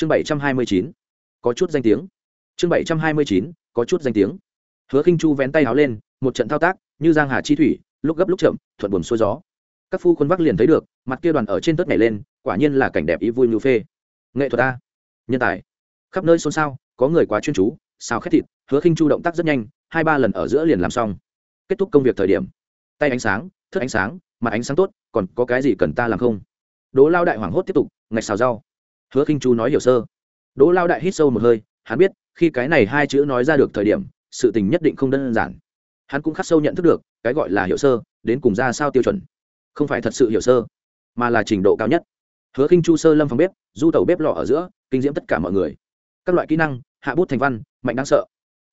chương bảy trăm hai mươi chín, có chút danh tiếng. Chương bảy trăm hai mươi chín, có chút danh tiếng. Hứa khinh chu vén tay áo lên, một trận thao tác, như giang hà chi thủy, lúc gấp lúc chậm, thuận buồm xuôi gió. Các phu quân vác liền thấy được, mặt kia đoàn ở trên tớt nhảy lên, quả nhiên là cảnh đẹp ý vui như phê. Nghệ thuật a, nhân tài. Khắp nơi xôn xao, có người quá chuyên chú sao khét thịt, hứa khinh chu động tác rất nhanh, hai ba lần ở giữa liền làm xong. Kết thúc công việc thời điểm. Tay ánh sáng thức ánh sáng, mặt ánh sáng tốt, còn có cái gì cần ta làm không? Đố lao đại hoảng hốt tiếp tục, ngạch xào rau hứa khinh chu nói hiểu sơ. Đỗ lao đại hít sâu một hơi, hắn biết, khi cái này hai chữ nói ra được thời điểm, sự tình nhất định không đơn giản. Hắn cũng khắc sâu nhận thức được, cái gọi là hiểu sơ, đến cùng ra sao tiêu chuẩn. Không phải thật sự hiểu sơ, mà là trình độ cao nhất. Hứa khinh chu sơ lâm phòng bếp, du tàu bếp lò ở giữa, kinh diễm tất cả mọi người. Các loại kỹ năng, hạ bút thành văn, mạnh đáng sợ.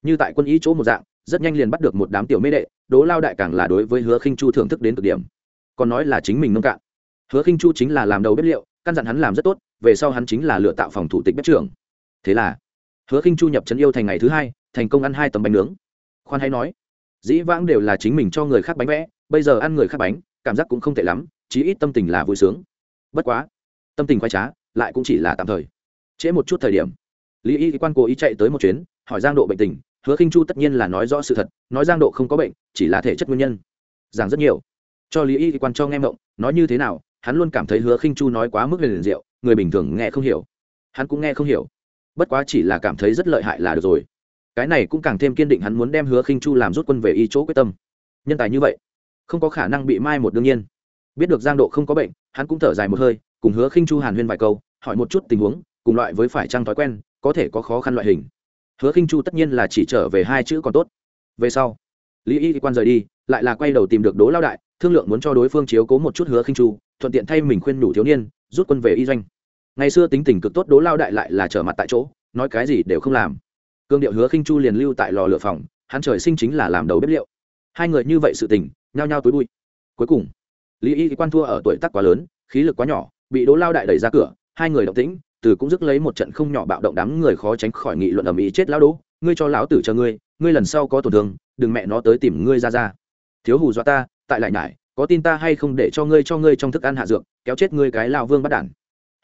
Như tại quân ý chỗ một dạng, rất nhanh liền bắt được một đám tiểu mê đệ đố lao đại càng là đối với hứa khinh chu thưởng thức đến cực điểm. Còn nói là chính mình nông cạn. Hứa khinh chu chính là làm đầu bếp liệu, căn dặn hắn làm rất tốt về sau hắn chính là lựa tạo phòng thủ tịch bếp trưởng. Thế là, hứa khinh chu nhập trấn yêu thành ngày thứ hai, thành công ăn hai tấm bánh nướng. Khoan hay nói, dĩ vãng đều là chính mình cho người khác bánh vẽ, bây giờ ăn người khác bánh, cảm giác cũng không tệ lắm, chí ít tâm tình là vui sướng. Bất quá, tâm tình khoái trá, lại cũng chỉ là tạm thời. Trễ một chút thời điểm, lý y quan cố ý chạy tới một chuyến, hỏi giang độ bệnh tình, hứa khinh chu tất nhiên là nói rõ sự thật, nói giang độ không có bệnh, chỉ là thể chất nguyên nhân. Giảng rất nhiều. Cho lý y quan cho nghe mộng, nói như thế nào, hắn luôn cảm thấy hứa khinh chu nói quá mức liền rượu người bình thường nghe không hiểu. Hắn cũng nghe không hiểu. Bất quá chỉ là cảm thấy rất lợi hại là được rồi. Cái này cũng càng thêm kiên định hắn muốn đem hứa khinh chu làm rút quân về y chỗ quyết tâm. Nhân tài như vậy, không có khả năng bị mai một đương nhiên. Biết được giang độ không có bệnh, hắn cũng thở dài một hơi, cùng hứa khinh chu hàn huyên vài câu, hỏi một chút tình huống, cùng loại với phải trăng thói quen, có thể có khó khăn loại hình. Hứa khinh chu tất nhiên là chỉ trở về hai chữ còn tốt. Về sau, lý y quan rời đi, lại là quay đầu tìm được đố lao đại, thương lượng muốn cho đối phương chiếu cố một chút hứa khinh chu, thuận tiện thay mình khuyên nhủ thiếu niên, rút quân về y doanh ngày xưa tính tình cực tốt đố lao đại lại là trở mặt tại chỗ, nói cái gì đều không làm. Cương điệu hứa khinh chu liền lưu tại lò lửa phòng, hắn trời sinh chính là làm đầu bếp liệu. Hai người như vậy sự tình, nhao nhao túi bụi. Cuối cùng, lý y quan thua ở tuổi tác quá lớn, khí lực quá nhỏ, bị đố lao đại đẩy ra cửa, hai người động tĩnh, từ cũng dứt lấy một trận không nhỏ bạo động đám người khó tránh khỏi nghị luận ầm ĩ chết lão đố ngươi cho lão tử chờ ngươi ngươi lần sau có tổn thương, đừng mẹ nó tới tìm ngươi ra ra. Thiếu hù dọa ta, tại lại nhải, có tin ta hay không để cho ngươi cho ngươi trong thức ăn hạ dược, kéo chết ngươi cái lao vương bắt đản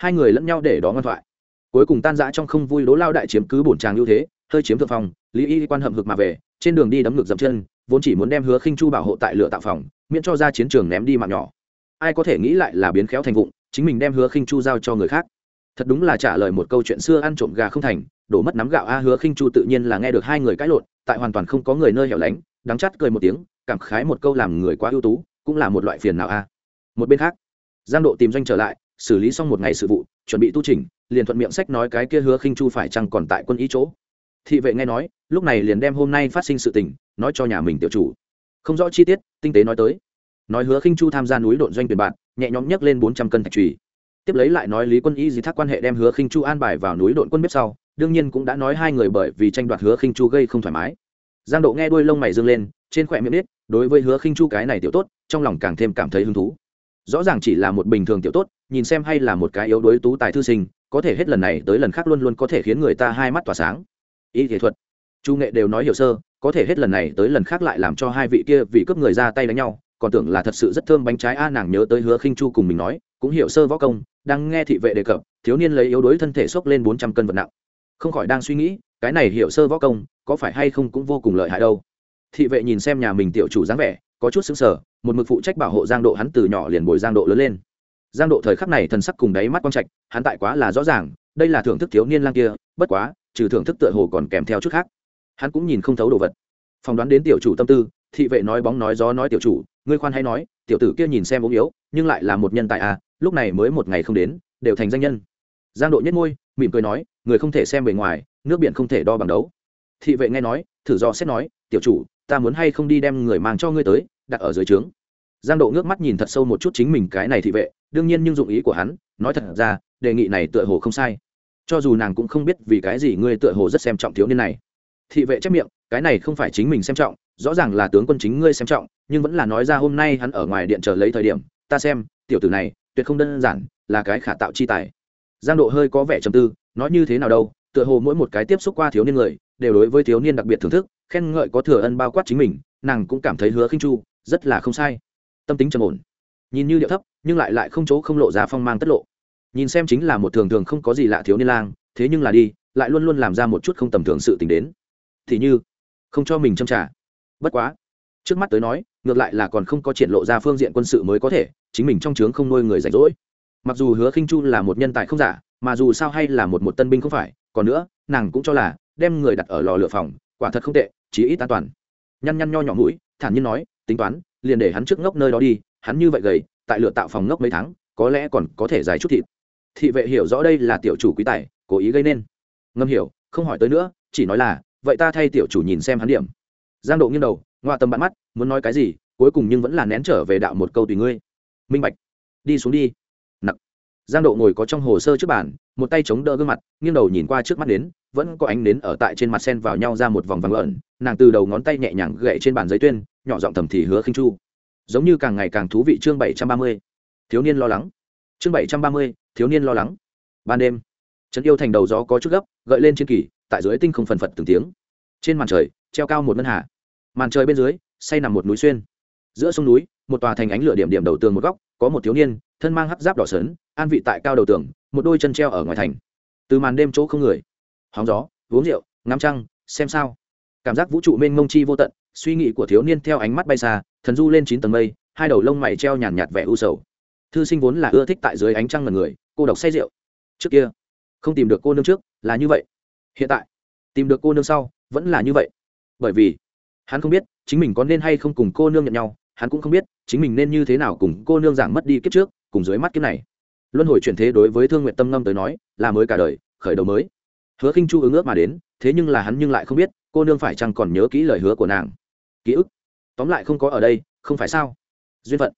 hai người lẫn nhau để đó ngoan thoại. Cuối cùng tan rã trong không vui đố lao đại chiếm cứ bổn tràng ưu thế, hơi chiếm thượng phòng, lý y quan hậm hực mà về, trên đường đi đấm ngược dậm chân, vốn chỉ muốn đem hứa khinh chu bảo hộ tại lửa tạo phòng, miễn cho ra chiến trường ném đi mạng nhỏ. Ai có thể nghĩ lại là biến khéo thành vụng, chính mình đem hứa khinh chu giao cho người khác. Thật đúng là trả lời một câu chuyện xưa ăn trộm gà không thành, đổ mất nắm gạo a, hứa khinh chu tự nhiên là nghe được hai người cãi lộn, tại hoàn toàn không có người nơi hẻo lánh, đắng chắt cười một tiếng, cảm khái một câu làm người quá ưu tú, cũng là một loại phiền nào a. Một bên khác, giang độ tìm doanh trở lại xử lý xong một ngày sự vụ, chuẩn bị tu trình liền thuận miệng sách nói cái kia hứa khinh chu phải chăng còn tại quân ý chỗ. Thị vệ nghe nói, lúc này liền đem hôm nay phát sinh sự tình, nói cho nhà mình tiểu chủ. Không rõ chi tiết, tinh tế nói tới. Nói hứa khinh chu tham gia núi độn doanh tuyển bạn, nhẹ nhõm nhấc lên bốn trăm cân thạch trùy. Tiếp lấy lại nói lý quân y gì thác quan hệ đem hứa khinh chu an bài vào núi độn quân bếp sau, đương nhiên cũng đã nói hai người bởi vì tranh đoạt hứa khinh chu gây không thoải mái. Giang độ nghe đuôi lông mày dương lên, trên khỏe miệng biết đối với hứa khinh chu cái này tiểu tốt, trong lòng càng thêm cảm thấy hứng thú. Rõ ràng chỉ là một bình thường tiểu tốt nhìn xem hay là một cái yếu đuối tú tài thư sinh, có thể hết lần này tới lần khác luôn luôn có thể khiến người ta hai mắt tỏa sáng. Y thể thuật. Chu nghệ đều nói hiểu sơ, có thể hết lần này tới lần khác lại làm cho hai vị kia vì cướp người ra tay đánh nhau, còn tưởng là thật sự rất thơm bánh trái a, nàng nhớ tới hứa khinh chu cùng mình nói, cũng hiểu sơ võ công, đang nghe thị vệ đề cập, thiếu niên lấy yếu đuối thân thể xốc lên bốn trăm cân vật nặng. Không khỏi đang suy nghĩ, cái này hiểu sơ võ công, có phải hay không cũng vô cùng lợi hại đâu. Thị vệ nhìn xem nhà mình tiểu chủ dáng vẻ, có chút xứng sở một mực phụ trách bảo hộ giang độ hắn từ nhỏ liền bồi giang độ lớn lên giang độ thời khắc này thần sắc cùng đáy mắt quang trạch, hắn tại quá là rõ ràng, đây là thưởng thức thiếu niên lang kia, bất quá, trừ thưởng thức tựa hồ còn kèm theo chút khác. Hắn cũng nhìn không thấu đồ vật. Phỏng đoán đến tiểu chủ tâm tư, thị vệ nói bóng nói gió nói tiểu chủ, ngươi khoan hay nói, tiểu tử kia nhìn xem ốm yếu, nhưng lại là một nhân tài à lúc này mới một ngày không đến, đều thành danh nhân. Giang độ nhất môi, mỉm cười nói, người không thể xem bề ngoài, nước biển không thể đo bằng đấu. Thị vệ nghe nói, thử do xét nói, tiểu chủ, ta muốn hay không đi đem người mang cho ngươi tới, đặt ở dưới trướng giang độ ngước mắt nhìn thật sâu một chút chính mình cái này thị vệ, đương nhiên nhưng dụng ý của hắn, nói thật ra, đề nghị này tựa hồ không sai. Cho dù nàng cũng không biết vì cái gì ngươi tựa hồ rất xem trọng thiếu niên này. Thị vệ chép miệng, cái này không phải chính mình xem trọng, rõ ràng là tướng quân chính ngươi xem trọng, nhưng vẫn là nói ra hôm nay hắn ở ngoài điện chờ lấy thời điểm, ta xem, tiểu tử này, tuyệt không đơn giản, là cái khả tạo chi tài. Giang độ hơi có vẻ trầm tư, nói như thế nào đâu, tựa hồ mỗi một cái tiếp xúc qua thiếu niên người, đều đối với thiếu niên đặc biệt thưởng thức, khen ngợi có thừa ân bao quát chính mình, nàng cũng cảm thấy hứa khinh chu, rất là không sai tâm tính trầm ổn. Nhìn như điệu thấp, nhưng lại lại không chỗ không lộ ra phong mang tất lộ. Nhìn xem chính là một thường thường không có gì lạ thiếu niên lang, thế nhưng là đi, lại luôn luôn làm ra một chút không tầm thường sự t ì n h đến. Thì như, không cho mình châm trả bất quá, trước mắt tới nói, ngược lại là còn không có triển lộ ra phương diện quân sự mới có thể, chính mình trong trướng không nuôi người rảnh rỗi. Mặc dù hứa khinh chu là một nhân tài không giả, mà dù sao hay là một một tân binh không phải, còn nữa, nàng cũng cho là, đem người đặt ở lò lửa phòng, quả thật không tệ, chí ít an toàn. Nhăn nhăn nho nhỏ mũi, thản nhiên nói, tính toán liền để hắn trước ngốc nơi đó đi, hắn như vậy gầy, tại lựa tạo phòng ngốc mấy tháng, có lẽ còn có thể dài chút thịt. Thị vệ hiểu rõ đây là tiểu chủ quý tài, cố ý gây nên. Ngâm hiểu, không hỏi tới nữa, chỉ nói là, vậy ta thay tiểu chủ nhìn xem hắn điểm. Giang độ nghiêng đầu, ngoa tâm bạn mắt, muốn nói cái gì, cuối cùng nhưng vẫn là nén trở về đạo một câu tùy ngươi. Minh bạch, đi xuống đi. Nặng. giang độ ngồi có trong hồ sơ trước bàn, một tay chống đỡ gương mặt, nghiêng đầu nhìn qua trước mắt đến, vẫn có ánh nến ở tại trên mặt sen vào nhau ra một vòng vàng ẩn, nàng từ đầu ngón tay nhẹ nhàng gậy trên bàn giấy tuyên nhỏ giọng thầm thì hứa khinh chu. Giống như càng ngày càng thú vị chương bảy trăm ba mươi. Thiếu niên lo lắng. Chương bảy trăm ba mươi, thiếu niên lo lắng. Ban đêm, trấn yêu thành đầu gió có chút gấp, gợi lên trên kỳ, tại dưới tinh không phần phật từng tiếng. Trên màn trời, treo cao một ngân hà. Màn trời bên dưới, say nằm một núi xuyên. Giữa sông núi, một tòa thành ánh lửa điểm điểm đầu tường một góc, có một thiếu niên, thân mang hắc giáp đỏ sớn, an vị tại cao đầu tường, một đôi chân treo ở ngoài thành. Từ màn đêm chỗ không người. Hóng gió, uống rượu, ngắm trăng, xem sao. Cảm giác vũ trụ mênh mông chi vô tận suy nghĩ của thiếu niên theo ánh mắt bay xa, thần du lên chín tầng mây, hai đầu lông mày treo nhàn nhạt vẻ u sầu. Thư sinh vốn là ưa thích tại dưới ánh trăng ngần người, cô độc say rượu. Trước kia, không tìm được cô nương trước, là như vậy. Hiện tại, tìm được cô nương sau, vẫn là như vậy. Bởi vì, hắn không biết chính mình có nên hay không cùng cô nương nhận nhau, hắn cũng không biết chính mình nên như thế nào cùng cô nương giảng mất đi kiếp trước, cùng dưới mắt kiếp này. Luân hồi chuyển thế đối với thương nguyện tâm ngâm tới nói, là mới cả đời, khởi đầu mới. Hứa khinh chu ứng ước mà đến, thế nhưng là hắn nhưng lại không biết, cô nương phải chăng còn nhớ kỹ lời hứa của nàng ký ức. Tóm lại không có ở đây, không phải sao? Duyên phận.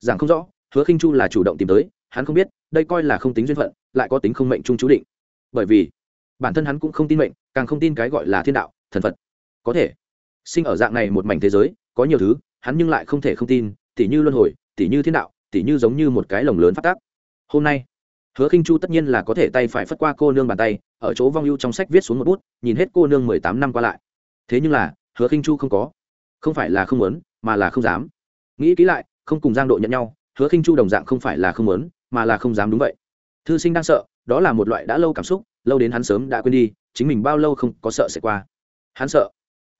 Giảng không rõ, hứa khinh chu là chủ động tìm tới, hắn không biết, đây coi là không tính duyên phận, lại có tính không mệnh trung chú định. Bởi vì, bản thân hắn cũng không tin mệnh, càng không tin cái gọi là thiên đạo, thần phật. Có thể, sinh ở dạng này một mảnh thế giới, có nhiều thứ, hắn nhưng lại không thể không tin, tỉ như luân hồi, tỉ như thiên đạo, tỉ như giống như một cái lồng lớn phát tác. Hôm nay, hứa khinh chu tất nhiên là có thể tay phải phất qua cô nương bàn tay, ở chỗ vong ưu trong sách viết xuống một bút, nhìn hết cô nương mười tám năm qua lại. Thế nhưng là, hứa khinh chu không có không phải là không muốn, mà là không dám. Nghĩ kỹ lại, không cùng giang độ nhận nhau, hứa khinh chu đồng dạng không phải là không muốn, mà là không dám đúng vậy. Thư sinh đang sợ, đó là một loại đã lâu cảm xúc, lâu đến hắn sớm đã quên đi, chính mình bao lâu không có sợ sẽ qua. Hắn sợ.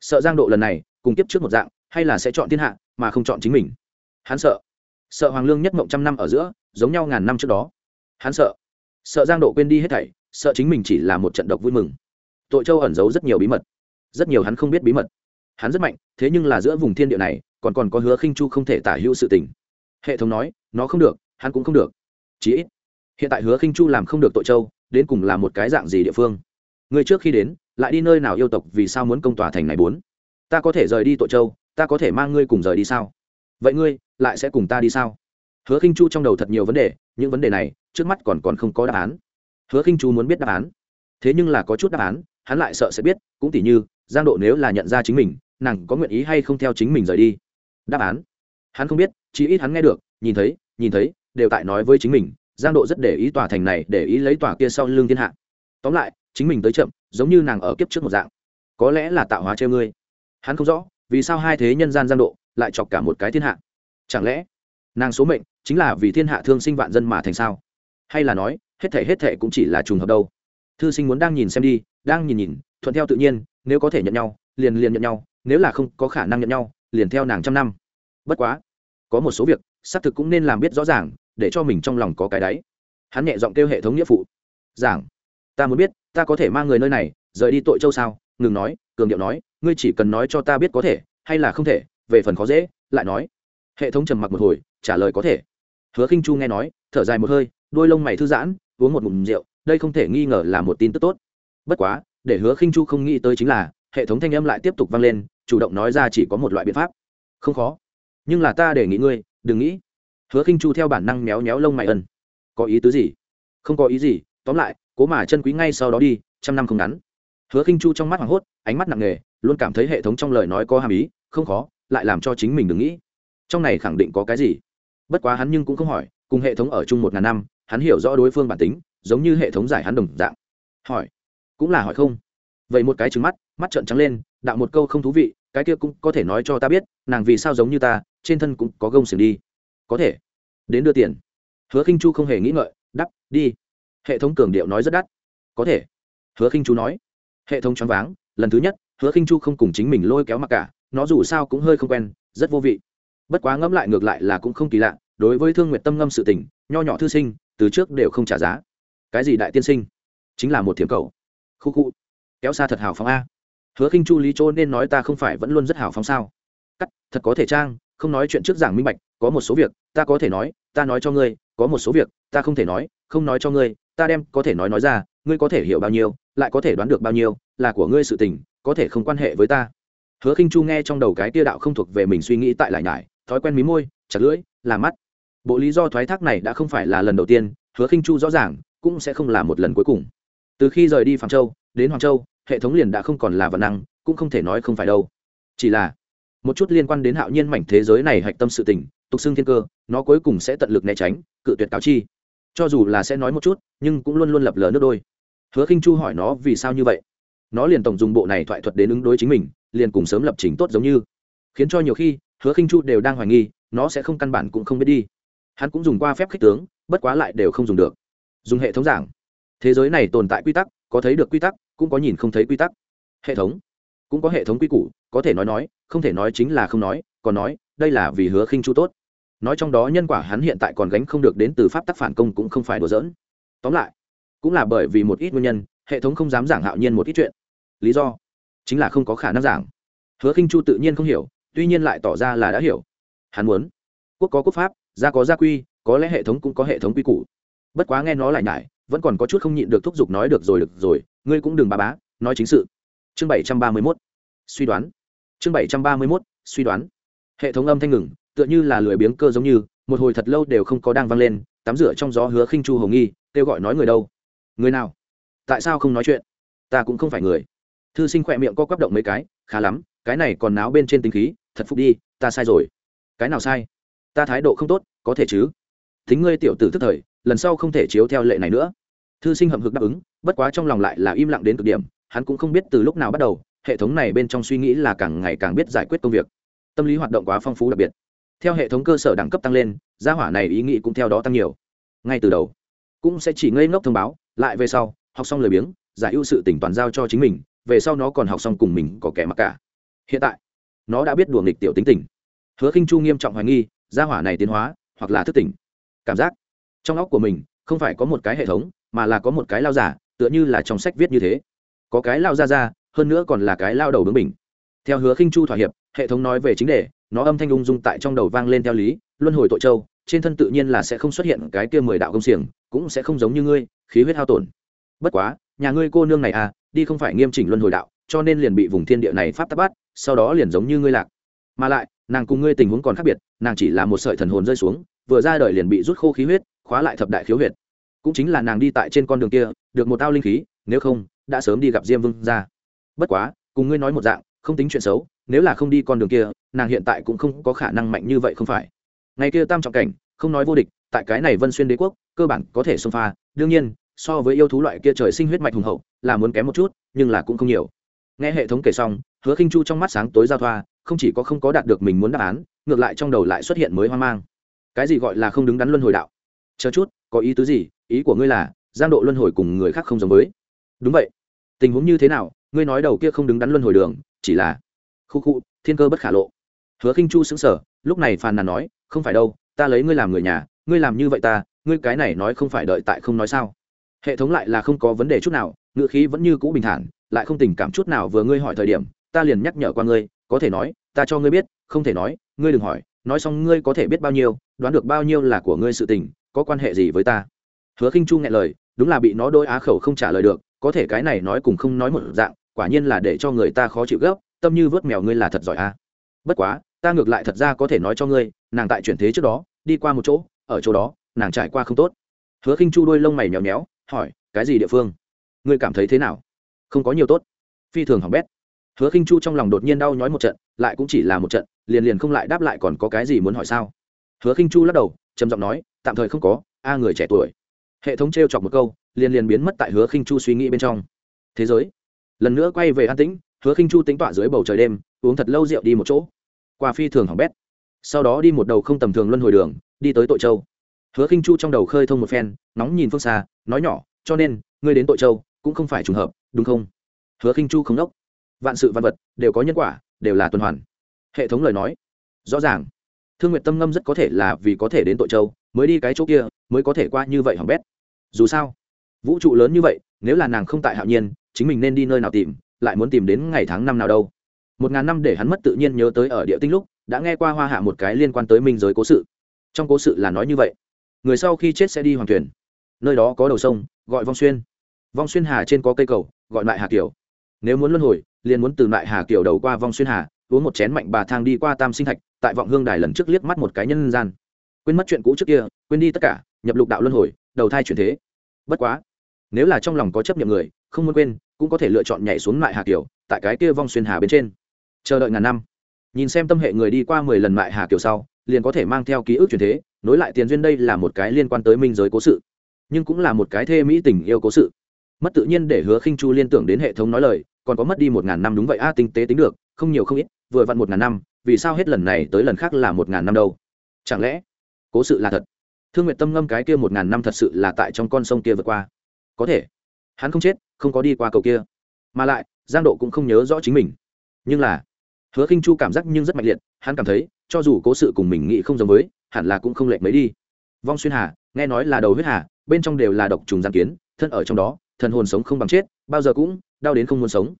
Sợ giang độ lần này, cùng tiếp trước một dạng, hay là sẽ chọn thiên hạ, mà không chọn chính mình. Hắn sợ. Sợ hoàng lương nhất mộng trăm năm ở giữa, giống nhau ngàn năm trước đó. Hắn sợ. Sợ giang độ quên đi hết thảy, sợ chính mình chỉ là một trận độc vui mừng. Tội châu ẩn giấu rất nhiều bí mật. Rất nhiều hắn không biết bí mật hắn rất mạnh, thế nhưng là giữa vùng thiên địa này, còn còn có hứa khinh chu không thể tả hữu sự tình. Hệ thống nói, nó không được, hắn cũng không được. Chí ít, hiện tại hứa khinh chu làm không được tội châu, đến cùng là một cái dạng gì địa phương? Người trước khi đến, lại đi nơi nào yêu tộc vì sao muốn công tòa thành này bốn? Ta có thể rời đi tội châu, ta có thể mang ngươi cùng rời đi sao? Vậy ngươi, lại sẽ cùng ta đi sao? Hứa khinh chu trong đầu thật nhiều vấn đề, những vấn đề này, trước mắt còn còn không có đáp án. Hứa khinh chu muốn biết đáp án. Thế nhưng là có chút đáp án, hắn lại sợ sẽ biết, cũng tỉ như, giang độ nếu là nhận ra chính mình nàng có nguyện ý hay không theo chính mình rời đi? Đáp án. Hắn không biết chỉ ít hắn nghe được, nhìn thấy nhìn thấy, đều tại nói với chính mình, giang độ rất để ý tòa thành này, để ý lấy tòa kia sau lưng thiên hạ. Tóm lại, chính mình tới chậm, giống như nàng ở kiếp trước một dạng. Có lẽ là tạo hóa treo ngươi. Hắn không rõ, vì sao hai thế nhân gian giang độ lại chọc cả một cái thiên hạ. Chẳng lẽ, nàng số mệnh chính là vì thiên hạ thương sinh vạn dân mà thành sao? Hay là nói, hết thể hết thể cũng chỉ là trùng hợp đâu? Thư sinh muốn đang nhìn xem đi, đang nhìn nhìn, thuận theo tự nhiên, nếu có thể nhận nhau, liền liền nhận nhau nếu là không có khả năng nhận nhau, liền theo nàng trăm năm. Bất quá, có một số việc, xác thực cũng nên làm biết rõ ràng, để cho mình trong lòng có cái đáy. Hắn nhẹ giọng kêu hệ thống nghĩa phụ. Giảng, ta muốn biết, ta có thể mang người nơi này, rời đi tội châu sao? Ngừng nói, cường điệu nói, ngươi chỉ cần nói cho ta biết có thể, hay là không thể, về phần khó dễ, lại nói. Hệ thống trầm mặc một hồi, trả lời có thể. Hứa khinh chu nghe nói, thở dài một hơi, đôi lông mày thư giãn, uống một ngụm rượu, đây không thể nghi ngờ là một tin tức tốt. Bất quá, để hứa khinh chu không nghĩ tới chính là hệ thống thanh âm lại tiếp tục vang lên, chủ động nói ra chỉ có một loại biện pháp. Không khó. Nhưng là ta đề nghị ngươi, đừng nghĩ. Hứa khinh chu theo bản năng méo méo lông mày ân. Có ý tứ gì? Không có ý gì, tóm lại, cố mà chân quý ngay sau đó đi, trăm năm không ngắn. Hứa khinh chu trong mắt hoảng hốt, ánh mắt nặng nề, luôn cảm thấy hệ thống trong lời nói có hàm ý, không khó, lại làm cho chính mình đừng nghĩ. Trong này khẳng định có cái gì? Bất quá hắn nhưng cũng không hỏi, cùng hệ thống ở chung một ngàn năm, hắn hiểu rõ đối phương bản tính, giống như hệ thống giải hắn đồng dạng. Hỏi. Cũng là hỏi không. Vậy một cái trứng mắt mắt trợn trắng lên, đạo một câu không thú vị, cái kia cũng có thể nói cho ta biết, nàng vì sao giống như ta, trên thân cũng có gông xiềng đi. Có thể. Đến đưa tiền. Hứa khinh chu không hề nghĩ ngợi, đắp, đi. Hệ thống cường điệu nói rất đắt. Có thể. Hứa khinh chu nói. Hệ thống choáng váng, lần thứ nhất, hứa khinh chu không cùng chính mình lôi kéo mặc cả, nó dù sao cũng hơi không quen, rất vô vị. Bất quá ngẫm lại ngược lại là cũng không kỳ lạ, đối với thương nguyện tâm ngâm sự tình, nho nhỏ thư sinh, từ trước đều không trả giá. Cái gì đại tiên sinh? Chính là một thiểm cầu. Khu khu. Kéo xa thật hào phóng a hứa khinh chu lý chỗ nên nói ta không phải vẫn luôn rất hào phóng sao? Cắt, thật có thể trang không nói chuyện trước giảng minh bạch, có một số việc, ta có thể nói, ta nói cho ngươi, có một số việc, ta không thể nói, không nói cho ngươi, ta đem có thể nói nói ra, ngươi có thể hiểu bao nhiêu, lại có thể đoán được bao nhiêu, là của ngươi sự tình, có thể không quan hệ với ta. Hứa khinh chu nghe trong đầu cái tia đạo không thuộc về mình suy nghĩ tại lại nhải, thói quen mí môi, chặt lưỡi làm mắt. Bộ lý do thoái thác này đã không phải là lần đầu tiên, hứa khinh chu rõ ràng cũng sẽ không là một lần cuối cùng. Từ khi rời đi phạm châu, đến hoàng châu hệ thống liền đã không còn là vật năng, cũng không thể nói không phải đâu. Chỉ là, một chút liên quan đến hạo nhiên mảnh thế giới này hạch tâm sự tình, tục xưng thiên cơ, nó cuối cùng sẽ tận lực né tránh, cự tuyệt cáo chi. Cho dù là sẽ nói một chút, nhưng cũng luôn luôn lập lờ nước đôi. Hứa khinh chu hỏi nó vì sao như vậy. Nó liền tổng dùng bộ này thoại thuật đến ứng đối chính mình, liền cùng sớm lập trình tốt giống như. Khiến cho nhiều khi, hứa khinh chu đều đang hoài nghi, nó sẽ không căn bản cũng không biết đi. Hắn cũng dùng qua phép khích tướng, bất quá lại đều không dùng được. Dùng hệ thống giảng. Thế giới này tồn tại quy tắc, có thấy được quy tắc cũng có nhìn không thấy quy tắc. Hệ thống. Cũng có hệ thống quy củ, có thể nói nói, không thể nói chính là không nói, còn nói, đây là vì hứa khinh chu tốt. Nói trong đó nhân quả hắn hiện tại còn gánh không được đến từ pháp tắc phản công cũng không phải đùa giỡn. Tóm lại, cũng là bởi vì một ít nguyên nhân, hệ thống không dám giảng hạo nhiên một ít chuyện. Lý do? Chính là không có khả năng giảng. Hứa khinh chu tự nhiên không hiểu, tuy nhiên lại tỏ ra là đã hiểu. Hắn muốn, quốc có quốc pháp, gia có gia quy, có lẽ hệ thống cũng có hệ thống quy củ. Bất quá nghe nó lại nhải vẫn còn có chút không nhịn được thúc giục nói được rồi được rồi, ngươi cũng đừng bà bá, nói chính sự. Chương bảy trăm ba mươi mốt, suy đoán. Chương bảy trăm ba mươi mốt, suy đoán. Hệ thống âm thanh ngừng, tựa như là lười biếng cơ giống như, một hồi thật lâu đều không có đang vang lên, tắm rửa trong gió hứa khinh chu hồng nghi, kêu gọi nói người đâu? Người nào? Tại sao không nói chuyện? Ta cũng không phải người. Thư sinh khỏe miệng co quắp động mấy cái, khá lắm, cái này còn náo bên trên tính khí, thật phục đi, ta sai rồi. Cái nào sai? Ta thái độ không tốt, có thể chứ? Thính ngươi tiểu tử tức thời lần sau không thể chiếu theo lệ này nữa. Thư sinh hậm hực đáp ứng, bất quá trong lòng lại là im lặng đến cực điểm, hắn cũng không biết từ lúc nào bắt đầu, hệ thống này bên trong suy nghĩ là càng ngày càng biết giải quyết công việc. Tâm lý hoạt động quá phong phú đặc biệt. Theo hệ thống cơ sở đẳng cấp tăng lên, gia hỏa này ý nghĩ cũng theo đó tăng nhiều. Ngay từ đầu, cũng sẽ chỉ ngây ngốc thông báo, lại về sau, học xong lời biếng, giải ưu sự tỉnh toàn giao cho chính mình, về sau nó còn học xong cùng mình có kẻ mặc cả. Hiện tại, nó đã biết đùa nghịch tiểu tính tình. Hứa khinh chu nghiêm trọng hoài nghi, gia hỏa này tiến hóa, hoặc là thức tỉnh. Cảm giác trong óc của mình, không phải có một cái hệ thống, mà là có một cái lao giả, tựa như là trong sách viết như thế. Có cái lao ra ra, hơn nữa còn là cái lao đầu bướng mình theo hứa khinh chu thỏa hiệp, hệ thống nói về chính đề, nó âm thanh ung dung tại trong đầu vang lên theo lý, luân hồi tội châu, trên thân tự nhiên là sẽ không xuất hiện cái kia mười đạo công xiềng, cũng sẽ không giống như ngươi, khí huyết hao tổn. Bất quá, nhà ngươi cô nương này à đi không phải nghiêm chỉnh luân hồi đạo, cho nên liền bị vùng thiên địa này pháp tắc bắt, sau đó liền giống như ngươi lạc. Mà lại, nàng cùng ngươi tình huống còn khác biệt, nàng chỉ là một sợi thần hồn rơi xuống, vừa ra đời liền bị rút khô khí huyết khóa lại thập đại khiếu huyệt. Cũng chính là nàng đi tại trên con đường kia, được một tao linh khí, nếu không, đã sớm đi gặp diêm vương ra bất quá, cùng ngươi nói một dạng, không tính chuyện xấu, nếu là không đi con đường kia, nàng hiện tại cũng không có khả năng mạnh như vậy không phải. Ngày kia tam trọng cảnh, không nói vô địch, tại cái này vân xuyên đế quốc, cơ bản có thể xông pha, đương nhiên, so với yêu thú loại kia trời sinh huyết mạch hùng hậu, là muốn kém một chút, nhưng là cũng không nhiều. Nghe hệ thống kể xong, hứa khinh chu trong mắt sáng tối giao thoa, không chỉ có không có đạt được mình muốn đáp án, ngược lại trong đầu lại xuất hiện mới hoang mang. Cái gì gọi là không đứng đắn luân hồi đạo? Chờ chút, có ý tứ gì? Ý của ngươi là, giang độ luân hồi cùng người khác không giống với. Đúng vậy. Tình huống như thế nào? Ngươi nói đầu kia không đứng đắn luân hồi đường, chỉ là khu khu, thiên cơ bất khả lộ. Hứa khinh chu xứng sở lúc này phàn nàn nói, không phải đâu, ta lấy ngươi làm người nhà, ngươi làm như vậy ta, ngươi cái này nói không phải đợi tại không nói sao? Hệ thống lại là không có vấn đề chút nào, ngữ khí vẫn như cũ bình thản, lại không tình cảm chút nào vừa ngươi hỏi thời điểm, ta liền nhắc nhở qua ngươi, có thể nói, ta cho ngươi biết, không thể nói, ngươi đừng hỏi, nói xong ngươi có thể biết bao nhiêu, đoán được bao nhiêu là của ngươi sự tình có quan hệ gì với ta? Hứa khinh chu nghe lời, đúng là bị nó đôi á khẩu không trả lời được, có thể cái này nói cùng không nói một dạng, quả nhiên là để cho người ta khó chịu gấp, tâm như vớt mèo ngươi là thật giỏi a bất quá, ta ngược lại thật ra có thể nói cho ngươi, nàng tại chuyển thế trước đó, đi qua một chỗ, ở chỗ đó, nàng trải qua không tốt. Hứa khinh chu đôi lông mày nhéo nhéo hỏi, cái gì địa phương? Ngươi cảm thấy thế nào? Không có nhiều tốt. Phi thường hỏng bét. Hứa khinh chu trong lòng đột nhiên đau nhói một trận, lại cũng chỉ là một trận, liền liền không lại đáp lại còn có cái gì muốn hỏi sao? Hứa khinh chu lắc đầu, trầm giọng nói tạm thời không có, a người trẻ tuổi. Hệ thống t r e o chọc một câu, liền liền biến mất tại hứa khinh chu suy nghĩ bên trong. Thế giới. Lần nữa quay về an tĩnh, hứa khinh chu tính tọa dưới bầu trời đêm, uống thật lâu rượu đi một chỗ. Qua phi thường hỏng bét. Sau đó đi một đầu không tầm thường luân hồi đường, đi tới tội châu. Hứa khinh chu trong đầu khơi thông một phen, nóng nhìn phương xa, nói nhỏ, cho nên, ngươi đến tội châu cũng không phải trùng hợp, đúng không? Hứa khinh chu không đốc. Vạn sự vạn vật, đều có nhân quả, đều là tuần hoàn. Hệ thống lời nói. Rõ ràng. Thương nguyện tâm ngâm rất có thể là vì có thể đến tội châu mới đi cái chỗ kia, mới có thể qua như vậy hỏng bét. Dù sao, vũ trụ lớn như vậy, nếu là nàng không tại hạo nhiên, chính mình nên đi nơi nào tìm, lại muốn tìm đến ngày tháng năm nào đâu. Một ngàn năm để hắn mất tự nhiên nhớ tới ở địa tinh lúc, đã nghe qua hoa hạ một cái liên quan tới minh giới cố sự. Trong cố sự là nói như vậy. Người sau khi chết sẽ đi hoàng thuyền. Nơi đó có đầu sông, gọi vong xuyên. Vong xuyên hà trên có cây cầu, gọi lại hà kiều. Nếu muốn luân hồi, liền muốn từ lại hà kiều đầu qua vong xuyên hà, uống một chén mạnh bà thang đi qua tam sinh thạch, tại vọng hương đài lần trước liếc mắt một cái nhân gian quên mất chuyện cũ trước kia, quên đi tất cả, nhập lục đạo luân hồi, đầu thai chuyển thế. Bất quá, nếu là trong lòng có chấp nhận người, không muốn quên, cũng có thể lựa chọn nhảy xuống mại hà kiều tại cái kia vong xuyên hà bên trên. Chờ đợi ngàn năm. Nhìn xem tâm hệ người đi qua mười lần mại hà kiều sau, liền có thể mang theo ký ức truyền thế, nối lại tiền duyên đây là một cái liên quan tới minh giới cố sự, nhưng cũng là một cái thê mỹ tình yêu cố sự. Mất tự nhiên để hứa khinh chu liên tưởng đến hệ thống nói lời, còn có mất đi một ngàn năm đúng vậy a, tinh tế tính được, không nhiều không ít, vừa vặn một ngàn năm, vì sao hết lần này tới lần khác là một ngàn năm đâu? Chẳng lẽ cố sự là thật. Thương nguyện tâm ngâm cái kia một ngàn năm thật sự là tại trong con sông kia vượt qua. Có thể. Hắn không chết, không có đi qua cầu kia. Mà lại, giang độ cũng không nhớ rõ chính mình. Nhưng là, hứa khinh chu cảm giác nhưng rất mạnh liệt, hắn cảm thấy, cho dù cố sự cùng mình nghĩ không giống với, hẳn là cũng không lệch mấy đi. Vong xuyên hà, nghe nói là đầu huyết hà, bên trong đều là độc trùng giang kiến, thân ở trong đó, thần hồn sống không bằng chết, bao giờ cũng đau đến không muốn sống.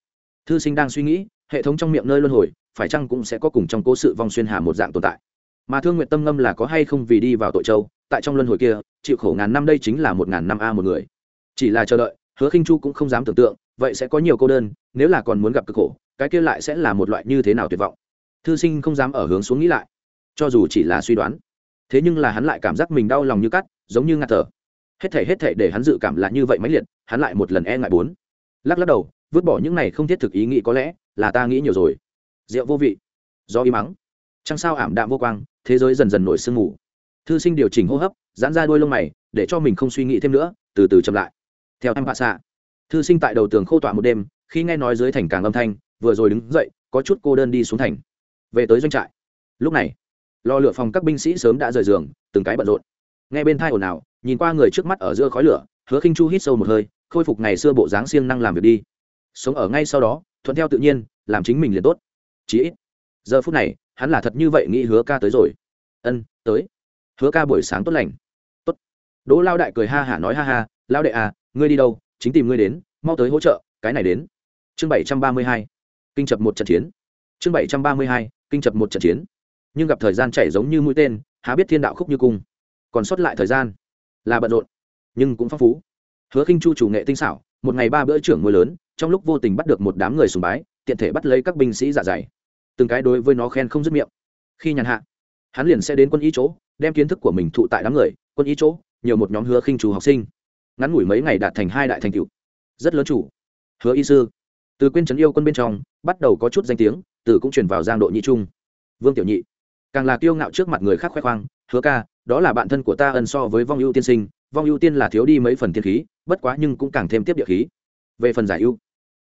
Thư sinh đang suy nghĩ, hệ thống trong miệng nơi luân hồi, phải chăng cũng sẽ có cùng trong cố sự vong xuyên hà một dạng tồn tại mà thương nguyện tâm ngâm là có hay không vì đi vào tội châu, tại trong luân hồi kia, chịu khổ ngàn năm đây chính là một ngàn năm a một người. Chỉ là chờ đợi, hứa khinh chu cũng không dám tưởng tượng, vậy sẽ có nhiều cô đơn, nếu là còn muốn gặp cực khổ, cái kia lại sẽ là một loại như thế nào tuyệt vọng. Thư sinh không dám ở hướng xuống nghĩ lại, cho dù chỉ là suy đoán. Thế nhưng là hắn lại cảm giác mình đau lòng như cắt, giống như ngạt thở. Hết thể hết thể để hắn dự cảm là như vậy mãnh liệt, hắn lại một lần e ngại bốn. Lắc lắc đầu, vứt bỏ những này không thiết thực ý nghĩ có lẽ là ta nghĩ nhiều rồi. Rượu vô vị. Do y mắng. Trăng sao ảm đạm vô quang thế giới dần dần nổi sương mù. Thư sinh điều chỉnh hô hấp, giãn ra đôi lông mày, để cho mình không suy nghĩ thêm nữa, từ từ chậm lại. Theo em bạ xạ thư sinh tại đầu tường khô tọa một đêm, khi nghe nói dưới thành càng âm thanh, vừa rồi đứng dậy, có chút cô đơn đi xuống thành. Về tới doanh trại. Lúc này, lò lửa phòng các binh sĩ sớm đã rời giường, từng cái bận rộn. Nghe bên thai ồn ào, nhìn qua người trước mắt ở giữa khói lửa, hứa khinh chu hít sâu một hơi, khôi phục ngày xưa bộ dáng siêng năng làm việc đi. Sống ở ngay sau đó, thuận theo tự nhiên, làm chính mình liền tốt. Chí ít giờ phút này, hắn là thật như vậy nghĩ hứa ca tới rồi. Ân, tới. Hứa ca buổi sáng tốt lành. Tốt. Đỗ lao đại cười ha hả nói ha ha, lao đệ à ngươi đi đâu? Chính tìm ngươi đến, mau tới hỗ trợ, cái này đến. Chương bảy trăm ba mươi hai. Kinh chập một trận chiến. Chương bảy trăm ba mươi hai, kinh chập một trận chiến. Nhưng gặp thời gian chảy giống như mũi tên, há biết thiên đạo khúc như cung. Còn sót lại thời gian là bận rộn, nhưng cũng phong phú. Hứa khinh chu chủ nghệ tinh xảo, một ngày ba bữa trưởng mưa lớn, trong lúc vô tình bắt được một đám người sùng bái, tiện thể bắt lấy các binh sĩ dạ dày từng cái đối với nó khen không dứt miệng. Khi nhàn hạ hắn liền sẽ đến quân y chỗ đem kiến thức của mình thụ tại đám người quân y chỗ nhiều một nhóm hứa khinh chủ học sinh. Ngắn ngủi mấy ngày đạt thành hai đại thành tựu, rất lớn chủ. Hứa y sư. Từ quyên trấn yêu quân bên trong bắt đầu có chút danh tiếng từ cũng chuyển vào giang độ nhị trung. Vương tiểu nhị. Càng là kiêu ngạo trước mặt người khác khoe khoang hứa ca đó là bạn thân của ta ân so với vong ưu tiên sinh vong ưu tiên là thiếu đi mấy phần tiên khí bất quá nhưng cũng càng thêm tiếp địa khí. Về phần giải ưu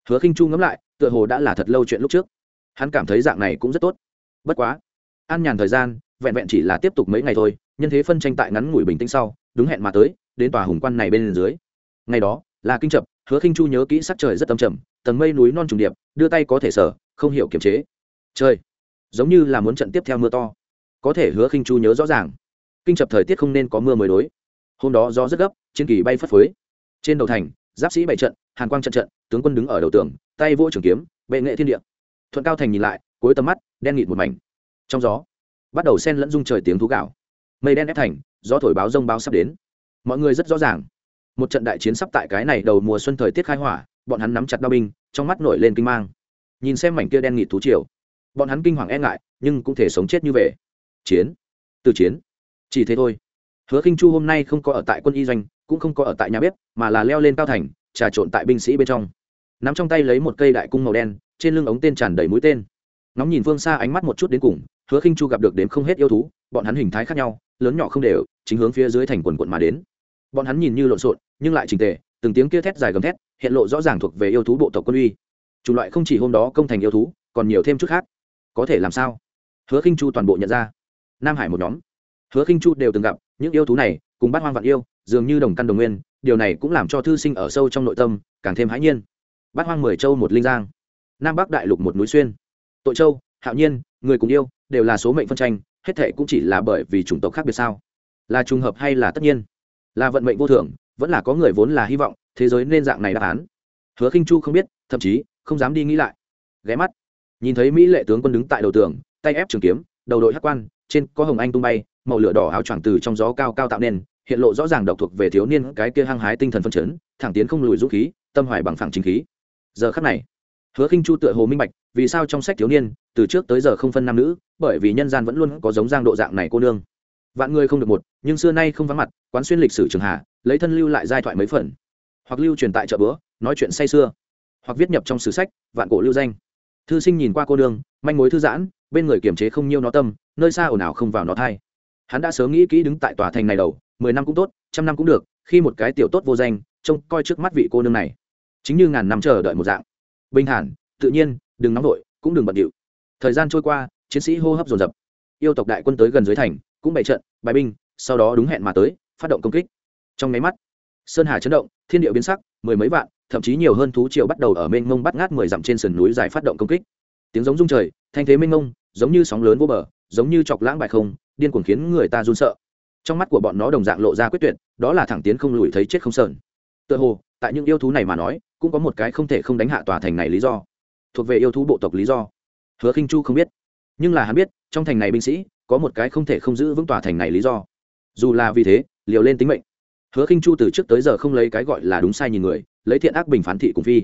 hứa khinh chu ngẫm lại tựa hồ đã là thật lâu chuyện lúc trước hắn cảm thấy dạng này cũng rất tốt. Bất quá, an nhàn thời gian, vẹn vẹn chỉ là tiếp tục mấy ngày thôi, nhân thế phân tranh tại ngắn ngủi bình tĩnh sau, đúng hẹn mà tới, đến tòa hùng quan này bên dưới. Ngày đó, là kinh chập, hứa khinh chu nhớ kỹ sắc trời rất âm trầm, tầng mây núi non trùng điệp, đưa tay có thể sở, không hiểu kiềm chế. Chơi giống như là muốn trận tiếp theo mưa to. Có thể hứa khinh chu nhớ rõ ràng. Kinh chập thời tiết không nên có mưa mới đối. Hôm đó gió rất gấp, chiến kỳ bay phất phới. Trên đầu thành, giáp sĩ bảy trận, hàn quang trận trận, tướng quân đứng ở đầu tường, tay vỗ trường kiếm, bệ nghệ thiên địa thuận cao thành nhìn lại, cuối tầm mắt, đen nghịt một mảnh. Trong gió, bắt đầu sen lẫn dung trời tiếng thú gạo. Mây đen ép thành, gió thổi báo rông báo sắp đến. Mọi người rất rõ ràng. Một trận đại chiến sắp tại cái này đầu mùa xuân thời tiết khai hỏa, bọn hắn nắm chặt đao binh, trong mắt nổi lên kinh mang. Nhìn xem mảnh kia đen nghịt thú triều, bọn hắn kinh hoàng e ngại, nhưng cũng thể sống chết như vậy. Chiến, từ chiến, chỉ thế thôi. Hứa khinh chu hôm nay không có ở tại quân y doanh, cũng không có ở tại nhà bếp, mà là leo lên cao thành, trà trộn tại binh sĩ bên trong. Nắm trong tay lấy một cây đại cung màu đen trên lưng ống tên tràn đầy mũi tên. Nóng nhìn phương xa ánh mắt một chút đến cùng, hứa khinh chu gặp được đến không hết yêu thú, bọn hắn hình thái khác nhau, lớn nhỏ không đều, chính hướng phía dưới thành quần quận mà đến. Bọn hắn nhìn như lộn xộn, nhưng lại trình tề, từng tiếng kia thét dài gầm thét, hiện lộ rõ ràng thuộc về yêu thú bộ tộc quân uy. Chủng loại không chỉ hôm đó công thành yêu thú, còn nhiều thêm chút khác. Có thể làm sao? Hứa khinh chu toàn bộ nhận ra. Nam hải một nhóm. Hứa khinh chu đều từng gặp, những yêu thú này, cùng bát hoang vạn yêu, dường như đồng căn đồng nguyên, điều này cũng làm cho thư sinh ở sâu trong nội tâm càng thêm hãi nhiên. Bát hoang mười châu một linh giang nam bắc đại lục một núi xuyên. Tội châu, hạo nhiên, người cùng yêu, đều là số mệnh phân tranh, hết thệ cũng chỉ là bởi vì chủng tộc khác biệt sao? Là trùng hợp hay là tất nhiên? Là vận mệnh vô thường vẫn là có người vốn là hy vọng, thế giới nên dạng này đáp án. Hứa khinh chu không biết, thậm chí, không dám đi nghĩ lại. Ghé mắt, nhìn thấy mỹ lệ tướng quân đứng tại đầu tường, tay ép trường kiếm, đầu đội hắc quan, trên có hồng anh tung bay, màu lửa đỏ áo choàng từ trong gió cao cao tạo nên, hiện lộ rõ ràng độc thuộc về thiếu niên cái kia hăng hái tinh thần phân chấn, thẳng tiến không lùi dũng khí, tâm hoài bằng phẳng chính khí. Giờ khắc này hứa khinh chu tựa hồ minh bạch, vì sao trong sách thiếu niên, từ trước tới giờ không phân nam nữ, bởi vì nhân gian vẫn luôn có giống giang độ dạng này cô nương. Vạn người không được một, nhưng xưa nay không vắng mặt, quán xuyên lịch sử trường hạ lấy thân lưu lại giai thoại mấy phần. Hoặc lưu truyền tại chợ bữa, nói chuyện say xưa hoặc viết nhập trong sử sách, vạn cổ lưu danh. Thư sinh nhìn qua cô nương, manh mối thư giãn, bên người kiềm chế không nhiêu nó tâm, nơi xa ồn ào không vào nó thai. Hắn đã sớm nghĩ kỹ đứng tại tòa thành này đầu, mười năm cũng tốt, trăm năm cũng được, khi một cái tiểu tốt vô danh, trông coi trước mắt vị cô nương này. Chính như ngàn năm chờ đợi một dạng bình thản, tự nhiên, đừng nóng vội, cũng đừng bận điệu. Thời gian trôi qua, chiến sĩ hô hấp dồn dập. Yêu tộc đại quân tới gần dưới thành, cũng bày trận bài binh, sau đó đúng hẹn mà tới, phát động công kích. Trong máy mắt, sơn hà chấn động, thiên địa biến sắc, mười mấy vạn, thậm chí nhiều hơn thú triều bắt đầu ở mênh mông bắt ngát mười dặm trên sườn núi dài phát động công kích. Tiếng giống rung trời, thanh thế mênh mông, giống như sóng lớn vô bờ, giống như chọc lãng bại không, điên cuồng khiến người ta run sợ. Trong mắt của bọn nó đồng dạng lộ ra quyết tuyệt, đó là thẳng tiến không lùi thấy chết không sờn. Tựa hồ tại những yêu thú này mà nói, cũng có một cái không thể không đánh hạ tòa thành này lý do. Thuộc về yêu thú bộ tộc lý do. Hứa khinh chu không biết. Nhưng là hắn biết, trong thành này binh sĩ, có một cái không thể không giữ vững tòa thành này lý do. Dù là vì thế, liều lên tính mệnh. Hứa khinh chu từ trước tới giờ không lấy cái gọi là đúng sai nhìn người, lấy thiện ác bình phán thị cùng phi.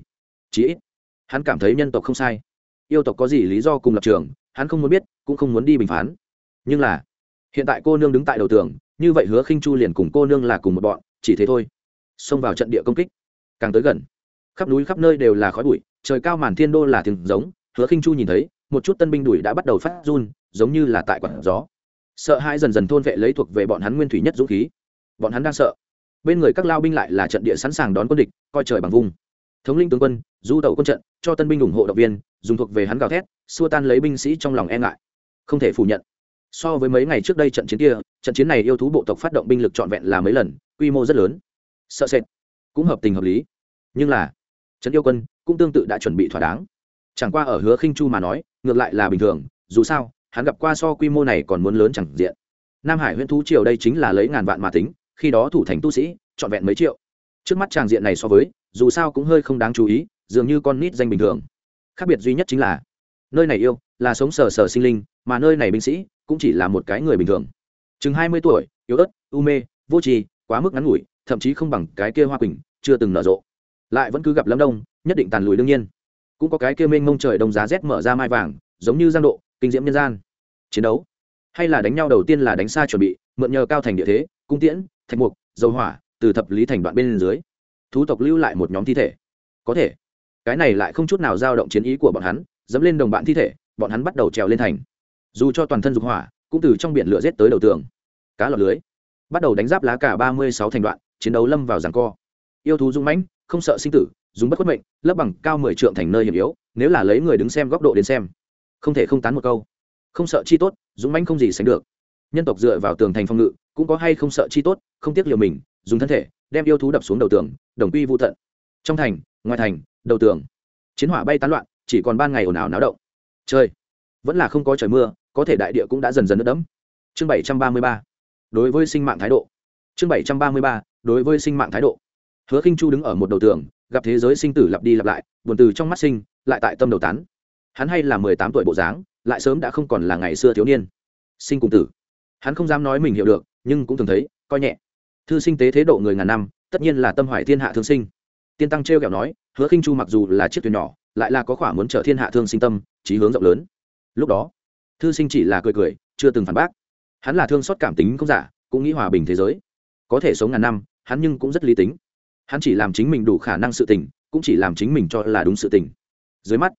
Chí ít, hắn cảm thấy nhân tộc không sai. Yêu tộc có gì lý do cùng lập trường, hắn không muốn biết, cũng không muốn đi bình phán. Nhưng là, hiện tại cô nương đứng tại đầu tường, như vậy hứa khinh chu liền cùng cô nương là cùng một bọn, chỉ thế thôi. Xông vào trận địa công kích càng tới gần. Khắp núi khắp nơi đều là khói bụi, trời cao màn thiên đô là tiếng giống, hứa khinh chu nhìn thấy, một chút tân binh đuổi đã bắt đầu phát run, giống như là tại quảng gió. Sợ hãi dần dần thôn vệ lấy thuộc về bọn hắn nguyên thủy nhất dũng khí. Bọn hắn đang sợ. Bên người các lao binh lại là trận địa sẵn sàng đón quân địch, coi trời bằng vùng. Thống linh tướng quân, du tàu quân trận, cho tân binh ủng hộ động viên, dùng thuộc về hắn gào thét, xua tan lấy binh sĩ trong lòng e ngại. Không thể phủ nhận. So với mấy ngày trước đây trận chiến kia, trận chiến này yêu thú bộ tộc phát động binh lực trọn vẹn là mấy lần, quy mô rất lớn. Sợ sệt. Cũng hợp tình hợp lý nhưng là, trấn yêu quân cũng tương tự đã chuẩn bị thỏa đáng. Chẳng qua ở hứa khinh chu mà nói, ngược lại là bình thường, dù sao, hắn gặp qua so quy mô này còn muốn lớn chẳng diện. Nam hải huyện thú triều đây chính là lấy ngàn vạn mà tính, khi đó thủ thành tu sĩ, trọn vẹn mấy triệu. Trước mắt tràng diện này so với, dù sao cũng hơi không đáng chú ý, dường như con nít danh bình thường. Khác biệt duy nhất chính là, nơi này yêu, là sống sờ sờ sinh linh, mà nơi này binh sĩ, cũng chỉ là một cái người bình thường. Chừng hai mươi tuổi, yếu ớt, u mê, vô trì quá mức ngắn ngủi, thậm chí không bằng cái kia hoa quỳnh, chưa từng nở rộ lại vẫn cứ gặp lâm đông, nhất định tàn lùi đương nhiên. Cũng có cái kia mênh mông trời đông giá rét mở ra mai vàng, giống như giang độ, kinh diễm nhân gian. Chiến đấu. Hay là đánh nhau đầu tiên là đánh xa chuẩn bị, mượn nhờ cao thành địa thế, cung tiễn, thạch mục, dầu hỏa, từ thập lý thành đoạn bên dưới. Thú tộc lưu lại một nhóm thi thể. Có thể. Cái này lại không chút nào dao động chiến ý của bọn hắn, dẫm lên đồng bạn thi thể, bọn hắn bắt đầu trèo lên thành. Dù cho toàn thân dục hỏa, cũng từ trong biển lửa rết tới đầu tường. Cá lọt lưới. Bắt đầu đánh giáp lá cả ba mươi sáu thành đoạn, chiến đấu lâm vào giảng co. Yêu thú dung mãnh không sợ sinh tử, dùng bất khuất mệnh, lấp bằng cao mười trượng thành nơi hiểm yếu, nếu là lấy người đứng xem góc độ đến xem. Không thể không tán một câu. Không sợ chi tốt, dũng mãnh không gì sánh được. Nhân tộc dựa vào tường thành phòng ngự, cũng có hay không sợ chi tốt, không tiếc liều mình, dùng thân thể, đem yêu thú đập xuống đầu tường, đồng quy vũ tận. Trong thành, ngoài thành, đầu tường. Chiến hỏa bay tán loạn, chỉ còn ban ngày ồn ào náo động. Chơi vẫn là không có trời mưa, có thể đại địa cũng đã dần dần đất đẫm. Chương bảy trăm ba mươi ba, đối với sinh mạng thái độ. Chương bảy trăm ba mươi ba, đối với sinh mạng thái độ hứa khinh chu đứng ở một đầu tường, gặp thế giới sinh tử lặp đi lặp lại, buồn từ trong mắt sinh, lại tại tâm đầu tán. Hắn hay là mười tám tuổi bộ dáng, lại sớm đã không còn là ngày xưa thiếu niên. Sinh cùng tử. Hắn không dám nói mình hiểu được, nhưng cũng thường thấy, coi nhẹ. Thư sinh tế thế độ người ngàn năm, tất nhiên là tâm hoài thiên hạ thương sinh. Tiên tăng trêu kẹo nói, hứa khinh chu mặc dù là chiếc thuyền nhỏ, lại là có khỏa muốn trở thiên hạ thương sinh tâm trí hướng rộng lớn. Lúc đó, thư sinh chỉ là cười cười, chưa từng phản bác. Hắn là thương xót cảm tính không giả, cũng nghĩ hòa bình thế giới. Có thể sống ngàn năm, hắn nhưng cũng rất lý tính hắn chỉ làm chính mình đủ khả năng sự tình, cũng chỉ làm chính mình cho là đúng sự tình. Dưới mắt,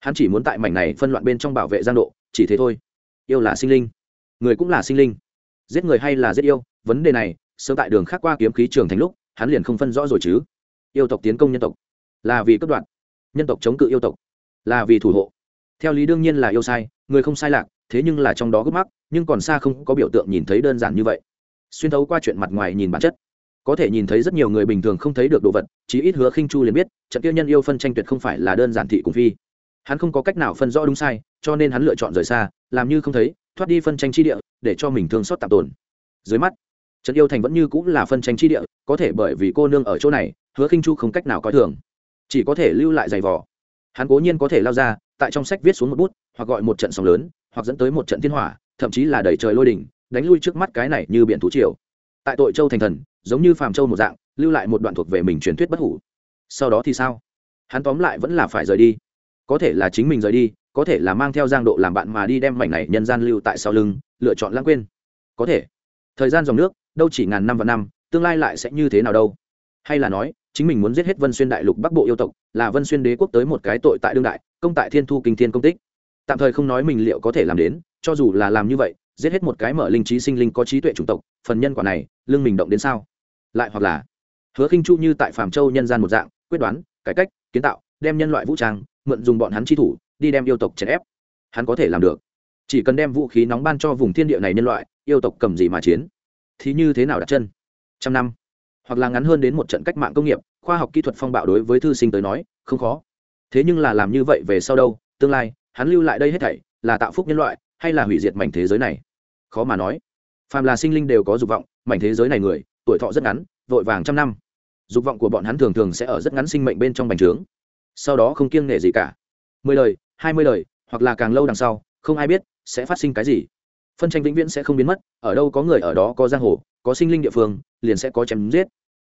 hắn chỉ muốn tại mảnh này phân loạn bên trong bảo vệ giang độ, chỉ thế thôi. Yêu là sinh linh. Người cũng là sinh linh. Giết người hay là giết yêu, vấn đề này, sớm tại đường khác qua kiếm khí trường thành lúc, hắn liền không phân rõ rồi chứ. Yêu tộc tiến công nhân tộc, là vì cấp đoạn nhân tộc chống cự yêu tộc, là vì thủ hộ. Theo lý đương nhiên là yêu sai, người không sai lạc, thế nhưng là trong đó gấp mắc, nhưng còn xa không có biểu tượng nhìn thấy đơn giản như vậy. Xuyên thấu qua chuyện mặt ngoài nhìn bản chất có thể nhìn thấy rất nhiều người bình thường không thấy được đồ vật, chí ít hứa khinh chu liền biết, trận kia nhân yêu phân tranh tuyệt không phải là đơn giản thị cùng phi. Hắn không có cách nào phân rõ đúng sai, cho nên hắn lựa chọn rời xa, làm như không thấy, thoát đi phân tranh chi địa, để cho mình thương xót tạm tồn. Dưới mắt, trận yêu thành vẫn như cũng là phân tranh chi địa, có thể bởi vì cô nương ở chỗ này, hứa khinh chu không cách nào coi thường. Chỉ có thể lưu lại giày vò. Hắn cố nhiên có thể lao ra, tại trong sách viết xuống một bút, hoặc gọi một trận sóng lớn, hoặc dẫn tới một trận thiên hỏa, thậm chí là đẩy trời lôi đỉnh, đánh lui trước mắt cái này như biển thú triều. Tại tội châu thành thần giống như phàm châu một dạng, lưu lại một đoạn thuộc về mình truyền thuyết bất hủ. Sau đó thì sao? Hắn tóm lại vẫn là phải rời đi. Có thể là chính mình rời đi, có thể là mang theo giang độ làm bạn mà đi đem mảnh này nhân gian lưu tại sau lưng, lựa chọn lãng quên. Có thể. Thời gian dòng nước, đâu chỉ ngàn năm và năm, tương lai lại sẽ như thế nào đâu? Hay là nói, chính mình muốn giết hết vân xuyên đại lục bắc bộ yêu tộc, là vân xuyên đế quốc tới một cái tội tại đương đại, công tại thiên thu kinh thiên công tích. Tạm thời không nói mình liệu có thể làm đến, cho dù là làm như vậy, giết hết một cái mở linh trí sinh linh có trí tuệ chủng tộc, phần nhân quả này, lương mình động đến sao? Lại hoặc là hứa khinh chu như tại phạm châu nhân gian một dạng, quyết đoán, cải cách, kiến tạo, đem nhân loại vũ trang, mượn dùng bọn hắn chi thủ, đi đem yêu tộc chèn ép. Hắn có thể làm được. Chỉ cần đem vũ khí nóng ban cho vùng thiên địa này nhân loại, yêu tộc cầm gì mà chiến? Thì như thế nào đặt chân? Trăm năm. Hoặc là ngắn hơn đến một trận cách mạng công nghiệp, khoa học kỹ thuật phong bạo đối với thư sinh tới nói, không khó. Thế nhưng là làm như vậy về sau đâu? Tương lai, hắn lưu lại đây hết thảy, là tạo phúc nhân loại, hay là hủy diệt mảnh thế giới này? Khó mà nói. Phàm là sinh linh đều có dục vọng, mảnh thế giới này người tuổi thọ rất ngắn, vội vàng trăm năm. Dục vọng của bọn hắn thường thường sẽ ở rất ngắn sinh mệnh bên trong bành trướng. Sau đó không kiêng nể gì cả. Mười lời, hai mươi lời, hoặc là càng lâu đằng sau, không ai biết sẽ phát sinh cái gì. Phân tranh vĩnh viễn sẽ không biến mất, ở đâu có người ở đó có giang hồ, có sinh linh địa phương, liền sẽ có chém giết.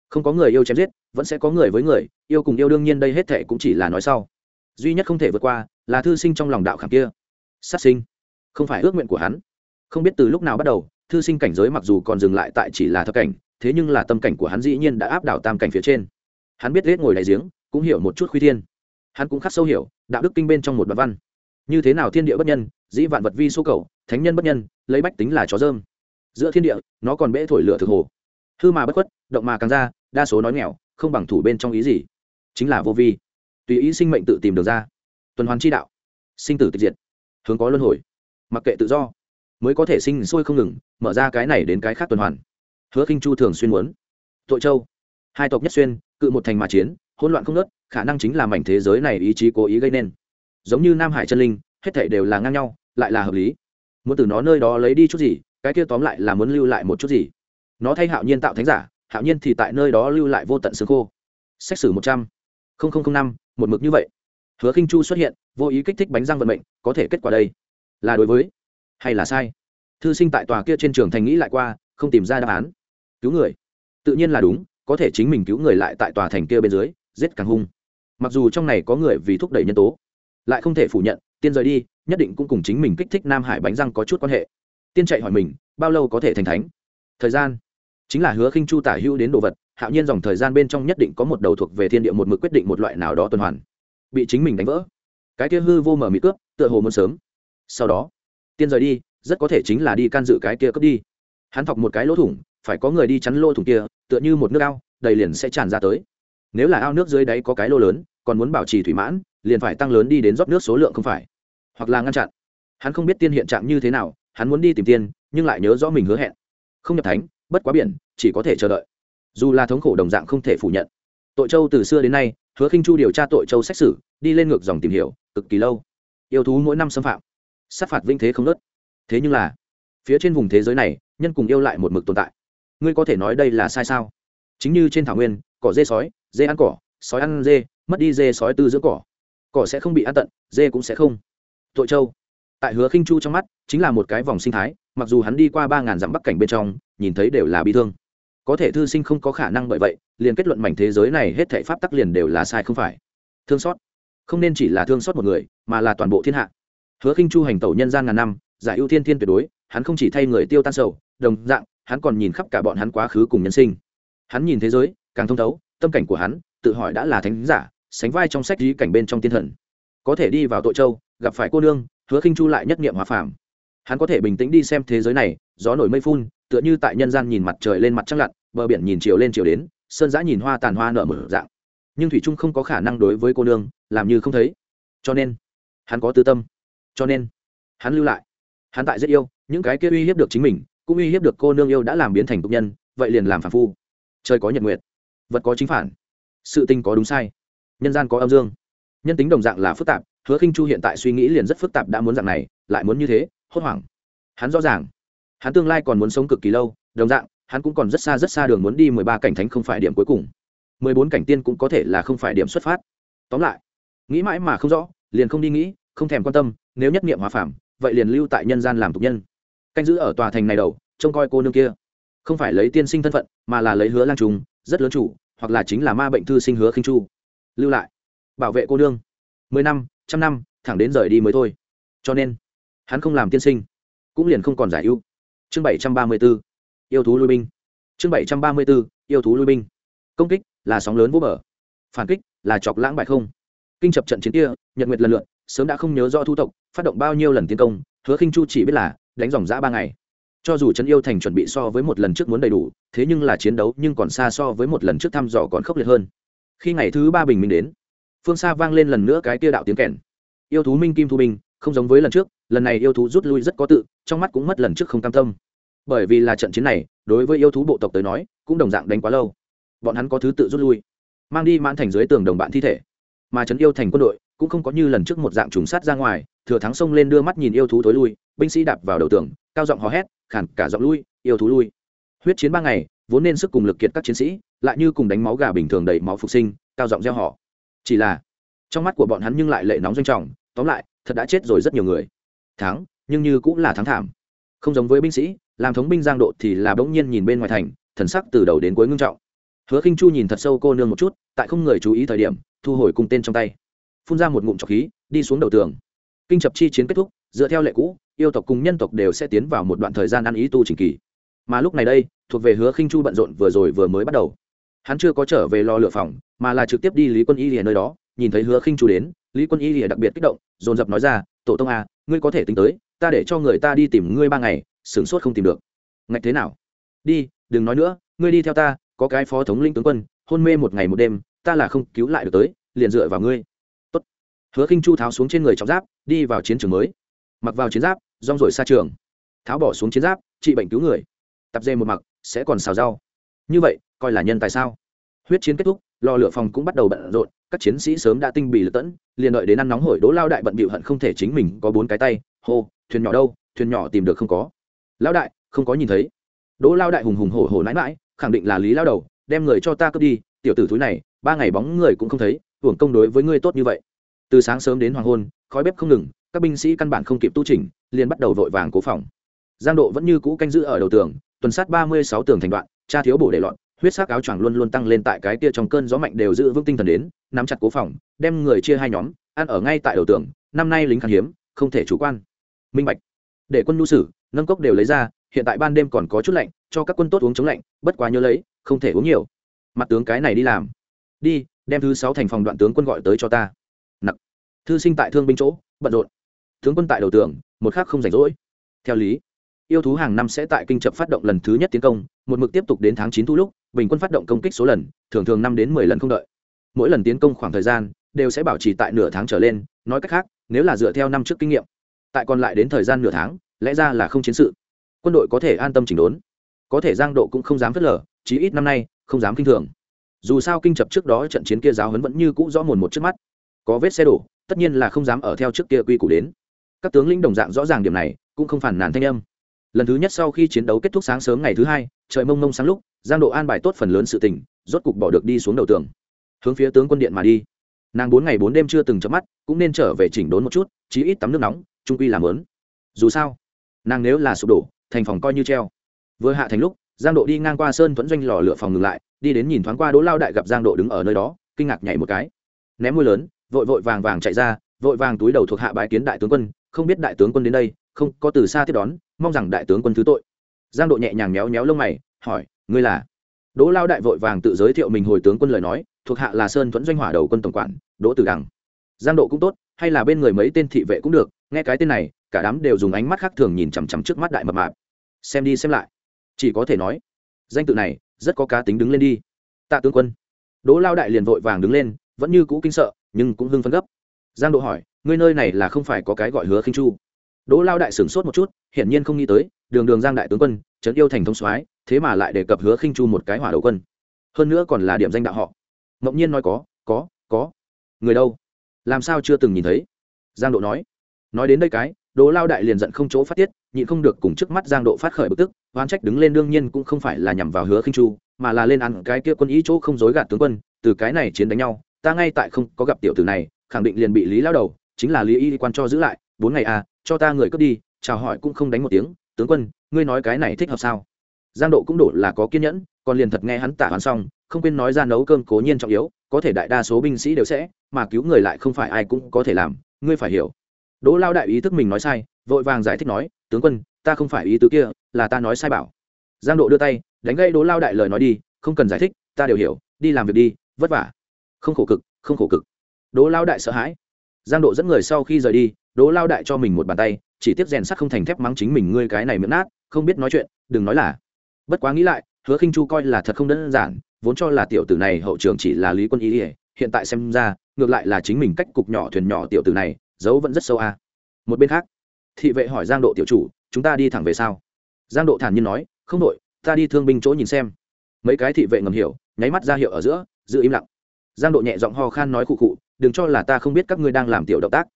Không có người yêu chém giết, vẫn sẽ có người với người, yêu cùng yêu đương nhiên đây hết thệ cũng chỉ là nói sau. Duy nhất không thể vượt qua là thư sinh trong lòng đạo khảm kia. Sát sinh, không phải ước nguyện của hắn. Không biết từ lúc nào bắt đầu, thư sinh cảnh giới mặc dù còn dừng lại tại chỉ là thập cảnh thế nhưng là tâm cảnh của hắn dĩ nhiên đã áp đảo tam cảnh phía trên. Hắn biết ghét ngồi đại giếng, cũng hiểu một chút khuy thiên. Hắn cũng khắc sâu hiểu, đạo đức kinh bên trong một đoạn văn. Như thế nào thiên địa bất nhân, dĩ vạn vật vi số cầu, thánh nhân bất nhân, lấy bách tính là chó dơm. Giữa thiên địa, nó còn bẽ thổi lửa thực hồ. Hư mà bất khuất, động mà càng ra, đa số nói nghèo, không bằng thủ bên trong ý gì. Chính là vô vi. Tùy ý sinh mệnh tự tìm được ra. Tuần hoàn chi đạo. Sinh tử tịch diệt. Hướng có luân hồi. Mặc kệ tự do. Mới có thể sinh sôi không ngừng, mở ra cái này đến cái khác tuần hoàn hứa khinh chu thường xuyên muốn. Tội châu. Hai tộc nhất xuyên, cự một thành mà chiến, hỗn loạn không nớt khả năng chính là mảnh thế giới này ý chí cố ý gây nên. Giống như nam hải chân linh, hết thảy đều là ngang nhau, lại là hợp lý. Muốn từ nó nơi đó lấy đi chút gì, cái kia tóm lại là muốn lưu lại một chút gì. Nó thay hạo nhiên tạo thánh giả, hạo nhiên thì tại nơi đó lưu lại vô tận xương khô. Xét xử một trăm. Năm, một mực như vậy. Hứa khinh chu xuất hiện, vô ý kích thích bánh răng vận mệnh, có thể kết quả đây. Là đối với hay là sai? Thư sinh tại tòa kia trên trường thành nghĩ lại qua, không tìm ra đáp án cứu người. Tự nhiên là đúng, có thể chính mình cứu người lại tại tòa thành kia bên dưới, giết càng hung. Mặc dù trong này có người vì thúc đẩy nhân tố, lại không thể phủ nhận, tiên rời đi, nhất định cũng cùng chính mình kích thích nam hải bánh răng có chút quan hệ. Tiên chạy hỏi mình, bao lâu có thể thành thánh? Thời gian, chính là hứa khinh chu tả hữu đến đồ vật, hạo nhiên dòng thời gian bên trong nhất định có một đầu thuộc về thiên địa một mực quyết định một loại nào đó tuần hoàn. Bị chính mình đánh vỡ. Cái kia hư vô mở mị cướp, tựa hồ muốn sớm. Sau đó, tiên rời đi, rất có thể chính là đi can dự cái kia cướp đi. Hắn thọc một cái lỗ thủng phải có người đi chắn lô thủng kia, tựa như một nước ao, đầy liền sẽ tràn ra tới. Nếu là ao nước dưới đáy có cái lô lớn, còn muốn bảo trì thủy mãn, liền phải tăng lớn đi đến rót nước số lượng không phải. Hoặc là ngăn chặn. Hắn không biết tiên hiện trạng như thế nào, hắn muốn đi tìm tiên, nhưng lại nhớ rõ mình hứa hẹn. Không nhập thánh, bất quá biển, chỉ có thể chờ đợi. Dù là thống khổ đồng dạng không thể phủ nhận. Tội châu từ xưa đến nay, hứa khinh chu điều tra tội châu xét xử, đi lên ngược dòng tìm hiểu, cực kỳ lâu. Yêu thú mỗi năm xâm phạm. Sát phạt vinh thế không nớt thế nhưng là, phía trên vùng thế giới này, nhân cùng yêu lại một mực tồn tại ngươi có thể nói đây là sai sao? Chính như trên thảo nguyên, cỏ dê sói, dê ăn cỏ, sói ăn dê, mất đi dê sói tư dưỡng cỏ. Cỏ sẽ không bị ăn tận, dê cũng sẽ không. Tội châu. Tại hứa khinh chu trong mắt, chính là một cái vòng sinh thái, mặc dù hắn đi qua ba ngàn dặm bắc cảnh bên trong, nhìn thấy đều là bi thương. Có thể thư sinh không có khả năng bởi vậy, liền kết luận mảnh thế giới này hết thể pháp tắc liền đều là sai không phải. Thương xót. Không nên chỉ là thương xót một người, mà là toàn bộ thiên hạ. Hứa khinh chu hành tẩu nhân gian ngàn năm, giải ưu thiên thiên tuyệt đối, hắn không chỉ thay người tiêu tan sầu, đồng dạng hắn còn nhìn khắp cả bọn hắn quá khứ cùng nhân sinh. Hắn nhìn thế giới, càng thông thấu, tâm cảnh của hắn, tự hỏi đã là thánh giả, sánh vai trong sách lý cảnh bên trong tiên thần. Có thể đi vào tội châu, gặp phải cô nương, hứa khinh chu lại nhất niệm hòa phàm. Hắn có thể bình tĩnh đi xem thế giới này, gió nổi mây phun, tựa như tại nhân gian nhìn mặt trời lên mặt trăng lặn, bờ biển nhìn chiều lên chiều đến, sơn giã nhìn hoa tàn hoa nở mở dạng. Nhưng thủy trung không có khả năng đối với cô nương, làm như không thấy. Cho nên, hắn có tư tâm. Cho nên, hắn lưu lại. Hắn tại rất yêu, những cái kia uy hiếp được chính mình cũng uy hiếp được cô nương yêu đã làm biến thành tục nhân, vậy liền làm phản phu. Trời có nhật nguyệt, vật có chính phản, sự tình có đúng sai, nhân gian có âm dương. Nhân tính đồng dạng là phức tạp, hứa khinh chu hiện tại suy nghĩ liền rất phức tạp đã muốn dạng này, lại muốn như thế, hốt hoảng. Hắn rõ ràng, hắn tương lai còn muốn sống cực kỳ lâu, đồng dạng, hắn cũng còn rất xa rất xa đường muốn đi mười ba cảnh thánh không phải điểm cuối cùng. Mười bốn cảnh tiên cũng có thể là không phải điểm xuất phát. Tóm lại, nghĩ mãi mà không rõ, liền không đi nghĩ, không thèm quan tâm, nếu nhất niệm hòa phàm, vậy liền lưu tại nhân gian làm tục nhân canh giữ ở tòa thành này đầu, trông coi cô nương kia. Không phải lấy tiên sinh thân phận, mà là lấy hứa lang trùng, rất lớn chủ, hoặc là chính là ma bệnh thư sinh hứa khinh chu. Lưu lại. Bảo vệ cô nương. Mười năm, trăm năm, thẳng đến rời đi mới thôi. Cho nên, hắn không làm tiên sinh, cũng liền không còn giải ưu. Chương bảy trăm ba mươi b ố yêu thú lui binh. Chương bảy trăm ba mươi b ố yêu thú lui binh. Công kích là sóng lớn vô bờ. Phản kích là chọc lãng bại không. Kinh chập trận chiến kia, nhật nguyệt lần lượt, sớm đã không nhớ do thu tộc, phát động bao nhiêu lần tiến công, hứa khinh chu chỉ biết là đánh dòng giã ba ngày. Cho dù trấn yêu thành chuẩn bị so với một lần trước muốn đầy đủ, thế nhưng là chiến đấu nhưng còn xa so với một lần trước thăm dò còn khốc liệt hơn. Khi ngày thứ ba bình minh đến, phương xa vang lên lần nữa cái tia đạo tiếng kèn. Yêu thú minh kim thu binh không giống với lần trước, lần này yêu thú rút lui rất có tự, trong mắt cũng mất lần trước không cam tâm. Bởi vì là trận chiến này, đối với yêu thú bộ tộc tới nói, cũng đồng dạng đánh quá lâu. Bọn hắn có thứ tự rút lui, mang đi mãn thành dưới tường đồng bạn thi thể. Mà trấn yêu thành quân đội cũng không có như lần trước một dạng trùng sát ra ngoài, thừa thắng sông lên đưa mắt nhìn yêu thú thối lui binh sĩ đạp vào đầu tường, cao giọng hò hét khản cả giọng lui, yêu thú lui. Huyết chiến ba ngày, vốn nên sức cùng lực kiệt các chiến sĩ, lại như cùng đánh máu gà bình thường đầy máu phục sinh, cao giọng gieo họ chỉ là, trong mắt của bọn hắn nhưng lại lệ nóng doanh trọng, tóm lại, thật đã chết rồi rất nhiều người. Thắng, nhưng như cũng là thắng thảm. Không giống với binh sĩ, làm thống binh giang độ thì là bỗng nhiên nhìn bên ngoài thành, thần sắc từ đầu đến cuối ngưng trọng. Hứa khinh chu nhìn thật sâu cô nương một chút, tại không người chú ý thời điểm, thu hồi cung tên trong tay. Phun ra một ngụm trọc khí, đi xuống đầu tường. Kinh chập chi chiến kết thúc dựa theo lệ cũ, yêu tộc cùng nhân tộc đều sẽ tiến vào một đoạn thời gian ăn ý tu trình kỳ. Mà lúc này đây, thuộc về hứa khinh chu bận rộn vừa rồi vừa mới bắt đầu. Hắn chưa có trở về lo lửa phòng, mà là trực tiếp đi lý quân y lìa nơi đó, nhìn thấy hứa khinh chu đến, lý quân y lìa đặc biệt kích động, dồn dập nói ra, tổ tông à ngươi có thể tính tới, ta để cho người ta đi tìm ngươi ba ngày, sửng sốt không tìm được. Ngạch thế nào? Đi, đừng nói nữa, ngươi đi theo ta, có cái phó thống linh tướng quân, hôn mê một ngày một đêm, ta là không cứu lại được tới, liền dựa vào ngươi. Tốt. hứa khinh chu tháo xuống trên người trọng giáp, đi vào chiến trường mới mặc vào chiến giáp, rong rồi xa trường. Tháo bỏ xuống chiến giáp, trị bệnh cứu người. Tập dê một mặc, sẽ còn xào rau. Như vậy, coi là nhân tại sao? Huyết chiến kết thúc, lò lửa phòng cũng bắt đầu bận rộn. Các chiến sĩ sớm đã tinh bì lật tẫn, liền đợi đến ăn nóng hổi đỗ lao đại bận bịu hận không thể chính mình có bốn cái tay. Hô, thuyền nhỏ đâu? Thuyền nhỏ tìm được không có. Lão đại, không có nhìn thấy. Đỗ lao đại hùng hùng hổ hổ nãi mãi khẳng định là lý lao đầu, đem người cho ta cướp đi. Tiểu tử thúi này, ba ngày bóng người cũng không thấy, hưởng công đối với ngươi tốt như vậy. Từ sáng sớm đến hoàng hôn, khói bếp không ngừng các binh sĩ căn bản không kịp tu trình liền bắt đầu vội vàng cố phòng. Giang độ vẫn như cũ canh giữ ở đầu tường, tuần sát ba mươi sáu tường thành đoạn cha thiếu bổ để loạn huyết sắc áo choàng luôn luôn tăng lên tại cái kia trong cơn gió mạnh đều giữ vững tinh thần đến, nắm chặt cố phòng, đem người chia hai nhóm, ăn ở ngay tại đầu tường, năm nay lính khan hiếm, không thể chủ quan. Minh bạch. Để quân nhu sử, nâng cốc đều lấy ra, hiện tại ban đêm còn có chút lạnh, cho các quân tốt uống chống lạnh, bất quá nhớ lấy, không thể uống nhiều. Mặt tướng cái này đi làm. Đi, đem thứ sáu thành phòng đoạn tướng quân gọi tới cho ta. Nặc thư sinh tại thương binh chỗ, bận rộn tướng quân tại đầu tường, một khác không rảnh rỗi. Theo lý, yêu thú hàng năm sẽ tại kinh chập phát động lần thứ nhất tiến công, một mực tiếp tục đến tháng chín thu lúc, bình quân phát động công kích số lần, thường thường năm đến mười lần không đợi. Mỗi lần tiến công khoảng thời gian, đều sẽ bảo trì tại nửa tháng trở lên, nói cách khác, nếu là dựa theo năm trước kinh nghiệm, tại còn lại đến thời gian nửa tháng, lẽ ra là không chiến sự. Quân đội có thể an tâm chỉnh đốn, có thể giang độ cũng không dám phớt lờ, chí ít năm nay, không dám kinh thường. Dù sao kinh chập trước đó trận chiến kia giáo hấn vẫn như cũ rõ mồn một trước mắt. Có vết xe đổ, tất nhiên là không dám ở theo trước kia quy củ đến các tướng lĩnh đồng dạng rõ ràng điểm này, cũng không phản nàn thanh âm. Lần thứ nhất sau khi chiến đấu kết thúc sáng sớm ngày thứ hai, trời mông mông sáng lúc, giang độ an bài tốt phần lớn sự tình, rốt cục bỏ được đi xuống đầu tường. Hướng phía tướng quân điện mà đi. Nàng bốn ngày bốn đêm chưa từng chấm mắt, cũng nên trở về chỉnh đốn một chút, chí ít tắm nước nóng, trung quy làm lớn. Dù sao, nàng nếu là sụp đổ, thành phòng coi như treo. Vừa hạ thành lúc, giang độ đi ngang qua sơn thuẫn doanh lò lửa phòng ngừng lại, đi đến nhìn thoáng qua đỗ lao đại gặp giang độ đứng ở nơi đó, kinh ngạc nhảy một cái. Ném môi lớn, vội vội vàng vàng chạy ra, vội vàng túi đầu thuộc hạ bái kiến đại tướng quân không biết đại tướng quân đến đây, không có từ xa tiếp đón, mong rằng đại tướng quân thứ tội. Giang độ nhẹ nhàng méo méo lông mày, hỏi, ngươi là? Đỗ lao đại vội vàng tự giới thiệu mình hồi tướng quân lời nói, thuộc hạ là sơn thuẫn doanh hỏa đầu quân tổng quản, đỗ tử đằng. Giang độ cũng tốt, hay là bên người mấy tên thị vệ cũng được, nghe cái tên này, cả đám đều dùng ánh mắt khác thường nhìn chằm chằm trước mắt đại mập mạp. Xem đi xem lại. Chỉ có thể nói, danh tự này rất có cá tính đứng lên đi. Tạ tướng quân. Đỗ lao đại liền vội vàng đứng lên, vẫn như cũ kinh sợ, nhưng cũng hưng phấn gấp giang độ hỏi, ngươi nơi này là không phải có cái gọi hứa khinh chu? Đỗ lao đại sửng sốt một chút, hiển nhiên không nghĩ tới, đường đường giang đại tướng quân, trấn yêu thành thông soái, thế mà lại đề cập hứa khinh chu một cái hỏa đầu quân. Hơn nữa còn là điểm danh đạo họ. Ngẫu nhiên nói có có có. Người đâu? Làm sao chưa từng nhìn thấy? Giang độ nói. Nói đến đây cái, đỗ lao đại liền giận không chỗ phát tiết, nhịn không được cùng trước mắt giang độ phát khởi bực tức oan trách đứng lên đương nhiên cũng không phải là nhằm vào hứa khinh chu, mà là lên ăn cái kia quân ý chỗ không dối gạt tướng quân, từ cái này chiến đánh nhau, ta ngay tại không có gặp tiểu tử này khẳng định liền bị lý lao đầu, chính là lý y quan cho giữ lại, bốn ngày à cho ta người cướp đi, chào hỏi cũng không đánh một tiếng, tướng quân, ngươi nói cái này thích hợp sao? Giang độ cũng đổ là có kiên nhẫn, còn liền thật nghe hắn tả hắn xong, không quên nói ra nấu cơm cố nhiên trọng yếu, có thể đại đa số binh sĩ đều sẽ, mà cứu người lại không phải ai cũng có thể làm, ngươi phải hiểu. Đỗ lao đại ý thức mình nói sai, vội vàng giải thích nói, tướng quân, ta không phải ý tứ kia, là ta nói sai bảo. Giang độ đưa tay, đánh gây đỗ lao đại lời nói đi, không cần giải thích, ta đều hiểu, đi làm việc đi, vất vả. Không khổ cực, không khổ cực đỗ lao đại sợ hãi. Giang độ dẫn người sau khi rời đi đỗ lao đại cho mình một bàn tay, chỉ tiếp rèn sắt không thành thép mắng chính mình ngươi cái này miệng nát, không biết nói chuyện, đừng nói là. Bất quá nghĩ lại, hứa khinh chu coi là thật không đơn giản, vốn cho là tiểu tử này hậu trường chỉ là lý quân ý ỉa hiện tại xem ra, ngược lại là chính mình cách cục nhỏ thuyền nhỏ tiểu tử này giấu vẫn rất sâu a. Một bên khác, thị vệ hỏi giang độ tiểu chủ, chúng ta đi thẳng về sao? Giang độ thản nhiên nói, không đội, ta đi thương binh chỗ nhìn xem. Mấy cái thị vệ ngầm hiểu, nháy mắt ra hiệu ở giữa, giữ im lặng. Giang độ nhẹ giọng ho khan nói khụ khụ đừng cho là ta không biết các ngươi đang làm tiểu động tác.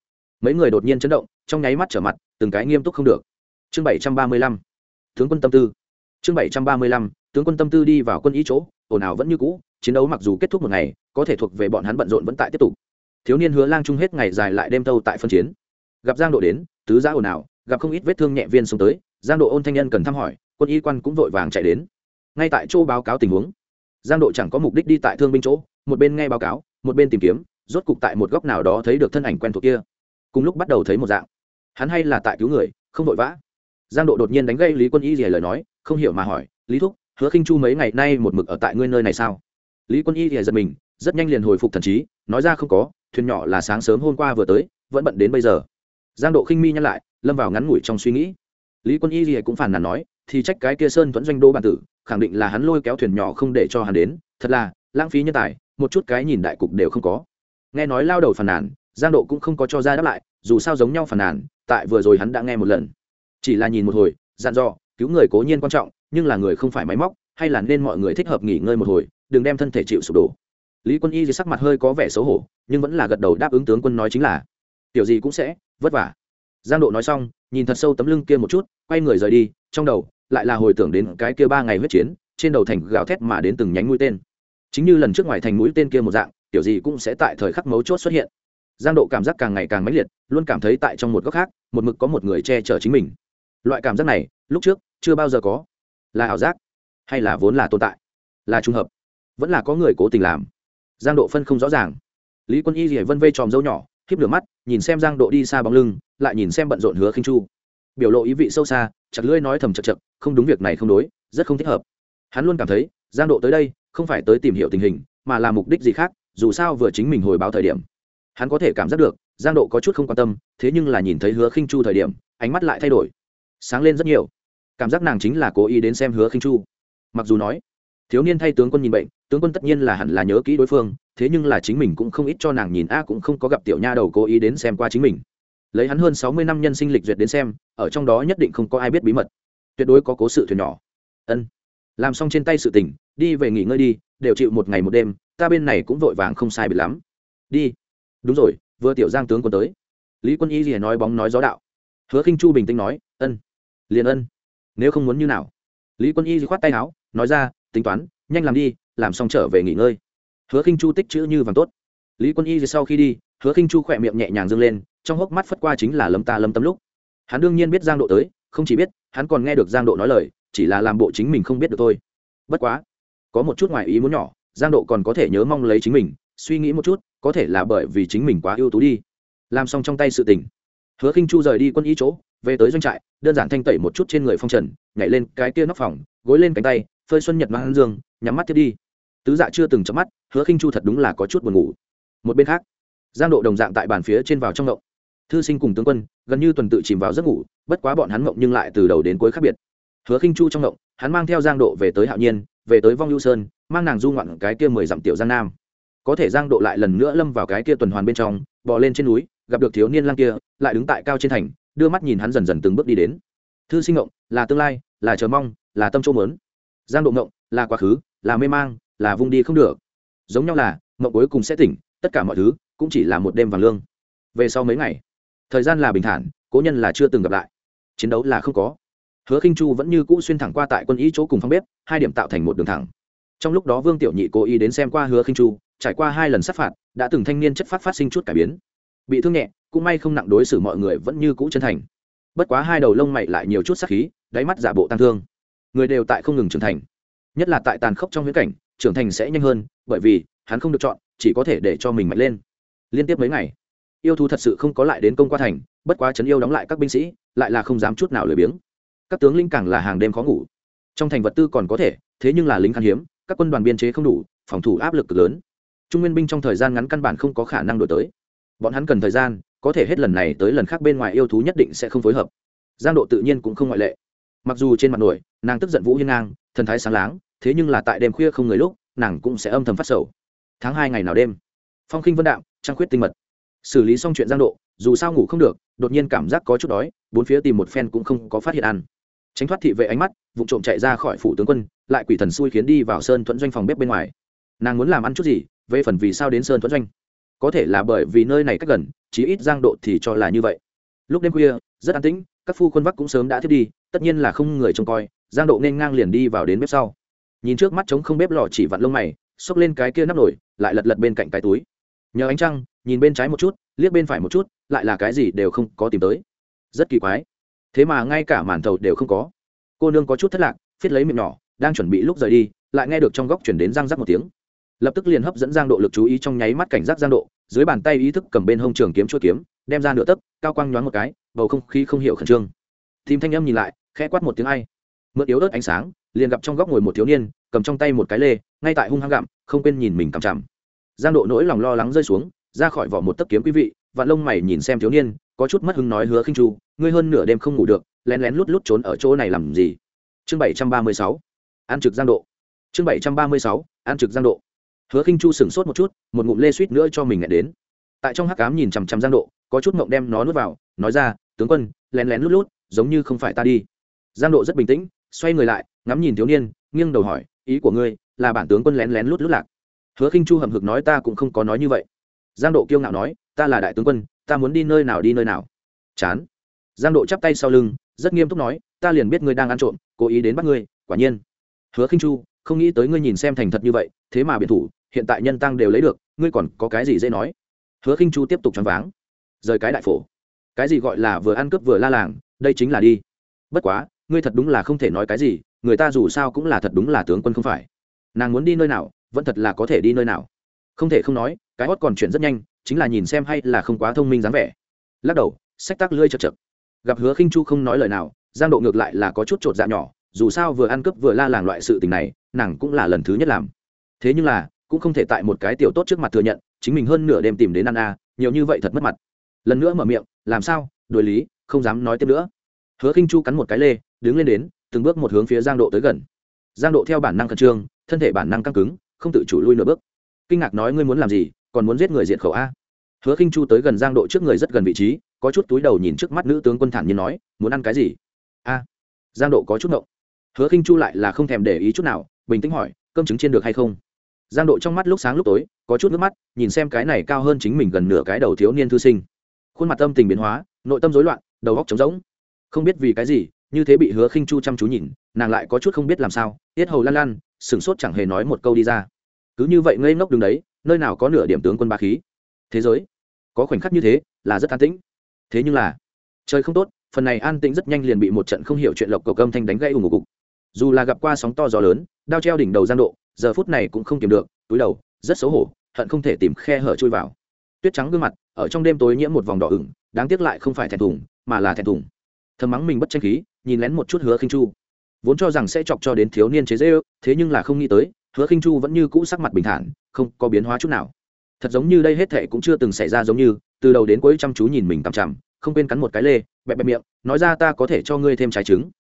Mấy người đột nhiên chấn động, trong nháy mắt trở mặt, từng cái nghiêm túc không được. Chương bảy trăm ba mươi lăm, tướng quân tâm tư. Chương bảy trăm ba mươi lăm, tướng quân tâm tư đi vào quân ý chỗ, ồn ào vẫn như cũ, chiến đấu mặc dù kết thúc một ngày, có thể thuộc về bọn hắn bận rộn vẫn tại tiếp tục. Thiếu niên hứa lang trung hết ngày dài lại đêm thâu tại phân chiến. Gặp giang độ đến, tứ giá ồn ào, gặp không ít vết thương nhẹ viên xuống tới, giang độ ôn thanh nhân cần thăm hỏi, quân y quan cũng vội vàng chạy đến. Ngay tại chỗ báo cáo tình huống, giang độ chẳng có mục đích đi tại thương binh chỗ, một bên nghe báo cáo, một bên tìm kiếm rốt cục tại một góc nào đó thấy được thân ảnh quen thuộc kia. Cùng lúc bắt đầu thấy một dạng. Hắn hay là tại cứu người, không vội vã. Giang độ đột nhiên đánh gây lý quân y rìa lời nói, không hiểu mà hỏi, lý thúc, hứa khinh chu mấy ngày nay một mực ở tại ngươi nơi này sao? Lý quân y rìa giật mình, rất nhanh liền hồi phục thần trí, nói ra không có, thuyền nhỏ là sáng sớm hôm qua vừa tới, vẫn bận đến bây giờ. Giang độ khinh mi nhắc lại, lâm vào ngắn ngủi trong suy nghĩ. Lý quân y rìa cũng phản nàn nói, thì trách cái kia sơn thuẫn doanh đô bản tử, khẳng định là hắn lôi kéo thuyền nhỏ không để cho hắn đến, thật là lãng phí nhân tài, một chút cái nhìn đại cục đều không có nghe nói lao đầu phàn nàn, giang độ cũng không có cho ra đáp lại, dù sao giống nhau phàn nàn, tại vừa rồi hắn đã nghe một lần. Chỉ là nhìn một hồi, dặn dò, cứu người cố nhiên quan trọng, nhưng là người không phải máy móc, hay là nên mọi người thích hợp nghỉ ngơi một hồi, đừng đem thân thể chịu sụp đổ. Lý quân y thì sắc mặt hơi có vẻ xấu hổ, nhưng vẫn là gật đầu đáp ứng tướng quân nói chính là, tiểu gì cũng sẽ, vất vả. Giang độ nói xong, nhìn thật sâu tấm lưng kia một chút, quay người rời đi, trong đầu lại là hồi tưởng đến cái kia ba ngày huyết chiến, trên đầu thành gào thét mà đến từng nhánh mũi tên. Chính như lần trước ngoài thành mũi tên kia một dạng tiểu gì cũng sẽ tại thời khắc mấu chốt xuất hiện. Giang độ cảm giác càng ngày càng mãnh liệt, luôn cảm thấy tại trong một góc khác, một mực có một người che chở chính mình. Loại cảm giác này, lúc trước, chưa bao giờ có. Là ảo giác, hay là vốn là tồn tại? Là trùng hợp, vẫn là có người cố tình làm. Giang độ phân không rõ ràng. Lý quân y rỉa vân vây tròm dâu nhỏ khiếp lửa mắt, nhìn xem giang độ đi xa bóng lưng, lại nhìn xem bận rộn hứa khinh chu. Biểu lộ ý vị sâu xa, chặt lưỡi nói thầm chật chật, không đúng việc này không đối, rất không thích hợp. Hắn luôn cảm thấy, giang độ tới đây, không phải tới tìm hiểu tình hình, mà là mục đích gì khác dù sao vừa chính mình hồi báo thời điểm, hắn có thể cảm giác được, giang độ có chút không quan tâm, thế nhưng là nhìn thấy hứa khinh chu thời điểm, ánh mắt lại thay đổi, sáng lên rất nhiều. Cảm giác nàng chính là cố ý đến xem hứa khinh chu. Mặc dù nói, thiếu niên thay tướng quân nhìn bệnh, tướng quân tất nhiên là hẳn là nhớ kỹ đối phương, thế nhưng là chính mình cũng không ít cho nàng nhìn, a cũng không có gặp tiểu nha đầu cố ý đến xem qua chính mình. Lấy hắn hơn sáu mươi năm nhân sinh lịch duyệt đến xem, ở trong đó nhất định không có ai biết bí mật. Tuyệt đối có cố sự thuyền nhỏ. Ân. Làm xong trên tay sự tình, đi về nghỉ ngơi đi, đều chịu một ngày một đêm ta bên này cũng vội vàng không sai bị lắm. Đi. Đúng rồi, vừa tiểu giang tướng quân tới. Lý quân y liền nói bóng nói gió đạo. Hứa khinh chu bình tĩnh nói, ân, liền ân. Nếu không muốn như nào? Lý quân y khoát tay áo, nói ra, tính toán, nhanh làm đi, làm xong trở về nghỉ ngơi. Hứa khinh chu tích chữ như vàng tốt. Lý quân y sau khi đi, hứa khinh chu khỏe miệng nhẹ nhàng dâng lên, trong hốc mắt phất qua chính là lâm ta lâm tâm lúc. Hắn đương nhiên biết giang độ tới, không chỉ biết, hắn còn nghe được giang độ nói lời, chỉ là làm bộ chính mình không biết được thôi. Bất quá, có một chút ngoài ý muốn nhỏ giang độ còn có thể nhớ mong lấy chính mình, suy nghĩ một chút, có thể là bởi vì chính mình quá ưu tú đi. Làm xong trong tay sự tình. Hứa khinh chu rời đi quân y chỗ, về tới doanh trại, đơn giản thanh tẩy một chút trên người phong trần, nhảy lên cái kia nóc phòng, gối lên cánh tay, phơi xuân nhật mang dương, nhắm mắt tiếp đi. Tứ dạ chưa từng chấm mắt, hứa khinh chu thật đúng là có chút buồn ngủ. Một bên khác, giang độ đồng dạng tại bàn phía trên vào trong ngộng. Thư sinh cùng tướng quân, gần như tuần tự chìm vào giấc ngủ, bất quá bọn hắn ngộng nhưng lại từ đầu đến cuối khác biệt. Hứa khinh chu trong ngộng, hắn mang theo giang độ về tới hạo nhiên, về tới vong lưu sơn mang nàng du ngoạn cái kia mười dặm tiểu giang nam. Có thể giang độ lại lần nữa lâm vào cái kia tuần hoàn bên trong, bò lên trên núi, gặp được thiếu niên lang kia, lại đứng tại cao trên thành, đưa mắt nhìn hắn dần dần từng bước đi đến. Thư sinh ngộng, là tương lai, là chờ mong, là tâm chỗ mớn giang độ ngộng, là quá khứ, là mê mang, là vung đi không được. Giống nhau là mộng cuối cùng sẽ tỉnh, tất cả mọi thứ cũng chỉ là một đêm vàng lương. Về sau mấy ngày, thời gian là bình thản, cố nhân là chưa từng gặp lại. Chiến đấu là không có. Hứa khinh chu vẫn như cũ xuyên thẳng qua tại quân ý chỗ cùng phong bếp, hai điểm tạo thành một đường thẳng trong lúc đó vương tiểu nhị cố ý đến xem qua hứa khinh chu, trải qua hai lần sát phạt, đã từng thanh niên chất phát phát sinh chút cải biến. Bị thương nhẹ, cũng may không nặng đối xử mọi người vẫn như cũ chân thành. Bất quá hai đầu lông mày lại nhiều chút sắc khí, đáy mắt giả bộ tăng thương. Người đều tại không ngừng trưởng thành. Nhất là tại tàn khốc trong viễn cảnh, trưởng thành sẽ nhanh hơn, bởi vì, hắn không được chọn, chỉ có thể để cho mình mạnh lên. Liên tiếp mấy ngày, yêu thú thật sự không có lại đến công qua thành, bất quá trấn yêu đóng lại các binh sĩ, lại là không dám chút nào lười biếng. Các tướng linh càng là hàng đêm khó ngủ. Trong thành vật tư còn có thể, thế nhưng là lính khan hiếm các quân đoàn biên chế không đủ, phòng thủ áp lực cực lớn. Trung nguyên binh trong thời gian ngắn căn bản không có khả năng đổi tới. Bọn hắn cần thời gian, có thể hết lần này tới lần khác bên ngoài yêu thú nhất định sẽ không phối hợp. Giang độ tự nhiên cũng không ngoại lệ. Mặc dù trên mặt nổi, nàng tức giận vũ hiên ngang, thần thái sáng láng, thế nhưng là tại đêm khuya không người lúc, nàng cũng sẽ âm thầm phát sầu. Tháng hai ngày nào đêm? Phong khinh vân đạm trăng khuyết tinh mật. Xử lý xong chuyện giang độ, dù sao ngủ không được, đột nhiên cảm giác có chút đói, bốn phía tìm một phen cũng không có phát hiện ăn. Tránh thoát thị vệ ánh mắt, vụ trộm chạy ra khỏi phủ tướng quân lại quỷ thần xui khiến đi vào sơn thuận doanh phòng bếp bên ngoài. Nàng muốn làm ăn chút gì, về phần vì sao đến sơn thuận doanh? Có thể là bởi vì nơi này cách gần, chí ít giang độ thì cho là như vậy. Lúc đêm khuya, rất an tĩnh, các phu quân vắc cũng sớm đã thiết đi, tất nhiên là không người trông coi, giang độ nên ngang liền đi vào đến bếp sau. Nhìn trước mắt trống không bếp lò chỉ vặn lông mày, xốc lên cái kia nắp nổi lại lật lật bên cạnh cái túi. Nhờ ánh trăng, nhìn bên trái một chút, liếc bên phải một chút, lại là cái gì đều không có tìm tới. Rất kỳ quái. Thế mà ngay cả màn thầu đều không có. Cô nương có chút thất lạc, phiết lấy miệng nhỏ đang chuẩn bị lúc rời đi, lại nghe được trong góc chuyển đến giang rắc một tiếng. Lập tức liền hấp dẫn giang độ lực chú ý trong nháy mắt cảnh giác giang độ, dưới bàn tay ý thức cầm bên hông trường kiếm chua kiếm, đem ra nửa tấc, cao quang nhoáng một cái, bầu không khí không hiểu khẩn trương. Tìm thanh âm nhìn lại, khẽ quát một tiếng ai. Mượn yếu ớt ánh sáng, liền gặp trong góc ngồi một thiếu niên, cầm trong tay một cái lê, ngay tại hung hăng gặm, không quên nhìn mình cằm chằm. Giang độ nỗi lòng lo lắng rơi xuống, ra khỏi vỏ một tấc kiếm quý vị, và lông mày nhìn xem thiếu niên, có chút mất hứng nói hứa khinh chu, ngươi hơn nửa đêm không ngủ được, lén lén lút lút trốn ở chỗ này làm gì? Chương bảy trăm ba mươi sáu an trực giang độ. Chương bảy trăm ba mươi sáu, an trực giang độ. Hứa khinh chu sửng sốt một chút, một ngụm lê suýt nữa cho mình nghe đến. Tại trong hắc cám nhìn chằm chằm giang độ, có chút mộng đem nó nuốt vào, nói ra, tướng quân, lén lén lút lút, giống như không phải ta đi. Giang độ rất bình tĩnh, xoay người lại, ngắm nhìn thiếu niên, nghiêng đầu hỏi, ý của ngươi là bản tướng quân lén lén lút lút lạc? Hứa khinh chu hầm hực nói, ta cũng không có nói như vậy. Giang độ kiêu ngạo nói, ta là đại tướng quân, ta muốn đi nơi nào đi nơi nào? Chán. Giang độ chắp tay sau lưng, rất nghiêm túc nói, ta liền biết ngươi đang ăn trộm, cố ý đến bắt ngươi, quả nhiên hứa khinh chu, không nghĩ tới ngươi nhìn xem thành thật như vậy, thế mà biện thủ, hiện tại nhân tăng đều lấy được, ngươi còn có cái gì dễ nói? Hứa khinh chu tiếp tục choáng váng. Rời cái đại phổ. Cái gì gọi là vừa ăn cướp vừa la làng, đây chính là đi. Bất quá, ngươi thật đúng là không thể nói cái gì, người ta dù sao cũng là thật đúng là tướng quân không phải. Nàng muốn đi nơi nào, vẫn thật là có thể đi nơi nào. Không thể không nói, cái hót còn chuyển rất nhanh, chính là nhìn xem hay là không quá thông minh dáng vẻ. Lắc đầu sách tác lươi chật chật. Gặp hứa khinh chu không nói lời nào, giang độ ngược lại là có chút chột dạ nhỏ dù sao vừa ăn cướp vừa la làng loại sự tình này, nàng cũng là lần thứ nhất làm. Thế nhưng là, cũng không thể tại một cái tiểu tốt trước mặt thừa nhận, chính mình hơn nửa đêm tìm đến ăn a, nhiều như vậy thật mất mặt. Lần nữa mở miệng, làm sao, đối lý, không dám nói tiếp nữa. Hứa khinh chu cắn một cái lê, đứng lên đến, từng bước một hướng phía giang độ tới gần. Giang độ theo bản năng khẩn trương, thân thể bản năng căng cứng, không tự chủ lui nửa bước. Kinh ngạc nói, ngươi muốn làm gì? Còn muốn giết người diện khẩu a? Hứa khinh chu tới gần giang độ trước người rất gần vị trí, có chút túi đầu nhìn trước mắt nữ tướng quân thản nhiên nói, muốn ăn cái gì? A. Giang độ có chút ngộng hứa khinh chu lại là không thèm để ý chút nào, bình tĩnh hỏi, cơm trứng chiên được hay không? Giang độ trong mắt lúc sáng lúc tối, có chút nước mắt, nhìn xem cái này cao hơn chính mình gần nửa cái đầu thiếu niên thư sinh. Khuôn mặt tâm tình biến hóa, nội tâm rối loạn, đầu góc trống rỗng. Không biết vì cái gì, như thế bị hứa khinh chu chăm chú nhìn, nàng lại có chút không biết làm sao, tiết hầu lan lan sửng sốt chẳng hề nói một câu đi ra. Cứ như vậy ngây ngốc đứng đấy, nơi nào có nửa điểm tướng quân ba khí. Thế giới, có khoảnh khắc như thế, là rất an tĩnh. Thế nhưng là, trời không tốt, phần này an tĩnh rất nhanh liền bị một trận không hiểu chuyện lộc cầu âm thanh đánh gãy ủng ngục dù là gặp qua sóng to gió lớn, đao treo đỉnh đầu giang độ, giờ phút này cũng không kiềm được, túi đầu, rất xấu hổ, hận không thể tìm khe hở chui vào. Tuyết trắng gương mặt, ở trong đêm tối nhiễm một vòng đỏ ửng, đáng tiếc lại không phải thẹn thùng, mà là thẹn thùng. Thầm mắng mình bất tranh khí, nhìn lén một chút hứa khinh chu. Vốn cho rằng sẽ chọc cho đến thiếu niên chế dễ thế nhưng là không nghĩ tới, hứa khinh chu vẫn như cũ sắc mặt bình thản, không có biến hóa chút nào. Thật giống như đây hết thệ cũng chưa từng xảy ra giống như, từ đầu đến cuối chăm chú nhìn mình tằm chằm, không quên cắn một cái lê, bẹp bẹp miệng, nói ra ta có thể cho ngươi thêm trái trứng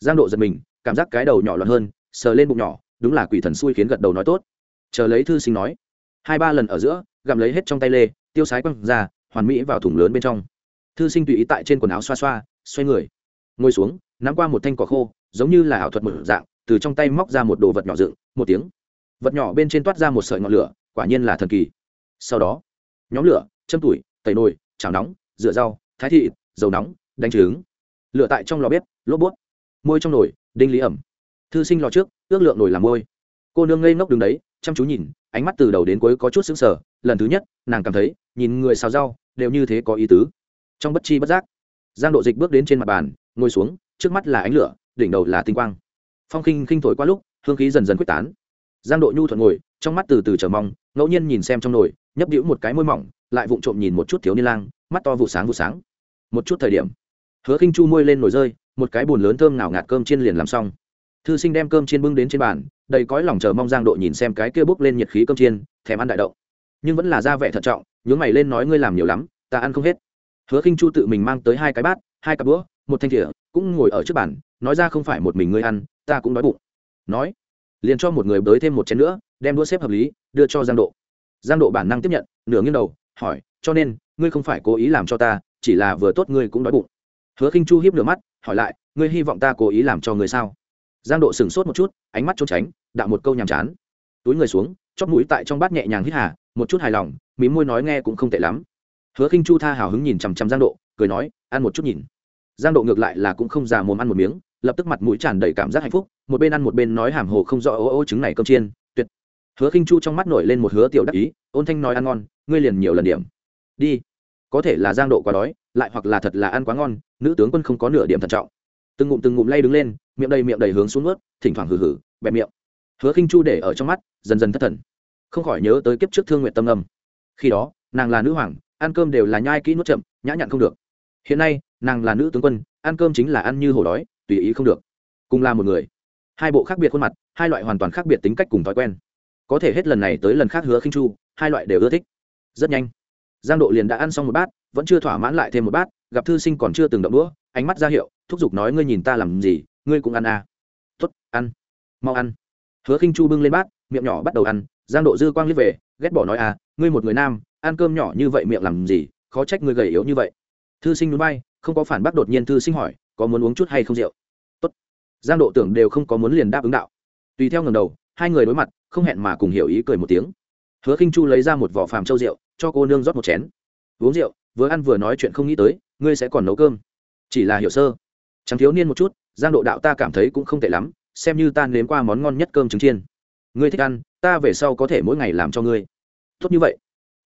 giang độ giật mình, cảm giác cái đầu nhỏ loạn hơn, sờ lên bụng nhỏ, đúng là quỷ thần xui khiến gật đầu nói tốt. Chờ lấy thư sinh nói. Hai ba lần ở giữa, gặm lấy hết trong tay lê, tiêu sái quăng ra, hoàn mỹ vào thùng lớn bên trong. Thư sinh tùy ý tại trên quần áo xoa xoa, xoay người. Ngồi xuống, nắm qua một thanh cỏ khô, giống như là ảo thuật một dạng, từ trong tay móc ra một đồ vật nhỏ dựng, một tiếng. Vật nhỏ bên trên toát ra một sợi ngọn lửa, quả nhiên là thần kỳ. Sau đó, nhóm lửa, châm tủi, tẩy nồi, chảo nóng, rửa rau, thái thị dầu nóng, đánh trứng. Lửa tại trong lò bếp, lốp bút môi trong nồi, đinh lý ẩm. Thư sinh lò trước, ước lượng nồi làm môi. Cô nương ngây ngốc đứng đấy, chăm chú nhìn, ánh mắt từ đầu đến cuối có chút sững sờ. Lần thứ nhất, nàng cảm thấy, nhìn người xào rau, đều như thế có ý tứ. Trong bất chi bất giác, giang độ dịch bước đến trên mặt bàn, ngồi xuống, trước mắt là ánh lửa, đỉnh đầu là tinh quang. Phong khinh khinh thổi qua lúc, hương khí dần dần quyết tán. Giang độ nhu thuận ngồi, trong mắt từ từ chờ mong, ngẫu nhiên nhìn xem trong nồi, nhấp đĩu một cái môi mỏng, lại vụng trộm nhìn một chút thiếu niên lang, mắt to vụ sáng vụ sáng. Một chút thời điểm, hứa khinh chu môi lên nồi rơi một cái bùn lớn thơm nào ngạt cơm chiên liền làm xong. Thư sinh đem cơm chiên bưng đến trên bàn, đầy cõi lòng chờ mong giang độ nhìn xem cái kia bốc lên nhiệt khí cơm chiên, thèm ăn đại động. Nhưng vẫn là ra vẻ thận trọng, nhướng mày lên nói ngươi làm nhiều lắm, ta ăn không hết. Hứa khinh chu tự mình mang tới hai cái bát, hai cặp đũa, một thanh thìa, cũng ngồi ở trước bàn, nói ra không phải một mình ngươi ăn, ta cũng đói bụng. Nói, liền cho một người bới thêm một chén nữa, đem đũa xếp hợp lý, đưa cho giang độ. Giang độ bản năng tiếp nhận, nửa nghiêng đầu, hỏi, cho nên, ngươi không phải cố ý làm cho ta, chỉ là vừa tốt ngươi cũng đói bụng hứa khinh chu hiếp lửa mắt, hỏi lại, ngươi hy vọng ta cố ý làm cho ngươi sao? Giang độ sửng sốt một chút, ánh mắt trốn tránh, đạo một câu nhàm chán. Túi người xuống, chóp mũi tại trong bát nhẹ nhàng hít hà, một chút hài lòng, mí môi nói nghe cũng không tệ lắm. Hứa khinh chu tha hào hứng nhìn chằm chằm giang độ, cười nói, ăn một chút nhìn. Giang độ ngược lại là cũng không già mồm ăn một miếng, lập tức mặt mũi tràn đầy cảm giác hạnh phúc, một bên ăn một bên nói hàm hồ không rõ ô ô trứng này cơm chiên, tuyệt. Hứa khinh chu trong mắt nổi lên một hứa tiểu đắc ý, ôn thanh nói ăn ngon, ngươi liền nhiều lần điểm. Đi. Có thể là giang độ quá đói lại hoặc là thật là ăn quá ngon, nữ tướng quân không có nửa điểm thận trọng. Từng ngụm từng ngụm lay đứng lên, miệng đầy miệng đầy hướng xuống ướt thỉnh thoảng hừ hừ, bẹp miệng. Hứa khinh chu để ở trong mắt, dần dần thất thần. Không khỏi nhớ tới kiếp trước thương nguyện tâm âm. Khi đó, nàng là nữ hoàng, ăn cơm đều là nhai kỹ nuốt chậm, nhã nhặn không được. Hiện nay, nàng là nữ tướng quân, ăn cơm chính là ăn như hổ đói, tùy ý không được. Cùng là một người. Hai bộ khác biệt khuôn mặt, hai loại hoàn toàn khác biệt tính cách cùng thói quen. Có thể hết lần này tới lần khác hứa khinh chu, hai loại đều ưa thích. Rất nhanh. Giang độ liền đã ăn xong một bát vẫn chưa thỏa mãn lại thêm một bát, gặp thư sinh còn chưa từng động đũa, ánh mắt ra hiệu, thúc giục nói, ngươi nhìn ta làm gì? Ngươi cũng ăn à. tuất ăn, mau ăn. Hứa khinh chu bưng lên bát, miệng nhỏ bắt đầu ăn, giang độ dư quang liếc về, ghét bỏ nói à ngươi một người nam, ăn cơm nhỏ như vậy miệng làm gì? Khó trách ngươi gầy yếu như vậy. Thư sinh núi bay không có phản bác đột nhiên thư sinh hỏi, có muốn uống chút hay không rượu? Tốt. Giang độ tưởng đều không có muốn liền đáp ứng đạo. Tùy theo ngầm đầu, hai người đối mặt, không hẹn mà cùng hiểu ý cười một tiếng. Hứa khinh chu lấy ra một vỏ phàm châu rượu, cho cô nương rót một chén. Uống rượu vừa ăn vừa nói chuyện không nghĩ tới, ngươi sẽ còn nấu cơm. Chỉ là hiểu sơ. Chẳng thiếu niên một chút, giang độ đạo ta cảm thấy cũng không tệ lắm, xem như ta nếm qua món ngon nhất cơm trứng chiên. Ngươi thích ăn, ta về sau có thể mỗi ngày làm cho ngươi. Tốt như vậy.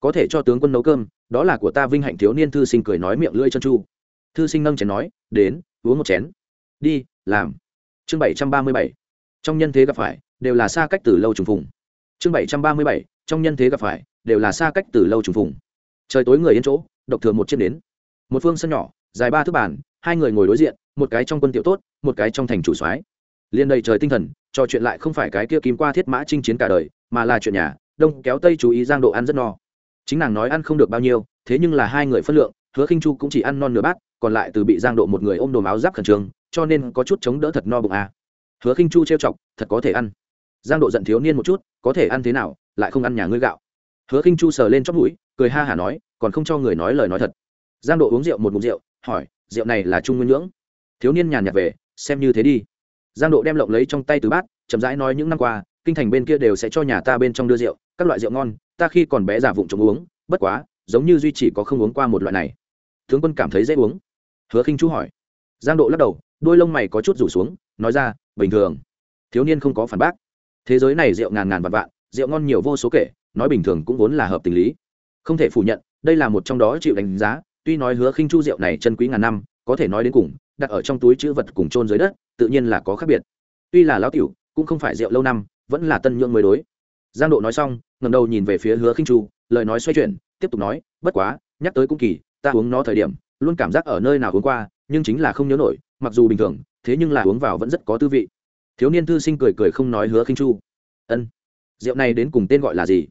Có thể cho tướng quân nấu cơm, đó là của ta vinh hạnh thiếu niên thư sinh cười nói miệng lưỡi chân chu thư sinh nâng chén nói, đến, uống một chén. Đi, làm. Chương bảy trăm ba mươi bảy. Trong nhân thế gặp phải, đều là xa cách từ lâu trùng phùng. Chương bảy trăm ba mươi bảy. Trong nhân thế gặp phải, đều là xa cách từ lâu trùng phùng. Trời tối người yên chỗ độc thường một chiếc đến. Một phương sân nhỏ, dài ba thước bàn, hai người ngồi đối diện, một cái trong quân tiểu tốt, một cái trong thành chủ soái. Liên đầy trời tinh thần, trò chuyện lại không phải cái kia kim qua thiết mã chinh chiến cả đời, mà là chuyện nhà, đông kéo tây chú ý giang độ ăn rất no. Chính nàng nói ăn không được bao nhiêu, thế nhưng là hai người phân lượng, hứa khinh chu cũng chỉ ăn non nửa bát, còn lại từ bị giang độ một người ôm đồ áo giáp khẩn trương, cho nên có chút chống đỡ thật no bụng à. hứa khinh chu trêu chọc, thật có thể ăn. Giang độ giận thiếu niên một chút, có thể ăn thế nào, lại không ăn nhà ngươi gạo. Hứa khinh chu sờ lên chóp mũi, cười ha hả nói còn không cho người nói lời nói thật. Giang độ uống rượu một mục rượu, hỏi, rượu này là trung nguyên nhưỡng? Thiếu niên nhàn nhạt về, xem như thế đi. Giang độ đem lộng lấy trong tay từ bát, chậm rãi nói những năm qua, kinh thành bên kia đều sẽ cho nhà ta bên trong đưa rượu, các loại rượu ngon, ta khi còn bé giả vụng trộm uống, bất quá, giống như duy chỉ có không uống qua một loại này. Tướng quân cảm thấy dễ uống. Hứa khinh chú hỏi. Giang độ lắc đầu, đôi lông mày có chút rủ xuống, nói ra, bình thường. Thiếu niên không có phản bác. Thế giới này rượu ngàn ngàn vạn vạn, rượu ngon nhiều vô số kể, nói bình thường cũng vốn là hợp tình lý. Không thể phủ nhận đây là một trong đó chịu đánh giá, tuy nói hứa khinh chu rượu này chân quý ngàn năm, có thể nói đến cùng, đặt ở trong túi chữ vật cùng chôn dưới đất, tự nhiên là có khác biệt. Tuy là lão tiểu, cũng không phải rượu lâu năm, vẫn là tân nhượng mới đối. Giang độ nói xong ngầm đầu nhìn về phía hứa khinh chu, lời nói xoay chuyển, tiếp tục nói, bất quá, nhắc tới cũng kỳ, ta uống nó thời điểm, luôn cảm giác ở nơi nào uống qua, nhưng chính là không nhớ nổi, mặc dù bình thường, thế nhưng là uống vào vẫn rất có tư vị. Thiếu niên thư sinh cười cười không nói hứa khinh chu. Ân, rượu này đến cùng tên gọi là gì?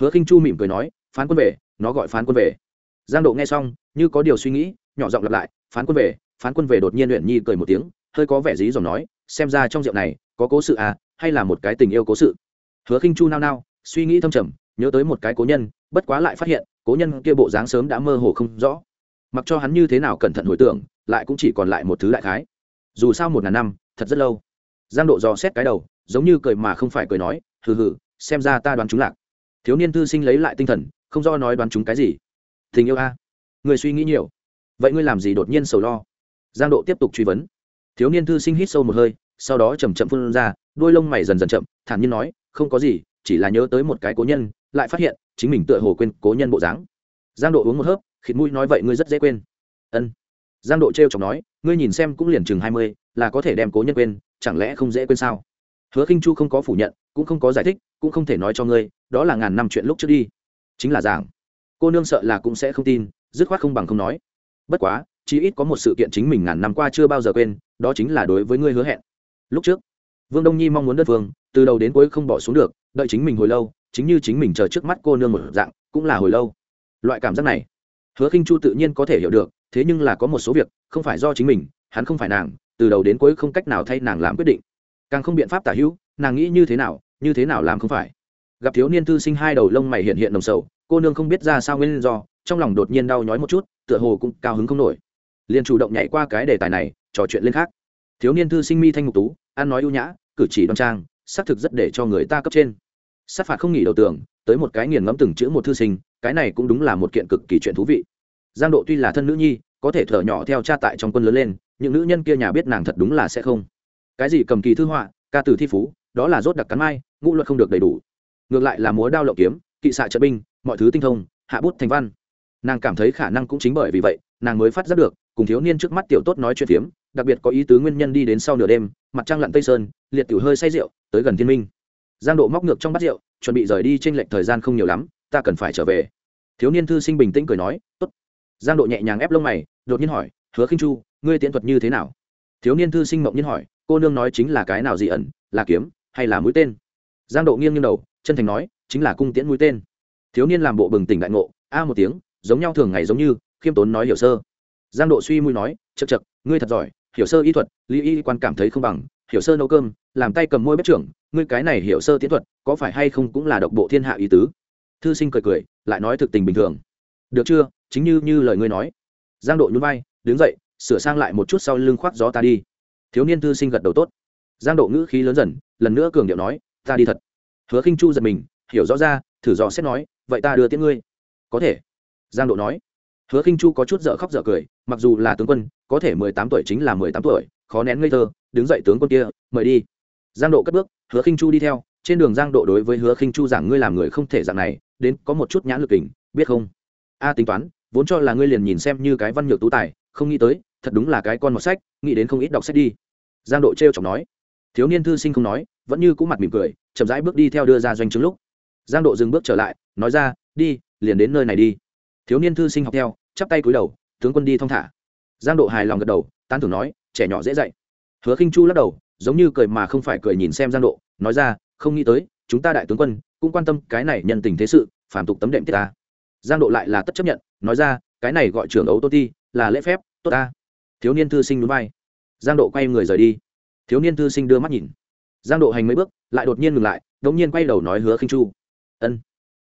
Hứa khinh chu mỉm cười nói, phán quân về nó gọi phán quân về. Giang độ nghe xong, như có điều suy nghĩ, nhỏ giọng lặp lại, phán quân về, phán quân về đột nhiên luyện nhi cười một tiếng, hơi có vẻ dí dòm nói, xem ra trong rượu này có cố sự à hay là một cái tình yêu cố sự? Hứa khinh chu nao nao, suy nghĩ thâm trầm, nhớ tới một cái cố nhân, bất quá lại phát hiện, cố nhân kia bộ dáng sớm đã mơ hồ không rõ. Mặc cho hắn như thế nào cẩn thận hồi tưởng, lại cũng chỉ còn lại một thứ đại khái. Dù sao một ngàn năm, thật rất lâu. Giang độ dò xét cái đầu, giống như cười mà không phải cười nói, hừ hừ, xem ra ta đoán chúng lạc. Thiếu niên thư sinh lấy lại tinh thần không do nói đoán chúng cái gì. Tình yêu a. Người suy nghĩ nhiều. Vậy ngươi làm gì đột nhiên sầu lo? Giang độ tiếp tục truy vấn. Thiếu niên thư sinh hít sâu một hơi, sau đó chầm chậm phun ra đôi lông mày dần dần chậm, thản nhiên nói, không có gì, chỉ là nhớ tới một cái cố nhân, lại phát hiện, chính mình tựa hồ quên cố nhân bộ dáng. Giang độ uống một hớp, khịt mũi nói vậy ngươi rất dễ quên. Ân. Giang độ t r e o chọc nói, ngươi nhìn xem cũng liền chừng hai mươi, là có thể đem cố nhân quên, chẳng lẽ không dễ quên sao? Hứa khinh chu không có phủ nhận, cũng không có giải thích, cũng không thể nói cho ngươi, đó là ngàn năm chuyện lúc trước đi chính là giảng. Cô nương sợ là cũng sẽ không tin, dứt khoát không bằng không nói. Bất quá, chí ít có một sự kiện chính mình ngàn năm qua chưa bao giờ quên, đó chính là đối với ngươi hứa hẹn. Lúc trước, vương đông nhi mong muốn đất vương từ đầu đến cuối không bỏ xuống được, đợi chính mình hồi lâu, chính như chính mình chờ trước mắt cô nương một dạng, cũng là hồi lâu. Loại cảm giác này, hứa khinh chu tự nhiên có thể hiểu được, thế nhưng là có một số việc, không phải do chính mình, hắn không phải nàng, từ đầu đến cuối không cách nào thay nàng làm quyết định. Càng không biện pháp tả hữu, nàng nghĩ như thế nào, như thế nào làm không phải gặp thiếu niên thư sinh hai đầu lông mày hiện hiện nồng sầu, cô nương không biết ra sao nguyên do, trong lòng đột nhiên đau nhói một chút, tựa hồ cũng cao hứng không nổi. Liền chủ động nhảy qua cái đề tài này, trò chuyện lên khác. Thiếu niên thư sinh mi thanh ngục tú, ăn nói ưu nhã, cử chỉ đoan trang, xác thực rất để cho người ta cấp trên. Sát phạt không nghỉ đầu tưởng, tới một cái nghiền ngẫm từng chữ một thư sinh, cái này cũng đúng là một kiện cực kỳ chuyện thú vị. Giang độ tuy là thân nữ nhi, có thể thở nhỏ theo cha tại trong quân lớn lên, những nữ nhân kia nhà biết nàng thật đúng là sẽ không. Cái gì cầm kỳ thư họa, ca từ thi phú, đó là rốt đặc cắn mai, ngũ luật không được đầy đủ ngược lại là múa đao lộng kiếm, kỵ xạ trợ binh, mọi thứ tinh thông, hạ bút thành văn. Nàng cảm thấy khả năng cũng chính bởi vì vậy, nàng mới phát giác được, cùng thiếu niên trước mắt tiểu tốt nói chuyện phiếm, đặc biệt có ý tứ nguyên nhân đi đến sau nửa đêm, mặt trăng lặn tây sơn, liệt tiểu hơi say rượu, tới gần thiên minh. Giang độ móc ngược trong bát rượu, chuẩn bị rời đi trên lệnh thời gian không nhiều lắm, ta cần phải trở về. Thiếu niên thư sinh bình tĩnh cười nói, tốt. Giang độ nhẹ nhàng ép lông mày, đột nhiên hỏi, hứa khinh chu, ngươi tiễn thuật như thế nào? Thiếu niên thư sinh mộng nhiên hỏi, cô nương nói chính là cái nào dị ẩn, là kiếm, hay là mũi tên? Giang độ nghiêng nghiêng đầu chân thành nói, chính là cung tiễn mũi tên. Thiếu niên làm bộ bừng tỉnh đại ngộ, a một tiếng, giống nhau thường ngày giống như, khiêm tốn nói hiểu sơ. Giang độ suy mũi nói chật chật ngươi thật giỏi, hiểu sơ y thuật, lý y quan cảm thấy không bằng, hiểu sơ nấu cơm, làm tay cầm môi bếp trưởng, ngươi cái này hiểu sơ tiến thuật, có phải hay không cũng là độc bộ thiên hạ ý tứ? Thư sinh cười cười, lại nói thực tình bình thường. Được chưa, chính như như lời ngươi nói. Giang độ nhún vai, đứng dậy, sửa sang lại một chút sau lưng khoác gió ta đi. Thiếu niên thư sinh gật đầu tốt. Giang độ ngữ khí lớn dần, lần nữa cường điệu nói, ta đi thật hứa khinh chu giật mình, hiểu rõ ra, thử dò xét nói, vậy ta đưa tiễn ngươi. Có thể. Giang độ nói. Hứa khinh chu có chút dở khóc dở cười, mặc dù là tướng quân, có thể mười tám tuổi chính là mười tám tuổi, khó nén ngây thơ, đứng dậy tướng quân kia, mời đi. Giang độ cất bước, hứa khinh chu đi theo. Trên đường giang độ đối với hứa khinh chu rằng ngươi làm người không thể dạng này, đến có một chút nhãn lực kình, biết không? A, tính toán, vốn cho là ngươi liền nhìn xem như cái văn nhược tú tài, không nghĩ tới, thật đúng là cái con một sách, nghĩ đến không ít đọc sách đi. Giang độ trêu chọc nói thiếu niên thư sinh không nói, vẫn như cũng mặt mỉm cười, chậm rãi bước đi theo đưa ra doanh chứng lúc. Giang độ dừng bước trở lại, nói ra, đi, liền đến nơi này đi. Thiếu niên thư sinh học theo, chắp tay cúi đầu, tướng quân đi thong thả. Giang độ hài lòng gật đầu, tán thưởng nói, trẻ nhỏ dễ dạy. Hứa khinh chu lắc đầu, giống như cười mà không phải cười nhìn xem giang độ, nói ra, không nghĩ tới, chúng ta đại tướng quân cũng quan tâm cái này nhân tình thế sự phản tục tấm đệm tiết ta. Giang độ lại là tất chấp nhận, nói ra, cái này gọi trưởng ấu tô ti, là lễ phép, tốt ta. Thiếu niên thư sinh núi vai. Giang độ quay người rời đi thiếu niên thư sinh đưa mắt nhìn. Giang độ hành mấy bước, lại đột nhiên ngừng lại đ ỗ n g nhiên quay đầu nói hứa khinh chu. Ân.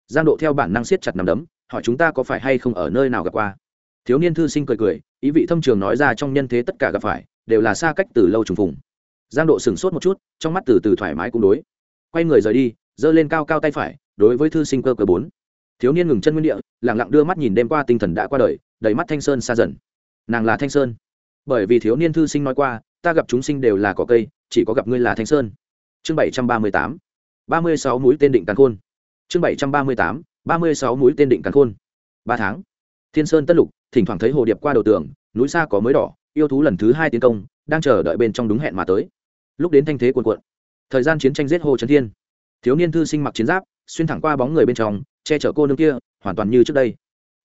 Giang độ theo bản năng siết chặt nằm đấm, hỏi chúng ta có phải hay không ở nơi nào gặp qua? Thiếu niên thư sinh cười cười, ý vị thâm trường nói ra trong nhân thế tất cả gặp phải, đều là xa cách từ lâu trùng phùng. Giang độ sửng sốt một chút, trong mắt từ từ thoải mái cũng đối. Quay người rời đi, giơ lên cao cao tay phải, đối với thư sinh cơ cờ bốn. Thiếu niên ngừng chân nguyên địa lẳng lặng đưa mắt nhìn đêm qua tinh thần đã qua đời, đầy mắt thanh sơn xa dần. Nàng là thanh sơn. Bởi vì thiếu niên thư sinh nói qua ta gặp chúng sinh đều là cỏ cây, chỉ có gặp ngươi là thanh sơn. Chương bảy trăm ba mươi tám. ba mươi sáu mũi tên định càn khôn. Chương bảy trăm ba mươi tám. ba mươi sáu mũi tên định càn khôn. Ba tháng. Thiên sơn tất lục, thỉnh thoảng thấy hồ điệp qua đầu tường, núi xa có mới đỏ, yêu thú lần thứ hai tiến công, đang chờ đợi bên trong đúng hẹn mà tới. Lúc đến thanh thế cuồn cuộn, thời gian chiến tranh giết hồ trấn thiên. Thiếu niên thư sinh mặc chiến giáp, xuyên thẳng qua bóng người bên trong, che chở cô nương kia, hoàn toàn như trước đây.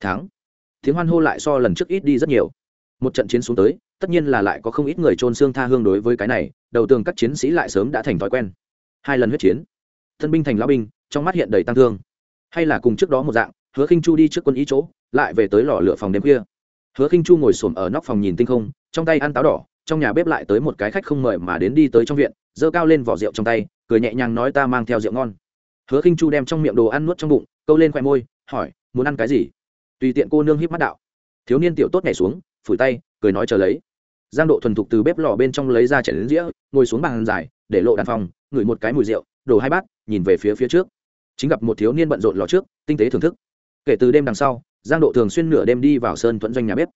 Tháng. Tiếng hoan hô lại so lần trước ít đi rất nhiều. Một trận chiến xuống tới tất nhiên là lại có không ít người trôn xương tha hương đối với cái này, đầu tường các chiến sĩ lại sớm đã thành thói quen. Hai lần huyết chiến, thân binh thành lão binh, trong mắt hiện đầy tăng thương. Hay là cùng trước đó một dạng, hứa khinh chu đi trước quân ý chỗ, lại về tới lò lửa phòng đêm kia. hứa khinh chu ngồi xổm ở nóc phòng nhìn tinh không, trong tay ăn táo đỏ, trong nhà bếp lại tới một cái khách không mời mà đến đi tới trong viện, giơ cao lên vỏ rượu trong tay, cười nhẹ nhàng nói ta mang theo rượu ngon. Hứa khinh chu đem trong miệng đồ ăn nuốt trong bụng, câu lên khoe môi, hỏi, muốn ăn cái gì? Tùy tiện cô nương híp mắt đạo. Thiếu niên tiểu tốt nhảy xuống, phủi tay, cười nói chờ lấy giang độ thuần thục từ bếp lò bên trong lấy ra chảy đến dĩa ngồi xuống bàn dài, để lộ đàn phòng, ngửi một cái mùi rượu đổ hai bát, nhìn về phía phía trước. Chính gặp một thiếu niên bận rộn lò trước, tinh tế thưởng thức. Kể từ đêm đằng sau, giang độ thường xuyên nửa đêm đi vào sơn thuận doanh nhà bếp.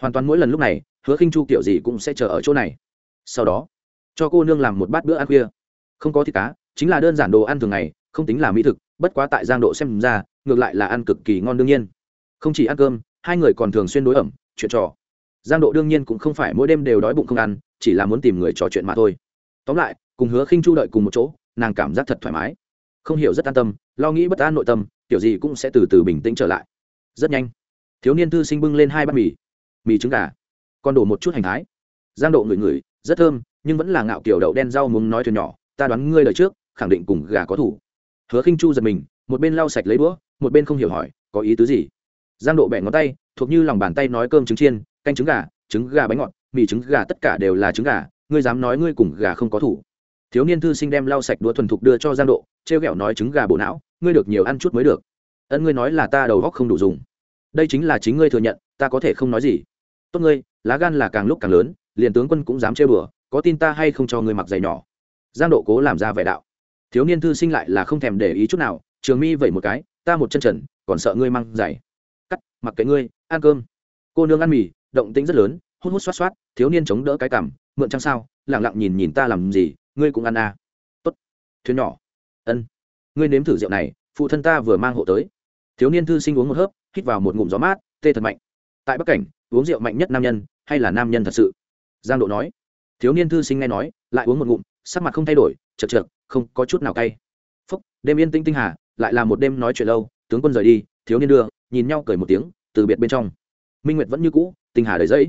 Hoàn toàn mỗi lần lúc này, hứa khinh chu kiểu gì cũng sẽ chờ ở chỗ này. Sau đó, cho cô nương làm một bát bữa ăn khuya. Không có thịt cá, chính là đơn giản đồ ăn thường ngày, không tính là mỹ thực, bất quá tại giang độ xem ra, ngược lại là ăn cực kỳ ngon đương nhiên. Không chỉ ăn cơm, hai người còn thường xuyên đối ẩm, chuyện trò giang độ đương nhiên cũng không phải mỗi đêm đều đói bụng không ăn, chỉ là muốn tìm người trò chuyện mà thôi. Tóm lại, cùng hứa khinh chu đợi cùng một chỗ, nàng cảm giác thật thoải mái. Không hiểu rất an tâm, lo nghĩ bất an nội tâm kiểu gì cũng sẽ từ từ bình tĩnh trở lại. Rất nhanh, thiếu niên thư sinh bưng lên hai bát mì. Mì trứng gà. Còn đổ một chút hành thái. Giang độ ngửi ngửi, rất thơm, nhưng vẫn là ngạo kiểu đậu đen rau muốn nói thuyền nhỏ, ta đoán ngươi lời trước, khẳng định cùng gà có thủ. Hứa khinh chu giật mình, một bên lau sạch lấy đũa, một bên không hiểu hỏi, có ý tứ gì? Giang độ bẻ ngón tay, thuộc như lòng bàn tay nói cơm trứng chiên canh trứng gà trứng gà bánh ngọt, mì trứng gà tất cả đều là trứng gà, ngươi dám nói ngươi cùng gà không có thủ. Thiếu niên thư sinh đem lau sạch đũa thuần thục đưa cho giang độ, trêu ghẹo nói trứng gà bộ não, ngươi được nhiều ăn chút mới được. Ân ngươi nói là ta đầu góc không đủ dùng. Đây chính là chính ngươi thừa nhận, ta có thể không nói gì. Tốt ngươi, lá gan là càng lúc càng lớn, liền tướng quân cũng dám chơi bừa có tin ta hay không cho ngươi mặc giày nhỏ. Giang độ cố làm ra vẻ đạo. Thiếu niên thư sinh lại là không thèm để ý chút nào, trường mi vẩy một cái, ta một chân trần, còn sợ ngươi mang giày. Cắt, mặc cái ngươi, ăn cơm. Cô nương ăn mì động tĩnh rất lớn, hút hút xoát xoát, thiếu niên chống đỡ cái cằm, mượn trăng sao lẳng lặng nhìn nhìn ta làm gì, ngươi cũng ăn à. tốt. Thuyền nhỏ. Ân. Ngươi nếm thử rượu này, phụ thân ta vừa mang hộ tới. Thiếu niên thư sinh uống một hớp, hít vào một ngụm gió mát, tê thật mạnh. Tại bắc cảnh, uống rượu mạnh nhất nam nhân, hay là nam nhân thật sự? Giang độ nói. Thiếu niên thư sinh nghe nói, lại uống một ngụm, sắc mặt không thay đổi, chật chật không có chút nào cay. Phúc, đêm yên tĩnh tinh hà, lại là một đêm nói chuyện lâu, tướng quân rời đi, thiếu niên đưa, nhìn nhau cười một tiếng, từ biệt bên trong minh nguyệt vẫn như cũ tinh hà đầy dẫy.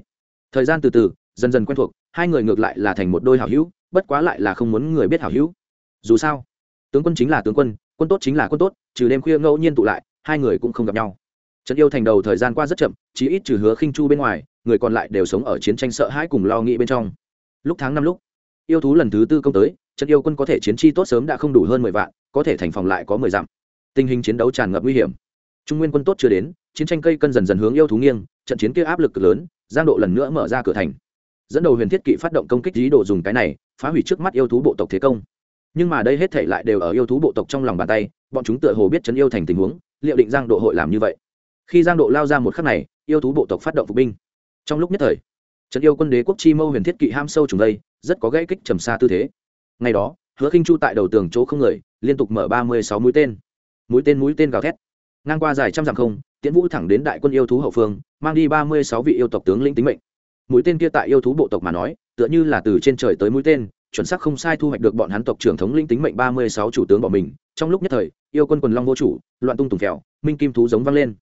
Thời gian từ từ, dần dần quen thuộc, hai người ngược lại là thành một đôi hảo hữu, bất quá lại là không muốn người biết hảo hữu. Dù sao, tướng quân chính là tướng quân quân tốt chính là quân tốt, trừ đêm khuya ngẫu nhiên tụ lại, hai người cũng không gặp nhau. Trận yêu thành đầu thời gian qua rất chậm, chí ít trừ hứa khinh chu bên ngoài, người còn lại đều sống ở chiến tranh sợ hãi cùng lo nghĩ bên trong. Lúc tháng năm lúc, yêu thú lần thứ tư công tới trận yêu quân có thể chiến chi tốt sớm đã không đủ hơn mười vạn, có thể thành phòng lại có mười dặm. Tình hình chiến đấu tràn ngập nguy hiểm trung nguyên quân tốt chưa đến, chiến tranh cây cân dần dần hướng yêu thú nghiêng, trận chiến kia áp lực cực lớn, giang độ lần nữa mở ra cửa thành. Dẫn đầu huyền thiết kỵ phát động công kích ý đồ dùng cái này, phá hủy trước mắt yêu thú bộ tộc thế công. Nhưng mà đây hết thể lại đều ở yêu thú bộ tộc trong lòng bàn tay, bọn chúng tựa hồ biết chấn yêu thành tình huống, liệu định giang độ hội làm như vậy. Khi giang độ lao ra một khắc này, yêu thú bộ tộc phát động phục binh. Trong lúc nhất thời trấn yêu quân đế quốc chi mâu huyền thiết kỵ ham sâu trùng đây, rất có gãy kích trầm xa tư thế. Ngày đó, hứa khinh chu tại đầu tường chỗ không người, liên tục mở ba mươi sáu mũi tên. Mũi tên mũi tên gào thét ngang qua dài trăm dặm không, tiễn vũ thẳng đến đại quân yêu thú hậu phương, mang đi ba mươi sáu vị yêu tộc tướng lĩnh tính mệnh. Mũi tên kia tại yêu thú bộ tộc mà nói, tựa như là từ trên trời tới mũi tên, chuẩn xác không sai thu hoạch được bọn hắn tộc trưởng thống lĩnh tính mệnh ba mươi sáu chủ tướng bỏ mình. Trong lúc nhất thời, yêu quân quần long vô chủ, loạn tung tùng phèo, minh kim thú giống vang lên.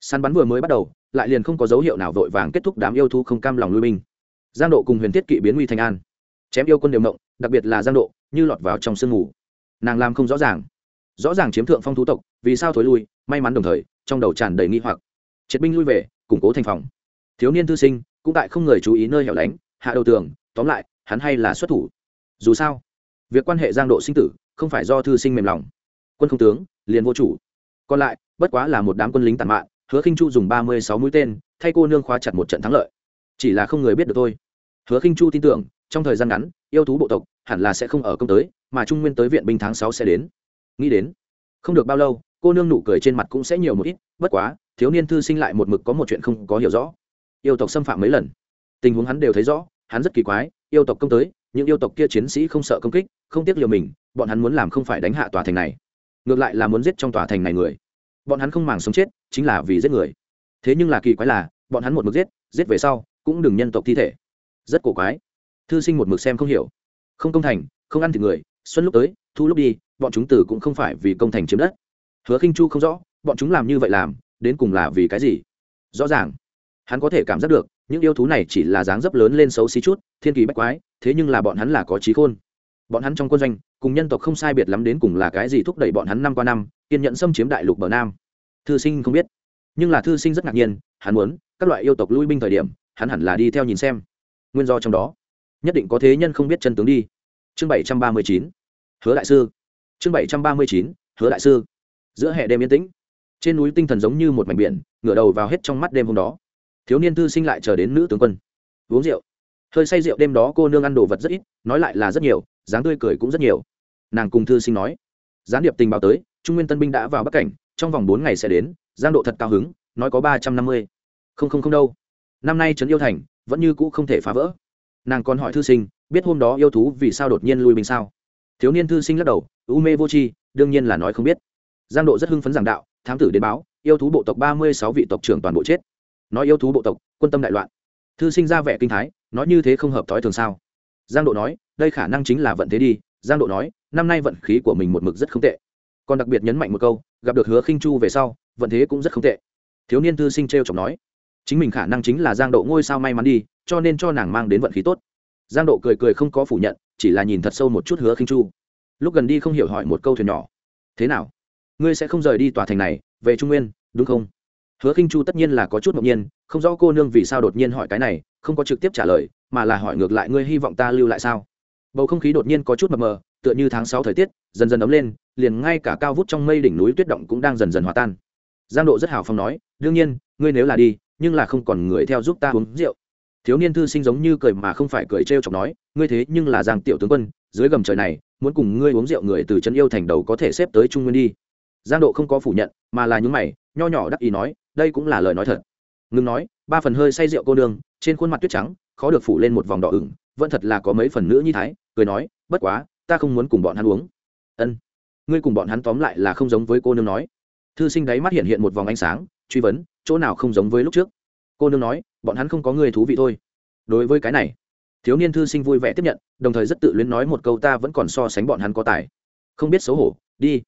Săn bắn vừa mới bắt đầu, lại liền không có dấu hiệu nào vội vàng kết thúc đám yêu thú không cam lòng lui binh. Giang độ cùng huyền thiết kỵ biến nguy thành an. Chém yêu quân đều mộng, đặc biệt là giang độ, như lọt vào trong sương ngủ nàng làm không rõ ràng. Rõ ràng chiếm thượng phong thú tộc, vì sao thối lui may mắn đồng thời, trong đầu tràn đầy nghi hoặc. Triệt binh lui về, củng cố thành phòng. Thiếu niên thư sinh, cũng tại không người chú ý nơi hẻo lánh, hạ đầu tường, tóm lại, hắn hay là xuất thủ. Dù sao, việc quan hệ giang độ sinh tử, không phải do thư sinh mềm lòng. Quân không tướng, liền vô chủ. Còn lại, bất quá là một đám quân lính tàn mạn, hứa khinh chu dùng ba mươi sáu mũi tên, thay cô nương khóa chặt một trận thắng lợi. Chỉ là không người biết được thôi. Hứa khinh chu tin tưởng, trong thời gian ngắn, yêu thú bộ tộc hẳn là sẽ không ở công tới, mà trung nguyên tới viện binh tháng sáu sẽ đến. Nghĩ đến, không được bao lâu cô nương nụ cười trên mặt cũng sẽ nhiều một ít, bất quá, thiếu niên thư sinh lại một mực có một chuyện không có hiểu rõ. Yêu tộc xâm phạm mấy lần? Tình huống hắn đều thấy rõ, hắn rất kỳ quái, yêu tộc công tới, những yêu tộc kia chiến sĩ không sợ công kích, không tiếc liều mình, bọn hắn muốn làm không phải đánh hạ tòa thành này, ngược lại là muốn giết trong tòa thành này người. Bọn hắn không màng sống chết, chính là vì giết người. Thế nhưng là kỳ quái là, bọn hắn một mực giết giết về sau, cũng đừng nhân tộc thi thể. Rất cổ quái. Thư sinh một mực xem không hiểu. Không công thành, không ăn thịt người, xuân lúc tới, thu lúc đi, bọn chúng từ cũng không phải vì công thành chiếm đất hứa khinh chu không rõ, bọn chúng làm như vậy làm, đến cùng là vì cái gì? Rõ ràng, hắn có thể cảm giác được, những yêu thú này chỉ là dáng dấp lớn lên xấu xí chút, thiên kỳ bách quái, thế nhưng là bọn hắn là có trí khôn. Bọn hắn trong quân doanh, cùng nhân tộc không sai biệt lắm đến cùng là cái gì thúc đẩy bọn hắn năm qua năm, kiên nhận xâm chiếm đại lục bờ nam. Thư sinh không biết, nhưng là thư sinh rất ngạc nhiên, hắn muốn, các loại yêu tộc lui binh thời điểm, hắn hẳn là đi theo nhìn xem. Nguyên do trong đó, nhất định có thế nhân không biết chân tướng đi. Chương bảy trăm ba mươi chín, hứa đại sư. Chương bảy trăm ba mươi chín, hứa đại sư giữa hè đêm yên tĩnh. Trên núi tinh thần giống như một mảnh biển, ngửa đầu vào hết trong mắt đêm hôm đó. Thiếu niên thư sinh lại chờ đến nữ tướng quân. Uống rượu. Hơi say rượu đêm đó cô nương ăn đồ vật rất ít, nói lại là rất nhiều, dáng tươi cười cũng rất nhiều. Nàng cùng thư sinh nói, gián điệp tình báo tới, trung nguyên tân binh đã vào bắc cảnh, trong vòng bốn ngày sẽ đến, giang độ thật cao hứng, nói có ba trăm năm mươi. Không không không đâu. Năm nay trấn yêu thành vẫn như cũ không thể phá vỡ. Nàng còn hỏi thư sinh, biết hôm đó yêu thú vì sao đột nhiên lui binh sao? Thiếu niên thư sinh lắc đầu, u mê vô tri, đương nhiên là nói không biết giang độ rất hưng phấn giảng đạo, thám tử đến báo, yêu thú bộ tộc ba mươi sáu vị tộc trưởng toàn bộ chết. Nói yêu thú bộ tộc, quân tâm đại loạn. Thư sinh ra vẻ kinh thái, nói như thế không hợp thói thường sao? Giang độ nói, đây khả năng chính là vận thế đi. Giang độ nói, năm nay vận khí của mình một mực rất không tệ. Còn đặc biệt nhấn mạnh một câu, gặp được hứa khinh chu về sau, vận thế cũng rất không tệ. Thiếu niên thư sinh t r e o chọc nói, chính mình khả năng chính là giang độ ngôi sao may mắn đi, cho nên cho nàng mang đến vận khí tốt. Giang độ cười cười không có phủ nhận, chỉ là nhìn thật sâu một chút hứa khinh chu. Lúc gần đi không hiểu hỏi một câu thuyền nhỏ, thế nào? Ngươi sẽ không rời đi tòa thành này, về trung nguyên, đúng không? Hứa khinh chu tất nhiên là có chút ngẫu nhiên, không rõ cô nương vì sao đột nhiên hỏi cái này, không có trực tiếp trả lời, mà là hỏi ngược lại ngươi hy vọng ta lưu lại sao? Bầu không khí đột nhiên có chút mờ mờ, tựa như tháng sáu thời tiết, dần dần ấm lên, liền ngay cả cao vút trong mây đỉnh núi tuyết động cũng đang dần dần hòa tan. Giang độ rất hào phong nói, đương nhiên, ngươi nếu là đi, nhưng là không còn người theo giúp ta uống rượu. Thiếu niên thư sinh giống như cười mà không phải cười trêu chọc nói, ngươi thế nhưng là giang tiểu tướng quân, dưới gầm trời này, muốn cùng ngươi uống rượu người từ chân yêu thành đầu có thể xếp tới trung nguyên đi giang độ không có phủ nhận, mà là những mày, nho nhỏ đắc ý nói, đây cũng là lời nói thật. Ngừng nói, ba phần hơi say rượu cô nương, trên khuôn mặt tuyết trắng, khó được phủ lên một vòng đỏ ửng, vẫn thật là có mấy phần nữa như thái, cười nói, bất quá, ta không muốn cùng bọn hắn uống. Ân, ngươi cùng bọn hắn tóm lại là không giống với cô nương nói. Thư sinh đáy mắt hiện hiện một vòng ánh sáng, truy vấn, chỗ nào không giống với lúc trước? Cô nương nói, bọn hắn không có người thú vị thôi. Đối với cái này, thiếu niên thư sinh vui vẻ tiếp nhận, đồng thời rất tự luyến nói một câu ta vẫn còn so sánh bọn hắn có tài. Không biết xấu hổ, đi.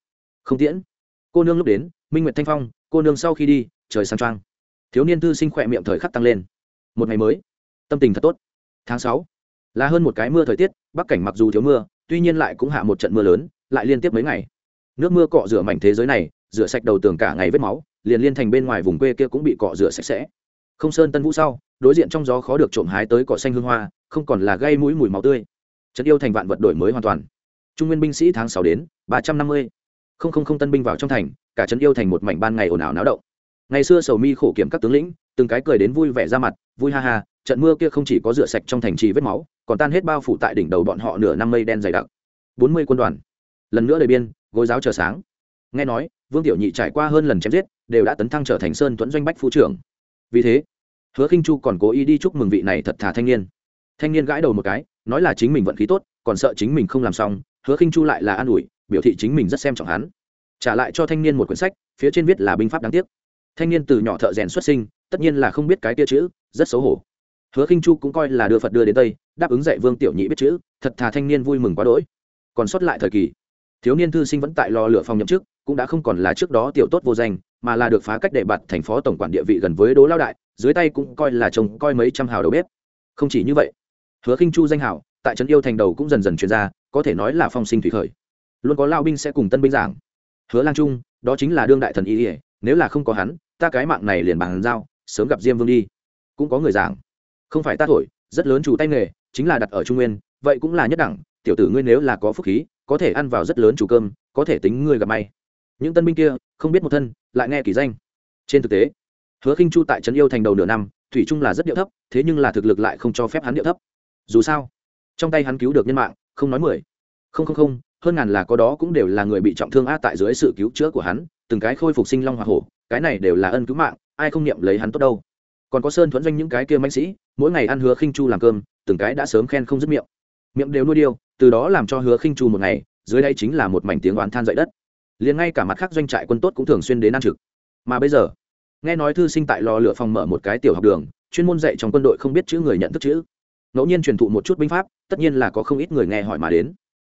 Không tiễn cô nương lúc đến, minh nguyệt thanh phong, cô nương sau khi đi, trời sang trang thiếu niên thư sinh khỏe miệng thời khắc tăng lên. Một ngày mới. Tâm tình thật tốt. Tháng sáu. Là hơn một cái mưa thời tiết, bắc cảnh mặc dù thiếu mưa, tuy nhiên lại cũng hạ một trận mưa lớn, lại liên tiếp mấy ngày. Nước mưa cọ rửa mảnh thế giới này, rửa sạch đầu tường cả ngày vết máu, liền liên thành bên ngoài vùng quê kia cũng bị cọ rửa sạch sẽ. Không sơn tân vũ sau, đối diện trong gió khó được trộm hái tới cỏ xanh hương hoa, không còn là gây mũi mùi máu tươi. Trận yêu thành vạn vật đổi mới hoàn toàn. Trung nguyên binh sĩ tháng sáu đến, ba trăm năm mươi không không không tân binh vào trong thành, cả trấn yêu thành một mảnh ban ngày ồn ào náo động. Ngày xưa sầu mi khổ kiểm các tướng lĩnh, từng cái cười đến vui vẻ ra mặt, vui ha ha, trận mưa kia không chỉ có rửa sạch trong thành trì vết máu, còn tan hết bao phủ tại đỉnh đầu bọn họ nửa năm mây đen dày đặc. Bốn mươi quân đoàn, lần nữa lời biên, gối giáo chờ sáng. Nghe nói, vương tiểu nhị trải qua hơn lần chém giết, đều đã tấn thăng trở thành sơn tuấn doanh bách phu trưởng. Vì thế, hứa khinh chu còn cố ý đi chúc mừng vị này thật thà thanh niên. Thanh niên gãi đầu một cái, nói là chính mình vận khí tốt, còn sợ chính mình không làm xong, hứa khinh chu lại là an ủi biểu thị chính mình rất xem trọng hắn. Trả lại cho thanh niên một quyển sách, phía trên viết là binh pháp đáng tiếc. Thanh niên từ nhỏ thợ rèn xuất sinh, tất nhiên là không biết cái tia chữ, rất xấu hổ. Hứa khinh chu cũng coi là đưa phật đưa đến tây, đáp ứng dạy vương tiểu nhị biết chữ, thật thà thanh niên vui mừng quá đỗi. Còn sót lại thời kỳ, thiếu niên thư sinh vẫn tại lò lửa phòng nhậm chức, cũng đã không còn là trước đó tiểu tốt vô danh, mà là được phá cách đệ bạt thành phó tổng quản địa vị gần với đố lao đại, dưới tay cũng coi là chồng coi mấy trăm hào đầu bếp. Không chỉ như vậy, hứa khinh chu danh hào, tại trấn yêu thành đầu cũng dần dần chuyển ra, có thể nói là phong sinh thủy khởi luôn có lao binh sẽ cùng tân binh giảng. Hứa lang trung, đó chính là đương đại thần y ỉa nếu là không có hắn, ta cái mạng này liền bàn giao, sớm gặp diêm vương đi. Cũng có người giảng. Không phải ta thổi, rất lớn chủ tay nghề, chính là đặt ở trung nguyên, vậy cũng là nhất đẳng, tiểu tử ngươi nếu là có phúc khí, có thể ăn vào rất lớn chủ cơm, có thể tính ngươi gặp may. Những tân binh kia, không biết một thân, lại nghe kỳ danh. Trên thực tế, hứa khinh chu tại trấn yêu thành đầu nửa năm, thủy trung là rất điệu thấp, thế nhưng là thực lực lại không cho phép hắn điệu thấp. Dù sao, trong tay hắn cứu được nhân mạng, không nói mười. Không không không hơn ngàn là có đó cũng đều là người bị trọng thương a tại dưới sự cứu chữa của hắn, từng cái khôi phục sinh long hoa hổ, cái này đều là ân cứu mạng, ai không niệm lấy hắn tốt đâu. Còn có sơn thuẫn doanh những cái kia mãnh sĩ, mỗi ngày ăn hứa khinh chu làm cơm, từng cái đã sớm khen không dứt miệng. Miệng đều nuôi điêu, từ đó làm cho hứa khinh chu một ngày, dưới đây chính là một mảnh tiếng oán than dậy đất. Liền ngay cả mặt khác doanh trại quân tốt cũng thường xuyên đến ăn trực. Mà bây giờ, nghe nói thư sinh tại lò lửa phòng mở một cái tiểu học đường, chuyên môn dạy trong quân đội không biết chữ người nhận thức chữ. Ngẫu nhiên truyền thụ một chút binh pháp, tất nhiên là có không ít người nghe hỏi mà đến.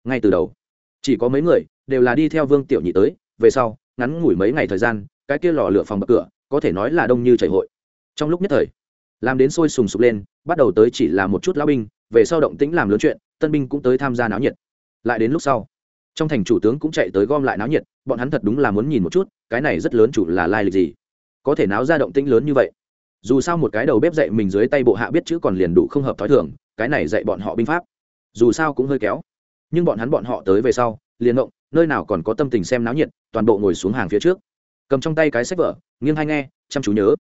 Ngay từ đầu chỉ có mấy người đều là đi theo vương tiểu nhị tới, về sau, ngắn ngủi mấy ngày thời gian, cái kia lò lửa phòng bậc cửa, có thể nói là đông như chảy hội. Trong lúc nhất thời, làm đến sôi sùng sục lên, bắt đầu tới chỉ là một chút lão binh, về sau động tĩnh làm lớn chuyện, tân binh cũng tới tham gia náo nhiệt. Lại đến lúc sau, trong thành chủ tướng cũng chạy tới gom lại náo nhiệt, bọn hắn thật đúng là muốn nhìn một chút, cái này rất lớn chủ là lai lịch gì? Có thể náo ra động tĩnh lớn như vậy? Dù sao một cái đầu bếp dạy mình dưới tay bộ hạ biết chữ còn liền đủ không hợp thói thường, cái này dạy bọn họ binh pháp, dù sao cũng hơi kéo nhưng bọn hắn bọn họ tới về sau, liền động nơi nào còn có tâm tình xem náo nhiệt, toàn bộ ngồi xuống hàng phía trước. Cầm trong tay cái sách vở, nghiêng hay nghe, chăm chú nhớ.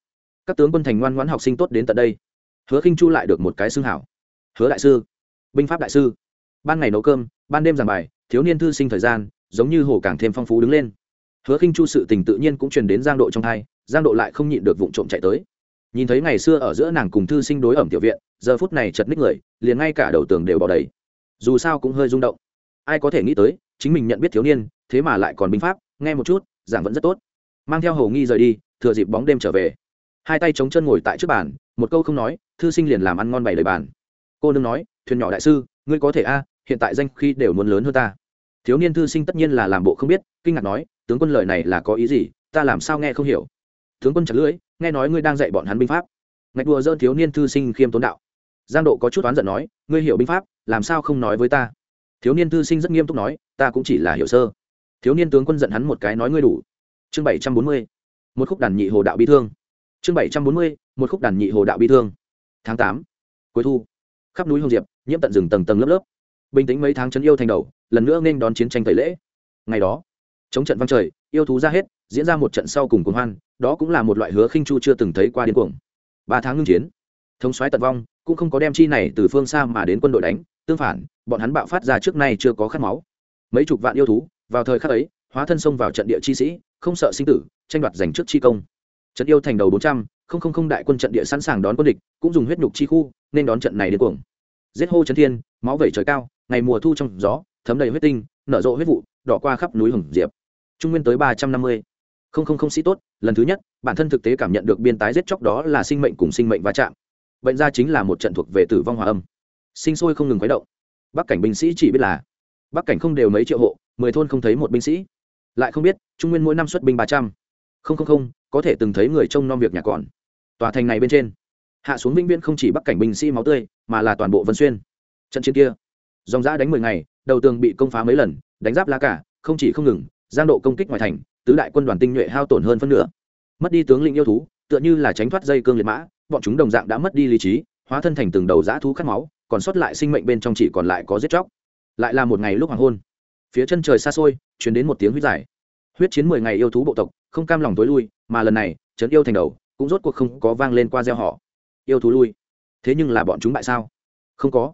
Các tướng quân thành ngoan ngoãn học sinh tốt đến tận đây. Hứa khinh chu lại được một cái xương hảo. Hứa đại sư, binh pháp đại sư. Ban ngày nấu cơm, ban đêm giảng bài, thiếu niên thư sinh thời gian, giống như hồ càng thêm phong phú đứng lên. Hứa khinh chu sự tình tự nhiên cũng truyền đến giang độ trong thai giang độ lại không nhịn được vụ trộm chạy tới. Nhìn thấy ngày xưa ở giữa nàng cùng thư sinh đối ẩm tiểu viện, giờ phút này chật ních người, liền ngay cả đầu tường đều bỏ đầy. Dù sao cũng hơi rung động ai có thể nghĩ tới, chính mình nhận biết thiếu niên, thế mà lại còn binh pháp, nghe một chút, giảng vẫn rất tốt. Mang theo hầu nghi rời đi, thừa dịp bóng đêm trở về. Hai tay chống chân ngồi tại trước bàn, một câu không nói, thư sinh liền làm ăn ngon bày lời bàn. Cô nương nói, thuyền nhỏ đại sư, ngươi có thể a, hiện tại danh khi đều muốn lớn hơn ta. Thiếu niên thư sinh tất nhiên là làm bộ không biết, kinh ngạc nói, tướng quân lời này là có ý gì, ta làm sao nghe không hiểu? Tướng quân chặt lưỡi, nghe nói ngươi đang dạy bọn hắn binh pháp. Ngạch đùa dơn thiếu niên thư sinh khiêm tốn đạo. Giang độ có chút oán giận nói, ngươi hiểu binh pháp, làm sao không nói với ta? Thiếu niên thư sinh rất nghiêm túc nói, ta cũng chỉ là hiểu sơ. Thiếu niên tướng quân giận hắn một cái nói, ngươi đủ. Chương bảy trăm bốn mươi, một khúc đàn nhị hồ đạo bi thương. Chương bảy trăm bốn mươi, một khúc đàn nhị hồ đạo bi thương. Tháng tám, cuối thu. Khắp núi hồng diệp, nhiễm tận rừng tầng tầng lớp lớp. Bình tĩnh mấy tháng chấn yêu thành đầu, lần nữa nên đón chiến tranh tẩy lễ. Ngày đó, chống trận văng trời, yêu thú ra hết, diễn ra một trận sau cùng cuồng hoan, đó cũng là một loại hứa khinh chu chưa từng thấy qua điên cuồng. Ba tháng ngưng chiến thống soái tận vong, cũng không có đem chi này từ phương xa mà đến quân đội đánh, tương phản, bọn hắn bạo phát ra trước nay chưa có khát máu. Mấy chục vạn yêu thú, vào thời khắc ấy, hóa thân xông vào trận địa chi sĩ, không sợ sinh tử, tranh đoạt giành trước chi công. Trận yêu thành đầu bốn trăm linh đại quân trận địa sẵn sàng đón quân địch, cũng dùng huyết nhục chi khu, nên đón trận này đến cuồng. Giết hô chấn thiên, máu vẩy trời cao, ngày mùa thu trong gió, thấm đầy huyết tinh, nở rộ huyết vụ, đỏ qua khắp núi hồng diệp. Trung nguyên tới ba trăm năm mươi. Không không không sĩ tốt, lần thứ nhất, bản thân thực tế cảm nhận được biên tái giết chóc đó là sinh mệnh cùng sinh mệnh va chạm bệnh ra chính là một trận thuộc về tử vong hòa âm. Sinh sôi không ngừng khuấy động. Bắc cảnh binh sĩ chỉ biết là, bắc cảnh không đều mấy triệu hộ, mười thôn không thấy một binh sĩ. Lại không biết, trung nguyên mỗi năm xuất binh ba trăm. Không không không, có thể từng thấy người trông nom việc nhà còn. Tòa thành này bên trên, hạ xuống vĩnh viễn không chỉ bắc cảnh binh sĩ máu tươi, mà là toàn bộ vân xuyên. Trận chiến kia, dòng giã đánh mười ngày, đầu tường bị công phá mấy lần, đánh giáp la cả, không chỉ không ngừng, giang độ công kích ngoài thành, tứ đại quân đoàn tinh nhuệ hao tổn hơn phân nửa. Mất đi tướng lĩnh yêu thú, tựa như là tránh thoát dây cương liệt mã bọn chúng đồng dạng đã mất đi lý trí hóa thân thành từng đầu dã thú khát máu còn sót lại sinh mệnh bên trong chỉ còn lại có giết chóc. Lại là một ngày lúc hoàng hôn. Phía chân trời xa xôi chuyển đến một tiếng huyết giải huyết chiến mười ngày yêu thú bộ tộc không cam lòng tối lui mà lần này trấn yêu thành đầu cũng rốt cuộc không có vang lên qua gieo họ. Yêu thú lui. Thế nhưng là bọn chúng bại sao? Không có.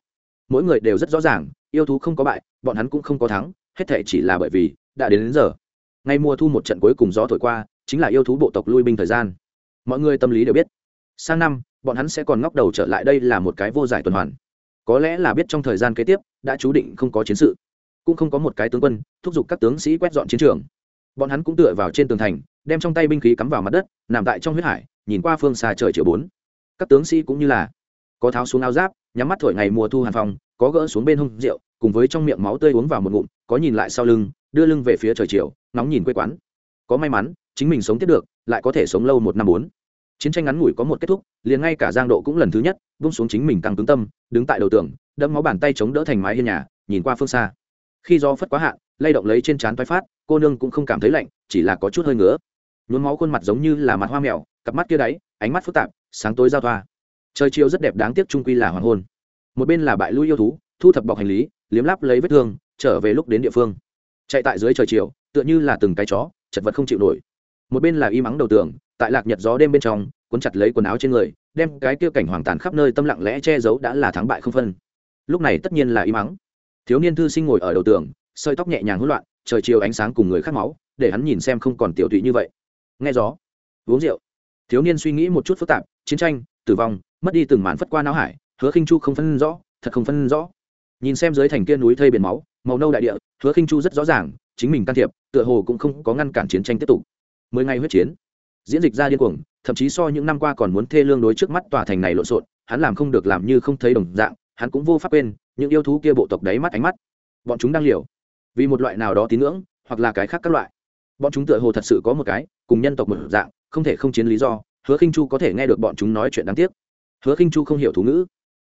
Mỗi người đều rất rõ ràng yêu thú không có bại bọn hắn cũng không có thắng hết thể chỉ là bởi vì đã đến, đến giờ. Ngay mùa thu một trận cuối cùng gió thổi qua chính là yêu thú bộ tộc lui binh thời gian. Mọi người tâm lý đều biết sang năm, bọn hắn sẽ còn ngóc đầu trở lại đây là một cái vô giải tuần hoàn. Có lẽ là biết trong thời gian kế tiếp, đã chú định không có chiến sự. Cũng không có một cái tướng quân thúc giục các tướng sĩ quét dọn chiến trường. Bọn hắn cũng tựa vào trên tường thành, đem trong tay binh khí cắm vào mặt đất, nằm tại trong huyết hải, nhìn qua phương xa trời chiều bốn. Các tướng sĩ cũng như là có tháo xuống áo giáp, nhắm mắt thổi ngày mùa thu hàn phòng, có gỡ xuống bên hông rượu, cùng với trong miệng máu tươi uống vào một ngụm, có nhìn lại sau lưng, đưa lưng về phía trời chiều, nóng nhìn quê quán. Có may mắn, chính mình sống tiếp được, lại có thể sống lâu một năm bốn chiến tranh ngắn ngủi có một kết thúc, liền ngay cả giang độ cũng lần thứ nhất bung xuống chính mình tăng cứng tâm, đứng tại đầu tường, đẫm máu bàn tay chống đỡ thành mái hiên nhà, nhìn qua phương xa. Khi do phất quá hạn, lay động lấy trên trán toái phát, cô nương cũng không cảm thấy lạnh, chỉ là có chút hơi ngứa. Nhuốm máu khuôn mặt giống như là mặt hoa mèo, cặp mắt kia đáy, ánh mắt phức tạp, sáng tối giao thoa. Trời chiều rất đẹp đáng tiếc trung quy là hoàng hôn. Một bên là bại lui yêu thú, thu thập bọc hành lý, liếm láp lấy vết thương, trở về lúc đến địa phương. Chạy tại dưới trời chiều, tựa như là từng cái chó, chật vật không chịu nổi. Một bên là y mắng đầu tường tại lạc nhật gió đêm bên trong, cuốn chặt lấy quần áo trên người, đem cái kia cảnh hoàng tàn khắp nơi tâm lặng lẽ che giấu đã là thắng bại không phân. Lúc này tất nhiên là im mắng thiếu niên thư sinh ngồi ở đầu tường, sợi tóc nhẹ nhàng hỗn loạn, trời chiều ánh sáng cùng người khát máu, để hắn nhìn xem không còn tiểu tụy như vậy. Nghe gió, uống rượu. Thiếu niên suy nghĩ một chút phức tạp, chiến tranh, tử vong, mất đi từng màn phất qua não hải, hứa khinh chu không phân rõ, thật không phân rõ. Nhìn xem dưới thành kia núi thây biển máu, màu nâu đại địa, hứa khinh chu rất rõ ràng, chính mình can thiệp, tựa hồ cũng không có ngăn cản chiến tranh tiếp tục. Mười ngày huyết chiến diễn dịch ra điên cuồng, thậm chí so những năm qua còn muốn thê lương đối trước mắt tòa thành này lộn xộn, hắn làm không được làm như không thấy đồng dạng, hắn cũng vô pháp quên, những yêu thú kia bộ tộc đáy mắt ánh mắt. Bọn chúng đang liều. Vì một loại nào đó tín ngưỡng, hoặc là cái khác các loại. Bọn chúng tựa hồ thật sự có một cái, cùng nhân tộc một dạng, không thể không chiến lý do, hứa khinh chu có thể nghe được bọn chúng nói chuyện đáng tiếc. Hứa khinh chu không hiểu thú ngữ.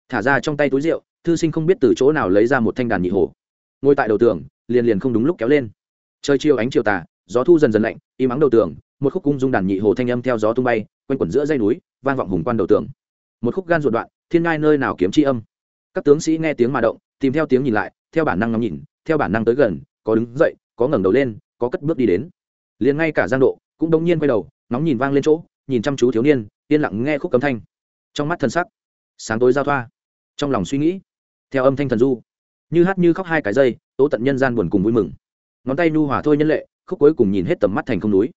Thả ra trong tay túi rượu, thư sinh không biết từ chỗ nào lấy ra một thanh đàn nhị hồ ngồi tại đầu tường, liền liền không đúng lúc kéo lên. Trời chiều ánh chiều tà gió thu dần dần lạnh, im ắng đầu tường, một khúc cung dung đàn nhị hồ thanh âm theo gió tung bay, quanh quẩn giữa dây núi, vang vọng hùng quan đầu tường. Một khúc gan ruột đoạn, thiên ngai nơi nào kiếm chi âm. Các tướng sĩ nghe tiếng mà động, tìm theo tiếng nhìn lại, theo bản năng ngắm nhìn, theo bản năng tới gần, có đứng dậy, có ngẩng đầu lên, có cất bước đi đến. Liền ngay cả giang độ cũng đông nhiên quay đầu nóng nhìn vang lên chỗ, nhìn chăm chú thiếu niên, yên lặng nghe khúc cấm thanh. Trong mắt thân sắc, sáng tối giao thoa, trong lòng suy nghĩ, theo âm thanh thần du, như hát như khóc hai cái dây tố tận nhân gian buồn cùng vui mừng. Ngón tay nu hòa thôi nhân lệ khúc cuối cùng nhìn hết tầm mắt thành không núi.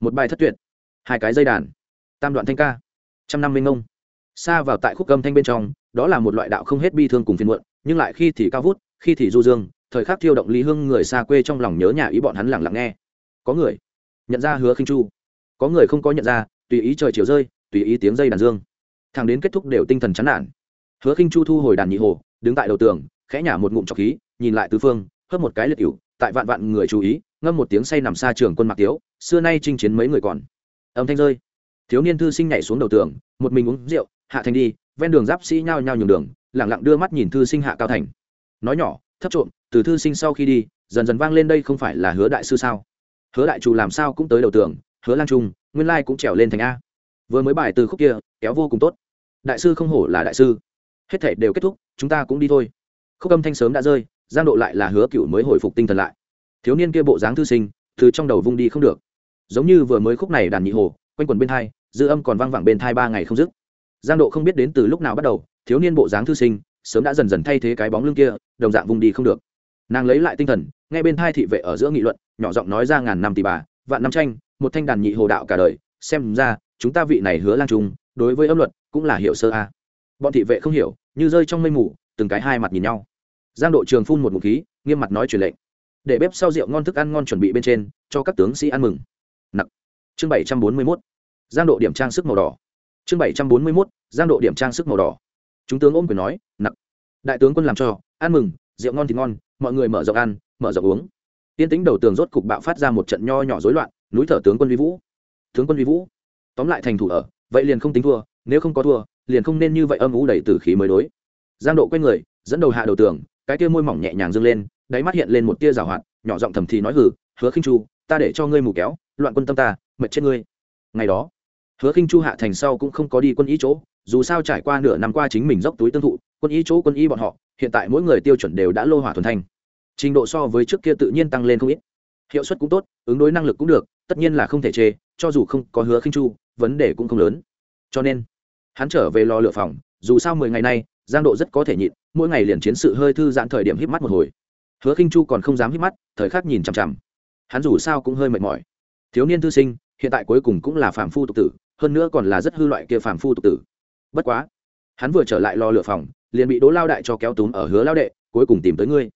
Một bài thất tuyệt. Hai cái dây đàn. Tam đoạn thanh ca. Trăm năm minh ngông xa vào tại khúc âm thanh bên trong, đó là một loại đạo không hết bi thương cùng phiền muộn, nhưng lại khi thì cao vút, khi thì du dương, thời khắc thiêu động lý hương người xa quê trong lòng nhớ nhà ý bọn hắn lặng lặng nghe. Có người nhận ra hứa khinh chu. Có người không có nhận ra, tùy ý trời chiều rơi, tùy ý tiếng dây đàn dương. Thằng đến kết thúc đều tinh thần chán nản. Hứa khinh chu thu hồi đàn nhị hồ, đứng tại đầu tường, khẽ nhả một ngụm trọc khí, nhìn lại tứ phương, hớp một cái liệt ỉu, tại vạn vạn người chú ý ngâm một tiếng say nằm xa trường quân mạc tiếu, xưa nay chinh chiến mấy người còn. Âm thanh rơi. Thiếu niên thư sinh nhảy xuống đầu tường, một mình uống rượu, hạ thành đi, ven đường giáp sĩ nhao nhao nhường đường, lẳng lặng đưa mắt nhìn thư sinh hạ cao thành. Nói nhỏ, thấp trộm, từ thư sinh sau khi đi, dần dần vang lên đây không phải là hứa đại sư sao? Hứa đại chủ làm sao cũng tới đầu tường, hứa lang trung, nguyên lai cũng trèo lên thành a. Vừa mới bài từ khúc kia, kéo vô cùng tốt. Đại sư không hổ là đại sư. Hết thể đều kết thúc, chúng ta cũng đi thôi. Khúc âm thanh sớm đã rơi, giang độ lại là hứa cựu mới hồi phục tinh thần lại thiếu niên kia bộ dáng thư sinh, từ trong đầu vung đi không được. Giống như vừa mới khúc này đàn nhị hồ, quanh quần bên thai dư âm còn vang vẳng bên thai ba ngày không dứt. Giang độ không biết đến từ lúc nào bắt đầu, thiếu niên bộ dáng thư sinh, sớm đã dần dần thay thế cái bóng lưng kia, đồng dạng vung đi không được. Nàng lấy lại tinh thần, nghe bên thai thị vệ ở giữa nghị luận, nhỏ giọng nói ra ngàn năm tỷ bà, vạn năm tranh, một thanh đàn nhị hồ đạo cả đời, xem ra, chúng ta vị này hứa lang trung đối với âm luật, cũng là hiểu sơ a. Bọn thị vệ không hiểu, như rơi trong mây mù, từng cái hai mặt nhìn nhau. Giang độ trường phun một ngụm khí, nghiêm mặt nói truyền lệnh để bếp sau rượu ngon thức ăn ngon chuẩn bị bên trên, cho các tướng sĩ ăn mừng. Nặng chương bảy trăm bốn mươi mốt. Giang độ điểm trang sức màu đỏ. Chương bảy trăm bốn mươi mốt, giang độ điểm trang sức màu đỏ. Chúng tướng ôm quyền nói nặng đại tướng quân làm cho, ăn mừng, rượu ngon thì ngon, mọi người mở rộng ăn, mở rộng uống. Tiên tính đầu tường rốt cục bạo phát ra một trận nho nhỏ rối loạn, núi thở tướng quân vi vũ. Tướng quân vi vũ, tóm lại thành thủ ở, vậy liền không tính thua, nếu không có thua, liền không nên như vậy âm ú đầy tử khí mới đối. Giang độ quay người, dẫn đầu hạ đầu tường, cái kia môi mỏng nhẹ nhàng dâng lên đáy mắt hiện lên một tia rào hoạt, nhỏ giọng thầm thì nói hử hứa khinh chu, ta để cho ngươi mù kéo, loạn quân tâm ta, mệt chết ngươi. Ngày đó, hứa khinh chu hạ thành sau cũng không có đi quân ý chỗ, dù sao trải qua nửa năm qua chính mình dốc túi tương thụ, quân ý chỗ quân ý bọn họ, hiện tại mỗi người tiêu chuẩn đều đã lô hỏa thuần thanh. Trình độ so với trước kia tự nhiên tăng lên không ít. Hiệu suất cũng tốt, ứng đối năng lực cũng được, tất nhiên là không thể chê, cho dù không có hứa khinh chu, vấn đề cũng không lớn. Cho nên, hắn trở về lò lửa phòng, dù sao mười ngày nay, giang độ rất có thể nhịn, mỗi ngày liền chiến sự hơi thư giãn thời điểm hít mắt một hồi hứa khinh chu còn không dám hít mắt, thời khắc nhìn chằm chằm. Hắn dù sao cũng hơi mệt mỏi. Thiếu niên thư sinh, hiện tại cuối cùng cũng là phàm phu tục tử, hơn nữa còn là rất hư loại kia phàm phu tục tử. Bất quá, hắn vừa trở lại lò lửa phòng, liền bị Đỗ lao đại cho kéo túm ở hứa lao đệ, cuối cùng tìm tới ngươi.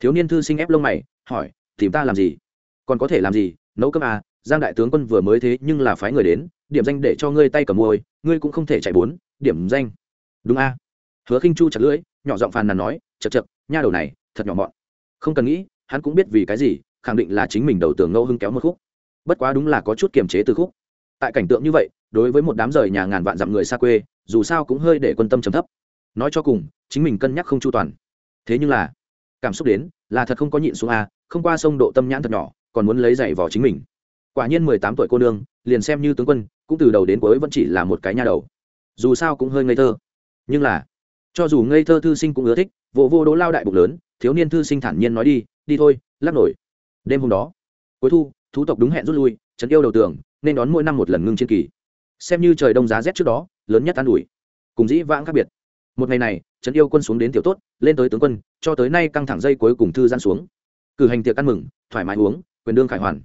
Thiếu niên thư sinh ép lông mày, hỏi, tìm ta làm gì? Còn có thể làm gì? Nấu cơm à giang đại tướng quân vừa mới thế nhưng là phái người đến, điểm danh để cho ngươi tay cầm môi ngươi cũng không thể chạy bốn, điểm danh. Đúng a hứa khinh chu chặt lưỡi, nhỏ giọng phàn nàn nói chật chật nha đầu này, thật nhỏ mọn không cần nghĩ, hắn cũng biết vì cái gì, khẳng định là chính mình đầu tường ngẫu hưng kéo một khúc. Bất quá đúng là có chút kiềm chế từ khúc. Tại cảnh tượng như vậy, đối với một đám rời nhà ngàn vạn dặm người xa quê, dù sao cũng hơi để quân tâm trầm thấp. Nói cho cùng, chính mình cân nhắc không chu toàn. Thế nhưng là, cảm xúc đến, là thật không có nhịn xuống a, không qua sông độ tâm nhãn thật nhỏ, còn muốn lấy giày vò chính mình. Quả nhiên mười tám tuổi cô nương, liền xem như tướng quân, cũng từ đầu đến cuối vẫn chỉ là một cái nha đầu. Dù sao cũng hơi ngây thơ. Nhưng là, cho dù ngây thơ thư sinh cũng ưa thích, vô vô đỗ lao đại bụng lớn thiếu niên thư sinh thản nhiên nói đi đi thôi, lắc nổi. Đêm hôm đó, cuối thu, thú tộc đúng hẹn rút lui, trấn yêu đầu tường, nên đón mỗi năm một lần ngưng chiến kỳ. Xem như trời đông giá rét trước đó, lớn nhất an ủi. Cùng dĩ vãng khác biệt. Một ngày này, trấn yêu quân xuống đến tiểu tốt, lên tới tướng quân, cho tới nay căng thẳng dây cuối cùng thư gian xuống. Cử hành tiệc ăn mừng, thoải mái uống, quyền đương khải hoàn.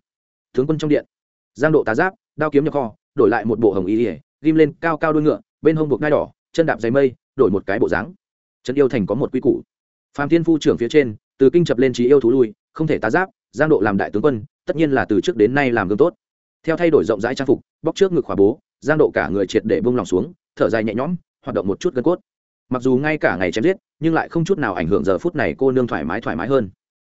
Tướng quân trong điện, giang độ tá giáp, đao kiếm nhập kho, đổi lại một bộ hồng y ỉa ghim lên cao cao đuôi ngựa, bên hông buộc ngai đỏ, chân đạp dày mây, đổi một cái bộ dáng. Trấn yêu thành có một quy củ phạm thiên phu trưởng phía trên, từ kinh chập lên trí yêu thú lui, không thể tá giáp, giang độ làm đại tướng quân, tất nhiên là từ trước đến nay làm gương tốt. Theo thay đổi rộng rãi trang phục, bóc trước ngực khỏa bố, giang độ cả người triệt để bông lòng xuống, thở dài nhẹ nhõm, hoạt động một chút gân cốt. Mặc dù ngay cả ngày chém giết, nhưng lại không chút nào ảnh hưởng giờ phút này cô nương thoải mái thoải mái hơn.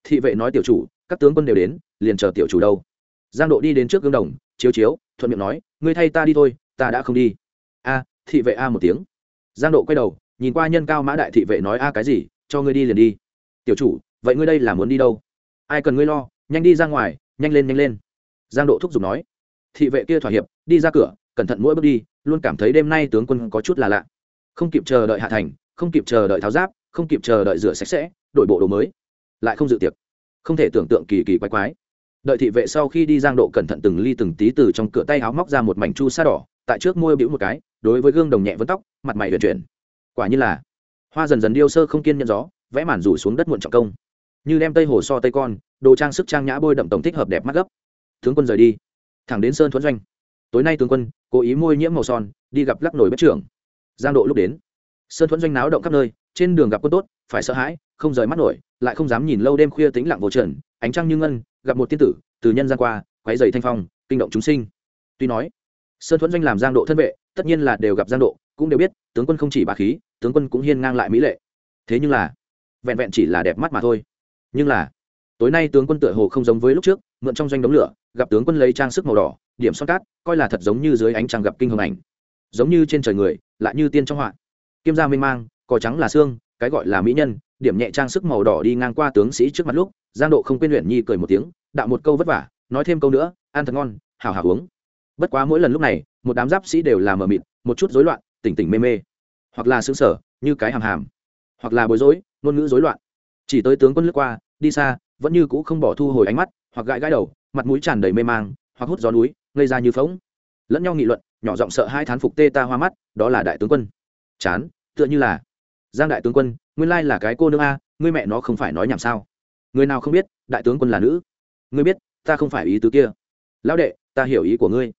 Thị vệ nói tiểu chủ, các tướng quân đều đến, liền chờ tiểu chủ đâu. Giang độ đi đến trước gương đồng, chiếu chiếu, thuận miệng nói, ngươi thay ta đi thôi, ta đã không đi. A, thị vệ a một tiếng. Giang độ quay đầu, nhìn qua nhân cao mã đại thị vệ nói, a, cái gì? Cho ngươi đi liền đi. Tiểu chủ, vậy ngươi đây là muốn đi đâu? Ai cần ngươi lo, nhanh đi ra ngoài, nhanh lên nhanh lên. Giang độ thúc giục nói. Thị vệ kia thỏa hiệp, đi ra cửa, cẩn thận mỗi bước đi, luôn cảm thấy đêm nay tướng quân có chút là lạ. Không kịp chờ đợi hạ thành, không kịp chờ đợi tháo giáp, không kịp chờ đợi rửa sạch sẽ, đổi bộ đồ mới. Lại không dự tiệc. Không thể tưởng tượng kỳ kỳ quái quái. Đợi thị vệ sau khi đi giang độ cẩn thận từng ly từng tí từ trong cửa tay áo móc ra một mảnh chu sa đỏ, tại trước môi bĩu một cái, đối với gương đồng nhẹ vấn tóc, mặt mày huyền chuyển. Quả như là hoa dần dần điêu sơ không kiên nhận gió, vẽ màn rủ xuống đất muộn trọng công. Như đem tây hồ so tây con, đồ trang sức trang nhã bôi đậm tổng thích hợp đẹp mắt gấp. Tướng quân rời đi. Thẳng đến sơn thuẫn doanh. Tối nay tướng quân, cố ý môi nhiễm màu son, đi gặp lắc nổi bất trưởng. Giang độ lúc đến. Sơn thuẫn doanh náo động khắp nơi, trên đường gặp quân tốt, phải sợ hãi, không rời mắt nổi, lại không dám nhìn lâu đêm khuya tĩnh lặng vô trần, ánh trăng như ngân, gặp một tiên tử, từ nhân gian qua, quấy dày thanh phong, kinh động chúng sinh. Tuy nói sơn thuẫn doanh làm giang độ thân vệ, tất nhiên là đều gặp giang độ, cũng đều biết, tướng quân không chỉ bà khí, tướng quân cũng hiên ngang lại mỹ lệ. Thế nhưng là, vẹn vẹn chỉ là đẹp mắt mà thôi. Nhưng là, tối nay tướng quân tựa hồ không giống với lúc trước, mượn trong doanh đống lửa, gặp tướng quân lấy trang sức màu đỏ, điểm son cát, coi là thật giống như dưới ánh trăng gặp kinh hồng ảnh. Giống như trên trời người, lại như tiên trong họa. Kim gia mênh mang cò trắng là xương, cái gọi là mỹ nhân, điểm nhẹ trang sức màu đỏ đi ngang qua tướng sĩ trước mặt lúc, giang độ không quên luyện nhi cười một tiếng, đạo một câu vất vả, nói thêm câu nữa, ăn thật ngon hào hào uống bất quá mỗi lần lúc này, một đám giáp sĩ đều là mờ mịt, một chút rối loạn, tỉnh tỉnh mê mê. Hoặc là xứng sở như cái hàm hàm. Hoặc là bối rối, ngôn ngữ rối loạn. Chỉ tới tướng quân lướt qua, đi xa, vẫn như cũ không bỏ thu hồi ánh mắt, hoặc gãi gãi đầu, mặt mũi tràn đầy mê mang, hoặc hút gió núi, ngây ra như phóng lẫn nhau nghị luận, nhỏ giọng sợ hai thán phục tê ta hoa mắt, đó là đại tướng quân. Chán, tựa như là, giang đại tướng quân, nguyên lai là cái cô nương a, ngươi mẹ nó không phải nói nhảm sao? Người nào không biết, đại tướng quân là nữ. Ngươi biết, ta không phải ý tứ kia. Lão đệ, ta hiểu ý của ngươi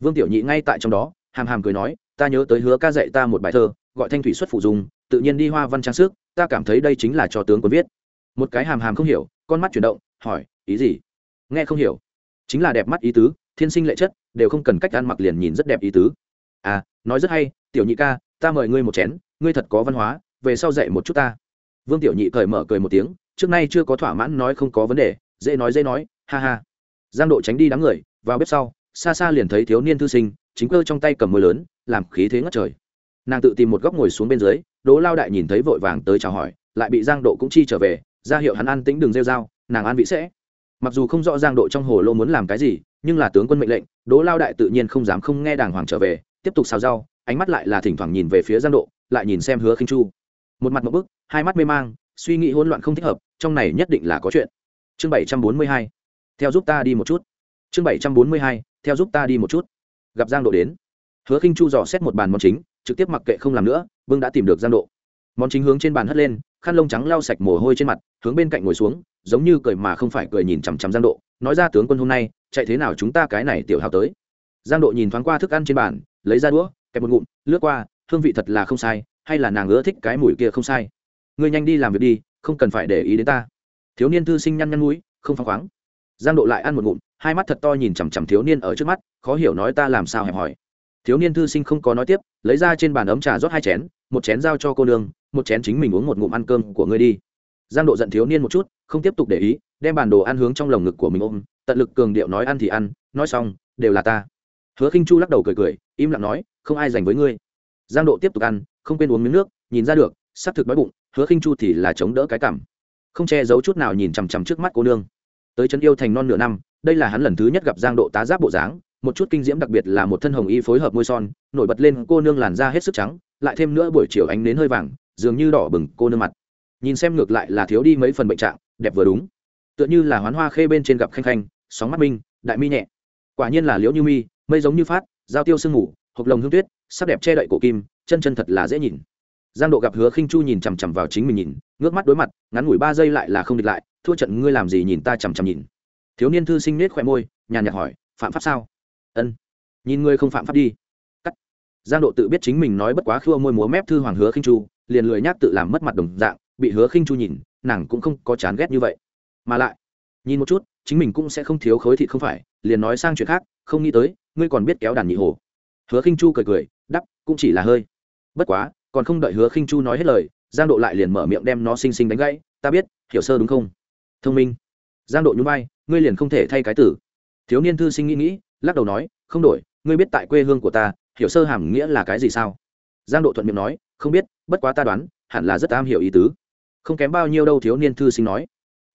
vương tiểu nhị ngay tại trong đó, hàm hàm cười nói, ta nhớ tới hứa ca dạy ta một bài thơ, gọi thanh thủy xuất phụ dùng tự nhiên đi hoa văn trang sức, ta cảm thấy đây chính là cho tướng quân viết. Một cái hàm hàm không hiểu, con mắt chuyển động, hỏi, ý gì? Nghe không hiểu. Chính là đẹp mắt ý tứ, thiên sinh lệ chất, đều không cần cách ăn mặc liền nhìn rất đẹp ý tứ. À nói rất hay, tiểu nhị ca, ta mời ngươi một chén, ngươi thật có văn hóa, về sau dạy một chút ta. Vương tiểu nhị cởi mở cười một tiếng, trước nay chưa có thỏa mãn nói không có vấn đề, dễ nói dễ nói, ha ha. Giang độ tránh đi đám người, vào bếp sau xa xa liền thấy thiếu niên thư sinh, chính cơ trong tay cầm mưa lớn, làm khí thế ngất trời. Nàng tự tìm một góc ngồi xuống bên dưới, đỗ lao đại nhìn thấy vội vàng tới chào hỏi, lại bị giang độ cũng chi trở về, ra hiệu hắn an tĩnh đừng rêu dao nàng an vị sẽ. Mặc dù không rõ giang độ trong hồ lô muốn làm cái gì, nhưng là tướng quân mệnh lệnh, đỗ lao đại tự nhiên không dám không nghe đàng hoàng trở về, tiếp tục xào rau, ánh mắt lại là thỉnh thoảng nhìn về phía giang độ, lại nhìn xem hứa khinh chu. Một mặt một bức, hai mắt mê mang, suy nghĩ hỗn loạn không thích hợp, trong này nhất định là có chuyện. Chương bảy trăm bốn mươi hai. Theo giúp ta đi một chút chương bảy trăm bốn mươi hai, theo giúp ta đi một chút. Gặp giang độ đến. Hứa khinh chu dò xét một bàn món chính, trực tiếp mặc kệ không làm nữa, vương đã tìm được giang độ. Món chính hướng trên bàn hất lên, khăn lông trắng lau sạch mồ hôi trên mặt, hướng bên cạnh ngồi xuống, giống như cười mà không phải cười nhìn chằm chằm giang độ, nói ra tướng quân hôm nay, chạy thế nào chúng ta cái này tiểu hào tới. Giang độ nhìn thoáng qua thức ăn trên bàn, lấy ra đũa, kẹp một ngụm, lướt qua, hương vị thật là không sai, hay là nàng ưa thích cái mùi kia không sai. Ngươi nhanh đi làm việc đi, không cần phải để ý đến ta. Thiếu niên thư sinh nhăn nhăn mũi, không phăng khoáng. Giang độ lại ăn một ngụm hai mắt thật to nhìn chằm chằm thiếu niên ở trước mắt, khó hiểu nói ta làm sao hẹp hỏi. Thiếu niên thư sinh không có nói tiếp, lấy ra trên bàn ấm trà rót hai chén, một chén giao cho cô nương, một chén chính mình uống một ngụm ăn cơm của ngươi đi. Giang độ giận thiếu niên một chút, không tiếp tục để ý, đem bản đồ ăn hướng trong lồng ngực của mình ôm, tận lực cường điệu nói ăn thì ăn, nói xong, đều là ta. Hứa khinh chu lắc đầu cười cười, im lặng nói, không ai dành với ngươi. Giang độ tiếp tục ăn, không quên uống miếng nước, nhìn ra được xác thực đói bụng, hứa khinh chu thì là chống đỡ cái cảm không che giấu chút nào nhìn chằm chằm trước mắt cô nương. Tới chân yêu thành non nửa năm đây là hắn lần thứ nhất gặp giang độ tá giáp bộ dáng, một chút kinh diễm đặc biệt là một thân hồng y phối hợp môi son, nổi bật lên cô nương làn da hết sức trắng, lại thêm nữa buổi chiều ánh nến hơi vàng, dường như đỏ bừng cô nương mặt. Nhìn xem ngược lại là thiếu đi mấy phần bệnh trạng, đẹp vừa đúng. Tựa như là hoán hoa khê bên trên gặp khanh khanh, sóng mắt minh, đại mi nhẹ. Quả nhiên là liễu như mi, mây giống như phát, giao tiêu sương ngủ hộp lồng hương tuyết, sắc đẹp che đậy cổ kim, chân chân thật là dễ nhìn. Giang độ gặp hứa khinh chu nhìn chằm chằm vào chính mình nhìn, ngước mắt đối mặt, ngắn ngủi ba giây lại là không địch lại, thua trận ngươi làm gì nhìn ta chằm chằm nhìn? Thiếu niên thư sinh nết khoe môi, nhàn nhạt hỏi, phạm pháp sao? Ân. Nhìn ngươi không phạm pháp đi. Cắt. Giang độ tự biết chính mình nói bất quá khua môi múa mép thư hoàng hứa khinh chu, liền lười nhác tự làm mất mặt đồng dạng, bị hứa khinh chu nhìn, nàng cũng không có chán ghét như vậy. Mà lại, nhìn một chút, chính mình cũng sẽ không thiếu khối thịt không phải, liền nói sang chuyện khác, không nghĩ tới, ngươi còn biết kéo đàn nhị hồ. Hứa khinh chu cười cười, đắp, cũng chỉ là hơi. Bất quá, còn không đợi hứa khinh chu nói hết lời, giang độ lại liền mở miệng đem nó xinh xinh đánh gãy, ta biết, hiểu sơ đúng không? Thông minh. Giang độ nhún vai ngươi liền không thể thay cái tử. Thiếu niên thư sinh nghĩ nghĩ, lắc đầu nói, không đổi, ngươi biết tại quê hương của ta, hiểu sơ hàm nghĩa là cái gì sao? Giang độ thuận miệng nói, không biết, bất quá ta đoán, hẳn là rất am hiểu ý tứ. Không kém bao nhiêu đâu, thiếu niên thư sinh nói.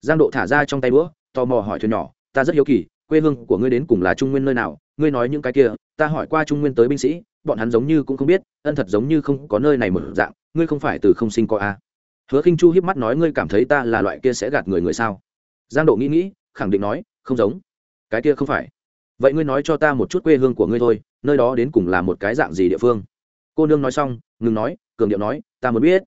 Giang độ thả ra trong tay bữa tò mò hỏi thuyền nhỏ, ta rất hiếu kỳ, quê hương của ngươi đến cùng là trung nguyên nơi nào? Ngươi nói những cái kia, ta hỏi qua trung nguyên tới binh sĩ, bọn hắn giống như cũng không biết, ân thật giống như không có nơi này mở dạng, ngươi không phải từ không sinh có a? À. hứa khinh chu hiếp mắt nói, ngươi cảm thấy ta là loại kia sẽ gạt người người sao? Giang độ nghĩ nghĩ khẳng định nói, không giống. Cái kia không phải. Vậy ngươi nói cho ta một chút quê hương của ngươi thôi, nơi đó đến cùng là một cái dạng gì địa phương? Cô nương nói xong, ngừng nói, cường điệu nói, ta muốn biết.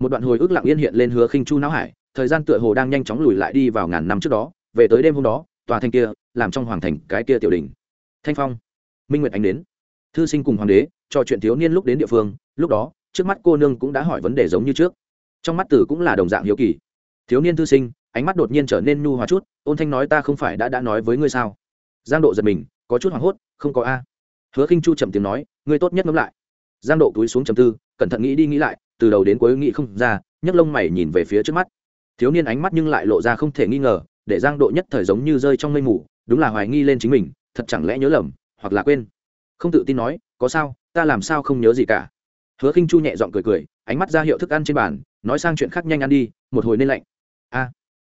Một đoạn hồi ức lặng yên hiện lên hứa khinh chu não hải, thời gian tựa hồ đang nhanh chóng lùi lại đi vào ngàn năm trước đó, về tới đêm hôm đó, tòa thành kia, làm trong hoàng thành cái kia tiểu đình. Thanh phong, minh nguyệt ánh đến. Thư sinh cùng hoàng đế, trò chuyện thiếu niên lúc đến địa phương, lúc đó, trước mắt cô nương cũng đã hỏi vấn đề giống như trước. Trong mắt tử cũng là đồng dạng hiếu kỳ. Thiếu niên thư sinh ánh mắt đột nhiên trở nên nhu hòa chút, ôn thanh nói ta không phải đã đã nói với ngươi sao? Giang độ giật mình, có chút hoảng hốt, không có a. Hứa khinh chu chậm tiếng nói, ngươi tốt nhất ngẫm lại. Giang độ túi xuống trầm tư, cẩn thận nghĩ đi nghĩ lại, từ đầu đến cuối nghĩ không ra, nhấc lông mày nhìn về phía trước mắt. Thiếu niên ánh mắt nhưng lại lộ ra không thể nghi ngờ, để giang độ nhất thời giống như rơi trong mây mù, đúng là hoài nghi lên chính mình, thật chẳng lẽ nhớ lầm, hoặc là quên. Không tự tin nói, có sao, ta làm sao không nhớ gì cả? Hứa khinh chu nhẹ giọng cười cười, ánh mắt ra hiệu thức ăn trên bàn, nói sang chuyện khác nhanh ăn đi, một hồi nên lạnh. A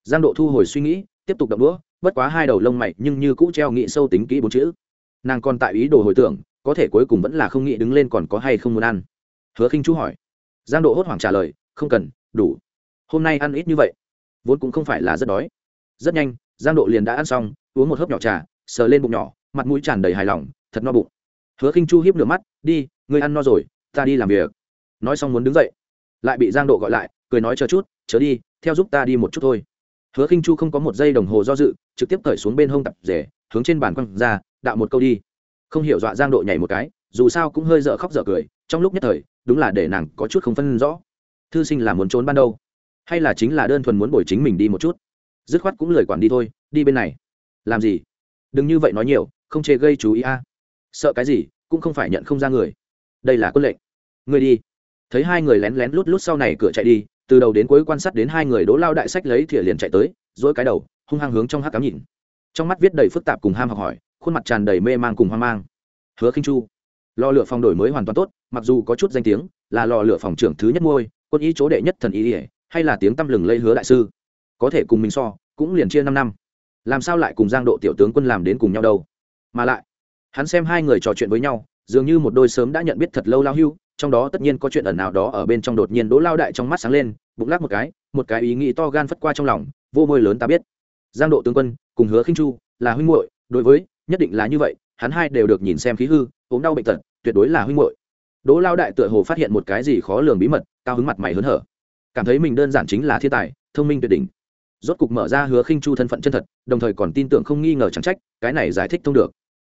giang độ thu hồi suy nghĩ, tiếp tục đậm đũa, bất quá hai đầu lông mày nhưng như cũ treo nghĩ sâu tính kỹ bốn chữ. Nàng còn tại ý đồ hồi tưởng, có thể cuối cùng vẫn là không nghĩ đứng lên còn có hay không muốn ăn. Hứa khinh chu hỏi. Giang độ hốt hoảng trả lời, không cần, đủ. Hôm nay ăn ít như vậy, vốn cũng không phải là rất đói. Rất nhanh, giang độ liền đã ăn xong, uống một hớp nhỏ trà, sờ lên bụng nhỏ, mặt mũi tràn đầy hài lòng, thật no bụng. Hứa khinh chu hiếp lửa mắt, đi người ăn no rồi, ta đi làm việc. Nói xong muốn đứng dậy, lại bị giang độ gọi lại, cười nói, chờ chút chớ đi, theo giúp ta đi một chút thôi hứa khinh chu không có một giây đồng hồ do dự, trực tiếp cởi xuống bên hông tập rể, hướng trên bàn quăng ra, đạo một câu đi. Không hiểu dọa giang độ nhảy một cái, dù sao cũng hơi dở khóc dở cười, trong lúc nhất thời, đúng là để nàng có chút không phân rõ. Thư sinh là muốn trốn ban đâu? Hay là chính là đơn thuần muốn bồi chính mình đi một chút? Dứt khoát cũng lời quản đi thôi, đi bên này. Làm gì? Đừng như vậy nói nhiều, không chê gây chú ý a. Sợ cái gì, cũng không phải nhận không ra người. Đây là quân lệnh. Người đi. Thấy hai người lén lén lút lút sau này cửa chạy đi từ đầu đến cuối quan sát đến hai người đỗ lao đại sách lấy thìa liền chạy tới dỗi cái đầu hung hăng hướng trong hát cám nhìn. Trong mắt viết đầy phức tạp cùng ham học hỏi khuôn mặt tràn đầy mê mang cùng hoang mang. Hứa khinh chu lò lửa phòng đổi mới hoàn toàn tốt mặc dù có chút danh tiếng là lò lửa phòng trưởng thứ nhất môi quân ý chỗ đệ nhất thần ý, ỉa hay là tiếng tăm lừng lây hứa đại sư. Có thể cùng mình so cũng liền chia năm năm. Làm sao lại cùng giang độ tiểu tướng quân làm đến cùng nhau đâu? Mà lại hắn xem hai người trò chuyện với nhau dường như một đôi sớm đã nhận biết thật lâu lao hưu trong đó tất nhiên có chuyện ẩn nào đó ở bên trong đột nhiên đỗ lao đại trong mắt sáng lên, bụng lắc một cái một cái ý nghĩ to gan phất qua trong lòng, vô môi lớn ta biết. Giang độ tướng quân, cùng hứa khinh chu, là huynh muội, đối với, nhất định là như vậy, hắn hai đều được nhìn xem khí hư, ốm đau bệnh tật, tuyệt đối là huynh muội. Đỗ lao đại tựa hồ phát hiện một cái gì khó lường bí mật, cao hứng mặt mày hớn hở. Cảm thấy mình đơn giản chính là thiên tài, thông minh tuyệt đỉnh. Rốt cục mở ra hứa khinh chu thân phận chân thật, đồng thời còn tin tưởng không nghi ngờ chẳng trách, cái này giải thích thông được.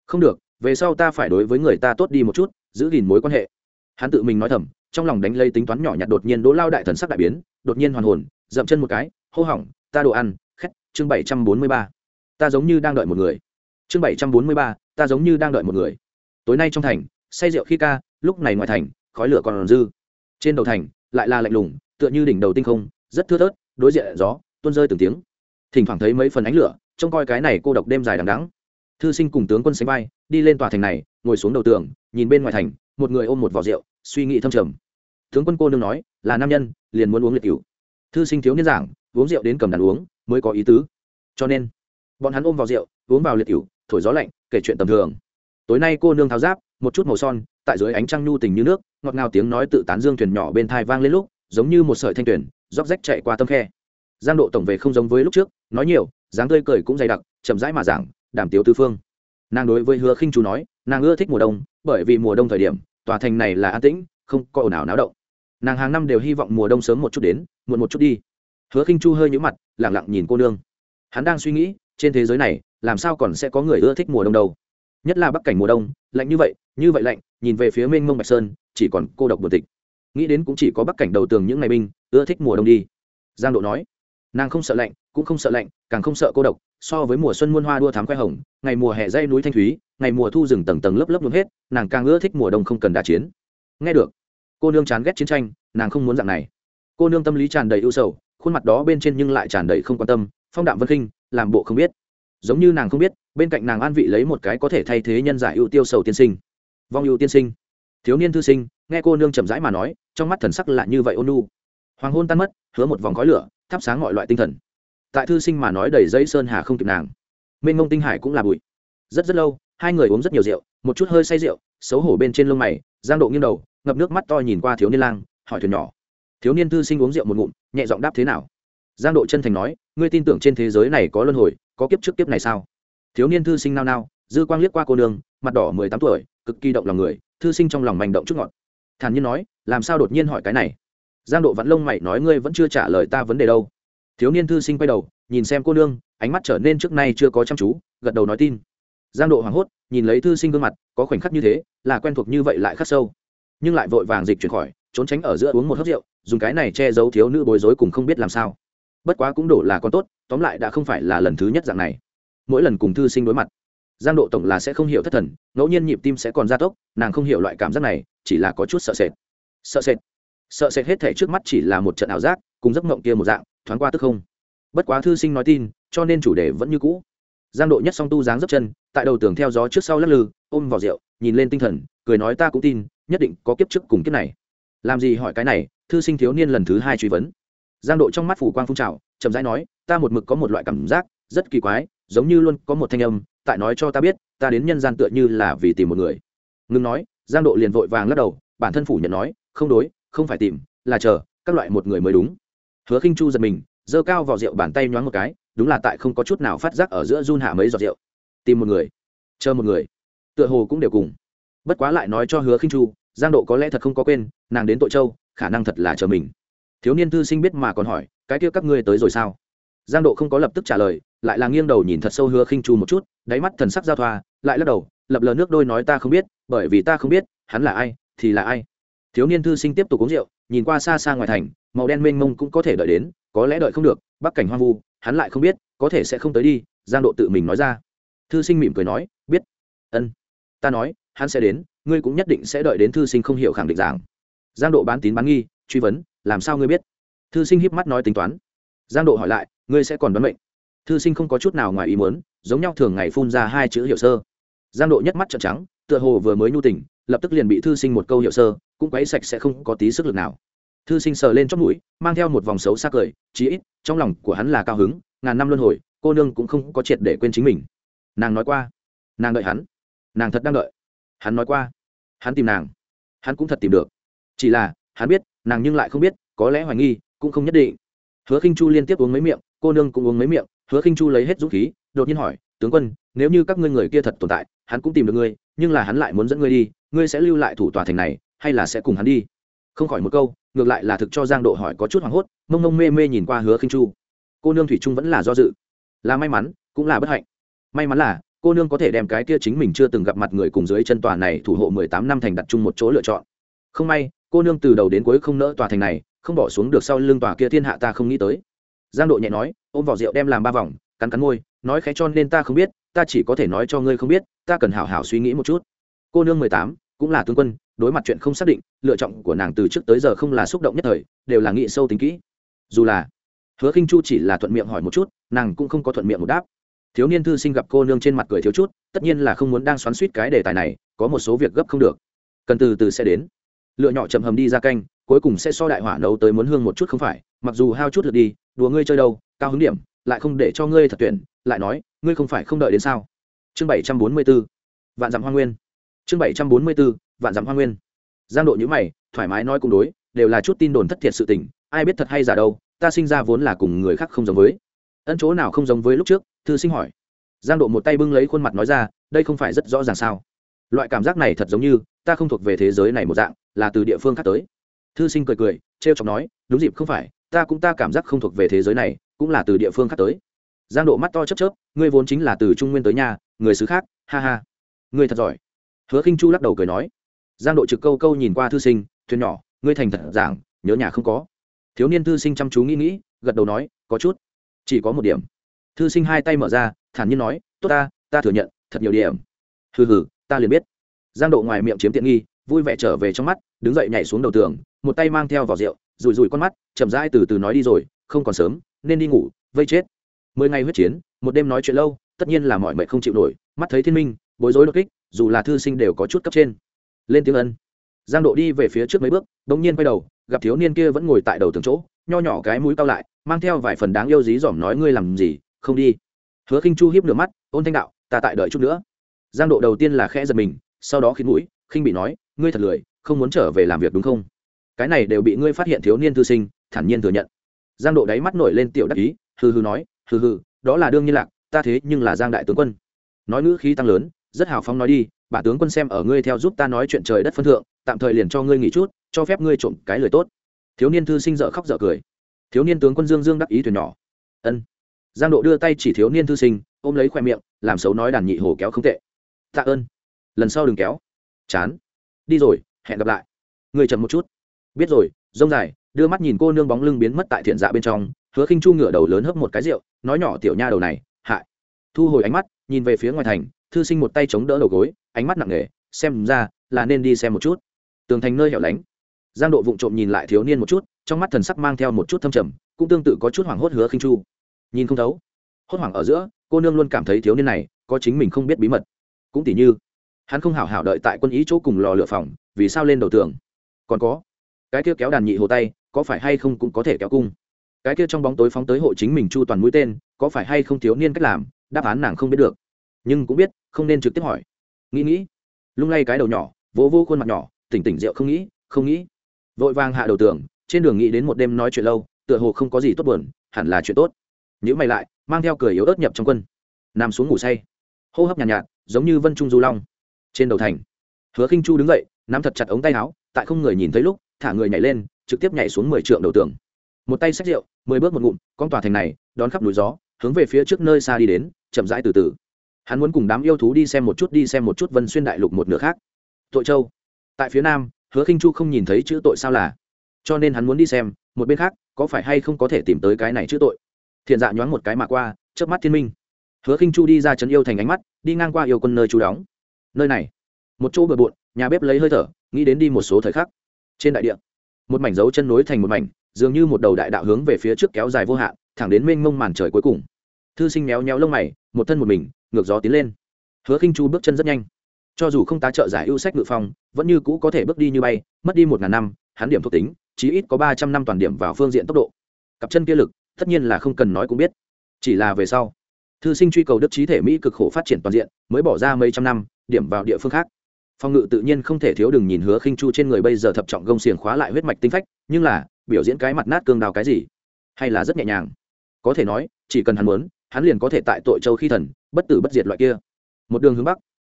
Không được, về sau ta phải đối với người ta tốt đi một chút, giữ gìn mối quan hệ hắn tự mình nói thầm, trong lòng đánh lây tính toán nhỏ nhặt đột nhiên đỗ lao đại thần sắc đại biến, đột nhiên hoàn hồn, dậm chân một cái, hô hỏng, ta đồ ăn, khét, chương bảy trăm bốn mươi ba. Ta giống như đang đợi một người. Chương bảy trăm bốn mươi ba, ta giống như đang đợi một người. Tối nay trong thành, say rượu khi ca, lúc này ngoài thành, khói lửa còn dư. Trên đầu thành, lại là lạnh lùng, tựa như đỉnh đầu tinh không, rất thưa thớt, đối diện gió, tuôn rơi từng tiếng. Thỉnh thoảng thấy mấy phần ánh lửa, trông coi cái này cô độc đêm dài đằng đắng thư sinh cùng tướng quân sánh vai, đi lên tòa thành này, ngồi xuống đầu tường, nhìn bên ngoài thành một người ôm một vỏ rượu, suy nghĩ thâm trầm. Tướng quân cô nương nói, là nam nhân, liền muốn uống liệt cựu thư sinh thiếu niên giảng, uống rượu đến cầm đàn uống, mới có ý tứ. Cho nên, bọn hắn ôm vào rượu, uống vào liệt cựu thổi gió lạnh, kể chuyện tầm thường. Tối nay cô nương tháo giáp, một chút màu son, tại dưới ánh trăng nhu tình như nước, ngọt ngào tiếng nói tự tán dương thuyền nhỏ bên thai vang lên lúc, giống như một sợi thanh tuyển róc rách chạy qua tâm khe. Giang độ tổng về không giống với lúc trước, nói nhiều, dáng tươi cười cũng dày đặc, chậm rãi mà giảng đảm tiếu tư phương. Nàng đối với hứa khinh chú nói nàng ưa thích mùa đông, bởi vì mùa đông thời điểm, tòa thành này là an tĩnh, không có ồn ào náo động. Nàng hàng năm đều hy vọng mùa đông sớm một chút đến, muộn một chút đi. Hứa khinh chu hơi nhũ mặt lẳng lặng nhìn cô nương. Hắn đang suy nghĩ, trên thế giới này, làm sao còn sẽ có người ưa thích mùa đông đâu? Nhất là bắc cảnh mùa đông, lạnh như vậy như vậy lạnh, nhìn về phía mênh mông bạch sơn, chỉ còn cô độc buồn tịch. Nghĩ đến cũng chỉ có bắc cảnh đầu tường những ngày binh, ưa thích mùa đông đi. Giang độ nói, nàng không sợ lạnh, cũng không sợ lạnh, càng không sợ cô độc, so với mùa xuân muôn hoa đua thám khoe hồng, ngày mùa hè dây núi thanh thúy ngày mùa thu rừng tầng tầng lớp lớp luôn hết, nàng càng ưa thích mùa đông không cần đả chiến. Nghe được, cô nương chán ghét chiến tranh, nàng không muốn dạng này. Cô nương tâm lý tràn đầy ưu sầu, khuôn mặt đó bên trên nhưng lại tràn đầy không quan tâm, phong đạm vân khinh, làm bộ không biết. Giống như nàng không biết, bên cạnh nàng an vị lấy một cái có thể thay thế nhân giải ưu tiêu sầu tiên sinh. Vong ưu tiên sinh. Thiếu niên thư sinh, nghe cô nương chậm rãi mà nói, trong mắt thần sắc lạ như vậy ôn nu hoàng hôn tan mất, hứa một vòng khói lửa, thắp sáng mọi loại tinh thần. Tại thư sinh mà nói đầy dây sơn hà không kịp nàng. Mênh mông tinh hải cũng là bụi. Rất rất lâu hai người uống rất nhiều rượu, một chút hơi say rượu, xấu hổ bên trên lông mày, giang độ nghiêng đầu, ngập nước mắt to nhìn qua thiếu niên lang, hỏi thuyền nhỏ. Thiếu niên thư sinh uống rượu một ngụm, nhẹ giọng đáp thế nào? Giang độ chân thành nói, ngươi tin tưởng trên thế giới này có luân hồi, có kiếp trước kiếp này sao? Thiếu niên thư sinh nao nao, dư quang liếc qua cô nương, mặt đỏ mười tám tuổi, cực kỳ động lòng người, thư sinh trong lòng manh động chút ngọt. Thản nhiên nói, làm sao đột nhiên hỏi cái này? Giang độ vẫn lông mày nói, ngươi vẫn chưa trả lời ta vấn đề đâu. Thiếu niên thư sinh quay đầu, nhìn xem cô nương, ánh mắt trở nên trước nay chưa có chăm chú, gật đầu nói tin giang độ hoảng hốt, nhìn lấy thư sinh gương mặt, có khoảnh khắc như thế, là quen thuộc như vậy lại khắc sâu. Nhưng lại vội vàng dịch chuyển khỏi, trốn tránh ở giữa uống một hớp rượu, dùng cái này che giấu thiếu nữ bối rối cùng không biết làm sao. Bất quá cũng đổ là con tốt, tóm lại đã không phải là lần thứ nhất dạng này. Mỗi lần cùng thư sinh đối mặt, giang độ tổng là sẽ không hiểu thất thần, ngẫu nhiên nhịp tim sẽ còn gia tốc, nàng không hiểu loại cảm giác này, chỉ là có chút sợ sệt. Sợ sệt. Sợ sệt hết thể trước mắt chỉ là một trận ảo giác, cùng giấc mộng kia một dạng, thoáng qua tức không. Bất quá thư sinh nói tin, cho nên chủ đề vẫn như cũ giang độ nhất song tu dáng dấp chân, tại đầu tường theo gió trước sau lắc lư, ôm vào rượu, nhìn lên tinh thần, cười nói ta cũng tin, nhất định có kiếp trước cùng kiếp này. Làm gì hỏi cái này, thư sinh thiếu niên lần thứ hai truy vấn. Giang độ trong mắt phủ quang phun trào, chậm rãi nói, ta một mực có một loại cảm giác, rất kỳ quái, giống như luôn có một thanh âm, tại nói cho ta biết, ta đến nhân gian tựa như là vì tìm một người. Ngừng nói, giang độ liền vội vàng lắc đầu, bản thân phủ nhận nói, không đối, không phải tìm, là chờ, các loại một người mới đúng. Hứa khinh chu giật mình giơ cao vào rượu bàn tay nhoáng một cái, đúng là tại không có chút nào phát giác ở giữa run hạ mấy giọt rượu. Tìm một người. Chờ một người. Tựa hồ cũng đều cùng. Bất quá lại nói cho hứa khinh chu, giang độ có lẽ thật không có quên, nàng đến tội châu, khả năng thật là chờ mình. Thiếu niên thư sinh biết mà còn hỏi, cái kia các ngươi tới rồi sao? Giang độ không có lập tức trả lời, lại là nghiêng đầu nhìn thật sâu hứa khinh chu một chút, đáy mắt thần sắc giao thoa, lại lắc đầu, lập lờ nước đôi nói ta không biết, bởi vì ta không biết, hắn là ai, thì là ai thiếu niên thư sinh tiếp tục uống rượu, nhìn qua xa xa ngoài thành, màu đen mênh mông cũng có thể đợi đến, có lẽ đợi không được, bắc cảnh hoang vu, hắn lại không biết, có thể sẽ không tới đi, giang độ tự mình nói ra. Thư sinh mỉm cười nói, biết. Ân, ta nói, hắn sẽ đến, ngươi cũng nhất định sẽ đợi đến thư sinh không hiểu khẳng định giảng. Giang độ bán tín bán nghi, truy vấn, làm sao ngươi biết? Thư sinh híp mắt nói tính toán. Giang độ hỏi lại, ngươi sẽ còn đoán mệnh? Thư sinh không có chút nào ngoài ý muốn, giống nhau thường ngày phun ra hai chữ hiệu sơ. Giang độ nhất mắt trợn trắng, tựa hồ vừa mới nhu tỉnh lập tức liền bị thư sinh một câu hiệu sơ, cũng quấy sạch sẽ không có tí sức lực nào. Thư sinh sờ lên chót mũi, mang theo một vòng xấu xa cười, chí ít, trong lòng của hắn là cao hứng, ngàn năm luân hồi, cô nương cũng không có triệt để quên chính mình. Nàng nói qua. Nàng đợi hắn. Nàng thật đang đợi. Hắn nói qua. Hắn tìm nàng. Hắn cũng thật tìm được. Chỉ là, hắn biết, nàng nhưng lại không biết, có lẽ hoài nghi, cũng không nhất định. Hứa khinh chu liên tiếp uống mấy miệng, cô nương cũng uống mấy miệng, hứa khinh chu lấy hết dũng khí, đột nhiên hỏi, tướng quân, nếu như các ngươi người kia thật tồn tại, hắn cũng tìm được ngươi, nhưng là hắn lại muốn dẫn ngươi đi ngươi sẽ lưu lại thủ tòa thành này, hay là sẽ cùng hắn đi? Không khỏi một câu, ngược lại là thực cho giang độ hỏi có chút hoảng hốt, mông mông mê mê nhìn qua hứa khinh chu. Cô nương thủy trung vẫn là do dự. Là may mắn, cũng là bất hạnh. May mắn là, cô nương có thể đem cái kia chính mình chưa từng gặp mặt người cùng dưới chân tòa này thủ hộ mười tám năm thành đặt chung một chỗ lựa chọn. Không may, cô nương từ đầu đến cuối không nỡ tòa thành này, không bỏ xuống được sau lưng tòa kia thiên hạ ta không nghĩ tới. Giang độ nhẹ nói, ôm vỏ rượu đem làm ba vòng, cắn cắn môi, nói khẽ cho nên ta không biết, ta chỉ có thể nói cho ngươi không biết, ta cần hảo hảo suy nghĩ một chút. Cô nương mười tám cũng là tướng quân, đối mặt chuyện không xác định, lựa chọn của nàng từ trước tới giờ không là xúc động nhất thời, đều là nghĩ sâu tính kỹ. Dù là hứa khinh chu chỉ là thuận miệng hỏi một chút, nàng cũng không có thuận miệng một đáp. Thiếu niên thư sinh gặp cô nương trên mặt cười thiếu chút, tất nhiên là không muốn đang xoắn suýt cái đề tài này, có một số việc gấp không được. Cần từ từ sẽ đến. Lựa nhỏ chậm hầm đi ra canh, cuối cùng sẽ so đại hỏa nấu tới muốn hương một chút không phải, mặc dù hao chút lượt đi, đùa ngươi chơi đâu, cao hứng điểm, lại không để cho ngươi thật tuyển, lại nói, ngươi không phải không đợi đến sao? Chương bảy trăm bốn mươi b ố vạn dặm hoa nguyên chương bảy trăm bốn mươi b ố vạn dặm hoa nguyên. Giang độ nhữ mày, thoải mái nói cùng đối, đều là chút tin đồn thất thiệt sự tình, ai biết thật hay giả đâu, ta sinh ra vốn là cùng người khác không giống với. Ân chỗ nào không giống với lúc trước, thư sinh hỏi. Giang độ một tay bưng lấy khuôn mặt nói ra, đây không phải rất rõ ràng sao? Loại cảm giác này thật giống như, ta không thuộc về thế giới này một dạng, là từ địa phương khác tới. Thư sinh cười cười t r e o chọc nói, đúng dịp không phải, ta cũng ta cảm giác không thuộc về thế giới này, cũng là từ địa phương khác tới. Giang độ mắt to chấp chớp, ngươi vốn chính là từ trung nguyên tới nhà, người xứ khác, ha ha. Ngươi thật giỏi hứa khinh chu lắc đầu cười nói, giang độ trực câu câu nhìn qua thư sinh, thuyền nhỏ, ngươi thành thật giảng, nhớ nhà không có. Thiếu niên thư sinh chăm chú nghĩ nghĩ, gật đầu nói, có chút, chỉ có một điểm. Thư sinh hai tay mở ra, thản nhiên nói, tốt ta ta thừa nhận, thật nhiều điểm. Hừ hừ, ta liền biết. Giang độ ngoài miệng chiếm tiện nghi, vui vẻ trở về trong mắt, đứng dậy nhảy xuống đầu tường, một tay mang theo vỏ rượu rùi rùi con mắt, chậm rãi từ từ nói đi rồi, không còn sớm, nên đi ngủ, vây chết. Mười ngày huyết chiến, một đêm nói chuyện lâu, tất nhiên là mọi mệnh không chịu nổi, mắt thấy thiên minh bối rối đột kích, dù là thư sinh đều có chút cấp trên. Lên tiếng ân. Giang độ đi về phía trước mấy bước bỗng nhiên quay đầu, gặp thiếu niên kia vẫn ngồi tại đầu tường chỗ, nho nhỏ cái mũi cao lại, mang theo vài phần đáng yêu dí dỏm nói ngươi làm gì, không đi. Hứa khinh chu hiếp nửa mắt, ôn thanh đạo, ta tại đợi chút nữa. Giang độ đầu tiên là khẽ giật mình, sau đó khiến mũi, khinh bị nói, ngươi thật lười, không muốn trở về làm việc đúng không? Cái này đều bị ngươi phát hiện thiếu niên thư sinh, thản nhiên thừa nhận. Giang độ đáy mắt nổi lên tiểu đắc ý, hừ hừ nói, hừ hừ, đó là đương nhiên lạc, ta thế nhưng là giang đại tướng quân. Nói ngữ khí tăng lớn rất hào phóng nói đi, bà tướng quân xem ở ngươi theo giúp ta nói chuyện trời đất phân thượng, tạm thời liền cho ngươi nghỉ chút, cho phép ngươi trộm cái lời tốt. Thiếu niên thư sinh dợ khóc dợ cười. Thiếu niên tướng quân dương dương đắc ý thuyền nhỏ. Ân. Giang độ đưa tay chỉ thiếu niên thư sinh, ôm lấy khoe miệng, làm xấu nói đàn nhị hồ kéo không tệ. Tạ ơn. Lần sau đừng kéo. Chán. Đi rồi, hẹn gặp lại. Người chậm một chút. Biết rồi, rông dài, đưa mắt nhìn cô nương bóng lưng biến mất tại thiện dạ bên trong, hứa khinh chu ngửa đầu lớn hấp một cái rượu, nói nhỏ tiểu nha đầu này, hại. Thu hồi ánh mắt, nhìn về phía ngoài thành thư sinh một tay chống đỡ đầu gối, ánh mắt nặng nề, xem ra là nên đi xem một chút. Tường thành nơi hẻo lánh. Giang độ vụng trộm nhìn lại thiếu niên một chút, trong mắt thần sắc mang theo một chút thâm trầm, cũng tương tự có chút hoảng hốt hứa khinh chu. Nhìn không thấu. Hốt hoảng ở giữa, cô nương luôn cảm thấy thiếu niên này có chính mình không biết bí mật. Cũng tỉ như, hắn không hảo hảo đợi tại quân ý chỗ cùng lò lửa phòng, vì sao lên đầu tường? Còn có, cái kia kéo đàn nhị hồ tay, có phải hay không cũng có thể kéo cung? Cái kia trong bóng tối phóng tới hộ chính mình chu toàn mũi tên, có phải hay không thiếu niên cách làm? Đáp án nàng không biết được. Nhưng cũng biết không nên trực tiếp hỏi. Nghĩ nghĩ lung lay cái đầu nhỏ vỗ vô khuôn mặt nhỏ tỉnh tỉnh rượu không nghĩ không nghĩ. Vội vàng hạ đầu tường trên đường nghĩ đến một đêm nói chuyện lâu tựa hồ không có gì tốt buồn hẳn là chuyện tốt. Nhữ mày lại mang theo cười yếu ớt nhập trong quân. Nằm xuống ngủ say. Hô hấp nhàn nhạt, nhạt giống như vân trung du long. Trên đầu thành hứa khinh chu đứng dậy nắm thật chặt ống tay áo tại không người nhìn thấy lúc thả người nhảy lên trực tiếp nhảy xuống mười trượng đầu tường. Một tay xách rượu mười bước một ngụm con tòa thành này đón khắp núi gió hướng về phía trước nơi xa đi đến chậm rãi từ từ hắn muốn cùng đám yêu thú đi xem một chút, đi xem một chút vân xuyên đại lục một nửa khác. Tội châu. Tại phía nam, hứa khinh chu không nhìn thấy chữ tội sao là. Cho nên hắn muốn đi xem, một bên khác, có phải hay không có thể tìm tới cái này chữ tội? Thiện dạ nhoáng một cái mà qua trước mắt thiên minh. Hứa khinh chu đi ra trấn yêu thành ánh mắt, đi ngang qua yêu quân nơi chú đóng. Nơi này, một chỗ bừa bộn, nhà bếp lấy hơi thở, nghĩ đến đi một số thời khắc. Trên đại địa, một mảnh dấu chân nối thành một mảnh, dường như một đầu đại đạo hướng về phía trước kéo dài vô hạn, thẳng đến mênh mông màn trời cuối cùng. Thư sinh méo méo lông mày, một thân một mình ngược gió tiến lên. Hứa khinh chu bước chân rất nhanh. Cho dù không tá trợ giải ưu sách ngự phong, vẫn như cũ có thể bước đi như bay, mất đi một ngàn năm, hắn điểm thuộc tính, chí ít có ba trăm năm toàn điểm vào phương diện tốc độ. Cặp chân kia lực, tất nhiên là không cần nói cũng biết. Chỉ là về sau, thư sinh truy cầu đức trí thể mỹ cực khổ phát triển toàn diện, mới bỏ ra mấy trăm năm, điểm vào địa phương khác. Phong ngự tự nhiên không thể thiếu đừng nhìn hứa khinh chu trên người bây giờ thập trọng gông xiềng khóa lại huyết mạch tinh phách, nhưng là, biểu diễn cái mặt nát cương đào cái gì? Hay là rất nhẹ nhàng? Có thể nói, chỉ cần hắn muốn, hắn liền có thể tại tội châu khi thần bất tử bất diệt loại kia. Một đường hướng bắc,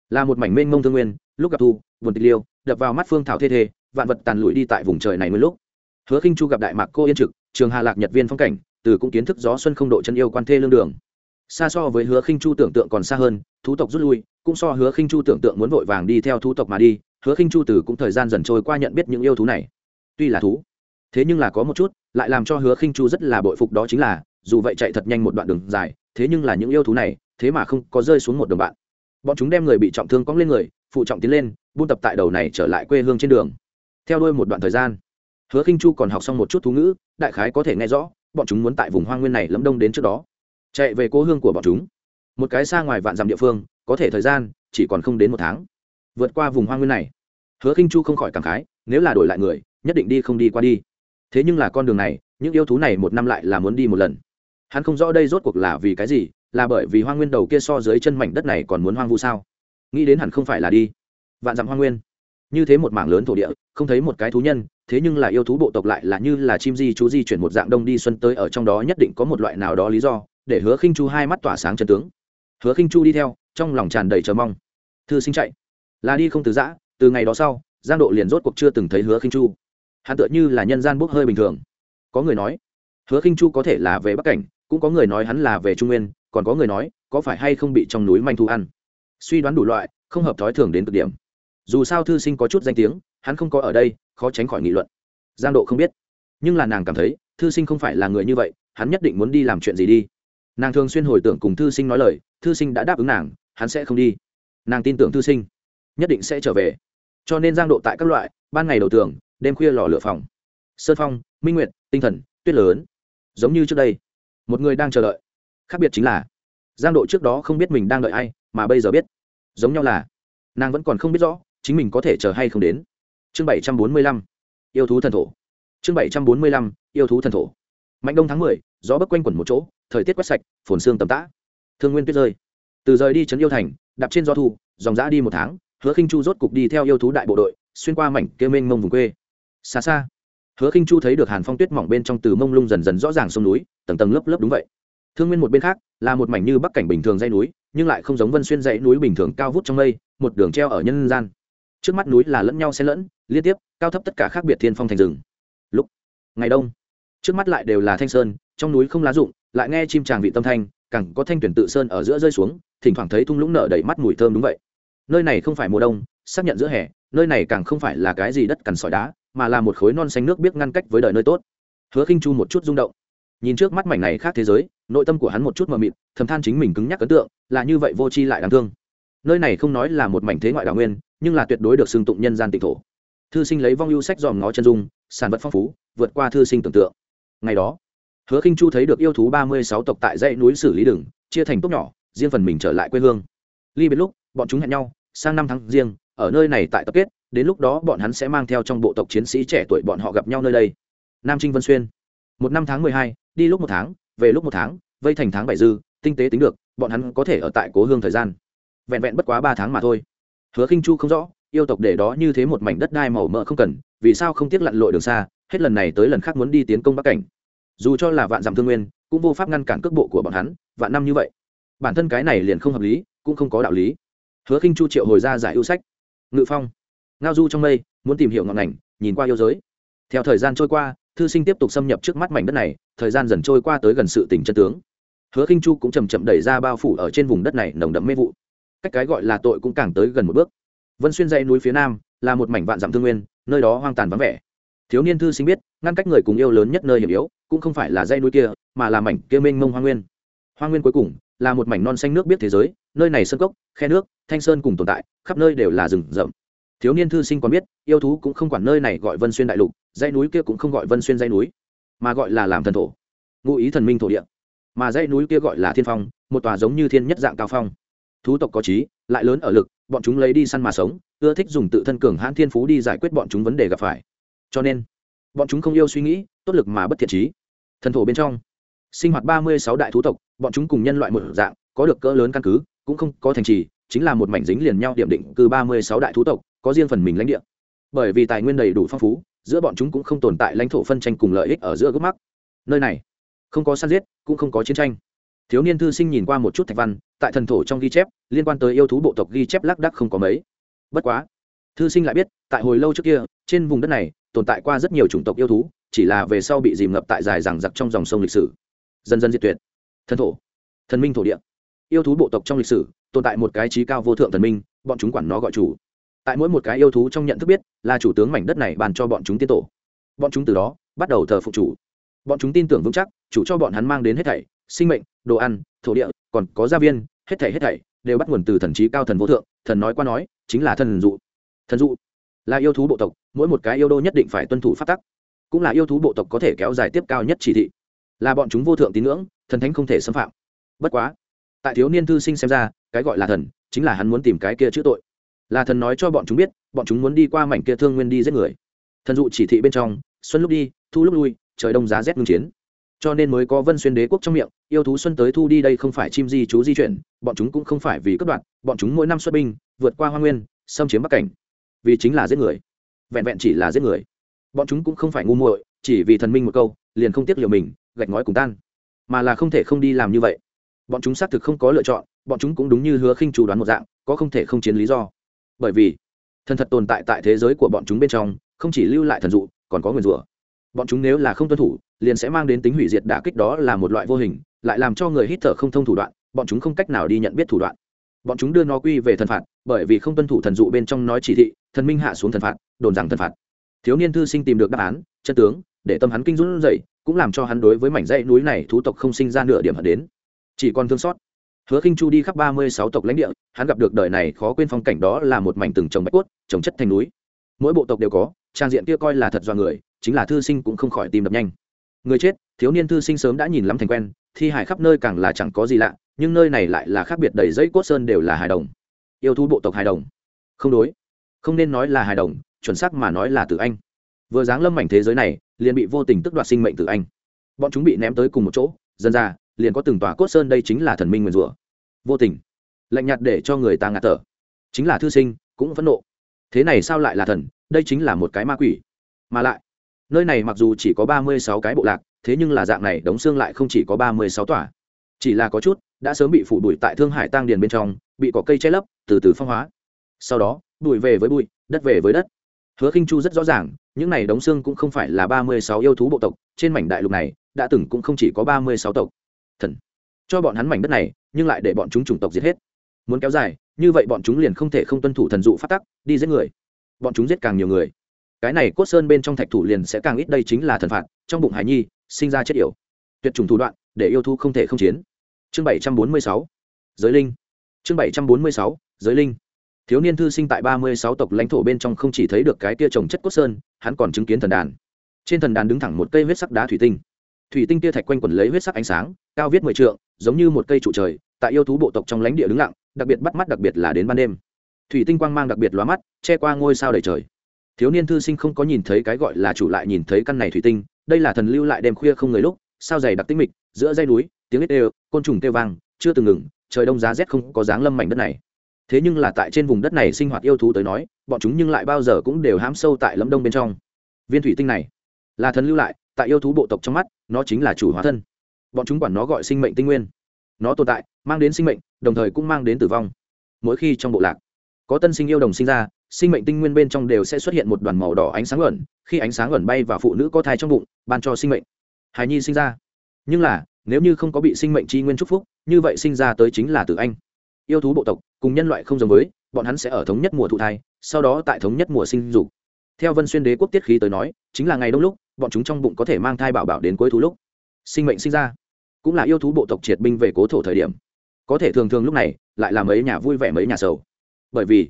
là một mảnh mênh mông thương nguyên, lúc gặp thu, buồn tịch liêu, đập vào mắt phương thảo thê thê, vạn vật tàn lụi đi tại vùng trời này mới lúc. Hứa khinh chu gặp đại mạc cô yên trực, trường hà lạc nhật viên phong cảnh, từ cũng kiến thức gió xuân không độ chân yêu quan thê lương đường. Xa so với hứa khinh chu tưởng tượng còn xa hơn, thú tộc rút lui, cũng so hứa khinh chu tưởng tượng muốn vội vàng đi theo thú tộc mà đi, hứa khinh chu từ cũng thời gian dần trôi qua nhận biết những yêu thú này. Tuy là thú, thế nhưng là có một chút, lại làm cho hứa khinh chu rất là bội phục đó chính là, dù vậy chạy thật nhanh một đoạn đường dài, thế nhưng là những yêu thú này thế mà không có rơi xuống một đồng bạn. Bọn chúng đem người bị trọng thương cong lên người, phụ trọng tiến lên, buôn tập tại đầu này trở lại quê hương trên đường. Theo đuôi một đoạn thời gian, hứa khinh chu còn học xong một chút thú ngữ, đại khái có thể nghe rõ, bọn chúng muốn tại vùng hoang nguyên này lẫm đông đến trước đó, chạy về cố hương của bọn chúng. Một cái xa ngoài vạn dặm địa phương, có thể thời gian chỉ còn không đến một tháng. Vượt qua vùng hoang nguyên này, hứa khinh chu không khỏi cảm khái, nếu là đổi lại người, nhất định đi không đi qua đi. Thế nhưng là con đường này, những yêu thú này một năm lại là muốn đi một lần. Hắn không rõ đây rốt cuộc là vì cái gì là bởi vì hoang nguyên đầu kia so dưới chân mảnh đất này còn muốn hoang vu sao? Nghĩ đến hẳn không phải là đi. Vạn dặm hoang nguyên. Như thế một mảng lớn thổ địa, không thấy một cái thú nhân, thế nhưng là yêu thú bộ tộc lại là như là chim di chú di chuyển một dạng đông đi xuân tới ở trong đó nhất định có một loại nào đó lý do, để hứa khinh chu hai mắt tỏa sáng chân tướng. Hứa khinh chu đi theo, trong lòng tràn đầy chờ mong. Thư sinh chạy. Là đi không từ giã, từ ngày đó sau, giang độ liền rốt cuộc chưa từng thấy hứa khinh chu. Hắn tựa như là nhân gian bốc hơi bình thường. Có người nói, hứa khinh chu có thể là về bắc cảnh, cũng có người nói hắn là về trung nguyên còn có người nói, có phải hay không bị trong núi manh thu ăn? Suy đoán đủ loại, không hợp thói thường đến cực điểm. Dù sao thư sinh có chút danh tiếng, hắn không có ở đây, khó tránh khỏi nghị luận. Giang độ không biết. Nhưng là nàng cảm thấy, thư sinh không phải là người như vậy, hắn nhất định muốn đi làm chuyện gì đi. Nàng thường xuyên hồi tưởng cùng thư sinh nói lời, thư sinh đã đáp ứng nàng, hắn sẽ không đi. Nàng tin tưởng thư sinh, nhất định sẽ trở về. Cho nên giang độ tại các loại, ban ngày đầu tường, đêm khuya lò lửa phòng. Sơn phong, minh nguyệt, tinh thần, tuyết lớn. Giống như trước đây, một người đang chờ đợi khác biệt chính là, giang độ trước đó không biết mình đang đợi ai, mà bây giờ biết. Giống nhau là, nàng vẫn còn không biết rõ chính mình có thể chờ hay không đến. Chương bảy trăm bốn mươi lăm, yêu thú thần thổ. Chương bảy trăm bốn mươi lăm, yêu thú thần thổ. Mạnh đông tháng mười, gió bấc quanh quẩn một chỗ, thời tiết quét sạch, phồn xương tầm tã. Thương nguyên tuyết rơi. Từ rời đi trấn yêu thành, đạp trên gió thu, dòng giã đi một tháng, hứa khinh chu rốt cục đi theo yêu thú đại bộ đội, xuyên qua mảnh kêu mênh mông vùng quê. Xa xa, hứa khinh chu thấy được hàn phong tuyết mỏng bên trong từ mông lung dần dần rõ ràng sông núi, tầng tầng lớp lớp đúng vậy thương nguyên một bên khác, là một mảnh như bắc cảnh bình thường dãy núi, nhưng lại không giống vân xuyên dãy núi bình thường cao vút trong mây, một đường treo ở nhân gian. Trước mắt núi là lẫn nhau xen lẫn, liên tiếp, cao thấp tất cả khác biệt thiên phong thành rừng. Lúc ngày đông. Trước mắt lại đều là thanh sơn, trong núi không lá rụng, lại nghe chim tràng vị tâm thanh cẳng có thanh tuyển tự sơn ở giữa rơi xuống, thỉnh thoảng thấy thung lũng nở đầy mắt mùi thơm đúng vậy. Nơi này không phải mùa đông, xác nhận giữa hè, nơi này càng không phải là cái gì đất cằn sỏi đá, mà là một khối non xanh nước biết ngăn cách với đời nơi tốt. Hứa khinh chu một chút rung động nhìn trước mắt mảnh này khác thế giới, nội tâm của hắn một chút mờ mịt, thầm than chính mình cứng nhắc ấn tượng, là như vậy vô tri lại đáng thương. Nơi này không nói là một mảnh thế ngoại đào nguyên, nhưng là tuyệt đối được xưng tụng nhân gian tịnh thổ. Thư sinh lấy vong ưu sách dòm ngó chân dung, sản vật phong phú, vượt qua thư sinh tưởng tượng. Ngày đó, hứa khinh chu thấy được yêu thú ba mươi sáu tộc tại dãy núi xử lý đường, chia thành tốt nhỏ, riêng phần mình trở lại quê hương. Ly biệt lúc, bọn chúng hẹn nhau, sang năm tháng riêng, ở nơi này tại tập kết, đến lúc đó bọn hắn sẽ mang theo trong bộ tộc chiến sĩ trẻ tuổi bọn họ gặp nhau nơi đây. Nam trinh vân xuyên. Một năm tháng mười hai đi lúc một tháng, về lúc một tháng, vây thành tháng bảy dư, tinh tế tính được, bọn hắn có thể ở tại cố hương thời gian. Vẹn vẹn bất quá ba tháng mà thôi. Hứa khinh chu không rõ, yêu tộc để đó như thế một mảnh đất đai màu mỡ không cần, vì sao không tiếc lặn lội đường xa, hết lần này tới lần khác muốn đi tiến công bắc cảnh. Dù cho là vạn dặm thương nguyên, cũng vô pháp ngăn cản cước bộ của bọn hắn, vạn năm như vậy. Bản thân cái này liền không hợp lý, cũng không có đạo lý. Hứa khinh chu triệu hồi ra giải ưu sách. Ngự phong. Ngao du trong mây, muốn tìm hiểu ngọn ngành, nhìn qua yêu giới. Theo thời gian trôi qua thư sinh tiếp tục xâm nhập trước mắt mảnh đất này, thời gian dần trôi qua tới gần sự tình chân tướng. Hứa khinh chu cũng chầm chậm đẩy ra bao phủ ở trên vùng đất này nồng đậm mê vụ. Cách cái gọi là tội cũng càng tới gần một bước. Vân xuyên dãy núi phía nam, là một mảnh vạn dặm thương nguyên, nơi đó hoang tàn vắng vẻ. Thiếu niên thư sinh biết, ngăn cách người cùng yêu lớn nhất nơi hiểm yếu, cũng không phải là dãy núi kia, mà là mảnh kia mênh mông hoang nguyên. Hoang nguyên cuối cùng, là một mảnh non xanh nước biết thế giới, nơi này sơn cốc, khe nước, thanh sơn cùng tồn tại, khắp nơi đều là rừng rậm thiếu niên thư sinh còn biết, yêu thú cũng không quản nơi này gọi vân xuyên đại lục, dãy núi kia cũng không gọi vân xuyên dãy núi, mà gọi là làm thần thổ, ngụ ý thần minh thổ địa. Mà dãy núi kia gọi là thiên phong, một tòa giống như thiên nhất dạng cao phong. Thú tộc có trí, lại lớn ở lực, bọn chúng lấy đi săn mà sống, ưa thích dùng tự thân cường hãn thiên phú đi giải quyết bọn chúng vấn đề gặp phải. Cho nên, bọn chúng không yêu suy nghĩ, tốt lực mà bất thiện trí. Thần thổ bên trong, sinh hoạt ba mươi sáu đại thú tộc, bọn chúng cùng nhân loại một dạng, có được cỡ lớn căn cứ, cũng không có thành trì chính là một mảnh dính liền nhau điểm định cư ba mươi sáu đại thú tộc, có riêng phần mình lãnh địa. Bởi vì tài nguyên đầy đủ phong phú, giữa bọn chúng cũng không tồn tại lãnh thổ phân tranh cùng lợi ích ở giữa gốc mắc. Nơi này, không có săn giết, cũng không có chiến tranh. Thiếu niên thư sinh nhìn qua một chút thạch văn, tại thần thổ trong ghi chép, liên quan tới yêu thú bộ tộc ghi chép lác đắc không có mấy. Bất quá, thư sinh lại biết, tại hồi lâu trước kia, trên vùng đất này, tồn tại qua rất nhiều chủng tộc yêu thú, chỉ là về sau bị dìm ngập tại dài rằng giặc trong dòng sông lịch sử. Dần dần diệt tuyệt. Thần thổ, thần minh thổ địa yêu thú bộ tộc trong lịch sử, tồn tại một cái trí cao vô thượng thần minh, bọn chúng quản nó gọi chủ. Tại mỗi một cái yêu thú trong nhận thức biết, là chủ tướng mảnh đất này bàn cho bọn chúng tiên tổ. Bọn chúng từ đó, bắt đầu thờ phụ chủ. Bọn chúng tin tưởng vững chắc, chủ cho bọn hắn mang đến hết thảy, sinh mệnh, đồ ăn, thổ địa, còn có gia viên, hết thảy hết thảy, đều bắt nguồn từ thần trí cao thần vô thượng, thần nói qua nói, chính là thần dụ. Thần dụ là yêu thú bộ tộc, mỗi một cái yêu đô nhất định phải tuân thủ pháp tắc. Cũng là yêu thú bộ tộc có thể kéo dài tiếp cao nhất chỉ thị. Là bọn chúng vô thượng tín ngưỡng, thần thánh không thể xâm phạm. Bất quá tại thiếu niên thư sinh xem ra, cái gọi là thần, chính là hắn muốn tìm cái kia chữ tội. Là thần nói cho bọn chúng biết, bọn chúng muốn đi qua mảnh kia thương nguyên đi giết người. Thần dụ chỉ thị bên trong, xuân lúc đi, thu lúc lui, trời đông giá rét ngưng chiến. Cho nên mới có vân xuyên đế quốc trong miệng, yêu thú xuân tới thu đi đây không phải chim di chú di chuyển, bọn chúng cũng không phải vì cất đoạn bọn chúng mỗi năm xuất binh, vượt qua hoa nguyên, xâm chiếm bắc cảnh. Vì chính là giết người. Vẹn vẹn chỉ là giết người. Bọn chúng cũng không phải ngu muội, chỉ vì thần minh một câu, liền không tiếc liều mình, gạch ngói cùng tan. Mà là không thể không đi làm như vậy bọn chúng xác thực không có lựa chọn, bọn chúng cũng đúng như hứa khinh chủ đoán một dạng, có không thể không chiến lý do. Bởi vì, thần thật tồn tại tại thế giới của bọn chúng bên trong, không chỉ lưu lại thần dụ, còn có nguyền rủa. Bọn chúng nếu là không tuân thủ, liền sẽ mang đến tính hủy diệt đả kích đó là một loại vô hình, lại làm cho người hít thở không thông thủ đoạn, bọn chúng không cách nào đi nhận biết thủ đoạn. Bọn chúng đưa nó quy về thần phạt, bởi vì không tuân thủ thần dụ bên trong nói chỉ thị, thần minh hạ xuống thần phạt, đồn rằng thần phạt. Thiếu niên thư sinh tìm được đáp án chân tướng, để tâm hắn kinh rút dậy cũng làm cho hắn đối với mảnh dãy núi này thú tộc không sinh ra nửa điểm hận đến chỉ còn thương xót. Hứa khinh chu đi khắp ba mươi sáu tộc lãnh địa, hắn gặp được đời này khó quên phong cảnh đó là một mảnh từng trồng bạch quất trồng chất thành núi. Mỗi bộ tộc đều có, trang diện kia coi là thật do người, chính là thư sinh cũng không khỏi tìm đập nhanh. Người chết, thiếu niên thư sinh sớm đã nhìn lắm thành quen, thi hải khắp nơi càng là chẳng có gì lạ, nhưng nơi này lại là khác biệt đầy dãy cốt sơn đều là hài đồng. Yêu thú bộ tộc hài đồng. Không đối. Không nên nói là hài đồng, chuẩn xác mà nói là tử anh. Vừa giáng lâm mảnh thế giới này, liền bị vô tình tức đoạt sinh mệnh tử anh. Bọn chúng bị ném tới cùng một chỗ, dần ra liền có từng tòa cốt sơn đây chính là thần minh nguyền rủa. Vô tình, lạnh nhạt để cho người ta ngạt thở. Chính là thư sinh, cũng phẫn nộ. Thế này sao lại là thần? Đây chính là một cái ma quỷ. Mà lại, nơi này mặc dù chỉ có ba mươi sáu cái bộ lạc, thế nhưng là dạng này đống xương lại không chỉ có ba mươi sáu tòa. Chỉ là có chút, đã sớm bị phủ bụi tại thương hải tăng điền bên trong, bị cỏ cây che lấp, từ từ phong hóa. Sau đó bụi về với bụi, đất về với đất. Hứa khinh chu rất rõ ràng, những này đống xương cũng không phải là ba mươi sáu yêu thú bộ tộc, trên mảnh đại lục này, đã từng cũng không chỉ có ba mươi sáu tộc thần. Cho bọn hắn mảnh đất này, nhưng lại để bọn chúng chủng tộc giết hết. Muốn kéo dài, như vậy bọn chúng liền không thể không tuân thủ thần dụ phát tắc, đi giết người. Bọn chúng giết càng nhiều người. Cái này cốt sơn bên trong thạch thủ liền sẽ càng ít, đây chính là thần phạt, trong bụng hải nhi, sinh ra chết yểu. Tuyệt chủng thủ đoạn, để yêu thu không thể không chiến. Chương bảy trăm bốn mươi sáu, giới linh. Chương bảy trăm bốn mươi sáu, giới linh. Thiếu niên thư sinh tại ba mươi sáu tộc lãnh thổ bên trong không chỉ thấy được cái tia trồng chất cốt sơn, hắn còn chứng kiến thần đàn. Trên thần đàn đứng thẳng một cây huyết sắc đá thủy tinh thủy tinh kia thạch quanh quẩn lấy huyết sắc ánh sáng, cao viết mười trượng, giống như một cây trụ trời, tại yêu thú bộ tộc trong lãnh địa đứng lặng, đặc biệt bắt mắt đặc biệt là đến ban đêm. Thủy tinh quang mang đặc biệt lóa mắt, che qua ngôi sao đầy trời. Thiếu niên thư sinh không có nhìn thấy cái gọi là chủ lại nhìn thấy căn này thủy tinh, đây là thần lưu lại đêm khuya không người lúc, sao dày đặc tinh mịch, giữa dây núi, tiếng ếch đều, côn trùng kêu vang, chưa từng ngừng, trời đông giá rét không có dáng lâm mảnh đất này. Thế nhưng là tại trên vùng đất này sinh hoạt yêu thú tới nói, bọn chúng nhưng lại bao giờ cũng đều hám sâu tại lâm đông bên trong. Viên thủy tinh này là thần lưu lại tại yêu thú bộ tộc trong mắt, nó chính là chủ hóa thân. Bọn chúng quản nó gọi sinh mệnh tinh nguyên. Nó tồn tại, mang đến sinh mệnh, đồng thời cũng mang đến tử vong. Mỗi khi trong bộ lạc, có tân sinh yêu đồng sinh ra, sinh mệnh tinh nguyên bên trong đều sẽ xuất hiện một đoàn màu đỏ ánh sáng ẩn. Khi ánh sáng ẩn bay vào phụ nữ có thai trong bụng, ban cho sinh mệnh. Hài nhi sinh ra. Nhưng là, nếu như không có bị sinh mệnh tri nguyên chúc phúc, như vậy sinh ra tới chính là tử anh. Yêu thú bộ tộc, cùng nhân loại không giống với, bọn hắn sẽ ở thống nhất mùa thụ thai, sau đó tại thống nhất mùa sinh dục. Theo vân xuyên đế quốc tiết khí tới nói, chính là ngày đông lúc bọn chúng trong bụng có thể mang thai bảo bảo đến cuối thú lúc. Sinh mệnh sinh ra, cũng là yêu thú bộ tộc triệt binh về cố thổ thời điểm. Có thể thường thường lúc này, lại là mấy nhà vui vẻ mấy nhà sầu. Bởi vì,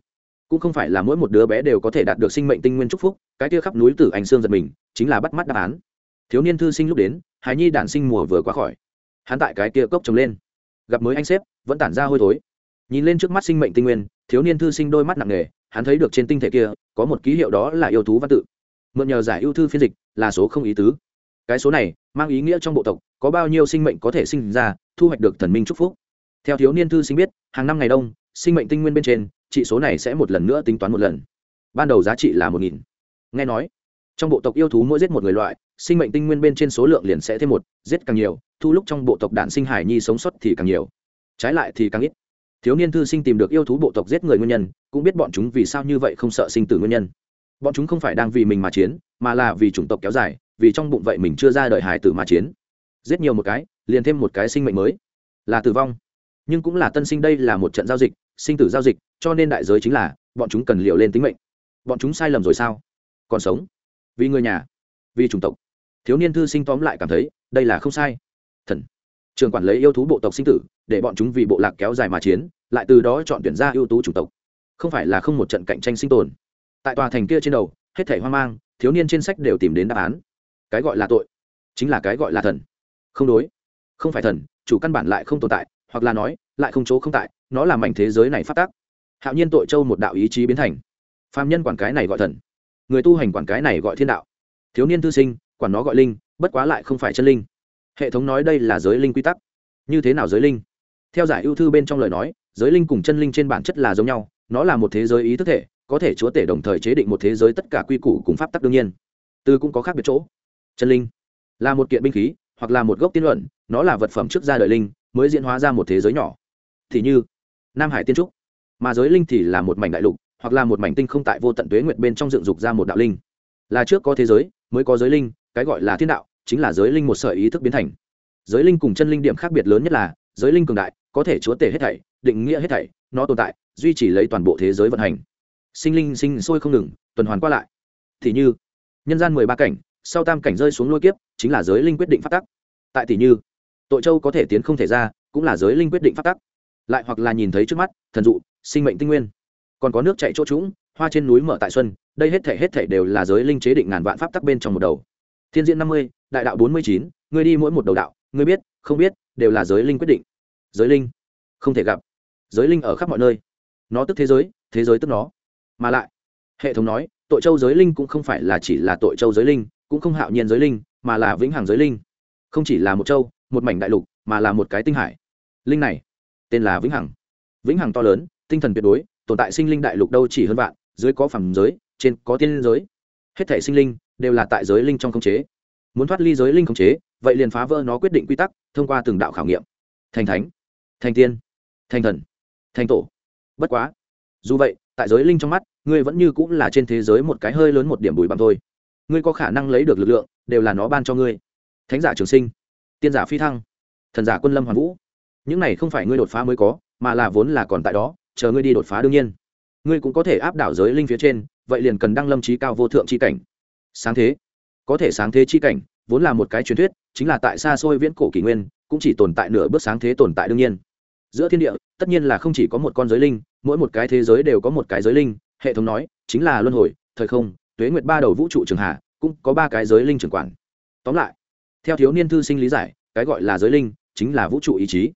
cũng không phải là mỗi một đứa bé đều có thể đạt được sinh mệnh tinh nguyên chúc phúc, cái kia khắp núi tử anh sương giật mình, chính là bắt mắt đáp án. Thiếu niên thư sinh lúc đến, hài nhi đản sinh mùa vừa qua khỏi. Hắn tại cái kia cốc trồng lên. Gặp mới anh xếp, vẫn tản ra hôi thối. Nhìn lên trước mắt sinh mệnh tinh nguyên, thiếu niên thư sinh đôi mắt nặng nề, hắn thấy được trên tinh thể kia, có một ký hiệu đó là yêu thú văn tự mượn nhờ giải ưu thư phiên dịch là số không ý tứ. Cái số này mang ý nghĩa trong bộ tộc có bao nhiêu sinh mệnh có thể sinh ra, thu hoạch được thần minh chúc phúc. Theo thiếu niên thư sinh biết, hàng năm ngày đông, sinh mệnh tinh nguyên bên trên trị số này sẽ một lần nữa tính toán một lần. Ban đầu giá trị là một nghìn. Nghe nói, trong bộ tộc yêu thú mỗi giết một người loại, sinh mệnh tinh nguyên bên trên số lượng liền sẽ thêm một, giết càng nhiều, thu lúc trong bộ tộc đạn sinh hải nhi sống sót thì càng nhiều. Trái lại thì càng ít. Thiếu niên thư sinh tìm được yêu thú bộ tộc giết người nguyên nhân, cũng biết bọn chúng vì sao như vậy không sợ sinh tử nguyên nhân bọn chúng không phải đang vì mình mà chiến, mà là vì chủng tộc kéo dài, vì trong bụng vậy mình chưa ra đời hải tử mà chiến. Giết nhiều một cái, liền thêm một cái sinh mệnh mới. Là tử vong. Nhưng cũng là tân sinh đây là một trận giao dịch, sinh tử giao dịch, cho nên đại giới chính là, bọn chúng cần liều lên tính mệnh. Bọn chúng sai lầm rồi sao? Còn sống? Vì người nhà, vì chủng tộc. Thiếu niên thư sinh tóm lại cảm thấy, đây là không sai. Thần. Trường quản lấy yêu thú bộ tộc sinh tử, để bọn chúng vì bộ lạc kéo dài mà chiến, lại từ đó chọn tuyển ra ưu tú chủng tộc. Không phải là không một trận cạnh tranh sinh tồn tại tòa thành kia trên đầu, hết thảy hoang mang, thiếu niên trên sách đều tìm đến đáp án. Cái gọi là tội, chính là cái gọi là thần. Không đối, không phải thần, chủ căn bản lại không tồn tại, hoặc là nói, lại không chỗ không tại, nó là mảnh thế giới này phát tác. Hạo nhiên tội châu một đạo ý chí biến thành. Phàm nhân quản cái này gọi thần, người tu hành quản cái này gọi thiên đạo. Thiếu niên thư sinh, quản nó gọi linh, bất quá lại không phải chân linh. Hệ thống nói đây là giới linh quy tắc. Như thế nào giới linh? Theo giải ưu thư bên trong lời nói, giới linh cùng chân linh trên bản chất là giống nhau, nó là một thế giới ý thức thể có thể chúa tể đồng thời chế định một thế giới tất cả quy củ cùng pháp tắc đương nhiên. Từ cũng có khác biệt chỗ. Chân linh là một kiện binh khí, hoặc là một gốc tiên luận, nó là vật phẩm trước ra đời linh, mới diễn hóa ra một thế giới nhỏ. Thì như, nam hải tiên trúc, mà giới linh thì là một mảnh đại lục, hoặc là một mảnh tinh không tại vô tận tuế nguyệt bên trong dựng dục ra một đạo linh. Là trước có thế giới, mới có giới linh, cái gọi là thiên đạo, chính là giới linh một sợi ý thức biến thành. Giới linh cùng chân linh điểm khác biệt lớn nhất là, giới linh cường đại, có thể chúa tể hết thảy, định nghĩa hết thảy, nó tồn tại, duy trì lấy toàn bộ thế giới vận hành sinh linh sinh sôi không ngừng, tuần hoàn qua lại. Thì như, nhân gian mười ba cảnh, sau tam cảnh rơi xuống lôi kiếp, chính là giới linh quyết định phát tắc. Tại tỷ như, tội châu có thể tiến không thể ra, cũng là giới linh quyết định phát tắc. Lại hoặc là nhìn thấy trước mắt, thần dụ, sinh mệnh tinh nguyên. Còn có nước chạy chỗ trũng, hoa trên núi mở tại xuân, đây hết thể hết thể đều là giới linh chế định ngàn vạn pháp tắc bên trong một đầu. Thiên diễn năm mươi, đại đạo bốn mươi chín, ngươi đi mỗi một đầu đạo, ngươi biết, không biết, đều là giới linh quyết định. Giới linh, không thể gặp. Giới linh ở khắp mọi nơi. Nó tức thế giới thế giới tức nó mà lại, hệ thống nói, tội châu giới linh cũng không phải là chỉ là tội châu giới linh, cũng không hạo nhiên giới linh, mà là vĩnh hằng giới linh. Không chỉ là một châu, một mảnh đại lục, mà là một cái tinh hải. Linh này, tên là vĩnh hằng. Vĩnh hằng to lớn, tinh thần tuyệt đối, tồn tại sinh linh đại lục đâu chỉ hơn vạn, dưới có phẳng giới, trên có tiên giới. Hết thể sinh linh đều là tại giới linh trong khống chế. Muốn thoát ly giới linh khống chế, vậy liền phá vỡ nó quyết định quy tắc, thông qua từng đạo khảo nghiệm. Thành thánh, thành tiên, thành thần, thành tổ. Bất quá, dù vậy tại giới linh trong mắt, ngươi vẫn như cũng là trên thế giới một cái hơi lớn một điểm bùi bặm thôi. Ngươi có khả năng lấy được lực lượng, đều là nó ban cho ngươi. Thánh giả trường sinh, tiên giả phi thăng, thần giả quân lâm hoàn vũ. Những này không phải ngươi đột phá mới có, mà là vốn là còn tại đó, chờ ngươi đi đột phá đương nhiên. Ngươi cũng có thể áp đảo giới linh phía trên, vậy liền cần đăng lâm trí cao vô thượng c h i cảnh. Sáng thế, có thể sáng thế chi cảnh, vốn là một cái truyền thuyết, chính là tại xa xôi viễn cổ kỷ nguyên, cũng chỉ tồn tại nửa bước sáng thế tồn tại đương nhiên. Giữa thiên địa, tất nhiên là không chỉ có một con giới linh mỗi một cái thế giới đều có một cái giới linh, hệ thống nói, chính là luân hồi, thời không, tuế nguyệt ba đầu vũ trụ trường hạ, cũng có ba cái giới linh trưởng quản. Tóm lại, theo thiếu niên thư sinh lý giải, cái gọi là giới linh chính là vũ trụ ý chí.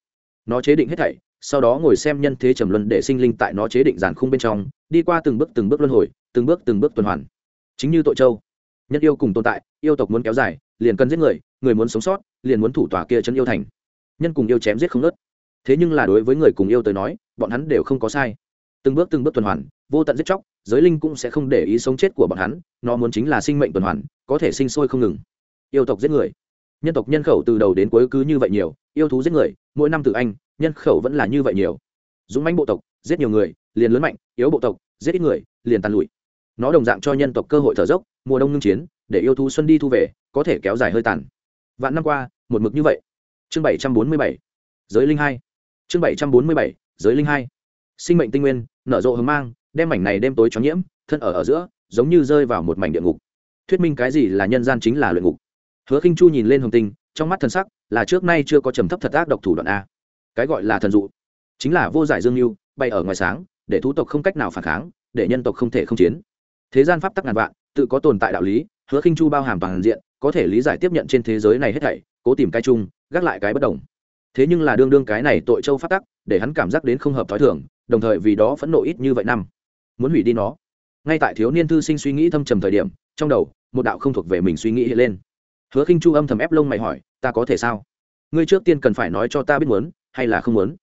Nó chế định hết thảy, sau đó ngồi xem nhân thế trầm luân để sinh linh tại nó chế định giàn khung bên trong, đi qua từng bước từng bước luân hồi, từng bước từng bước tuần hoàn. Chính như tội châu, nhân yêu cùng tồn tại, yêu tộc muốn kéo dài, liền cần giết người người muốn sống sót, liền muốn thủ tòa kia chân yêu thành. Nhân cùng yêu chém giết không nớt thế nhưng là đối với người cùng yêu tới nói, bọn hắn đều không có sai. Từng bước từng bước tuần hoàn, vô tận giết chóc, giới linh cũng sẽ không để ý sống chết của bọn hắn, nó muốn chính là sinh mệnh tuần hoàn, có thể sinh sôi không ngừng. Yêu tộc giết người. Nhân tộc nhân khẩu từ đầu đến cuối cứ như vậy nhiều, yêu thú giết người, mỗi năm từ anh, nhân khẩu vẫn là như vậy nhiều. Dũng mãnh bộ tộc, giết nhiều người, liền lớn mạnh, yếu bộ tộc, giết ít người, liền tàn lụi. Nó đồng dạng cho nhân tộc cơ hội thở dốc, mùa đông ngưng chiến, để yêu thú xuân đi thu về, có thể kéo dài hơi tàn. Vạn năm qua, một mực như vậy. Chương bảy trăm bốn mươi bảy. Giới linh hai chương bảy trăm bốn mươi bảy, giới linh hai. Sinh mệnh tinh nguyên, nở rộ hờ mang, đem mảnh này đêm tối cho nhiễm, thân ở ở giữa, giống như rơi vào một mảnh địa ngục. Thuyết minh cái gì là nhân gian chính là luyện ngục. Hứa khinh chu nhìn lên hồng tinh, trong mắt thần sắc là trước nay chưa có trầm thấp thật ác độc thủ đoạn a. Cái gọi là thần dụ, chính là vô giải dương lưu, bay ở ngoài sáng, để thú tộc không cách nào phản kháng, để nhân tộc không thể không chiến. Thế gian pháp tắc ngàn vạn, tự có tồn tại đạo lý, hứa khinh chu bao hàm toàn diện, có thể lý giải tiếp nhận trên thế giới này hết thảy, cố tìm cái chung, gác lại cái bất đồng thế nhưng là đương đương cái này tội châu phát tắc, để hắn cảm giác đến không hợp thói thường, đồng thời vì đó phẫn nộ ít như vậy năm. Muốn hủy đi nó. Ngay tại thiếu niên thư sinh suy nghĩ thâm trầm thời điểm, trong đầu, một đạo không thuộc về mình suy nghĩ hiện lên. Hứa khinh chu âm thầm ép lông mày hỏi, ta có thể sao? Ngươi trước tiên cần phải nói cho ta biết muốn, hay là không muốn?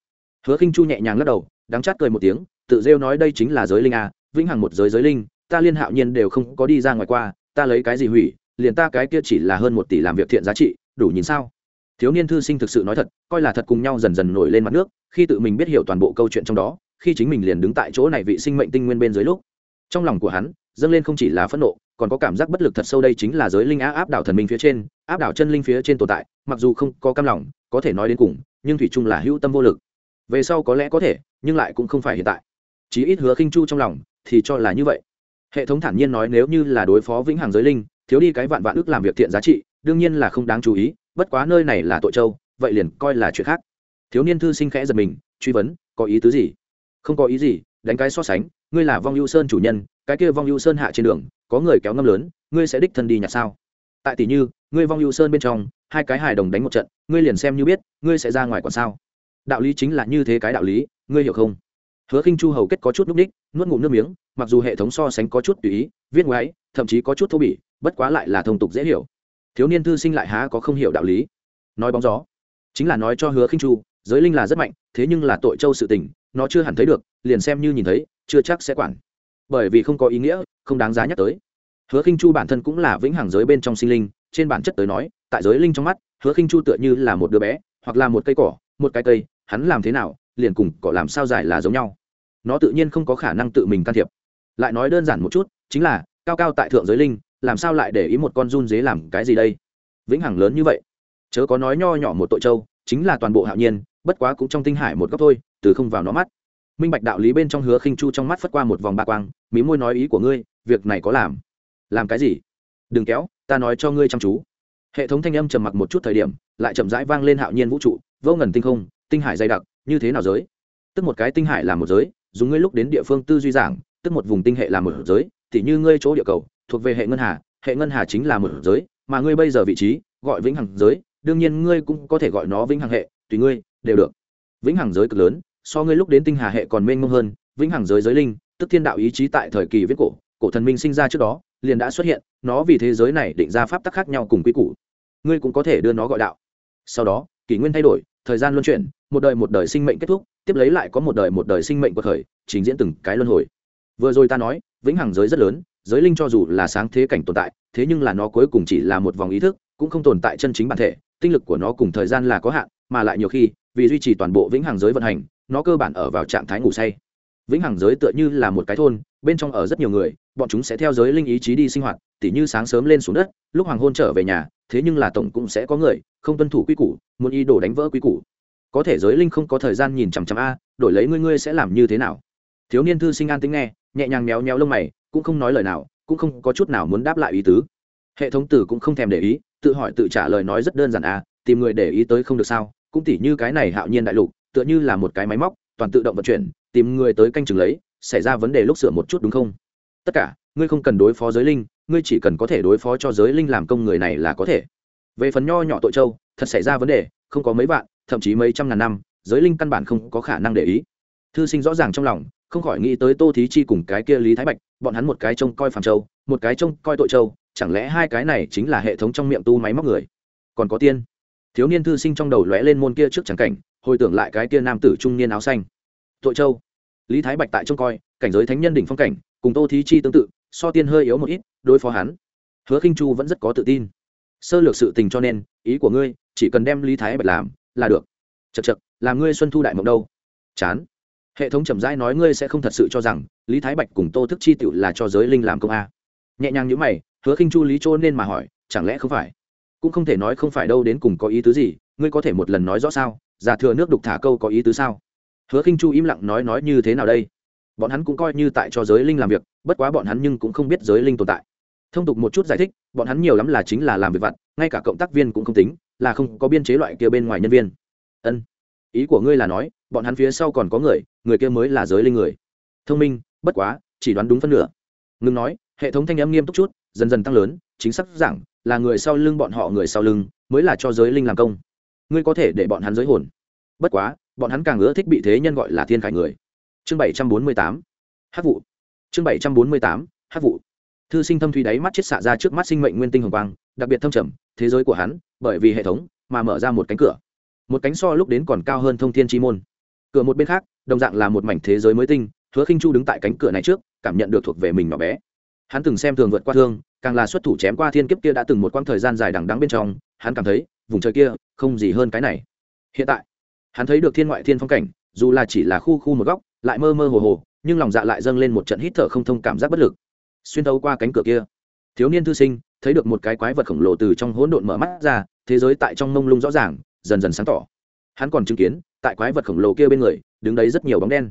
Hứa khinh chu nhẹ nhàng lắc đầu, đắng chát cười một tiếng, tự rêu nói, đây chính là giới linh a vĩnh hằng một giới giới linh, ta liên hạo nhiên đều không có đi ra ngoài qua, ta lấy cái gì hủy, liền ta cái kia chỉ là hơn một tỷ làm việc thiện giá trị, đủ nhìn sao? Thiếu niên thư sinh thực sự nói thật, coi là thật cùng nhau dần dần nổi lên mặt nước, khi tự mình biết hiểu toàn bộ câu chuyện trong đó, khi chính mình liền đứng tại chỗ này vị sinh mệnh tinh nguyên bên dưới lúc. Trong lòng của hắn, dâng lên không chỉ là phẫn nộ, còn có cảm giác bất lực thật sâu đây chính là giới linh á áp đảo thần minh phía trên, áp đảo chân linh phía trên tồn tại, mặc dù không có cam lòng, có thể nói đến cùng, nhưng thủy chung là hữu tâm vô lực. Về sau có lẽ có thể, nhưng lại cũng không phải hiện tại. Chí ít hứa khinh chu trong lòng, thì cho là như vậy. Hệ thống thản nhiên nói nếu như là đối phó vĩnh hằng giới linh, thiếu đi cái vạn vạn ước làm việc thiện giá trị, đương nhiên là không đáng chú ý bất quá nơi này là tội châu, vậy liền coi là chuyện khác. Thiếu niên thư sinh khẽ giật mình, truy vấn, có ý tứ gì? Không có ý gì, đánh cái so sánh, ngươi là vong ưu sơn chủ nhân, cái kia vong ưu sơn hạ trên đường, có người kéo ngâm lớn, ngươi sẽ đích thân đi nhặt sao? Tại tỷ như, ngươi vong ưu sơn bên trong, hai cái hài đồng đánh một trận, ngươi liền xem như biết, ngươi sẽ ra ngoài còn sao? Đạo lý chính là như thế cái đạo lý, ngươi hiểu không? Hứa khinh chu hầu kết có chút núp ních, nuốt ngụm nước miếng, mặc dù hệ thống so sánh có chút tùy ý, viết ngoái thậm chí có chút thô bỉ, bất quá lại là thông tục dễ hiểu thiếu niên thư sinh lại há có không hiểu đạo lý. Nói bóng gió. Chính là nói cho hứa khinh chu, giới linh là rất mạnh, thế nhưng là tội châu sự tình, nó chưa hẳn thấy được, liền xem như nhìn thấy, chưa chắc sẽ quản. Bởi vì không có ý nghĩa, không đáng giá nhắc tới. Hứa khinh chu bản thân cũng là vĩnh hằng giới bên trong sinh linh, trên bản chất tới nói, tại giới linh trong mắt, hứa khinh chu tựa như là một đứa bé, hoặc là một cây cỏ, một cái cây, hắn làm thế nào, liền cùng cỏ làm sao giải là giống nhau. Nó tự nhiên không có khả năng tự mình can thiệp. Lại nói đơn giản một chút, chính là, cao cao tại thượng giới linh làm sao lại để ý một con run dế làm cái gì đây? Vĩnh hằng lớn như vậy. Chớ có nói nho nhỏ một tội châu, chính là toàn bộ hạo nhiên, bất quá cũng trong tinh hải một góc thôi, từ không vào nó mắt. Minh bạch đạo lý bên trong hứa khinh chu trong mắt phất qua một vòng ba quang, mí môi nói ý của ngươi, việc này có làm. Làm cái gì? Đừng kéo, ta nói cho ngươi chăm chú. Hệ thống thanh âm trầm mặc một chút thời điểm, lại chậm rãi vang lên hạo nhiên vũ trụ, vô ngần tinh không, tinh hải dày đặc, như thế nào giới? Tức một cái tinh hải là một giới, dùng ngươi lúc đến địa phương tư duy giảng, tức một vùng tinh hệ là một giới thì như ngươi chỗ địa cầu thuộc về hệ ngân hà, hệ ngân hà chính là một giới, mà ngươi bây giờ vị trí, gọi vĩnh hằng giới, đương nhiên ngươi cũng có thể gọi nó vĩnh hằng hệ, tùy ngươi, đều được. Vĩnh hằng giới cực lớn, so ngươi lúc đến tinh hà hệ còn mênh mông hơn, vĩnh hằng giới giới linh, tức thiên đạo ý chí tại thời kỳ viết cổ cổ thần minh sinh ra trước đó, liền đã xuất hiện, nó vì thế giới này định ra pháp tắc khác nhau cùng quy củ. Ngươi cũng có thể đưa nó gọi đạo. Sau đó, kỷ nguyên thay đổi, thời gian luân chuyển, một đời một đời sinh mệnh kết thúc, tiếp lấy lại có một đời một đời sinh mệnh của thời, trình diễn từng cái luân hồi. Vừa rồi ta nói, vĩnh hằng giới rất lớn giới linh cho dù là sáng thế cảnh tồn tại, thế nhưng là nó cuối cùng chỉ là một vòng ý thức, cũng không tồn tại chân chính bản thể, tinh lực của nó cùng thời gian là có hạn, mà lại nhiều khi, vì duy trì toàn bộ vĩnh hằng giới vận hành, nó cơ bản ở vào trạng thái ngủ say. Vĩnh hằng giới tựa như là một cái thôn, bên trong ở rất nhiều người, bọn chúng sẽ theo giới linh ý chí đi sinh hoạt, tỉ như sáng sớm lên xuống đất, lúc hoàng hôn trở về nhà, thế nhưng là tổng cũng sẽ có người, không tuân thủ quy củ, muốn ý đồ đánh vỡ quy củ. Có thể giới linh không có thời gian nhìn chằm chằm a, đổi lấy ngươi ngươi sẽ làm như thế nào? Thiếu niên thư sinh an tính nghe, nhẹ nhàng méo méo lông mày cũng không nói lời nào, cũng không có chút nào muốn đáp lại ý tứ. Hệ thống tử cũng không thèm để ý, tự hỏi tự trả lời nói rất đơn giản à tìm người để ý tới không được sao? Cũng tỉ như cái này hạo nhiên đại lục, tựa như là một cái máy móc, toàn tự động vận chuyển, tìm người tới canh chừng lấy, xảy ra vấn đề lúc sửa một chút đúng không? Tất cả, ngươi không cần đối phó giới linh, ngươi chỉ cần có thể đối phó cho giới linh làm công người này là có thể. Về phần nho nhỏ tội châu, thật xảy ra vấn đề, không có mấy vạn, thậm chí mấy trăm ngàn năm, giới linh căn bản không có khả năng để ý. Thư sinh rõ ràng trong lòng không khỏi nghĩ tới tô thí chi cùng cái kia lý thái bạch, bọn hắn một cái trông coi phàm châu, một cái trông coi tội châu, chẳng lẽ hai cái này chính là hệ thống trong miệng tu máy móc người? Còn có tiên. Thiếu niên thư sinh trong đầu lóe lên môn kia trước trắng cảnh, hồi tưởng lại cái kia nam tử trung niên áo xanh. Tội châu. Lý thái bạch tại trông coi, cảnh giới thánh nhân đỉnh phong cảnh, cùng tô thí chi tương tự, so tiên hơi yếu một ít, đối phó hắn. Hứa khinh chu vẫn rất có tự tin. Sơ lược sự tình cho nên, ý của ngươi, chỉ cần đem lý thái bạch làm, là được. Chật chật làm ngươi xuân thu đại mộng đâu? Chán hệ thống chậm rãi nói ngươi sẽ không thật sự cho rằng lý thái bạch cùng tô thức chi tựu là cho giới linh làm công a. Nhẹ nhàng như mày, hứa khinh chu lý chỗ nên mà hỏi, chẳng lẽ không phải? Cũng không thể nói không phải đâu đến cùng có ý tứ gì, ngươi có thể một lần nói rõ sao? Giả thừa nước đục thả câu có ý tứ sao? Hứa khinh chu im lặng nói nói như thế nào đây? Bọn hắn cũng coi như tại cho giới linh làm việc, bất quá bọn hắn nhưng cũng không biết giới linh tồn tại. Thông tục một chút giải thích, bọn hắn nhiều lắm là chính là làm việc vặt, ngay cả cộng tác viên cũng không tính, là không có biên chế loại kia bên ngoài nhân viên. Ân ý của ngươi là nói, bọn hắn phía sau còn có người người kia mới là giới linh người. Thông minh, bất quá, chỉ đoán đúng phân nửa. Ngừng nói, hệ thống thanh âm nghiêm túc chút, dần dần tăng lớn, chính xác giảng, là người sau lưng bọn họ người sau lưng, mới là cho giới linh làm công. Ngươi có thể để bọn hắn giới hồn. Bất quá, bọn hắn càng ưa thích bị thế nhân gọi là thiên khải người. Chương bảy trăm bốn mươi tám, hát vụ. Chương bảy trăm bốn mươi tám, hát vụ. Thư sinh thâm thủy đáy mắt chết xạ ra trước mắt sinh mệnh nguyên tinh hồng quang, đặc biệt thâm trầm, thế giới của hắn, bởi vì hệ thống mà mở ra một cánh cửa một cánh so lúc đến còn cao hơn thông thiên chi môn. Cửa một bên khác, đồng dạng là một mảnh thế giới mới tinh, hứa khinh chu đứng tại cánh cửa này trước, cảm nhận được thuộc về mình nhỏ bé. Hắn từng xem thường vượt qua thương, càng là xuất thủ chém qua thiên kiếp kia đã từng một quãng thời gian dài đằng đắng bên trong, hắn cảm thấy, vùng trời kia, không gì hơn cái này. Hiện tại, hắn thấy được thiên ngoại thiên phong cảnh, dù là chỉ là khu khu một góc, lại mơ mơ hồ hồ, nhưng lòng dạ lại dâng lên một trận hít thở không thông cảm giác bất lực. Xuyên thấu qua cánh cửa kia, thiếu niên thư sinh, thấy được một cái quái vật khổng lồ từ trong hỗn độn mở mắt ra, thế giới tại trong mông lung rõ ràng dần dần sáng tỏ. Hắn còn chứng kiến, tại quái vật khổng lồ kia bên người, đứng đấy rất nhiều bóng đen.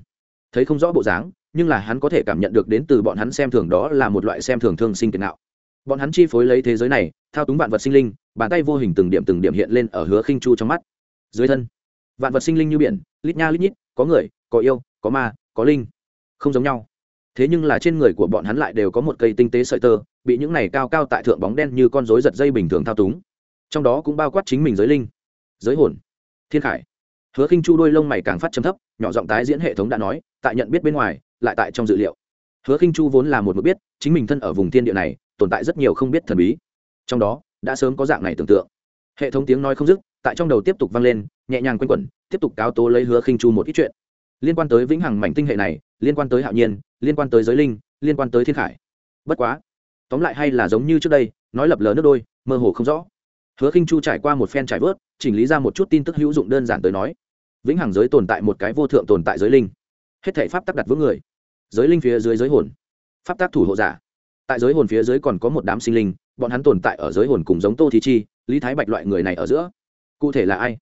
Thấy không rõ bộ dáng, nhưng là hắn có thể cảm nhận được đến từ bọn hắn xem thường đó là một loại xem thường thương sinh tiền nạo bọn hắn chi phối lấy thế giới này, thao túng vạn vật sinh linh, bàn tay vô hình từng điểm từng điểm hiện lên ở hứa khinh chu trong mắt. Dưới thân, vạn vật sinh linh như biển, lít nha lít nhít, có người, có yêu, có ma, có linh, không giống nhau. Thế nhưng là trên người của bọn hắn lại đều có một cây tinh tế sợi tơ, bị những này cao cao tại thượng bóng đen như con rối giật dây bình thường thao túng. Trong đó cũng bao quát chính mình giới linh giới hồn. Thiên khải. Hứa khinh chu đôi lông mày càng phát chấm thấp, nhỏ giọng tái diễn hệ thống đã nói, tại nhận biết bên ngoài, lại tại trong dự liệu. Hứa khinh chu vốn là một mực biết, chính mình thân ở vùng thiên địa này, tồn tại rất nhiều không biết thần bí. Trong đó, đã sớm có dạng này tưởng tượng. Hệ thống tiếng nói không dứt, tại trong đầu tiếp tục vang lên, nhẹ nhàng quanh quẩn, tiếp tục cáo tố lấy hứa khinh chu một ít chuyện. Liên quan tới vĩnh hằng mảnh tinh hệ này, liên quan tới hạo nhiên, liên quan tới giới linh, liên quan tới thiên khải. Bất quá, tóm lại hay là giống như trước đây, nói lập lờ nước đôi, mơ hồ không rõ hứa khinh chu trải qua một phen trải vớt, chỉnh lý ra một chút tin tức hữu dụng đơn giản tới nói. Vĩnh hằng giới tồn tại một cái vô thượng tồn tại giới linh. Hết thể pháp tắc đặt vững người. Giới linh phía dưới giới hồn. Pháp tác thủ hộ giả. Tại giới hồn phía dưới còn có một đám sinh linh, bọn hắn tồn tại ở giới hồn cùng giống tô thí chi, lý thái bạch loại người này ở giữa. Cụ thể là ai?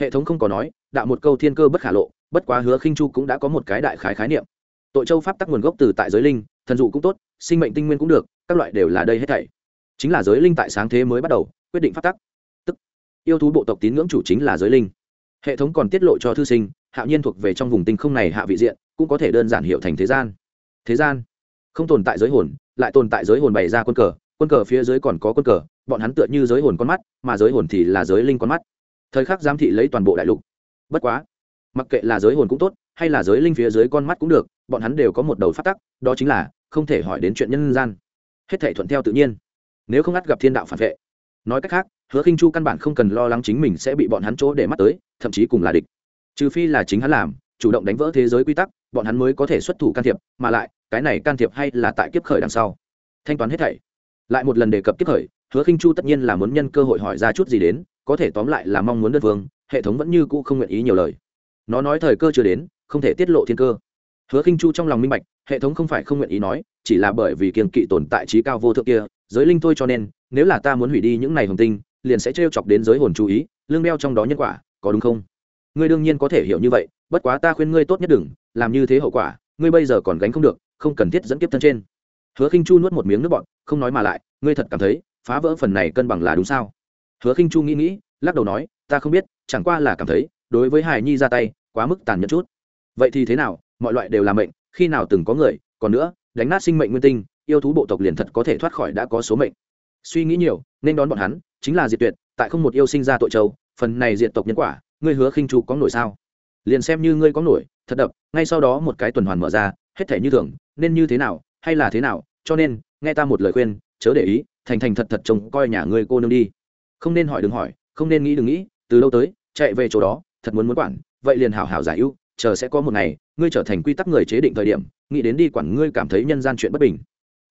Hệ thống không có nói, đạo một câu thiên cơ bất khả lộ, bất quá hứa khinh chu cũng đã có một cái đại khái khái niệm. Tội châu pháp tắc nguồn gốc từ tại giới linh, thần dụ cũng tốt, sinh mệnh tinh nguyên cũng được, các loại đều là đây hết thảy. Chính là giới linh tại sáng thế mới bắt đầu quyết định phát tắc. Tức, yêu thú bộ tộc tín ngưỡng chủ chính là giới linh. Hệ thống còn tiết lộ cho thư sinh, hạo nhiên thuộc về trong vùng tinh không này hạ vị diện, cũng có thể đơn giản hiểu thành thế gian. Thế gian, không tồn tại giới hồn, lại tồn tại giới hồn bày ra quân cờ. Quân cờ phía dưới còn có quân cờ, bọn hắn tựa như giới hồn con mắt, mà giới hồn thì là giới linh con mắt. Thời khắc giám thị lấy toàn bộ đại lục. Bất quá, mặc kệ là giới hồn cũng tốt, hay là giới linh phía dưới con mắt cũng được, bọn hắn đều có một đầu phát tắc, đó chính là không thể hỏi đến chuyện nhân gian. Hết thể thuận theo tự nhiên. Nếu không ngắt gặp thiên đạo phản vệ nói cách khác, hứa khinh chu căn bản không cần lo lắng chính mình sẽ bị bọn hắn chỗ để mắt tới, thậm chí cùng là địch. Trừ phi là chính hắn làm, chủ động đánh vỡ thế giới quy tắc, bọn hắn mới có thể xuất thủ can thiệp, mà lại, cái này can thiệp hay là tại kiếp khởi đằng sau. Thanh toán hết thảy. Lại một lần đề cập kiếp khởi, hứa khinh chu tất nhiên là muốn nhân cơ hội hỏi ra chút gì đến, có thể tóm lại là mong muốn đơn phương, hệ thống vẫn như cũ không nguyện ý nhiều lời. Nó nói thời cơ chưa đến, không thể tiết lộ thiên cơ. Hứa khinh chu trong lòng minh bạch, hệ thống không phải không nguyện ý nói, chỉ là bởi vì kiềng kỵ tồn tại trí cao vô thượng kia, giới linh thôi cho nên nếu là ta muốn hủy đi những này hồng tinh, liền sẽ trêu chọc đến giới hồn chú ý, lương đeo trong đó nhân quả, có đúng không? Ngươi đương nhiên có thể hiểu như vậy, bất quá ta khuyên ngươi tốt nhất đừng, làm như thế hậu quả, ngươi bây giờ còn gánh không được, không cần thiết dẫn kiếp thân trên. Hứa khinh chu nuốt một miếng nước bọt, không nói mà lại, ngươi thật cảm thấy, phá vỡ phần này cân bằng là đúng sao? Hứa khinh chu nghĩ nghĩ, lắc đầu nói, ta không biết, chẳng qua là cảm thấy, đối với hài nhi ra tay, quá mức tàn nhẫn chút. Vậy thì thế nào? Mọi loại đều là mệnh, khi nào từng có người, còn nữa, đánh nát sinh mệnh nguyên tinh, yêu thú bộ tộc liền thật có thể thoát khỏi đã có số mệnh suy nghĩ nhiều, nên đón bọn hắn, chính là diệt tuyệt, tại không một yêu sinh ra tội châu, phần này diệt tộc nhân quả, ngươi hứa khinh chu có nổi sao? Liền xem như ngươi có nổi, thật đập, ngay sau đó một cái tuần hoàn mở ra, hết thể như thường, nên như thế nào, hay là thế nào, cho nên, nghe ta một lời khuyên, chớ để ý, thành thành thật thật trông coi nhà ngươi cô nương đi. Không nên hỏi đừng hỏi, không nên nghĩ đừng nghĩ, từ lâu tới, chạy về chỗ đó, thật muốn muốn quản, vậy liền hảo hảo giải ưu, chờ sẽ có một ngày, ngươi trở thành quy tắc người chế định thời điểm, nghĩ đến đi quản ngươi cảm thấy nhân gian chuyện bất bình.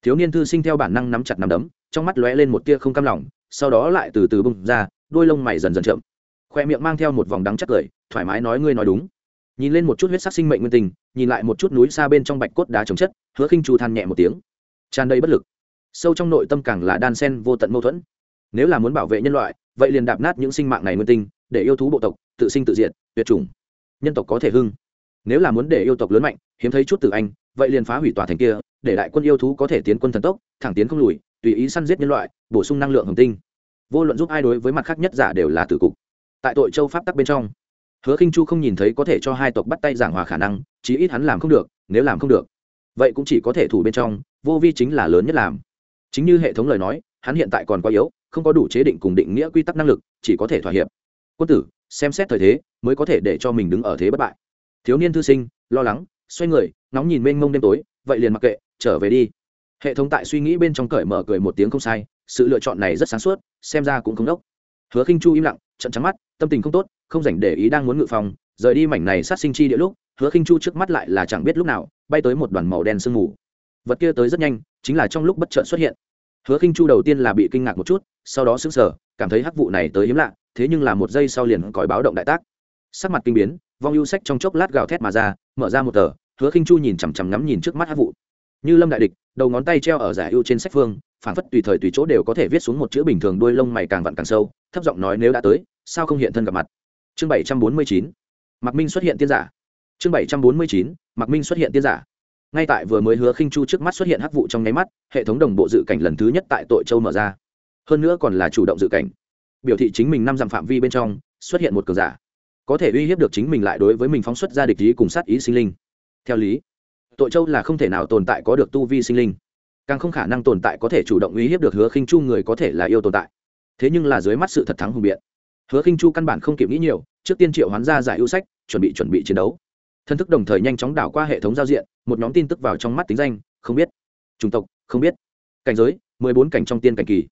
Thiếu niên thư sinh theo bản năng nắm chặt nắm đấm trong mắt lóe lên một tia không cam lòng, sau đó lại từ từ bung ra, đôi lông mày dần dần chậm. Khoe miệng mang theo một vòng đắng chắc cười, thoải mái nói ngươi nói đúng. Nhìn lên một chút huyết sắc sinh mệnh nguyên tình, nhìn lại một chút núi xa bên trong bạch cốt đá trồng chất, hứa khinh chu than nhẹ một tiếng. Tràn đầy bất lực. Sâu trong nội tâm càng là đan sen vô tận mâu thuẫn. Nếu là muốn bảo vệ nhân loại, vậy liền đạp nát những sinh mạng này nguyên tinh để yêu thú bộ tộc, tự sinh tự diệt, tuyệt chủng. Nhân tộc có thể hưng. Nếu là muốn để yêu tộc lớn mạnh, hiếm thấy chút từ anh, vậy liền phá hủy tòa thành kia, để đại quân yêu thú có thể tiến quân thần tốc, thẳng tiến không lùi tùy ý săn giết nhân loại, bổ sung năng lượng hồng tinh. Vô luận giúp ai đối với mặt khác nhất giả đều là tử cục. Tại tội châu pháp tắc bên trong, hứa khinh chu không nhìn thấy có thể cho hai tộc bắt tay giảng hòa khả năng, chí ít hắn làm không được, nếu làm không được, vậy cũng chỉ có thể thủ bên trong, vô vi chính là lớn nhất làm. Chính như hệ thống lời nói, hắn hiện tại còn quá yếu, không có đủ chế định cùng định nghĩa quy tắc năng lực, chỉ có thể thỏa hiệp. Quân tử, xem xét thời thế, mới có thể để cho mình đứng ở thế bất bại. Thiếu niên thư sinh, lo lắng, xoay người nóng nhìn mênh mông đêm tối, vậy liền mặc kệ, trở về đi hệ thống tại suy nghĩ bên trong cởi mở cười một tiếng không sai, sự lựa chọn này rất sáng suốt, xem ra cũng không đốc. Hứa khinh chu im lặng trận trắng mắt, tâm tình không tốt, không dành để ý đang muốn ngự phòng, rời đi mảnh này sát sinh chi địa lúc, hứa khinh chu trước mắt lại là chẳng biết lúc nào, bay tới một đoàn màu đen sương mù. Vật kia tới rất nhanh, chính là trong lúc bất chợt xuất hiện. Hứa khinh chu đầu tiên là bị kinh ngạc một chút, sau đó sững sờ, cảm thấy hắc vụ này tới hiếm lạ, thế nhưng là một giây sau liền còi báo động đại tác. Sắc mặt kinh biến, vong ưu sách trong chốc lát gào thét mà ra, mở ra một tờ, hứa khinh chu nhìn chằm chằm ngắm nhìn trước mắt hắc vụ như lâm đại địch, đầu ngón tay treo ở giải ưu trên sách phương phản phất tùy thời tùy chỗ đều có thể viết xuống một chữ bình thường đuôi lông mày càng vặn càng sâu, thấp giọng nói nếu đã tới, sao không hiện thân gặp mặt? Chương bảy trăm bốn mươi chín, mạc minh xuất hiện tiên giả. Chương bảy trăm bốn mươi chín, mạc minh xuất hiện tiên giả. Ngay tại vừa mới hứa khinh chu trước mắt xuất hiện hắc vụ trong nháy mắt, hệ thống đồng bộ dự cảnh lần thứ nhất tại tội châu mở ra. Hơn nữa còn là chủ động dự cảnh. Biểu thị chính mình năm dặm phạm vi bên trong, xuất hiện một cường giả. Có thể uy hiếp được chính mình lại đối với mình phóng xuất ra địch ý cùng sát ý sinh linh. Theo lý tội châu là không thể nào tồn tại có được tu vi sinh linh. Càng không khả năng tồn tại có thể chủ động uy hiếp được hứa khinh chu người có thể là yêu tồn tại. Thế nhưng là dưới mắt sự thật thắng hùng biện. Hứa khinh chu căn bản không kịp nghĩ nhiều, trước tiên triệu hoán ra giải ưu sách, chuẩn bị chuẩn bị chiến đấu. Thân thức đồng thời nhanh chóng đảo qua hệ thống giao diện, một nhóm tin tức vào trong mắt tính danh, không biết. Chủng tộc, không biết. Cảnh giới, mười bốn cảnh trong tiên cảnh kỳ.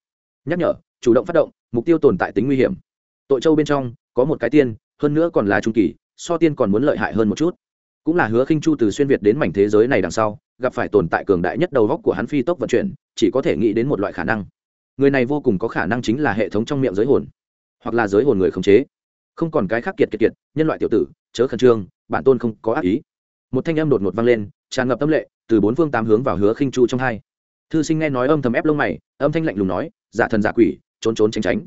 Nhắc nhở, chủ động phát động, mục tiêu tồn tại tính nguy hiểm. Tội châu bên trong, có một cái tiên, hơn nữa còn là trung kỳ, so tiên còn muốn lợi hại hơn một chút cũng là hứa khinh chu từ xuyên việt đến mảnh thế giới này đằng sau, gặp phải tồn tại cường đại nhất đầu góc của hắn phi tốc vận chuyển, chỉ có thể nghĩ đến một loại khả năng. Người này vô cùng có khả năng chính là hệ thống trong miệng giới hồn, hoặc là giới hồn người khống chế. Không còn cái khác kiệt kiệt kiệt, nhân loại tiểu tử, chớ khẩn trương, bản tôn không có ác ý. Một thanh âm đột ngột vang lên, tràn ngập tâm lệ, từ bốn phương tám hướng vào hứa khinh chu trong hai. Thư sinh nghe nói âm thầm ép lông mày, âm thanh lạnh lùng nói, giả thần giả quỷ, trốn trốn tránh tránh.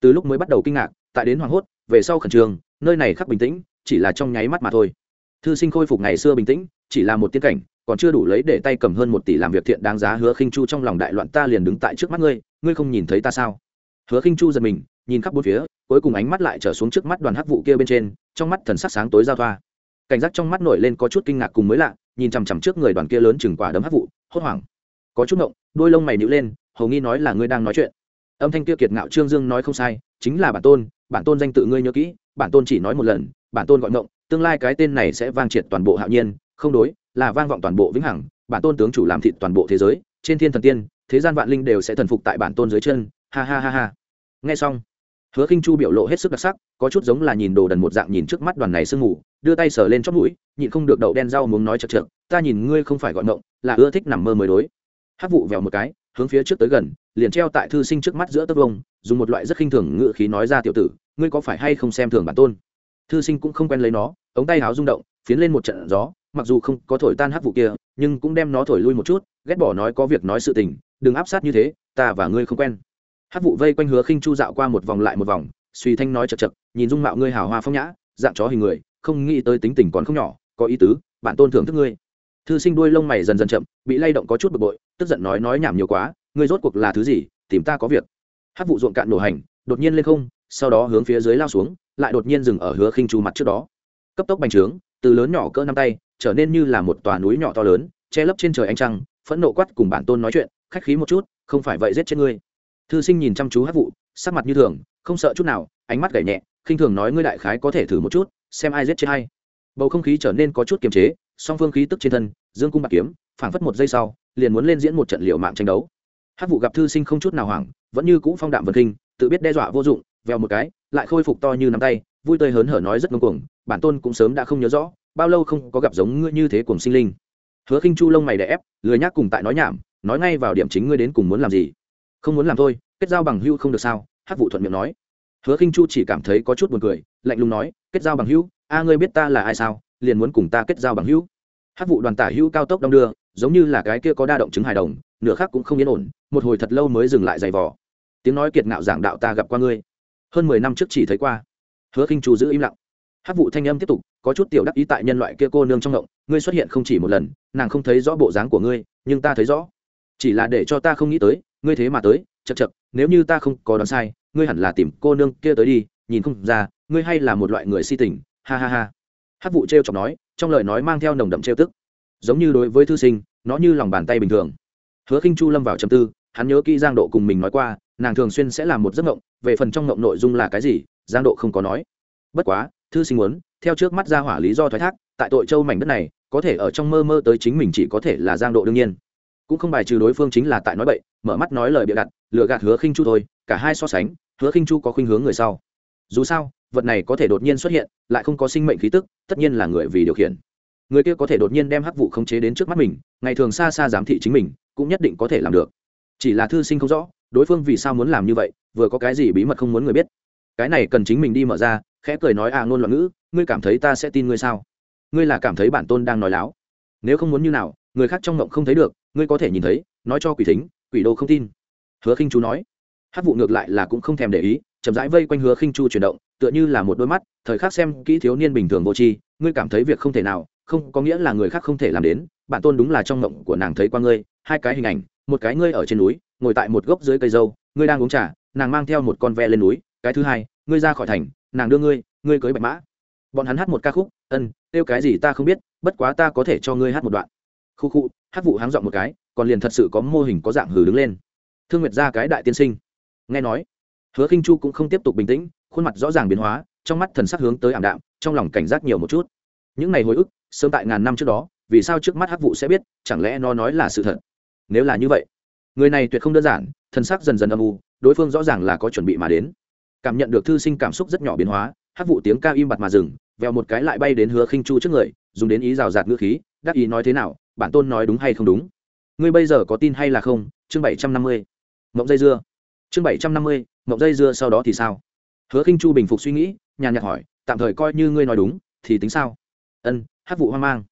Từ lúc mới bắt đầu kinh ngạc, tại đến hoảng hốt, về sau khẩn trương, nơi này khắc bình tĩnh, chỉ là trong nháy mắt mà thôi thư sinh khôi phục ngày xưa bình tĩnh, chỉ là một tiên cảnh, còn chưa đủ lấy để tay cầm hơn một tỷ làm việc thiện đáng giá hứa khinh chu trong lòng đại loạn ta liền đứng tại trước mắt ngươi ngươi không nhìn thấy ta sao? Hứa khinh chu giật mình, nhìn khắp bốn phía, cuối cùng ánh mắt lại trở xuống trước mắt đoàn hắc vụ kia bên trên, trong mắt thần sắc sáng tối giao thoa. Cảnh giác trong mắt nổi lên có chút kinh ngạc cùng mới lạ, nhìn chằm chằm trước người đoàn kia lớn chừng quả đấm hắc vụ, hốt hoảng. Có chút ngộng, đôi lông mày nhíu lên, hầu nghi nói là ngươi đang nói chuyện. Âm thanh kia kiệt ngạo trương dương nói không sai, chính là bản tôn bản tôn danh tự ngươi nhớ kỹ, bản tôn chỉ nói một lần, bản tôn gọi ngộng tương lai cái tên này sẽ vang triệt toàn bộ hạo nhiên không đối là vang vọng toàn bộ vĩnh hằng bản tôn tướng chủ làm thịt toàn bộ thế giới trên thiên thần tiên thế gian vạn linh đều sẽ thần phục tại bản tôn dưới chân ha ha ha ha. Nghe xong hứa khinh chu biểu lộ hết sức đặc sắc có chút giống là nhìn đồ đần một dạng nhìn trước mắt đoàn này sương ngủ, đưa tay sờ lên chót mũi nhịn không được đậu đen rau muốn nói chật chật ta nhìn ngươi không phải gọi ngộng là ưa thích nằm mơ mới đối. Hát vụ vèo một cái hướng phía trước tới gần liền treo tại thư sinh trước mắt giữa tấc vông dùng một loại rất khinh thường ngự khí nói ra tiểu tử ngươi có phải hay không xem thường bản tôn? Thư sinh cũng không quen lấy nó, ống tay háo rung động, phiến lên một trận gió, mặc dù không có thổi tan hát vụ kia, nhưng cũng đem nó thổi lui một chút, ghét bỏ nói có việc nói sự tình, đừng áp sát như thế, ta và ngươi không quen. Hát vụ vây quanh hứa khinh chu dạo qua một vòng lại một vòng, suy thanh nói chật chật, nhìn dung mạo ngươi hào hoa phong nhã, dạng chó hình người, không nghĩ tới tính tình còn không nhỏ, có ý tứ, bạn tôn thưởng thức ngươi. Thư sinh đuôi lông mày dần dần chậm, bị lay động có chút bực bội, tức giận nói nói nhảm nhiều quá, ngươi rốt cuộc là thứ gì, tìm ta có việc. Hát vụ ruộng cạn nổ hành, đột nhiên lên không sau đó hướng phía dưới lao xuống, lại đột nhiên dừng ở hứa khinh chu mặt trước đó. Cấp tốc bành trướng, từ lớn nhỏ cỡ năm tay, trở nên như là một tòa núi nhỏ to lớn, che lấp trên trời ánh trăng, phẫn nộ quát cùng bản tôn nói chuyện, khách khí một chút, không phải vậy giết chết ngươi. Thư sinh nhìn chăm chú hát vụ sắc mặt như thường, không sợ chút nào, ánh mắt gảy nhẹ, khinh thường nói, ngươi đại khái có thể thử một chút, xem ai giết chết hay bầu không khí trở nên có chút kiềm chế, song phương khí tức trên thân, dương cung bạc kiếm, phảng phất một giây sau, liền muốn lên diễn một trận liệu mạng tranh đấu. Hát vụ gặp thư sinh không chút nào hoảng, vẫn như cũ phong đạm vân kinh, tự biết đe dọa vô dụng vèo một cái lại khôi phục to như nắm tay vui tươi hớn hở nói rất ngông cuồng bản tôn cũng sớm đã không nhớ rõ bao lâu không có gặp giống ngươi như thế cùng sinh linh. Hứa khinh chu lông mày đè ép lười nhác cùng tại nói nhảm nói ngay vào điểm chính ngươi đến cùng muốn làm gì. Không muốn làm thôi kết giao bằng hưu không được sao? Hát vụ thuận miệng nói. Hứa khinh chu chỉ cảm thấy có chút buồn cười lạnh lùng nói kết giao bằng hưu, a ngươi biết ta là ai sao? Liền muốn cùng ta kết giao bằng hưu? hát vụ đoàn tả hưu cao tốc đong đưa giống như là cái kia có đa động chứng hài đồng nửa khác cũng không yên ổn một hồi thật lâu mới dừng lại giày vò. Tiếng nói kiệt ngạo giảng đạo ta gặp qua ngươi hơn mười năm trước chỉ thấy qua. Hứa khinh chu giữ im lặng. Hát vụ thanh âm tiếp tục, có chút tiểu đắc ý tại nhân loại kia cô nương trong động ngươi xuất hiện không chỉ một lần, nàng không thấy rõ bộ dáng của ngươi, nhưng ta thấy rõ. Chỉ là để cho ta không nghĩ tới, ngươi thế mà tới chật chật nếu như ta không có đoán sai, ngươi hẳn là tìm cô nương kia tới đi, nhìn không ra, ngươi hay là một loại người si tình, ha ha ha. Hát vụ t r e o chọc nói, trong lời nói mang theo nồng đậm trêu tức. Giống như đối với thư sinh, nó như lòng bàn tay bình thường. Hứa khinh chu lâm vào chầm tư, hắn nhớ kỹ giang độ cùng mình nói qua nàng thường xuyên sẽ làm một giấc mộng, về phần trong mộng nội dung là cái gì, giang độ không có nói. Bất quá, thư sinh muốn, theo trước mắt ra hỏa lý do thoái thác, tại tội châu mảnh đất này, có thể ở trong mơ mơ tới chính mình chỉ có thể là giang độ đương nhiên. Cũng không bài trừ đối phương chính là tại nói bậy, mở mắt nói lời bịa đặt lựa gạt hứa khinh chu thôi, cả hai so sánh, hứa khinh chu có khuynh hướng người sau. Dù sao, vật này có thể đột nhiên xuất hiện, lại không có sinh mệnh khí tức, tất nhiên là người vì điều khiển. Người kia có thể đột nhiên đem hắc vụ khống chế đến trước mắt mình, ngày thường xa xa giám thị chính mình, cũng nhất định có thể làm được. Chỉ là thư sinh không rõ đối phương vì sao muốn làm như vậy, vừa có cái gì bí mật không muốn người biết. Cái này cần chính mình đi mở ra, khẽ cười nói à ngôn loạn ngữ, ngươi cảm thấy ta sẽ tin ngươi sao? Ngươi là cảm thấy bản tôn đang nói láo. Nếu không muốn như nào, người khác trong ngộng không thấy được, ngươi có thể nhìn thấy, nói cho quỷ thính, quỷ đô không tin. Hứa khinh chú nói. Hát vụ ngược lại là cũng không thèm để ý, chậm rãi vây quanh hứa khinh chu chuyển động, tựa như là một đôi mắt, thời khắc xem kỹ thiếu niên bình thường vô tri, ngươi cảm thấy việc không thể nào, không có nghĩa là người khác không thể làm đến, bản tôn đúng là trong ngộng của nàng thấy qua ngươi, hai cái hình ảnh, một cái ngươi ở trên núi ngồi tại một gốc dưới cây dâu, ngươi đang uống trà, nàng mang theo một con ve lên núi, cái thứ hai, ngươi ra khỏi thành, nàng đưa ngươi ngươi cưới bạch mã. Bọn hắn hát một ca khúc, ân, kêu cái gì ta không biết, bất quá ta có thể cho ngươi hát một đoạn. Khu khu, hát vụ háng dọn một cái, còn liền thật sự có mô hình có dạng hử đứng lên. Thương nguyệt ra cái đại tiên sinh. Nghe nói, hứa khinh chu cũng không tiếp tục bình tĩnh, khuôn mặt rõ ràng biến hóa, trong mắt thần sắc hướng tới ảm đạm, trong lòng cảnh giác nhiều một chút. Những ngày hồi ức, sớm tại ngàn năm trước đó, vì sao trước mắt hắc vụ sẽ biết, chẳng lẽ nó nói là sự thật? Nếu là như vậy người này tuyệt không đơn giản, thân sắc dần dần âm u, đối phương rõ ràng là có chuẩn bị mà đến. Cảm nhận được thư sinh cảm xúc rất nhỏ biến hóa hắc vụ tiếng ca im bặt mà dừng, vèo một cái lại bay đến hứa khinh chu trước người, dùng đến ý rào rạt ngữ khí, đắc ý nói thế nào, bản tôn nói đúng hay không đúng. Ngươi bây giờ có tin hay là không? Chương bảy trăm năm mươi. Mộng dây dưa. Chương bảy trăm năm mươi, mộng dây dưa sau đó thì sao? Hứa khinh chu bình phục suy nghĩ, nhàn nhạt hỏi, tạm thời coi như ngươi nói đúng, thì tính sao? Ân, hát vụ hoang mang.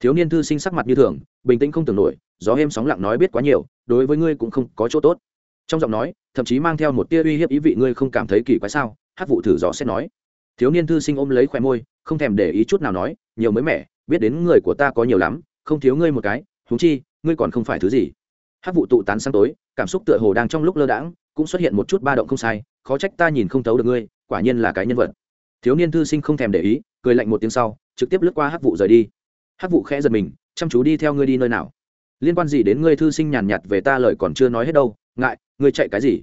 Thiếu niên thư sinh sắc mặt như thường, bình tĩnh không tưởng nổi gió êm sóng lặng nói biết quá nhiều, đối với ngươi cũng không có chỗ tốt. Trong giọng nói, thậm chí mang theo một tia uy hiếp ý vị ngươi không cảm thấy kỳ quái sao? Hát vụ thử dò xét nói. Thiếu niên thư sinh ôm lấy khoe môi, không thèm để ý chút nào nói, nhiều mới mẻ, biết đến người của ta có nhiều lắm, không thiếu ngươi một cái thú chi, ngươi còn không phải thứ gì. Hát vụ tụ tán sáng tối, cảm xúc tựa hồ đang trong lúc lơ đãng, cũng xuất hiện một chút ba động không sai, khó trách ta nhìn không thấu được ngươi, quả nhiên là cái nhân vật. Thiếu niên thư sinh không thèm để ý, cười lạnh một tiếng sau, trực tiếp lướt qua hát vụ rời đi. Hát vụ khẽ giật mình, chăm chú đi theo ngươi đi nơi nào liên quan gì đến ngươi thư sinh nhàn nhạt về ta lời còn chưa nói hết đâu, ngại, ngươi chạy cái gì?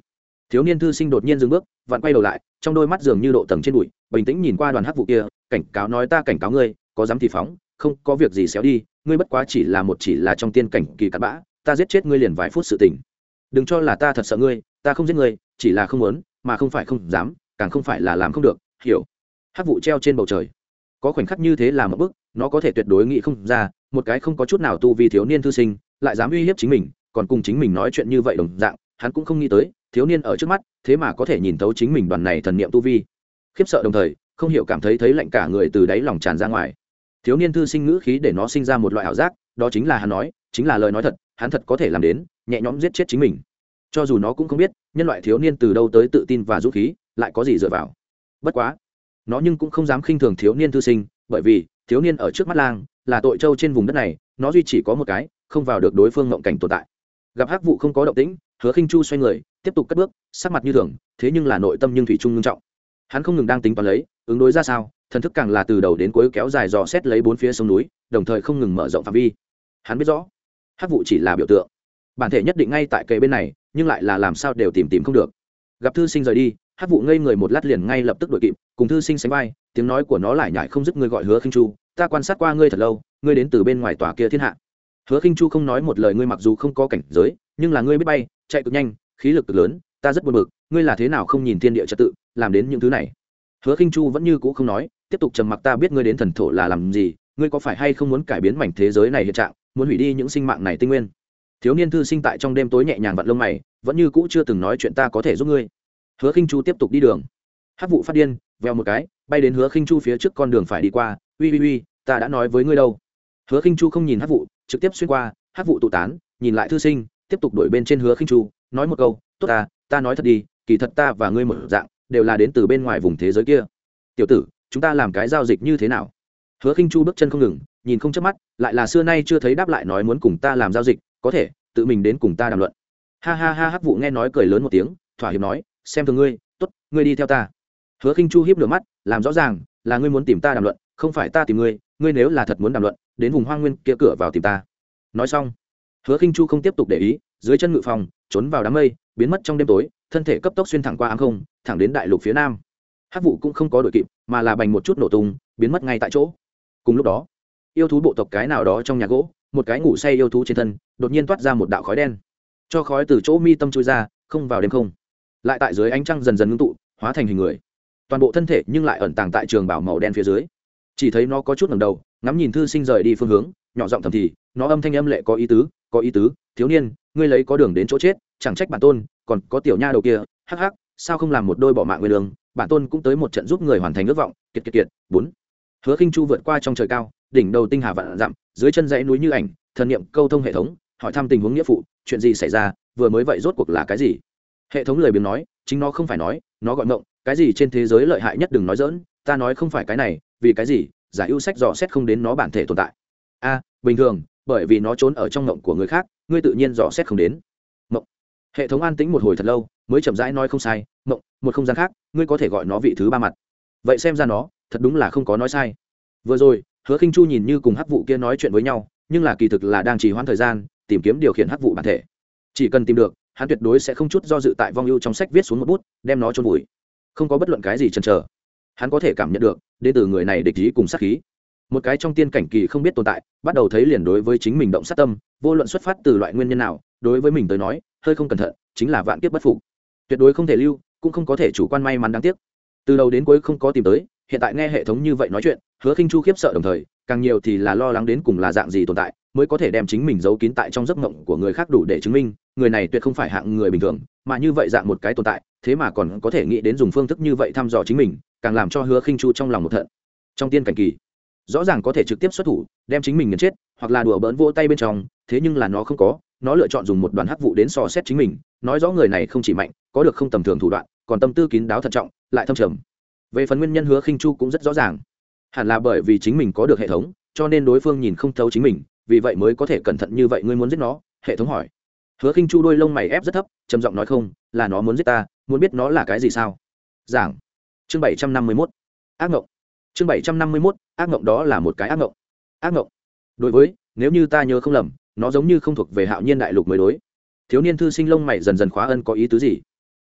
Thiếu niên thư sinh đột nhiên dừng bước, vặn quay đầu lại, trong đôi mắt dường như độ tầng trên bụi, bình tĩnh nhìn qua đoàn hát vụ kia, cảnh cáo nói ta cảnh cáo ngươi, có dám thì phóng, không, có việc gì xéo đi, ngươi bất quá chỉ là một chỉ là trong tiên cảnh kỳ cặn bã, ta giết chết ngươi liền vài phút sự tình. Đừng cho là ta thật sợ ngươi, ta không giết ngươi, chỉ là không muốn, mà không phải không dám, càng không phải là làm không được, hiểu. Hát vụ treo trên bầu trời. Có khoảnh khắc như thế là một bức nó có thể tuyệt đối nghĩ không ra, một cái không có chút nào tu vì thiếu niên thư sinh lại dám uy hiếp chính mình, còn cùng chính mình nói chuyện như vậy đồng dạng, hắn cũng không nghĩ tới, thiếu niên ở trước mắt, thế mà có thể nhìn thấu chính mình đoàn này thần niệm tu vi. Khiếp sợ đồng thời, không hiểu cảm thấy thấy lạnh cả người từ đáy lòng tràn ra ngoài. Thiếu niên thư sinh ngữ khí để nó sinh ra một loại ảo giác, đó chính là hắn nói, chính là lời nói thật, hắn thật có thể làm đến, nhẹ nhõm giết chết chính mình. Cho dù nó cũng không biết, nhân loại thiếu niên từ đâu tới tự tin và dũng khí, lại có gì dựa vào. Bất quá, nó nhưng cũng không dám khinh thường thiếu niên thư sinh, bởi vì, thiếu niên ở trước mắt lang, là tội châu trên vùng đất này, nó duy chỉ có một cái không vào được đối phương ngộng cảnh tồn tại. Gặp hắc vụ không có động tĩnh, hứa khinh chu xoay người, tiếp tục cất bước, sắc mặt như thường, thế nhưng là nội tâm nhưng thủy trung ngưng trọng. Hắn không ngừng đang tính toán lấy, ứng đối ra sao, thần thức càng là từ đầu đến cuối kéo dài dò xét lấy bốn phía sông núi, đồng thời không ngừng mở rộng phạm vi. Hắn biết rõ, hắc vụ chỉ là biểu tượng. Bản thể nhất định ngay tại kề bên này, nhưng lại là làm sao đều tìm tìm không được. Gặp thư sinh rời đi, hắc vụ ngây người một lát liền ngay lập tức đuổi kịp, cùng thư sinh sánh vai, tiếng nói của nó lại nhải không dứt ngươi gọi hứa khinh chu, ta quan sát qua ngươi thật lâu, ngươi đến từ bên ngoài tòa kia thiên hạ hứa khinh chu không nói một lời, ngươi mặc dù không có cảnh giới, nhưng là ngươi biết bay, chạy cực nhanh, khí lực cực lớn, ta rất buồn bực, ngươi là thế nào không nhìn thiên địa trật tự, làm đến những thứ này? Hứa khinh chu vẫn như cũ không nói, tiếp tục trầm mặc, ta biết ngươi đến thần thổ là làm gì, ngươi có phải hay không muốn cải biến mảnh thế giới này hiện trạng, muốn hủy đi những sinh mạng này tinh nguyên? Thiếu niên thư sinh tại trong đêm tối nhẹ nhàng vặn lông mày, vẫn như cũ chưa từng nói chuyện ta có thể giúp ngươi. Hứa khinh chu tiếp tục đi đường. Hát vụ phát điên veo một cái, bay đến hứa khinh chu phía trước con đường phải đi qua, uy uy uy, ta đã nói với ngươi đâu hứa khinh chu không nhìn hát vụ trực tiếp xuyên qua hát vụ tụ tán, nhìn lại thư sinh, tiếp tục đổi bên trên hứa khinh chu, nói một câu, tốt ta ta nói thật đi, kỳ thật ta và ngươi một dạng, đều là đến từ bên ngoài vùng thế giới kia. Tiểu tử, chúng ta làm cái giao dịch như thế nào? Hứa khinh chu bước chân không ngừng, nhìn không chớp mắt, lại là xưa nay chưa thấy đáp lại nói muốn cùng ta làm giao dịch, có thể, tự mình đến cùng ta đàm luận. Ha ha ha, hắc vụ nghe nói cười lớn một tiếng, thỏa hiệp nói, xem thường ngươi, tốt, ngươi đi theo ta. Hứa khinh chu hiếp lửa mắt, làm rõ ràng, là ngươi muốn tìm ta đàm luận, không phải ta tìm ngươi ngươi nếu là thật muốn đàm luận, đến vùng hoang nguyên kia cửa vào tìm ta. Nói xong, hứa khinh chu không tiếp tục để ý, dưới chân ngự phòng, trốn vào đám mây, biến mất trong đêm tối, thân thể cấp tốc xuyên thẳng qua áng không, thẳng đến đại lục phía nam. Hát vụ cũng không có đội kịp, mà là bành một chút nổ tung, biến mất ngay tại chỗ. Cùng lúc đó, yêu thú bộ tộc cái nào đó trong nhà gỗ, một cái ngủ say yêu thú trên thân, đột nhiên toát ra một đạo khói đen. Cho khói từ chỗ mi tâm trôi ra, không vào đêm không. Lại tại dưới ánh trăng dần dần ngưng tụ, hóa thành hình người. Toàn bộ thân thể nhưng lại ẩn tàng tại trường bảo màu đen phía dưới chỉ thấy nó có chút ngầm đầu ngắm nhìn thư sinh rời đi phương hướng nhỏ giọng thầm thì nó âm thanh âm lệ có ý tứ có ý tứ thiếu niên ngươi lấy có đường đến chỗ chết chẳng trách bản tôn còn có tiểu nha đầu kia hắc hắc sao không làm một đôi bỏ mạng nguyên đường, bản tôn cũng tới một trận giúp người hoàn thành ước vọng kiệt kiệt kiệt bốn. Hứa khinh chu vượt qua trong trời cao đỉnh đầu tinh hà vạn dặm dưới chân dãy núi như ảnh thần niệm câu thông hệ thống hỏi thăm tình huống nghĩa phụ chuyện gì xảy ra vừa mới vậy rốt cuộc là cái gì? Hệ thống lời biếng nói chính nó không phải nói nó gọi mộng cái gì trên thế giới lợi hại nhất đừng nói dỡn ta nói không phải cái này vì cái gì? Giải ưu sách dò xét không đến nó bản thể tồn tại. A, bình thường, bởi vì nó trốn ở trong ngộng của người khác, ngươi tự nhiên dò xét không đến. Mộng hệ thống an tĩnh một hồi thật lâu, mới chậm rãi nói không sai. Mộng một không gian khác, ngươi có thể gọi nó vị thứ ba mặt. Vậy xem ra nó, thật đúng là không có nói sai. Vừa rồi, hứa khinh chu nhìn như cùng hắc vụ kia nói chuyện với nhau, nhưng là kỳ thực là đang trì hoãn thời gian, tìm kiếm điều khiển hắc vụ bản thể. Chỉ cần tìm được, hắn tuyệt đối sẽ không chút do dự tại vong ưu trong sách viết xuống một bút, đem nó trôn vùi. Không có bất luận cái gì chần chờ. Hắn có thể cảm nhận được đến từ người này địch ý cùng sát khí. Một cái trong tiên cảnh kỳ không biết tồn tại, bắt đầu thấy liền đối với chính mình động sát tâm, vô luận xuất phát từ loại nguyên nhân nào, đối với mình tới nói, hơi không cẩn thận, chính là vạn kiếp bất phục. Tuyệt đối không thể lưu, cũng không có thể chủ quan may mắn đáng tiếc. Từ đầu đến cuối không có tìm tới, hiện tại nghe hệ thống như vậy nói chuyện, hứa khinh chu khiếp sợ đồng thời, càng nhiều thì là lo lắng đến cùng là dạng gì tồn tại, mới có thể đem chính mình giấu kín tại trong giấc mộng của người khác đủ để chứng minh, người này tuyệt không phải hạng người bình thường, mà như vậy dạng một cái tồn tại, thế mà còn có thể nghĩ đến dùng phương thức như vậy thăm dò chính mình càng làm cho hứa khinh chu trong lòng một thận. Trong tiên cảnh kỳ, rõ ràng có thể trực tiếp xuất thủ, đem chính mình nghiền chết, hoặc là đùa bỡn vô tay bên trong, thế nhưng là nó không có, nó lựa chọn dùng một đoàn hắc vụ đến sò xét chính mình, nói rõ người này không chỉ mạnh, có được không tầm thường thủ đoạn, còn tâm tư kín đáo thận trọng, lại thâm trầm. Về phần nguyên nhân hứa khinh chu cũng rất rõ ràng. Hẳn là bởi vì chính mình có được hệ thống, cho nên đối phương nhìn không thấu chính mình, vì vậy mới có thể cẩn thận như vậy ngươi muốn giết nó, hệ thống hỏi. Hứa khinh chu đôi lông mày ép rất thấp, trầm giọng nói không, là nó muốn giết ta, muốn biết nó là cái gì sao? Giảng chương bảy trăm năm mươi mốt, ác ngộng. Chương bảy trăm năm mươi mốt, ác ngộng đó là một cái ác ngộng. Ác ngộng. Đối với, nếu như ta nhớ không lầm, nó giống như không thuộc về hạo nhiên đại lục mới đối. Thiếu niên thư sinh lông mày dần dần khóa ân có ý tứ gì?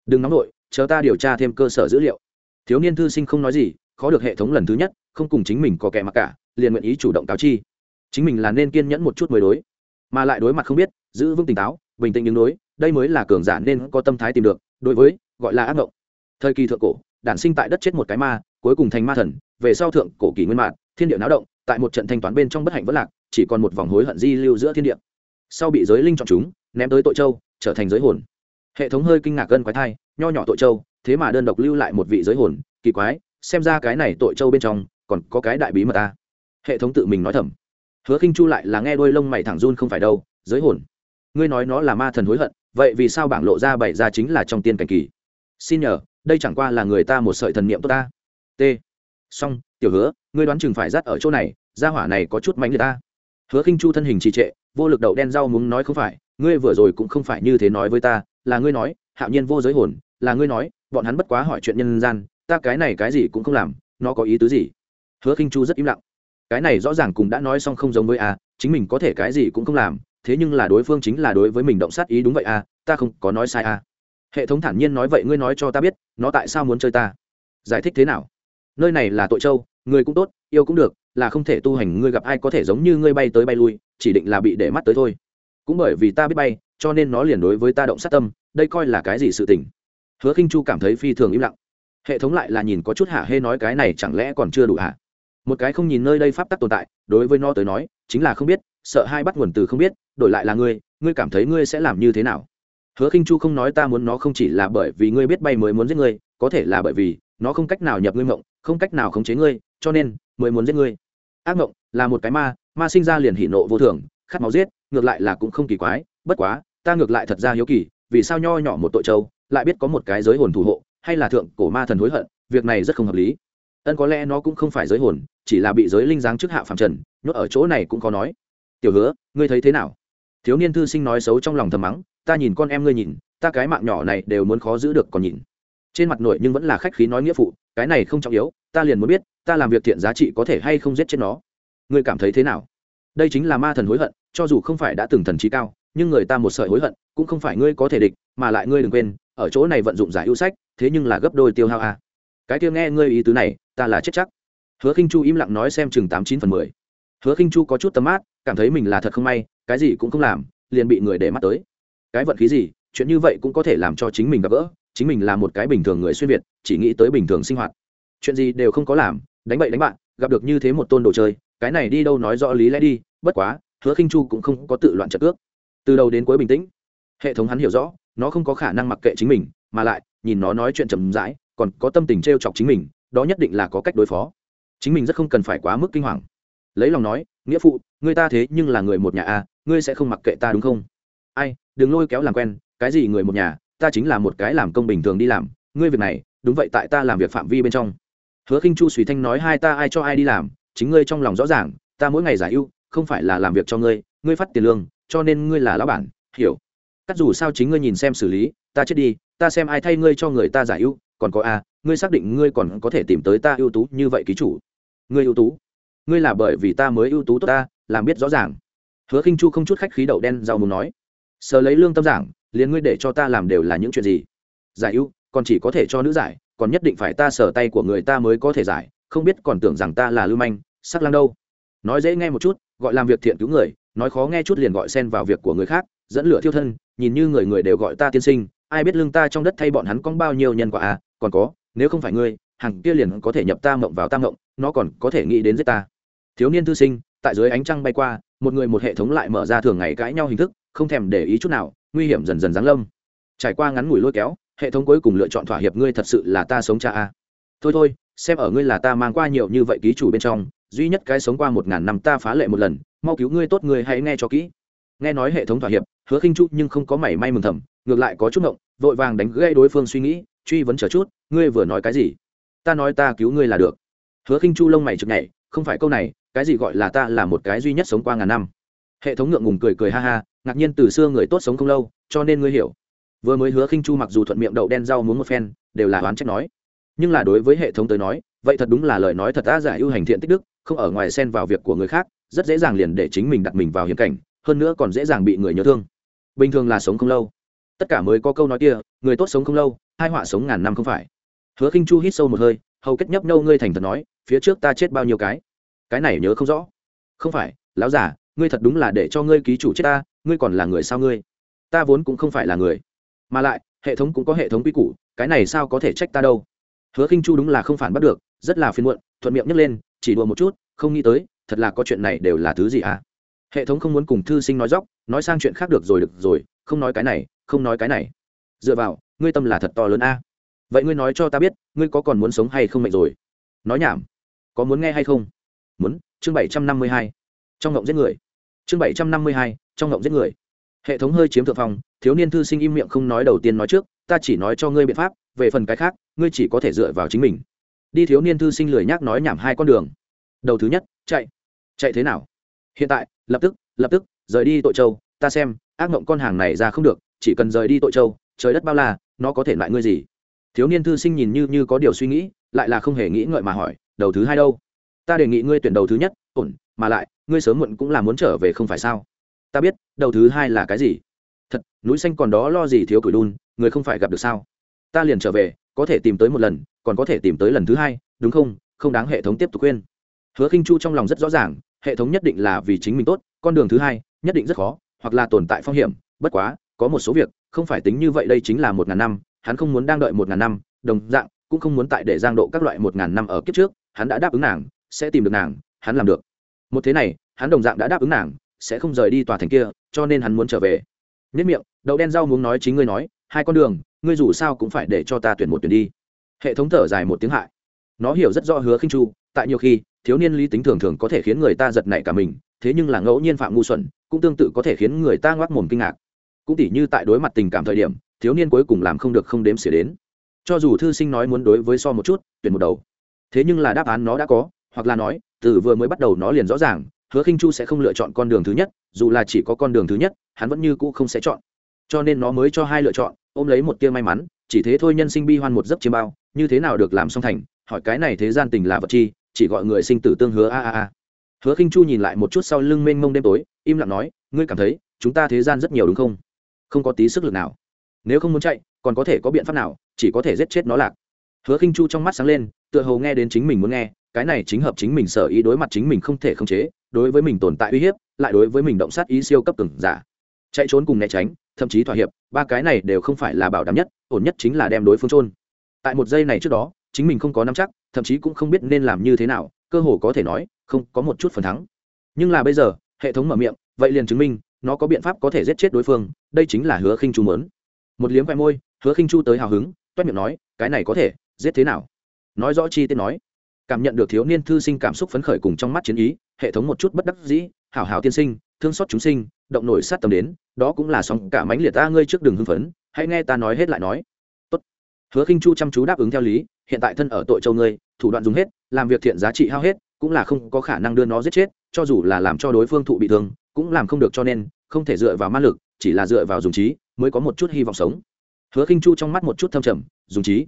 Đừng nóng nổi chờ ta điều tra thêm cơ sở dữ liệu. Thiếu niên thư sinh không nói gì, khó được hệ thống lần thứ nhất, không cùng chính mình có kẻ mặc cả, liền nguyện ý chủ động cáo chi. Chính mình là nên kiên nhẫn một chút mới đối. Mà lại đối mặt không biết, giữ vững tỉnh táo, bình tĩnh đứng đối, đây mới là cường giả nên có tâm thái tìm được, đối với, gọi là ác ngộng. Thời kỳ thượng cổ đản sinh tại đất chết một cái ma, cuối cùng thành ma thần, về sau thượng cổ kỷ nguyên mạng thiên địa náo động, tại một trận thanh toán bên trong bất hạnh vất lạc, chỉ còn một vòng hối hận di lưu giữa thiên địa. Sau bị giới linh chọn chúng, ném tới tội châu, trở thành giới hồn. Hệ thống hơi kinh ngạc gân quái thai, nho nhỏ tội châu, thế mà đơn độc lưu lại một vị giới hồn, kỳ quái, xem ra cái này tội châu bên trong, còn có cái đại bí mật ta. Hệ thống tự mình nói thầm. Hứa khinh chu lại là nghe đôi lông mày thẳng run không phải đâu, giới hồn. Ngươi nói nó là ma thần hối hận, vậy vì sao bảng lộ ra bày ra chính là trong tiên cảnh kỳ? Xin nhờ đây chẳng qua là người ta một sợi thần niệm tốt ta. T. Xong, tiểu hứa, ngươi đoán chừng phải rát ở chỗ này, gia hỏa này có chút mạnh người ta. Hứa khinh chu thân hình trì trệ, vô lực đậu đen rau muốn nói không phải, ngươi vừa rồi cũng không phải như thế nói với ta, là ngươi nói, hạo nhiên vô giới hồn, là ngươi nói, bọn hắn bất quá hỏi chuyện nhân gian, ta cái này cái gì cũng không làm, nó có ý tứ gì? Hứa khinh chu rất im lặng. Cái này rõ ràng cùng đã nói xong không giống với a, chính mình có thể cái gì cũng không làm, thế nhưng là đối phương chính là đối với mình động sát ý đúng vậy a, ta không có nói sai a hệ thống thản nhiên nói vậy ngươi nói cho ta biết, nó tại sao muốn chơi ta? Giải thích thế nào? Nơi này là tội châu, người cũng tốt, yêu cũng được, là không thể tu hành ngươi gặp ai có thể giống như ngươi bay tới bay lui, chỉ định là bị để mắt tới thôi. Cũng bởi vì ta biết bay, cho nên nó liền đối với ta động sát tâm, đây coi là cái gì sự tình? Hứa khinh chu cảm thấy phi thường im lặng. Hệ thống lại là nhìn có chút hạ hê nói cái này chẳng lẽ còn chưa đủ hạ một cái không nhìn nơi đây pháp tắc tồn tại, đối với nó tới nói, chính là không biết, sợ hai bắt nguồn từ không biết, đổi lại là ngươi ngươi cảm thấy ngươi sẽ làm như thế nào? Hứa khinh chu không nói ta muốn nó không chỉ là bởi vì ngươi biết bay mới muốn giết ngươi, có thể là bởi vì nó không cách nào nhập ngươi mộng, không cách nào khống chế ngươi, cho nên mới muốn giết ngươi. Ác mộng là một cái ma ma sinh ra liền hỉ nộ vô thường, khát máu giết, ngược lại là cũng không kỳ quái, bất quá, ta ngược lại thật ra hiếu kỳ, vì sao nho nhỏ một tội châu lại biết có một cái giới hồn thủ hộ, hay là thượng cổ ma thần hối hận, việc này rất không hợp lý. Ân có lẽ nó cũng không phải giới hồn, chỉ là bị giới linh giáng trước hạ phạm trần, nhốt ở chỗ này cũng có nói. Tiểu hứa, ngươi thấy thế nào? Thiếu niên thư sinh nói xấu trong lòng thầm mắng ta nhìn con em ngươi nhìn, ta cái mạng nhỏ này đều muốn khó giữ được còn nhìn. Trên mặt nội nhưng vẫn là khách khí nói nghĩa phụ, cái này không trọng yếu, ta liền muốn biết, ta làm việc thiện giá trị có thể hay không giết chết nó. Ngươi cảm thấy thế nào? Đây chính là ma thần hối hận, cho dù không phải đã từng thần trí cao, nhưng người ta một sợi hối hận, cũng không phải ngươi có thể địch, mà lại ngươi đừng quên, ở chỗ này vận dụng giải ưu sách, thế nhưng là gấp đôi tiêu hao a. Cái kia nghe ngươi ý tứ này, ta là chết chắc. Hứa khinh chu im lặng nói xem chừng tám chín phần mười. Hứa khinh chu có chút tấm mát, cảm thấy mình là thật không may, cái gì cũng không làm, liền bị người để mắt tới cái vận khí gì chuyện như vậy cũng có thể làm cho chính mình gặp gỡ chính mình là một cái bình thường người xuyên việt chỉ nghĩ tới bình thường sinh hoạt. Chuyện gì đều không có làm đánh bậy đánh bạn gặp được như thế một tôn đồ chơi cái này đi đâu nói rõ lý lẽ đi bất quá hứa khinh chu cũng không có tự loạn trật ước. Từ đầu đến cuối bình tĩnh hệ thống hắn hiểu rõ nó không có khả năng mặc kệ chính mình mà lại nhìn nó nói chuyện chậm rãi còn có tâm tình t chọc chính mình đó nhất định là có cách đối phó. Chính mình rất không cần phải quá mức kinh hoàng. Lấy lòng nói nghĩa phụ người ta thế nhưng là người một nhà a à, ngươi sẽ không mặc kệ ta đúng không? Ai đừng lôi kéo làm quen, cái gì người một nhà, ta chính là một cái làm công bình thường đi làm, ngươi việc này, đúng vậy tại ta làm việc phạm vi bên trong. Hứa khinh chu suy thanh nói hai ta ai cho ai đi làm, chính ngươi trong lòng rõ ràng, ta mỗi ngày giải ưu, không phải là làm việc cho ngươi ngươi phát tiền lương, cho nên ngươi là lão bản, hiểu. Cắt dù sao chính ngươi nhìn xem xử lý, ta chết đi, ta xem ai thay ngươi cho người ta giải ưu, còn có a, ngươi xác định ngươi còn có thể tìm tới ta ưu tú như vậy ký chủ. Ngươi ưu tú. Ngươi là bởi vì ta mới ưu tú tốt ta, làm biết rõ ràng. Hứa khinh chu không chút khách khí đậu đen rau muốn nói sờ lấy lương tâm giảng, liền ngươi để cho ta làm đều là những chuyện gì? Giải ưu, còn chỉ có thể cho nữ giải, còn nhất định phải ta sờ tay của người ta mới có thể giải, không biết còn tưởng rằng ta là lưu manh, sắc lang đâu. Nói dễ nghe một chút, gọi làm việc thiện cứu người, nói khó nghe chút liền gọi xen vào việc của người khác, dẫn lửa thiêu thân, nhìn như người người đều gọi ta tiên sinh, ai biết lương ta trong đất thay bọn hắn có bao nhiêu nhân quả à còn có, nếu không phải ngươi, hàng kia liền có thể nhập ta mộng vào ta mộng, nó còn có thể nghĩ đến giết ta. Thiếu niên thư sinh, tại dưới ánh trăng bay qua, một người một hệ thống lại mở ra thường ngày cãi nhau hình thức không thèm để ý chút nào, nguy hiểm dần dần giáng lâm. Trải qua ngắn ngủi lôi kéo, hệ thống cuối cùng lựa chọn thỏa hiệp ngươi thật sự là ta sống cha a. Thôi thôi, xem ở ngươi là ta mang qua nhiều như vậy ký chủ bên trong, duy nhất cái sống qua một ngàn năm ta phá lệ một lần, mau cứu ngươi tốt ngươi hãy nghe cho kỹ. Nghe nói hệ thống thỏa hiệp, hứa khinh chút nhưng không có mảy may mừng thầm, ngược lại có chút ngộng, vội vàng đánh gây đối phương suy nghĩ, truy vấn chờ chút, ngươi vừa nói cái gì? Ta nói ta cứu ngươi là được. Hứa khinh chu lông mày chực nhảy, không phải câu này, cái gì gọi là ta là một cái duy nhất sống qua ngàn năm. Hệ thống ngượng ngùng cười cười ha ha ngạc nhiên từ xưa người tốt sống không lâu, cho nên ngươi hiểu. Vừa mới hứa khinh chu mặc dù thuận miệng đậu đen rau muốn một phen, đều là oán trách nói. Nhưng là đối với hệ thống tới nói, vậy thật đúng là lời nói thật đã giải ưu hành thiện tích đức, không ở ngoài xen vào việc của người khác, rất dễ dàng liền để chính mình đặt mình vào hiểm cảnh, hơn nữa còn dễ dàng bị người nhớ thương. Bình thường là sống không lâu. Tất cả mới có câu nói kia, người tốt sống không lâu, hai họa sống ngàn năm không phải. Hứa khinh chu hít sâu một hơi, hầu kết nhấp nâu ngươi thành thật nói, phía trước ta chết bao nhiêu cái? Cái này nhớ không rõ. Không phải, lão giả ngươi thật đúng là để cho ngươi ký chủ chết ta ngươi còn là người sao ngươi? Ta vốn cũng không phải là người. Mà lại, hệ thống cũng có hệ thống quy củ, cái này sao có thể trách ta đâu? Hứa khinh chu đúng là không phản bắt được, rất là phiền muộn, thuận miệng nhấc lên, chỉ đùa một chút, không nghĩ tới, thật là có chuyện này đều là thứ gì à? Hệ thống không muốn cùng thư sinh nói dóc nói sang chuyện khác được rồi được rồi, không nói cái này, không nói cái này. Dựa vào, ngươi tâm là thật to lớn a. Vậy ngươi nói cho ta biết, ngươi có còn muốn sống hay không mệnh rồi? Nói nhảm. Có muốn nghe hay không? Muốn, chương bảy trăm năm mươi hai. Trong ngộng giết người. Chương bảy trăm năm mươi hai trong ngộng giết người. Hệ thống hơi chiếm thượng phong, thiếu niên thư sinh im miệng không nói đầu tiên nói trước, ta chỉ nói cho ngươi biện pháp, về phần cái khác, ngươi chỉ có thể dựa vào chính mình. Đi thiếu niên thư sinh lười nhác nói nhảm hai con đường. Đầu thứ nhất, chạy. Chạy thế nào? Hiện tại, lập tức lập tức, rời đi tội châu, ta xem, ác mộng con hàng này ra không được, chỉ cần rời đi tội châu, trời đất bao la, nó có thể loại ngươi gì? Thiếu niên thư sinh nhìn như như có điều suy nghĩ, lại là không hề nghĩ ngợi mà hỏi, đầu thứ hai đâu? Ta đề nghị ngươi tuyển đầu thứ nhất, ổn, mà lại, ngươi sớm muộn cũng là muốn trở về không phải sao? Ta biết, đầu thứ hai là cái gì? Thật, núi xanh còn đó lo gì thiếu cửi đun, người không phải gặp được sao? Ta liền trở về, có thể tìm tới một lần, còn có thể tìm tới lần thứ hai, đúng không? Không đáng hệ thống tiếp tục khuyên. Hứa khinh chu trong lòng rất rõ ràng, hệ thống nhất định là vì chính mình tốt, con đường thứ hai, nhất định rất khó, hoặc là tồn tại phong hiểm, bất quá, có một số việc, không phải tính như vậy đây chính là một ngàn năm, hắn không muốn đang đợi một ngàn năm, đồng dạng, cũng không muốn tại để giang độ các loại một ngàn năm ở kiếp trước, hắn đã đáp ứng nàng, sẽ tìm được nàng, hắn làm được. Một thế này, hắn đồng dạng đã đáp ứng nàng sẽ không rời đi tòa thành kia, cho nên hắn muốn trở về. Nhất miệng, đậu đen rau muốn nói chính ngươi nói, hai con đường, ngươi dù sao cũng phải để cho ta tuyển một tuyển đi. Hệ thống thở dài một tiếng hại. Nó hiểu rất rõ hứa khinh chu, tại nhiều khi, thiếu niên lý tính thường thường có thể khiến người ta giật nảy cả mình, thế nhưng là ngẫu nhiên phạm ngu xuẩn, cũng tương tự có thể khiến người ta ngoác mồm kinh ngạc. Cũng tỉ như tại đối mặt tình cảm thời điểm, thiếu niên cuối cùng làm không được không đếm xỉa đến. Cho dù thư sinh nói muốn đối với so một chút, tuyển một đầu. Thế nhưng là đáp án nó đã có, hoặc là nói, từ vừa mới bắt đầu nó liền rõ ràng hứa khinh chu sẽ không lựa chọn con đường thứ nhất, dù là chỉ có con đường thứ nhất, hắn vẫn như cũ không sẽ chọn. Cho nên nó mới cho hai lựa chọn, ôm lấy một tia may mắn, chỉ thế thôi nhân sinh bi hoan một giấc chiêm bao, như thế nào được làm song thành, hỏi cái này thế gian tình là vật chi, chỉ gọi người sinh tử tương hứa a a a. Hứa khinh chu nhìn lại một chút sau lưng mênh mông đêm tối, im lặng nói, ngươi cảm thấy chúng ta thế gian rất nhiều đúng không? Không có tí sức lực nào. Nếu không muốn chạy, còn có thể có biện pháp nào, chỉ có thể giết chết nó lạc. Hứa khinh chu trong mắt sáng lên, tựa hồ nghe đến chính mình muốn nghe, cái này chính hợp chính mình sở ý đối mặt chính mình không thể khống chế đối với mình tồn tại uy hiếp, lại đối với mình động sát ý siêu cấp cứng giả. Chạy trốn cùng né tránh, thậm chí thỏa hiệp, ba cái này đều không phải là bảo đảm nhất, ổn nhất chính là đem đối phương trôn tại một giây này trước đó, chính mình không có nắm chắc, thậm chí cũng không biết nên làm như thế nào, cơ hồ có thể nói, không có một chút phần thắng. Nhưng là bây giờ, hệ thống mở miệng, vậy liền chứng minh, nó có biện pháp có thể giết chết đối phương, đây chính là hứa khinh chu mớn một liếm khoe môi, hứa khinh chu tới hào hứng, toét miệng nói, cái này có thể, giết thế nào? Nói rõ chi tiết nói cảm nhận được thiếu niên thư sinh cảm xúc phấn khởi cùng trong mắt chiến ý, hệ thống một chút bất đắc dĩ, hảo hảo tiên sinh, thương xót chúng sinh, động nổi sát tâm đến, đó cũng là sóng cả mánh liệt ta ngươi trước đường hưng phấn, hãy nghe ta nói hết lại nói. Tốt. hứa khinh chu chăm chú đáp ứng theo lý, hiện tại thân ở tội châu ngươi, thủ đoạn dùng hết, làm việc thiện giá trị hao hết, cũng là không có khả năng đưa nó giết chết, cho dù là làm cho đối phương thụ bị thương, cũng làm không được cho nên, không thể dựa vào ma lực, chỉ là dựa vào dùng trí, mới có một chút hy vọng sống. Hứa khinh chu trong mắt một chút thâm trầm, dùng trí.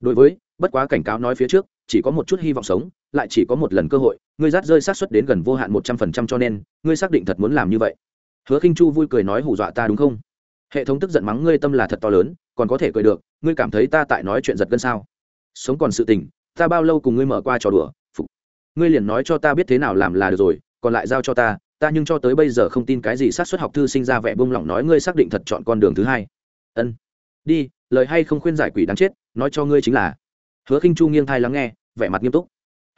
Đối với, bất quá cảnh cáo nói phía trước chỉ có một chút hy vọng sống, lại chỉ có một lần cơ hội, ngươi rát rơi sát xuất đến gần vô hạn một trăm phần trăm cho nên, ngươi xác định thật muốn làm như vậy. Hứa khinh chu vui cười nói hù dọa ta đúng không? Hệ thống tức giận mắng ngươi tâm là thật to lớn, còn có thể cười được, ngươi cảm thấy ta tại nói chuyện giật gân sao? Sống còn sự tình, ta bao lâu cùng ngươi mở qua trò đùa, phục. Ngươi liền nói cho ta biết thế nào làm là được rồi, còn lại giao cho ta ta nhưng cho tới bây giờ không tin cái gì sát xuất học thư sinh ra vẻ bông lỏng nói ngươi xác định thật chọn con đường thứ hai. Ân. Đi, lời hay không khuyên giải quỷ đáng chết, nói cho ngươi chính là hứa khinh chu nghiêng thai lắng nghe, vẻ mặt nghiêm túc.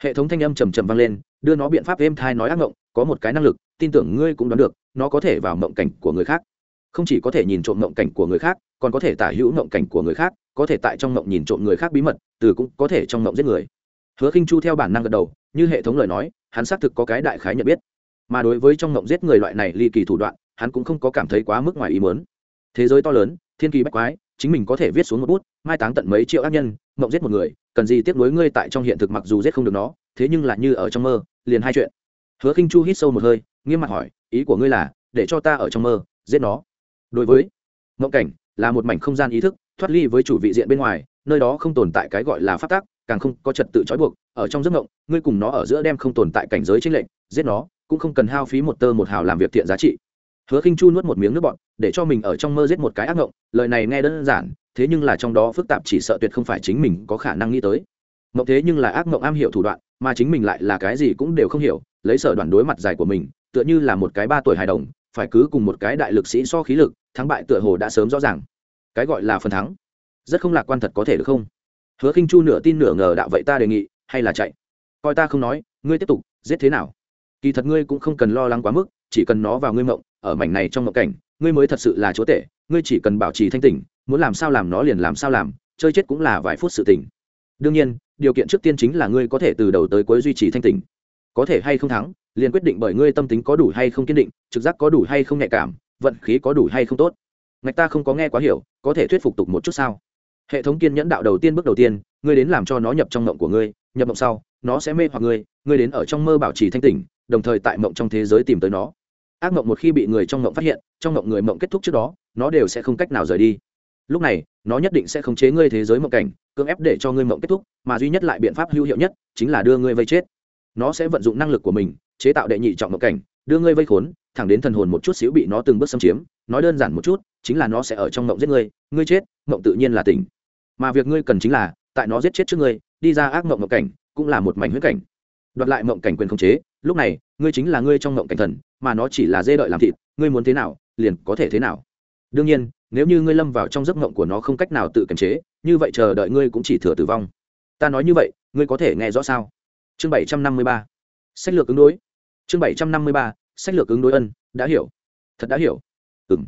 Hệ thống thanh âm trầm trầm vang lên, đưa nó biện pháp êm thai nói ác mộng, có một cái năng lực, tin tưởng ngươi cũng đoán được, nó có thể vào mộng cảnh của người khác. Không chỉ có thể nhìn trộm mộng cảnh của người khác, còn có thể tả hữu mộng cảnh của người khác, có thể tại trong mộng nhìn trộm người khác bí mật, từ cũng có thể trong mộng giết người. Hứa khinh chu theo bản năng gật đầu, như hệ thống lời nói, hắn xác thực có cái đại khái nhận biết. Mà đối với trong mộng giết người loại này ly kỳ thủ đoạn, hắn cũng không có cảm thấy quá mức ngoài ý muốn. Thế giới to lớn, thiên kỳ bách quái, chính mình có thể viết xuống một bút, mai táng tận mấy triệu ác nhân, mộng giết một người cần gì tiếp nối ngươi tại trong hiện thực mặc dù giết không được nó, thế nhưng là như ở trong mơ, liền hai chuyện. Hứa khinh chu hít sâu một hơi, nghiêm mặt hỏi, ý của ngươi là, để cho ta ở trong mơ, giết nó. Đối với mộng cảnh, là một mảnh không gian ý thức, thoát ly với chủ vị diện bên ngoài, nơi đó không tồn tại cái gọi là phát tác càng không có trật tự trói buộc, ở trong giấc mộng, ngươi cùng nó ở giữa đem không tồn tại cảnh giới chính lệnh giết nó, cũng không cần hao phí một tơ một hào làm việc thiện giá trị. Hứa khinh chu nuốt một miếng nước bọt, để cho mình ở trong mơ giết một cái ác mộng, lời này nghe đơn giản thế nhưng là trong đó phức tạp chỉ sợ tuyệt không phải chính mình có khả năng nghĩ tới. Mộng thế nhưng là ác mộng am hiểu thủ đoạn, mà chính mình lại là cái gì cũng đều không hiểu, lấy sở đoàn đối mặt dài của mình, tựa như là một cái ba tuổi hài đồng, phải cứ cùng một cái đại lực sĩ so khí lực, thắng bại tựa hồ đã sớm rõ ràng. Cái gọi là phần thắng, rất không lạc quan thật có thể được không? Hứa khinh chu nửa tin nửa ngờ đạo vậy ta đề nghị, hay là chạy? Coi ta không nói, ngươi tiếp tục, giết thế nào? Kỳ thật ngươi cũng không cần lo lắng quá mức, chỉ cần nó vào ngươi mộng, ở mảnh này trong mộng cảnh, ngươi mới thật sự là chúa tể, ngươi chỉ cần bảo trì thanh tỉnh muốn làm sao làm nó liền làm sao làm, chơi chết cũng là vài phút sự tỉnh đương nhiên, điều kiện trước tiên chính là ngươi có thể từ đầu tới cuối duy trì thanh tỉnh. Có thể hay không thắng, liền quyết định bởi ngươi tâm tính có đủ hay không kiên định, trực giác có đủ hay không nhạy cảm, vận khí có đủ hay không tốt. Ngạch ta không có nghe quá hiểu, có thể thuyết phục tục một chút sao? Hệ thống kiên nhẫn đạo đầu tiên bước đầu tiên, ngươi đến làm cho nó nhập trong mộng của ngươi, nhập mộng sau, nó sẽ mê hoặc ngươi ngươi đến ở trong mơ bảo trì thanh tỉnh, đồng thời tại mộng trong thế giới tìm tới nó. Ác mộng một khi bị người trong mộng phát hiện, trong mộng người mộng kết thúc trước đó, nó đều sẽ không cách nào rời đi lúc này, nó nhất định sẽ khống chế ngươi thế giới mộng cảnh, cưỡng ép để cho ngươi mộng kết thúc, mà duy nhất lại biện pháp hữu hiệu nhất chính là đưa ngươi vây chết. Nó sẽ vận dụng năng lực của mình, chế tạo đệ nhị trọng mộng cảnh, đưa ngươi vây khốn, thẳng đến thần hồn một chút xíu bị nó từng bước xâm chiếm. Nói đơn giản một chút, chính là nó sẽ ở trong mộng giết ngươi ngươi chết, mộng tự nhiên là tỉnh. Mà việc ngươi cần chính là, tại nó giết chết trước ngươi, đi ra ác mộng mộng cảnh, cũng là một mảnh huyết cảnh. Đoạt lại mộng cảnh quyền khống chế, lúc này, ngươi chính là ngươi trong mộng cảnh thần, mà nó chỉ là dê đợi làm thịt, ngươi muốn thế nào, liền có thể thế nào. Đương nhiên nếu như ngươi lâm vào trong giấc mộng của nó không cách nào tự kiềm chế, như vậy chờ đợi ngươi cũng chỉ thừa tử vong. Ta nói như vậy, ngươi có thể nghe rõ sao? Chương bảy trăm năm mươi ba. Sách lược ứng đối. Chương bảy trăm năm mươi ba, sách lược ứng đối ân, đã hiểu. Thật đã hiểu. Ừm.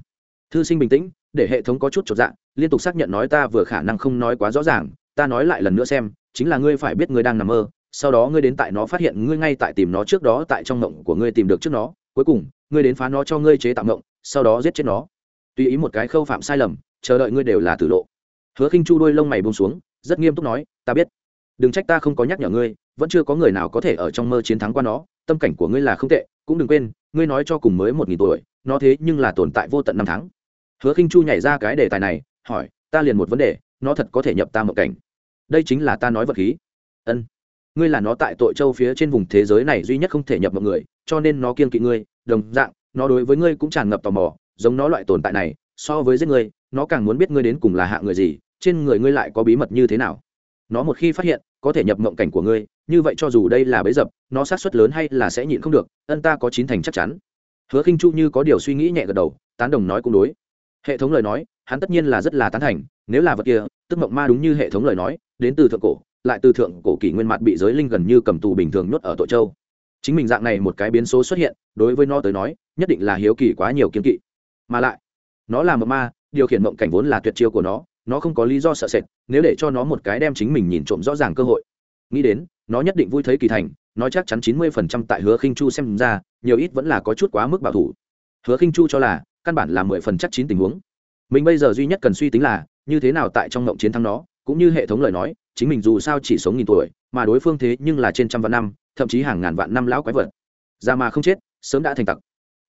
Thư sinh bình tĩnh, để hệ thống có chút chột dạng liên tục xác nhận nói ta vừa khả năng không nói quá rõ ràng, ta nói lại lần nữa xem, chính là ngươi phải biết ngươi đang nằm mơ, sau đó ngươi đến tại nó phát hiện ngươi ngay tại tìm nó trước đó tại trong mộng của ngươi tìm được trước nó, cuối cùng, ngươi đến phá nó cho ngươi chế tạo mộng, sau đó giết chết nó tùy ý một cái khâu phạm sai lầm, chờ đợi ngươi đều là tử lộ. Hứa khinh chu đôi lông mày buông xuống, rất nghiêm túc nói, ta biết. Đừng trách ta không có nhắc nhở ngươi, vẫn chưa có người nào có thể ở trong mơ chiến thắng qua nó, tâm cảnh của ngươi là không tệ, cũng đừng quên, ngươi nói cho cùng mới một nghìn tuổi, nó thế nhưng là tồn tại vô tận năm tháng. Hứa khinh chu nhảy ra cái đề tài này, hỏi, ta liền một vấn đề, nó thật có thể nhập ta mộng cảnh? Đây chính là ta nói vật khí. Ân, ngươi là nó tại tội châu phía trên vùng thế giới này duy nhất không thể nhập mọi người, cho nên nó kiên kỵ ngươi, đồng dạng, nó đối với ngươi cũng tràn ngập tò mò giống nó loại tồn tại này, so với giết ngươi, nó càng muốn biết ngươi đến cùng là hạ người gì, trên người ngươi lại có bí mật như thế nào. Nó một khi phát hiện, có thể nhập mộng cảnh của ngươi, như vậy cho dù đây là bấy dập, nó sát suất lớn hay là sẽ nhịn không được, ân ta có chín thành chắc chắn. Hứa khinh chu như có điều suy nghĩ nhẹ gật đầu, tán đồng nói cũng đối. Hệ thống lời nói, hắn tất nhiên là rất là tán thành, nếu là vật kia, tức mộng ma đúng như hệ thống lời nói, đến từ thượng cổ, lại từ thượng cổ kỷ nguyên mặt bị giới linh gần như cầm tù bình thường nhốt ở tội châu. Chính mình dạng này một cái biến số xuất hiện, đối với nó tới nói, nhất định là hiếu kỳ quá nhiều kiên kỵ mà lại, nó là mộng ma, điều khiển mộng cảnh vốn là tuyệt chiêu của nó nó không có lý do sợ sệt, nếu để cho nó một cái đem chính mình nhìn trộm rõ ràng cơ hội. Nghĩ đến, nó nhất định vui thấy kỳ thành, nói chắc chắn chín mươi phần trăm tại hứa khinh chu xem ra, nhiều ít vẫn là có chút quá mức bảo thủ. Hứa khinh chu cho là, căn bản là mười phần chắc chín tình huống. Mình bây giờ duy nhất cần suy tính là, như thế nào tại trong ngộng chiến thắng nó, cũng như hệ thống lời nói, chính mình dù sao chỉ sống nghìn tuổi, mà đối phương thế nhưng là trên trăm vạn năm, thậm chí hàng ngàn vạn năm lão quái vật. Ra mà không chết, sớm đã thành tặc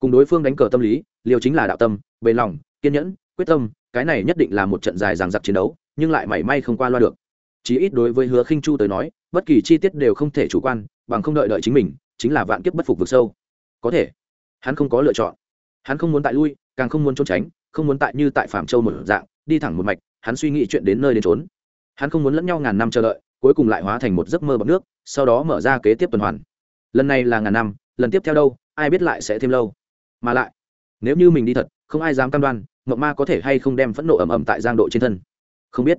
cùng đối phương đánh cờ tâm lý, liều chính là đạo tâm, bền lòng, kiên nhẫn, quyết tâm, cái này nhất định là một trận dài dằng dặc chiến đấu, nhưng lại mảy may không qua loa được. Chí ít đối với hứa khinh chu tới nói, bất kỳ chi tiết đều không thể chủ quan, bằng không đợi đợi chính mình, chính là vạn kiếp bất phục vực sâu. Có thể, hắn không có lựa chọn. Hắn không muốn tại lui, càng không muốn trốn tránh, không muốn tại như tại phạm châu một dạng, đi thẳng một mạch, hắn suy nghĩ chuyện đến nơi đến trốn hắn không muốn lẫn nhau ngàn năm chờ đợi, cuối cùng lại hóa thành một giấc mơ bằng nước, sau đó mở ra kế tiếp tuần hoàn. Lần này là ngàn năm, lần tiếp theo đâu, ai biết lại sẽ thêm lâu mà lại, nếu như mình đi thật, không ai dám cam đoan mộng ma có thể hay không đem phẫn nộ ầm ầm tại giang độ trên thân. Không biết.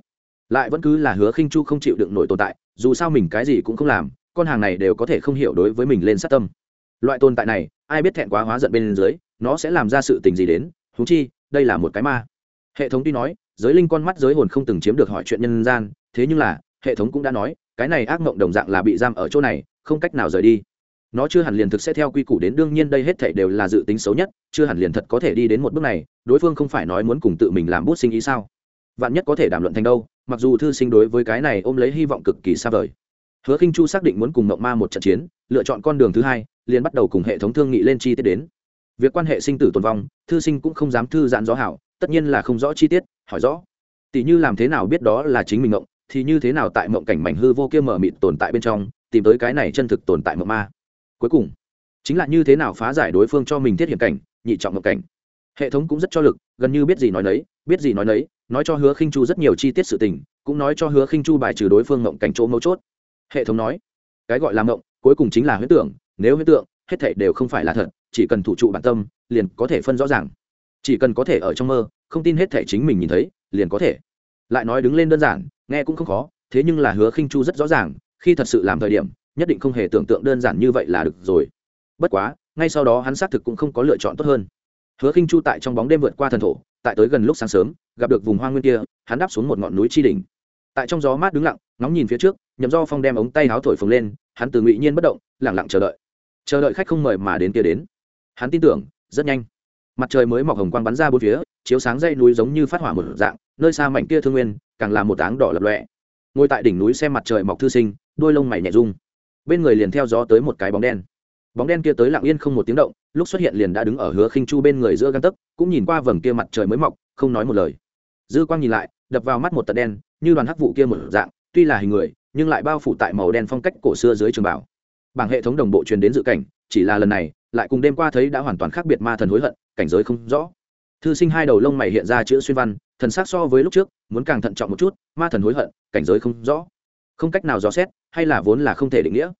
Lại vẫn cứ là hứa khinh chu không chịu đựng nổi tồn tại, dù sao mình cái gì cũng không làm, con hàng này đều có thể không hiểu đối với mình lên sát tâm. Loại tồn tại này, ai biết thẹn quá hóa giận bên dưới, nó sẽ làm ra sự tình gì đến thú chi, đây là một cái ma. Hệ thống tuy nói, giới linh con mắt giới hồn không từng chiếm được hỏi chuyện nhân gian, thế nhưng là, hệ thống cũng đã nói, cái này ác mộng đồng dạng là bị giam ở chỗ này, không cách nào rời đi nó chưa hẳn liền thực sẽ theo quy củ đến, đương nhiên đây hết thảy đều là dự tính xấu nhất, chưa hẳn liền thật có thể đi đến một bước này, đối phương không phải nói muốn cùng tự mình làm bút sinh ý sao? Vạn nhất có thể đàm luận thành đâu, mặc dù thư sinh đối với cái này ôm lấy hy vọng cực kỳ xa vời. Hứa khinh chu xác định muốn cùng mộng ma một trận chiến, lựa chọn con đường thứ hai, liền bắt đầu cùng hệ thống thương nghị lên chi tiết đến. Việc quan hệ sinh tử tồn vong, thư sinh cũng không dám thư giãn rõ hảo, tất nhiên là không rõ chi tiết, hỏi rõ. Tỷ như làm thế nào biết đó là chính mình mộng, thì như thế nào tại mộng cảnh mảnh hư vô kia mở mịt tồn tại bên trong, tìm tới cái này chân thực tồn tại mộng ma cuối cùng, chính là như thế nào phá giải đối phương cho mình thiết hiểm cảnh, nhị trọng ngập cảnh. Hệ thống cũng rất cho lực, gần như biết gì nói nấy, biết gì nói nấy, nói cho hứa khinh chu rất nhiều chi tiết sự tình, cũng nói cho hứa khinh chu bài trừ đối phương ngộng cảnh chỗ mấu chốt. Hệ thống nói, cái gọi là ngộng cuối cùng chính là huyết tưởng, nếu huyết tượng hết thảy đều không phải là thật, chỉ cần thủ trụ bản tâm, liền có thể phân rõ ràng. Chỉ cần có thể ở trong mơ, không tin hết thảy chính mình nhìn thấy, liền có thể. Lại nói đứng lên đơn giản, nghe cũng không khó, thế nhưng là hứa khinh chu rất rõ ràng, khi thật sự làm thời điểm nhất định không hề tưởng tượng đơn giản như vậy là được rồi. Bất quá, ngay sau đó hắn xác thực cũng không có lựa chọn tốt hơn. Hứa khinh chu tại trong bóng đêm vượt qua thần thổ, tại tới gần lúc sáng sớm, gặp được vùng hoa nguyên kia, hắn đáp xuống một ngọn núi chi đỉnh. Tại trong gió mát đứng lặng, ngóng nhìn phía trước, nhậm do phong đem ống tay áo thổi phồng lên, hắn từ ngụy nhiên bất động lẳng lặng chờ đợi. Chờ đợi khách không mời mà đến kia đến. Hắn tin tưởng, rất nhanh. Mặt trời mới mọc hồng quang bắn ra bốn phía, chiếu sáng dây núi giống như phát hỏa một dạng, nơi xa mảnh kia thương nguyên, càng là một áng đỏ lập lọe ngồi tại đỉnh núi xem mặt trời mọc thư sinh, đôi lông mày nhẹ rung bên người liền theo gió tới một cái bóng đen. Bóng đen kia tới lặng yên không một tiếng động, lúc xuất hiện liền đã đứng ở hứa khinh chu bên người giữa găng tấc, cũng nhìn qua vầng kia mặt trời mới mọc, không nói một lời. Dư quang nhìn lại, đập vào mắt một tật đen, như đoàn hắc vụ kia một dạng, tuy là hình người, nhưng lại bao phủ tại màu đen phong cách cổ xưa dưới trường bảo bảng hệ thống đồng bộ truyền đến dự cảnh, chỉ là lần này, lại cùng đêm qua thấy đã hoàn toàn khác biệt ma thần hối hận, cảnh giới không rõ. Thư sinh hai đầu lông mày hiện ra chữ xuyên văn, thần sắc so với lúc trước, muốn càng thận trọng một chút, ma thần hối hận, cảnh giới không rõ không cách nào dò xét, hay là vốn là không thể định nghĩa.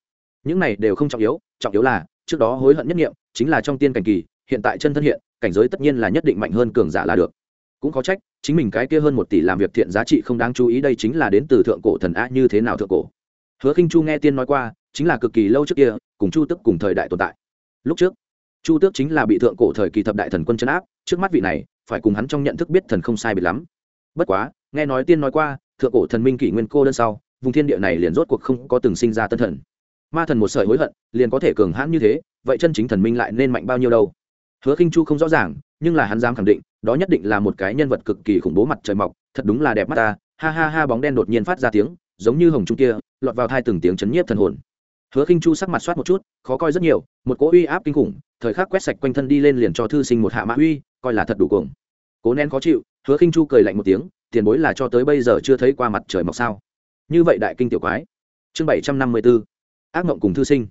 Những này đều không trọng yếu trọng yếu là, trước đó hối hận nhất nghiệm, chính là trong tiên cảnh kỳ, hiện tại chân thân hiện, cảnh giới tất nhiên là nhất định mạnh hơn cường giả là được. Cũng có trách, chính mình cái kia hơn một tỷ làm việc thiện giá trị không đáng chú ý đây chính là đến từ thượng cổ thần a như thế nào thượng cổ. Hứa khinh chu nghe tiên nói qua, chính là cực kỳ lâu trước kia, cùng chu tức cùng thời đại tồn tại. Lúc trước, chu tước chính là bị thượng cổ thời kỳ thập đại thần quân chấn áp, trước mắt vị này, phải cùng hắn trong nhận thức biết thần không sai biệt lắm. Bất quá, nghe nói tiên nói qua, thượng cổ thần minh kỷ nguyên cô đơn sau vùng thiên địa này liền rốt cuộc không có từng sinh ra tân thần. Ma thần một sợi hối hận, liền có thể cường hãn như thế, vậy chân chính thần minh lại nên mạnh bao nhiêu đâu? Hứa khinh chu không rõ ràng, nhưng là hắn dám khẳng định, đó nhất định là một cái nhân vật cực kỳ khủng bố mặt trời mọc, thật đúng là đẹp mắt ta. Ha ha ha, bóng đen đột nhiên phát ra tiếng, giống như hồng trung kia, lọt vào thai từng tiếng chấn nhiếp thần hồn. Hứa khinh chu sắc mặt soát một chút, khó coi rất nhiều, một cỗ uy áp kinh khủng, thời khắc quét sạch quanh thân đi lên liền cho thư sinh một hạ mã uy, coi là thật đủ cuồng. Cố nén khó chịu, hứa khinh chu cười lạnh một tiếng, tiền bối là cho tới bây giờ chưa thấy qua mặt trời mọc sao? Như vậy đại kinh tiểu quái. Chương bảy trăm năm mươi 754 ác mộng cùng thư sinh.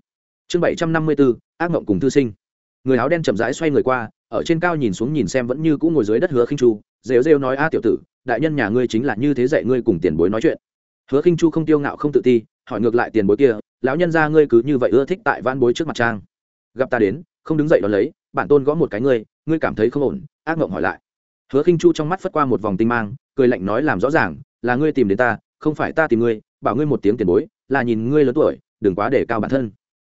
Chương bảy trăm năm mươi 754 ác mộng cùng thư sinh. Người áo đen chậm rãi xoay người qua, ở trên cao nhìn xuống nhìn xem vẫn như cũ ngồi dưới đất hứa khinh chu, rêu rêu nói, a tiểu tử, đại nhân nhà ngươi chính là như thế dạy ngươi cùng tiền bối nói chuyện. Hứa khinh chu không tiêu ngạo không tự ti, hỏi ngược lại tiền bối kia, lão nhân gia ngươi cứ như vậy ưa thích tại van bối trước mặt trang. Gặp ta đến, không đứng dậy đón lấy, bản tôn gõ một cái ngươi ngươi cảm thấy không ổn, ác mộng hỏi lại. Hứa khinh chu trong mắt phất qua một vòng tinh mang, cười lạnh nói, làm rõ ràng, là ngươi tìm đến ta không phải ta tìm ngươi, bảo ngươi một tiếng tiền bối, là nhìn ngươi lớn tuổi, đừng quá để cao bản thân.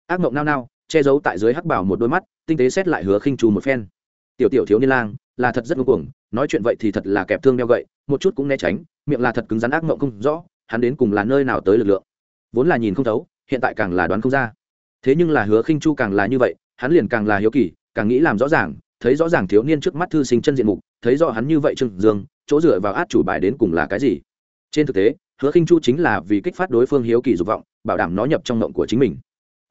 Ác mộng nao nao, che giấu tại dưới hắc bảo một đôi mắt, tinh tế xét lại hứa khinh chu một phen. Tiểu tiểu thiếu niên lang, là thật rất ngưng cuồng, nói chuyện vậy thì thật là kẹp thương đeo gậy, một chút cũng né tránh, miệng là thật cứng rắn ác mộng không rõ, hắn đến cùng là nơi nào tới lực lượng. Vốn là nhìn không thấu, hiện tại càng là đoán không ra. Thế nhưng là hứa khinh chu càng là như vậy, hắn liền càng là hiếu kỳ, càng nghĩ làm rõ ràng, thấy rõ ràng thiếu niên trước mắt thư sinh chân diện mục, thấy rõ hắn như vậy trương dương, chỗ dựa vào át chủ bài đến cùng là cái gì. Trên thực tế hứa khinh chu chính là vì kích phát đối phương hiếu kỳ dục vọng, bảo đảm nó nhập trong ngộng của chính mình.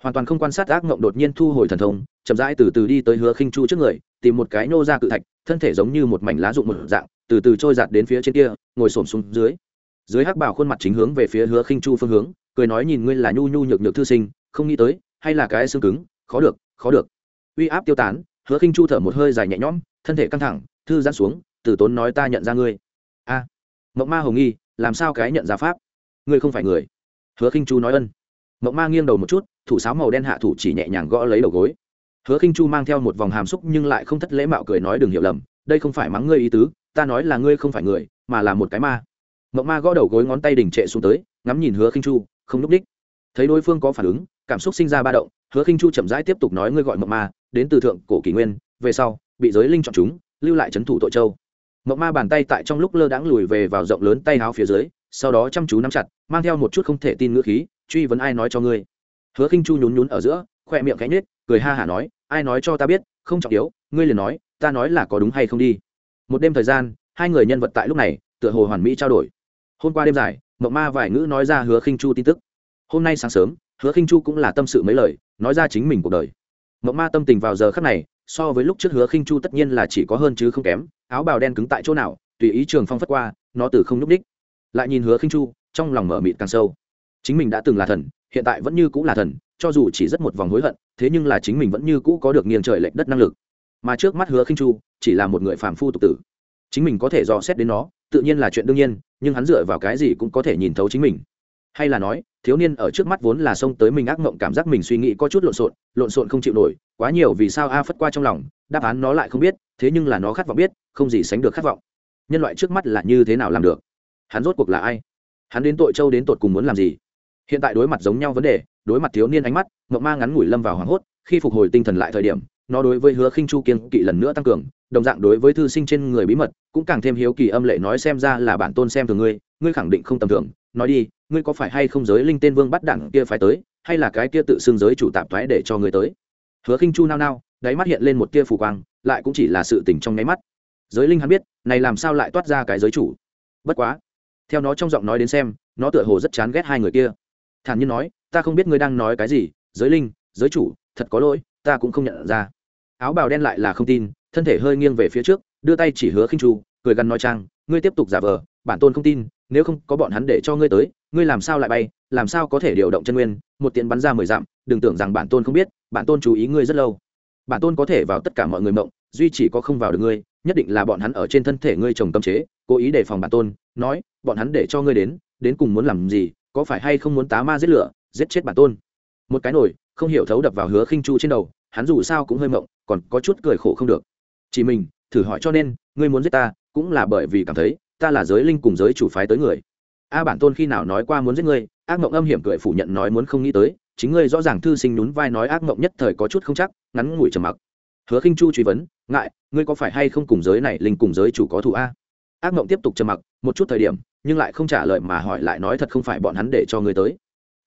Hoàn toàn không quan sát ác ngộng đột nhiên thu hồi thần thông, chậm rãi từ từ đi tới hứa khinh chu trước người, tìm một cái nô ra cự thạch, thân thể giống như một mảnh lá rụng một dạng, từ từ trôi giạt đến phía trên kia, ngồi xổm xuống dưới. Dưới hắc bảo khuôn mặt chính hướng về phía hứa khinh chu phương hướng, cười nói nhìn ngươi là nhu nhu nhược nhược thư sinh, không nghĩ tới, hay là cái xương cứng, khó được khó được. Uy áp tiêu tán, hứa khinh chu thở một hơi dài nhẹ nhõm, thân thể căng thẳng, thư giãn xuống, từ tốn nói ta nhận ra ngươi. A. Mộng ma hồng nghi làm sao cái nhận ra pháp? Ngươi không phải người. Hứa khinh chu nói ân. Mộng ma nghiêng đầu một chút, thủ sáo màu đen hạ thủ chỉ nhẹ nhàng gõ lấy đầu gối. Hứa khinh chu mang theo một vòng hàm xúc nhưng lại không thất lễ mạo cười nói đừng hiểu lầm, đây không phải mắng ngươi ý tứ, ta nói là ngươi không phải người, mà là một cái ma. Mộng ma gõ đầu gối ngón tay đỉnh trệ xuống tới, ngắm nhìn hứa khinh chu, không núp đích. Thấy đối phương có phản ứng, cảm xúc sinh ra ba động, hứa khinh chu chậm rãi tiếp tục nói ngươi gọi mộng ma, đến từ thượng cổ kỷ nguyên, về sau, bị giới linh chọn chúng, lưu lại trấn thủ tội châu mộng ma bàn tay tại trong lúc lơ đãng lùi về vào rộng lớn tay áo phía dưới, sau đó chăm chú nắm chặt, mang theo một chút không thể tin ngữ khí, truy vấn ai nói cho ngươi? Hứa khinh chu nhún nhún ở giữa, khoe miệng cánh nết cười ha hả nói, ai nói cho ta biết, không trọng yếu, ngươi liền nói, ta nói là có đúng hay không đi. Một đêm thời gian, hai người nhân vật tại lúc này, tựa hồ hoàn mỹ trao đổi. Hôm qua đêm dài mộng ma vài ngữ nói ra hứa khinh chu tin tức. Hôm nay sáng sớm, hứa khinh chu cũng là tâm sự mấy lời, nói ra chính mình cuộc đời. Mộng ma tâm tình vào giờ khắc này, so với lúc trước hứa khinh chu tất nhiên là chỉ có hơn chứ không kém áo bào đen cứng tại chỗ nào, tùy ý trường phong phất qua, nó từ không nhúc đích. Lại nhìn hứa khinh chu, trong lòng mở mịt càng sâu. Chính mình đã từng là thần, hiện tại vẫn như cũ là thần, cho dù chỉ rất một vòng hối hận, thế nhưng là chính mình vẫn như cũ có được nghiêng trời lệch đất năng lực. Mà trước mắt hứa khinh chu, chỉ là một người phàm phu tục tử. Chính mình có thể dò xét đến nó, tự nhiên là chuyện đương nhiên, nhưng hắn dựa vào cái gì cũng có thể nhìn thấu chính mình hay là nói, thiếu niên ở trước mắt vốn là xông tới mình ác mộng cảm giác mình suy nghĩ có chút lộn xộn lộn xộn không chịu nổi, quá nhiều vì sao a phất qua trong lòng, đáp án nó lại không biết, thế nhưng là nó khát vọng biết, không gì sánh được khát vọng. Nhân loại trước mắt là như thế nào làm được? Hắn rốt cuộc là ai? Hắn đến tội châu đến tột cùng muốn làm gì? Hiện tại đối mặt giống nhau vấn đề, đối mặt thiếu niên ánh mắt, mộng ma ngắn ngủi lâm vào hoảng hốt, khi phục hồi tinh thần lại thời điểm, nó đối với hứa khinh chu kiên kỵ lần nữa tăng cường, đồng dạng đối với thư sinh trên người bí mật, cũng càng thêm hiếu kỳ âm lệ nói xem ra là bản tôn xem thường ngươi ngươi khẳng định không tầm thường nói đi, ngươi có phải hay không giới linh tên vương bắt đẳng kia phải tới, hay là cái kia tự xưng giới chủ tạp thoái để cho ngươi tới? Hứa khinh chu nao nao, đáy mắt hiện lên một tia phù quang, lại cũng chỉ là sự tình trong nháy mắt. Giới linh hắn biết, này làm sao lại toát ra cái giới chủ? Bất quá, theo nó trong giọng nói đến xem, nó tựa hồ rất chán ghét hai người kia. Thản nhiên nói, ta không biết ngươi đang nói cái gì, giới linh, giới chủ, thật có lỗi, ta cũng không nhận ra. Áo bào đen lại là không tin, thân thể hơi nghiêng về phía trước, đưa tay chỉ hứa khinh chu, cười gằn nói trang, ngươi tiếp tục giả vờ, bản tôn không tin nếu không có bọn hắn để cho ngươi tới, ngươi làm sao lại bay, làm sao có thể điều động chân nguyên, một tiện bắn ra mười dặm, đừng tưởng rằng bản tôn không biết, bản tôn chú ý ngươi rất lâu. Bản tôn có thể vào tất cả mọi người mộng, duy chỉ có không vào được ngươi, nhất định là bọn hắn ở trên thân thể ngươi trồng tâm chế, cố ý đề phòng bản tôn, nói, bọn hắn để cho ngươi đến đến cùng muốn làm gì, có phải hay không muốn tá ma giết lửa, giết chết bản tôn? Một cái nổi, không hiểu thấu đập vào hứa khinh chu trên đầu, hắn dù sao cũng hơi mộng, còn có chút cười khổ không được. Chỉ mình, thử hỏi cho nên, ngươi muốn giết ta, cũng là bởi vì cảm thấy ta là giới linh cùng giới chủ phái tới người. A bản tôn khi nào nói qua muốn giết ngươi, ác mộng âm hiểm cười phủ nhận nói muốn không nghĩ tới, chính ngươi rõ ràng thư sinh nhún vai nói ác mộng nhất thời có chút không chắc, ngắn ngủi trầm mặc. Hứa khinh chu truy vấn, ngại, ngươi có phải hay không cùng giới này linh cùng giới chủ có thù a? Ác mộng tiếp tục trầm mặc, một chút thời điểm, nhưng lại không trả lời mà hỏi lại nói thật không phải bọn hắn để cho ngươi tới.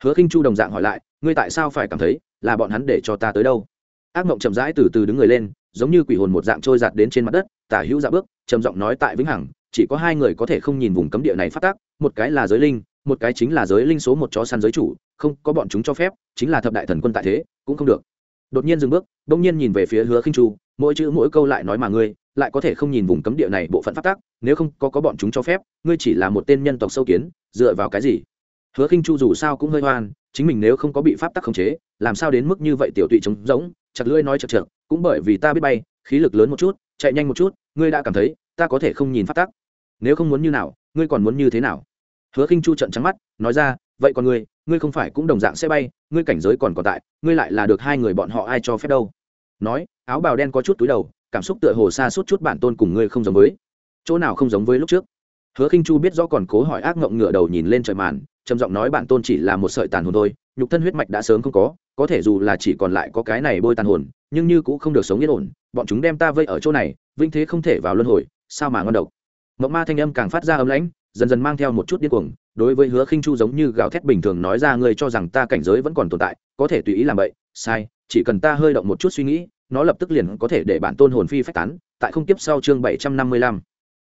Hứa khinh chu đồng dạng hỏi lại, ngươi tại sao phải cảm thấy là bọn hắn để cho ta tới đâu? Ác mộng chậm rãi từ từ đứng người lên, giống như quỷ hồn một dạng trôi giạt đến trên mặt đất, tả hữu dạ bước, trầm giọng nói tại vĩnh hằng chỉ có hai người có thể không nhìn vùng cấm địa này phát tác, một cái là giới linh, một cái chính là giới linh số một chó săn giới chủ, không, có bọn chúng cho phép, chính là thập đại thần quân tại thế, cũng không được. Đột nhiên dừng bước, đông nhiên nhìn về phía hứa khinh chu, mỗi chữ mỗi câu lại nói mà ngươi, lại có thể không nhìn vùng cấm địa này bộ phận phát tác, nếu không có có bọn chúng cho phép, ngươi chỉ là một tên nhân tộc sâu kiến, dựa vào cái gì? Hứa khinh chu dù sao cũng hơi hoan, chính mình nếu không có bị pháp tắc khống chế, làm sao đến mức như vậy tiểu tụy trống rỗng, chặt lưỡi nói chật chật cũng bởi vì ta biết bay, khí lực lớn một chút, chạy nhanh một chút, ngươi đã cảm thấy ta có thể không nhìn phát tắc. Nếu không muốn như nào, ngươi còn muốn như thế nào? Hứa khinh chu trận trắng mắt, nói ra, vậy còn ngươi ngươi không phải cũng đồng dạng sẽ bay, ngươi cảnh giới còn còn tại, ngươi lại là được hai người bọn họ ai cho phép đâu? Nói, áo bào đen có chút túi đầu, cảm xúc tựa hồ xa suốt chút bản tôn cùng ngươi không giống với. Chỗ nào không giống với lúc trước? Hứa khinh chu biết rõ còn cố hỏi ác ngộng ngửa đầu nhìn lên trời màn, trầm giọng nói bản tôn chỉ là một sợi tàn hồn thôi, nhục thân huyết mạch đã sớm không có có thể dù là chỉ còn lại có cái này bôi tàn hồn, nhưng như cũng không được sống yên ổn, bọn chúng đem ta vây ở chỗ này, vinh thế không thể vào luân hồi sao mà ngon độc. Mộng ma thanh âm càng phát ra ấm lãnh, dần dần mang theo một chút điên cuồng, đối với hứa khinh chu giống như gào thét bình thường nói ra, ngươi cho rằng ta cảnh giới vẫn còn tồn tại, có thể tùy ý làm vậy, sai, chỉ cần ta hơi động một chút suy nghĩ, nó lập tức liền có thể để bản tôn hồn phi phách tán, tại không tiếp sau chương bảy trăm năm mươi lăm.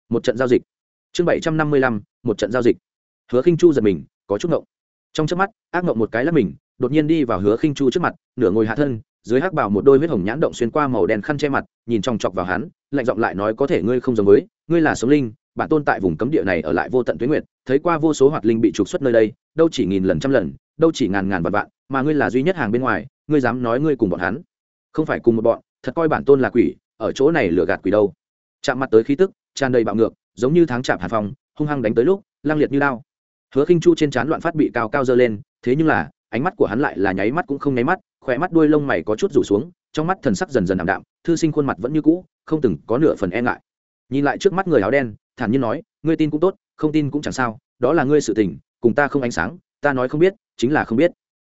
Một trận giao dịch. Chương bảy trăm năm mươi lăm, một trận giao dịch. Hứa khinh chu giật mình, có chút ngộng. Trong chớp mắt, ác ngộng một cái là mình, đột nhiên đi vào hứa khinh chu trước mặt, nửa ngồi hạ thân, dưới hắc bảo một đôi huyết hồng nhãn động xuyên qua màu đen khăn che mặt, nhìn trong chọc vào hắn lạnh giọng lại nói có thể ngươi không giống với ngươi là sống linh bản tôn tại vùng cấm địa này ở lại vô tận tuyến nguyệt thấy qua vô số hoạt linh bị trục xuất nơi đây đâu chỉ nghìn lần trăm lần đâu chỉ ngàn ngàn vạn vạn mà ngươi là duy nhất hàng bên ngoài ngươi dám nói ngươi cùng bọn hắn. Không phải cùng một bọn thật coi bản tôn là quỷ ở chỗ này lừa gạt quỷ đâu. Chạm mặt tới khí tức tràn đầy bạo ngược giống như tháng chạm hàn phòng, hung hăng đánh tới lúc lang liệt như lao hứa khinh chu trên trán loạn phát bị cao cao dơ lên thế nhưng là ánh mắt của hắn lại là nháy mắt cũng không nháy mắt khỏe mắt đuôi lông mày có chút rủ xuống trong mắt thần sắc dần dần ảm đạm thư sinh khuôn mặt vẫn như cũ không từng có nửa phần e ngại. Nhìn lại trước mắt người áo đen, thản nhiên nói, ngươi tin cũng tốt, không tin cũng chẳng sao, đó là ngươi sự tình, cùng ta không ánh sáng, ta nói không biết, chính là không biết.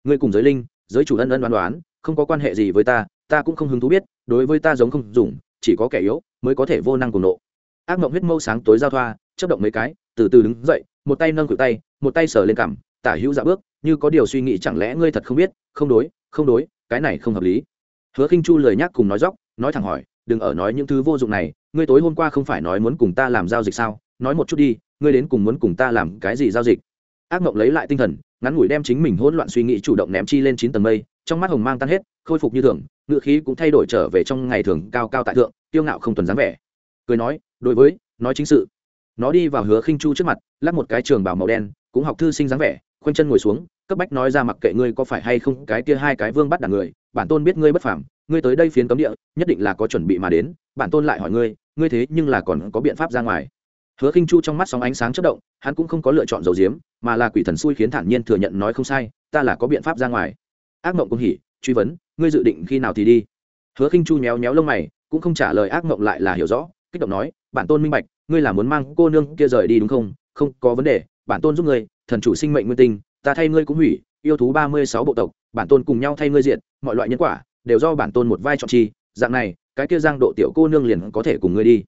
Ngươi cùng giới linh, giới chủ ân ân đoán đoán, không có quan hệ gì với ta ta cũng không hứng thú biết, đối với ta giống không dùng, chỉ có kẻ yếu mới có thể vô năng cùng nộ. Ác mộng huyết mâu sáng tối giao thoa chấp động mấy cái, từ từ đứng dậy, một tay nâng cự tay, một tay sờ lên cằm, tả hữu dạ bước, như có điều suy nghĩ chẳng lẽ ngươi thật không biết? Không đối không đối, cái này không hợp lý. Hứa khinh chu lời nhắc cùng nói dóc, nói thẳng hỏi đừng ở nói những thứ vô dụng này, ngươi tối hôm qua không phải nói muốn cùng ta làm giao dịch sao? Nói một chút đi, ngươi đến cùng muốn cùng ta làm cái gì giao dịch? Ác mộng lấy lại tinh thần, ngắn ngủi đem chính mình hỗn loạn suy nghĩ chủ động ném chi lên chín tầng mây, trong mắt hồng mang tan hết, khôi phục như thường ngựa khí cũng thay đổi trở về trong ngày thường cao cao tại thượng tiêu ngạo không tuần dáng vẻ. Cười nói, đối với, nói chính sự. Nó đi vào hứa khinh chu trước mặt lắp một cái trường bảo màu đen, cũng học thư sinh dáng vẻ, khoanh chân ngồi xuống, cấp bách nói ra mặc kệ ngươi có phải hay không cái kia hai cái vương bắt đảng người, bản tôn biết ngươi bất phàm ngươi tới đây phiến cấm địa, nhất định là có chuẩn bị mà đến, bản tôn lại hỏi ngươi ngươi thế nhưng là còn có biện pháp ra ngoài. Hứa khinh chu trong mắt sóng ánh sáng chất động, hắn cũng không có lựa chọn dầu diếm, mà là quỷ thần xui khiến thản nhiên thừa nhận nói không sai, ta là có biện pháp ra ngoài. Ác mộng cũng hỉ, truy vấn, ngươi dự định khi nào thì đi? Hứa khinh chu nhéo nhéo lông mày, cũng không trả lời ác mộng lại là hiểu rõ, kích động nói, bản tôn minh bạch, ngươi là muốn mang cô nương kia rời đi đúng không? Không có vấn đề, bản tôn giúp ngươi, thần chủ sinh mệnh nguyên tinh, ta thay ngươi cũng hủy, yêu thú ba mươi sáu bộ tộc, bản tôn cùng nhau thay ngươi diện mọi loại nhân quả đều do bản tôn một vai chọn chi, dạng này, cái kia giang độ tiểu cô nương liền có thể cùng ngươi đi.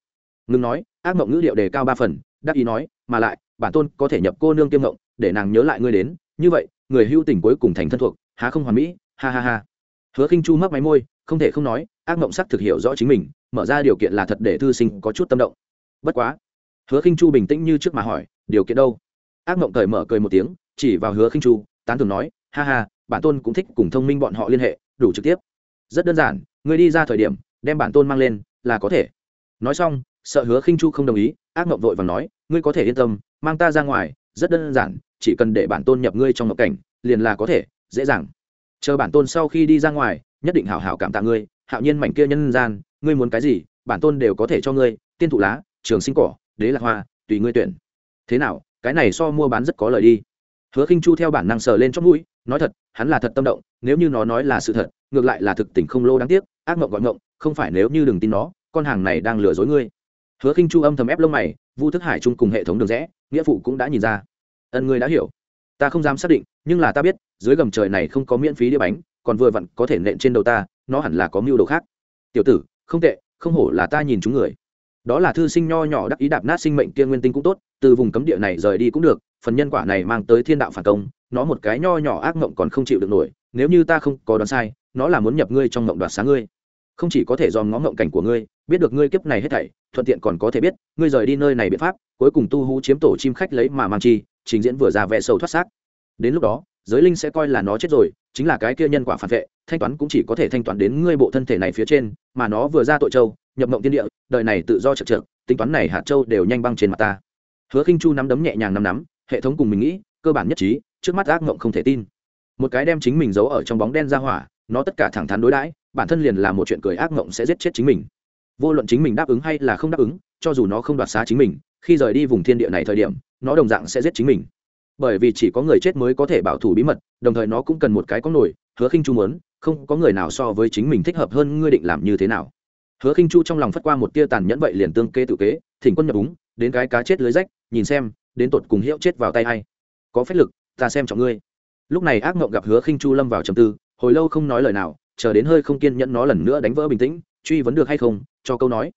Ngưng nói, ác mộng ngữ điệu đề cao ba phần, đắc ý nói, mà lại, bản tôn có thể nhập cô nương kiêm mộng, để nàng nhớ lại ngươi đến. Như vậy, người hưu tình cuối cùng thành thân thuộc, há không hoàn mỹ? Ha ha ha. Hứa khinh chu mấp máy môi, không thể không nói, ác mộng sắc thực hiểu rõ chính mình, mở ra điều kiện là thật để thư sinh có chút tâm động. Bất quá, hứa khinh chu bình tĩnh như trước mà hỏi, điều kiện đâu? Ác mộng cởi mở cười một tiếng, chỉ vào hứa khinh chu, tán thường nói, ha ha, bản tôn cũng thích cùng thông minh bọn họ liên hệ, đủ trực tiếp rất đơn giản ngươi đi ra thời điểm, đem bản tôn mang lên, là có thể. Nói xong, sợ hứa khinh chu không đồng ý, ác mộng vội và nói, ngươi có thể yên tâm, mang ta ra ngoài, rất đơn giản, chỉ cần để bản tôn nhập ngươi trong ngộng cảnh, liền là có thể, dễ dàng. Chờ bản tôn sau khi đi ra ngoài, nhất định hảo hảo cảm tạ ngươi, hạo nhiên mảnh kia nhân gian, ngươi muốn cái gì, bản tôn đều có thể cho ngươi, tiên thụ lá, trường sinh cỏ, đế lạc hoa, tùy ngươi tuyển. Thế nào, cái này so mua bán rất có lời đi. Hứa khinh chu theo bản năng sờ lên trong mũi nói thật, hắn là thật tâm động, nếu như nó nói là sự thật, ngược lại là thực tình không lô đáng tiếc, ác mộng gọi mộng, không phải nếu như đừng tin nó, con hàng này đang lừa dối ngươi. Hứa khinh chu âm thầm ép lông mày, vu thức hải chung cùng hệ thống đường rẽ, nghĩa phụ cũng đã nhìn ra. Ân ngươi đã hiểu. Ta không dám xác định, nhưng là ta biết, dưới gầm trời này không có miễn phí đĩa bánh, còn vừa vặn có thể nện trên đầu ta, nó hẳn là có mưu đồ khác. Tiểu tử, không tệ, không hổ là ta nhìn chúng người. Đó là thư sinh nho nhỏ đắc ý đạp nát sinh mệnh kia nguyên tinh cũng tốt, từ vùng cấm địa này rời đi cũng được phần nhân quả này mang tới thiên đạo phản công, nó một cái nho nhỏ ác mộng còn không chịu được nổi, nếu như ta không có đoán sai, nó là muốn nhập ngươi trong mộng đoạt sáng ngươi. Không chỉ có thể dòm ngó mộng cảnh của ngươi, biết được ngươi kiếp này hết thảy, thuận tiện còn có thể biết, ngươi rời đi nơi này biện pháp, cuối cùng tu hú chiếm tổ chim khách lấy mà mang chi, trình diễn vừa ra vẽ sâu thoát xác. Đến lúc đó, giới linh sẽ coi là nó chết rồi, chính là cái kia nhân quả phản vệ, thanh toán cũng chỉ có thể thanh toán đến ngươi bộ thân thể này phía trên, mà nó vừa ra tội châu, nhập mộng tiên địa, đời này tự do chật chật tính toán này hạt châu đều nhanh băng trên mặt ta. Hứa khinh chu nắm đấm nhẹ nhàng nắm nắm hệ thống cùng mình nghĩ, cơ bản nhất trí, trước mắt ác mộng không thể tin. Một cái đem chính mình giấu ở trong bóng đen ra hỏa, nó tất cả thẳng thắn đối đãi, bản thân liền là một chuyện cười ác mộng sẽ giết chết chính mình. Vô luận chính mình đáp ứng hay là không đáp ứng, cho dù nó không đoạt xá chính mình, khi rời đi vùng thiên địa này thời điểm, nó đồng dạng sẽ giết chính mình. Bởi vì chỉ có người chết mới có thể bảo thủ bí mật, đồng thời nó cũng cần một cái có nổi, hứa khinh chu muốn, không có người nào so với chính mình thích hợp hơn ngươi định làm như thế nào. Hứa khinh chu trong lòng phất qua một tia tàn nhẫn vậy liền tương kê tự kế, thỉnh quân nhập úng, đến cái cá chết lưới rách, nhìn xem đến tột cùng hiệu chết vào tay hay có phép lực, ta xem trọng ngươi. Lúc này ác mộng gặp hứa khinh chu lâm vào trầm tư, hồi lâu không nói lời nào, chờ đến hơi không kiên nhẫn nó lần nữa đánh vỡ bình tĩnh, truy vấn được hay không, cho câu nói.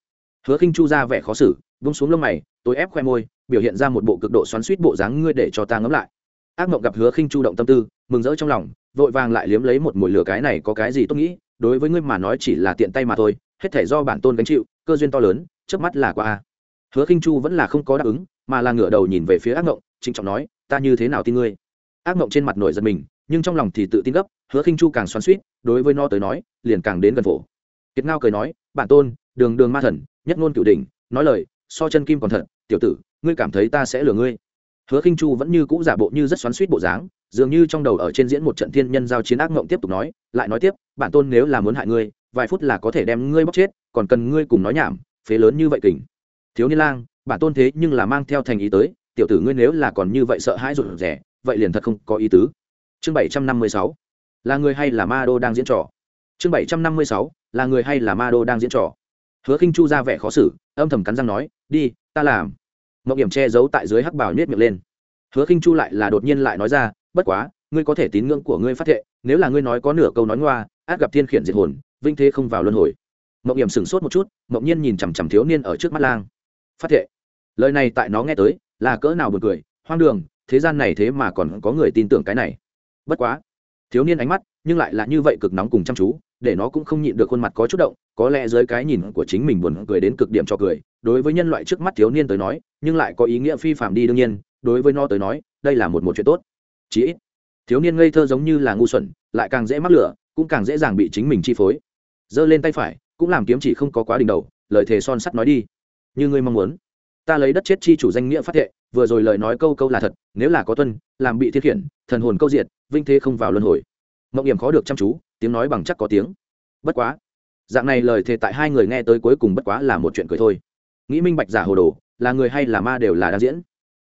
Hứa khinh chu ra vẻ khó xử, vung xuống lông mày, tôi ép khoe môi, biểu hiện ra một bộ cực độ xoắn suýt bộ dáng ngươi để cho ta ngẫm lại. Ác mộng gặp hứa khinh chu động tâm tư, mừng rỡ trong lòng, vội vàng lại liếm lấy một mùi lửa cái này có cái gì tôi nghĩ, đối với ngươi mà nói chỉ là tiện tay mà thôi, hết thể do bản tôn gánh chịu, cơ duyên to lớn trước mắt là qua hứa khinh chu vẫn là không có đáp ứng mà là ngửa đầu nhìn về phía ác mộng, trịnh trọng nói, ta như thế nào tin ngươi? Ác mộng trên mặt nổi giật mình, nhưng trong lòng thì tự tin gấp, hứa khinh chu càng xoắn suýt đối với nó tới nói, liền càng đến gần phổ. Kiệt ngao cười nói, bản tôn, đường đường ma thần, nhất ngôn cửu đỉnh, nói lời, so chân kim còn thật, tiểu tử, ngươi cảm thấy ta sẽ lừa ngươi? Hứa khinh chu vẫn như cũ giả bộ như rất xoắn suýt bộ dáng, dường như trong đầu ở trên diễn một trận thiên nhân giao chiến ác mộng tiếp tục nói, lại nói tiếp, bản tôn nếu là muốn hại ngươi, vài phút là có thể đem ngươi bóc chết, còn cần ngươi cùng nói nhảm, phế lớn như vậy kình. Thiếu niên lang bản tôn thế nhưng là mang theo thành ý tới, tiểu tử ngươi nếu là còn như vậy sợ hãi rụt rẻ vậy liền thật không có ý tứ. Chương bảy trăm năm mươi sáu, là người hay là ma đô đang diễn trò? Chương bảy trăm năm mươi sáu, là người hay là ma đô đang diễn trò? Hứa khinh chu ra vẻ khó xử, âm thầm cắn răng nói, đi, ta làm. Mộng điểm che giấu tại dưới hắc bảo nhét miệng lên. Hứa khinh chu lại là đột nhiên lại nói ra, bất quá, ngươi có thể tín ngưỡng của ngươi phát thệ, nếu là ngươi nói có nửa câu nói ngoa, át gặp thiên khiển diệt hồn, vinh thế không vào luân hồi. Mộng điểm sửng sốt một chút mộng nhiên nhìn chằm chằm thiếu niên ở trước mắt lang. Phát thệ lời này tại nó nghe tới, là cỡ nào buồn cười, hoang đường, thế gian này thế mà còn có người tin tưởng cái này. Bất quá, thiếu niên ánh mắt, nhưng lại là như vậy cực nóng cùng chăm chú, để nó cũng không nhịn được khuôn mặt có chút động, có lẽ dưới cái nhìn của chính mình buồn cười đến cực điểm cho cười, đối với nhân loại trước mắt thiếu niên tới nói, nhưng lại có ý nghĩa phi phạm đi đương nhiên, đối với nó tới nói, đây là một một chuyện tốt. Chí ít, thiếu niên ngây thơ giống như là ngu xuẩn, lại càng dễ mắc lửa, cũng càng dễ dàng bị chính mình chi phối. Giơ lên tay phải, cũng làm kiếm chỉ không có quá đỉnh đầu, lời thề son sắt nói đi. Như ngươi mong muốn ta lấy đất chết chi chủ danh nghĩa phát thệ, vừa rồi lời nói câu câu là thật, nếu là có tuân, làm bị thiết khiển, thần hồn câu diệt, vinh thế không vào luân hồi. Mộng hiểm khó được chăm chú, tiếng nói bằng chắc có tiếng. Bất quá, dạng này lời thề tại hai người nghe tới cuối cùng bất quá là một chuyện cười thôi. Nghĩ minh bạch giả hồ đồ, là người hay là ma đều là đang diễn.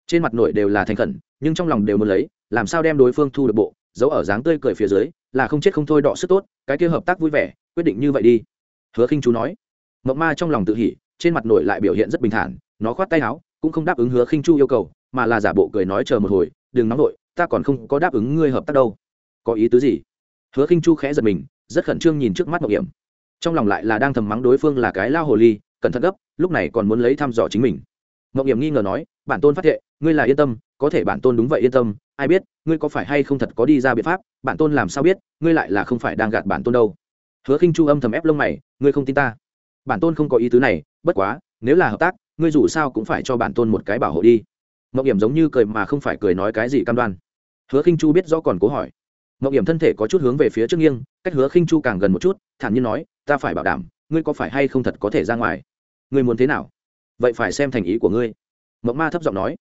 Trên mặt nội đều là thành khẩn, nhưng trong lòng đều muốn lấy, làm sao đem đối phương thu được bộ, giấu ở dáng tươi cười phía dưới, là không chết không thôi đọ sức tốt, cái kia hợp tác vui vẻ, quyết định như vậy đi. Hứa khinh chú nói. Mộng ma trong lòng tự hỉ, trên mặt nội lại biểu hiện rất bình thản nó khoát tay áo, cũng không đáp ứng hứa khinh chu yêu cầu, mà là giả bộ cười nói chờ một hồi, đừng nóng nội ta còn không có đáp ứng ngươi hợp tác đâu. Có ý tứ gì? Hứa khinh chu khẽ giật mình, rất khẩn trương nhìn trước mắt ngọc hiểm. Trong lòng lại là đang thầm mắng đối phương là cái lao hồ ly, cẩn thận gấp, lúc này còn muốn lấy thăm dò chính mình. Ngọc hiểm nghi ngờ nói, bản tôn phát thệ, ngươi là yên tâm, có thể bản tôn đúng vậy yên tâm, ai biết, ngươi có phải hay không thật có đi ra biện pháp, bản tôn làm sao biết, ngươi lại là không phải đang gạt bản tôn đâu. Hứa khinh chu âm thầm ép lông mày, ngươi không tin ta. Bản tôn không có ý tứ này, bất quá, nếu là hợp tác ngươi dù sao cũng phải cho bản tôn một cái bảo hộ đi. Mậu hiểm giống như cười mà không phải cười nói cái gì cam đoan. Hứa khinh chu biết rõ còn cố hỏi. Mậu hiểm thân thể có chút hướng về phía trước nghiêng, cách hứa khinh chu càng gần một chút, thản nhiên nói, ta phải bảo đảm, ngươi có phải hay không thật có thể ra ngoài? Ngươi muốn thế nào? Vậy phải xem thành ý của ngươi. Mậu ma thấp giọng nói.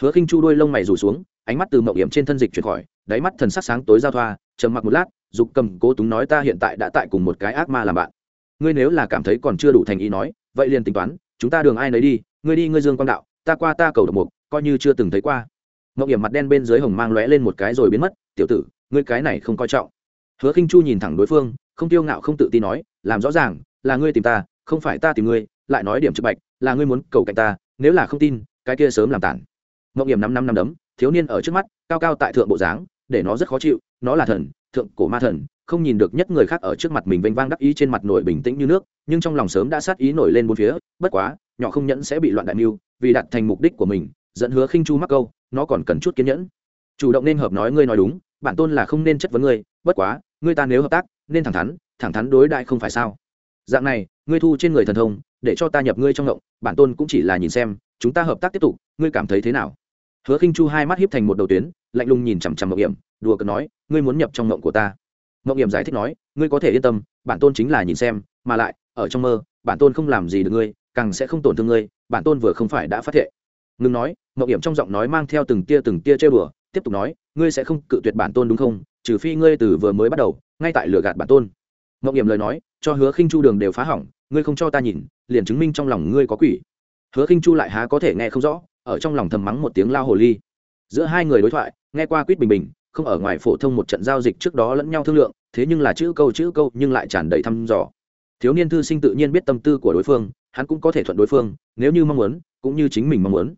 Hứa khinh chu đôi lông mày rủ xuống, ánh mắt từ mậu hiểm trên thân dịch chuyển khỏi, đáy mắt thần sắc sáng tối giao thoa, trầm mặc một lát, dục cầm cố túng nói, ta hiện tại đã tại cùng một cái ác ma làm bạn. Ngươi nếu là cảm thấy còn chưa đủ thành ý nói, vậy liền tính toán chúng ta đường ai nấy đi, ngươi đi ngươi dương quang đạo, ta qua ta cầu độc mục, coi như chưa từng thấy qua. Ngọc hiểm mặt đen bên dưới hồng mang lóe lên một cái rồi biến mất, tiểu tử, ngươi cái này không coi trọng. Hứa khinh chu nhìn thẳng đối phương, không tiêu ngạo không tự tin nói, làm rõ ràng, là ngươi tìm ta, không phải ta tìm ngươi, lại nói điểm trực bạch, là ngươi muốn cầu cạnh ta, nếu là không tin, cái kia sớm làm tản. Ngọc hiểm năm năm năm đấm, thiếu niên ở trước mắt, cao cao tại thượng bộ dáng, để nó rất khó chịu, nó là thần, thượng cổ ma thần không nhìn được nhất người khác ở trước mặt mình vênh vang đắc ý trên mặt nổi bình tĩnh như nước, nhưng trong lòng sớm đã sát ý nổi lên bốn phía, bất quá, nhỏ không nhẫn sẽ bị loạn đại mưu, vì đạt thành mục đích của mình, dẫn hứa khinh chu mắc câu, nó còn cần chút kiên nhẫn. Chủ động nên hợp nói ngươi nói đúng, bản tôn là không nên chất vấn ngươi, bất quá, ngươi ta nếu hợp tác, nên thẳng thắn thẳng thắn đối đại không phải sao? Dạng này, ngươi thu trên người thần thông, để cho ta nhập ngươi trong động bản tôn cũng chỉ là nhìn xem, chúng ta hợp tác tiếp tục, ngươi cảm thấy thế nào? Hứa khinh chu hai mắt hiếp thành một đầu tuyến, lạnh lùng nhìn chằm chằm mộng hiểm đùa cợt nói, ngươi muốn nhập trong ngộng của ta mộng nghiệm giải thích nói, ngươi có thể yên tâm, bản tôn chính là nhìn xem, mà lại, ở trong mơ, bản tôn không làm gì được ngươi, càng sẽ không tổn thương ngươi, bản tôn vừa không phải đã phát thệ. Ngừng nói, mộng nghiệm trong giọng nói mang theo từng tia từng tia treo đùa, tiếp tục nói, ngươi sẽ không cự tuyệt bản tôn đúng không? Trừ phi ngươi từ vừa mới bắt đầu, ngay tại lửa gạt bản tôn. Mộng nghiệm lời nói, cho hứa khinh chu đường đều phá hỏng, ngươi không cho ta nhìn, liền chứng minh trong lòng ngươi có quỷ. Hứa khinh chu lại há có thể nghe không rõ, ở trong lòng thầm mắng một tiếng lao hồ ly. Giữa hai người đối thoại, nghe qua quýt bình bình không ở ngoài phổ thông một trận giao dịch trước đó lẫn nhau thương lượng, thế nhưng là chữ câu chữ câu nhưng lại tràn đầy thăm dò. Thiếu niên thư sinh tự nhiên biết tâm tư của đối phương, hắn cũng có thể thuận đối phương, nếu như mong muốn, cũng như chính mình mong muốn.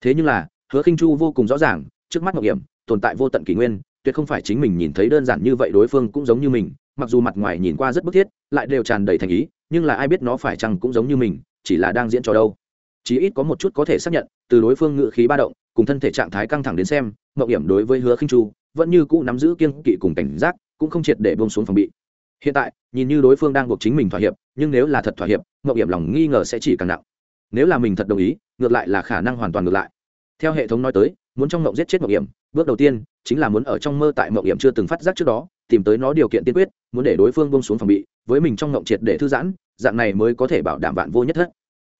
Thế nhưng là, hứa khinh chu vô cùng rõ ràng, trước mắt ngọc hiểm, tồn tại vô tận kỷ nguyên, tuyệt không phải chính mình nhìn thấy đơn giản như vậy đối phương cũng giống như mình, mặc dù mặt ngoài nhìn qua rất bức thiết, lại đều tràn đầy thành ý, nhưng là ai biết nó phải chăng cũng giống như mình, chỉ là đang diễn trò đâu. Chí ít có một chút có thể xác nhận, từ đối phương ngự khí ba động, cùng thân thể trạng thái căng thẳng đến xem mậu hiểm đối với hứa khinh chu vẫn như cũ nắm giữ kiên kỵ cùng cảnh giác, cũng không triệt để buông xuống phòng bị. Hiện tại, nhìn như đối phương đang buộc chính mình thỏa hiệp, nhưng nếu là thật thỏa hiệp mậu hiểm lòng nghi ngờ sẽ chỉ càng nặng. Nếu là mình thật đồng ý, ngược lại là khả năng hoàn toàn ngược lại. Theo hệ thống nói tới, muốn trong mộng giết chết mậu hiểm bước đầu tiên chính là muốn ở trong mơ tại mậu hiểm chưa từng phát giác trước đó, tìm tới nó điều kiện tiên quyết, muốn để đối phương buông xuống phòng bị, với mình trong mộng triệt để thư giãn, dạng này mới có thể bảo đảm vạn vô nhất thất.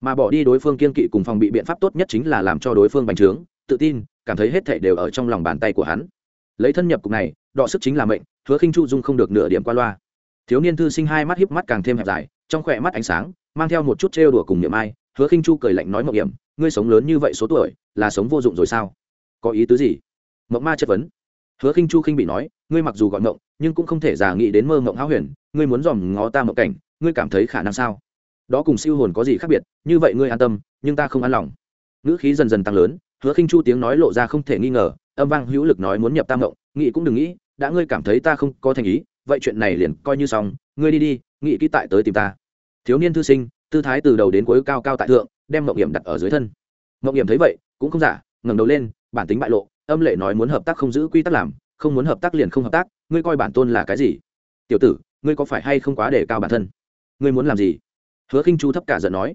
Mà bỏ đi đối phương kiên kỵ cùng phòng bị biện pháp tốt nhất chính là làm cho đối phương bành trướng, tự tin, cảm thấy hết thảy đều ở trong lòng bàn tay của hắn lấy thân nhập cục này, đọ sức chính là mệnh, hứa khinh chu dung không được nửa điểm qua loa. Thiếu niên thư sinh hai mắt híp mắt càng thêm hẹp dài, trong khỏe mắt ánh sáng, mang theo một chút trêu đùa cùng niệm ai, hứa khinh chu cười lạnh nói mộng hiểm ngươi sống lớn như vậy số tuổi, là sống vô dụng rồi sao? Có ý tứ gì? Mộng ma chất vấn. Hứa khinh chu khinh bị nói, ngươi mặc dù gọi mộng, nhưng cũng không thể giả nghĩ đến mơ mộng háo huyền, ngươi muốn dòm ngó ta mộng cảnh, ngươi cảm thấy khả năng sao? Đó cùng siêu hồn có gì khác biệt, như vậy ngươi an tâm, nhưng ta không an lòng. Ngữ khí dần dần tăng lớn, hứa khinh chu tiếng nói lộ ra không thể nghi ngờ âm vang hữu lực nói muốn nhập tam ngộng nghị cũng đừng nghĩ, đã ngươi cảm thấy ta không có thành ý, vậy chuyện này liền coi như xong, ngươi đi đi nghị kỹ tại tới tìm ta. Thiếu niên thư sinh, tư thái từ đầu đến cuối cao cao tại thượng, đem mộng hiểm đặt ở dưới thân. Mộng hiểm thấy vậy, cũng không giả, ngẩng đầu lên, bản tính bại lộ, âm lệ nói muốn hợp tác không giữ quy tắc làm, không muốn hợp tác liền không hợp tác, ngươi coi bản tôn là cái gì? Tiểu tử, ngươi có phải hay không quá để cao bản thân? Ngươi muốn làm gì? Hứa khinh chu thấp cả giận nói.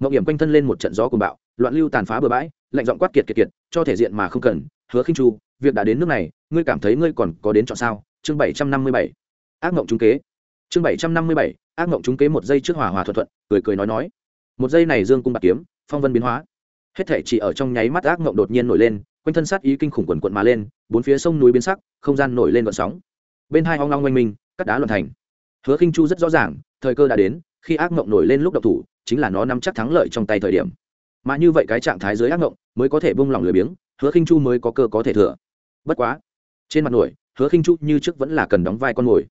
Mộng hiểm quanh thân lên một trận gió cuồng bạo, loạn lưu tàn phá bừa bãi, lạnh giọng quát kiệt kiệt kiệt, cho thể diện mà không cần hứa khinh chu, việc đã đến nước này, ngươi cảm thấy ngươi còn có đến chọn sao? Chương bảy trăm năm mươi bảy. Ác mộng trúng kế. Chương bảy trăm năm mươi bảy, ác mộng trúng kế một giây trước hòa hòa thuận thuận, cười cười nói nói. Một giây này dương cung bạc kiếm, phong vân biến hóa. Hết thể chỉ ở trong nháy mắt ác mộng đột nhiên nổi lên, quanh thân sát ý kinh khủng quần quận mà lên, bốn phía sông núi biến sắc, không gian nổi lên vận sóng. Bên hai hoang long oanh minh, cắt đá luận thành. Hứa khinh chu rất rõ ràng, thời cơ đã đến, khi ác mộng nổi lên lúc độc thủ, chính là nó nắm chắc thắng lợi trong tay thời điểm. Mà như vậy cái trạng thái dưới ác mộng, mới có thể bung lỏng lười biếng hứa khinh chu mới có cơ có thể thừa. Bất quá trên mặt nổi hứa khinh chu như trước vẫn là cần đóng vai con mồi.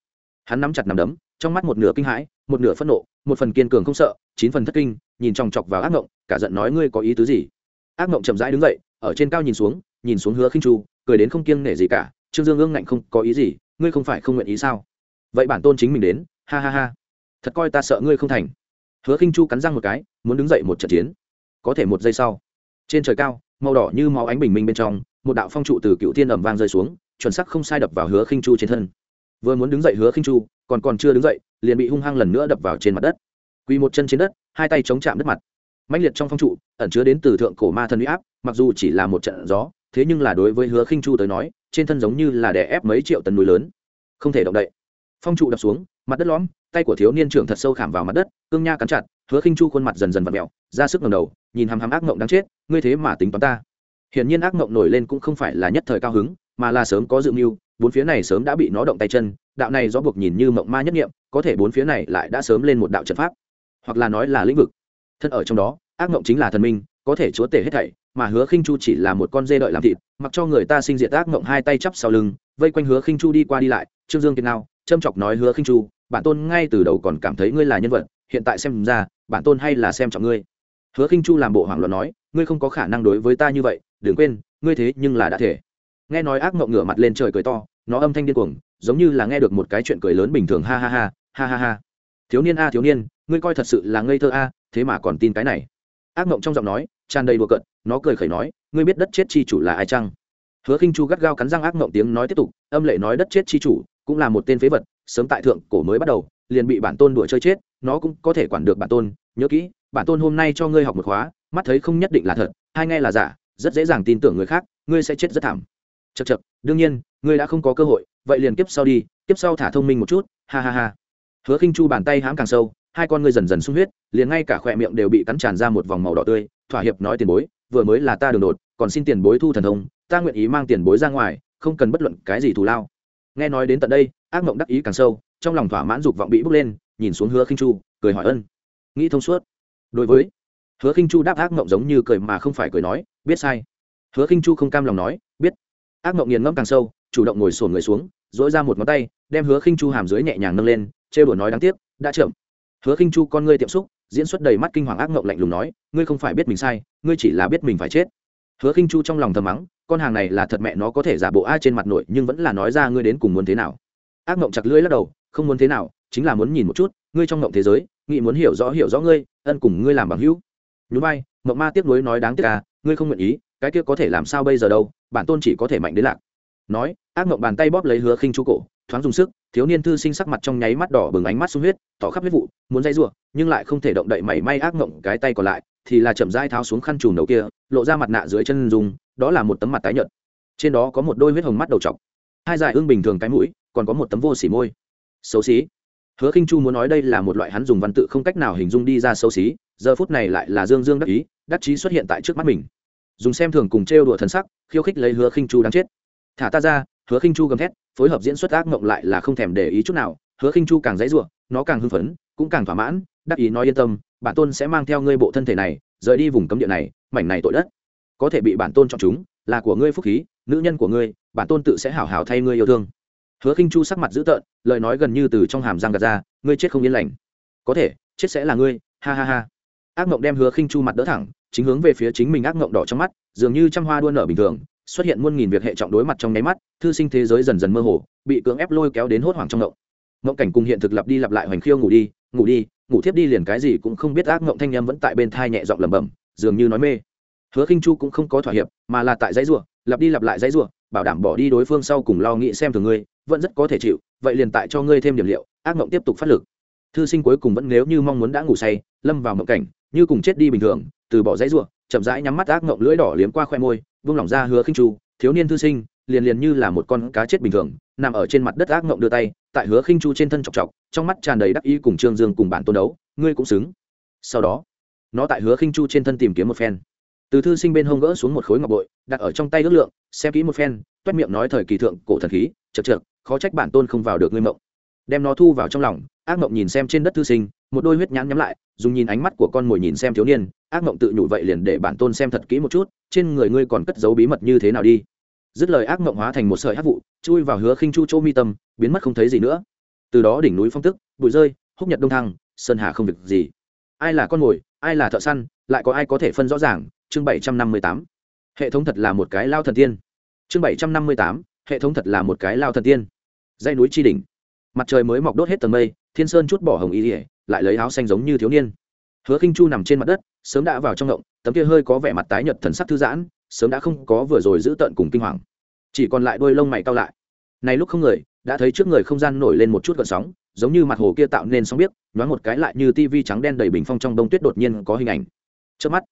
Hắn nắm chặt nắm đấm trong mắt một nửa kinh hãi một nửa phẫn nộ một phần kiên cường không sợ chín phần thất kinh nhìn chòng chọc vào ác ngộng, cả giận nói ngươi có ý tứ gì? Ác ngộng chậm rãi đứng dậy ở trên cao nhìn xuống nhìn xuống hứa khinh chu cười đến không kiêng nể gì cả trương dương ương ngạnh không có ý gì ngươi không phải không nguyện ý sao? Vậy bản tôn chính mình đến ha ha ha. Thật coi ta sợ ngươi không thành. Hứa khinh chu cắn răng một cái muốn đứng dậy một trận chiến. Có thể một giây sau trên trời cao màu đỏ như máu ánh bình minh bên trong, một đạo phong trụ từ cựu thiên ẩm vang rơi xuống, chuẩn sắc không sai đập vào hứa khinh chu trên thân. Vừa muốn đứng dậy hứa khinh chu, còn còn chưa đứng dậy, liền bị hung hăng lần nữa đập vào trên mặt đất. Quỳ một chân trên đất, hai tay chống chạm đất mặt. Mãnh liệt trong phong trụ, ẩn chứa đến từ thượng cổ ma thần uy áp, mặc dù chỉ là một trận gió, thế nhưng là đối với hứa khinh chu tới nói, trên thân giống như là đè ép mấy triệu tấn núi lớn. Không thể động đậy. Phong trụ đập xuống, mặt đất lõm tay của thiếu niên trưởng thật sâu khảm vào mặt đất, cương nha cắn chặt, hứa khinh chu khuôn mặt dần dần vặn mẹo ra sức ngẩng đầu, nhìn hàm hàm ác mộng đáng chết, ngươi thế mà tính toán ta. Hiển nhiên ác mộng nổi lên cũng không phải là nhất thời cao hứng, mà là sớm có dự mưu, bốn phía này sớm đã bị nó động tay chân, đạo này do buộc nhìn như mộng ma nhất nghiệm có thể bốn phía này lại đã sớm lên một đạo trận pháp. Hoặc là nói là lĩnh vực. Thân ở trong đó, ác mộng chính là thần minh, có thể chúa tể hết thảy, mà hứa khinh chu chỉ là một con dê đợi làm thịt, mặc cho người ta sinh diệt ác mộng hai tay chắp sau lưng, vây quanh hứa khinh chu đi qua đi lại, trương dương kiệt nào châm chọc nói hứa khinh chu, bản tôn ngay từ đầu còn cảm thấy ngươi là nhân vật, hiện tại xem ra, bản tôn hay là xem trọng ngươi. Hứa khinh chu làm bộ hoảng loạn nói, ngươi không có khả năng đối với ta như vậy, đừng quên, ngươi thế nhưng là đã thể. Nghe nói ác mộng ngửa mặt lên trời cười to, nó âm thanh điên cuồng, giống như là nghe được một cái chuyện cười lớn bình thường, ha ha ha ha ha ha. Thiếu niên a, thiếu niên, ngươi coi thật sự là ngây thơ a, thế mà còn tin cái này. Ác mộng trong giọng nói, tràn đầy đùa cận nó cười khẩy nói, ngươi biết đất chết chi chủ là ai chăng? Hứa khinh chu gắt gao cắn răng ác mộng tiếng nói tiếp tục, âm lệ nói đất chết chi chủ cũng là một tên phế vật, sớm tại thượng cổ mới bắt đầu, liền bị bản tôn đuổi chơi chết, nó cũng có thể quản được bản tôn. Nhớ kỹ, bản tôn hôm nay cho ngươi học một khóa, mắt thấy không nhất định là thật, hai nghe là giả, rất dễ dàng tin tưởng người khác, ngươi sẽ chết rất thảm. Chật chật đương nhiên, ngươi đã không có cơ hội, vậy liền kiếp sau đi, kiếp sau thả thông minh một chút, ha ha ha. Hứa khinh chu bàn tay hãm càng sâu, hai con ngươi dần dần sung huyết, liền ngay cả khỏe miệng đều bị cắn tràn ra một vòng màu đỏ tươi, thỏa hiệp nói tiền bối, vừa mới là ta đường đột, còn xin tiền bối thu thần thông, ta nguyện ý mang tiền bối ra ngoài, không cần bất luận cái gì thù lao nghe nói đến tận đây, ác mộng đắc ý càng sâu, trong lòng thỏa mãn dục vọng bị bốc lên, nhìn xuống hứa khinh chu, cười hỏi ân. Nghĩ thông suốt. Đối với, hứa khinh chu đáp ác mộng giống như cười mà không phải cười nói, biết sai. Hứa khinh chu không cam lòng nói, biết. Ác mộng nghiền ngẫm càng sâu, chủ động ngồi sổn người xuống dỗi ra một ngón tay, đem hứa khinh chu hàm dưới nhẹ nhàng nâng lên, trêu đùa nói đáng tiếc, đã chậm. Hứa khinh chu con ngươi tiệm xúc, diễn xuất đầy mắt kinh hoàng ác mộng lạnh lùng nói, ngươi không phải biết mình sai, ngươi chỉ là biết mình phải chết. Hứa khinh chu trong lòng thầm mắng con hàng này là thật mẹ nó có thể giả bộ ai trên mặt nội nhưng vẫn là nói ra ngươi đến cùng muốn thế nào. Ác mộng chặt lưỡi lắc đầu, không muốn thế nào, chính là muốn nhìn một chút, ngươi trong mộng thế giới nghị muốn hiểu rõ hiểu rõ ngươi, ân cùng ngươi làm bằng hữu. Nhún vai mộng ma tiếp nối nói đáng tiếc à ngươi không nguyện ý, cái kia có thể làm sao bây giờ đâu, bản tôn chỉ có thể mạnh đến lạc. Nói, ác mộng bàn tay bóp lấy hứa khinh chu cổ, thoáng dùng sức, thiếu niên thư sinh sắc mặt trong nháy mắt đỏ bừng ánh mắt sung huyết, tỏ khắp huyết vụ, muốn dây rủa, nhưng lại không thể động đậy mảy may ác mộng cái tay còn lại, thì là chậm rãi tháo xuống khăn trùm đầu kia, lộ ra mặt nạ dưới chân dùng đó là một tấm mặt tái nhợt. Trên đó có một đôi huyết hồng mắt đầu trọc. Hai dài ương bình thường cái mũi, còn có một tấm vô xỉ môi. Xấu xí. Hứa khinh chu muốn nói đây là một loại hắn dùng văn tự không cách nào hình dung đi ra xấu xí, giờ phút này lại là dương dương đắc ý, đắc chí xuất hiện tại trước mắt mình. Dùng xem thường cùng trêu đùa thần sắc, khiêu khích lấy hứa khinh chu đáng chết. Thả ta ra, hứa khinh chu gầm thét, phối hợp diễn xuất ác mộng lại là không thèm để ý chút nào, hứa khinh chu càng dãy ruộng nó càng hưng phấn, cũng càng thỏa mãn, đắc ý nói yên tâm, bản tôn sẽ mang theo ngươi bộ thân thể này, rời đi vùng cấm địa này, mảnh này tội đất có thể bị bản tôn chọn chúng, là của ngươi phúc khí, nữ nhân của ngươi, bản tôn tự sẽ hảo hảo thay ngươi yêu thương. Hứa khinh chu sắc mặt dữ tợn, lời nói gần như từ trong hàm răng gạt ra, ngươi chết không yên lành. Có thể, chết sẽ là ngươi, ha ha ha. Ác mộng đem hứa khinh chu mặt đỡ thẳng, chính hướng về phía chính mình ác mộng đỏ trong mắt, dường như trăm hoa đua nở bình thường, xuất hiện muôn nghìn việc hệ trọng đối mặt trong nháy mắt, thư sinh thế giới dần dần mơ hồ, bị cưỡng ép lôi kéo đến hốt hoảng trong mộng mộng cảnh cùng hiện thực lặp đi lặp lại hoành khiêu ngủ đi ngủ đi, ngủ thiếp đi liền cái gì cũng không biết ác mộng thanh em vẫn tại bên thai nhẹ giọng lẩm bẩm, dường như nói mê hứa khinh chu cũng không có thỏa hiệp, mà là tại dãy rủa, lặp đi lặp lại dãy rủa, bảo đảm bỏ đi đối phương sau cùng lo nghĩ xem thường ngươi, vẫn rất có thể chịu, vậy liền tại cho ngươi thêm điểm liệu, ác ngộng tiếp tục phát lực. Thư sinh cuối cùng vẫn nếu như mong muốn đã ngủ say, lâm vào mộng cảnh, như cùng chết đi bình thường, từ bỏ dãy rủa, chậm rãi nhắm mắt ác ngộng lưỡi đỏ liếm qua khoe môi, vung lỏng ra hứa khinh chu, thiếu niên thư sinh, liền liền như là một con cá chết bình thường, nằm ở trên mặt đất ác ngộng đưa tay, tại hứa khinh chu trên thân chọc chọc, trong mắt tràn đầy đắc ý cùng trương dương cùng bản tôn đấu, ngươi cũng xứng. Sau đó, nó tại hứa khinh chu trên thân tìm kiếm một phen từ thư sinh bên hông gỡ xuống một khối ngọc bội, đặt ở trong tay ước lượng, xem kỹ một phen, toét miệng nói thời kỳ thượng, cổ thần khí, chật chật khó trách bản tôn không vào được ngươi mộng. Đem nó thu vào trong lòng, ác mộng nhìn xem trên đất thư sinh, một đôi huyết nhãn nhắm lại, dùng nhìn ánh mắt của con mồi nhìn xem thiếu niên, ác mộng tự nhủ vậy liền để bản tôn xem thật kỹ một chút, trên người ngươi còn cất giấu bí mật như thế nào đi. Dứt lời ác mộng hóa thành một sợi hát vụ, chui vào hứa khinh chu chỗ mi tâm, biến mất không thấy gì nữa. Từ đó đỉnh núi phong tức, bụi rơi, húc nhật đông thăng, sơn hà không việc gì. Ai là con mồi, ai là thợ săn lại có ai có thể phân rõ ràng, chương bảy trăm năm mươi tám. Hệ thống thật là một cái lao thần tiên. Chương bảy trăm năm mươi tám, hệ thống thật là một cái lao thần tiên. Dây núi tri đỉnh. Mặt trời mới mọc đốt hết tầng mây, thiên sơn chút bỏ hồng y ỉa lại lấy áo xanh giống như thiếu niên. Hứa khinh chu nằm trên mặt đất, sớm đã vào trong động, tấm kia hơi có vẻ mặt tái nhợt thần sắc thư giãn, sớm đã không có vừa rồi giữ tận cùng kinh hoàng. Chỉ còn lại đôi lông mày cao lại. Này lúc không người, đã thấy trước người không gian nổi lên một chút gợn sóng, giống như mặt hồ kia tạo nên sóng biếc, nhoáng một cái lại như tivi trắng đen đầy bình phong trong đông tuyết đột nhiên có hình ảnh chớp mắt,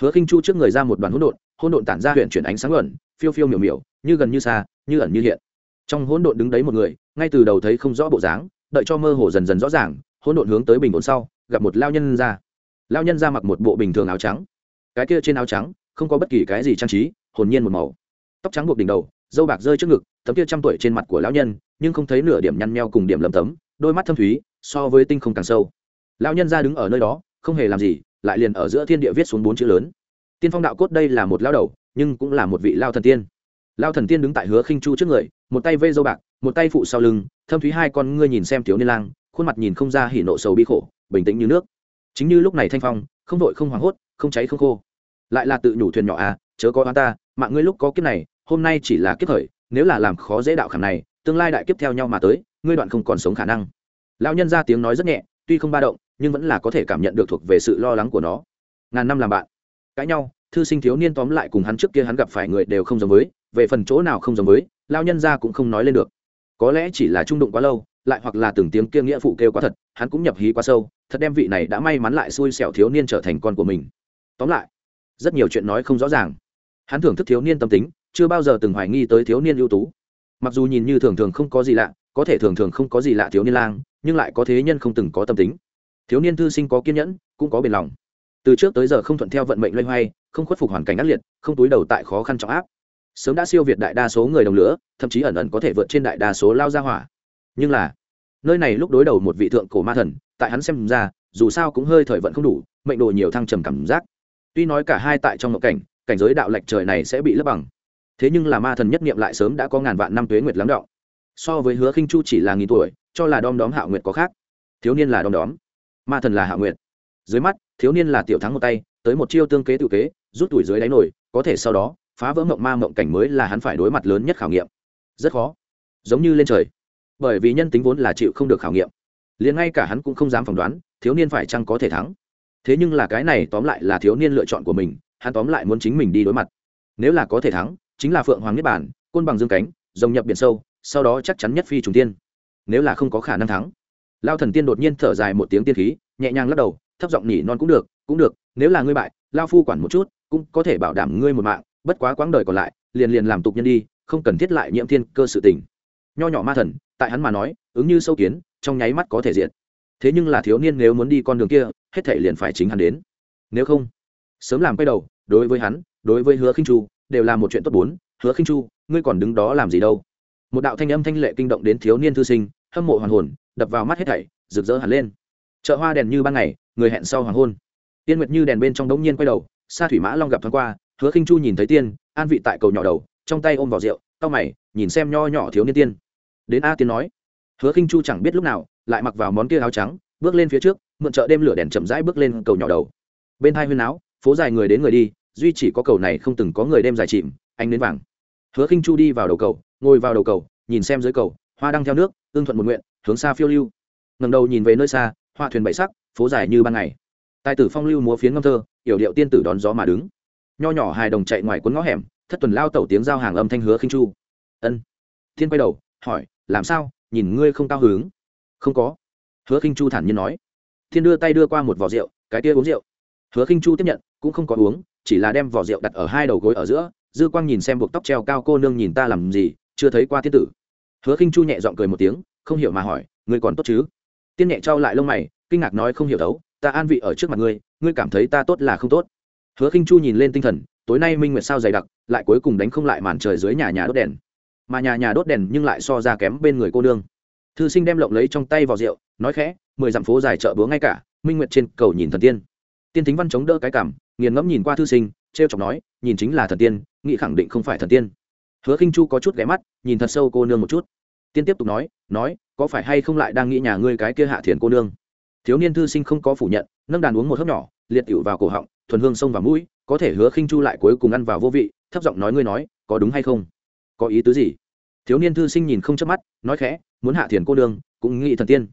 hứa khinh chu trước người ra một đoàn hỗn độn hỗn độn tản ra huyền chuyển ánh sáng luẩn, phiêu phiêu miểu miểu, như gần như xa, như ẩn như hiện. Trong hỗn độn đứng đấy một người, ngay từ đầu thấy không rõ bộ dáng, đợi cho mơ hồ dần dần rõ ràng, hỗn độn hướng tới bình ổn sau, gặp một lao nhân ra. Lao nhân ra mặc một bộ bình thường áo trắng. Cái kia trên áo trắng, không có bất kỳ cái gì trang trí, hồn nhiên một màu. Tóc trắng buộc đỉnh đầu dâu bạc rơi trước ngực, tấm kia trăm tuổi trên mặt của lão nhân, nhưng không thấy nửa điểm nhăn meo cùng điểm lấm tấm, đôi mắt thâm thúy, so với tinh không càng sâu. Lão nhân ra đứng ở nơi đó, không hề làm gì lại liền ở giữa thiên địa viết xuống bốn chữ lớn. Tiên phong đạo cốt đây là một lao đầu, nhưng cũng là một vị lao thần tiên. Lao thần tiên đứng tại hứa khinh chu trước người, một tay vây dâu bạc, một tay phụ sau lưng, thâm thúy hai con ngươi nhìn xem thiếu niên lang, khuôn mặt nhìn không ra hỉ nộ sầu bi khổ, bình tĩnh như nước. Chính như lúc này thanh phong, không vội không hoảng hốt, không cháy không khô. Lại là tự nhủ thuyền nhỏ à chớ có oan ta, mạng ngươi lúc có kiếp này, hôm nay chỉ là kiếp khởi, nếu là làm khó dễ đạo khảm này, tương lai đại kiếp theo nhau mà tới, ngươi đoạn không còn sống khả năng. Lão nhân ra tiếng nói rất nhẹ, tuy không ba động nhưng vẫn là có thể cảm nhận được thuộc về sự lo lắng của nó. Ngàn năm làm bạn. Cãi nhau, thư sinh thiếu niên tóm lại cùng hắn trước kia hắn gặp phải người đều không giống với, về phần chỗ nào không giống với, lao nhân ra cũng không nói lên được. Có lẽ chỉ là trung đụng quá lâu, lại hoặc là từng tiếng kia nghĩa phụ kêu quá thật, hắn cũng nhập hí quá sâu, thật đem vị này đã may mắn lại xui xẻo thiếu niên trở thành con của mình. Tóm lại, rất nhiều chuyện nói không rõ ràng. Hắn thưởng thức thiếu niên tâm tính, chưa bao giờ từng hoài nghi tới thiếu niên ưu tú. Mặc dù nhìn như thường thường không có gì lạ, có thể thường thường không có gì lạ thiếu niên lang, nhưng lại có thế nhân không từng có tâm tính thiếu niên thư sinh có kiên nhẫn, cũng có bền lòng. Từ trước tới giờ không thuận theo vận mệnh loay hoay, không khuất phục hoàn cảnh ác liệt, không túi đầu tại khó khăn trọng áp. Sớm đã siêu việt đại đa số người đồng lửa, thậm chí ẩn ẩn có thể vượt trên đại đa số lao ra hỏa. Nhưng là, nơi này lúc đối đầu một vị thượng cổ ma thần, tại hắn xem ra, dù sao cũng hơi thời vận không đủ, mệnh đồ nhiều thăng trầm cảm giác. Tuy nói cả hai tại trong ngộ cảnh cảnh giới đạo lệch trời này sẽ bị lấp bằng. Thế nhưng là ma thần nhất niệm lại sớm đã có ngàn vạn năm tuế nguyệt lắng đọng so với hứa khinh chu chỉ là nghìn tuổi, cho là đom đóm hạo nguyệt có khác. Thiếu niên là đom đóm ma thần là Hạ nguyệt. Dưới mắt, thiếu niên là tiểu thắng một tay, tới một chiêu tương kế tự kế, rút tuổi dưới đáy nổi, có thể sau đó, phá vỡ mộng ma mộng cảnh mới là hắn phải đối mặt lớn nhất khảo nghiệm. Rất khó. Giống như lên trời. Bởi vì nhân tính vốn là chịu không được khảo nghiệm. Liền ngay cả hắn cũng không dám phỏng đoán, thiếu niên phải chăng có thể thắng. Thế nhưng là cái này tóm lại là thiếu niên lựa chọn của mình, hắn tóm lại muốn chính mình đi đối mặt. Nếu là có thể thắng, chính là phượng hoàng nhất bản côn bằng dương cánh, rồng nhập biển sâu, sau đó chắc chắn nhất phi trùng tiên. Nếu là không có khả năng thắng lao thần tiên đột nhiên thở dài một tiếng tiên khí, nhẹ nhàng lắc đầu, thấp giọng nhỉ non cũng được cũng được, nếu là ngươi bại, lao phu quản một chút, cũng có thể bảo đảm ngươi một mạng, bất quá quãng đời còn lại, liền liền làm tục nhân đi, không cần thiết lại nhiễm thiên cơ sự tình. Nho nhỏ ma thần, tại hắn mà nói, ứng như sâu kiến, trong nháy mắt có thể diện thế nhưng là thiếu niên nếu muốn đi con đường kia, hết thể liền phải chính hắn đến. Nếu không, sớm làm quay đầu, đối với hắn, đối với hứa khinh chu, đều là một chuyện tốt bốn, hứa khinh chu, ngươi còn đứng đó làm gì đâu? Một đạo thanh âm thanh lệ kinh động đến thiếu niên thư sinh, hâm mộ hoàn hồn đập vào mắt hết thảy, rực rỡ hẳn lên. Chợ hoa đèn như ban ngày, người hẹn sau hoàng hôn. Tiên nguyệt như đèn bên trong đống nhiên quay đầu, sa thủy mã long gặp thoáng qua, hứa khinh chu nhìn thấy tiên, an vị tại cầu nhỏ đầu, trong tay ôm vào rượu tao mày, nhìn xem nho nhỏ thiếu niên tiên. Đến a tiên nói, hứa khinh chu chẳng biết lúc nào, lại mặc vào món kia áo trắng, bước lên phía trước, mượn chợ đêm lửa đèn chậm rãi bước lên cầu nhỏ đầu. Bên hai huyên áo, phố dài người đến người đi, duy chỉ có cầu này không từng có người đêm dài chìm anh đến vàng. Hứa khinh chu đi vào đầu cầu, ngồi vào đầu cầu, nhìn xem dưới cầu, hoa đang theo nước tương thuận một nguyện hướng xa phiêu lưu. Ngầm đầu nhìn về nơi xa, hoa thuyền bảy sắc, phố dài như ban ngày. Tài tử phong lưu múa phiến ngâm thơ, yểu điệu tiên tử đón gió mà đứng. Nho nhỏ hài đồng chạy ngoài cuốn ngõ hẻm, thất tuần lao tẩu tiếng giao hàng âm thanh hứa khinh chu. Ân. Thiên quay đầu, hỏi, làm sao? Nhìn ngươi không cao hứng? Không có. Hứa khinh chu thản nhiên nói. Thiên đưa tay đưa qua một vỏ rượu, cái kia uống rượu. Hứa khinh chu tiếp nhận, cũng không có uống, chỉ là đem vỏ rượu đặt ở hai đầu gối ở giữa, dư quang nhìn xem buộc tóc treo cao cô nương nhìn ta làm gì, chưa thấy qua tiên tử. Hứa khinh chu nhẹ giọng cười một tiếng không hiểu mà hỏi, ngươi còn tốt chứ? Tiên nhẹ trao lại lông mày, kinh ngạc nói, không hiểu đấu ta an vị ở trước mặt ngươi ngươi cảm thấy ta tốt là không tốt. Hứa khinh chu nhìn lên tinh thần, tối nay minh nguyệt sao dày đặc, lại cuối cùng đánh không lại màn trời dưới nhà nhà đốt đèn. Mà nhà nhà đốt đèn nhưng lại so ra kém bên người cô nương. Thư sinh đem lộng lấy trong tay vào rượu, nói khẽ, mười dặm phố dài chợ búa ngay cả, minh nguyệt trên cầu nhìn thần tiên. Tiên thính văn chống đỡ cái cảm, nghiền ngẫm nhìn qua thư sinh, trêu chọc nói, nhìn chính là thần tiên nghị khẳng định không phải thần tiên. Hứa khinh chu có chút ghé mắt, nhìn thật sâu cô nương một chút tiên tiếp tục nói nói, có phải hay không lại đang nghĩ nhà ngươi cái kia hạ thiền cô nương? Thiếu niên thư sinh không có phủ nhận, nâng đàn uống một hớp nhỏ, liệt tựu vào cổ họng, thuần hương sông vào mũi, có thể hứa khinh chu lại cuối cùng ăn vào vô vị, thấp giọng nói ngươi nói, có đúng hay không? Có ý tứ gì? Thiếu niên thư sinh nhìn không chớp mắt, nói khẽ, muốn hạ thiền cô nương, cũng nghĩ thần tiên.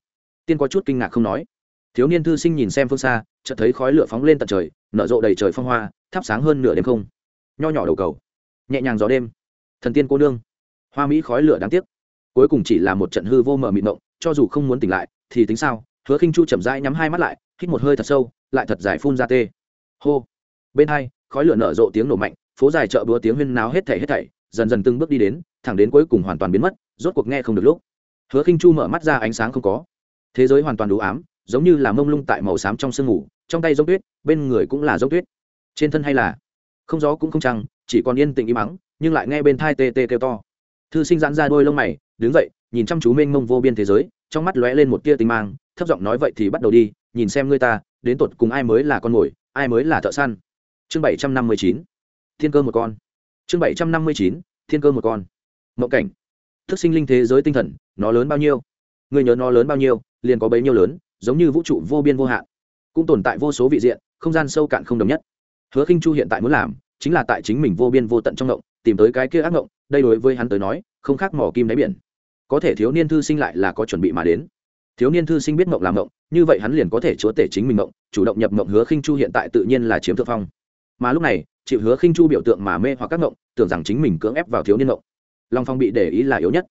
Tiên có chút kinh ngạc không nói. Thiếu niên thư sinh nhìn xem phương xa, chợt thấy khói lửa phóng lên tận trời, nở rộ đầy trời phong hoa, thắp sáng hơn nửa đêm không. Nho nhỏ đầu cầu, nhẹ nhàng gió đêm. Thần tiên cô nương. Hoa mỹ khói lửa đáng tiếc cuối cùng chỉ là một trận hư vô mờ mịt mộng, cho dù không muốn tỉnh lại, thì tính sao? Hứa khinh chu chậm rãi nhắm hai mắt lại, hít một hơi thật sâu, lại thật dài phun ra tê. Hô. Bên hai, khói lửa nở rộ tiếng nổ mạnh, phố dài chợ búa tiếng huyên náo hết thảy hết thảy, dần dần từng bước đi đến, thẳng đến cuối cùng hoàn toàn biến mất, rốt cuộc nghe không được lúc. Hứa khinh chu mở mắt ra ánh sáng không có. Thế giới hoàn toàn đủ ám, giống như là mông lung tại màu xám trong sương ngủ trong tay giống tuyết, bên người cũng là giống tuyết. Trên thân hay là? Không gió cũng không trăng, chỉ còn yên tĩnh im mắng nhưng lại nghe bên thai tê tê kêu to. Thư sinh giãn ra đôi lông mày đứng dậy, nhìn chăm chú mênh mông vô biên thế giới, trong mắt lóe lên một tia tinh mang, thấp giọng nói vậy thì bắt đầu đi, nhìn xem ngươi ta, đến tột cùng ai mới là con mồi, ai mới là thợ săn. Chương bảy trăm năm mươi chín, thiên cơ một con. Chương bảy trăm năm mươi chín, thiên cơ một con. Mộng cảnh. Thức sinh linh thế giới tinh thần, nó lớn bao nhiêu? Người nhớ nó lớn bao nhiêu, liền có bấy nhiêu lớn, giống như vũ trụ vô biên vô hạn. Cũng tồn tại vô số vị diện, không gian sâu cạn không đồng nhất. Hứa khinh chu hiện tại muốn làm, chính là tại chính mình vô biên vô tận trong ngộng tìm tới cái kia ác ngộng đây đối với hắn tới nói, không khác mỏ kim đáy biển có thể thiếu niên thư sinh lại là có chuẩn bị mà đến. Thiếu niên thư sinh biết mộng làm mộng, như vậy hắn liền có thể chúa tể chính mình mộng, chủ động nhập mộng hứa khinh chu hiện tại tự nhiên là chiếm thượng phong. Mà lúc này, chịu hứa khinh chu biểu tượng mà mê hoặc các mộng, tưởng rằng chính mình cưỡng ép vào thiếu niên mộng. Long phong bị để ý là yếu nhất.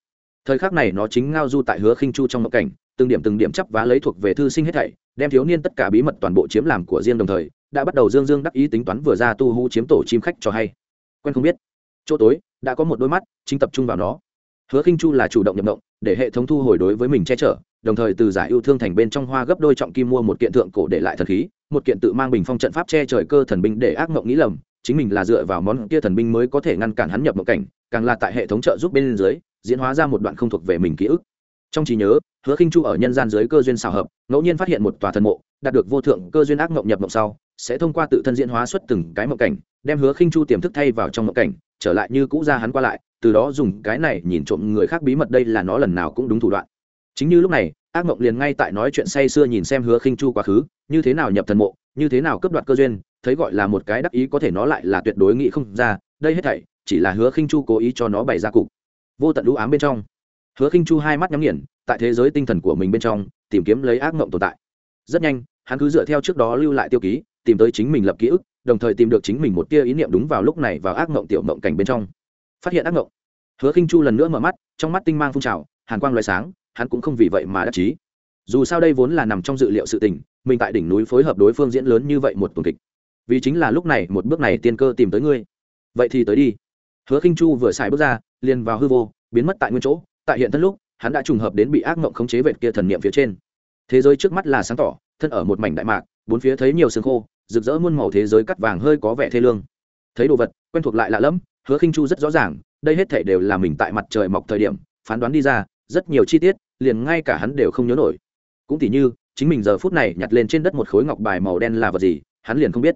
Thời khắc này nó chính ngao du tại hứa khinh chu trong mộng cảnh, từng điểm từng điểm chấp vá lấy thuộc về thư sinh hết thảy, đem thiếu niên tất cả bí mật toàn bộ chiếm làm của riêng đồng thời, đã bắt đầu dương dương đắc ý tính toán vừa ra tu hú chiếm tổ chim khách cho hay. Quen không biết. Chỗ tối, đã có một đôi mắt chính tập trung vào nó hứa khinh chu là chủ động nhập động, để hệ thống thu hồi đối với mình che chở, đồng thời từ giải yêu thương thành bên trong hoa gấp đôi trọng kim mua một kiện thượng cổ để lại thần khí, một kiện tự mang bình phong trận pháp che trời cơ thần binh để ác mộng nghĩ lầm, chính mình là dựa vào món kia thần binh mới có thể ngăn cản hắn nhập mộng cảnh, càng là tại hệ thống trợ giúp bên dưới, diễn hóa ra một đoạn không thuộc về mình ký ức. Trong trí nhớ, hứa khinh chu ở nhân gian dưới cơ duyên xào hợp, ngẫu nhiên phát hiện một tòa thần mộ, đạt được vô thượng cơ duyên ác mộng nhập mộng sau, sẽ thông qua tự thân diễn hóa xuất từng cái mộng cảnh, đem hứa khinh chu tiềm thức thay vào trong mộng cảnh, trở lại như cũ ra hắn qua lại từ đó dùng cái này nhìn trộm người khác bí mật đây là nó lần nào cũng đúng thủ đoạn. Chính như lúc này, ác mộng liền ngay tại nói chuyện say sưa nhìn xem hứa khinh chu quá khứ, như thế nào nhập thần mộ, như thế nào cướp đoạt cơ duyên, thấy gọi là một cái đắc ý có thể nó lại là tuyệt đối nghĩ không ra, đây hết thảy, chỉ là hứa khinh chu cố ý cho nó bày ra cục. Vô tận lũ ám bên trong. Hứa khinh chu hai mắt nhắm nghiền, tại thế giới tinh thần của mình bên trong, tìm kiếm lấy ác mộng tồn tại. Rất nhanh, hắn cứ dựa theo trước đó lưu lại tiêu ký, tìm tới chính mình lập ký ức, đồng thời tìm được chính mình một tia ý niệm đúng vào lúc này vào ác mộng tiểu mộng cảnh bên trong phát hiện ác ngộng. Hứa khinh chu lần nữa mở mắt, trong mắt tinh mang phun trào, hàn quang loại sáng, hắn cũng không vì vậy mà đắc chí. Dù sao đây vốn là nằm trong dự liệu sự tình, mình tại đỉnh núi phối hợp đối phương diễn lớn như vậy một tuần kịch. Vì chính là lúc này một bước này tiên cơ tìm tới ngươi. Vậy thì tới đi. Hứa khinh chu vừa xài bước ra, liền vào hư vô, biến mất tại nguyên chỗ. Tại hiện thân lúc, hắn đã trùng hợp đến bị ác mộng khống chế vệt kia thần niệm phía trên. Thế giới trước mắt là sáng tỏ, thân ở một mảnh đại mạc, bốn phía thấy nhiều sương khô, rực rỡ muôn màu thế giới cắt vàng hơi có vẻ thê lương. Thấy đồ vật, quen thuộc lại lạ lẫm hứa khinh chu rất rõ ràng, đây hết thể đều là mình tại mặt trời mọc thời điểm, phán đoán đi ra, rất nhiều chi tiết, liền ngay cả hắn đều không nhớ nổi. Cũng tỉ như, chính mình giờ phút này nhặt lên trên đất một khối ngọc bài màu đen là vật gì, hắn liền không biết.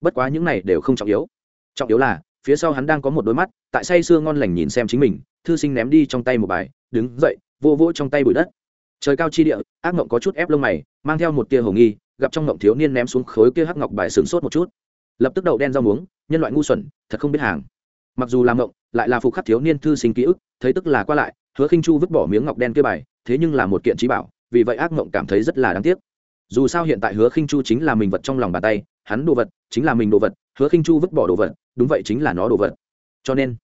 Bất quá những này đều không trọng yếu. Trọng yếu là, phía sau hắn đang có một đôi mắt, tại say sưa ngon lành nhìn xem chính mình, thư sinh ném đi trong tay một bài, đứng dậy, vô vỗ trong tay bụi đất. Trời cao chi địa, ác mộng có chút ép lông mày, mang theo một tia hồ nghi, gặp trong mộng thiếu niên ném xuống khối kia hắc ngọc bài sướng sốt một chút. Lập tức đậu đen rau muống, nhân loại ngu xuẩn, thật không biết hàng mặc dù làm mộng, lại là phục khắc thiếu niên thư sinh ký ức, thấy tức là qua lại, hứa khinh chu vứt bỏ miếng ngọc đen kia bài, thế nhưng là một kiện trí bảo, vì vậy ác mộng cảm thấy rất là đáng tiếc. Dù sao hiện tại hứa khinh chu chính là mình vật trong lòng bàn tay, hắn đồ vật chính là mình đồ vật, hứa khinh chu vứt bỏ đồ vật, đúng vậy chính là nó đồ vật. Cho nên,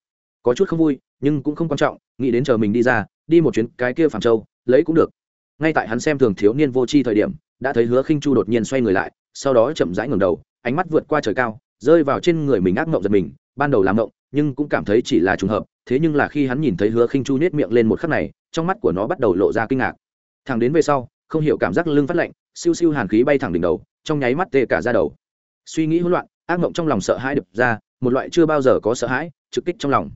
có chút không vui, nhưng cũng không quan trọng, nghĩ đến chờ mình đi ra, đi một chuyến cái kia phàm châu, lấy cũng được. Ngay tại hắn xem thường thiếu niên vô tri thời điểm, đã thấy hứa khinh chu đột nhiên xoay người lại, sau đó chậm rãi ngẩng đầu, ánh mắt vượt qua trời cao, rơi vào trên người mình ác mộng giật mình, ban đầu làm mộng nhưng cũng cảm thấy chỉ là trùng hợp, thế nhưng là khi hắn nhìn thấy hứa khinh chu nết miệng lên một khắc này, trong mắt của nó bắt đầu lộ ra kinh ngạc. Thẳng đến về sau, không hiểu cảm giác lưng phát lạnh, siêu siêu hàn khí bay thẳng đỉnh đầu, trong nháy mắt tê cả ra đầu. Suy nghĩ hỗn loạn, ác mộng trong lòng sợ hãi đập ra, một loại chưa bao giờ có sợ hãi, trực kích trong lòng.